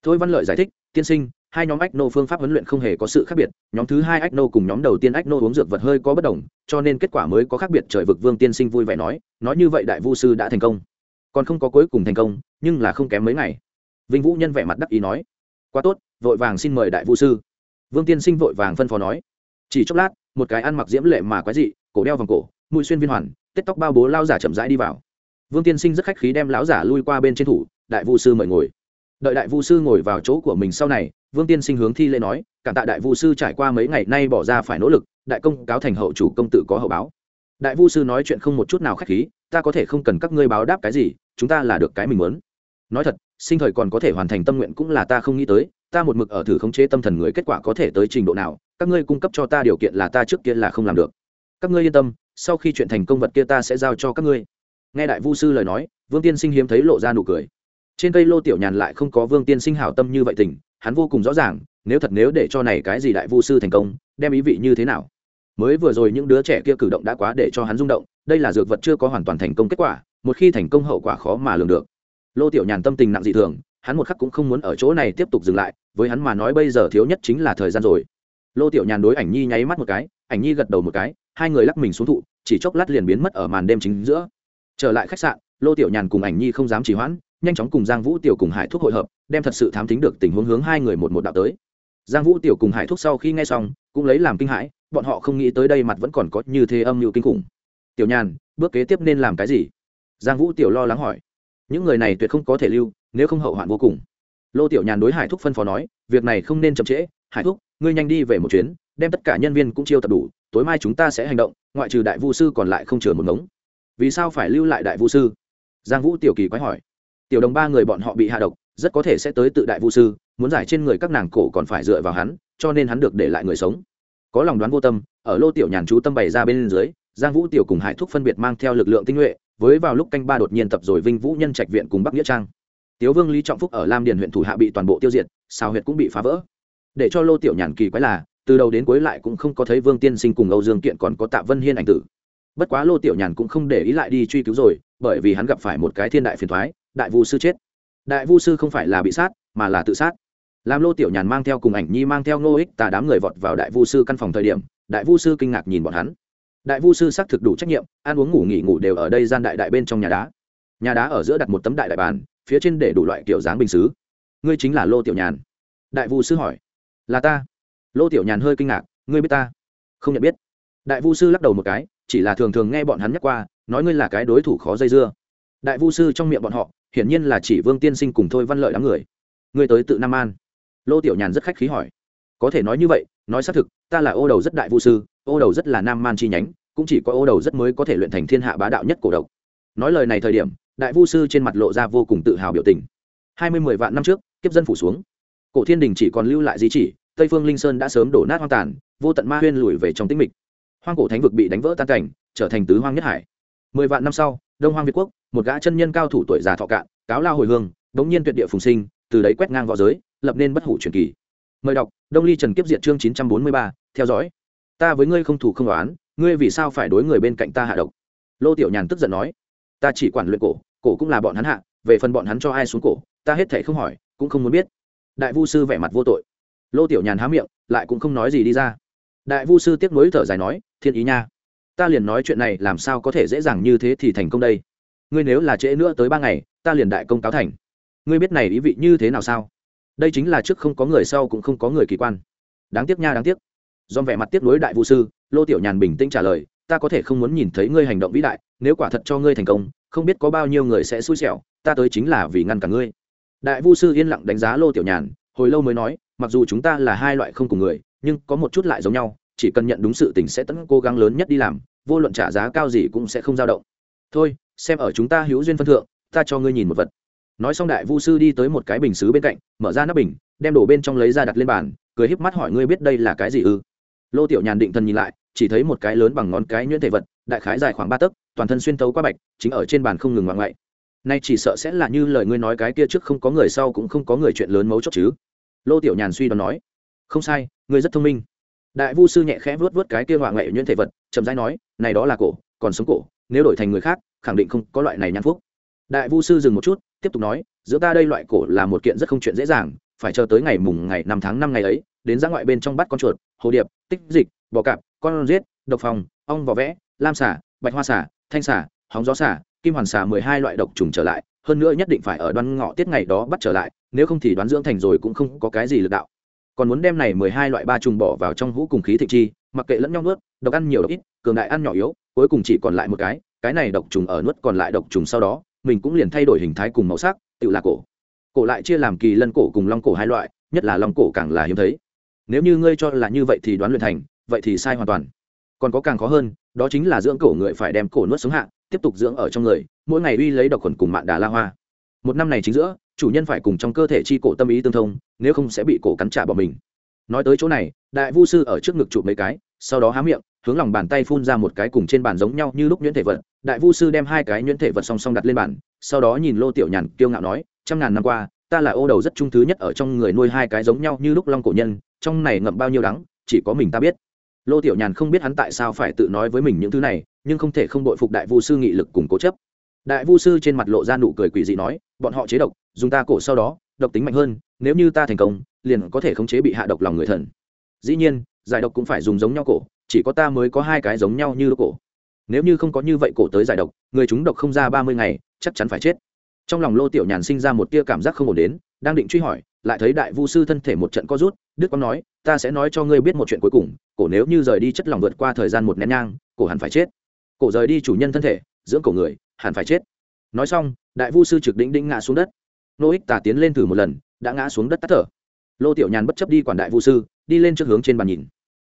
Thôi văn lợi giải thích, tiên sinh hai nhóm ách nô phương pháp huấn luyện không hề có sự khác biệt, nhóm thứ hai ách nô cùng nhóm đầu tiên ách nô uống dược vật hơi có bất đồng, cho nên kết quả mới có khác biệt, trời vực vương tiên sinh vui vẻ nói nói như vậy đại vu sư đã thành công. Còn không có cuối cùng thành công, nhưng là không kém mấy ngày. Vinh vũ nhân vẻ mặt đắc ý nói, quá tốt, vội vàng xin mời đại vu sư. Vương tiên sinh vội vàng phân phó nói, chỉ chốc lát, một cái ăn mặc diễm lệ mà quái dị, cổ đeo vòng cổ, mũi xuyên viên hoàn, tết tóc bao bố lao giả chậm rãi đi vào. Vương tiên sinh rất khách khí đem lão giả lui qua bên trên thủ, đại vu sư mời ngồi đợi đại vu sư ngồi vào chỗ của mình sau này, vương tiên sinh hướng thi lễ nói, cảm tạ đại vu sư trải qua mấy ngày nay bỏ ra phải nỗ lực, đại công cáo thành hậu chủ công tự có hậu báo. Đại vu sư nói chuyện không một chút nào khách khí, ta có thể không cần các ngươi báo đáp cái gì, chúng ta là được cái mình muốn. Nói thật, sinh thời còn có thể hoàn thành tâm nguyện cũng là ta không nghĩ tới, ta một mực ở thử khống chế tâm thần người kết quả có thể tới trình độ nào, các ngươi cung cấp cho ta điều kiện là ta trước kia là không làm được. Các ngươi yên tâm, sau khi chuyện thành công vật kia ta sẽ giao cho các ngươi. Nghe đại vu sư lời nói, vương tiên sinh hiếm thấy lộ ra nụ cười trên cây lô tiểu nhàn lại không có vương tiên sinh hảo tâm như vậy tình, hắn vô cùng rõ ràng, nếu thật nếu để cho này cái gì đại vu sư thành công, đem ý vị như thế nào. Mới vừa rồi những đứa trẻ kia cử động đã quá để cho hắn rung động, đây là dược vật chưa có hoàn toàn thành công kết quả, một khi thành công hậu quả khó mà lường được. Lô tiểu nhàn tâm tình nặng dị thường, hắn một khắc cũng không muốn ở chỗ này tiếp tục dừng lại, với hắn mà nói bây giờ thiếu nhất chính là thời gian rồi. Lô tiểu nhàn đối ảnh nhi nháy mắt một cái, ảnh nhi gật đầu một cái, hai người lắc mình xuống thụ, chỉ chốc lát liền biến mất ở màn đêm chính giữa. Trở lại khách sạn, lô tiểu nhàn cùng ảnh nhi không dám trì hoãn nhanh chóng cùng giang vũ tiểu cùng hải thuốc hội hợp, đem thật sự thám tính được tình huống hướng hai người một một đạo tới. Giang vũ tiểu cùng hải thuốc sau khi nghe xong, cũng lấy làm kinh hãi, bọn họ không nghĩ tới đây mặt vẫn còn có như thế âm mưu kinh khủng. Tiểu nhàn, bước kế tiếp nên làm cái gì? Giang vũ tiểu lo lắng hỏi. Những người này tuyệt không có thể lưu, nếu không hậu hoạn vô cùng. Lô tiểu nhàn đối hải thúc phân phó nói, việc này không nên chậm trễ, hải thúc, ngươi nhanh đi về một chuyến, đem tất cả nhân viên cũng chiêu tập đủ, tối mai chúng ta sẽ hành động, ngoại trừ đại vu sư còn lại không chừa một ngống. Vì sao phải lưu lại đại vu sư? Giang vũ tiểu kỳ quái hỏi tiểu đồng ba người bọn họ bị hạ độc, rất có thể sẽ tới tự đại vu sư, muốn giải trên người các nàng cổ còn phải dựa vào hắn, cho nên hắn được để lại người sống. Có lòng đoán vô tâm, ở lô tiểu nhàn chú tâm bày ra bên dưới, giang vũ tiểu cùng hải thúc phân biệt mang theo lực lượng tinh nhuệ, với vào lúc canh ba đột nhiên tập rồi vinh vũ nhân trạch viện cùng bắc nghĩa trang. Tiếu vương, lý trọng phúc ở lam điền huyện thủ hạ bị toàn bộ tiêu diệt sao huyệt cũng bị phá vỡ. Để cho lô tiểu nhàn kỳ quái là, từ đầu đến cuối lại cũng không có thấy vương tiên sinh cùng âu dương kiện còn có tạ vân hiên ảnh tử. Bất quá lô tiểu nhàn cũng không để ý lại đi truy cứu rồi, bởi vì hắn gặp phải một cái thiên đại phiền thoái đại vu sư chết. Đại vu sư không phải là bị sát, mà là tự sát. Làm lô tiểu nhàn mang theo cùng ảnh nhi mang theo ngô ích tà đám người vọt vào đại vu sư căn phòng thời điểm, đại vu sư kinh ngạc nhìn bọn hắn. Đại vu sư xác thực đủ trách nhiệm, ăn uống ngủ nghỉ ngủ đều ở đây gian đại đại bên trong nhà đá. Nhà đá ở giữa đặt một tấm đại đại bàn, phía trên để đủ loại kiểu dáng bình xứ. Ngươi chính là lô tiểu nhàn? Đại vu sư hỏi. Là ta. Lô tiểu nhàn hơi kinh ngạc, ngươi biết ta? Không nhận biết. Đại vu sư lắc đầu một cái, chỉ là thường thường nghe bọn hắn nhắc qua, nói ngươi là cái đối thủ khó dây dưa. Đại vu sư trong miệng bọn họ hiển nhiên là chỉ vương tiên sinh cùng thôi văn lợi đám người. Ngươi tới tự nam an. Lô tiểu nhàn rất khách khí hỏi. Có thể nói như vậy, nói xác thực, ta là ô đầu rất đại vu sư, ô đầu rất là nam man chi nhánh, cũng chỉ có ô đầu rất mới có thể luyện thành thiên hạ bá đạo nhất cổ độc. Nói lời này thời điểm, đại vu sư trên mặt lộ ra vô cùng tự hào biểu tình. Hai mươi mười vạn năm trước, kiếp dân phủ xuống. Cổ thiên đình chỉ còn lưu lại di chỉ, tây phương linh sơn đã sớm đổ nát hoang tàn, vô tận ma huyên lùi về trong tĩnh mịch. Hoang cổ thánh vực bị đánh vỡ tan cảnh, trở thành tứ hoang nhất hải. Mười vạn năm sau đông hoang việt quốc, một gã chân nhân cao thủ tuổi già thọ cạn, cáo lao hồi hương, đống nhiên tuyệt địa phùng sinh, từ đấy quét ngang v õ giới, lập nên bất hủ truyền kỳ. Mời đọc, đông ly trần kiếp diện chương chín trăm bốn mươi ba, theo dõi. Ta với ngươi không thủ không đoán ngươi vì sao phải đối người bên cạnh ta hạ độc? Lô tiểu nhàn tức giận nói. Ta chỉ quản luyện cổ cổ cũng là bọn hắn hạ, về phần bọn hắn cho ai xuống cổ, ta hết thể không hỏi, cũng không muốn biết. Đại vu sư vẻ mặt vô tội. Lô tiểu nhàn há miệng, lại cũng không nói gì đi ra. Đại vu sư tiếc nuối thở dài nói, thiên ý nha ta liền nói chuyện này làm sao có thể dễ dàng như thế thì thành công đây? Ngươi nếu là trễ nữa tới ba ngày, ta liền đại công cáo thành. Ngươi biết này ý vị như thế nào sao? Đây chính là trước không có người sau cũng không có người kỳ quan. Đáng tiếc nha, đáng tiếc. Do vẻ mặt tiếc nuối đại vũ sư, lô tiểu nhàn bình tĩnh trả lời, ta có thể không muốn nhìn thấy ngươi hành động vĩ đại, nếu quả thật cho ngươi thành công, không biết có bao nhiêu người sẽ xui xẻo, ta tới chính là vì ngăn cả ngươi. Đại vu sư yên lặng đánh giá lô tiểu nhàn, hồi lâu mới nói, mặc dù chúng ta là hai loại không cùng người, nhưng có một chút lại giống nhau chỉ cần nhận đúng sự tình sẽ tận cố gắng lớn nhất đi làm, vô luận trả giá cao gì cũng sẽ không dao động. Thôi, xem ở chúng ta hữu duyên phân thượng, ta cho ngươi nhìn một vật. Nói xong đại vu sư đi tới một cái bình xứ bên cạnh, mở ra nắp bình, đem đổ bên trong lấy ra đặt lên bàn, cười híp mắt hỏi ngươi biết đây là cái gì ư? Lô tiểu nhàn định thần nhìn lại, chỉ thấy một cái lớn bằng ngón cái nhuyễn thể vật, đại khái dài khoảng ba tấc, toàn thân xuyên tấu qua bạch, chính ở trên bàn không ngừng ngoại ngoại. Nay chỉ sợ sẽ là như lời ngươi nói cái kia trước không có người sau cũng không có người chuyện lớn mấu chốt chứ. Lô tiểu nhàn suy đoán nói, không sai, ngươi rất thông minh đại vu sư nhẹ khẽ vớt vớt cái kia ngoại nghệ nhuyễn thể vật, chậm rãi nói, này đó là cổ, còn sống cổ, nếu đổi thành người khác, khẳng định không có loại này nhan phúc. Đại vu sư dừng một chút, tiếp tục nói, giữa ta đây loại cổ là một kiện rất không chuyện dễ dàng, phải chờ tới ngày mùng ngày năm tháng năm ngày ấy, đến ra ngoại bên trong bắt con chuột, hồ điệp, tích dịch, bò cạp, con riết độc phòng, ong vỏ vẽ, lam xả bạch hoa xả thanh xả hóng gió xả kim hoàn xả mười hai loại độc trùng trở lại, hơn nữa nhất định phải ở đoan ngọ tiết ngày đó bắt trở lại, nếu không thì đoán dưỡng thành rồi cũng không có cái gì lực đạo còn muốn đem này mười hai loại ba trùng bỏ vào trong hũ cùng khí thịnh chi, mặc kệ lẫn nhau nuốt, độc ăn nhiều độc ít, cường đại ăn nhỏ yếu, cuối cùng chỉ còn lại một cái cái này độc trùng ở nuốt còn lại độc trùng sau đó, mình cũng liền thay đổi hình thái cùng màu sắc, tự là cổ. Cổ lại chia làm kỳ lân cổ cùng long cổ hai loại, nhất là long cổ càng là hiếm thấy. Nếu như ngươi cho là như vậy thì đoán luyện thành, vậy thì sai hoàn toàn. Còn có càng khó hơn, đó chính là dưỡng cổ người phải đem cổ nuốt sống hạ, tiếp tục dưỡng ở trong người, mỗi ngày uy lấy độc khuẩn cùng mạng đà la hoa một năm này chính giữa, chủ nhân phải cùng trong cơ thể chi cổ tâm ý tương thông, nếu không sẽ bị cổ cắn trả bỏ mình. Nói tới chỗ này, đại vu sư ở trước ngực chụp mấy cái, sau đó há miệng, hướng lòng bàn tay phun ra một cái cùng trên bàn giống nhau như lúc nhuyễn thể vật. Đại vu sư đem hai cái nhuyễn thể vật song song đặt lên bàn, sau đó nhìn lô tiểu nhàn kiêu ngạo nói, trăm ngàn năm qua, ta là ô đầu rất trung thứ nhất ở trong người nuôi hai cái giống nhau như lúc long cổ nhân, trong này ngậm bao nhiêu đắng, chỉ có mình ta biết. Lô tiểu nhàn không biết hắn tại sao phải tự nói với mình những thứ này, nhưng không thể không đội phục đại vu sư nghị lực cùng cố chấp đại vu sư trên mặt lộ ra nụ cười quỷ dị nói, bọn họ chế độc, dùng ta cổ sau đó, độc tính mạnh hơn, nếu như ta thành công, liền có thể khống chế bị hạ độc lòng người thần. Dĩ nhiên, giải độc cũng phải dùng giống nhau cổ, chỉ có ta mới có hai cái giống nhau như cổ. Nếu như không có như vậy cổ tới giải độc, người chúng độc không ra ba mươi ngày, chắc chắn phải chết. Trong lòng lô tiểu nhàn sinh ra một tia cảm giác không ổn đến, đang định truy hỏi, lại thấy đại vu sư thân thể một trận co rút, đức quang nói, ta sẽ nói cho ngươi biết một chuyện cuối cùng, cổ nếu như rời đi chất lòng vượt qua thời gian một nén nhang, cổ hẳn phải chết. Cổ rời đi chủ nhân thân thể, dưỡng cổ người hẳn phải chết. Nói xong, đại vu sư trực đĩnh đĩnh ngã xuống đất. Nô ích tà tiến lên thử một lần, đã ngã xuống đất tắt thở. Lô tiểu nhàn bất chấp đi quản đại vu sư, đi lên trước hướng trên bàn nhìn.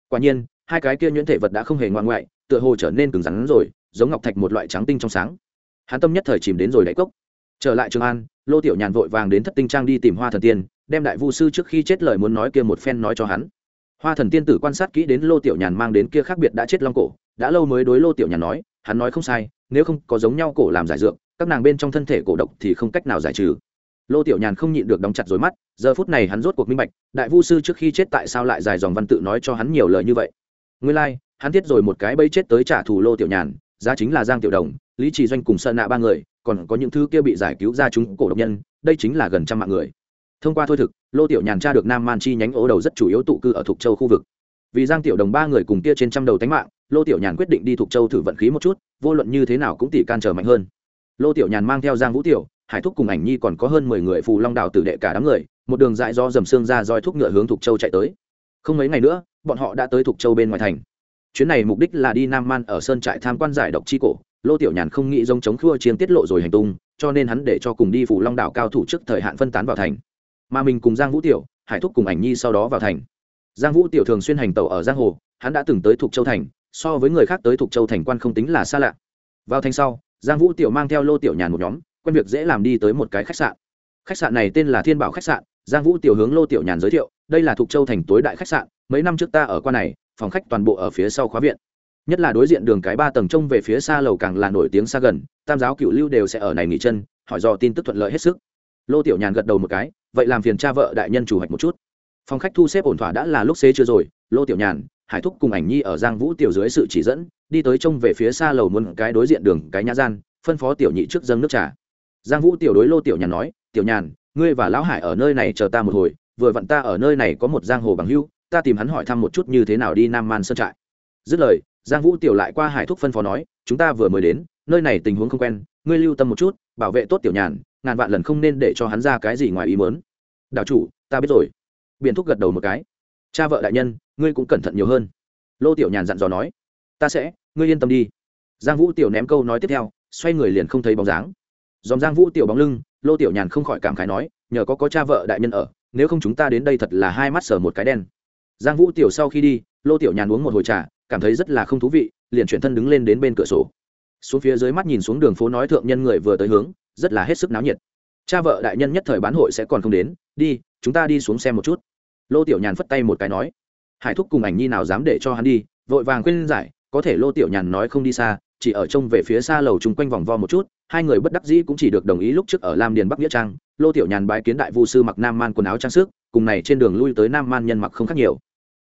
Quả nhiên, hai cái kia nhuyễn thể vật đã không hề ngoan ngoại, tựa hồ trở nên cứng rắn rồi, giống ngọc thạch một loại trắng tinh trong sáng. Hắn tâm nhất thời chìm đến rồi đáy cốc. Trở lại trường an, lô tiểu nhàn vội vàng đến thất tinh trang đi tìm hoa thần tiên, đem đại vu sư trước khi chết lời muốn nói kia một phen nói cho hắn. Hoa thần tiên tử quan sát kỹ đến lô tiểu nhàn mang đến kia khác biệt đã chết long cổ, đã lâu mới đối lô tiểu nhàn nói hắn nói không sai nếu không có giống nhau cổ làm giải dược các nàng bên trong thân thể cổ độc thì không cách nào giải trừ. Lô tiểu nhàn không nhịn được đóng chặt rối mắt giờ phút này hắn rốt cuộc minh bạch đại vu sư trước khi chết tại sao lại dài dòng văn tự nói cho hắn nhiều lời như vậy. Nguyên lai、like, hắn thiết rồi một cái bẫy chết tới trả thù lô tiểu nhàn giá chính là giang tiểu đồng lý trì doanh cùng sợ nạ ba người còn có những thứ kia bị giải cứu ra chúng cổ độc nhân đây chính là gần trăm mạng người. Thông qua thôi thực lô tiểu nhàn tra được nam man chi nhánh ố đầu rất chủ yếu tụ cư ở thục châu khu vực. Vì giang tiểu đồng ba người cùng kia trên trăm đầu tánh mạng lô tiểu nhàn quyết định đi Thuộc châu thử vận khí một chút, vô luận như thế nào cũng tỷ can trở mạnh hơn. Lô tiểu nhàn mang theo giang vũ tiểu, hải thúc cùng ảnh nhi còn có hơn mười người phù long đào tử đệ cả đám người, một đường dại do dầm xương ra roi thúc ngựa hướng Thuộc châu chạy tới. Không mấy ngày nữa, bọn họ đã tới Thuộc châu bên ngoài thành. Chuyến này mục đích là đi nam man ở sơn trại tham quan giải độc chi cổ. Lô tiểu nhàn không nghĩ giống chống khua chiến tiết lộ rồi hành tung, cho nên hắn để cho cùng đi phủ long đảo cao thủ trước thời hạn phân tán vào thành. Mà mình cùng giang vũ tiểu, hải thúc cùng ảnh nhi sau đó vào thành. Giang vũ tiểu thường xuyên hành tàu ở giang hồ, hắn đã từng tới Thuộc châu thành so với người khác tới thuộc châu thành quan không tính là xa lạ. Vào thành sau, giang vũ tiểu mang theo lô tiểu nhàn một nhóm, quen việc dễ làm đi tới một cái khách sạn. Khách sạn này tên là thiên bảo khách sạn, giang vũ tiểu hướng lô tiểu nhàn giới thiệu, đây là thuộc châu thành tối đại khách sạn, mấy năm trước ta ở qua này, phòng khách toàn bộ ở phía sau khóa viện. Nhất là đối diện đường cái ba tầng trông về phía xa lầu càng là nổi tiếng xa gần, tam giáo cựu lưu đều sẽ ở này nghỉ chân, hỏi do tin tức thuận lợi hết sức. Lô tiểu nhàn gật đầu một cái, vậy làm phiền cha vợ đại nhân chủ hoạch một chút. Phòng khách thu xếp ổn thỏa đã là lúc xế chưa rồi, lô tiểu nhàn hải thúc cùng ảnh nhi ở giang vũ tiểu dưới sự chỉ dẫn, đi tới trông về phía xa lầu muôn cái đối diện đường, cái nhã gian, phân phó tiểu nhị trước dâng nước trà. Giang vũ tiểu đối lô tiểu nhàn nói, tiểu nhàn, ngươi và lão hải ở nơi này chờ ta một hồi, vừa vặn ta ở nơi này có một giang hồ bằng hưu, ta tìm hắn hỏi thăm một chút như thế nào đi nam man sơn trại. Dứt lời, giang vũ tiểu lại qua hải thúc phân phó nói, chúng ta vừa mới đến, nơi này tình huống không quen, ngươi lưu tâm một chút, bảo vệ tốt tiểu nhàn, ngàn vạn lần không nên để cho hắn ra cái gì ngoài ý mớn đạo chủ, ta biết rồi. Biện thúc gật đầu một cái. Cha vợ đại nhân ngươi cũng cẩn thận nhiều hơn. Lô tiểu nhàn dặn dò nói, ta sẽ, ngươi yên tâm đi. Giang vũ tiểu ném câu nói tiếp theo, xoay người liền không thấy bóng dáng. Dòm giang vũ tiểu bóng lưng, lô tiểu nhàn không khỏi cảm khái nói, nhờ có có cha vợ đại nhân ở, nếu không chúng ta đến đây thật là hai mắt sờ một cái đen. Giang vũ tiểu sau khi đi, lô tiểu nhàn uống một hồi trà, cảm thấy rất là không thú vị, liền chuyển thân đứng lên đến bên cửa sổ. Xuống phía dưới mắt nhìn xuống đường phố nói thượng nhân người vừa tới hướng, rất là hết sức náo nhiệt. Cha vợ đại nhân nhất thời bán hội sẽ còn không đến, đi, chúng ta đi xuống xem một chút. Lô tiểu nhàn phất tay một cái nói hải thúc cùng ảnh nhi nào dám để cho hắn đi, vội vàng khuyên giải, có thể lô tiểu nhàn nói không đi xa, chỉ ở trông về phía xa lầu chung quanh vòng vo một chút, hai người bất đắc dĩ cũng chỉ được đồng ý lúc trước ở lam điền bắc nghĩa trang, lô tiểu nhàn bái kiến đại vu sư mặc nam man quần áo trang sức, cùng này trên đường lui tới nam man nhân mặc không khác nhiều.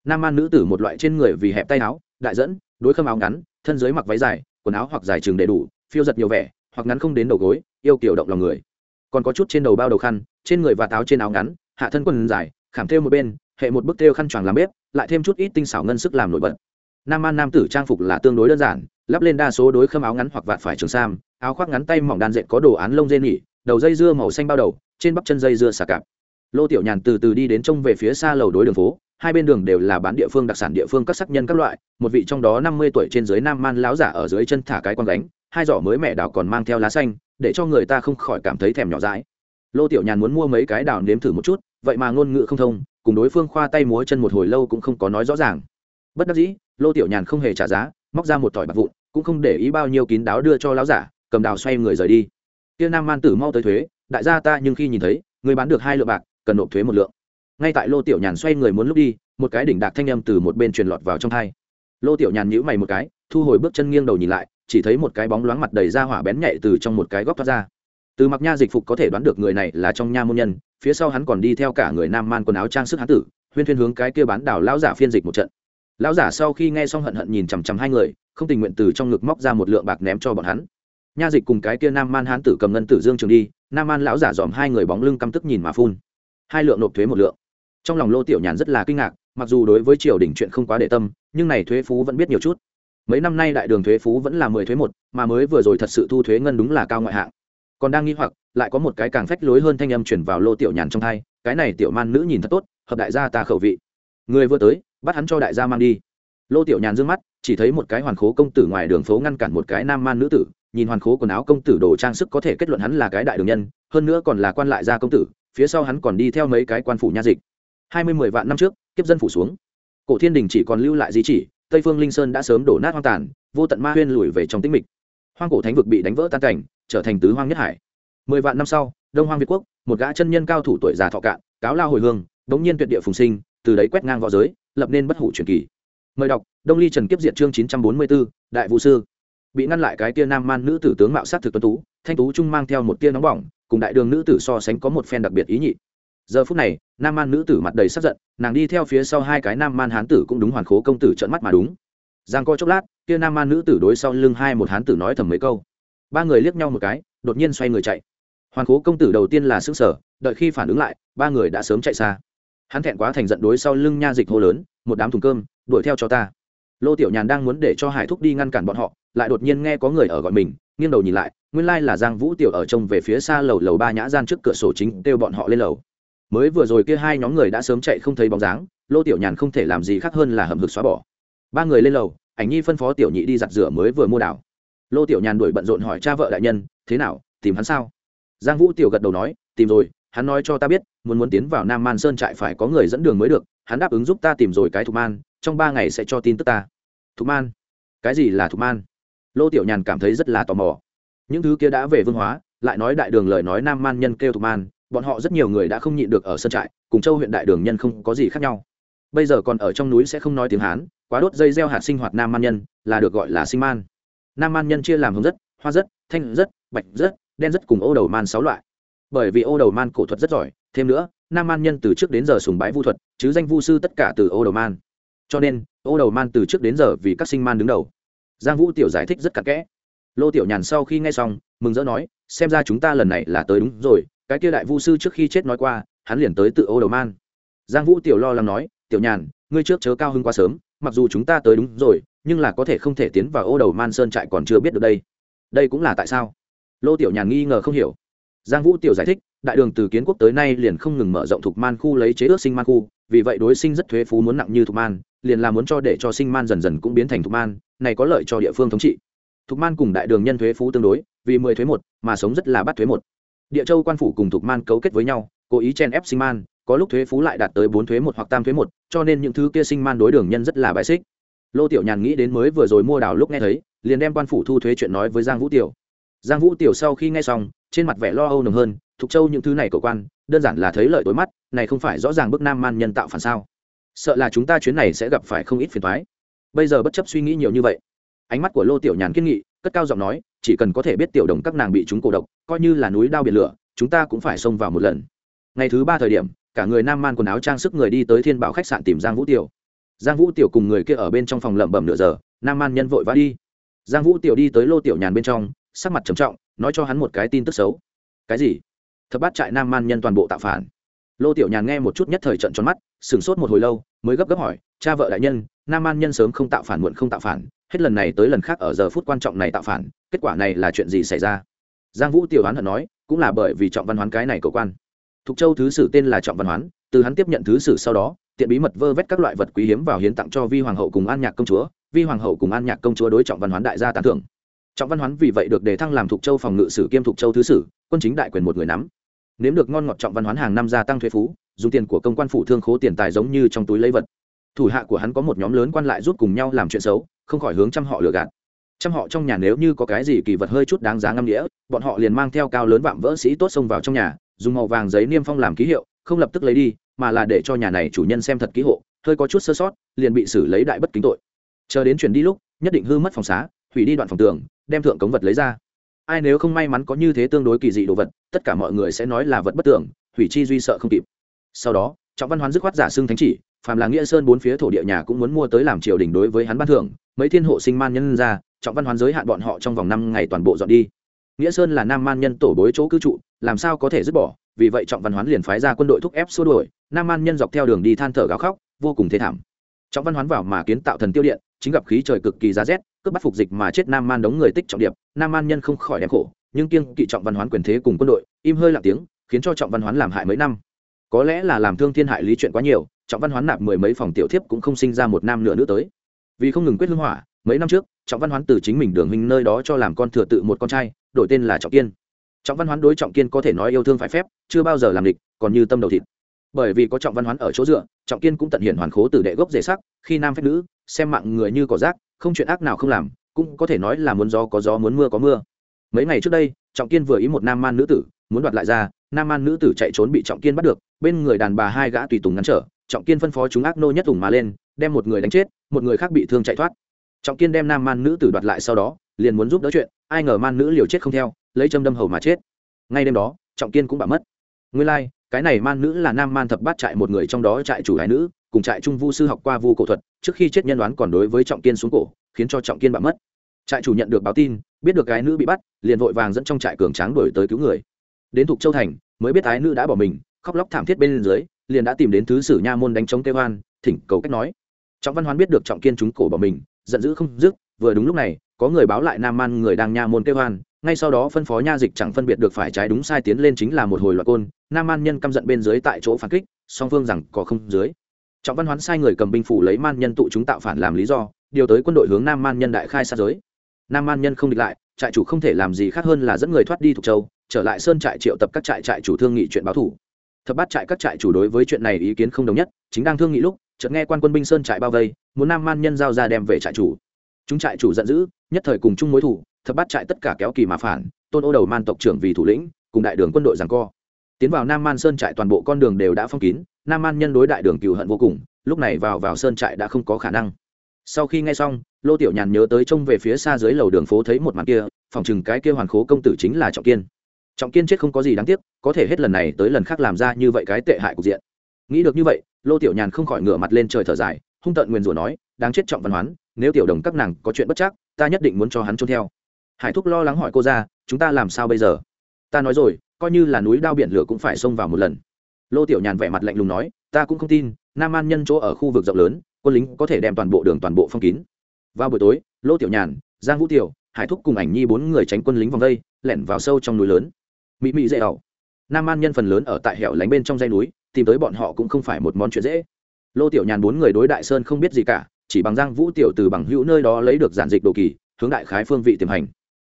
Nam man nữ tử một loại trên người vì hẹp tay áo, đại dẫn, đối khâm áo ngắn, thân dưới mặc váy dài, quần áo hoặc dài trường đầy đủ, phiêu giật nhiều vẻ, hoặc ngắn không đến đầu gối, yêu kiểu động lòng người. Còn có chút trên đầu bao đầu khăn, trên người và táo trên áo ngắn, hạ thân quần dài, khảm thêu một bên, hệ một bức thêu khăn choàng làm bếp lại thêm chút ít tinh xảo ngân sức làm nổi bật. Nam man nam tử trang phục là tương đối đơn giản, lắp lên đa số đối khâm áo ngắn hoặc vạt phải trường sam, áo khoác ngắn tay mỏng đan dệt có đồ án lông dê nhỉ đầu dây dưa màu xanh bao đầu, trên bắp chân dây dưa xà cạp. Lô tiểu nhàn từ từ đi đến trông về phía xa lầu đối đường phố, hai bên đường đều là bán địa phương đặc sản địa phương các sắc nhân các loại, một vị trong đó năm mươi tuổi trên dưới nam man láo giả ở dưới chân thả cái con gánh, hai giỏ mới mẹ đào còn mang theo lá xanh, để cho người ta không khỏi cảm thấy thèm nhỏ dãi. Lô tiểu nhàn muốn mua mấy cái đào nếm thử một chút, vậy mà ngôn ngữ không thông cùng đối phương khoa tay múa chân một hồi lâu cũng không có nói rõ ràng. Bất đắc dĩ, lô tiểu nhàn không hề trả giá, móc ra một tỏi bạc vụn, cũng không để ý bao nhiêu kín đáo đưa cho lão giả, cầm đào xoay người rời đi. Tiên nam man tử mau tới thuế, đại gia ta nhưng khi nhìn thấy, người bán được hai lượng bạc, cần nộp thuế một lượng. Ngay tại lô tiểu nhàn xoay người muốn lúc đi, một cái đỉnh đạc thanh âm từ một bên truyền lọt vào trong thai lô tiểu nhàn nhíu mày một cái, thu hồi bước chân nghiêng đầu nhìn lại, chỉ thấy một cái bóng loáng mặt đầy ra hỏa bén nhạy từ trong một cái góc thoát ra từ mặc nha dịch phục có thể đoán được người này là trong nha môn nhân, phía sau hắn còn đi theo cả người nam man quần áo trang sức hán tử, huyên thuyên hướng cái kia bán đảo lão giả phiên dịch một trận. Lão giả sau khi nghe xong hận hận nhìn chằm chằm hai người, không tình nguyện từ trong ngực móc ra một lượng bạc ném cho bọn hắn. Nha dịch cùng cái kia nam man hán tử cầm ngân tử dương trường đi, nam man lão giả dòm hai người bóng lưng căm tức nhìn mà phun. Hai lượng nộp thuế một lượng. Trong lòng lô tiểu nhàn rất là kinh ngạc, mặc dù đối với triều đình chuyện không quá để tâm, nhưng này thuế phú vẫn biết nhiều chút. Mấy năm nay đại đường thuế phú vẫn là mười thuế một, mà mới vừa rồi thật sự thu thuế ngân đúng là cao ngoại hạng còn đang nghi hoặc, lại có một cái càng phách lối hơn thanh âm chuyển vào lô tiểu nhàn trong thai, cái này tiểu man nữ nhìn thật tốt, hợp đại gia ta khẩu vị. Người vừa tới, bắt hắn cho đại gia mang đi. Lô tiểu nhàn d mắt, chỉ thấy một cái hoàn khố công tử ngoài đường phố ngăn cản một cái nam man nữ tử, nhìn hoàn khố quần áo công tử đồ trang sức có thể kết luận hắn là cái đại đường nhân, hơn nữa còn là quan lại gia công tử, phía sau hắn còn đi theo mấy cái quan phủ nha dịch. Hai mươi mười vạn năm trước, kiếp dân phủ xuống. Cổ thiên đình chỉ còn lưu lại di chỉ, tây phương linh sơn đã sớm đổ nát hoang tàn, vô tận ma huyên lùi về trong tĩnh mịch hoang cổ thánh vực bị đánh vỡ tan cảnh, trở thành tứ hoang nhất hải. Mười vạn năm sau, đông hoang việt quốc, một gã chân nhân cao thủ tuổi già thọ cạn, cáo lao hồi hương bỗng nhiên tuyệt địa phùng sinh, từ đấy quét ngang v õ giới, lập nên bất hủ truyền kỳ. Mời đọc, đông ly trần kiếp Diệt chương chín trăm bốn mươi b ố đại vũ sư. Bị ngăn lại cái tia nam man nữ tử tướng mạo sát thực tuấn tú, thanh tú trung mang theo một tia nóng bỏng, cùng đại đường nữ tử so sánh có một phen đặc biệt ý nhị. Giờ phút này, nam man nữ tử mặt đầy sắc giận, nàng đi theo phía sau hai cái nam man hán tử cũng đúng hoàn khố công tử trợn mắt mà đúng giang coi chốc lát, kia nam man nữ tử đối sau lưng hai một hán tử nói thầm mấy câu. Ba người liếc nhau một cái, đột nhiên xoay người chạy. Hoàn cố công tử đầu tiên là xứng sở đợi khi phản ứng lại, ba người đã sớm chạy xa. Hắn thẹn quá thành giận đối sau lưng nha dịch hô lớn, một đám thùng cơm, đuổi theo cho ta. Lô tiểu nhàn đang muốn để cho hải thúc đi ngăn cản bọn họ, lại đột nhiên nghe có người ở gọi mình, nghiêng đầu nhìn lại, nguyên lai là giang vũ tiểu ở trông về phía xa lầu lầu ba nhã gian trước cửa sổ chính kêu bọn họ lên lầu. Mới vừa rồi kia hai nhóm người đã sớm chạy không thấy bóng dáng, lô tiểu nhàn không thể làm gì khác hơn là hầm hực xóa bỏ ba người lên lầu, ảnh nhi phân phó tiểu nhị đi giặt rửa mới vừa mua đảo. Lô tiểu nhàn đuổi bận rộn hỏi cha vợ đại nhân, thế nào, tìm hắn sao? Giang vũ tiểu gật đầu nói, tìm rồi, hắn nói cho ta biết, muốn muốn tiến vào nam man sơn trại phải có người dẫn đường mới được, hắn đáp ứng giúp ta tìm rồi cái thục man, trong ba ngày sẽ cho tin tức ta. Thục man? Cái gì là thục man? Lô tiểu nhàn cảm thấy rất là tò mò. Những thứ kia đã về vương hóa, lại nói đại đường lời nói nam man nhân kêu thục man, bọn họ rất nhiều người đã không nhịn được ở sân trại, cùng châu huyện đại đường nhân không có gì khác nhau bây giờ còn ở trong núi sẽ không nói tiếng hán, quá đốt dây gieo hạt sinh hoạt nam man nhân, là được gọi là sinh man. Nam man nhân chia làm hồng rất, hoa rất, thanh rất, bạch rất, đen rất cùng ô đầu man sáu loại. Bởi vì ô đầu man cổ thuật rất giỏi, thêm nữa, nam man nhân từ trước đến giờ sùng bái vu thuật, chứ danh vu sư tất cả từ ô đầu man. Cho nên, ô đầu man từ trước đến giờ vì các sinh man đứng đầu. Giang vũ tiểu giải thích rất cặn kẽ. Lô tiểu nhàn sau khi nghe xong, mừng rỡ nói, xem ra chúng ta lần này là tới đúng rồi, cái kia đại vu sư trước khi chết nói qua, hắn liền tới tự ô đầu man. Giang vũ tiểu lo lắng nói tiểu nhàn, ngươi trước chớ cao hưng quá sớm, mặc dù chúng ta tới đúng rồi, nhưng là có thể không thể tiến vào ô đầu man sơn trại còn chưa biết được đây. Đây cũng là tại sao? Lô tiểu nhàn nghi ngờ không hiểu. Giang vũ tiểu giải thích, đại đường từ kiến quốc tới nay liền không ngừng mở rộng thuộc man khu lấy chế ước sinh man khu, vì vậy đối sinh rất thuế phú muốn nặng như thuộc man, liền là muốn cho để cho sinh man dần dần cũng biến thành thuộc man, này có lợi cho địa phương thống trị. Thuộc man cùng đại đường nhân thuế phú tương đối, vì mười thuế một, mà sống rất là bắt thuế một. Địa châu quan phủ cùng thuộc man cấu kết với nhau, cố ý chen ép sinh man có lúc thuế phú lại đạt tới bốn thuế một hoặc tam thuế một, cho nên những thứ kia sinh man đối đường nhân rất là bài xích. Lô tiểu nhàn nghĩ đến mới vừa rồi mua đào lúc nghe thấy, liền đem quan phủ thu thuế chuyện nói với giang vũ tiểu. Giang vũ tiểu sau khi nghe xong, trên mặt vẻ lo âu nồng hơn thục châu những thứ này của quan, đơn giản là thấy lợi tối mắt, này không phải rõ ràng bức nam man nhân tạo phản sao. Sợ là chúng ta chuyến này sẽ gặp phải không ít phiền thoái bây giờ bất chấp suy nghĩ nhiều như vậy, ánh mắt của lô tiểu nhàn kiên nghị, cất cao giọng nói, chỉ cần có thể biết tiểu đồng các nàng bị chúng cổ độc, coi như là núi đao biển lửa, chúng ta cũng phải xông vào một lần. Ngày thứ ba thời điểm cả người nam man quần áo trang sức người đi tới thiên bảo khách sạn tìm giang vũ tiểu. Giang vũ tiểu cùng người kia ở bên trong phòng lẩm bẩm nửa giờ, nam man nhân vội vã đi. Giang vũ tiểu đi tới lô tiểu nhàn bên trong, sắc mặt trầm trọng, nói cho hắn một cái tin tức xấu. Cái gì? Thập bát trại nam man nhân toàn bộ tạo phản. Lô tiểu nhàn nghe một chút nhất thời trận tròn mắt, sửng sốt một hồi lâu, mới gấp gấp hỏi, cha vợ đại nhân, nam man nhân sớm không tạo phản muộn không tạo phản, hết lần này tới lần khác ở giờ phút quan trọng này tạo phản, kết quả này là chuyện gì xảy ra? Giang vũ tiểu hoán hận nói, cũng là bởi vì trọng văn hoán cái này cầu quan thục châu thứ sử tên là trọng văn hoán từ hắn tiếp nhận thứ sử sau đó tiện bí mật vơ vét các loại vật quý hiếm vào hiến tặng cho vi hoàng hậu cùng an nhạc công chúa. Vi hoàng hậu cùng an nhạc công chúa đối trọng văn hoán đại gia tán thưởng. Trọng văn hoán vì vậy được đề thăng làm thuộc châu phòng ngự sử kiêm thuộc châu thứ sử quân chính đại quyền một người nắm. Nếm được ngon ngọt trọng văn hoán hàng năm gia tăng thuế phú dùng tiền của công quan phủ thương khố tiền tài giống như trong túi lấy vật. Thủ hạ của hắn có một nhóm lớn quan lại rút cùng nhau làm chuyện xấu không khỏi hướng trăm họ lừa gạt. Trăm họ trong nhà nếu như có cái gì kỳ vật hơi chút đáng giá ngâm nghĩa, bọn họ liền mang theo cao lớn vạm vỡ sĩ tốt xông vào trong nhà dùng màu vàng giấy niêm phong làm ký hiệu, không lập tức lấy đi, mà là để cho nhà này chủ nhân xem thật ký hộ, hơi có chút sơ sót, liền bị xử lấy đại bất kính tội. Chờ đến chuyển đi lúc, nhất định hư mất phòng xá, hủy đi đoạn phòng tường, đem thượng cống vật lấy ra. Ai nếu không may mắn có như thế tương đối kỳ dị đồ vật, tất cả mọi người sẽ nói là vật bất tưởng hủy chi duy sợ không kịp. Sau đó, trọng văn hoán dứt khoát giả xưng thánh chỉ, phàm là nghĩa sơn bốn phía thổ địa nhà cũng muốn mua tới làm triều đình đối với hắn ban thưởng, mấy thiên hộ sinh man nhân ra, trọng văn hoán giới hạn bọn họ trong vòng năm ngày toàn bộ dọn đi nghĩa sơn là nam man nhân tổ bối chỗ cư trụ, làm sao có thể dứt bỏ? Vì vậy trọng văn hoán liền phái ra quân đội thúc ép xua đuổi. Nam man nhân dọc theo đường đi than thở gào khóc, vô cùng thế thảm. Trọng văn hoán vào mà kiến tạo thần tiêu điện, chính gặp khí trời cực kỳ giá rét, cướp bắt phục dịch mà chết nam man đống người tích trọng điệp. Nam man nhân không khỏi đem khổ, nhưng kiêng kỵ trọng văn hoán quyền thế cùng quân đội, im hơi lặng tiếng, khiến cho trọng văn hoán làm hại mấy năm. Có lẽ là làm thương thiên hại lý chuyện quá nhiều, trọng văn hoán nạp mười mấy phòng tiểu thiếp cũng không sinh ra một nam nửa nữa tới. Vì không ngừng quyết hưng hỏa mấy năm trước, trọng văn hoán từ chính mình đường hình nơi đó cho làm con thừa tự một con trai, đổi tên là trọng kiên. Trọng văn hoán đối trọng kiên có thể nói yêu thương phải phép, chưa bao giờ làm địch, còn như tâm đầu thịt. Bởi vì có trọng văn hoán ở chỗ dựa, trọng kiên cũng tận hiện hoàn khố từ đệ gốc dễ sắc, khi nam phép nữ, xem mạng người như cỏ rác, không chuyện ác nào không làm, cũng có thể nói là muốn gió có gió, muốn mưa có mưa. Mấy ngày trước đây, trọng kiên vừa ý một nam man nữ tử, muốn đoạt lại ra, nam man nữ tử chạy trốn bị trọng kiên bắt được, bên người đàn bà hai gã tùy tùng ngăn trở, trọng kiên phân phó chúng ác nô nhất tùng mà lên, đem một người đánh chết, một người khác bị thương chạy thoát trọng kiên đem nam man nữ tử đoạt lại sau đó liền muốn giúp đỡ chuyện ai ngờ man nữ liều chết không theo lấy châm đâm hầu mà chết. Ngay đêm đó trọng kiên cũng bạo mất. Nguyên lai、like, cái này man nữ là nam man thập bát trại một người trong đó trại chủ hải nữ cùng trại trung vu sư học qua vu cổ thuật trước khi chết nhân đoán còn đối với trọng kiên xuống cổ khiến cho trọng kiên bạo mất. Trại chủ nhận được báo tin biết được gái nữ bị bắt liền vội vàng dẫn trong trại cường tráng đổi tới cứu người. Đến thục châu thành mới biết ái nữ đã bỏ mình khóc lóc thảm thiết bên dưới liền đã tìm đến thứ sử nha môn đánh chống tê hoan thỉnh cầu cách nói. Trọng văn hoán biết được trọng kiên chúng cổ bỏ mình giận dữ không dứt, vừa đúng lúc này, có người báo lại nam man người đang nha môn kêu hoan, ngay sau đó phân phó nha dịch chẳng phân biệt được phải trái đúng sai tiến lên chính là một hồi loạt côn, nam man nhân căm giận bên dưới tại chỗ phản kích, song phương rằng có không dưới. Trọng văn hoán sai người cầm binh phủ lấy man nhân tụ chúng tạo phản làm lý do, điều tới quân đội hướng nam man nhân đại khai sát giới. Nam man nhân không địch lại, trại chủ không thể làm gì khác hơn là dẫn người thoát đi thuộc châu, trở lại sơn trại triệu tập các trại trại chủ thương nghị chuyện báo thủ. Thập bát trại các trại chủ đối với chuyện này ý kiến không đồng nhất, chính đang thương nghị lúc chợt nghe quan quân binh sơn trại bao vây, muốn nam man nhân giao ra đem về trại chủ. Chúng trại chủ giận dữ, nhất thời cùng chung mối thủ, thập bát trại tất cả kéo kỳ mà phản, tôn ô đầu man tộc trưởng vì thủ lĩnh, cùng đại đường quân đội giằng co. Tiến vào nam man sơn trại toàn bộ con đường đều đã phong kín, nam man nhân đối đại đường cừu hận vô cùng, lúc này vào vào sơn trại đã không có khả năng. Sau khi nghe xong, lô tiểu nhàn nhớ tới trông về phía xa dưới lầu đường phố thấy một màn kia, phòng chừng cái kia hoàn khố công tử chính là trọng kiên. Trọng kiên chết không có gì đáng tiếc, có thể hết lần này tới lần khác làm ra như vậy cái tệ hại cục diện. Nghĩ được như vậy lô tiểu nhàn không khỏi ngửa mặt lên trời thở dài, hung tợn nguyền rủa nói, đáng chết trọng văn hoán, nếu tiểu đồng các nàng có chuyện bất chắc, ta nhất định muốn cho hắn trốn theo. Hải thúc lo lắng hỏi cô ra, chúng ta làm sao bây giờ? Ta nói rồi, coi như là núi đao biển lửa cũng phải xông vào một lần. Lô tiểu nhàn vẻ mặt lạnh lùng nói, ta cũng không tin, nam an nhân chỗ ở khu vực rộng lớn, quân lính có thể đem toàn bộ đường toàn bộ phong kín. Vào buổi tối, lô tiểu nhàn, giang vũ tiểu, hải thúc cùng ảnh nhi bốn người tránh quân lính vòng vây lẻn vào sâu trong núi lớn. Mị mị dễ ẩu. Nam an nhân phần lớn ở tại hẻo lánh bên trong dây núi tìm tới bọn họ cũng không phải một món chuyện dễ. Lô tiểu nhàn bốn người đối đại sơn không biết gì cả, chỉ bằng giang vũ tiểu từ bằng hữu nơi đó lấy được giản dịch đồ kỳ, hướng đại khái phương vị tiềm hành.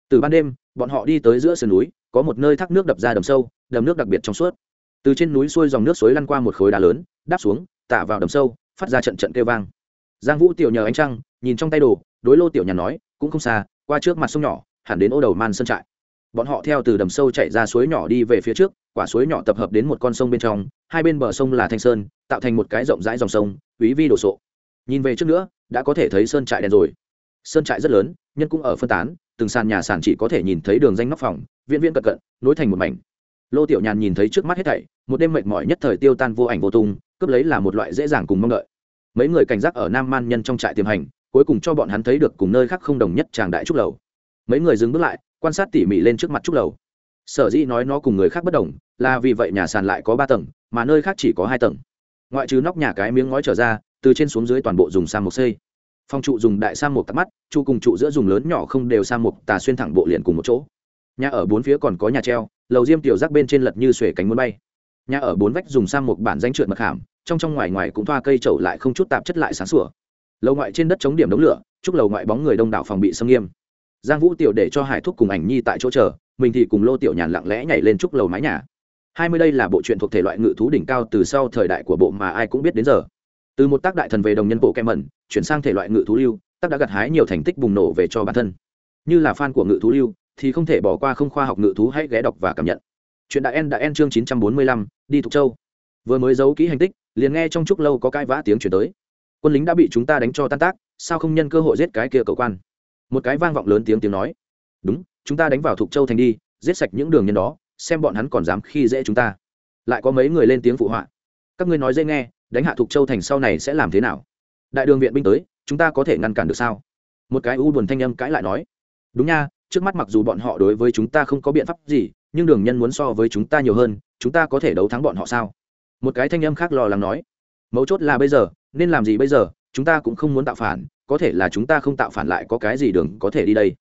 Từ ban đêm, bọn họ đi tới giữa sườn núi, có một nơi thác nước đập ra đầm sâu, đầm nước đặc biệt trong suốt. Từ trên núi xuôi dòng nước suối lăn qua một khối đá lớn, đáp xuống tạ vào đầm sâu, phát ra trận trận kêu vang. Giang vũ tiểu nhờ ánh trăng, nhìn trong tay đồ, đối lô tiểu nhàn nói, cũng không xa, qua trước mặt sông nhỏ, hẳn đến ô đầu man sơn trại. Bọn họ theo từ đầm sâu chạy ra suối nhỏ đi về phía trước, quả suối nhỏ tập hợp đến một con sông bên trong hai bên bờ sông là thanh sơn, tạo thành một cái rộng rãi dòng sông, quý vi đồ sộ. Nhìn về trước nữa, đã có thể thấy sơn trại đèn rồi. Sơn trại rất lớn, nhân cũng ở phân tán, từng sàn nhà sàn chỉ có thể nhìn thấy đường danh nóc phòng, viện viễn cận cận, nối thành một mảnh. Lô tiểu nhàn nhìn thấy trước mắt hết thảy, một đêm mệt mỏi nhất thời tiêu tan vô ảnh vô tung, cướp lấy là một loại dễ dàng cùng mong đợi. Mấy người cảnh giác ở nam man nhân trong trại tiềm hành, cuối cùng cho bọn hắn thấy được cùng nơi khác không đồng nhất tràng đại trúc lầu. Mấy người dừng bước lại, quan sát tỉ mỉ lên trước mặt trúc lầu sở dĩ nói nó cùng người khác bất đồng là vì vậy nhà sàn lại có ba tầng mà nơi khác chỉ có hai tầng. Ngoại trừ nóc nhà cái miếng ngói trở ra từ trên xuống dưới toàn bộ dùng sang một xây. Phong trụ dùng đại sang một tắt mắt trụ cùng trụ giữa dùng lớn nhỏ không đều sang một tà xuyên thẳng bộ liền cùng một chỗ. Nhà ở bốn phía còn có nhà treo lầu diêm tiểu rác bên trên lật như xuể cánh muốn bay. Nhà ở bốn vách dùng sang một bản danh trượt mật hàm, trong trong ngoài ngoài cũng thoa cây trầu lại không chút tạp chất lại sáng sủa. Lầu ngoại trên đất chống điểm đống lửa chúc lầu ngoại bóng người đông đảo phòng bị xâm nghiêm. Giang vũ tiểu để cho hải thúc cùng ảnh nhi tại chỗ chờ mình thì cùng lô tiểu nhàn lặng lẽ nhảy lên chúc lầu mái nhà. Hai mươi đây là bộ truyện thuộc thể loại ngự thú đỉnh cao từ sau thời đại của bộ mà ai cũng biết đến giờ. Từ một tác đại thần về đồng nhân bộ kem mẩn chuyển sang thể loại ngự thú lưu, tác đã gặt hái nhiều thành tích bùng nổ về cho bản thân. Như là fan của ngự thú lưu, thì không thể bỏ qua không khoa học ngự thú hãy ghé đọc và cảm nhận. Chuyện đại en đã en chương chín trăm bốn mươi lăm, đi thục châu. Vừa mới giấu kỹ hành tích, liền nghe trong chúc lâu có cái vã tiếng chuyển tới. Quân lính đã bị chúng ta đánh cho tan tác, sao không nhân cơ hội giết cái kia cầu quan? Một cái vang vọng lớn tiếng tiếng nói. Đúng chúng ta đánh vào thục châu thành đi, giết sạch những đường nhân đó, xem bọn hắn còn dám khi dễ chúng ta. Lại có mấy người lên tiếng phụ họa. Các ngươi nói dễ nghe, đánh hạ thục châu thành sau này sẽ làm thế nào? Đại đường viện binh tới, chúng ta có thể ngăn cản được sao? Một cái u buồn thanh âm cãi lại nói. Đúng nha, trước mắt mặc dù bọn họ đối với chúng ta không có biện pháp gì, nhưng đường nhân muốn so với chúng ta nhiều hơn, chúng ta có thể đấu thắng bọn họ sao? Một cái thanh âm khác lo lắng nói. Mấu chốt là bây giờ, nên làm gì bây giờ, chúng ta cũng không muốn tạo phản, có thể là chúng ta không tạo phản lại có cái gì đường có thể đi đây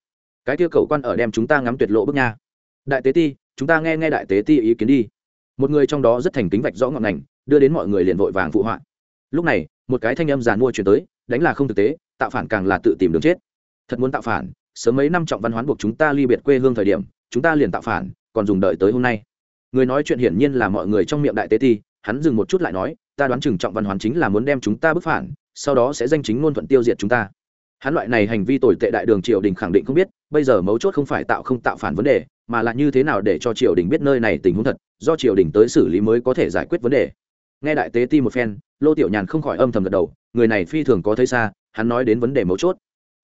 cái kia cầu quan ở đem chúng ta ngắm tuyệt lộ bước nha. Đại tế ti, chúng ta nghe nghe đại tế ti ý kiến đi. Một người trong đó rất thành kính vạch rõ ngọn ngành, đưa đến mọi người liền vội vàng phụ họa. Lúc này, một cái thanh âm giàn mua chuyển tới, đánh là không thực tế, tạo phản càng là tự tìm đường chết. Thật muốn tạo phản, sớm mấy năm trọng văn hoán buộc chúng ta ly biệt quê hương thời điểm, chúng ta liền tạo phản, còn dùng đợi tới hôm nay. Người nói chuyện hiển nhiên là mọi người trong miệng đại tế ti, hắn dừng một chút lại nói, ta đoán chừng trọng văn hoán chính là muốn đem chúng ta bức phản, sau đó sẽ danh chính ngôn thuận tiêu diệt chúng ta hắn loại này hành vi tồi tệ đại đường triều đình khẳng định không biết, bây giờ mấu chốt không phải tạo không tạo phản vấn đề, mà là như thế nào để cho triều đình biết nơi này tình huống thật, do triều đình tới xử lý mới có thể giải quyết vấn đề. Nghe đại tế ti một phen, lô tiểu nhàn không khỏi âm thầm gật đầu, người này phi thường có thấy xa, hắn nói đến vấn đề mấu chốt.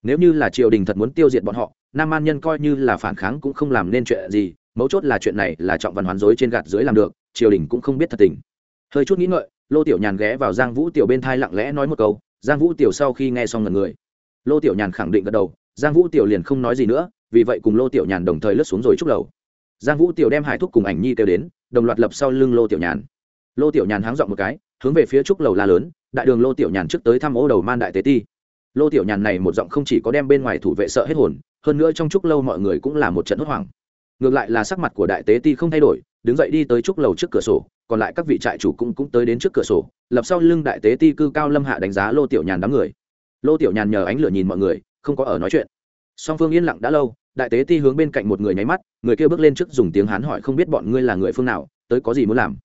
Nếu như là triều đình thật muốn tiêu diệt bọn họ, nam an nhân coi như là phản kháng cũng không làm nên chuyện gì, mấu chốt là chuyện này là trọng văn hoán dối trên gạt dưới làm được, triều đình cũng không biết thật tình. Hơi chút nghĩ ngợi, lô tiểu nhàn ghé vào giang vũ tiểu bên thai lặng lẽ nói một câu, giang vũ tiểu sau khi nghe xong ngần người lô tiểu nhàn khẳng định gật đầu, giang vũ tiểu liền không nói gì nữa, vì vậy cùng lô tiểu nhàn đồng thời lướt xuống rồi chúc lầu. Giang vũ tiểu đem hải thúc cùng ảnh nhi kêu đến, đồng loạt lập sau lưng lô tiểu nhàn. Lô tiểu nhàn háng dọn một cái, hướng về phía trúc lầu la lớn, đại đường lô tiểu nhàn trước tới thăm ô đầu man đại tế ti. Lô tiểu nhàn này một giọng không chỉ có đem bên ngoài thủ vệ sợ hết hồn, hơn nữa trong trúc lâu mọi người cũng là một trận hốt hoảng. Ngược lại là sắc mặt của đại tế ti không thay đổi, đứng dậy đi tới trúc lầu trước cửa sổ, còn lại các vị trại chủ cũng cũng tới đến trước cửa sổ, lập sau lưng đại tế ti cư cao lâm hạ đánh giá lô tiểu nhàn đám người lô tiểu nhàn nhờ ánh lửa nhìn mọi người, không có ở nói chuyện. Song phương yên lặng đã lâu, đại tế ti hướng bên cạnh một người nháy mắt, người kia bước lên trước dùng tiếng hán hỏi không biết bọn ngươi là người phương nào, tới có gì muốn làm.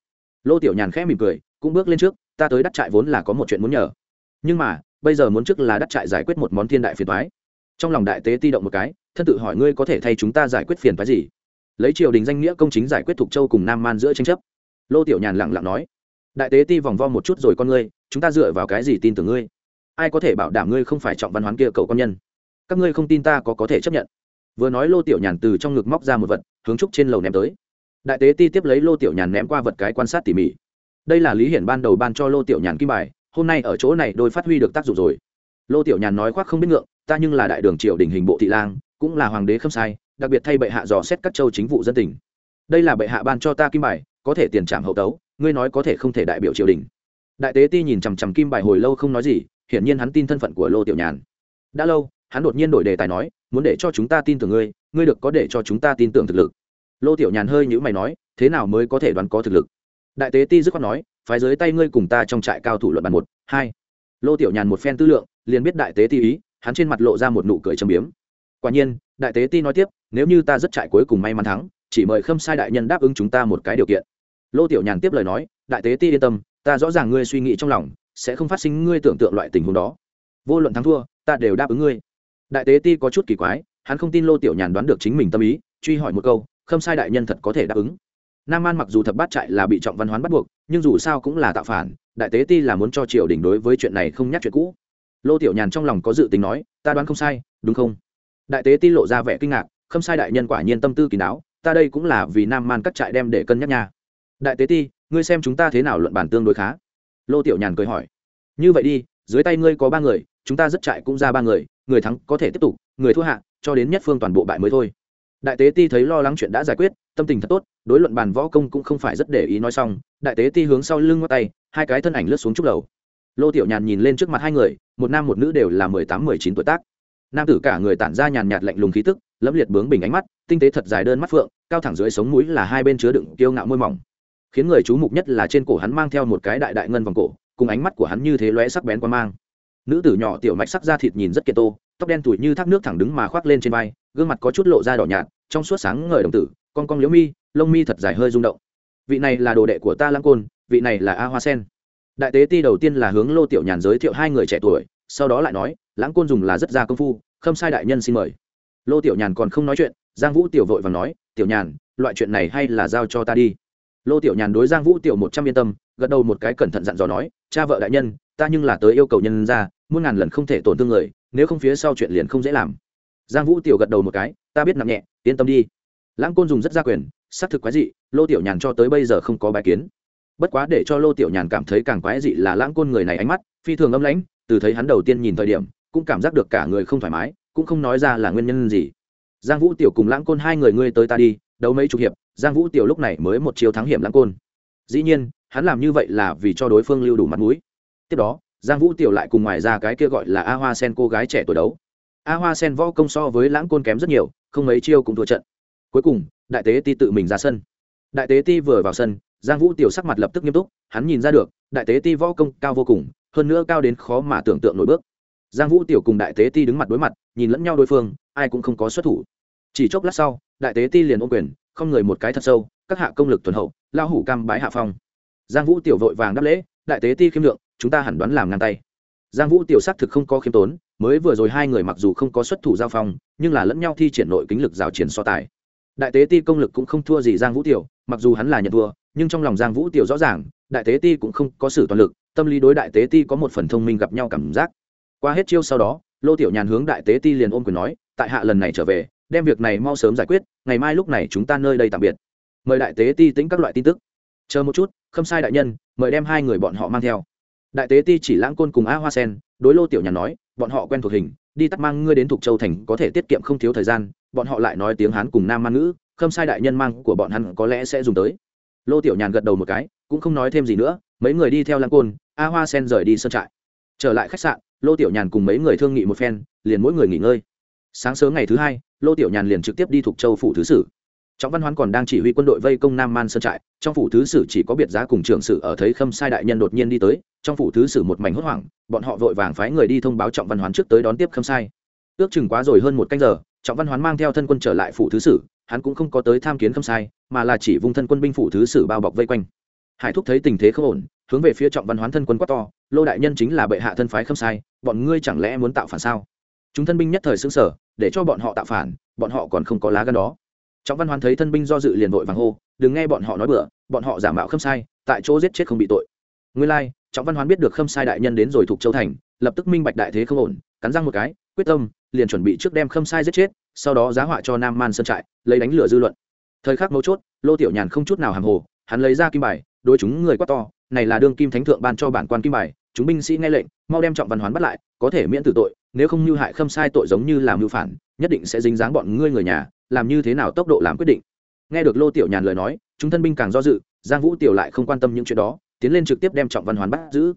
Lô tiểu nhàn khẽ mỉm cười, cũng bước lên trước, ta tới đắt trại vốn là có một chuyện muốn nhờ. Nhưng mà, bây giờ muốn trước là đắt trại giải quyết một món thiên đại phiền thoái trong lòng đại tế ti động một cái, thân tự hỏi ngươi có thể thay chúng ta giải quyết phiền thoái gì? Lấy triều đình danh nghĩa công chính giải quyết thuộc châu cùng nam man giữa tranh chấp. Lô tiểu nhàn lặng lặng nói. Đại tế ti vòng vo một chút rồi con ngươi, chúng ta dựa vào cái gì tin tưởng ngươi? Ai có thể bảo đảm ngươi không phải trọng văn hoán kia cầu con nhân? Các ngươi không tin ta có có thể chấp nhận. Vừa nói lô tiểu nhàn từ trong ngực móc ra một vật, hướng trúc trên lầu ném tới. Đại tế ti tiếp lấy lô tiểu nhàn ném qua vật cái quan sát tỉ mỉ. Đây là lý hiển ban đầu ban cho lô tiểu nhàn kim bài, hôm nay ở chỗ này đôi phát huy được tác dụng rồi. Lô tiểu nhàn nói khoác không biết ngượng, ta nhưng là đại đường triều đình hình bộ thị lang, cũng là hoàng đế không sai, đặc biệt thay bệ hạ dò xét các châu chính vụ dân tình. đây là bệ hạ ban cho ta kim bài, có thể tiền trảm hậu tấu, ngươi nói có thể không thể đại biểu triều đình. Đại tế ti nhìn chằm chằm kim bài hồi lâu không nói gì hiển nhiên hắn tin thân phận của lô tiểu nhàn. Đã lâu, hắn đột nhiên đổi đề tài nói, muốn để cho chúng ta tin tưởng ngươi ngươi được có để cho chúng ta tin tưởng thực lực. Lô tiểu nhàn hơi nhữ mày nói, thế nào mới có thể đoán có thực lực? Đại tế ti dứt khoát nói, phái dưới tay ngươi cùng ta trong trại cao thủ luận bàn một, hai. Lô tiểu nhàn một phen tư lượng, liền biết đại tế ti ý, hắn trên mặt lộ ra một nụ cười châm biếm. Quả nhiên, đại tế ti nói tiếp, nếu như ta rất trại cuối cùng may mắn thắng, chỉ mời khâm sai đại nhân đáp ứng chúng ta một cái điều kiện. Lô tiểu nhàn tiếp lời nói, đại tế ti yên tâm, ta rõ ràng ngươi suy nghĩ trong lòng sẽ không phát sinh ngươi tưởng tượng loại tình huống đó. Vô luận thắng thua, ta đều đáp ứng ngươi. Đại tế ti có chút kỳ quái, hắn không tin lô tiểu nhàn đoán được chính mình tâm ý, truy hỏi một câu, khâm sai đại nhân thật có thể đáp ứng? Nam An mặc dù thập bát trại là bị trọng văn hoán bắt buộc, nhưng dù sao cũng là tạo phản, đại tế ti là muốn cho triều đình đối với chuyện này không nhắc chuyện cũ. Lô tiểu nhàn trong lòng có dự tính nói, ta đoán không sai, đúng không? Đại tế ti lộ ra vẻ kinh ngạc, khâm sai đại nhân quả nhiên tâm tư kỳ đáo ta đây cũng là vì nam man các trại đem để cân nhắc nha. Đại tế ti, ngươi xem chúng ta thế nào luận bản tương đối khá? Lô tiểu nhàn cười hỏi, như vậy đi, dưới tay ngươi có ba người, chúng ta rất trại cũng ra ba người người thắng có thể tiếp tục, người thua hạ, cho đến nhất phương toàn bộ bại mới thôi. Đại tế ti thấy lo lắng chuyện đã giải quyết, tâm tình thật tốt, đối luận bàn võ công cũng không phải rất để ý nói xong, đại tế ti hướng sau lưng ngót tay, hai cái thân ảnh lướt xuống trúc lầu. Lô tiểu nhàn nhìn lên trước mặt hai người, một nam một nữ đều là mười tám, mười chín tuổi tác. Nam tử cả người tản ra nhàn nhạt lạnh lùng khí tức, lẫm liệt bướng bình ánh mắt, tinh tế thật dài đơn mắt phượng, cao thẳng dưới sống mũi là hai bên chứa đựng kiêu ngạo môi mỏng khiến người chú mục nhất là trên cổ hắn mang theo một cái đại đại ngân vòng cổ, cùng ánh mắt của hắn như thế lóe sắc bén qua mang. Nữ tử nhỏ tiểu mạch sắc da thịt nhìn rất kiệt tô, tóc đen tủi như thác nước thẳng đứng mà khoác lên trên vai, gương mặt có chút lộ ra đỏ nhạt, trong suốt sáng ngời đồng tử, con cong liễu mi, lông mi thật dài hơi rung động. Vị này là đồ đệ của ta lãng côn, vị này là a hoa sen. Đại tế ti đầu tiên là hướng lô tiểu nhàn giới thiệu hai người trẻ tuổi, sau đó lại nói lãng côn dùng là rất ra công phu, khâm sai đại nhân xin mời. Lô tiểu nhàn còn không nói chuyện, giang vũ tiểu vội và nói, tiểu nhàn, loại chuyện này hay là giao cho ta đi lô tiểu nhàn đối giang vũ tiểu một trăm yên tâm, gật đầu một cái cẩn thận dặn dò nói, cha vợ đại nhân, ta nhưng là tới yêu cầu nhân ra muôn ngàn lần không thể tổn thương người, nếu không phía sau chuyện liền không dễ làm. Giang vũ tiểu gật đầu một cái, ta biết nặng nhẹ, yên tâm đi. Lãng côn dùng rất gia quyền, xác thực quái dị, lô tiểu nhàn cho tới bây giờ không có bài kiến. Bất quá để cho lô tiểu nhàn cảm thấy càng quái dị là lãng côn người này ánh mắt phi thường âm lãnh, từ thấy hắn đầu tiên nhìn thời điểm, cũng cảm giác được cả người không thoải mái, cũng không nói ra là nguyên nhân gì. Giang vũ tiểu cùng lãng côn hai người ngươi tới ta đi, đấu mấy chục hiệp giang vũ tiểu lúc này mới một chiêu thắng hiểm lãng côn. Dĩ nhiên, hắn làm như vậy là vì cho đối phương lưu đủ mặt mũi. Tiếp đó, giang vũ tiểu lại cùng ngoài ra cái kia gọi là a hoa sen cô gái trẻ tuổi đấu. A hoa sen võ công so với lãng côn kém rất nhiều, không mấy chiêu cũng thua trận. Cuối cùng, đại tế ti tự mình ra sân. Đại tế ti vừa vào sân, giang vũ tiểu sắc mặt lập tức nghiêm túc, hắn nhìn ra được, đại tế ti võ công cao vô cùng, hơn nữa cao đến khó mà tưởng tượng nổi bước. Giang vũ tiểu cùng đại tế ti đứng mặt đối mặt, nhìn lẫn nhau đối phương, ai cũng không có xuất thủ. Chỉ chốc lát sau, đại tế ti liền ôm quyền không người một cái thật sâu, các hạ công lực thuần hậu lao hủ cam bái hạ phong. Giang vũ tiểu vội vàng đáp lễ, đại tế ti khiêm lượng, chúng ta hẳn đoán làm ngang tay. Giang vũ tiểu xác thực không có khiêm tốn, mới vừa rồi hai người mặc dù không có xuất thủ giao phong, nhưng là lẫn nhau thi triển nội kính lực rào triển so tài. Đại tế ti công lực cũng không thua gì giang vũ tiểu, mặc dù hắn là nhận thua nhưng trong lòng giang vũ tiểu rõ ràng, đại tế ti cũng không có sử toàn lực, tâm lý đối đại tế ti có một phần thông minh gặp nhau cảm giác. Qua hết chiêu sau đó, lô tiểu nhàn hướng đại tế ti liền ôm quyền nói, tại hạ lần này trở về đem việc này mau sớm giải quyết, ngày mai lúc này chúng ta nơi đây tạm biệt. Mời đại tế ti tính các loại tin tức. Chờ một chút không sai đại nhân, mời đem hai người bọn họ mang theo. Đại tế ti chỉ lãng côn cùng a hoa sen, đối lô tiểu nhàn nói, bọn họ quen thuộc hình, đi tắt mang ngươi đến thục châu thành có thể tiết kiệm không thiếu thời gian, bọn họ lại nói tiếng hán cùng nam man ngữ, khâm sai đại nhân mang của bọn hắn có lẽ sẽ dùng tới. Lô tiểu nhàn gật đầu một cái, cũng không nói thêm gì nữa, mấy người đi theo lãng côn, a hoa sen rời đi sân trại. Trở lại khách sạn, lô tiểu nhàn cùng mấy người thương nghị một phen, liền mỗi người nghỉ ngơi sáng sớm ngày thứ hai, lô tiểu nhàn liền trực tiếp đi thuộc châu phủ thứ sử. Trọng văn hoán còn đang chỉ huy quân đội vây công nam man sơn trại, trong phủ thứ sử chỉ có biệt giá cùng trưởng sử ở thấy khâm sai đại nhân đột nhiên đi tới, trong phủ thứ sử một mảnh hốt hoảng, bọn họ vội vàng phái người đi thông báo trọng văn hoán trước tới đón tiếp khâm sai. Ước chừng quá rồi hơn một canh giờ, trọng văn hoán mang theo thân quân trở lại phủ thứ sử, hắn cũng không có tới tham kiến khâm sai, mà là chỉ vung thân quân binh phủ thứ sử bao bọc vây quanh. Hải thúc thấy tình thế không ổn, hướng về phía trọng văn hoán thân quân quát to, lô đại nhân chính là bệ hạ thân phái khâm sai, bọn ngươi chẳng lẽ muốn tạo phản sao? Chúng thân binh nhất thời xứng sở, để cho bọn họ tạo phản, bọn họ còn không có lá gan đó. Trọng văn hoán thấy thân binh do dự liền vội vàng hô, đừng nghe bọn họ nói bừa, bọn họ giả mạo khâm sai, tại chỗ giết chết không bị tội. Nguyên lai, trọng văn hoán biết được khâm sai đại nhân đến rồi thuộc châu thành, lập tức minh bạch đại thế không ổn, cắn răng một cái, quyết tâm, liền chuẩn bị trước đem khâm sai giết chết, sau đó giá họa cho nam man sơn trại, lấy đánh lửa dư luận. Thời khắc mấu chốt, lô tiểu nhàn không chút nào hàng hồ, hắn lấy ra kim bài, đối chúng người quát to, này là đương kim thánh thượng ban cho bản quan kim bài chúng binh sĩ nghe lệnh, mau đem trọng văn hoán bắt lại, có thể miễn tử tội, nếu không mưu hại khâm sai tội giống như làm mưu phản, nhất định sẽ dính dáng bọn ngươi người nhà, làm như thế nào tốc độ làm quyết định. Nghe được lô tiểu nhàn lời nói, chúng thân binh càng do dự, giang vũ tiểu lại không quan tâm những chuyện đó, tiến lên trực tiếp đem trọng văn hoán bắt giữ.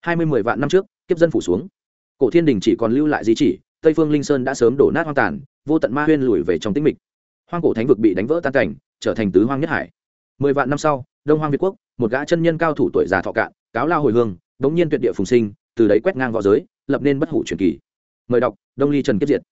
Hai mươi mười vạn năm trước, kiếp dân phủ xuống. Cổ thiên đình chỉ còn lưu lại di chỉ, tây phương linh sơn đã sớm đổ nát hoang tàn, vô tận ma huyên lùi về trong tĩnh mịch. Hoang cổ thánh vực bị đánh vỡ tan cảnh, trở thành tứ hoang nhất hải. Mười vạn năm sau, đông hoang việt quốc, một gã chân nhân cao thủ tuổi già thọ cạn, cáo lao hồi hương bỗng nhiên tuyệt địa phùng sinh, từ đấy quét ngang v õ giới, lập nên bất hủ truyền kỳ. Mời đọc, đông ly trần kiếp diệt.